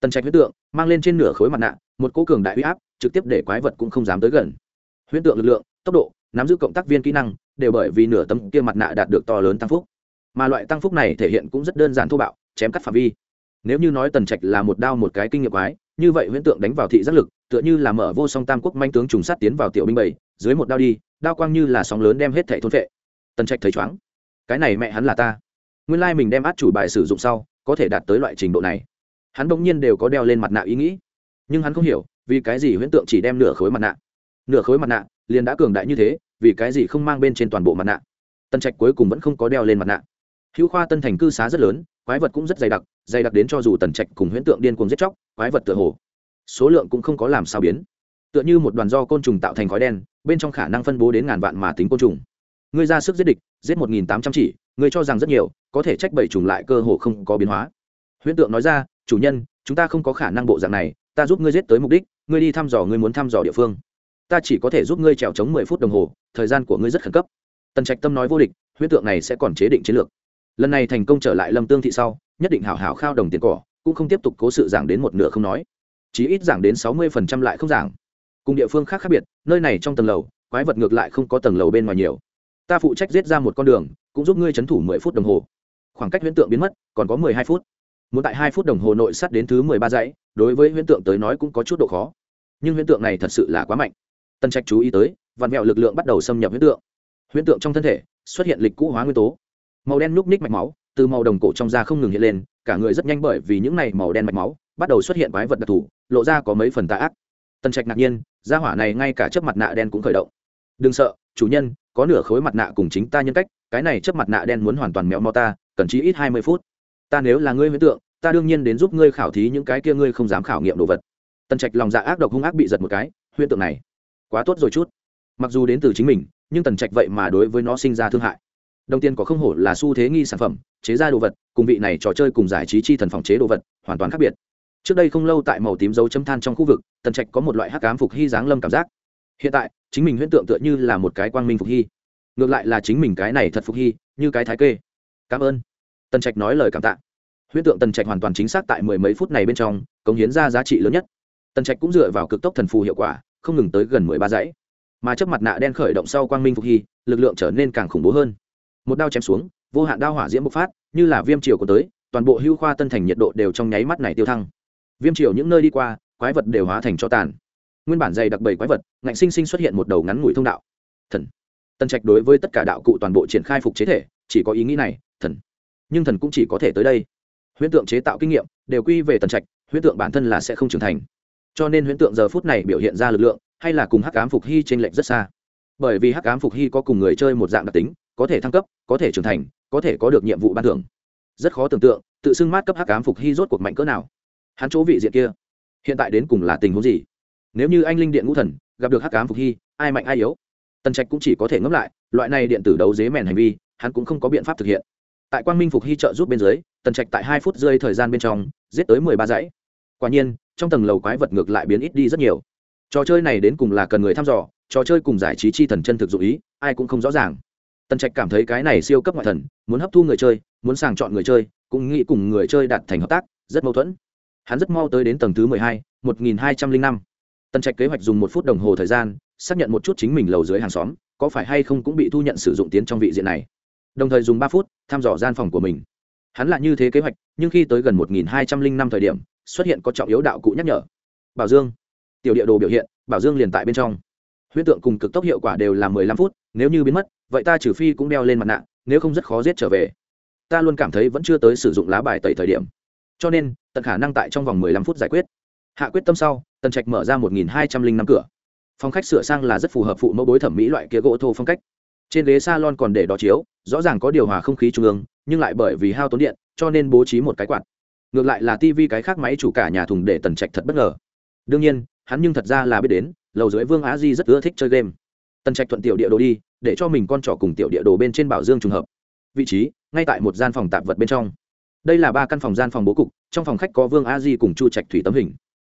Tần trạch huyễn tượng, mang lên trên nửa khối mặt nạ, một cỗ cường đại huy áp, trực tiếp để quái vật cũng không dám tới gần. Huyễn tượng lực lượng, tốc độ, nắm giữ cộng tác viên kỹ năng, đều bởi vì nửa tấm kia mặt nạ đạt được to lớn tăng phúc. Mà loại tăng phúc này thể hiện cũng rất đơn giản thô bạo, chém cắt phạm vi. Nếu như nói tần trạch là một đao một cái kinh nghiệm quái, như vậy huyễn tượng đánh vào thị giác lực tựa như là mở vô song tam quốc manh tướng trùng sát tiến vào tiểu binh bảy, dưới một đao đi, đao quang như là sóng lớn đem hết thẻ thôn vệ tần trạch thấy chóng cái này mẹ hắn là ta. Nguyên lai mình đem át chủ bài sử dụng sau, có thể đạt tới loại trình độ này. Hắn bỗng nhiên đều có đeo lên mặt nạ ý nghĩ. Nhưng hắn không hiểu, vì cái gì huyễn tượng chỉ đem nửa khối mặt nạ. Nửa khối mặt nạ, liền đã cường đại như thế, vì cái gì không mang bên trên toàn bộ mặt nạ? Tân trạch cuối cùng vẫn không có đeo lên mặt nạ. Hữu khoa tân thành cư xá rất lớn, quái vật cũng rất dày đặc dày đặc đến cho dù tần trạch cùng huyễn tượng điên cuồng giết chóc, quái vật tựa hồ số lượng cũng không có làm sao biến. Tựa như một đoàn do côn trùng tạo thành khói đen, bên trong khả năng phân bố đến ngàn vạn mà tính côn trùng. Ngươi ra sức giết địch, giết một nghìn tám trăm chỉ, ngươi cho rằng rất nhiều, có thể trách bảy trùng lại cơ hồ không có biến hóa. Huyễn tượng nói ra, chủ nhân, chúng ta không có khả năng bộ dạng này, ta giúp ngươi giết tới mục đích, ngươi đi thăm dò, ngươi muốn thăm dò địa phương. Ta chỉ có thể giúp ngươi trèo chống mười phút đồng hồ, thời gian của ngươi rất khẩn cấp. Tần trạch tâm nói vô địch, huyễn tượng này sẽ còn chế định chiến lược. Lần này thành công trở lại lâm tương thị sau, nhất định hảo hảo khao đồng tiền cỏ, cũng không tiếp tục cố sự giảng đến một nửa không nói chí ít giảng đến sáu mươi phần trăm lại không giảng. Cùng địa phương khác khác biệt, nơi này trong tầng lầu, quái vật ngược lại không có tầng lầu bên ngoài nhiều. Ta phụ trách giết ra một con đường, cũng giúp ngươi c h ấ n thủ mười phút đồng hồ. Khoảng cách huyễn tượng biến mất, còn có mười hai phút. Muốn tại hai phút đồng hồ nội sắt đến thứ mười ba dãy, đối với huyễn tượng tới nói cũng có chút độ khó. Nhưng huyễn tượng này thật sự là quá mạnh. Tân trạch chú ý tới vạn mẹo lực lượng bắt đầu xâm nhập huyễn tượng. Huyễn tượng trong thân thể, xuất hiện lịch cũ hóa nguyên tố. Màu đen núp ních mạch máu, từ màu đồng cổ trong da không ngừng hiện lên, cả người rất nhanh bởi vì những này màu đen mạch máu, bắt đầu xuất hiện quái vật đặc thù lộ ra có mấy phần tà ác. Tần trạch ngạc nhiên, gia hỏa này ngay cả chớp mặt nạ đen cũng khởi động. Đừng sợ, chủ nhân, có nửa khối mặt nạ cùng chính ta nhân cách, cái này chớp mặt nạ đen muốn hoàn toàn mẹo mò ta, cần chí ít hai mươi phút. Ta nếu là ngươi huyễn tượng, ta đương nhiên đến giúp ngươi khảo thí những cái kia ngươi không dám khảo nghiệm đồ vật. Tần trạch lòng dạ ác độc hung ác bị giật một cái, huyễn tượng này, quá tốt rồi chút. Mặc dù đến từ chính mình, nhưng tần trạch vậy mà đối với nó sinh ra thương hại. Đồng tiền có không hổ là xu thế nghi sản phẩm, chế ra đồ vật, cùng vị này trò chơi cùng giải trí chi thần phòng chế đồ vật, hoàn toàn khác biệt trước đây không lâu tại màu tím dấu chấm than trong khu vực, tần trạch có một loại hắc cám phục hy dáng lâm cảm giác. Hiện tại, chính mình huyễn tượng tựa như là một cái quang minh phục hy. Ngược lại là chính mình cái này thật phục hy, như cái thái kê. Cảm ơn. Tần trạch nói lời cảm tạ. Huyễn tượng tần trạch hoàn toàn chính xác tại mười mấy phút này bên trong, cống hiến ra giá trị lớn nhất. Tần trạch cũng dựa vào cực tốc thần phù hiệu quả, không ngừng tới gần mười ba dãy. Mà trước mặt nạ đen khởi động sau quang minh phục hy, lực lượng trở nên càng khủng bố hơn. Một đao chém xuống, vô hạn đao hỏa diễm bộc phát, như là viêm triều của tới, toàn bộ hưu khoa tân thành nhiệt độ đều trong nháy mắt này tiêu thăng viêm triều những nơi đi qua, quái vật đều hóa thành cho tàn. Nguyên bản dày đặc bầy quái vật, ngạnh sinh sinh xuất hiện một đầu ngắn ngủi thông đạo. Thần. Tân trạch đối với tất cả đạo cụ toàn bộ triển khai phục chế thể, chỉ có ý nghĩ này, thần. Nhưng thần cũng chỉ có thể tới đây. Huyễn tượng chế tạo kinh nghiệm, đều quy về tần trạch, huyễn tượng bản thân là sẽ không trưởng thành. Cho nên huyễn tượng giờ phút này biểu hiện ra lực lượng, hay là cùng hắc ám phục hy trên lệnh rất xa. Bởi vì hắc ám phục hy có cùng người chơi một dạng đặc tính, có thể thăng cấp, có thể trưởng thành, có thể có được nhiệm vụ ban thưởng. Rất khó tưởng tượng, tự xưng mát cấp hắc ám phục hy rốt cuộc mạnh cỡ nào hắn chỗ vị diện kia. Hiện tại đến cùng là tình huống gì? Nếu như anh linh điện ngũ thần, gặp được hắc cám phục hy, ai mạnh ai yếu? Tần trạch cũng chỉ có thể ngẫm lại, loại này điện tử đấu dế mèn hành vi, hắn cũng không có biện pháp thực hiện. Tại quang minh phục hy trợ giúp bên dưới, tần trạch tại hai phút rơi thời gian bên trong, giết tới mười ba dãy. Quả nhiên, trong tầng lầu quái vật ngược lại biến ít đi rất nhiều. Trò chơi này đến cùng là cần người thăm dò, trò chơi cùng giải trí chi thần chân thực dụng ý, ai cũng không rõ ràng. Tần trạch cảm thấy cái này siêu cấp ngoại thần, muốn hấp thu người chơi, muốn sàng chọn người chơi, cũng nghĩ cùng người chơi đạt thành hợp tác, rất mâu thuẫn hắn rất mau tới đến tầng thứ mười hai, một nghìn hai trăm linh năm. Tần trạch kế hoạch dùng một phút đồng hồ thời gian, xác nhận một chút chính mình lầu dưới hàng xóm, có phải hay không cũng bị thu nhận sử dụng tiến trong vị diện này. Đồng thời dùng ba phút, thăm dò gian phòng của mình. Hắn là như thế kế hoạch, nhưng khi tới gần một nghìn hai trăm linh năm thời điểm, xuất hiện có trọng yếu đạo cụ nhắc nhở. Bảo dương. Tiểu địa đồ biểu hiện, bảo dương liền tại bên trong. Huyễn tượng cùng cực tốc hiệu quả đều là mười lăm phút, nếu như biến mất, vậy ta trừ phi cũng đeo lên mặt nạ, nếu không rất khó giết trở về. Ta luôn cảm thấy vẫn chưa tới sử dụng lá bài tẩy thời điểm cho nên, tận khả năng tại trong vòng mười lăm phút giải quyết. Hạ quyết tâm sau, tần trạch mở ra một nghìn hai trăm linh năm cửa. Phong khách sửa sang là rất phù hợp phụ mẫu bối thẩm mỹ loại kia gỗ thô phong cách. Trên ghế salon còn để đó chiếu, rõ ràng có điều hòa không khí trung ương, nhưng lại bởi vì hao tốn điện, cho nên bố trí một cái quạt. Ngược lại là tivi cái khác máy chủ cả nhà thùng để tần trạch thật bất ngờ. Đương nhiên, hắn nhưng thật ra là biết đến, lầu dưới vương á di rất ưa thích chơi game. Tần trạch thuận tiểu địa đồ đi, để cho mình con trỏ cùng tiểu địa đồ bên trên bảo dương trùng hợp. Vị trí, ngay tại một gian phòng tạp vật bên trong đây là ba căn phòng gian phòng bố cục, trong phòng khách có vương a di cùng chu trạch thủy tấm hình.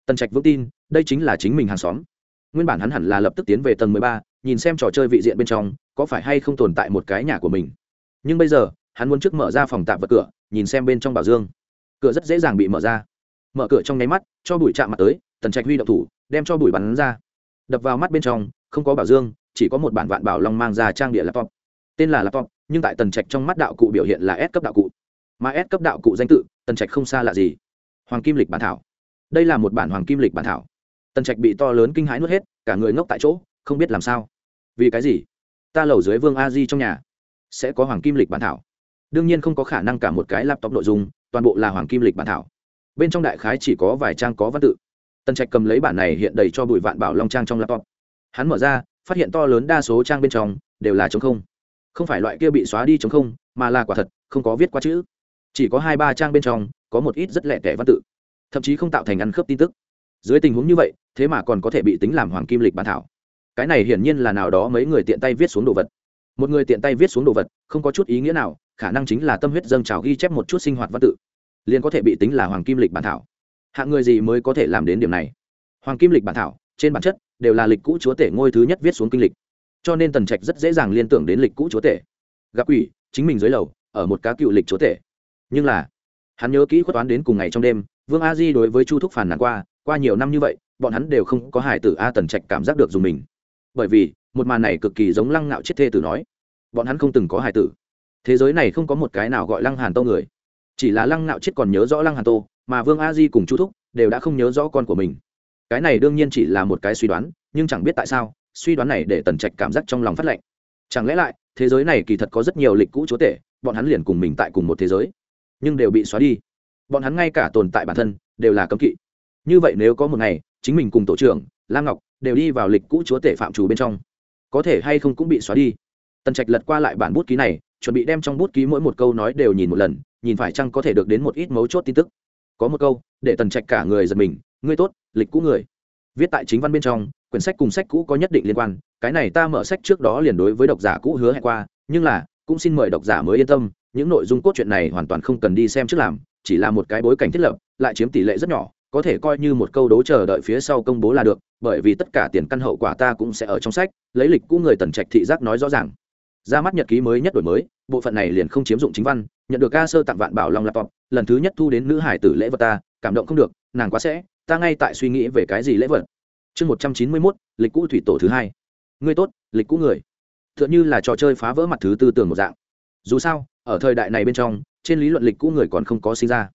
Tần trạch vững tin, đây chính là chính mình hàng xóm. Nguyên bản hắn hẳn là lập tức tiến về tầng mười ba, nhìn xem trò chơi vị diện bên trong, có phải hay không tồn tại một cái nhà của mình. Nhưng bây giờ, hắn muốn trước mở ra phòng tạm vật cửa, nhìn xem bên trong bảo dương. Cửa rất dễ dàng bị mở ra. Mở cửa trong nháy mắt, cho bụi chạm mặt tới, tần trạch huy động thủ, đem cho bụi bắn ra. Đập vào mắt bên trong, không có bảo dương, chỉ có một bản vạn bảo long mang ra trang địa laptop. Tên là laptop, nhưng tại tần trạch trong mắt đạo cụ biểu hiện là S cấp đạo cụ mà S cấp đạo cụ danh tự, tần trạch không xa là gì. Hoàng kim lịch bản thảo. Đây là một bản hoàng kim lịch bản thảo. Tần trạch bị to lớn kinh hãi nuốt hết, cả người ngốc tại chỗ, không biết làm sao. Vì cái gì? Ta lầu dưới vương a di trong nhà sẽ có hoàng kim lịch bản thảo. Đương nhiên không có khả năng cả một cái laptop nội dung, toàn bộ là hoàng kim lịch bản thảo. Bên trong đại khái chỉ có vài trang có văn tự. Tần trạch cầm lấy bản này hiện đầy cho bụi vạn bảo long trang trong laptop. Hắn mở ra, phát hiện to lớn đa số trang bên trong đều là trống không. Không phải loại kia bị xóa đi trống không, mà là quả thật, không có viết qua chữ chỉ có hai ba trang bên trong, có một ít rất lẻ tẻ văn tự, thậm chí không tạo thành ăn khớp tin tức. Dưới tình huống như vậy, thế mà còn có thể bị tính làm hoàng kim lịch bản thảo. Cái này hiển nhiên là nào đó mấy người tiện tay viết xuống đồ vật. Một người tiện tay viết xuống đồ vật, không có chút ý nghĩa nào, khả năng chính là tâm huyết dâng trào ghi chép một chút sinh hoạt văn tự, liền có thể bị tính là hoàng kim lịch bản thảo. Hạng người gì mới có thể làm đến điểm này? Hoàng kim lịch bản thảo, trên bản chất, đều là lịch cũ chúa tể ngôi thứ nhất viết xuống kinh lịch. Cho nên tần trạch rất dễ dàng liên tưởng đến lịch cũ chúa tể. Gặp ủy chính mình dưới lầu, ở một cá cựu lịch chúa tể nhưng là, hắn nhớ kỹ khuất toán đến cùng ngày trong đêm, vương a di đối với chu thúc phản nàn qua qua nhiều năm như vậy, bọn hắn đều không có hải tử a tần trạch cảm giác được dùng mình. Bởi vì, một màn này cực kỳ giống lăng ngạo chết thê tử nói. Bọn hắn không từng có hải tử. Thế giới này không có một cái nào gọi lăng hàn tô người. Chỉ là lăng ngạo chết còn nhớ rõ lăng hàn tô, mà vương a di cùng chu thúc đều đã không nhớ rõ con của mình. Cái này đương nhiên chỉ là một cái suy đoán, nhưng chẳng biết tại sao, suy đoán này để tần trạch cảm giác trong lòng phát lệnh. Chẳng lẽ lại, thế giới này kỳ thật có rất nhiều lịch cũ chúa tể, bọn hắn liền cùng mình tại cùng một thế giới nhưng đều bị xóa đi. Bọn hắn ngay cả tồn tại bản thân đều là cấm kỵ. Như vậy nếu có một ngày, chính mình cùng tổ trưởng, lam ngọc, đều đi vào lịch cũ chúa tể phạm chủ bên trong, có thể hay không cũng bị xóa đi. Tần trạch lật qua lại bản bút ký này, chuẩn bị đem trong bút ký mỗi một câu nói đều nhìn một lần, nhìn phải chăng có thể được đến một ít mấu chốt tin tức. Có một câu, để tần trạch cả người giật mình, ngươi tốt, lịch cũ người. Viết tại chính văn bên trong, quyển sách cùng sách cũ có nhất định liên quan, cái này ta mở sách trước đó liền đối với độc giả cũ hứa hẹn qua, nhưng là, cũng xin mời độc giả mới yên tâm những nội dung cốt truyện này hoàn toàn không cần đi xem trước làm, chỉ là một cái bối cảnh thiết lập, lại chiếm tỷ lệ rất nhỏ, có thể coi như một câu đố chờ đợi phía sau công bố là được, bởi vì tất cả tiền căn hậu quả ta cũng sẽ ở trong sách, lấy lịch cũ người tần trạch thị giác nói rõ ràng. Ra mắt nhật ký mới nhất đổi mới, bộ phận này liền không chiếm dụng chính văn, nhận được ca sơ tặng vạn bảo long laptop, lần thứ nhất thu đến nữ hải tử lễ vật ta, cảm động không được, nàng quá sẽ, ta ngay tại suy nghĩ về cái gì lễ vật. Chương một trăm chín mươi mốt, lịch cũ thủy tổ thứ hai. Ngươi tốt, lịch cũ người. T h ư ợ n h ư là trò chơi phá vỡ mặt thứ tư tưởng một dạng dù sao, ở thời đại này bên trong, trên lý luận lịch cũ người còn không có sinh ra.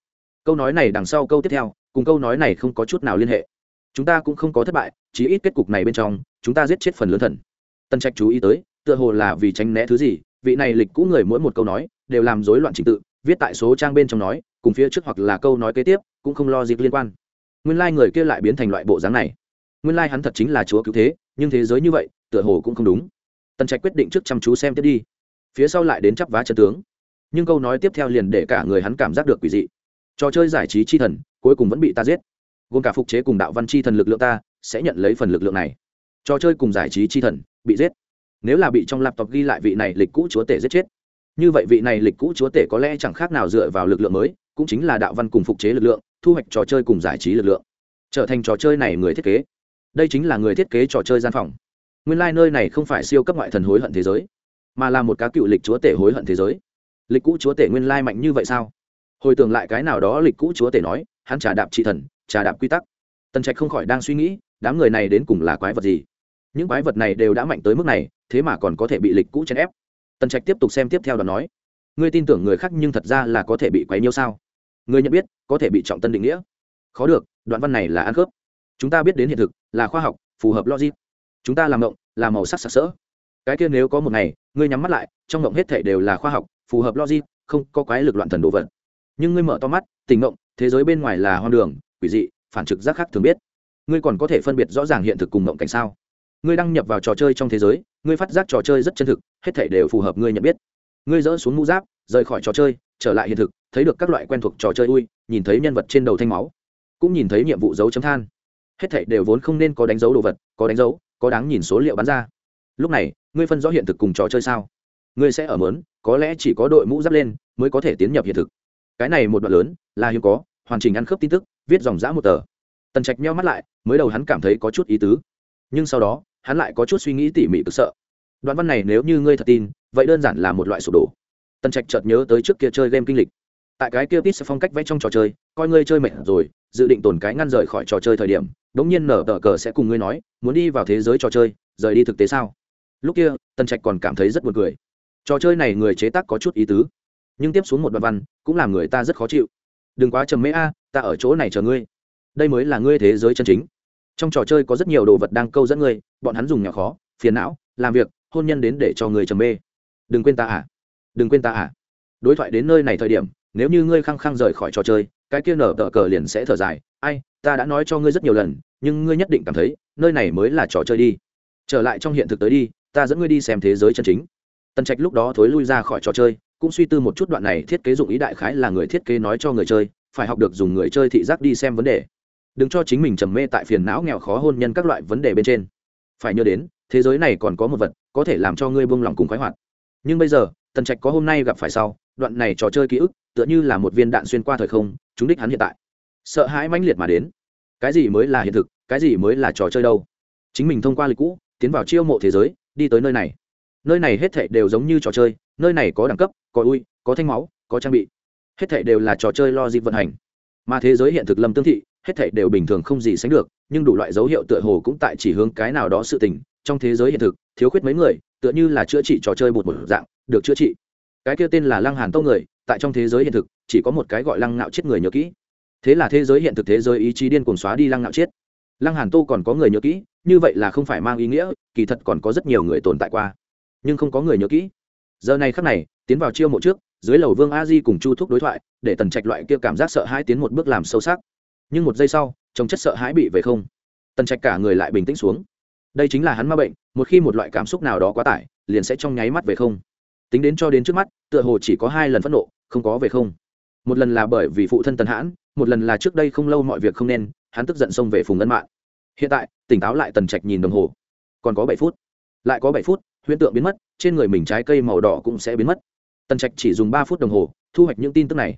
Câu nói này đằng sau câu tiếp theo, cùng câu nói này không có chút nào liên hệ. Chúng ta cũng không có thất bại, chí ít kết cục này bên trong, chúng ta giết chết phần lớn thần. Tân trạch chú ý tới, tựa hồ là vì tránh né thứ gì, vị này lịch cũ người mỗi một câu nói, đều làm rối loạn trình tự, viết tại số trang bên trong nói, cùng phía trước hoặc là câu nói kế tiếp, cũng không lo dịp liên quan. Nguyên lai người kia lại biến thành loại bộ dáng này. Nguyên lai hắn thật chính là chúa cứu thế, nhưng thế giới như vậy, tựa hồ cũng không đúng. Tần trạch quyết định trước chăm chú xem tiếp đi phía sau lại đến chắp vá chân tướng. Nhưng câu nói tiếp theo liền để cả người hắn cảm giác được quỷ dị. Trò chơi giải trí chi thần, cuối cùng vẫn bị ta giết. Gồm cả phục chế cùng đạo văn chi thần lực lượng ta, sẽ nhận lấy phần lực lượng này. Trò chơi cùng giải trí chi thần, bị giết. Nếu là bị trong laptop ghi lại vị này lịch cũ chúa tể giết chết. Như vậy vị này lịch cũ chúa tể có lẽ chẳng khác nào dựa vào lực lượng mới, cũng chính là đạo văn cùng phục chế lực lượng, thu hoạch trò chơi cùng giải trí lực lượng. Trở thành trò chơi này người thiết kế. Đây chính là người thiết kế trò chơi gian phòng. Nguyên lai、like、nơi này không phải siêu cấp ngoại thần hối hận thế giới mà là một cá cựu lịch chúa tể hối hận thế giới. Lịch cũ chúa tể nguyên lai mạnh như vậy sao? Hồi tưởng lại cái nào đó lịch cũ chúa tể nói, hắn trà đạp trị thần, trà đạp quy tắc. Tần trạch không khỏi đang suy nghĩ, đám người này đến cùng là quái vật gì? Những quái vật này đều đã mạnh tới mức này, thế mà còn có thể bị lịch cũ chèn ép. Tần trạch tiếp tục xem tiếp theo đoạn nói. Ngươi tin tưởng người khác nhưng thật ra là có thể bị quấy nhiêu sao? Người nhận biết, có thể bị trọng tân định nghĩa. Khó được, đoạn văn này là ăn khớp. Chúng ta biết đến hiện thực, là khoa học, phù hợp logic. Chúng ta làm động là màu sắc sặc sỡ. Cái kia nếu có một ngày ngươi nhắm mắt lại trong ngộng hết thể đều là khoa học phù hợp logic không có quái lực loạn thần đồ vật. Nhưng ngươi mở to mắt tình ngộng, thế giới bên ngoài là hoang đường quỷ dị phản trực giác khác thường biết. Ngươi còn có thể phân biệt rõ ràng hiện thực cùng ngộng cảnh sao? Ngươi đăng nhập vào trò chơi trong thế giới ngươi phát giác trò chơi rất chân thực hết thể đều phù hợp ngươi nhận biết. Ngươi dỡ xuống mũ giáp rời khỏi trò chơi trở lại hiện thực thấy được các loại quen thuộc trò chơi ui nhìn thấy nhân vật trên đầu thanh máu cũng nhìn thấy nhiệm vụ dấu chấm than. Hết thảy đều vốn không nên có đánh dấu đồ vật có đánh dấu có đáng nhìn số liệu bán ra. Lúc này ngươi phân rõ hiện thực cùng trò chơi sao? Ngươi sẽ ở mớn, có lẽ chỉ có đội mũ giáp lên mới có thể tiến nhập hiện thực. Cái này một đoạn lớn, là hiếm có, hoàn chỉnh ăn khớp tin tức, viết dòng dã một tờ. Tần trạch meo mắt lại, mới đầu hắn cảm thấy có chút ý tứ. Nhưng sau đó, hắn lại có chút suy nghĩ tỉ mỉ cực sợ. Đoạn văn này nếu như ngươi thật tin, vậy đơn giản là một loại sụp đổ. Tần trạch chợt nhớ tới trước kia chơi game kinh lịch. Tại cái kia tít phong cách vẽ trong trò chơi, coi ngươi chơi mệt rồi, dự định tồn cái ngăn rời khỏi trò chơi thời điểm đ ỗ n g nhiên nở tờ cờ sẽ cùng ngươi nói, muốn đi vào thế giới trò chơi, rời đi thực tế sao? Lúc kia, tần trạch còn cảm thấy rất buồn cười. Trò chơi này người chế tác có chút ý tứ, nhưng tiếp xuống một đoạn văn cũng làm người ta rất khó chịu. Đừng quá trầm mê a, ta ở chỗ này chờ ngươi. Đây mới là ngươi thế giới chân chính. Trong trò chơi có rất nhiều đồ vật đang câu dẫn ngươi, bọn hắn dùng nhỏ khó, phiền não, làm việc, hôn nhân đến để cho người trầm mê. Đừng quên ta à. Đừng quên ta à. Đối thoại đến nơi này thời điểm, nếu như ngươi khăng khăng rời khỏi trò chơi, cái kia nở tờ cờ liền sẽ thở dài. Ai, ta đã nói cho ngươi rất nhiều lần, nhưng ngươi nhất định cảm thấy, nơi này mới là trò chơi đi. Trở lại trong hiện thực tới đi ta dẫn ngươi đi xem thế giới chân chính. Tần trạch lúc đó thối lui ra khỏi trò chơi, cũng suy tư một chút đoạn này thiết kế dụng ý đại khái là người thiết kế nói cho người chơi, phải học được dùng người chơi thị giác đi xem vấn đề. Đừng cho chính mình trầm mê tại phiền não nghèo khó hôn nhân các loại vấn đề bên trên. Phải nhớ đến, thế giới này còn có một vật, có thể làm cho ngươi buông lòng cùng khoái hoạt. Nhưng bây giờ, tần trạch có hôm nay gặp phải sau, đoạn này trò chơi ký ức, tựa như là một viên đạn xuyên qua thời không, chúng đích hắn hiện tại. Sợ hãi mãnh liệt mà đến. Cái gì mới là hiện thực, cái gì mới là trò chơi đâu? Chính mình thông qua lịch cũ, tiến vào chiêu mộ thế giới đi tới nơi này. Nơi này hết thảy đều giống như trò chơi, nơi này có đẳng cấp, có ui có thanh máu, có trang bị. Hết thảy đều là trò chơi lo dịp vận hành. Mà thế giới hiện thực lâm tương thị, hết thảy đều bình thường không gì sánh được, nhưng đủ loại dấu hiệu tựa hồ cũng tại chỉ hướng cái nào đó sự tình. Trong thế giới hiện thực, thiếu khuyết mấy người, tựa như là chữa trị trò chơi một một dạng, được chữa trị. Cái kia tên là lăng hàn tông người, tại trong thế giới hiện thực, chỉ có một cái gọi lăng ngạo chết người nhớ kỹ. Thế là thế giới hiện thực thế giới ý chí điên cuồng xóa đi lăng ngạo chết lăng hàn tô còn có người nhớ kỹ, như vậy là không phải mang ý nghĩa, kỳ thật còn có rất nhiều người tồn tại qua. Nhưng không có người nhớ kỹ. Giờ này khắc này, tiến vào chiêu mộ trước, dưới lầu vương a di cùng chu thúc đối thoại, để tần trạch loại kia cảm giác sợ hãi tiến một bước làm sâu sắc. Nhưng một giây sau trong chất sợ hãi bị về không. Tần trạch cả người lại bình tĩnh xuống. Đây chính là hắn ma bệnh, một khi một loại cảm xúc nào đó quá tải, liền sẽ trong nháy mắt về không. Tính đến cho đến trước mắt, tựa hồ chỉ có hai lần phẫn nộ, không có về không. Một lần là bởi vì phụ thân tần hãn, một lần là trước đây không lâu mọi việc không nên hắn tức giận xông về phùng ân mạng hiện tại, tỉnh táo lại tần trạch nhìn đồng hồ. Còn có bảy phút. Lại có bảy phút, huyễn tượng biến mất, trên người mình trái cây màu đỏ cũng sẽ biến mất. Tần trạch chỉ dùng ba phút đồng hồ, thu hoạch những tin tức này.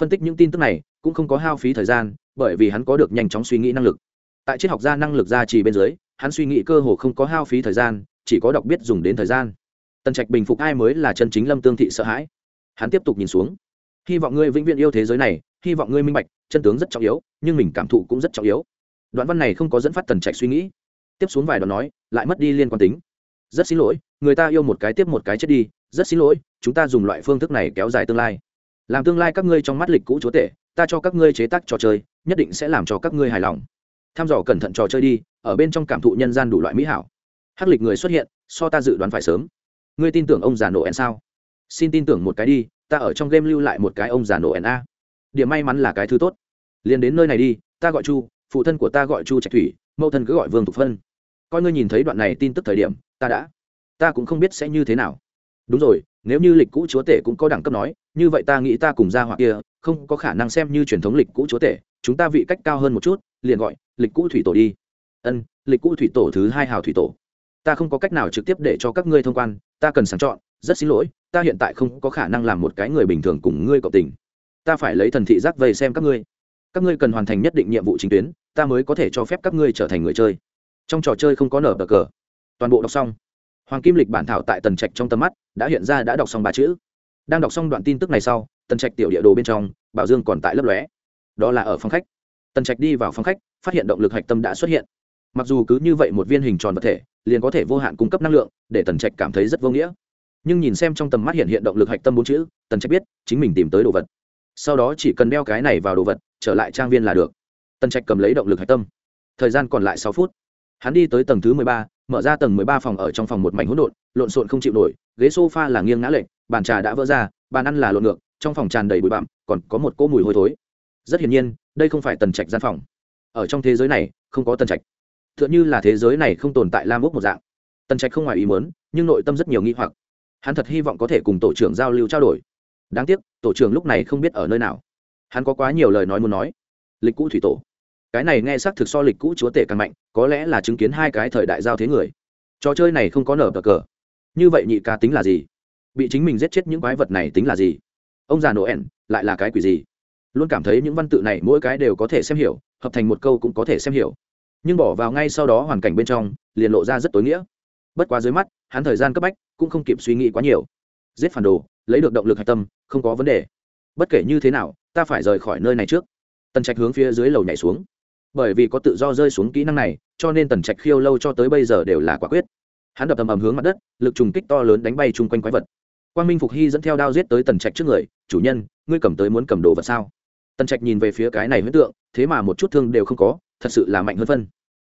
Phân tích những tin tức này, cũng không có hao phí thời gian, bởi vì hắn có được nhanh chóng suy nghĩ năng lực. Tại triết học gia năng lực gia trì bên dưới, hắn suy nghĩ cơ hồ không có hao phí thời gian, chỉ có đọc biết dùng đến thời gian. Tần trạch bình phục ai mới là chân chính lâm tương thị sợ hãi. Hắn tiếp tục nhìn xuống. Hy vọng ngươi vĩnh viễn yêu thế giới này hy vọng ngươi minh bạch, chân tướng rất trọng yếu, nhưng mình cảm thụ cũng rất trọng yếu. Đoạn văn này không có dẫn phát tần trạch suy nghĩ. Tiếp xuống vài đoạn nói, lại mất đi liên quan tính. Rất xin lỗi, người ta yêu một cái tiếp một cái chết đi. Rất xin lỗi, chúng ta dùng loại phương thức này kéo dài tương lai. Làm tương lai các ngươi trong mắt lịch cũ chúa tể, ta cho các ngươi chế tác trò chơi, nhất định sẽ làm cho các ngươi hài lòng. Tham dò cẩn thận trò chơi đi, ở bên trong cảm thụ nhân gian đủ loại mỹ hảo. Hắc lịch người xuất hiện, so ta dự đoán phải sớm. Ngươi tin tưởng ông già nổ en sao? Xin tin tưởng một cái đi, ta ở trong game lưu lại một cái ông già nổ en a điểm may mắn là cái thứ tốt. Liền đến nơi này đi, ta gọi chu, phụ thân của ta gọi chu trạch thủy, mẫu thân cứ gọi vương thục phân. Coi ngươi nhìn thấy đoạn này tin tức thời điểm, ta đã, ta cũng không biết sẽ như thế nào. Đúng rồi, nếu như lịch cũ chúa tể cũng có đẳng cấp nói, như vậy ta nghĩ ta cùng ra hoặc kia không có khả năng xem như truyền thống lịch cũ chúa tể, chúng ta vị cách cao hơn một chút, liền gọi lịch cũ thủy tổ đi. Ân, lịch cũ thủy tổ thứ hai hào thủy tổ. Ta không có cách nào trực tiếp để cho các ngươi thông quan, ta cần sàng chọn, rất xin lỗi, ta hiện tại không có khả năng làm một cái người bình thường cùng ngươi cộng tình ta phải lấy thần thị giác vây xem các ngươi. Các ngươi cần hoàn thành nhất định nhiệm vụ chính tuyến, ta mới có thể cho phép các ngươi trở thành người chơi. Trong trò chơi không có nở bờ cờ. Toàn bộ đọc xong. Hoàng kim lịch bản thảo tại tần trạch trong tầm mắt đã hiện ra đã đọc xong ba chữ. Đang đọc xong đoạn tin tức này sau, tần trạch tiểu địa đồ bên trong, bảo dương còn tại lấp lóe. Đó là ở phòng khách. Tần trạch đi vào phòng khách, phát hiện động lực hạch tâm đã xuất hiện. Mặc dù cứ như vậy một viên hình tròn vật thể, liền có thể vô hạn cung cấp năng lượng, để tần trạch cảm thấy rất vô nghĩa. Nhưng nhìn xem trong tầm mắt hiện hiện động lực hạch tâm bốn chữ, tần trạch biết, chính mình tìm tới đồ vật sau đó chỉ cần đeo cái này vào đồ vật, trở lại trang viên là được. Tần trạch cầm lấy động lực hạch tâm. Thời gian còn lại sáu phút. Hắn đi tới tầng thứ mười ba, mở ra tầng mười ba phòng ở trong phòng một mảnh hỗn độn, lộn xộn không chịu nổi, ghế s o f a là nghiêng ngã lệch, bàn trà đã vỡ ra, bàn ăn là lộn ngược, trong phòng tràn đầy bụi bặm, còn có một cỗ mùi hôi thối. Rất hiển nhiên, đây không phải tần trạch gian phòng. Ở trong thế giới này, không có tần trạch. T h ư ợ n như là thế giới này không tồn tại lam ốc một dạng. Tần trạch không ngoài ý muốn, nhưng nội tâm rất nhiều nghi hoặc. Hắn thật hy vọng có thể cùng tổ trưởng giao lưu trao đổi đáng tiếc, tổ trưởng lúc này không biết ở nơi nào. Hắn có quá nhiều lời nói muốn nói. Lịch cũ thủy tổ. Cái này nghe xác thực so lịch cũ chúa tể càng mạnh, có lẽ là chứng kiến hai cái thời đại giao thế người. Trò chơi này không có nở bờ cờ. Như vậy nhị ca tính là gì? Bị chính mình giết chết những quái vật này tính là gì? Ông già noel, lại là cái quỷ gì? Luôn cảm thấy những văn tự này mỗi cái đều có thể xem hiểu, hợp thành một câu cũng có thể xem hiểu. Nhưng bỏ vào ngay sau đó hoàn cảnh bên trong, liền lộ ra rất tối nghĩa. Bất quá dưới mắt, hắn thời gian cấp bách cũng không kịp suy nghĩ quá nhiều. Giết phản đồ lấy được động lực hạch tâm, không có vấn đề. Bất kể như thế nào, ta phải rời khỏi nơi này trước. Tần trạch hướng phía dưới lầu nhảy xuống. Bởi vì có tự do rơi xuống kỹ năng này, cho nên tần trạch khiêu lâu cho tới bây giờ đều là quả quyết. Hắn đập tầm ầm hướng mặt đất, lực trùng kích to lớn đánh bay chung quanh quái vật. Quang minh phục hy dẫn theo đao giết tới tần trạch trước người, chủ nhân, ngươi cầm tới muốn cầm đồ vật sao? Tần trạch nhìn về phía cái này huyết tượng, thế mà một chút thương đều không có, thật sự là mạnh hơn phân.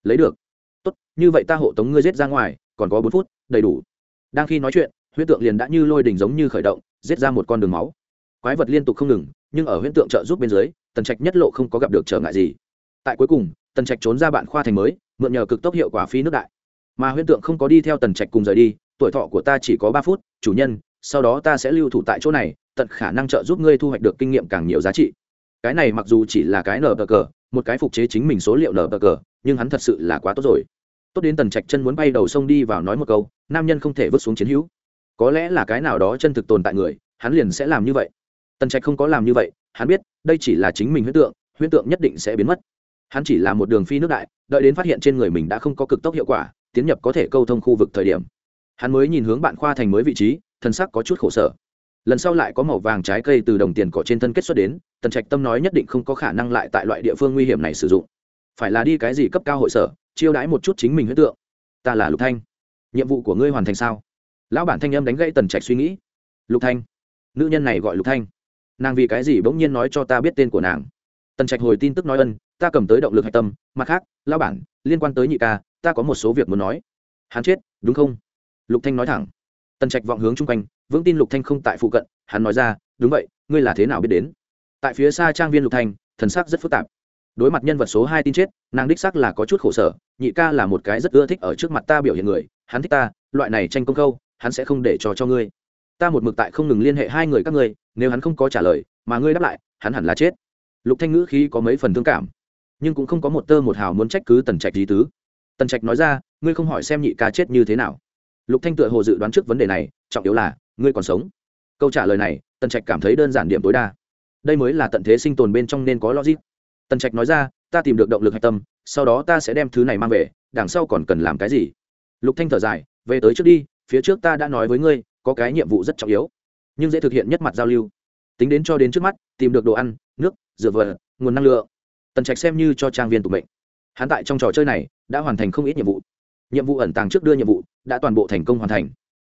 Lấy được. Tốt, như vậy ta hộ tống ngươi giết ra ngoài, còn có bốn phút, đầy đủ. Đang khi nói chuyện Huyễn tượng liền đã như lôi đình giống như khởi động, giết ra một con đường máu. Quái vật liên tục không ngừng, nhưng ở huyễn tượng trợ giúp bên dưới, tần trạch nhất lộ không có gặp được trở ngại gì. Tại cuối cùng, tần trạch trốn ra bạn khoa thành mới, mượn nhờ cực tốc hiệu quả phi nước đại. Mà huyễn tượng không có đi theo tần trạch cùng rời đi, tuổi thọ của ta chỉ có ba phút, chủ nhân, sau đó ta sẽ lưu thủ tại chỗ này, tận khả năng trợ giúp ngươi thu hoạch được kinh nghiệm càng nhiều giá trị. Cái này mặc dù chỉ là cái nở bờ cờ, một cái phục chế chính mình số liệu nở bờ cờ, nhưng hắn thật sự là quá tốt rồi. Tốt đến tần trạch chân muốn bay đầu sông đi vào nói một câu, nam nhân không thể vứt xuống chiến hữu có lẽ là cái nào đó chân thực tồn tại người, hắn liền sẽ làm như vậy. Tần trạch không có làm như vậy, hắn biết, đây chỉ là chính mình huyễn tượng huyễn tượng nhất định sẽ biến mất. Hắn chỉ là một đường phi nước đại, đợi đến phát hiện trên người mình đã không có cực tốc hiệu quả, tiến nhập có thể câu thông khu vực thời điểm. Hắn mới nhìn hướng bạn khoa thành mới vị trí, thân sắc có chút khổ sở. Lần sau lại có màu vàng trái cây từ đồng tiền cỏ trên thân kết xuất đến, tần trạch tâm nói nhất định không có khả năng lại tại loại địa phương nguy hiểm này sử dụng. Phải là đi cái gì cấp cao hội sở, chiêu đãi một chút chính mình huyết tượng. Ta là lục thanh. Nhiệm vụ của ngươi hoàn thành sao? Lão bản thanh âm đánh gãy tần trạch suy nghĩ. Lục thanh. Nữ nhân này gọi lục thanh. Nàng vì cái gì bỗng nhiên nói cho ta biết tên của nàng? Tần trạch hồi tin tức nói ân, ta cầm tới động lực hạch tâm, mặt khác, lão bản, liên quan tới nhị ca, ta có một số việc muốn nói. Hắn chết, đúng không? Lục thanh nói thẳng. Tần trạch vọng hướng chung quanh, vững tin lục thanh không tại phụ cận, hắn nói ra, đúng vậy, ngươi là thế nào biết đến? Tại phía xa trang viên lục thanh, thần sắc rất phức tạp. Đối mặt nhân vật số hai tin chết, nàng đích sắc là có chút khổ sở, nhị ca là một cái rất ưa thích ở trước mặt ta biểu hiện người, hắn thích ta, loại này tranh công câu hắn sẽ không để cho cho ngươi. Ta một mực tại không ngừng liên hệ hai người các ngươi, nếu hắn không có trả lời, mà ngươi đáp lại, hắn hẳn là chết. Lục thanh ngữ khí có mấy phần thương cảm, nhưng cũng không có một tơ một hào muốn trách cứ tần trạch gì tứ. Tần trạch nói ra, ngươi không hỏi xem nhị ca chết như thế nào. Lục thanh tựa hồ dự đoán trước vấn đề này, trọng yếu là, ngươi còn sống. Câu trả lời này, tần trạch cảm thấy đơn giản điểm tối đa. Đây mới là tận thế sinh tồn bên trong nên có logic. Tần trạch nói ra, ta tìm được động lực hạch tâm, sau đó ta sẽ đem thứ này mang về, đằng sau còn cần làm cái gì? Lục thanh thở dài, về tới trước đi phía trước ta đã nói với ngươi, có cái nhiệm vụ rất trọng yếu, nhưng dễ thực hiện nhất mặt giao lưu. Tính đến cho đến trước mắt, tìm được đồ ăn, nước dựa vật, nguồn năng lượng. Tần trạch xem như cho trang viên tụ mệnh. Hắn tại trong trò chơi này đã hoàn thành không ít nhiệm vụ. Nhiệm vụ ẩn tàng trước đưa nhiệm vụ đã toàn bộ thành công hoàn thành.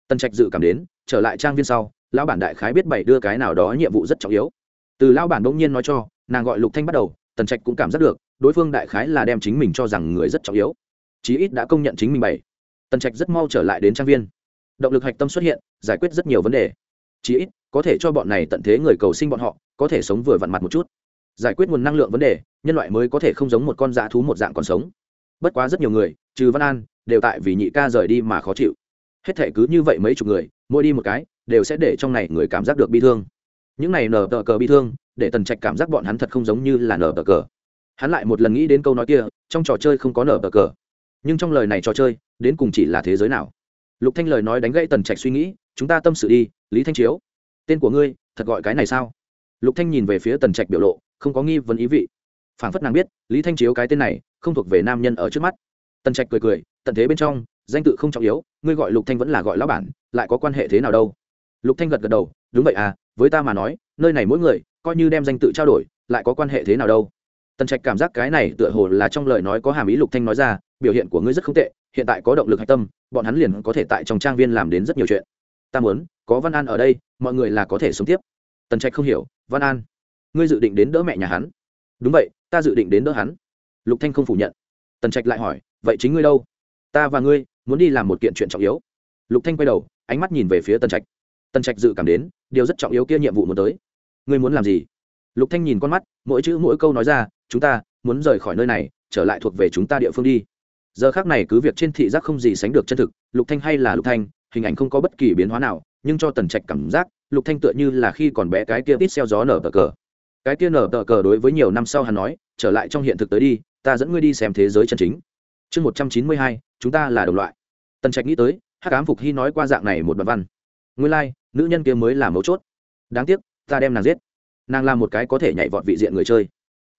Tần trạch dự cảm đến, trở lại trang viên sau, lão bản đại khái biết bảy đưa cái nào đó nhiệm vụ rất trọng yếu. Từ lão bản bỗng nhiên nói cho, nàng gọi lục thanh bắt đầu, tần trạch cũng cảm giác được, đối phương đại khái là đem chính mình cho rằng người rất trọng yếu. Chí ít đã công nhận chính mình bảy. Tần trạch rất mau trở lại đến trang viên động lực hạch tâm xuất hiện, giải quyết rất nhiều vấn đề. Chí ít, có thể cho bọn này tận thế người cầu sinh bọn họ, có thể sống vừa vặn mặt một chút. Giải quyết nguồn năng lượng vấn đề, nhân loại mới có thể không giống một con dã thú một dạng còn sống. Bất quá rất nhiều người, trừ văn an, đều tại vì nhị ca rời đi mà khó chịu. Hết thể cứ như vậy mấy chục người, mỗi đi một cái, đều sẽ để trong này người cảm giác được bi thương. Những này nở tờ cờ bi thương, để tần trạch cảm giác bọn hắn thật không giống như là nở tờ cờ. Hắn lại một lần nghĩ đến câu nói kia, trong trò chơi không có nở tờ cờ. Nhưng trong lời này trò chơi, đến cùng chỉ là thế giới nào? Lục thanh lời nói đánh gãy tần trạch suy nghĩ, chúng ta tâm sự đi, lý thanh chiếu, tên của ngươi, thật gọi cái này sao? Lục thanh nhìn về phía tần trạch biểu lộ, không có nghi vấn ý vị. Phảng phất nàng biết, lý thanh chiếu cái tên này, không thuộc về nam nhân ở trước mắt. Tần trạch cười cười, tận thế bên trong, danh tự không trọng yếu, ngươi gọi lục thanh vẫn là gọi lão bản, lại có quan hệ thế nào đâu? Lục thanh gật gật đầu, đúng vậy à với ta mà nói, nơi này mỗi người, coi như đem danh tự trao đổi, lại có quan hệ thế nào đâu? Tần trạch cảm giác cái này tựa hồ là trong lời nói có hàm ý lục thanh nói ra, biểu hiện của ngươi rất không tệ, hiện tại có động lực hạch tâm, bọn hắn liền có thể tại trong trang viên làm đến rất nhiều chuyện. Ta muốn, có văn an ở đây, mọi người là có thể sống tiếp. Tần trạch không hiểu, văn an, ngươi dự định đến đỡ mẹ nhà hắn? Đúng vậy, ta dự định đến đỡ hắn. Lục thanh không phủ nhận. Tần trạch lại hỏi, vậy chính ngươi đâu? Ta và ngươi muốn đi làm một kiện chuyện trọng yếu. Lục thanh quay đầu, ánh mắt nhìn về phía tần trạch. Tần trạch dự cảm đến, điều rất trọng yếu kia nhiệm vụ muốn tới. Ngươi muốn làm gì? Lục thanh nhìn con mắt, mỗi chữ mỗi câu nói ra chúng ta muốn rời khỏi nơi này trở lại thuộc về chúng ta địa phương đi. Giờ khác này cứ việc trên thị giác không gì sánh được chân thực lục thanh hay là lục thanh hình ảnh không có bất kỳ biến hóa nào nhưng cho tần trạch cảm giác lục thanh tựa như là khi còn bé cái kia tít xeo gió nở tờ cờ. Cái kia nở tờ cờ đối với nhiều năm sau hắn nói trở lại trong hiện thực tới đi ta dẫn ngươi đi xem thế giới chân chính. Chương một trăm chín mươi hai chúng ta là đồng loại. Tần trạch nghĩ tới hắc ám phục hy nói qua dạng này một đoạn văn. Nguyên lai、like, nữ nhân kia mới là mấu chốt. Đáng tiếc ta đem nàng giết. Nàng là một cái có thể nhảy vọt vị diện người chơi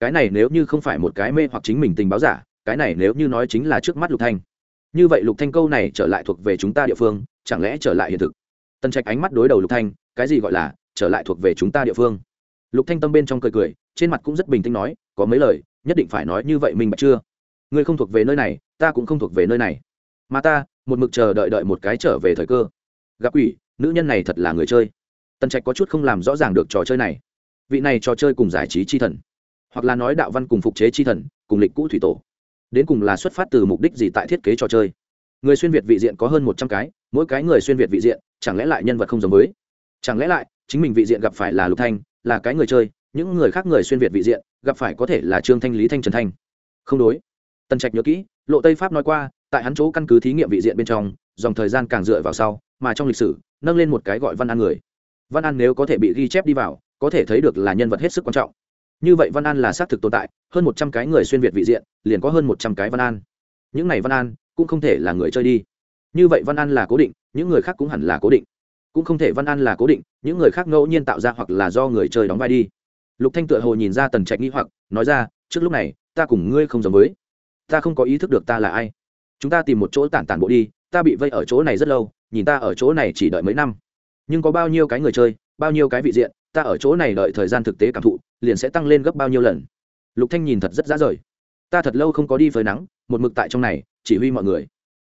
cái này nếu như không phải một cái mê hoặc chính mình tình báo giả, cái này nếu như nói chính là trước mắt lục thanh. Như vậy lục thanh câu này trở lại thuộc về chúng ta địa phương, chẳng lẽ trở lại hiện thực? Tần trạch ánh mắt đối đầu lục thanh, cái gì gọi là trở lại thuộc về chúng ta địa phương? Lục thanh tâm bên trong cười cười, trên mặt cũng rất bình tĩnh nói, có mấy lời, nhất định phải nói như vậy mình bạch chưa? Ngươi không thuộc về nơi này, ta cũng không thuộc về nơi này. Mà ta, một mực chờ đợi đợi một cái trở về thời cơ. Gặp quỷ, nữ nhân này thật là người chơi. Tần trạch có chút không làm rõ ràng được trò chơi này. Vị này trò chơi cùng giải trí chi thần hoặc là nói đạo văn cùng phục chế chi thần, cùng lịch cũ thủy tổ. Đến cùng là xuất phát từ mục đích gì tại thiết kế trò chơi? Người xuyên việt vị diện có hơn một trăm cái, mỗi cái người xuyên việt vị diện, chẳng lẽ lại nhân vật không giống với? Chẳng lẽ lại, chính mình vị diện gặp phải là lục thanh, là cái người chơi, những người khác người xuyên việt vị diện, gặp phải có thể là trương thanh, lý thanh, trần thanh? Không đối. Tần trạch nhớ kỹ, lộ tây pháp nói qua, tại hắn chỗ căn cứ thí nghiệm vị diện bên trong, dòng thời gian càng dựa vào sau, mà trong lịch sử, nâng lên một cái gọi văn an người. Văn an nếu có thể bị ghi chép đi vào, có thể thấy được là nhân vật hết sức quan trọng như vậy văn an là xác thực tồn tại, hơn một trăm cái người xuyên việt vị diện, liền có hơn một trăm cái văn an. Những này văn an cũng không thể là người chơi đi. Như vậy văn an là cố định, những người khác cũng hẳn là cố định. Cũng không thể văn an là cố định, những người khác ngẫu nhiên tạo ra hoặc là do người chơi đóng vai đi. Lục thanh tựa hồ nhìn ra tần trạch nghi hoặc, nói ra, trước lúc này, ta cùng ngươi không giống với. Ta không có ý thức được ta là ai. Chúng ta tìm một chỗ tản tản bộ đi, ta bị vây ở chỗ này rất lâu, nhìn ta ở chỗ này chỉ đợi mấy năm. Nhưng có bao nhiêu cái người chơi bao nhiêu cái vị diện, ta ở chỗ này đợi thời gian thực tế cảm thụ, liền sẽ tăng lên gấp bao nhiêu lần. Lục thanh nhìn thật rất dã rời. Ta thật lâu không có đi phơi nắng, một mực tại trong này, chỉ huy mọi người.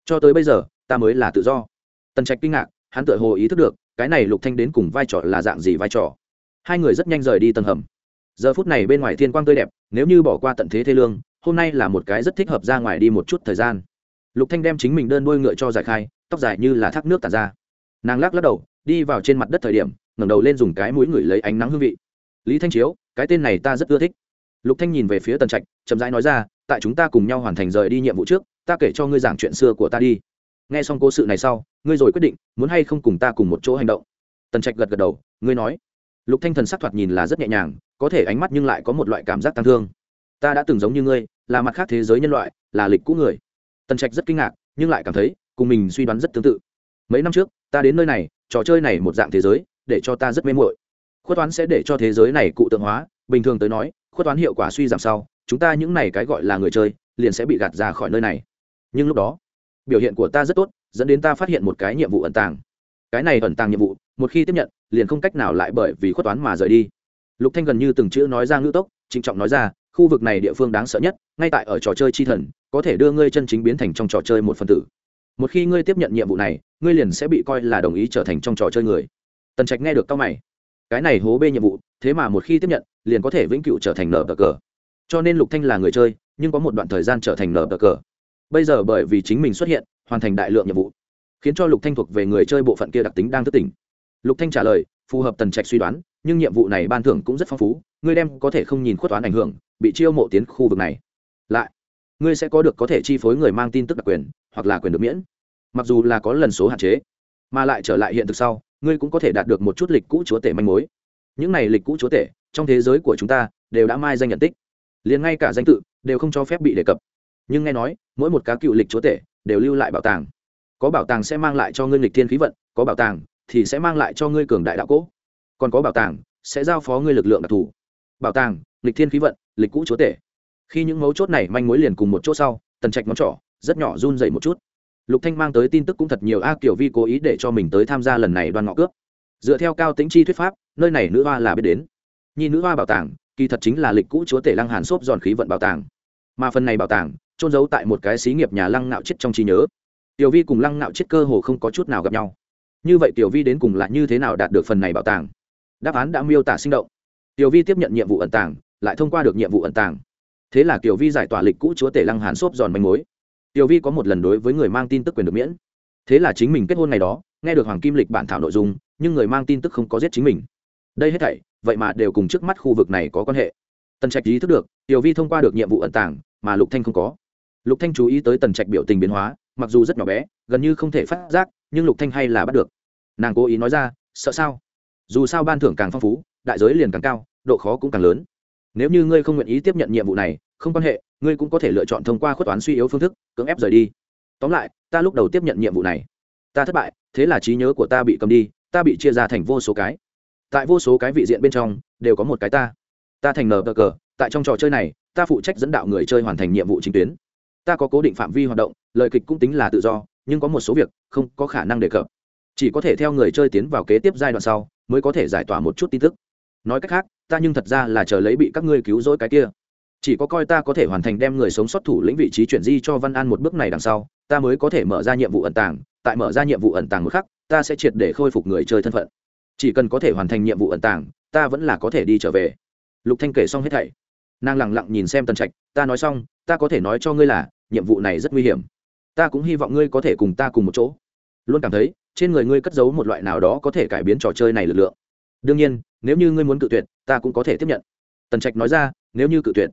Cho tới bây giờ, ta mới là tự do. Tần trạch kinh ngạc, hắn tựa hồ ý thức được, cái này lục thanh đến cùng vai trò là dạng gì vai trò. Hai người rất nhanh rời đi tầng hầm. Giờ phút này bên ngoài thiên quang tươi đẹp, nếu như bỏ qua tận thế thế lương, hôm nay là một cái rất thích hợp ra ngoài đi một chút thời gian. Lục thanh đem chính mình đơn đuôi ngựa cho giải khai, tóc dài như là thác nước tản ra. Nàng lắc lắc đầu, đi vào trên mặt đất thời điểm ngẩng đầu lên dùng cái mũi ngửi lấy ánh nắng hương vị. Lý thanh chiếu, cái tên này ta rất ưa thích. Lục thanh nhìn về phía tần trạch, chậm rãi nói ra, tại chúng ta cùng nhau hoàn thành rời đi nhiệm vụ trước, ta kể cho ngươi giảng chuyện xưa của ta đi. Nghe xong cố sự này sau, ngươi rồi quyết định, muốn hay không cùng ta cùng một chỗ hành động. Tần trạch gật gật đầu, ngươi nói. Lục thanh thần sắc thoạt nhìn là rất nhẹ nhàng, có thể ánh mắt nhưng lại có một loại cảm giác tăng thương. Ta đã từng giống như ngươi, là mặt khác thế giới nhân loại, là lịch cũ người. Tần trạch rất kinh ngạc, nhưng lại cảm thấy, cùng mình suy đoán rất tương tự. Mấy năm trước, ta đến nơi này, trò chơi này một dạng thế giới để cho ta rất mê mội khuất toán sẽ để cho thế giới này cụ tượng hóa, bình thường tới nói, khuất toán hiệu quả suy giảm sau, chúng ta những này cái gọi là người chơi, liền sẽ bị gạt ra khỏi nơi này. Nhưng lúc đó, biểu hiện của ta rất tốt, dẫn đến ta phát hiện một cái nhiệm vụ ẩn tàng. Cái này ẩn tàng nhiệm vụ, một khi tiếp nhận, liền không cách nào lại bởi vì khuất toán mà rời đi. Lục thanh gần như từng chữ nói ra ngữ tốc, trịnh trọng nói ra, khu vực này địa phương đáng sợ nhất, ngay tại ở trò chơi chi thần, có thể đưa ngươi chân chính biến thành trong trò chơi một phần tử. Một khi ngươi tiếp nhận nhiệm vụ này, ngươi liền sẽ bị coi là đồng ý trở thành trong trò chơi người tần trạch nghe được cao mày. Cái này hố bê nhiệm vụ, thế mà một khi tiếp nhận, liền có thể vĩnh cửu trở thành nở bờ cờ. Cho nên lục thanh là người chơi, nhưng có một đoạn thời gian trở thành nở bờ cờ. Bây giờ bởi vì chính mình xuất hiện, hoàn thành đại lượng nhiệm vụ, khiến cho lục thanh thuộc về người chơi bộ phận kia đặc tính đang thức tỉnh. Lục thanh trả lời, phù hợp tần trạch suy đoán, nhưng nhiệm vụ này ban thưởng cũng rất phong phú, ngươi đem có thể không nhìn khuất toán ảnh hưởng, bị chiêu mộ tiến khu vực này. Lại, ngươi sẽ có được có thể chi phối người mang tin tức đặc quyền, hoặc là quyền được miễn, mặc dù là có lần số hạn chế, mà lại trở lại hiện thực sau ngươi cũng có thể đạt được một chút lịch cũ chúa tể manh mối. Những này lịch cũ chúa tể, trong thế giới của chúng ta, đều đã mai danh nhận tích. Liền ngay cả danh tự, đều không cho phép bị đề cập. Nhưng nghe nói, mỗi một cá cựu lịch chúa tể, đều lưu lại bảo tàng. Có bảo tàng sẽ mang lại cho ngươi lịch thiên khí vận, có bảo tàng thì sẽ mang lại cho ngươi cường đại đạo cỗ còn có bảo tàng sẽ giao phó ngươi lực lượng đặc thù. Bảo tàng, lịch thiên khí vận, lịch cũ chúa tể. Khi những mấu chốt này manh mối liền cùng một chỗ sau, tần trạch ngón trỏ, rất nhỏ run rẩy một chút lục thanh mang tới tin tức cũng thật nhiều, a kiểu vi cố ý để cho mình tới tham gia lần này đoan ngọ cướp. Dựa theo cao tính chi thuyết pháp, nơi này nữ hoa là biết đến. Nhi nữ hoa bảo tàng, kỳ thật chính là lịch cũ chúa tể lăng hàn xốp giòn khí vận bảo tàng. Mà phần này bảo tàng trôn giấu tại một cái xí nghiệp nhà lăng nạo chết trong trí nhớ. Tiểu vi cùng lăng nạo chết cơ hồ không có chút nào gặp nhau. Như vậy tiểu vi đến cùng là như thế nào đạt được phần này bảo tàng? Đáp án đã miêu tả sinh động. Tiểu vi tiếp nhận nhiệm vụ ẩn tàng, lại thông qua được nhiệm vụ ẩn tàng. Thế là tiểu vi giải tỏa lịch cũ chúa tể lăng hàn xốp giòn manh mối tiểu vi có một lần đối với người mang tin tức quyền được miễn. Thế là chính mình kết hôn ngày đó, nghe được hoàng kim lịch bản thảo nội dung, nhưng người mang tin tức không có giết chính mình. Đây hết thảy, vậy mà đều cùng trước mắt khu vực này có quan hệ. Tần trạch ý thức được, tiểu vi thông qua được nhiệm vụ ẩn tàng, mà lục thanh không có. Lục thanh chú ý tới tần trạch biểu tình biến hóa, mặc dù rất nhỏ bé, gần như không thể phát giác, nhưng lục thanh hay là bắt được. Nàng cố ý nói ra, sợ sao? Dù sao ban thưởng càng phong phú, đại giới liền càng cao, độ khó cũng càng lớn. Nếu như ngươi không nguyện ý tiếp nhận nhiệm vụ này, không quan hệ ngươi cũng có thể lựa chọn thông qua khuất toán suy yếu phương thức, cưỡng ép rời đi. Tóm lại, ta lúc đầu tiếp nhận nhiệm vụ này. Ta thất bại, thế là trí nhớ của ta bị cầm đi, ta bị chia ra thành vô số cái. Tại vô số cái vị diện bên trong, đều có một cái ta. Ta thành nờ cờ, tại trong trò chơi này, ta phụ trách dẫn đạo người chơi hoàn thành nhiệm vụ chính tuyến. Ta có cố định phạm vi hoạt động, lời kịch cũng tính là tự do, nhưng có một số việc, không có khả năng đề cập. Chỉ có thể theo người chơi tiến vào kế tiếp giai đoạn sau, mới có thể giải tỏa một chút tin tức. Nói cách khác, ta nhưng thật ra là chờ lấy bị các ngươi cứu rỗi cái kia chỉ có coi ta có thể hoàn thành đem người sống sót thủ lĩnh vị trí chuyển di cho văn an một bước này đằng sau, ta mới có thể mở ra nhiệm vụ ẩn tàng. Tại mở ra nhiệm vụ ẩn tàng một khắc, ta sẽ triệt để khôi phục người chơi thân phận. Chỉ cần có thể hoàn thành nhiệm vụ ẩn tàng, ta vẫn là có thể đi trở về. Lục thanh kể xong hết thảy. Nàng lẳng lặng nhìn xem tần trạch, ta nói xong, ta có thể nói cho ngươi là, nhiệm vụ này rất nguy hiểm. Ta cũng hy vọng ngươi có thể cùng ta cùng một chỗ. Luôn cảm thấy, trên người ngươi cất giấu một loại nào đó có thể cải biến trò chơi này lực lượng. Đương nhiên, nếu như ngươi muốn cự tuyệt, ta cũng có thể tiếp nhận. Tần trạch nói ra, nếu như cự tuyệt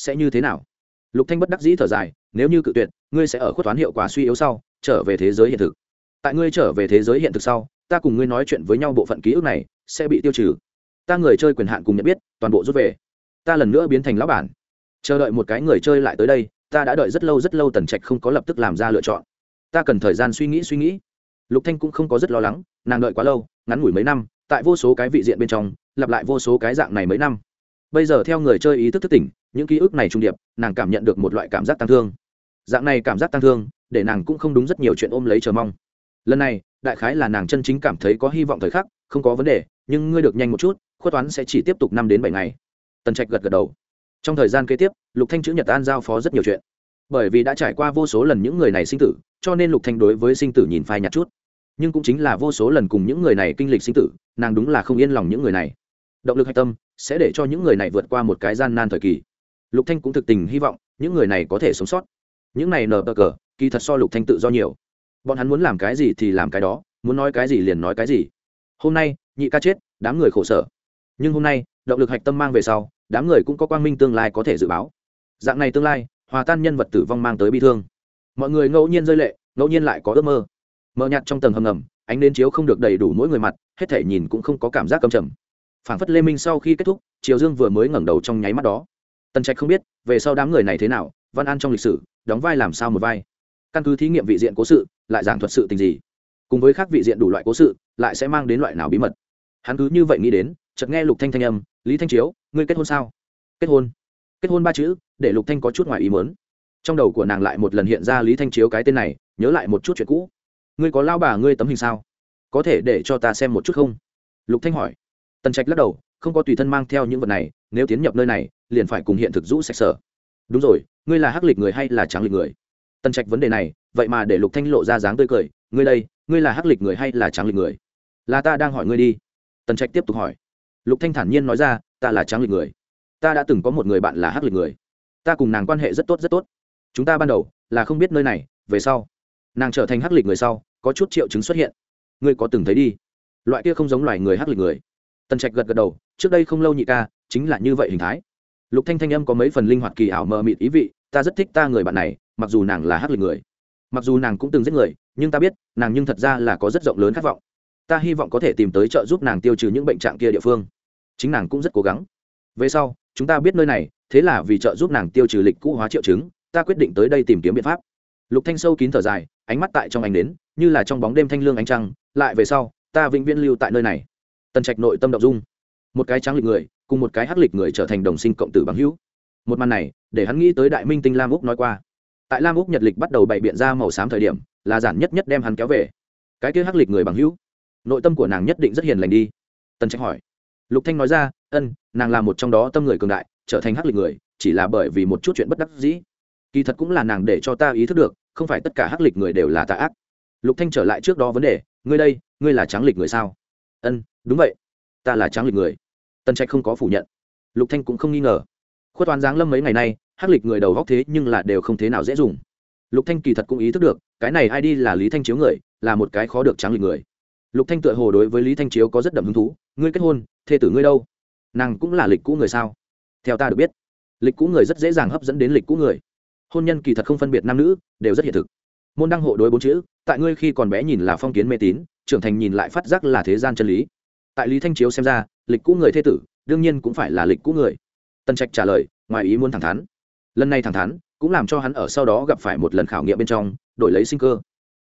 sẽ như thế nào? Lục thanh bất đắc dĩ thở dài, nếu như cự tuyệt, ngươi sẽ ở khuất toán hiệu quả suy yếu sau, trở về thế giới hiện thực. Tại ngươi trở về thế giới hiện thực sau, ta cùng ngươi nói chuyện với nhau bộ phận ký ức này sẽ bị tiêu trừ. Ta người chơi quyền hạn cùng nhận biết, toàn bộ rút về. Ta lần nữa biến thành lão bản. Chờ đợi một cái người chơi lại tới đây, ta đã đợi rất lâu rất lâu tần trạch không có lập tức làm ra lựa chọn. Ta cần thời gian suy nghĩ suy nghĩ. Lục thanh cũng không có rất lo lắng, nàng đợi quá lâu, ngắn ngủi mấy năm, tại vô số cái vị diện bên trong, lặp lại vô số cái dạng này mấy năm bây giờ theo người chơi ý thức thức tỉnh, những ký ức này trung điệp, nàng cảm nhận được một loại cảm giác tăng thương. Dạng này cảm giác tăng thương, để nàng cũng không đúng rất nhiều chuyện ôm lấy chờ mong. Lần này, đại khái là nàng chân chính cảm thấy có hy vọng thời khắc, không có vấn đề, nhưng ngươi được nhanh một chút, khuất toán sẽ chỉ tiếp tục năm đến bảy ngày. Tần trạch gật gật đầu. Trong thời gian kế tiếp, lục thanh chữ nhật an giao phó rất nhiều chuyện. Bởi vì đã trải qua vô số lần những người này sinh tử, cho nên lục thanh đối với sinh tử nhìn phai nhạt chút. Nhưng cũng chính là vô số lần cùng những người này kinh lịch sinh tử, nàng đúng là không yên lòng những người này động lực hạch tâm sẽ để cho những người này vượt qua một cái gian nan thời kỳ. Lục thanh cũng thực tình hy vọng những người này có thể sống sót. Những này nờ bờ cờ, kỳ thật so lục thanh tự do nhiều. Bọn hắn muốn làm cái gì thì làm cái đó, muốn nói cái gì liền nói cái gì. Hôm nay, nhị ca chết, đám người khổ sở. Nhưng hôm nay, động lực hạch tâm mang về sau, đám người cũng có quang minh tương lai có thể dự báo. Dạng này tương lai, hòa tan nhân vật tử vong mang tới bi thương. Mọi người ngẫu nhiên rơi lệ, ngẫu nhiên lại có ước mơ. Mờ nhạt trong tầng hầm ngầm, ánh đến chiếu không được đầy đủ mỗi người mặt, hết thể nhìn cũng không có cảm giác cầm trầm phảng phất lê minh sau khi kết thúc, triều dương vừa mới ngẩng đầu trong nháy mắt đó. Tần trạch không biết về sau đám người này thế nào, văn an trong lịch sử, đóng vai làm sao một vai. Căn cứ thí nghiệm vị diện cố sự, lại giảng thuật sự tình gì? Cùng với các vị diện đủ loại cố sự, lại sẽ mang đến loại nào bí mật? Hắn cứ như vậy nghĩ đến, chợt nghe lục thanh thanh âm, lý thanh chiếu, ngươi kết hôn sao? Kết hôn. Kết hôn ba chữ, để lục thanh có chút ngoài ý muốn. Trong đầu của nàng lại một lần hiện ra lý thanh chiếu cái tên này, nhớ lại một chút chuyện cũ. Ngươi có lao bà ngươi tấm hình sao? Có thể để cho ta xem một chút không? Lục thanh hỏi tần trạch lắc đầu, không có tùy thân mang theo những vật này, nếu tiến nhập nơi này, liền phải cùng hiện thực rũ sạch sở. Đúng rồi, ngươi là hắc lịch người hay là tráng lịch người? Tần trạch vấn đề này, vậy mà để lục thanh lộ ra dáng tươi cười, ngươi đây, ngươi là hắc lịch người hay là tráng lịch người? Là ta đang hỏi ngươi đi. Tần trạch tiếp tục hỏi. Lục thanh thản nhiên nói ra, ta là tráng lịch người. Ta đã từng có một người bạn là hắc lịch người. Ta cùng nàng quan hệ rất tốt rất tốt. Chúng ta ban đầu là không biết nơi này, về sau, nàng trở thành hắc lịch người sau, có chút triệu chứng xuất hiện. Ngươi có từng thấy đi? Loại kia không giống loài người hắc lịch người tần trạch gật gật đầu, trước đây không lâu nhị ca, chính là như vậy hình thái. Lục thanh thanh âm có mấy phần linh hoạt kỳ ảo mờ mịt ý vị, ta rất thích ta người bạn này, mặc dù nàng là hắc lịch người. Mặc dù nàng cũng từng giết người, nhưng ta biết, nàng nhưng thật ra là có rất rộng lớn khát vọng. Ta hy vọng có thể tìm tới trợ giúp nàng tiêu trừ những bệnh trạng kia địa phương. Chính nàng cũng rất cố gắng. Về sau, chúng ta biết nơi này, thế là vì trợ giúp nàng tiêu trừ lịch cũ hóa triệu chứng, ta quyết định tới đây tìm kiếm biện pháp. Lục thanh sâu kín thở dài, ánh mắt tại trong ánh đến như là trong bóng đêm thanh lương ánh trăng, lại về sau, ta vĩnh viễn lưu tại nơi này tần trạch nội tâm động dung. Một cái trắng lịch người, cùng một cái hắc lịch người trở thành đồng sinh cộng tử bằng hữu. Một màn này, để hắn nghĩ tới đại minh tinh lam úc nói qua. Tại lam úc nhật lịch bắt đầu bày biện ra màu xám thời điểm, là giản nhất nhất đem hắn kéo về. Cái kia hắc lịch người bằng hữu, nội tâm của nàng nhất định rất hiền lành đi. Tần trạch hỏi. Lục thanh nói ra, ân, nàng là một trong đó tâm người cường đại, trở thành hắc lịch người, chỉ là bởi vì một chút chuyện bất đắc dĩ. Kỳ thật cũng là nàng để cho ta ý thức được, không phải tất cả hắc lịch người đều là tà ác. Lục thanh trở lại trước đó vấn đề, ngươi đây, ngươi là trắng lịch người sao? Ân, đúng vậy. Ta là Tráng lịch người. Tần trạch không có phủ nhận. Lục thanh cũng không nghi ngờ. Khuất toán giáng lâm mấy ngày nay, hắc lịch người đầu góc thế nhưng là đều không thế nào dễ dùng. Lục thanh kỳ thật cũng ý thức được, cái này ai đi là lý thanh chiếu người, là một cái khó được Tráng lịch người. Lục thanh tựa hồ đối với lý thanh chiếu có rất đậm hứng thú, ngươi kết hôn, thê tử ngươi đâu? Nàng cũng là lịch cũ người sao? Theo ta được biết, lịch cũ người rất dễ dàng hấp dẫn đến lịch cũ người. Hôn nhân kỳ thật không phân biệt nam nữ, đều rất hiện thực. Môn đăng hộ đối bốn chữ, tại ngươi khi còn bé nhìn là phong kiến mê tín trưởng thành nhìn lại phát giác là thế gian chân lý. Tại lý thanh chiếu xem ra, lịch cũ người thê tử, đương nhiên cũng phải là lịch cũ người. Tân trạch trả lời, ngoài ý muốn thẳng thắn. Lần này thẳng thắn, cũng làm cho hắn ở sau đó gặp phải một lần khảo nghiệm bên trong, đổi lấy sinh cơ.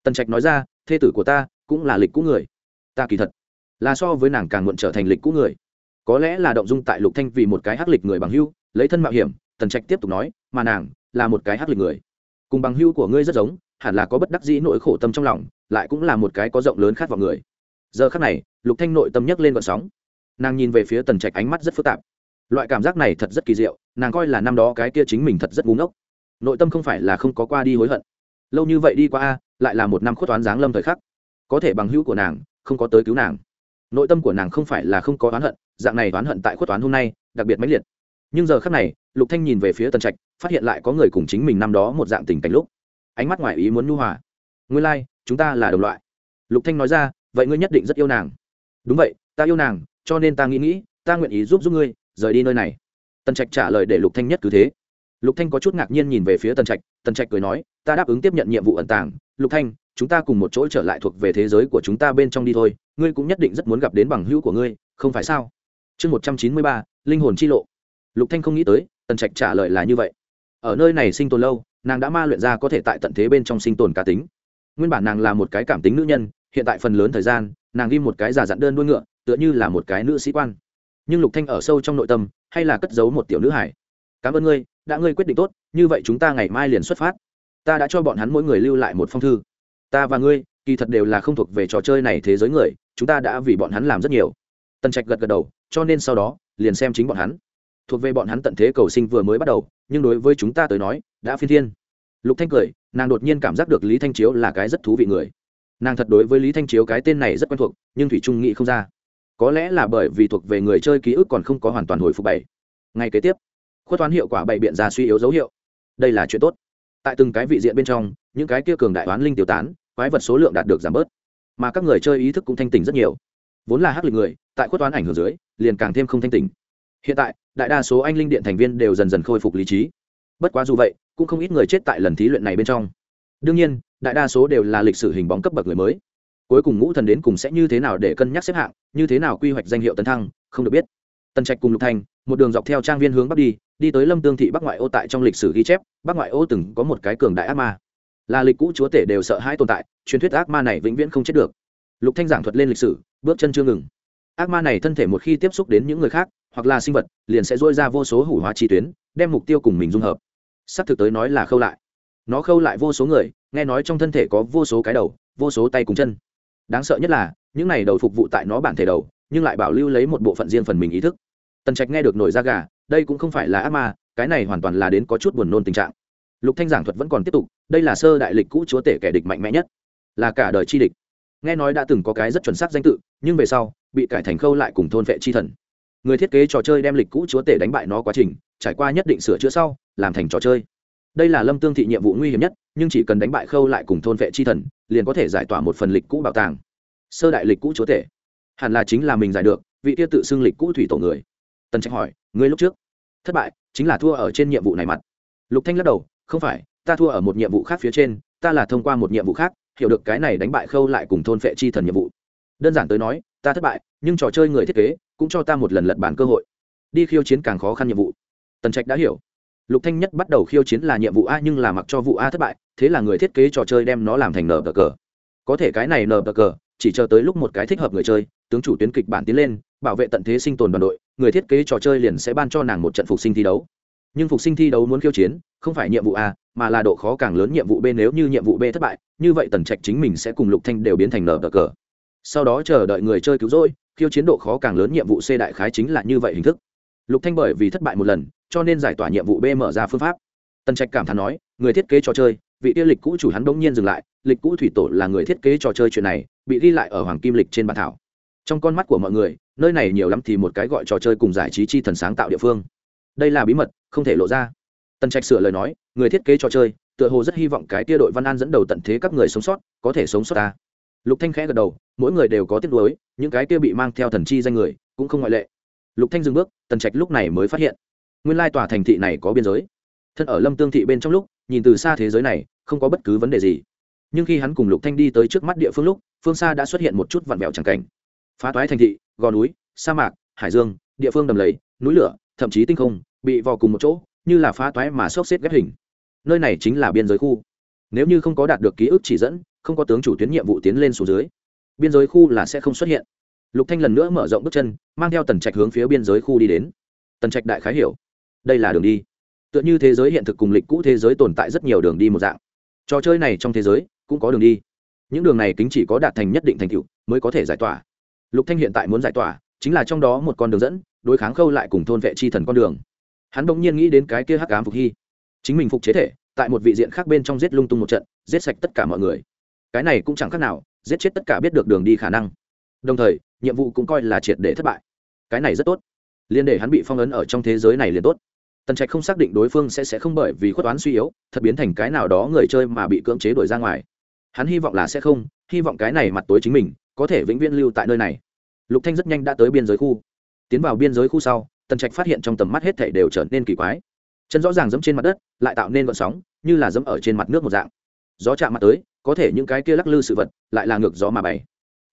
Tân trạch nói ra, thê tử của ta cũng là lịch cũ người. Ta kỳ thật là so với nàng càng muộn trở thành lịch cũ người. Có lẽ là động dung tại lục thanh vì một cái hắc lịch người bằng hưu, lấy thân mạo hiểm. Tần trạch tiếp tục nói, mà nàng là một cái hắc lịch người. Cùng bằng hưu của ngươi rất giống hẳn là có bất đắc dĩ nỗi khổ tâm trong lòng, lại cũng là một cái có rộng lớn khát vọng người. Giờ khắc này, lục thanh nội tâm nhấc lên vận sóng. Nàng nhìn về phía tần trạch ánh mắt rất phức tạp. Loại cảm giác này thật rất kỳ diệu, nàng coi là năm đó cái kia chính mình thật rất ngu ngốc. Nội tâm không phải là không có qua đi hối hận. Lâu như vậy đi qua a lại là một năm khuất toán giáng lâm thời khắc. Có thể bằng hữu của nàng, không có tới cứu nàng. Nội tâm của nàng không phải là không có oán hận, dạng này oán hận tại khuất toán hôm nay, đặc biệt mãnh liệt. Nhưng giờ khắc này, lục thanh nhìn về phía tần trạch, phát hiện lại có người cùng chính mình năm đó một dạng tình cảnh lúc ánh mắt ngoài ý muốn nhu hòa. Ngươi lai、like, chúng ta là đồng loại. Lục thanh nói ra vậy ngươi nhất định rất yêu nàng. Đúng vậy ta yêu nàng cho nên ta nghĩ nghĩ ta nguyện ý giúp giúp ngươi rời đi nơi này. Tần trạch trả lời để lục thanh nhất cứ thế. Lục thanh có chút ngạc nhiên nhìn về phía tần trạch tần trạch cười nói ta đáp ứng tiếp nhận nhiệm vụ ẩn tàng. Lục thanh chúng ta cùng một chỗ trở lại thuộc về thế giới của chúng ta bên trong đi thôi ngươi cũng nhất định rất muốn gặp đến bằng hữu của ngươi không phải sao? Chương một trăm chín mươi ba linh hồn chi lộ. Lục thanh không nghĩ tới tần trạch trả lời là như vậy. Ở nơi này sinh tồn lâu nàng đã ma luyện ra có thể tại tận thế bên trong sinh tồn cá tính. Nguyên bản nàng là một cái cảm tính nữ nhân, hiện tại phần lớn thời gian, nàng ghi một cái giả dặn đơn đuôi ngựa, tựa như là một cái nữ sĩ quan. Nhưng lục thanh ở sâu trong nội tâm, hay là cất giấu một tiểu nữ hải cảm ơn ngươi, đã ngươi quyết định tốt, như vậy chúng ta ngày mai liền xuất phát. Ta đã cho bọn hắn mỗi người lưu lại một phong thư. Ta và ngươi, kỳ thật đều là không thuộc về trò chơi này thế giới người, chúng ta đã vì bọn hắn làm rất nhiều. Tần trạch gật gật đầu, cho nên sau đó, liền xem chính bọn hắn. Thuộc về bọn hắn tận thế cầu sinh vừa mới bắt đầu nhưng đối với chúng ta tới nói, đã phiên thiên. Lục thanh cười, nàng đột nhiên cảm giác được lý thanh chiếu là cái rất thú vị người. Nàng thật đối với lý thanh chiếu cái tên này rất quen thuộc, nhưng thủy trung nghĩ không ra. Có lẽ là bởi vì thuộc về người chơi ký ức còn không có hoàn toàn hồi phục bảy. Ngay kế tiếp, khuất toán hiệu quả bày biện ra suy yếu dấu hiệu. Đây là chuyện tốt. Tại từng cái vị diện bên trong, những cái kia cường đại oán linh tiêu tán, quái vật số lượng đạt được giảm bớt. Mà các người chơi ý thức cũng thanh tỉnh rất nhiều. Vốn là hắc lịch người, tại khuất toán ảnh hưởng dưới, liền càng thêm không thanh tỉnh. Hiện tại đại đa số anh linh điện thành viên đều dần dần khôi phục lý trí. Bất quá dù vậy, cũng không ít người chết tại lần thí luyện này bên trong. Đương nhiên, đại đa số đều là lịch sử hình bóng cấp bậc người mới. Cuối cùng ngũ thần đến cùng sẽ như thế nào để cân nhắc xếp hạng, như thế nào quy hoạch danh hiệu tấn thăng, không được biết. Tần trạch cùng lục thanh một đường dọc theo trang viên hướng bắc đi đi tới lâm tương thị bắc ngoại ô tại trong lịch sử ghi chép, bắc ngoại ô từng có một cái cường đại ác ma. Là lịch cũ chúa tể đều sợ hãi tồn tại, truyền thuyết ác ma này vĩnh viễn không chết được. Lục thanh giảng thuật lên lịch sử, bước chân chưa ngừng ác ma này thân thể một khi tiếp xúc đến những người khác, hoặc là sinh vật, liền sẽ dôi ra vô số hủ hóa chi tuyến, đem mục tiêu cùng mình dung hợp. Sắp thực tới nói là khâu lại. Nó khâu lại vô số người, nghe nói trong thân thể có vô số cái đầu, vô số tay cùng chân. Đáng sợ nhất là, những này đầu phục vụ tại nó bản thể đầu, nhưng lại bảo lưu lấy một bộ phận riêng phần mình ý thức. Tần trạch nghe được nổi da gà, đây cũng không phải là ác ma, cái này hoàn toàn là đến có chút buồn nôn tình trạng. Lục thanh giảng thuật vẫn còn tiếp tục, đây là sơ đại lịch cũ chúa tể kẻ địch mạnh mẽ nhất, là cả đời chi địch nghe nói đã từng có cái rất chuẩn xác danh tự, nhưng về sau, bị cải thành khâu lại cùng thôn vệ chi thần. Người thiết kế trò chơi đem lịch cũ chúa tể đánh bại nó quá trình, trải qua nhất định sửa chữa sau, làm thành trò chơi. Đây là lâm tương thị nhiệm vụ nguy hiểm nhất, nhưng chỉ cần đánh bại khâu lại cùng thôn vệ chi thần, liền có thể giải tỏa một phần lịch cũ bảo tàng. Sơ đại lịch cũ chúa tể. Hẳn là chính là mình giải được, vị kia tự xưng lịch cũ thủy tổ người. Tần trạch hỏi, ngươi lúc trước thất bại, chính là thua ở trên nhiệm vụ này mặt? Lục thanh lắc đầu, không phải, ta thua ở một nhiệm vụ khác phía trên, ta là thông qua một nhiệm vụ khác hiểu được cái này đánh bại khâu lại cùng thôn phệ chi thần nhiệm vụ. Đơn giản tới nói, ta thất bại, nhưng trò chơi người thiết kế cũng cho ta một lần lật bản cơ hội. Đi khiêu chiến càng khó khăn nhiệm vụ. Tần trạch đã hiểu. Lục thanh nhất bắt đầu khiêu chiến là nhiệm vụ a nhưng là mặc cho vụ a thất bại, thế là người thiết kế trò chơi đem nó làm thành nở cờ. Có thể cái này nở cờ, chỉ chờ tới lúc một cái thích hợp người chơi, tướng chủ tuyến kịch bản tiến lên, bảo vệ tận thế sinh tồn đoàn đội, người thiết kế trò chơi liền sẽ ban cho nàng một trận phục sinh thi đấu nhưng phục sinh thi đấu muốn khiêu chiến, không phải nhiệm vụ a, mà là độ khó càng lớn nhiệm vụ b. Nếu như nhiệm vụ b thất bại, như vậy tần trạch chính mình sẽ cùng lục thanh đều biến thành nở cờ. Sau đó chờ đợi người chơi cứu rỗi, khiêu chiến độ khó càng lớn nhiệm vụ c đại khái chính là như vậy hình thức. Lục thanh bởi vì thất bại một lần, cho nên giải tỏa nhiệm vụ b mở ra phương pháp. Tần trạch cảm thán nói, người thiết kế trò chơi, vị tiêu lịch cũ chủ hắn bỗng nhiên dừng lại, lịch cũ thủy tổ là người thiết kế trò chơi chuyện này, bị ghi lại ở hoàng kim lịch trên bản thảo. Trong con mắt của mọi người, nơi này nhiều lắm thì một cái gọi trò chơi cùng giải trí chi thần sáng tạo địa phương đây là bí mật, không thể lộ ra. Tần trạch sửa lời nói, người thiết kế trò chơi, tựa hồ rất hy vọng cái tia đội văn an dẫn đầu tận thế các người sống sót, có thể sống sót ta. Lục thanh khẽ gật đầu, mỗi người đều có tiếc nuối, những cái tia bị mang theo thần chi danh người, cũng không ngoại lệ. Lục thanh dừng bước, tần trạch lúc này mới phát hiện, nguyên lai tòa thành thị này có biên giới. Thân ở lâm tương thị bên trong lúc, nhìn từ xa thế giới này, không có bất cứ vấn đề gì. Nhưng khi hắn cùng lục thanh đi tới trước mắt địa phương lúc, phương xa đã xuất hiện một chút vặn vẹo chẳng cảnh. Phá toái thành thị, gò núi, sa mạc, hải dương, địa phương đầm lầy, núi lửa thậm chí tinh không, bị vò cùng một chỗ, như là phá toái mà xốc xếp ghép hình. Nơi này chính là biên giới khu. Nếu như không có đạt được ký ức chỉ dẫn, không có tướng chủ tuyến nhiệm vụ tiến lên xuống dưới, biên giới khu là sẽ không xuất hiện. Lục thanh lần nữa mở rộng bước chân, mang theo tần trạch hướng phía biên giới khu đi đến. Tần trạch đại khái hiểu. Đây là đường đi. Tựa như thế giới hiện thực cùng lịch cũ thế giới tồn tại rất nhiều đường đi một dạng. Trò chơi này trong thế giới cũng có đường đi. Những đường này kính chỉ có đạt thành nhất định thành tựu mới có thể giải tỏa. Lục thanh hiện tại muốn giải tỏa, chính là trong đó một con đường dẫn đối kháng khâu lại cùng thôn vệ chi thần con đường. Hắn bỗng nhiên nghĩ đến cái kia hắc ám phục hy. Chính mình phục chế thể, tại một vị diện khác bên trong giết lung tung một trận, giết sạch tất cả mọi người. Cái này cũng chẳng khác nào, giết chết tất cả biết được đường đi khả năng. Đồng thời, nhiệm vụ cũng coi là triệt để thất bại. Cái này rất tốt. Liên để hắn bị phong ấn ở trong thế giới này liền tốt. Tần trạch không xác định đối phương sẽ sẽ không bởi vì khuất toán suy yếu, thật biến thành cái nào đó người chơi mà bị cưỡng chế đuổi ra ngoài. Hắn hy vọng là sẽ không, hy vọng cái này mặt tối chính mình, có thể vĩnh viễn lưu tại nơi này. Lục thanh rất nhanh đã tới biên giới khu tiến vào biên giới khu sau, tần trạch phát hiện trong tầm mắt hết thảy đều trở nên kỳ quái. Chân rõ ràng dẫm trên mặt đất, lại tạo nên vận sóng, như là dẫm ở trên mặt nước một dạng. Gió chạm mặt tới, có thể những cái kia lắc lư sự vật, lại là ngược gió mà bày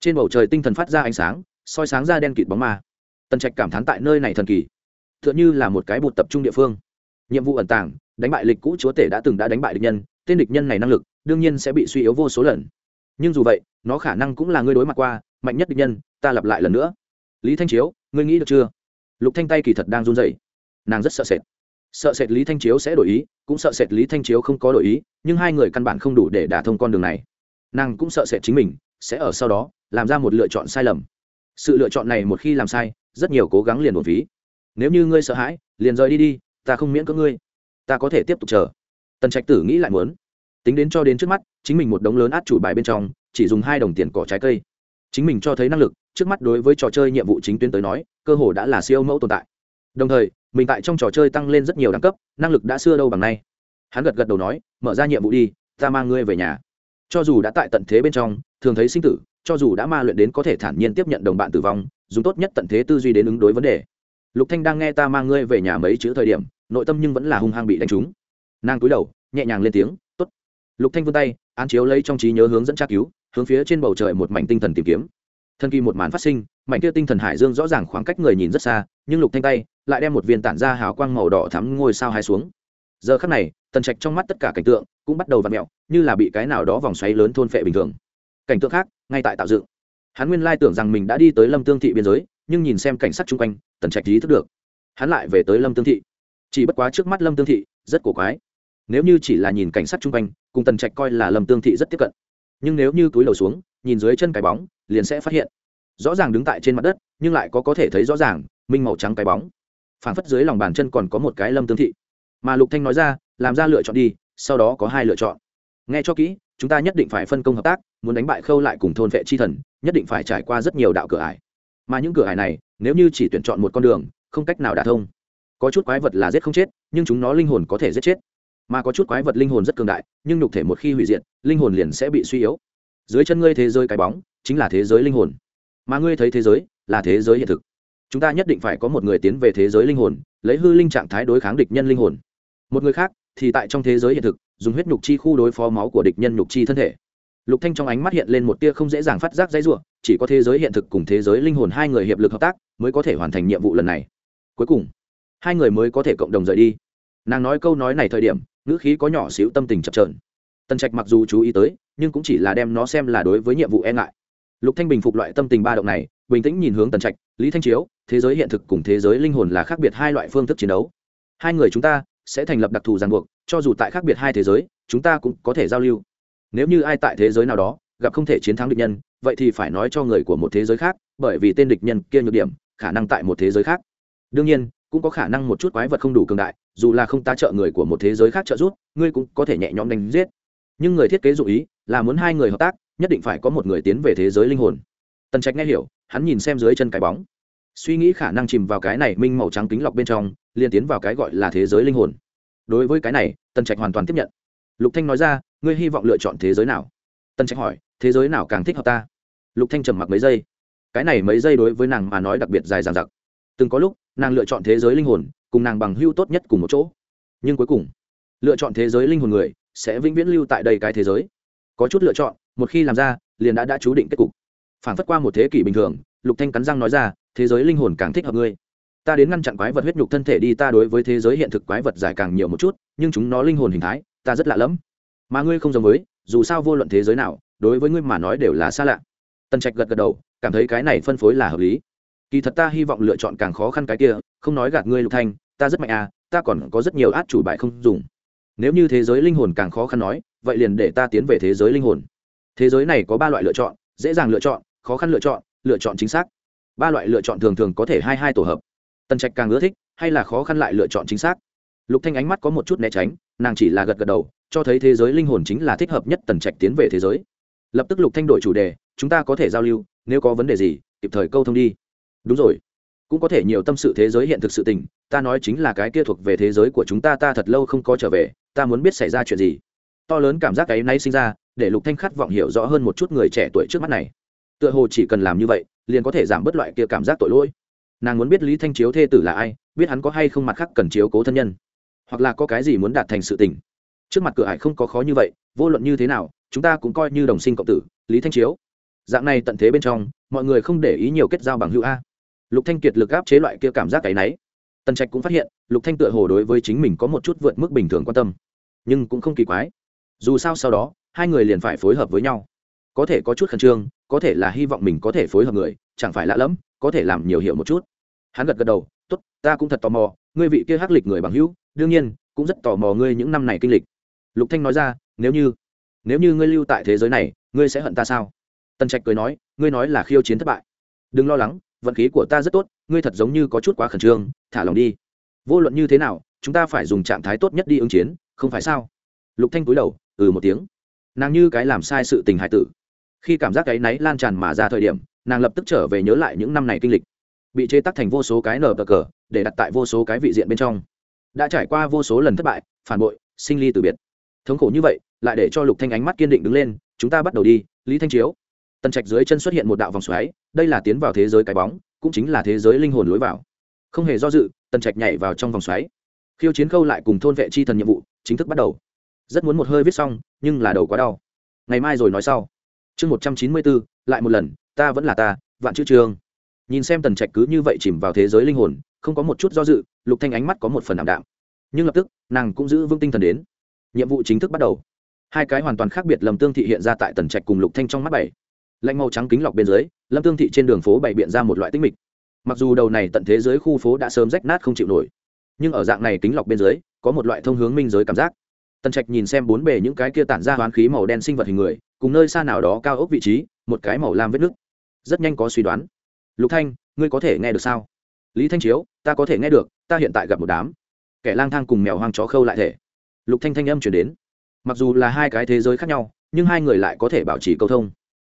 trên bầu trời tinh thần phát ra ánh sáng, soi sáng ra đen kịt bóng ma. Tần trạch cảm thán tại nơi này thần kỳ t h ư ợ n như là một cái bụt tập trung địa phương. Nhiệm vụ ẩn tàng, đánh bại lịch cũ chúa tể đã từng đã đánh bại địch nhân, tên địch nhân này năng lực, đương nhiên sẽ bị suy yếu vô số lần. Nhưng dù vậy, nó khả năng cũng là ngươi đối mặt qua, mạnh nhất địch nhân, ta lặp lại lần nữa lý thanh chiếu ngươi nghĩ được chưa? Lục thanh tay kỳ thật đang run rẩy, nàng rất sợ sệt. Sợ sệt lý thanh chiếu sẽ đổi ý cũng sợ sệt lý thanh chiếu không có đổi ý nhưng hai người căn bản không đủ để đả thông con đường này. Nàng cũng sợ sệt chính mình sẽ ở sau đó làm ra một lựa chọn sai lầm. Sự lựa chọn này một khi làm sai rất nhiều cố gắng liền một ví nếu như ngươi sợ hãi liền rời đi đi ta không miễn cưỡng ngươi. Ta có thể tiếp tục chờ. Tần trạch tử nghĩ lại muốn. Tính đến cho đến trước mắt chính mình một đống lớn át chủ bài bên trong chỉ dùng hai đồng tiền cỏ trái cây chính mình cho thấy năng lực, trước mắt đối với trò chơi nhiệm vụ chính tuyến tới nói, cơ hồ đã là siêu mẫu tồn tại. Đồng thời, mình tại trong trò chơi tăng lên rất nhiều đẳng cấp, năng lực đã xưa đâu bằng nay. Hắn gật gật đầu nói, mở ra nhiệm vụ đi, ta mang ngươi về nhà. Cho dù đã tại tận thế bên trong, thường thấy sinh tử, cho dù đã ma luyện đến có thể thản nhiên tiếp nhận đồng bạn tử vong, dùng tốt nhất tận thế tư duy đến ứng đối vấn đề. Lục thanh đang nghe ta mang ngươi về nhà mấy chữ thời điểm, nội tâm nhưng vẫn là hung hăng bị đánh trúng. Nàng cúi đầu, nhẹ nhàng lên tiếng, tốt. Lục thanh vươn tay, án chiếu lấy trong trí nhớ hướng dẫn tra cứu hướng phía trên bầu trời một mảnh tinh thần tìm kiếm. Thân kỳ một màn phát sinh, mảnh kia tinh thần hải dương rõ ràng khoảng cách người nhìn rất xa, nhưng lục thanh tay lại đem một viên tản ra hào quang màu đỏ thắm ngôi sao hai xuống. Giờ khắc này, tần trạch trong mắt tất cả cảnh tượng cũng bắt đầu v ặ mẹo như là bị cái nào đó vòng xoáy lớn thôn phệ bình thường. Cảnh tượng khác, ngay tại tạo dựng. Hắn nguyên lai tưởng rằng mình đã đi tới lâm tương thị biên giới, nhưng nhìn xem cảnh sát chung quanh, tần trạch ý thức được, hắn lại về tới lâm tương thị. Chỉ bất quá trước mắt lâm tương thị rất cổ quái. Nếu như chỉ là nhìn cảnh sát chung quanh, cùng tần trạch coi là lâm tương thị rất tiếp cận nhưng nếu như túi đầu xuống, nhìn dưới chân cái bóng, liền sẽ phát hiện. Rõ ràng đứng tại trên mặt đất, nhưng lại có có thể thấy rõ ràng minh màu trắng cái bóng. Phảng phất dưới lòng bàn chân còn có một cái lâm tương thị. Mà lục thanh nói ra, làm ra lựa chọn đi, sau đó có hai lựa chọn. Nghe cho kỹ, chúng ta nhất định phải phân công hợp tác, muốn đánh bại khâu lại cùng thôn vệ chi thần, nhất định phải trải qua rất nhiều đạo cửa ải. Mà những cửa ải này, nếu như chỉ tuyển chọn một con đường, không cách nào đả thông. Có chút quái vật là giết không chết, nhưng chúng nó linh hồn có thể giết chết mà có chút quái vật linh hồn rất cường đại, nhưng nhục thể một khi hủy diệt, linh hồn liền sẽ bị suy yếu. Dưới chân ngươi thế giới cái bóng, chính là thế giới linh hồn. Mà ngươi thấy thế giới, là thế giới hiện thực. Chúng ta nhất định phải có một người tiến về thế giới linh hồn, lấy hư linh trạng thái đối kháng địch nhân linh hồn. Một người khác, thì tại trong thế giới hiện thực, dùng huyết nhục chi khu đối phó máu của địch nhân nhục chi thân thể. Lục thanh trong ánh mắt hiện lên một tia không dễ dàng phát giác dãy rủa, chỉ có thế giới hiện thực cùng thế giới linh hồn hai người hiệp lực hợp tác, mới có thể hoàn thành nhiệm vụ lần này. Cuối cùng, hai người mới có thể cộng đồng rời đi. Nàng nói câu nói này thời điểm ngữ khí có nhỏ xíu tâm tình chập trờn tần trạch mặc dù chú ý tới, nhưng cũng chỉ là đem nó xem là đối với nhiệm vụ e ngại. Lục thanh bình phục loại tâm tình ba động này, bình tĩnh nhìn hướng tần trạch, lý thanh chiếu, thế giới hiện thực cùng thế giới linh hồn là khác biệt hai loại phương thức chiến đấu. Hai người chúng ta sẽ thành lập đặc thù ràng buộc, cho dù tại khác biệt hai thế giới, chúng ta cũng có thể giao lưu. Nếu như ai tại thế giới nào đó, gặp không thể chiến thắng địch nhân, vậy thì phải nói cho người của một thế giới khác, bởi vì tên địch nhân kia nhược điểm, khả năng tại một thế giới khác. Đương nhiên cũng có khả năng một chút quái vật không đủ cường đại, dù là không ta trợ người của một thế giới khác trợ giúp, ngươi cũng có thể nhẹ nhõm đánh giết. Nhưng người thiết kế dụ ý là muốn hai người hợp tác, nhất định phải có một người tiến về thế giới linh hồn. Tần trạch nghe hiểu, hắn nhìn xem dưới chân cái bóng. Suy nghĩ khả năng chìm vào cái này minh màu trắng kính lọc bên trong liên tiến vào cái gọi là thế giới linh hồn. Đối với cái này, tần trạch hoàn toàn tiếp nhận. Lục thanh nói ra, ngươi hy vọng lựa chọn thế giới nào? Tần trạch hỏi, thế giới nào càng thích hợp ta? Lục thanh trầm mặc mấy giây. Cái này mấy giây đối với nàng mà nói đặc biệt dài dằng dặc. Từng có lúc nàng lựa chọn thế giới linh hồn, cùng nàng bằng hưu tốt nhất cùng một chỗ. Nhưng cuối cùng, lựa chọn thế giới linh hồn người sẽ vĩnh viễn lưu tại đây cái thế giới. Có chút lựa chọn, một khi làm ra, liền đã đã chú định kết cục. Phản phất qua một thế kỷ bình thường, lục thanh cắn răng nói ra, thế giới linh hồn càng thích hợp ngươi. Ta đến ngăn chặn quái vật huyết nhục thân thể đi, ta đối với thế giới hiện thực quái vật giải càng nhiều một chút, nhưng chúng nó linh hồn hình thái, ta rất lạ lẫm. Mà ngươi không giống với, dù sao vô luận thế giới nào, đối với ngươi mà nói đều là xa lạ. Tần trạch gật gật đầu, cảm thấy cái này phân phối là hợp lý kỳ thật ta hy vọng lựa chọn càng khó khăn cái kia, không nói gạt ngươi lục thanh, ta rất mạnh à ta còn có rất nhiều át chủ bài không dùng. Nếu như thế giới linh hồn càng khó khăn nói, vậy liền để ta tiến về thế giới linh hồn. Thế giới này có ba loại lựa chọn, dễ dàng lựa chọn, khó khăn lựa chọn lựa chọn chính xác. Ba loại lựa chọn thường thường có thể hai hai tổ hợp. Tần trạch càng ưa thích, hay là khó khăn lại lựa chọn chính xác. Lục thanh ánh mắt có một chút né tránh, nàng chỉ là gật gật đầu, cho thấy thế giới linh hồn chính là thích hợp nhất tần trạch tiến về thế giới. Lập tức lục thanh đổi chủ đề, chúng ta có thể giao lưu, nếu có vấn đề gì, kịp thời câu thông đi đúng rồi. Cũng có thể nhiều tâm sự thế giới hiện thực sự tình, ta nói chính là cái kia thuộc về thế giới của chúng ta ta thật lâu không có trở về, ta muốn biết xảy ra chuyện gì. To lớn cảm giác ấy nay sinh ra, để lục thanh khát vọng hiểu rõ hơn một chút người trẻ tuổi trước mắt này. Tựa hồ chỉ cần làm như vậy, liền có thể giảm bớt loại kia cảm giác tội lỗi. Nàng muốn biết lý thanh chiếu thê tử là ai, biết hắn có hay không mặt khác cần chiếu cố thân nhân, hoặc là có cái gì muốn đạt thành sự tình. Trước mặt cửa ải không có khó như vậy, vô luận như thế nào, chúng ta cũng coi như đồng sinh cộng tử, lý thanh chiếu. Dạng này tận thế bên trong, mọi người không để ý nhiều kết giao bằng hữu a lục thanh kiệt lực áp chế loại kia cảm giác cái nấy tần trạch cũng phát hiện, lục thanh tựa hồ đối với chính mình có một chút vượt mức bình thường quan tâm. Nhưng cũng không kỳ quái. Dù sao sau đó, hai người liền phải phối hợp với nhau. Có thể có chút khẩn trương, có thể là hy vọng mình có thể phối hợp người, chẳng phải lạ lẫm, có thể làm nhiều hiểu một chút. Hắn gật gật đầu, tốt, ta cũng thật tò mò, ngươi vị kia hắc lịch người bằng hữu, đương nhiên, cũng rất tò mò ngươi những năm này kinh lịch. Lục thanh nói ra, nếu như nếu như ngươi lưu tại thế giới này, ngươi sẽ hận ta sao? Tần trạch cười nói, ngươi nói là khiêu chiến thất bại. Đừng lo lắng vận khí của ta rất tốt, ngươi thật giống như có chút quá khẩn trương, thả lòng đi. Vô luận như thế nào, chúng ta phải dùng trạng thái tốt nhất đi ứng chiến, không phải sao? Lục thanh cúi đầu ừ một tiếng. Nàng như cái làm sai sự tình hải tử. Khi cảm giác cái náy lan tràn mà ra thời điểm, nàng lập tức trở về nhớ lại những năm này kinh lịch. Bị chế tắc thành vô số cái nở cờ, để đặt tại vô số cái vị diện bên trong. Đã trải qua vô số lần thất bại, phản bội, sinh ly từ biệt. Thống khổ như vậy, lại để cho lục thanh ánh mắt kiên định đứng lên, chúng ta bắt đầu đi, lý thanh chiếu tần trạch dưới chân xuất hiện một đạo vòng xoáy, đây là tiến vào thế giới cái bóng, cũng chính là thế giới linh hồn lối vào. Không hề do dự, tần trạch nhảy vào trong vòng xoáy. Khiêu chiến khâu lại cùng thôn vệ chi thần nhiệm vụ, chính thức bắt đầu. Rất muốn một hơi viết xong, nhưng là đầu quá đau. Ngày mai rồi nói sau. Chương một trăm chín mươi bốn lại một lần, ta vẫn là ta, vạn chữ trường. Nhìn xem tần trạch cứ như vậy chìm vào thế giới linh hồn, không có một chút do dự, lục thanh ánh mắt có một phần ảm đạm. Nhưng lập tức, nàng cũng giữ vững tinh thần đến. Nhiệm vụ chính thức bắt đầu. Hai cái hoàn toàn khác biệt lầm tương thị hiện ra tại tần trạch cùng lục thanh trong mắt bảy lạnh màu trắng kính lọc bên dưới, lâm tương thị trên đường phố bày biện ra một loại tinh mịch. Mặc dù đầu này tận thế giới khu phố đã sớm rách nát không chịu nổi, nhưng ở dạng này kính lọc bên dưới, có một loại thông hướng minh giới cảm giác. Tần trạch nhìn xem bốn bề những cái kia tản ra hoán khí màu đen sinh vật hình người, cùng nơi xa nào đó cao ốc vị trí, một cái màu lam vết nước rất nhanh có suy đoán. Lục thanh, ngươi có thể nghe được sao? Lý thanh chiếu, ta có thể nghe được, ta hiện tại gặp một đám. Kẻ lang thang cùng mèo hoang chó khâu lại thể. Lục thanh thanh âm chuyển đến. Mặc dù là hai cái thế giới khác nhau, nhưng hai người lại có thể bảo trì câu thông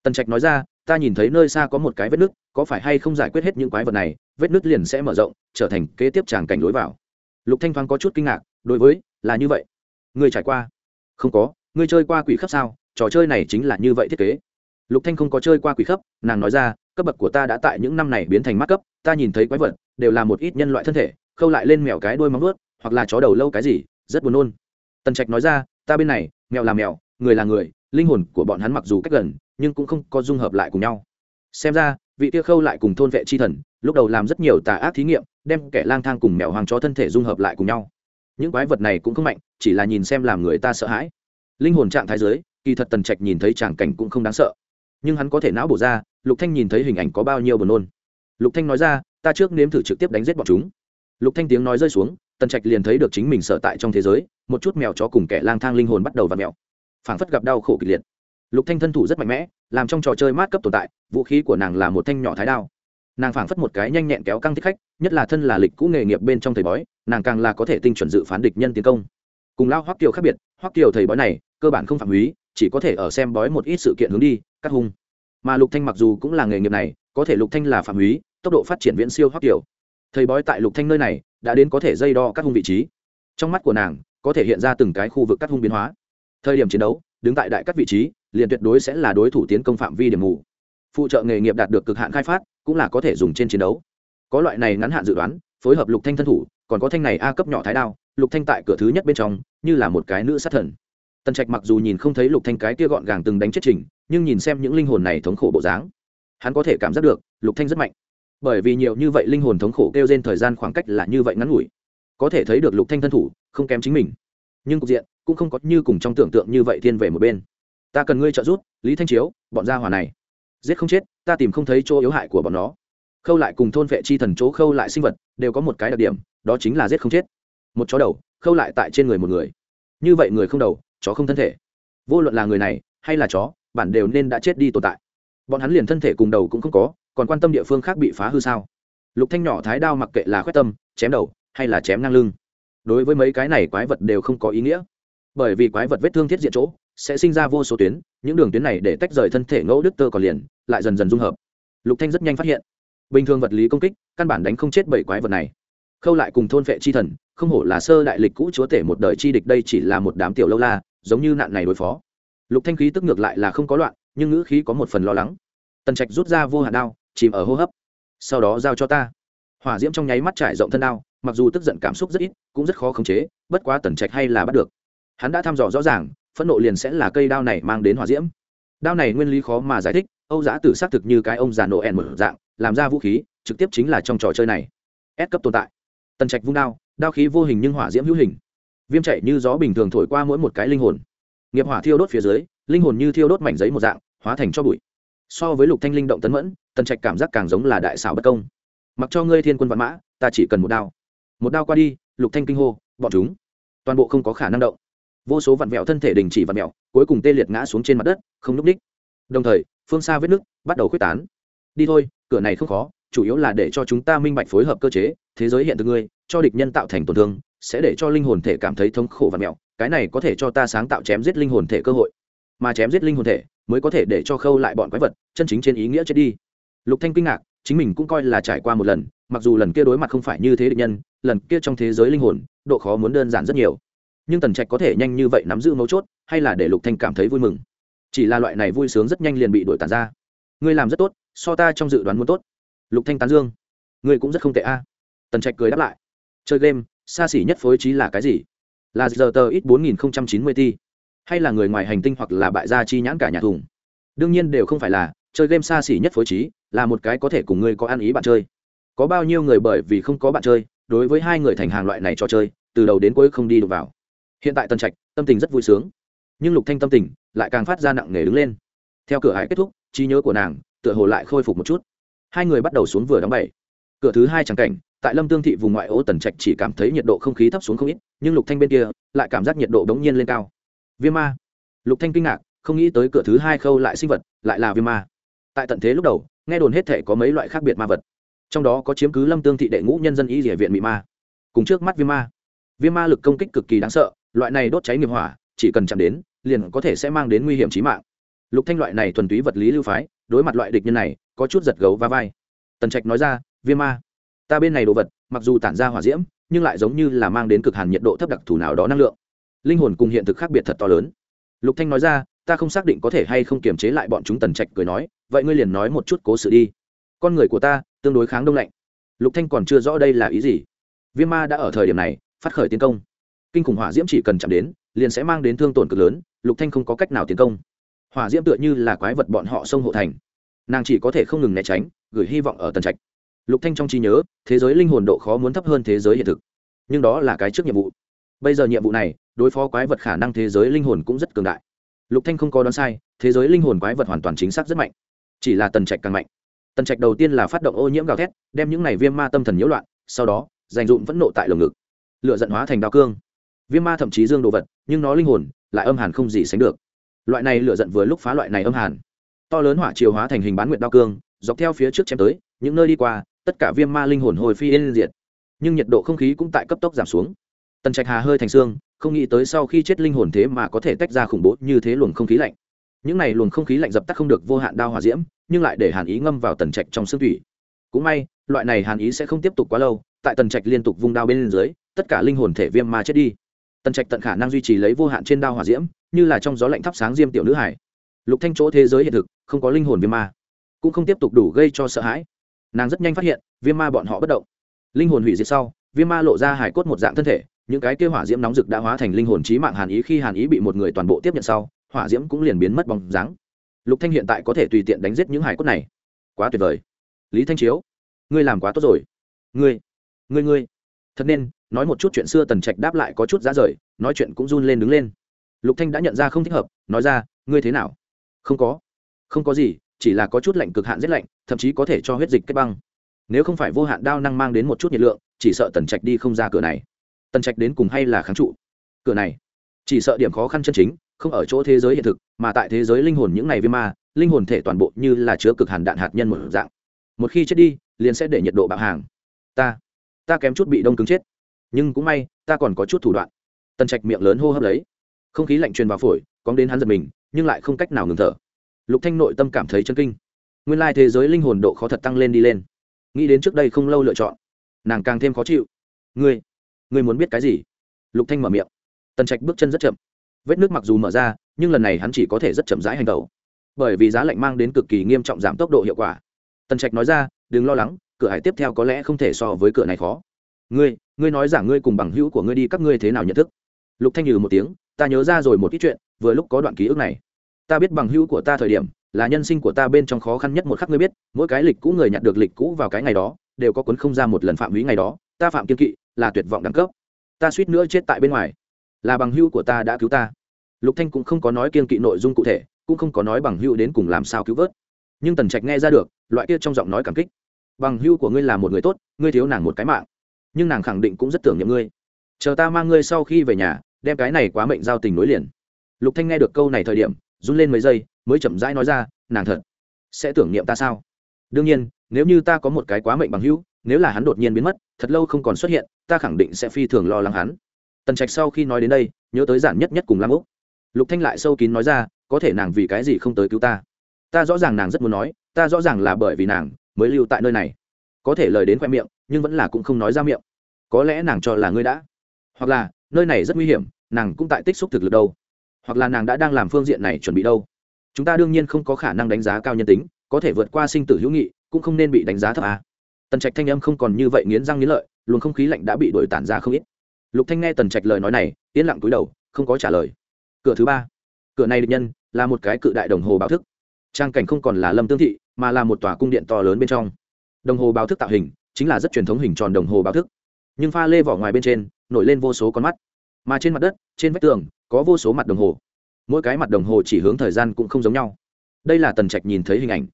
tần trạch nói ra, ta nhìn thấy nơi xa có một cái vết nứt, có phải hay không giải quyết hết những quái vật này, vết nứt liền sẽ mở rộng, trở thành kế tiếp tràng cảnh lối vào. Lục thanh thoáng có chút kinh ngạc, đối với, là như vậy. Ngươi trải qua? Không có, ngươi chơi qua quỷ khắp sao? Trò chơi này chính là như vậy thiết kế. Lục thanh không có chơi qua quỷ khắp nàng nói ra, cấp bậc của ta đã tại những năm này biến thành mắt cấp, ta nhìn thấy quái vật, đều là một ít nhân loại thân thể, khâu lại lên mèo cái đuôi móng vuốt, hoặc là chó đầu lâu cái gì, rất buồn nôn. Tần trạch nói ra, ta bên này, mèo là mèo, người là người, linh hồn của bọn hắn mặc dù cách gần nhưng cũng không có dung hợp lại cùng nhau. Xem ra, vị kia khâu lại cùng thôn vệ chi thần, lúc đầu làm rất nhiều tà ác thí nghiệm, đem kẻ lang thang cùng mèo hoàng chó thân thể dung hợp lại cùng nhau. Những quái vật này cũng không mạnh, chỉ là nhìn xem làm người ta sợ hãi. Linh hồn trạng thái giới, kỳ thật tần trạch nhìn thấy tràng cảnh cũng không đáng sợ. Nhưng hắn có thể não bổ ra, lục thanh nhìn thấy hình ảnh có bao nhiêu buồn nôn. Lục thanh nói ra, ta trước nếm thử trực tiếp đánh giết bọn chúng. Lục thanh tiếng nói rơi xuống, tần trạch liền thấy được chính mình sợ tại trong thế giới, một chút mèo chó cùng kẻ lang thang linh hồn bắt đầu v ặ mèo. Phảng phất gặp đau khổ kịch liệt lục thanh thân thủ rất mạnh mẽ, làm trong trò chơi mát cấp tồn tại, vũ khí của nàng là một thanh nhỏ thái đao. Nàng phảng phất một cái nhanh nhẹn kéo căng thích khách, nhất là thân là lịch cũ nghề nghiệp bên trong thầy bói, nàng càng là có thể tinh chuẩn dự phán địch nhân tiến công. Cùng lao hoắc kiều khác biệt, hoắc kiều thầy bói này, cơ bản không phạm húy, chỉ có thể ở xem bói một ít sự kiện hướng đi, cắt hung. Mà lục thanh mặc dù cũng là nghề nghiệp này, có thể lục thanh là phạm húy, tốc độ phát triển viễn siêu hoắc kiều. Thầy bói tại lục thanh nơi này, đã đến có thể dây đo cắt hung vị trí. Trong mắt của nàng, có thể hiện ra từng cái khu vực cắt hung biến hóa. Thời điểm chiến đấu, đứng tại đại các vị trí liền tuyệt đối sẽ là đối thủ tiến công phạm vi điểm mù. Phụ trợ nghề nghiệp đạt được cực hạn khai phát, cũng là có thể dùng trên chiến đấu. Có loại này ngắn hạn dự đoán, phối hợp lục thanh thân thủ, còn có thanh này a cấp nhỏ thái đao, lục thanh tại cửa thứ nhất bên trong, như là một cái nữ sát thần. Tần trạch mặc dù nhìn không thấy lục thanh cái kia gọn gàng từng đánh chết trình, nhưng nhìn xem những linh hồn này thống khổ bộ dáng, hắn có thể cảm giác được, lục thanh rất mạnh. Bởi vì nhiều như vậy linh hồn thống khổ kêu trên thời gian khoảng cách là như vậy ngắn ngủi. Có thể thấy được lục thanh thân thủ, không kém chính mình. Nhưng cục diện, cũng không có như cùng trong tưởng tượng như vậy thiên về một bên ta cần ngươi trợ giúp, lý thanh chiếu, bọn gia hòa này. Giết không chết, ta tìm không thấy chỗ yếu hại của bọn nó. Khâu lại cùng thôn vệ chi thần chỗ khâu lại sinh vật, đều có một cái đặc điểm, đó chính là giết không chết. Một chó đầu, khâu lại tại trên người một người. Như vậy người không đầu, chó không thân thể. Vô luận là người này, hay là chó, bản đều nên đã chết đi tồn tại. Bọn hắn liền thân thể cùng đầu cũng không có, còn quan tâm địa phương khác bị phá hư sao? Lục thanh nhỏ thái đao mặc kệ là khoét tâm, chém đầu, hay là chém ngang lưng. Đối với mấy cái này quái vật đều không có ý nghĩa. Bởi vì quái vật vết thương thiết diện chỗ sẽ sinh ra vô số tuyến, những đường tuyến này để tách rời thân thể ngẫu đức tơ còn liền, lại dần dần dung hợp. Lục thanh rất nhanh phát hiện, bình thường vật lý công kích, căn bản đánh không chết bảy quái vật này. Khâu lại cùng thôn vệ chi thần, không hổ là sơ đại lịch cũ chúa tể một đời chi địch đây chỉ là một đám tiểu lâu la, giống như nạn này đối phó. Lục thanh khí tức ngược lại là không có loạn, nhưng ngữ khí có một phần lo lắng. Tần trạch rút ra vô hạn đao, chìm ở hô hấp. Sau đó giao cho ta. Hỏa diễm trong nháy mắt trải rộng thân đao, mặc dù tức giận cảm xúc rất ít, cũng rất khó khống chế, bất quá tần trạch hay là bắt được. Hắn đã thăm dò rõ ràng phẫn nộ liền sẽ là cây đao này mang đến hỏa diễm. Đao này nguyên lý khó mà giải thích, âu giã tử xác thực như cái ông già nổ ẻn mở dạng, làm ra vũ khí, trực tiếp chính là trong trò chơi này. Ép cấp tồn tại. Tần trạch vung đao đao khí vô hình nhưng hỏa diễm hữu hình. Viêm chạy như gió bình thường thổi qua mỗi một cái linh hồn. Nghiệp hỏa thiêu đốt phía dưới, linh hồn như thiêu đốt mảnh giấy một dạng, hóa thành cho bụi. So với lục thanh linh động tấn mẫn, tần trạch cảm giác càng giống là đại xảo bất công. Mặc cho ngươi thiên quân vạn mã, ta chỉ cần một đao. Một đao qua đi, lục thanh kinh hô, bọn chúng. Toàn bộ không có khả năng động vô số vặn vẹo thân thể đình chỉ vặn vẹo, cuối cùng tê liệt ngã xuống trên mặt đất, không núp đích đồng thời, phương xa vết nước bắt đầu khuếch tán. Đi thôi, cửa này không khó, chủ yếu là để cho chúng ta minh bạch phối hợp cơ chế, thế giới hiện thực ngươi, cho địch nhân tạo thành tổn thương, sẽ để cho linh hồn thể cảm thấy thống khổ và mẹo cái này có thể cho ta sáng tạo chém giết linh hồn thể cơ hội. Mà chém giết linh hồn thể mới có thể để cho khâu lại bọn quái vật, chân chính trên ý nghĩa chết đi. Lục thanh kinh ngạc, chính mình cũng coi là trải qua một lần, mặc dù lần kia đối mặt không phải như thế địch nhân, lần kia trong thế giới linh hồn, độ khó muốn đơn giản rất nhiều nhưng tần trạch có thể nhanh như vậy nắm giữ mấu chốt, hay là để lục thanh cảm thấy vui mừng? Chỉ là loại này vui sướng rất nhanh liền bị đổi tàn ra. Ngươi làm rất tốt, so ta trong dự đoán muốn tốt. Lục thanh tán dương. Ngươi cũng rất không tệ a. Tần trạch cười đáp lại. Chơi game, xa xỉ nhất phối trí là cái gì? Là giờ tờ ít bốn nghìn chín mươi ti hay là người ngoài hành tinh hoặc là bại gia chi nhãn cả nhà thùng? Đương nhiên đều không phải là, chơi game xa xỉ nhất phối trí là một cái có thể cùng ngươi có ăn ý bạn chơi. Có bao nhiêu người bởi vì không có bạn chơi, đối với hai người thành hàng loại này cho chơi, từ đầu đến cuối không đi được vào hiện tại tân trạch, tâm tình rất vui sướng. Nhưng lục thanh tâm tình lại càng phát ra nặng nề đứng lên. Theo cửa hải kết thúc, trí nhớ của nàng tựa hồ lại khôi phục một chút. Hai người bắt đầu xuống vừa đóng bảy. Cửa thứ hai chẳng cảnh, tại lâm tương thị vùng ngoại ô tần trạch chỉ cảm thấy nhiệt độ không khí thấp xuống không ít, nhưng lục thanh bên kia lại cảm giác nhiệt độ đống nhiên lên cao. Viêm ma. Lục thanh kinh ngạc, không nghĩ tới cửa thứ hai khâu lại sinh vật, lại là viêm ma. Tại tận thế lúc đầu, nghe đồn hết thể có mấy loại khác biệt ma vật. Trong đó có chiếm cứ lâm tương thị đệ ngũ nhân dân y địa viện mỹ ma. Cùng trước mắt viêm ma. Viêm ma lực công kích cực kỳ đáng sợ loại này đốt cháy nghiệp hỏa, chỉ cần chạm đến, liền có thể sẽ mang đến nguy hiểm chí mạng. Lục thanh loại này thuần túy vật lý lưu phái, đối mặt loại địch nhân này, có chút giật gấu va vai. Tần trạch nói ra, viêm ma, ta bên này đồ vật, mặc dù tản ra hỏa diễm, nhưng lại giống như là mang đến cực hàn nhiệt độ thấp đặc thù nào đó năng lượng. Linh hồn cùng hiện thực khác biệt thật to lớn. Lục thanh nói ra, ta không xác định có thể hay không kiềm chế lại bọn chúng. Tần trạch cười nói, vậy ngươi liền nói một chút cố sự đi. Con người của ta, tương đối kháng đông lạnh. Lục thanh còn chưa rõ đây là ý gì. Viêm ma đã ở thời điểm này, phát khởi tiến công kinh khủng hỏa diễm chỉ cần chạm đến, liền sẽ mang đến thương tổn cực lớn, lục thanh không có cách nào tiến công. Hỏa diễm tựa như là quái vật bọn họ xông hộ thành. Nàng chỉ có thể không ngừng né tránh, gửi hy vọng ở tần trạch. Lục thanh trong trí nhớ, thế giới linh hồn độ khó muốn thấp hơn thế giới hiện thực. Nhưng đó là cái trước nhiệm vụ. Bây giờ nhiệm vụ này, đối phó quái vật khả năng thế giới linh hồn cũng rất cường đại. Lục thanh không có đoán sai, thế giới linh hồn quái vật hoàn toàn chính xác rất mạnh. Chỉ là tần trạch càng mạnh. Tần trạch đầu tiên là phát động ô nhiễm gào thét, đem những này viêm ma tâm thần nhiễu loạn, sau đó, dành dụm vẫn nộ tại lồng ngực. Lựa giận hóa thành đao cương viêm ma thậm chí dương đồ vật, nhưng nó linh hồn, lại âm hàn không gì sánh được. Loại này lựa giận vừa lúc phá loại này âm hàn. To lớn hỏa chiều hóa thành hình bán nguyệt đao cương, dọc theo phía trước chém tới, những nơi đi qua, tất cả viêm ma linh hồn hồi phi yên diệt. Nhưng nhiệt độ không khí cũng tại cấp tốc giảm xuống. Tần trạch hà hơi thành xương, không nghĩ tới sau khi chết linh hồn thế mà có thể tách ra khủng bố như thế luồng không khí lạnh. Những này luồng không khí lạnh dập tắt không được vô hạn đao hòa diễm, nhưng lại để hàn ý ngâm vào tần trạch trong xương thủy. Cũng may, loại này hàn ý sẽ không tiếp tục quá lâu, tại tần trạch liên tục vung đao bên dưới, tất cả linh hồn thể viêm ma chết đi tần trạch tận khả năng duy trì lấy vô hạn trên đao hỏa diễm, như là trong gió lạnh thắp sáng diêm tiểu nữ hải. Lục thanh chỗ thế giới hiện thực, không có linh hồn viêm ma, cũng không tiếp tục đủ gây cho sợ hãi. Nàng rất nhanh phát hiện, viêm ma bọn họ bất động. Linh hồn hủy diệt sau, viêm ma lộ ra hải cốt một dạng thân thể, những cái kia hỏa diễm nóng rực đã hóa thành linh hồn trí mạng hàn ý khi hàn ý bị một người toàn bộ tiếp nhận sau, hỏa diễm cũng liền biến mất bóng dáng. Lục thanh hiện tại có thể tùy tiện đánh giết những hải cốt này. Quá tuyệt vời. Lý thanh chiếu, ngươi làm quá tốt rồi. Ngươi ngươi ngươi. Thật nên nói một chút chuyện xưa tần trạch đáp lại có chút giá rời, nói chuyện cũng run lên đứng lên. Lục thanh đã nhận ra không thích hợp, nói ra, ngươi thế nào? Không có. Không có gì, chỉ là có chút lạnh cực hạn rất lạnh, thậm chí có thể cho huyết dịch kết băng. Nếu không phải vô hạn đao năng mang đến một chút nhiệt lượng, chỉ sợ tần trạch đi không ra cửa này. Tần trạch đến cùng hay là kháng trụ? Cửa này. Chỉ sợ điểm khó khăn chân chính, không ở chỗ thế giới hiện thực, mà tại thế giới linh hồn những ngày viêm ma, linh hồn thể toàn bộ như là chứa cực hàn đạn hạt nhân một dạng. Một khi chết đi, liền sẽ để nhiệt độ bạo hàng. Ta ta kém chút bị đông cứng chết nhưng cũng may, ta còn có chút thủ đoạn. Tần trạch miệng lớn hô hấp lấy. Không khí lạnh truyền vào phổi, cóng đến hắn giật mình, nhưng lại không cách nào ngừng thở. Lục thanh nội tâm cảm thấy chân kinh. Nguyên lai thế giới linh hồn độ khó thật tăng lên đi lên. Nghĩ đến trước đây không lâu lựa chọn, nàng càng thêm khó chịu. Ngươi ngươi muốn biết cái gì? Lục thanh mở miệng. Tần trạch bước chân rất chậm. Vết nước mặc dù mở ra, nhưng lần này hắn chỉ có thể rất chậm rãi hành tẩu bởi vì giá lạnh mang đến cực kỳ nghiêm trọng giảm tốc độ hiệu quả. Tần trạch nói ra, đừng lo lắng, cửa hải tiếp theo có lẽ không thể so với cửa này khó ngươi ngươi nói giả ngươi cùng bằng hữu của ngươi đi, các ngươi thế nào nhận thức? Lục thanh nhừ một tiếng, ta nhớ ra rồi một ít chuyện, vừa lúc có đoạn ký ức này. Ta biết bằng hữu của ta thời điểm, là nhân sinh của ta bên trong khó khăn nhất một khắc ngươi biết, mỗi cái lịch cũ người nhặt được lịch cũ vào cái ngày đó, đều có cuốn không ra một lần phạm húy ngày đó. Ta phạm kiên kỵ, là tuyệt vọng đẳng cấp. Ta suýt nữa chết tại bên ngoài. Là bằng hữu của ta đã cứu ta. Lục thanh cũng không có nói kiên kỵ nội dung cụ thể, cũng không có nói bằng hữu đến cùng làm sao cứu vớt. Nhưng tần trạch nghe ra được, loại kia trong giọng nói cảm kích. Bằng hữu của ngươi là một người tốt, ngươi thiếu nàng một cái mạng nhưng nàng khẳng định cũng rất tưởng nhậm ngươi. Chờ ta mang ngươi sau khi về nhà, đem cái này quá mệnh giao tình nối liền. Lục thanh nghe được câu này thời điểm, run lên mấy giây, mới chậm rãi nói ra, nàng thật sẽ tưởng niệm ta sao? Đương nhiên, nếu như ta có một cái quá mệnh bằng hữu, nếu là hắn đột nhiên biến mất, thật lâu không còn xuất hiện, ta khẳng định sẽ phi thường lo lắng hắn. Tần trạch sau khi nói đến đây, nhớ tới giản nhất nhất cùng lam úc. Lục thanh lại sâu kín nói ra, có thể nàng vì cái gì không tới cứu ta? Ta rõ ràng nàng rất muốn nói, ta rõ ràng là bởi vì nàng mới lưu tại nơi này. Có thể lời đến khoe miệng nhưng vẫn là cũng không nói ra miệng. Có lẽ nàng cho là ngươi đã. Hoặc là, nơi này rất nguy hiểm, nàng cũng tại tích xúc thực lực đâu. Hoặc là nàng đã đang làm phương diện này chuẩn bị đâu. Chúng ta đương nhiên không có khả năng đánh giá cao nhân tính, có thể vượt qua sinh tử hữu nghị, cũng không nên bị đánh giá thấp à. tần trạch thanh âm không còn như vậy nghiến răng nghiến lợi, luồng không khí lạnh đã bị đổi tản ra không ít. Lục thanh nghe tần trạch lời nói này, yên lặng cúi đầu, không có trả lời. Cửa thứ ba. Cửa này địch nhân, là một cái cự đại đồng hồ báo thức. Trang cảnh không còn là lâm tương thị, mà là một tòa cung điện to lớn bên trong. Đồng hồ báo thức tạo hình chính là rất truyền thống hình tròn đồng hồ báo thức. Nhưng pha lê vỏ ngoài bên trên, nổi lên vô số con mắt. Mà trên mặt đất, trên vách tường, có vô số mặt đồng hồ. Mỗi cái mặt đồng hồ chỉ hướng thời gian cũng không giống nhau. Đây là tần trạch nhìn thấy hình ảnh.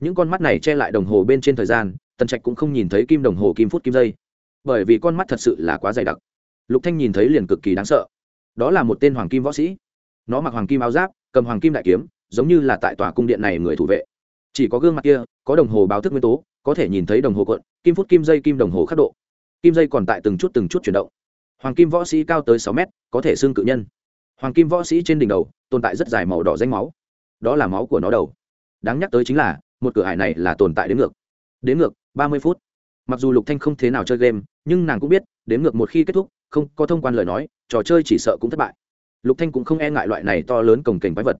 Những con mắt này che lại đồng hồ bên trên thời gian, tần trạch cũng không nhìn thấy kim đồng hồ kim phút kim giây. Bởi vì con mắt thật sự là quá dày đặc. Lục thanh nhìn thấy liền cực kỳ đáng sợ. Đó là một tên hoàng kim võ sĩ. Nó mặc hoàng kim áo giáp, cầm hoàng kim đại kiếm, giống như là tại tòa cung điện này người thủ vệ. Chỉ có gương mặt kia, có đồng hồ báo thức nguyên tố có thể nhìn thấy đồng hồ cuộn, kim phút kim dây kim đồng hồ khắc độ. Kim dây còn tại từng chút từng chút chuyển động. Hoàng kim võ sĩ cao tới sáu mét, có thể xương cự nhân. Hoàng kim võ sĩ trên đỉnh đầu, tồn tại rất dài màu đỏ danh máu. Đó là máu của nó đầu. Đáng nhắc tới chính là, một cửa hải này là tồn tại đến ngược. Đến ngược, ba mươi phút. Mặc dù lục thanh không thế nào chơi game, nhưng nàng cũng biết, đến ngược một khi kết thúc, không có thông quan lời nói, trò chơi chỉ sợ cũng thất bại. Lục thanh cũng không e ngại loại này to lớn cồng kềnh quái vật.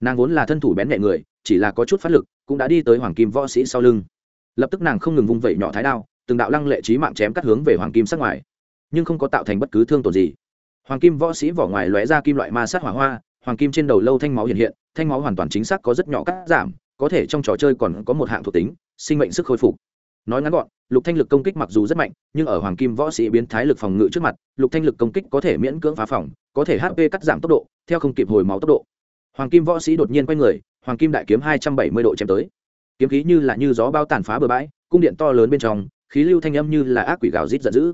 Nàng vốn là thân thủ bén nhẹ người, chỉ là có chút phát lực, cũng đã đi tới hoàng kim võ sĩ sau lưng lập tức nàng không ngừng vung vẩy nhỏ thái đao, từng đạo lăng lệ trí mạng chém cắt hướng về hoàng kim sắc ngoài, nhưng không có tạo thành bất cứ thương tổn gì. Hoàng kim võ sĩ vỏ ngoài lóe ra kim loại ma sát hỏa hoa, hoàng kim trên đầu lâu thanh máu hiện hiện, thanh máu hoàn toàn chính xác có rất nhỏ cắt giảm, có thể trong trò chơi còn có một hạng thuộc tính, sinh mệnh sức khôi phục. Nói ngắn gọn, lục thanh lực công kích mặc dù rất mạnh, nhưng ở hoàng kim võ sĩ biến thái lực phòng ngự trước mặt, lục thanh lực công kích có thể miễn cưỡng phá phòng, có thể hp cắt giảm tốc độ, theo không kịp hồi máu tốc độ. Hoàng kim võ sĩ đột nhiên quay người, hoàng kim đại kiếm hai trăm bảy mươi độ chém tới kiếm khí như là như gió bao tàn phá bờ bãi, cung điện to lớn bên trong, khí lưu thanh âm như là ác quỷ gào rít giận dữ.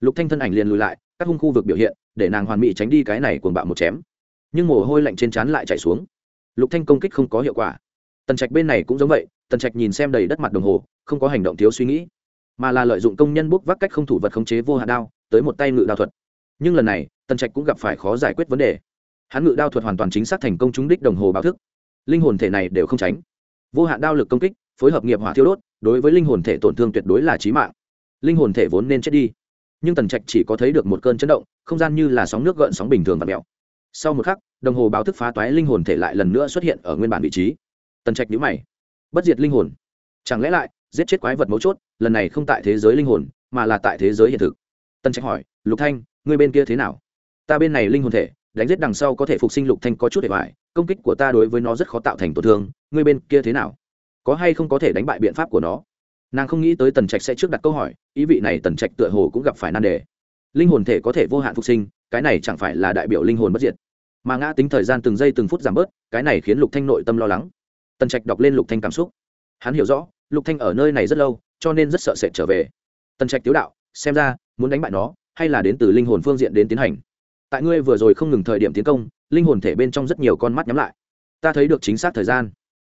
Lục thanh thân ảnh liền lùi lại, các hung khu vực biểu hiện, để nàng hoàn mỹ tránh đi cái này cuồng bạo một chém. Nhưng mồ hôi lạnh trên trán lại chảy xuống. Lục thanh công kích không có hiệu quả. Tần trạch bên này cũng giống vậy, tần trạch nhìn xem đầy đất mặt đồng hồ, không có hành động thiếu suy nghĩ, mà là lợi dụng công nhân bốc vác cách không thủ vật khống chế vô hạn đao, tới một tay ngự đao thuật. Nhưng lần này, tần trạch cũng gặp phải khó giải quyết vấn đề. Hắn ngự đao thuật hoàn toàn chính xác thành công trúng đích đồng hồ báo thức. Linh hồn thể này đều không tránh vô hạn đao lực công kích, phối hợp nghiệp hỏa thiêu đốt, đối với linh hồn thể tổn thương tuyệt đối là trí mạng. Linh hồn thể vốn nên chết đi, nhưng tần trạch chỉ có thấy được một cơn chấn động, không gian như là sóng nước gợn sóng bình thường và mèo sau một khắc, đồng hồ báo thức phá toái linh hồn thể lại lần nữa xuất hiện ở nguyên bản vị trí. Tần trạch nhữ mày. Bất diệt linh hồn. Chẳng lẽ lại, giết chết quái vật mấu chốt, lần này không tại thế giới linh hồn, mà là tại thế giới hiện thực? Tần trạch hỏi, lục thanh, ngươi bên kia thế nào? Ta bên này linh hồn thể đánh giết đằng sau có thể phục sinh lục thanh có chút để vải công kích của ta đối với nó rất khó tạo thành tổn thương, ngươi bên kia thế nào? Có hay không có thể đánh bại biện pháp của nó? Nàng không nghĩ tới tần trạch sẽ trước đặt câu hỏi, ý vị này tần trạch tựa hồ cũng gặp phải nan đề. Linh hồn thể có thể vô hạn phục sinh, cái này chẳng phải là đại biểu linh hồn bất diệt. Mà ngã tính thời gian từng giây từng phút giảm bớt, cái này khiến lục thanh nội tâm lo lắng. Tần trạch đọc lên lục thanh cảm xúc. Hắn hiểu rõ, lục thanh ở nơi này rất lâu, cho nên rất sợ sệt trở về. Tần trạch tiếu đạo, xem ra, muốn đánh bại nó, hay là đến từ linh hồn phương diện đến tiến hành? Tại ngươi vừa rồi không ngừng thời điểm tiến công, linh hồn thể bên trong rất nhiều con mắt nhắm lại. Ta thấy được chính xác thời gian.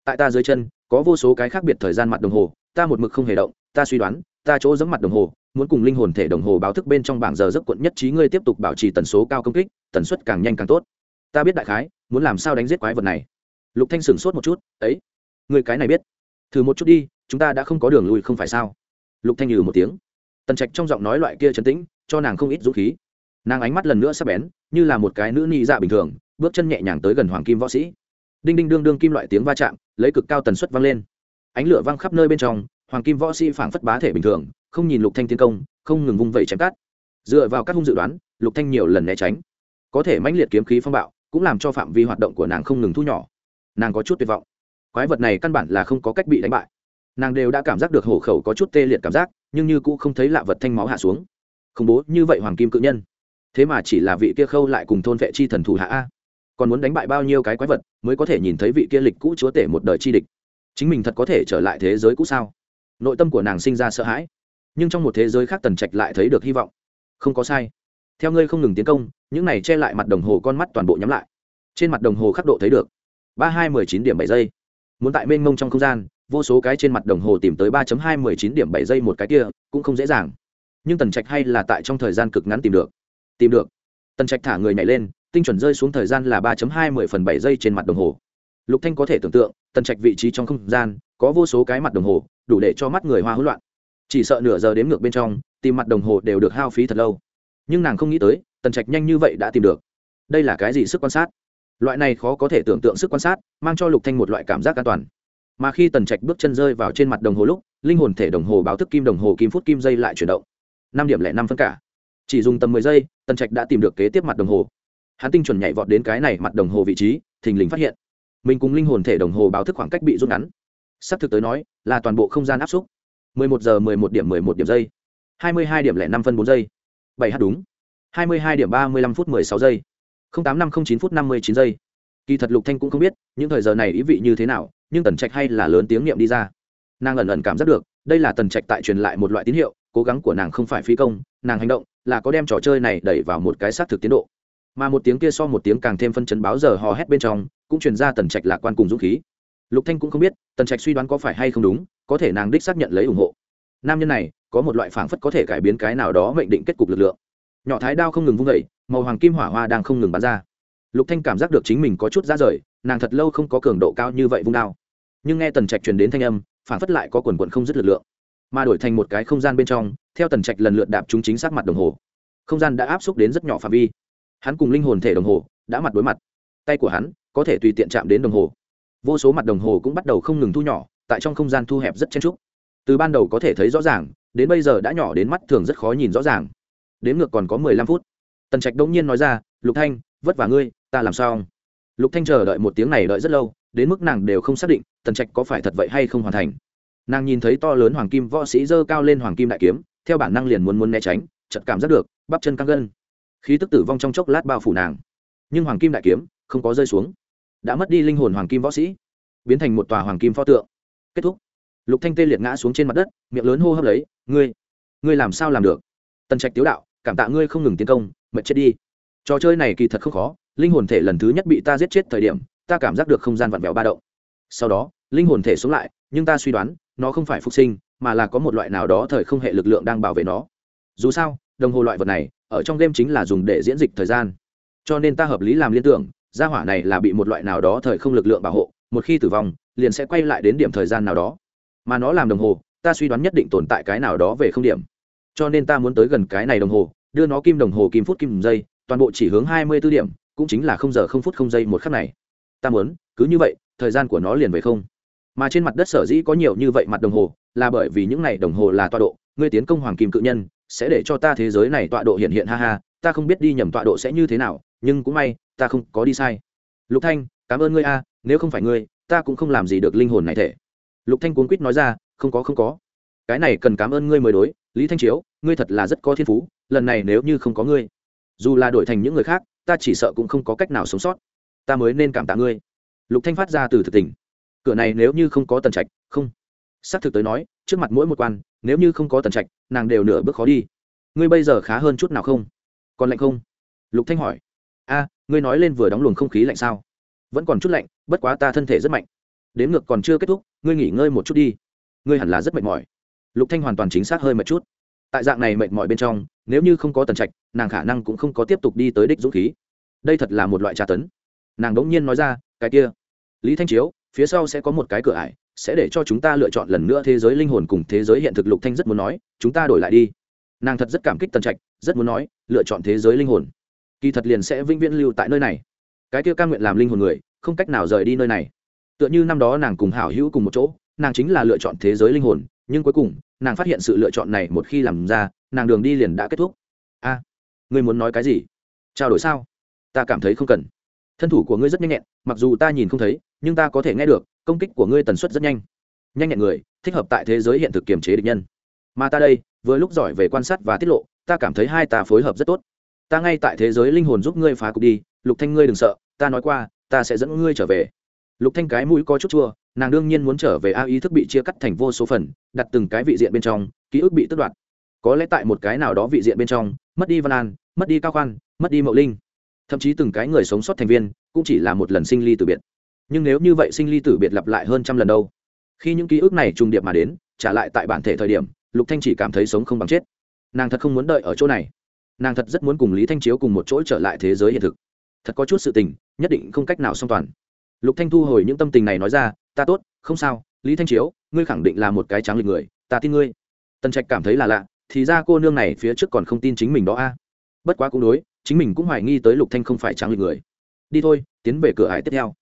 Tại ta dưới chân, có vô số cái khác biệt thời gian mặt đồng hồ, ta một mực không hề động, ta suy đoán, ta chỗ giẫm mặt đồng hồ, muốn cùng linh hồn thể đồng hồ báo thức bên trong bảng giờ giấc quận nhất trí ngươi tiếp tục bảo trì tần số cao công kích, tần suất càng nhanh càng tốt. Ta biết đại khái, muốn làm sao đánh giết quái vật này. Lục thanh sửng sốt một chút, ấy người cái này biết. Thử một chút đi, chúng ta đã không có đường lui không phải sao? Lục thanh nhừ một tiếng. Tần trạch trong giọng nói loại kia trấn tĩnh, cho nàng không ít dũng khí nàng ánh mắt lần nữa sắp bén, như là một cái nữ ni dạ bình thường, bước chân nhẹ nhàng tới gần hoàng kim võ sĩ. Đinh đinh đương đương kim loại tiếng va chạm, lấy cực cao tần suất vang lên. Ánh lửa văng khắp nơi bên trong, hoàng kim võ sĩ phảng phất bá thể bình thường, không nhìn lục thanh tiến công, không ngừng vung vẩy chém cắt dựa vào các hung dự đoán, lục thanh nhiều lần né tránh. Có thể mãnh liệt kiếm khí phong bạo, cũng làm cho phạm vi hoạt động của nàng không ngừng thu nhỏ. Nàng có chút tuyệt vọng. Quái vật này căn bản là không có cách bị đánh bại. Nàng đều đã cảm giác được hổ khẩu có chút tê liệt cảm giác, nhưng như cũng không thấy lạ vật thanh máu hạ xuống. Khủng bố như vậy hoàng kim cự nhân thế mà chỉ là vị kia khâu lại cùng thôn vệ chi thần thủ hạ a. Còn muốn đánh bại bao nhiêu cái quái vật mới có thể nhìn thấy vị kia lịch cũ chúa tể một đời chi địch? Chính mình thật có thể trở lại thế giới cũ sao? Nội tâm của nàng sinh ra sợ hãi, nhưng trong một thế giới khác tần trạch lại thấy được hy vọng. Không có sai. Theo ngươi không ngừng tiến công, những này che lại mặt đồng hồ con mắt toàn bộ nhắm lại. Trên mặt đồng hồ khắc độ thấy được ba hai mười chín điểm bảy giây. Muốn tại mênh mông trong không gian, vô số cái trên mặt đồng hồ tìm tới ba hai mười chín điểm bảy giây một cái kia cũng không dễ dàng. Nhưng tần trạch hay là tại trong thời gian cực ngắn tìm được tìm được. Tần trạch thả người nhảy lên, tinh chuẩn rơi xuống thời gian là ba hai mươi phần bảy giây trên mặt đồng hồ. Lục thanh có thể tưởng tượng, tần trạch vị trí trong không gian, có vô số cái mặt đồng hồ, đủ để cho mắt người hoa hỗn loạn. Chỉ sợ nửa giờ đếm ngược bên trong, tìm mặt đồng hồ đều được hao phí thật lâu. Nhưng nàng không nghĩ tới, tần trạch nhanh như vậy đã tìm được. Đây là cái gì sức quan sát? Loại này khó có thể tưởng tượng sức quan sát, mang cho lục thanh một loại cảm giác an toàn. Mà khi tần trạch bước chân rơi vào trên mặt đồng hồ lúc, linh hồn thể đồng hồ báo thức kim đồng hồ kim phút kim dây lại chuyển động. Năm điểm lẻ năm phân cả chỉ dùng tầm mười giây, tần trạch đã tìm được kế tiếp mặt đồng hồ. Hắn tinh chuẩn nhảy vọt đến cái này mặt đồng hồ vị trí, thình lình phát hiện. Mình cùng linh hồn thể đồng hồ báo thức khoảng cách bị rút ngắn. Sắp thực tới nói, là toàn bộ không gian áp xúc. 11 giờ 11 điểm 11 điểm giây. 22 điểm lẻ năm phân bốn giây. Bảy h đúng. 22 điểm 35 phút 16 giây. 08509 phút 59 giây. Kỳ thật lục thanh cũng không biết, những thời giờ này ý vị như thế nào, nhưng tần trạch hay là lớn tiếng niệm đi ra. Nàng ẩn ẩn cảm giác được, đây là tần trạch tại truyền lại một loại tín hiệu, cố gắng của nàng không phải phi công, nàng hành động là có đem trò chơi này đẩy vào một cái xác thực tiến độ. Mà một tiếng kia so một tiếng càng thêm phân chấn báo giờ hò hét bên trong, cũng truyền ra tần trạch lạc quan cùng dũng khí. Lục thanh cũng không biết, tần trạch suy đoán có phải hay không đúng, có thể nàng đích xác nhận lấy ủng hộ. Nam nhân này, có một loại phảng phất có thể cải biến cái nào đó mệnh định kết cục lực lượng. Nhỏ thái đao không ngừng vung dậy, màu hoàng kim hỏa hoa đang không ngừng bắn ra. Lục thanh cảm giác được chính mình có chút ra rời, nàng thật lâu không có cường độ cao như vậy vung đao. Nhưng nghe tần trạch truyền đến thanh âm, phảng phất lại có quần quần không dứt lực lượng mà đổi thành một cái không gian bên trong, theo tần trạch lần lượt đạp chúng chính xác mặt đồng hồ. Không gian đã áp xúc đến rất nhỏ phạm vi. Hắn cùng linh hồn thể đồng hồ đã mặt đối mặt. Tay của hắn có thể tùy tiện chạm đến đồng hồ. Vô số mặt đồng hồ cũng bắt đầu không ngừng thu nhỏ, tại trong không gian thu hẹp rất chen trúc từ ban đầu có thể thấy rõ ràng, đến bây giờ đã nhỏ đến mắt thường rất khó nhìn rõ ràng. Đến ngược còn có mười lăm phút. Tần trạch đông nhiên nói ra, lục thanh, vất vả ngươi, ta làm sao? Lục thanh chờ đợi một tiếng này đợi rất lâu, đến mức nàng đều không xác định tần trạch có phải thật vậy hay không hoàn thành nàng nhìn thấy to lớn hoàng kim võ sĩ dơ cao lên hoàng kim đại kiếm, theo bản năng liền muốn muốn né tránh chật cảm giác được, bắp chân căng gân. Khí tức tử vong trong chốc lát bao phủ nàng. Nhưng hoàng kim đại kiếm không có rơi xuống. Đã mất đi linh hồn hoàng kim võ sĩ, biến thành một tòa hoàng kim pho tượng. Kết thúc. Lục thanh tê liệt ngã xuống trên mặt đất, miệng lớn hô hấp lấy, ngươi ngươi làm sao làm được? Tần trạch tiếu đạo, cảm tạ ngươi không ngừng tiến công, mệt chết đi. Trò chơi này kỳ thật không khó, linh hồn thể lần thứ nhất bị ta giết chết thời điểm, ta cảm giác được không gian vặn vẹo ba động. Sau đó, linh hồn thể sống lại, nhưng ta suy đoán nó không phải phục sinh, mà là có một loại nào đó thời không hệ lực lượng đang bảo vệ nó. Dù sao, đồng hồ loại vật này, ở trong game chính là dùng để diễn dịch thời gian. Cho nên ta hợp lý làm liên tưởng, gia hỏa này là bị một loại nào đó thời không lực lượng bảo hộ, một khi tử vong, liền sẽ quay lại đến điểm thời gian nào đó. Mà nó làm đồng hồ, ta suy đoán nhất định tồn tại cái nào đó về không điểm. Cho nên ta muốn tới gần cái này đồng hồ, đưa nó kim đồng hồ kim phút kim giây, toàn bộ chỉ hướng hai mươi b ố điểm, cũng chính là không giờ không phút không giây một khắc này. Ta muốn, cứ như vậy, thời gian của nó liền về không mà trên mặt đất sở dĩ có nhiều như vậy mặt đồng hồ, là bởi vì những này đồng hồ là tọa độ, ngươi tiến công hoàng kim cự nhân, sẽ để cho ta thế giới này tọa độ hiện hiện ha ha, ta không biết đi nhầm tọa độ sẽ như thế nào, nhưng cũng may, ta không có đi sai. Lục thanh, cảm ơn ngươi a, nếu không phải ngươi, ta cũng không làm gì được linh hồn này thể. Lục thanh cuốn quýt nói ra, không có không có. Cái này cần cảm ơn ngươi mới đối, lý thanh chiếu, ngươi thật là rất có thiên phú, lần này nếu như không có ngươi, dù là đổi thành những người khác, ta chỉ sợ cũng không có cách nào sống sót. Ta mới nên cảm tạ ngươi. Lục thanh phát ra từ thực tình cửa này nếu như không có tần trạch, không. Xác thực tới nói, trước mặt mỗi một quan, nếu như không có tần trạch, nàng đều nửa bước khó đi. Ngươi bây giờ khá hơn chút nào không? Còn lạnh không? Lục thanh hỏi. A, ngươi nói lên vừa đóng luồng không khí lạnh sao? Vẫn còn chút lạnh, bất quá ta thân thể rất mạnh. Đến ngược còn chưa kết thúc, ngươi nghỉ ngơi một chút đi. Ngươi hẳn là rất mệt mỏi. Lục thanh hoàn toàn chính xác hơi mệt chút. Tại dạng này mệt mỏi bên trong, nếu như không có tần trạch, nàng khả năng cũng không có tiếp tục đi tới đích dũng khí. Đây thật là một loại tra tấn. Nàng đống nhiên nói ra, cái kia. Lý thanh chiếu phía sau sẽ có một cái cửa ải sẽ để cho chúng ta lựa chọn lần nữa thế giới linh hồn cùng thế giới hiện thực. Lục thanh rất muốn nói chúng ta đổi lại đi. Nàng thật rất cảm kích tần trạch rất muốn nói lựa chọn thế giới linh hồn. Kỳ thật liền sẽ vĩnh viễn lưu tại nơi này. Cái kia ca nguyện làm linh hồn người không cách nào rời đi nơi này. Tựa như năm đó nàng cùng hảo hữu cùng một chỗ nàng chính là lựa chọn thế giới linh hồn nhưng cuối cùng nàng phát hiện sự lựa chọn này một khi làm ra nàng đường đi liền đã kết thúc. A à, ngươi muốn nói cái gì? Trao đổi sao? Ta cảm thấy không cần. Thân thủ của ngươi rất nhanh nhẹn mặc dù ta nhìn không thấy nhưng ta có thể nghe được, công kích của ngươi tần suất rất nhanh. Nhanh nhẹn người, thích hợp tại thế giới hiện thực kiềm chế địch nhân. Mà ta đây, vừa lúc giỏi về quan sát và tiết lộ, ta cảm thấy hai ta phối hợp rất tốt. Ta ngay tại thế giới linh hồn giúp ngươi phá cục đi, lục thanh ngươi đừng sợ, ta nói qua, ta sẽ dẫn ngươi trở về. Lục thanh cái mũi có chút chua, nàng đương nhiên muốn trở về a ý thức bị chia cắt thành vô số phần, đặt từng cái vị diện bên trong, ký ức bị tước đoạt. Có lẽ tại một cái nào đó vị diện bên trong, mất đi văn an, mất đi cao khoan, mất đi mậu linh. Thậm chí từng cái người sống sót thành viên, cũng chỉ là một lần sinh ly tử biệt nhưng nếu như vậy sinh ly tử biệt lặp lại hơn trăm lần đâu? Khi những ký ức này trùng điệp mà đến, trả lại tại bản thể thời điểm, lục thanh chỉ cảm thấy sống không bằng chết. Nàng thật không muốn đợi ở chỗ này. Nàng thật rất muốn cùng lý thanh chiếu cùng một chỗ trở lại thế giới hiện thực. Thật có chút sự tình, nhất định không cách nào song toàn. Lục thanh thu hồi những tâm tình này nói ra, ta tốt, không sao, lý thanh chiếu, ngươi khẳng định là một cái tráng lịch người, ta tin ngươi. Tần trạch cảm thấy là lạ, thì ra cô nương này phía trước còn không tin chính mình đó a. À. Bất quá cũng đối, chính mình cũng hoài nghi tới lục thanh không phải tráng lịch người. Đi thôi, tiến về cửa hải tiếp theo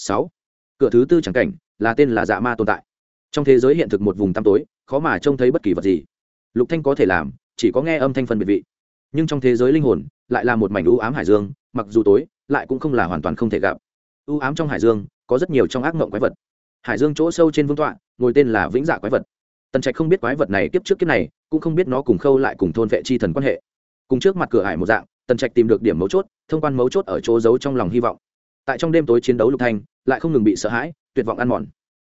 sáu. Cửa thứ tư chẳng cảnh, là tên là dạ ma tồn tại. Trong thế giới hiện thực một vùng tăm tối, khó mà trông thấy bất kỳ vật gì. Lục thanh có thể làm, chỉ có nghe âm thanh phân biệt vị. Nhưng trong thế giới linh hồn, lại là một mảnh u ám hải dương, mặc dù tối, lại cũng không là hoàn toàn không thể gặp. U ám trong hải dương, có rất nhiều trong ác mộng quái vật. Hải dương chỗ sâu trên vương tọa, ngồi tên là vĩnh dạ quái vật. Tần trạch không biết quái vật này kiếp trước kiếp này, cũng không biết nó cùng khâu lại cùng thôn vệ chi thần quan hệ. Cùng trước mặt cửa hải một dạng, tần trạch tìm được điểm mấu chốt, thông quan mấu chốt ở chỗ giấu trong lòng hy vọng tại trong đêm tối chiến đấu lục thanh, lại không ngừng bị sợ hãi, tuyệt vọng ăn mòn.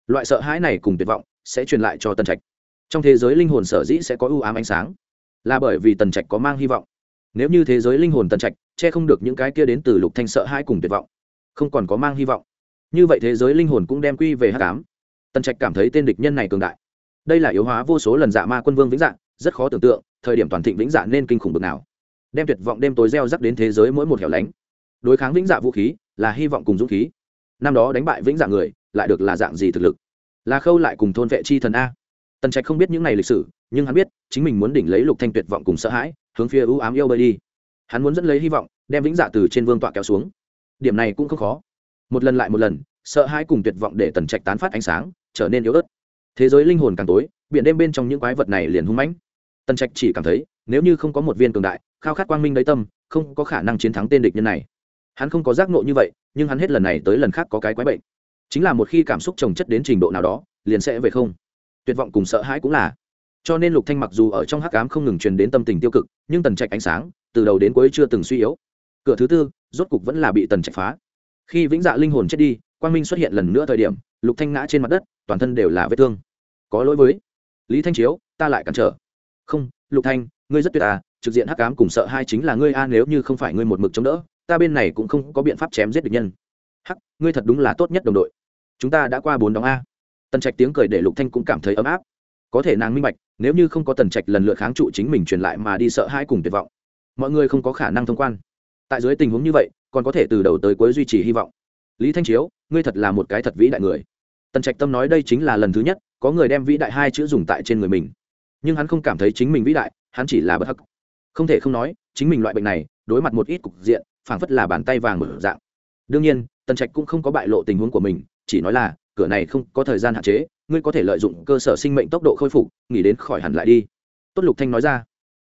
Loại sợ hãi này cùng tuyệt vọng sẽ truyền lại cho tần trạch. Trong thế giới linh hồn sở dĩ sẽ có ưu ám ánh sáng, là bởi vì tần trạch có mang hy vọng. Nếu như thế giới linh hồn tần trạch che không được những cái kia đến từ lục thanh sợ hãi cùng tuyệt vọng, không còn có mang hy vọng. Như vậy thế giới linh hồn cũng đem quy về hắc ám. Tần trạch cảm thấy tên địch nhân này cường đại. Đây là yếu hóa vô số lần dạ ma quân vương vĩnh dạng rất khó tưởng tượng thời điểm toàn thịnh vĩnh dạ nên kinh khủng bực nào. Đem tuyệt vọng đêm tối gieo rắc đến thế giới mỗi một hẻo lánh. Đối kháng vĩnh dạ vũ khí là hy vọng cùng dũng khí. Năm đó đánh bại vĩnh dạng người, lại được là dạng gì thực lực? Là khâu lại cùng thôn vệ chi thần a. Tần trạch không biết những này lịch sử, nhưng hắn biết, chính mình muốn đỉnh lấy lục thanh tuyệt vọng cùng sợ hãi, hướng phía ưu ám yêu bơi đi. Hắn muốn dẫn lấy hy vọng, đem vĩnh dạ từ trên vương tọa kéo xuống. Điểm này cũng không khó. Một lần lại một lần, sợ hãi cùng tuyệt vọng để tần trạch tán phát ánh sáng, trở nên yếu ớt. Thế giới linh hồn càng tối, biển đêm bên trong những quái vật này liền hung mãnh. Tần trạch chỉ cảm thấy, nếu như không có một viên cường đại, khao khát quang minh đấy tâm, không có khả năng chiến thắng tên địch nhân này hắn không có giác nộ như vậy, nhưng hắn hết lần này tới lần khác có cái quái bệnh. Chính là một khi cảm xúc trồng chất đến trình độ nào đó, liền sẽ về không. Tuyệt vọng cùng sợ hãi cũng là. Cho nên lục thanh mặc dù ở trong hắc ám không ngừng truyền đến tâm tình tiêu cực, nhưng tần trạch ánh sáng, từ đầu đến cuối chưa từng suy yếu. Cửa thứ tư, rốt cục vẫn là bị tần trạch phá. Khi vĩnh dạ linh hồn chết đi, quang minh xuất hiện lần nữa thời điểm, lục thanh ngã trên mặt đất, toàn thân đều là vết thương. Có lỗi với lý thanh chiếu, ta lại cản trở. Không, lục thanh, ngươi rất tuyệt à trực diện hắc ám cùng sợ hai chính là ngươi a, nếu như không phải ngươi một mực chống đỡ ta bên này cũng không có biện pháp chém giết địch nhân. Hắc, ngươi thật đúng là tốt nhất đồng đội. Chúng ta đã qua bốn đóng a. Tần trạch tiếng cười để lục thanh cũng cảm thấy ấm áp. Có thể nàng minh bạch, nếu như không có tần trạch lần lượt kháng trụ chính mình truyền lại mà đi sợ hãi cùng tuyệt vọng, mọi người không có khả năng thông quan. Tại dưới tình huống như vậy, còn có thể từ đầu tới cuối duy trì hy vọng. Lý thanh chiếu, ngươi thật là một cái thật vĩ đại người. Tần trạch tâm nói đây chính là lần thứ nhất, có người đem vĩ đại hai chữ dùng tại trên người mình. Nhưng hắn không cảm thấy chính mình vĩ đại, hắn chỉ là bất hắc. Không thể không nói, chính mình loại bệnh này, đối mặt một ít cục diện phảng phất là bàn tay vàng mở dạng. Đương nhiên, tần trạch cũng không có bại lộ tình huống của mình, chỉ nói là, cửa này không có thời gian hạn chế, ngươi có thể lợi dụng cơ sở sinh mệnh tốc độ khôi phục, nghỉ đến khỏi hẳn lại đi. Tốt lục thanh nói ra.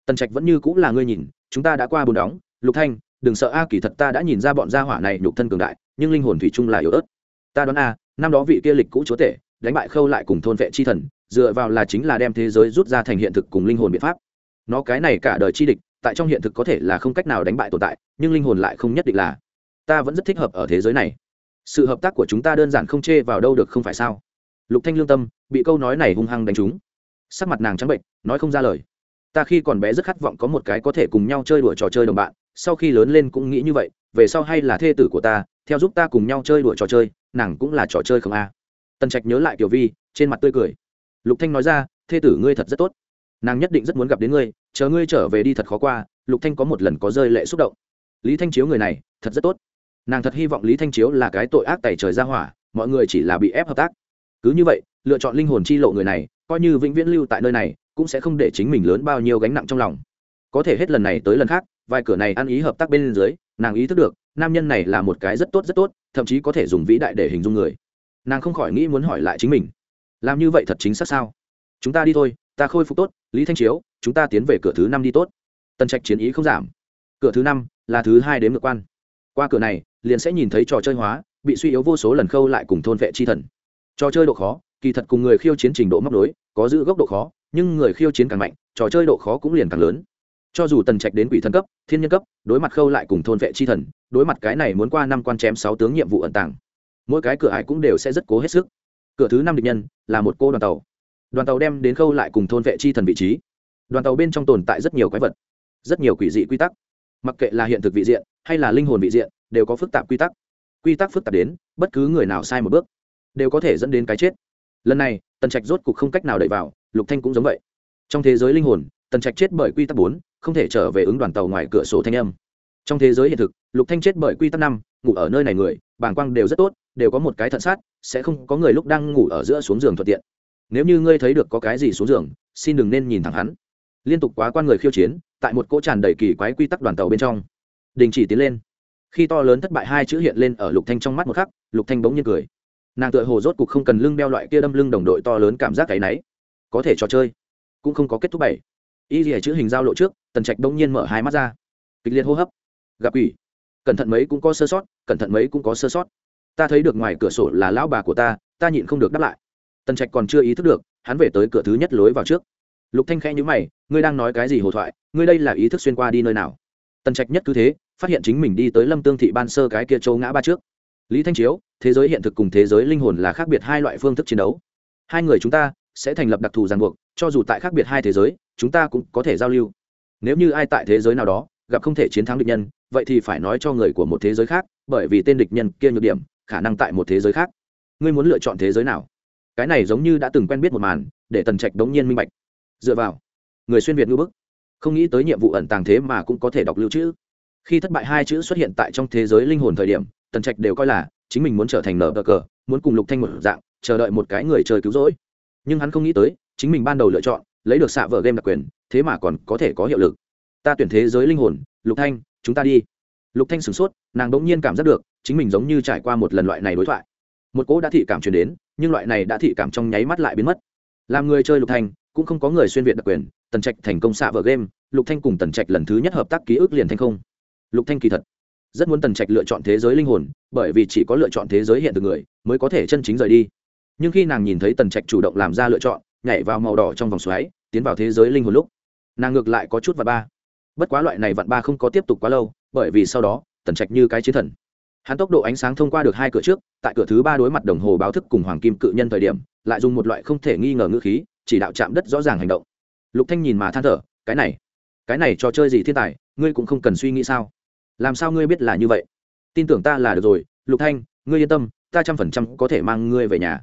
Tần trạch vẫn như cũng là ngươi nhìn, chúng ta đã qua bồn đóng. Lục thanh, đừng sợ a kỳ thật ta đã nhìn ra bọn gia hỏa này nhục thân cường đại, nhưng linh hồn thủy chung là yếu ớt. Ta đoán a, năm đó vị kia lịch cũ chúa tể, đánh bại khâu lại cùng thôn vệ chi thần, dựa vào là chính là đem thế giới rút ra thành hiện thực cùng linh hồn biện pháp. Nó cái này cả đời chi địch tại trong hiện thực có thể là không cách nào đánh bại tồn tại, nhưng linh hồn lại không nhất định là. Ta vẫn rất thích hợp ở thế giới này. Sự hợp tác của chúng ta đơn giản không chê vào đâu được không phải sao? Lục thanh lương tâm, bị câu nói này hung hăng đánh trúng. Sắc mặt nàng trắng bệnh, nói không ra lời. Ta khi còn bé rất khát vọng có một cái có thể cùng nhau chơi đùa trò chơi đồng bạn, sau khi lớn lên cũng nghĩ như vậy, về sau hay là thê tử của ta, theo giúp ta cùng nhau chơi đùa trò chơi, nàng cũng là trò chơi không a. Tần trạch nhớ lại tiểu vi, trên mặt tươi cười. Lục thanh nói ra, thê tử ngươi thật rất tốt nàng nhất định rất muốn gặp đến ngươi, chờ ngươi trở về đi thật khó qua, lục thanh có một lần có rơi lệ xúc động. Lý thanh chiếu người này, thật rất tốt. Nàng thật hy vọng lý thanh chiếu là cái tội ác tẩy trời ra hỏa, mọi người chỉ là bị ép hợp tác. Cứ như vậy, lựa chọn linh hồn chi lộ người này, coi như vĩnh viễn lưu tại nơi này, cũng sẽ không để chính mình lớn bao nhiêu gánh nặng trong lòng. Có thể hết lần này tới lần khác, vài cửa này ăn ý hợp tác bên dưới, nàng ý thức được, nam nhân này là một cái rất tốt rất tốt, thậm chí có thể dùng vĩ đại để hình dung người. Nàng không khỏi nghĩ muốn hỏi lại chính mình, làm như vậy thật chính xác sao? Chúng ta đi thôi ta khôi phục tốt, lý thanh chiếu, chúng ta tiến về cửa thứ năm đi tốt. Tân trạch chiến ý không giảm. Cửa thứ năm là thứ hai đến ngược quan. Qua cửa này, liền sẽ nhìn thấy trò chơi hóa, bị suy yếu vô số lần khâu lại cùng thôn vệ chi thần. Trò chơi độ khó, kỳ thật cùng người khiêu chiến trình độ móc đối có giữ gốc độ khó, nhưng người khiêu chiến càng mạnh, trò chơi độ khó cũng liền càng lớn. Cho dù tần trạch đến quỷ thân cấp, thiên nhân cấp, đối mặt khâu lại cùng thôn vệ chi thần, đối mặt cái này muốn qua năm quan chém sáu tướng nhiệm vụ ẩn tàng, mỗi cái cửa ải cũng đều sẽ rất cố hết sức. Cửa thứ năm địch nhân là một cô đoàn tàu đoàn tàu đem đến khâu lại cùng thôn vệ chi thần vị trí. Đoàn tàu bên trong tồn tại rất nhiều quái vật, rất nhiều quỷ dị quy tắc. Mặc kệ là hiện thực vị diện hay là linh hồn vị diện, đều có phức tạp quy tắc. Quy tắc phức tạp đến, bất cứ người nào sai một bước, đều có thể dẫn đến cái chết. Lần này, tần trạch rốt cục không cách nào đẩy vào, lục thanh cũng giống vậy. Trong thế giới linh hồn, tần trạch chết bởi quy tắc bốn, không thể trở về ứng đoàn tàu ngoài cửa sổ thanh âm. Trong thế giới hiện thực, lục thanh chết bởi quy tắc năm, ngủ ở nơi này người, bàng quang đều rất tốt, đều có một cái thận sát, sẽ không có người lúc đang ngủ ở giữa xuống giường thuận tiện nếu như ngươi thấy được có cái gì xuống giường, xin đừng nên nhìn thẳng hắn. Liên tục quá quan người khiêu chiến, tại một cỗ tràn đầy kỳ quái quy tắc đoàn tàu bên trong, đình chỉ tiến lên. Khi to lớn thất bại hai chữ hiện lên ở lục thanh trong mắt một khắc, lục thanh bỗng nhiên cười. Nàng tựa hồ rốt cục không cần lưng đeo loại kia đâm lưng đồng đội to lớn cảm giác cái nấy. có thể trò chơi, cũng không có kết thúc bảy. Y gì chữ hình giao lộ trước, tần trạch bỗng nhiên mở hai mắt ra. Kịch liệt hô hấp. Gặp ủy cẩn thận mấy cũng có sơ sót, cẩn thận mấy cũng có sơ sót. Ta thấy được ngoài cửa sổ là lão bà của ta ta nhịn không được đáp lại tần trạch còn chưa ý thức được, hắn về tới cửa thứ nhất lối vào trước. Lục thanh khẽ nhíu mày, ngươi đang nói cái gì hồ thoại, ngươi đây là ý thức xuyên qua đi nơi nào? Tần trạch nhất cứ thế, phát hiện chính mình đi tới lâm tương thị ban sơ cái kia châu ngã ba trước. Lý thanh chiếu, thế giới hiện thực cùng thế giới linh hồn là khác biệt hai loại phương thức chiến đấu. Hai người chúng ta sẽ thành lập đặc thù ràng buộc, cho dù tại khác biệt hai thế giới, chúng ta cũng có thể giao lưu. Nếu như ai tại thế giới nào đó, gặp không thể chiến thắng địch nhân, vậy thì phải nói cho người của một thế giới khác, bởi vì tên địch nhân kia nhược điểm, khả năng tại một thế giới khác. Ngươi muốn lựa chọn thế giới nào? Cái này giống như đã từng quen biết một màn, để tần trạch đống nhiên minh bạch. Dựa vào, người xuyên việt ngư bức, không nghĩ tới nhiệm vụ ẩn tàng thế mà cũng có thể đọc lưu chữ khi thất bại hai chữ xuất hiện tại trong thế giới linh hồn thời điểm, tần trạch đều coi là chính mình muốn trở thành nở bờ cờ, muốn cùng lục thanh một dạng, chờ đợi một cái người chơi cứu rỗi. Nhưng hắn không nghĩ tới, chính mình ban đầu lựa chọn, lấy được xạ vở game đặc quyền, thế mà còn có thể có hiệu lực. Ta tuyển thế giới linh hồn, lục thanh, chúng ta đi. Lục thanh sửng sốt, nàng đỗng nhiên cảm giác được, chính mình giống như trải qua một lần loại này đối thoại. Một cỗ đã thị cảm truyền đến nhưng loại này đã thị cảm trong nháy mắt lại biến mất. Làm người chơi lục thanh, cũng không có người xuyên việt đặc quyền, tần trạch thành công xạ vở game, lục thanh cùng tần trạch lần thứ nhất hợp tác ký ức liền thành không. Lục thanh kỳ thật, rất muốn tần trạch lựa chọn thế giới linh hồn, bởi vì chỉ có lựa chọn thế giới hiện từ người, mới có thể chân chính rời đi. Nhưng khi nàng nhìn thấy tần trạch chủ động làm ra lựa chọn, nhảy vào màu đỏ trong vòng xoáy, tiến vào thế giới linh hồn lúc, nàng ngược lại có chút vạn ba. Bất quá loại này vạn ba không có tiếp tục quá lâu, bởi vì sau đó, tần trạch như cái chiến thần hắn tốc độ ánh sáng thông qua được hai cửa trước, tại cửa thứ ba đối mặt đồng hồ báo thức cùng hoàng kim cự nhân thời điểm, lại dùng một loại không thể nghi ngờ ngữ khí, chỉ đạo chạm đất rõ ràng hành động. Lục thanh nhìn mà than thở, cái này cái này trò chơi gì thiên tài, ngươi cũng không cần suy nghĩ sao? Làm sao ngươi biết là như vậy? Tin tưởng ta là được rồi, lục thanh, ngươi yên tâm, ta trăm phần trăm có thể mang ngươi về nhà.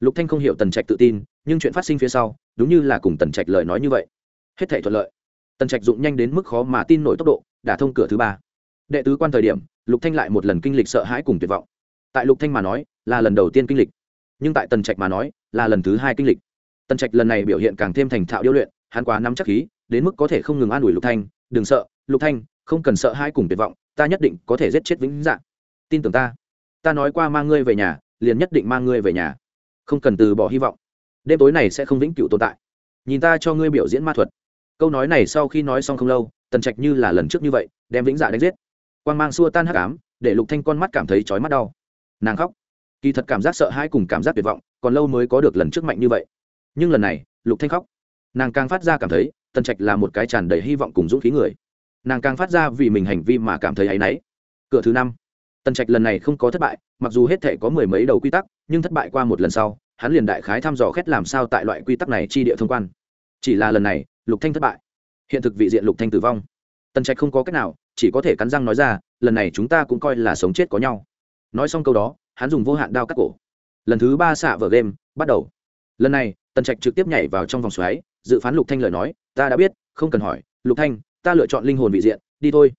Lục thanh không hiểu tần trạch tự tin, nhưng chuyện phát sinh phía sau, đúng như là cùng tần trạch lời nói như vậy. Hết thảy thuận lợi. Tần trạch dụng nhanh đến mức khó mà tin nổi tốc độ, đã thông cửa thứ ba đệ tứ quan thời điểm, lục thanh lại một lần kinh lịch sợ hãi cùng tuyệt vọng. Tại lục thanh mà nói, là lần đầu tiên kinh lịch. Nhưng tại tần trạch mà nói, là lần thứ hai kinh lịch. Tần trạch lần này biểu hiện càng thêm thành thạo điêu luyện, hắn quá nắm chắc khí, đến mức có thể không ngừng an ủi lục thanh, đừng sợ, lục thanh, không cần sợ hai cùng tuyệt vọng, ta nhất định có thể giết chết vĩnh dạng tin tưởng ta. Ta nói qua mang ngươi về nhà, liền nhất định mang ngươi về nhà. Không cần từ bỏ hy vọng. Đêm tối này sẽ không vĩnh cửu tồn tại. Nhìn ta cho ngươi biểu diễn ma thuật. Câu nói này sau khi nói xong không lâu, tần trạch như là lần trước như vậy, đem vĩnh dạ đánh giết quan g mang xua tan hắc ám, để lục thanh con mắt cảm thấy chói mắt đau. Nàng khóc. Kỳ thật cảm giác sợ hãi cùng cảm giác tuyệt vọng, còn lâu mới có được lần trước mạnh như vậy. Nhưng lần này, lục thanh khóc. Nàng càng phát ra cảm thấy, tần trạch là một cái tràn đầy hy vọng cùng dũng khí người. Nàng càng phát ra vì mình hành vi mà cảm thấy áy náy. Cửa thứ năm. Tần trạch lần này không có thất bại, mặc dù hết thể có mười mấy đầu quy tắc, nhưng thất bại qua một lần sau, hắn liền đại khái thăm dò khét làm sao tại loại quy tắc này chi địa thông quan. Chỉ là lần này, lục thanh thất bại. Hiện thực vị diện lục thanh tử vong. Tần trạch không có cách nào chỉ có thể cắn răng nói ra, lần này chúng ta cũng coi là sống chết có nhau. Nói xong câu đó, hắn dùng vô hạn đao cắt cổ. Lần thứ ba xạ vở game, bắt đầu. Lần này, tần trạch trực tiếp nhảy vào trong vòng xoáy, dự phán lục thanh lời nói, ta đã biết, không cần hỏi, lục thanh, ta lựa chọn linh hồn vị diện, đi thôi.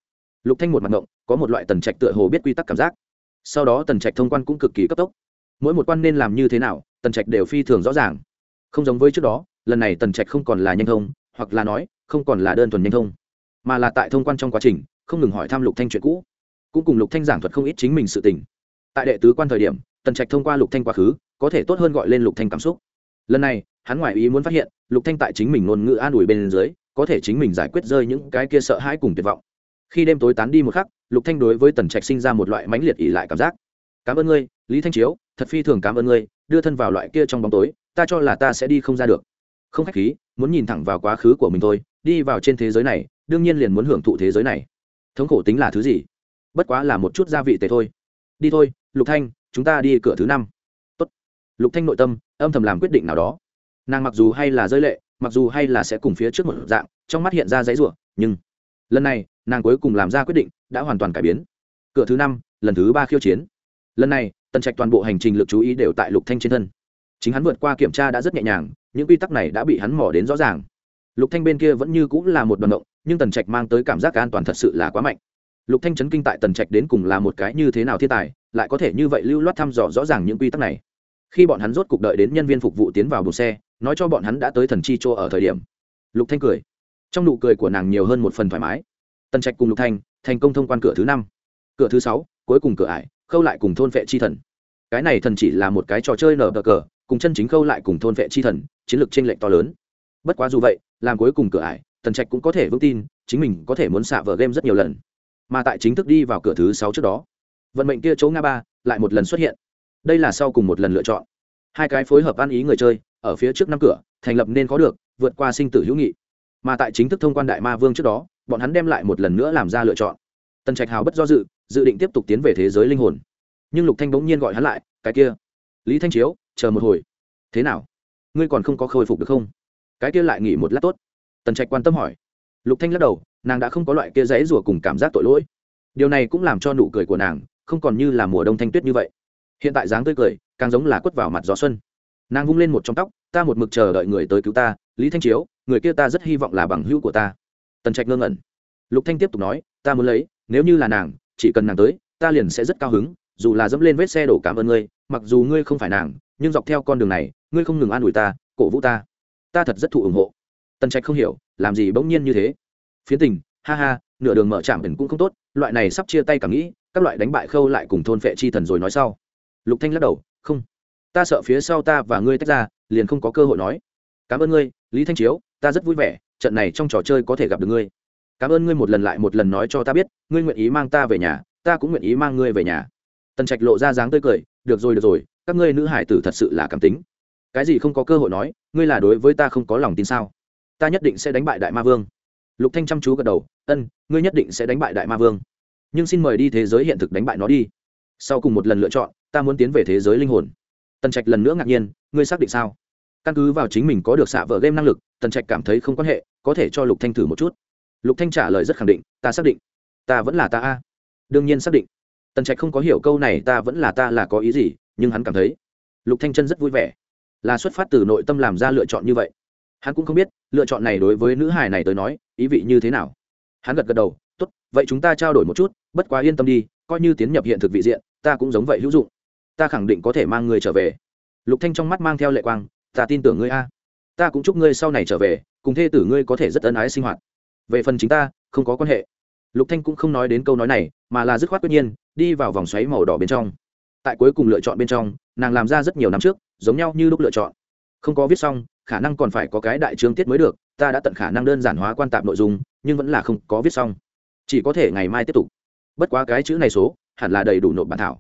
Lục thanh một mặt ngộng, có một loại tần trạch tựa hồ biết quy tắc cảm giác. Sau đó tần trạch thông quan cũng cực kỳ cấp tốc. Mỗi một quan nên làm như thế nào, tần trạch đều phi thường rõ ràng. Không giống với trước đó, lần này tần trạch không còn là nhanh thông, hoặc là nói, không còn là đơn thuần nhanh thông, mà là tại thông quan trong quá trình không ngừng hỏi thăm lục thanh chuyện cũ. Cũng cùng lục thanh giảng thuật không ít chính mình sự tình. Tại đệ tứ quan thời điểm, tần trạch thông qua lục thanh quá khứ, có thể tốt hơn gọi lên lục thanh cảm xúc. Lần này, hắn ngoại ý muốn phát hiện, lục thanh tại chính mình ngôn ngữ an ủi bên dưới, có thể chính mình giải quyết rơi những cái kia sợ hãi cùng tuyệt vọng. Khi đêm tối tán đi một khắc, lục thanh đối với tần trạch sinh ra một loại mãnh liệt ỉ lại cảm giác. Cảm ơn ngươi, lý thanh chiếu, thật phi thường cảm ơn ngươi, đưa thân vào loại kia trong bóng tối, ta cho là ta sẽ đi không ra được. Không khách khí, muốn nhìn thẳng vào quá khứ của mình thôi, đi vào trên thế giới này, đương nhiên liền muốn hưởng thụ thế giới này thống khổ tính là thứ gì? Bất quá là một chút gia vị tệ thôi. Đi thôi, lục thanh, chúng ta đi cửa thứ năm. Tốt. lục thanh nội tâm, âm thầm làm quyết định nào đó. Nàng mặc dù hay là rơi lệ, mặc dù hay là sẽ cùng phía trước một dạng, trong mắt hiện ra giấy rủa, nhưng lần này, nàng cuối cùng làm ra quyết định, đã hoàn toàn cải biến. Cửa thứ năm, lần thứ ba khiêu chiến. Lần này, tần trạch toàn bộ hành trình lực chú ý đều tại lục thanh trên thân. Chính hắn vượt qua kiểm tra đã rất nhẹ nhàng, những quy tắc này đã bị hắn mỏ đến rõ ràng lục thanh bên kia vẫn như cũng là một đoàn động, nhưng tần trạch mang tới cảm giác an toàn thật sự là quá mạnh. Lục thanh chấn kinh tại tần trạch đến cùng là một cái như thế nào thiên tài, lại có thể như vậy lưu loát thăm dò rõ ràng những quy tắc này. Khi bọn hắn rốt cục đợi đến nhân viên phục vụ tiến vào buồng xe, nói cho bọn hắn đã tới thần chi chỗ ở thời điểm, lục thanh cười. Trong nụ cười của nàng nhiều hơn một phần thoải mái. Tần trạch cùng lục thanh, thành công thông quan cửa thứ năm, cửa thứ sáu, cuối cùng cửa ải, khâu lại cùng thôn vệ chi thần. Cái này thần chỉ là một cái trò chơi nở cờ, cùng chân chính khâu lại cùng thôn vệ chi thần, chiến lược tranh lệch to lớn. Bất quá dù vậy làm cuối cùng cửa ải, tần trạch cũng có thể vững tin, chính mình có thể muốn xạ vở game rất nhiều lần. Mà tại chính thức đi vào cửa thứ sáu trước đó, vận mệnh kia chỗ nga ba lại một lần xuất hiện. Đây là sau cùng một lần lựa chọn. Hai cái phối hợp ăn ý người chơi, ở phía trước năm cửa, thành lập nên có được, vượt qua sinh tử hữu nghị. Mà tại chính thức thông quan đại ma vương trước đó, bọn hắn đem lại một lần nữa làm ra lựa chọn. Tần trạch hào bất do dự dự định tiếp tục tiến về thế giới linh hồn. Nhưng lục thanh bỗng nhiên gọi hắn lại, cái kia, lý thanh chiếu, chờ một hồi. Thế nào? Ngươi còn không có khôi phục được không? Cái kia lại nghỉ một lát tốt. Tần trạch quan tâm hỏi. Lục thanh lắc đầu, nàng đã không có loại kia dãy rủa cùng cảm giác tội lỗi. Điều này cũng làm cho nụ cười của nàng không còn như là mùa đông thanh tuyết như vậy. Hiện tại dáng tươi cười càng giống là quất vào mặt gió xuân. Nàng vung lên một trong tóc, ta một mực chờ đợi người tới cứu ta, lý thanh chiếu, người kia ta rất hy vọng là bằng hữu của ta. Tần trạch ngơ ngẩn. Lục thanh tiếp tục nói, ta muốn lấy, nếu như là nàng, chỉ cần nàng tới, ta liền sẽ rất cao hứng, dù là dẫm lên vết xe đổ cảm ơn ngươi, mặc dù ngươi không phải nàng, nhưng dọc theo con đường này, ngươi không ngừng an ủi ta, cổ vũ ta ta thật rất thụ ủng hộ. Tần trạch không hiểu, làm gì bỗng nhiên như thế. Phiến tình, ha ha, nửa đường mở trạm ẩn cũng không tốt, loại này sắp chia tay cảm nghĩ, các loại đánh bại khâu lại cùng thôn phệ chi thần rồi nói sau. Lục thanh lắc đầu, không, ta sợ phía sau ta và ngươi tách ra, liền không có cơ hội nói. Cảm ơn ngươi, lý thanh chiếu, ta rất vui vẻ, trận này trong trò chơi có thể gặp được ngươi. Cảm ơn ngươi một lần lại một lần nói cho ta biết, ngươi nguyện ý mang ta về nhà, ta cũng nguyện ý mang ngươi về nhà. Tần trạch lộ ra dáng tươi cười, được rồi được rồi, các ngươi nữ hải tử thật sự là cảm tính cái gì không có cơ hội nói, ngươi là đối với ta không có lòng tin sao? Ta nhất định sẽ đánh bại đại ma vương. Lục thanh chăm chú gật đầu, ân, ngươi nhất định sẽ đánh bại đại ma vương. Nhưng xin mời đi thế giới hiện thực đánh bại nó đi. Sau cùng một lần lựa chọn, ta muốn tiến về thế giới linh hồn. Tần trạch lần nữa ngạc nhiên, ngươi xác định sao? Căn cứ vào chính mình có được xạ vợ game năng lực, tần trạch cảm thấy không quan hệ, có thể cho lục thanh thử một chút. Lục thanh trả lời rất khẳng định, ta xác định. Ta vẫn là ta a. Đương nhiên xác định. Tần trạch không có hiểu câu này, ta vẫn là ta là có ý gì? Nhưng hắn cảm thấy, lục thanh chân rất vui vẻ là xuất phát từ nội tâm làm ra lựa chọn như vậy. Hắn cũng không biết, lựa chọn này đối với nữ hài này tới nói, ý vị như thế nào. Hắn gật gật đầu, tốt, vậy chúng ta trao đổi một chút, bất quá yên tâm đi, coi như tiến nhập hiện thực vị diện, ta cũng giống vậy hữu dụng. Ta khẳng định có thể mang người trở về. Lục thanh trong mắt mang theo lệ quang, ta tin tưởng ngươi a. Ta cũng chúc ngươi sau này trở về, cùng thê tử ngươi có thể rất ân ái sinh hoạt. Về phần chính ta, không có quan hệ. Lục thanh cũng không nói đến câu nói này, mà là dứt khoát quyết nhiên, đi vào vòng xoáy màu đỏ bên trong. Tại cuối cùng lựa chọn bên trong nàng làm ra rất nhiều năm trước, giống nhau như lúc lựa chọn. Không có viết xong, khả năng còn phải có cái đại chương tiết mới được, ta đã tận khả năng đơn giản hóa quan tạp nội dung, nhưng vẫn là không có viết xong. Chỉ có thể ngày mai tiếp tục. Bất quá cái chữ này số, hẳn là đầy đủ nộp bản thảo.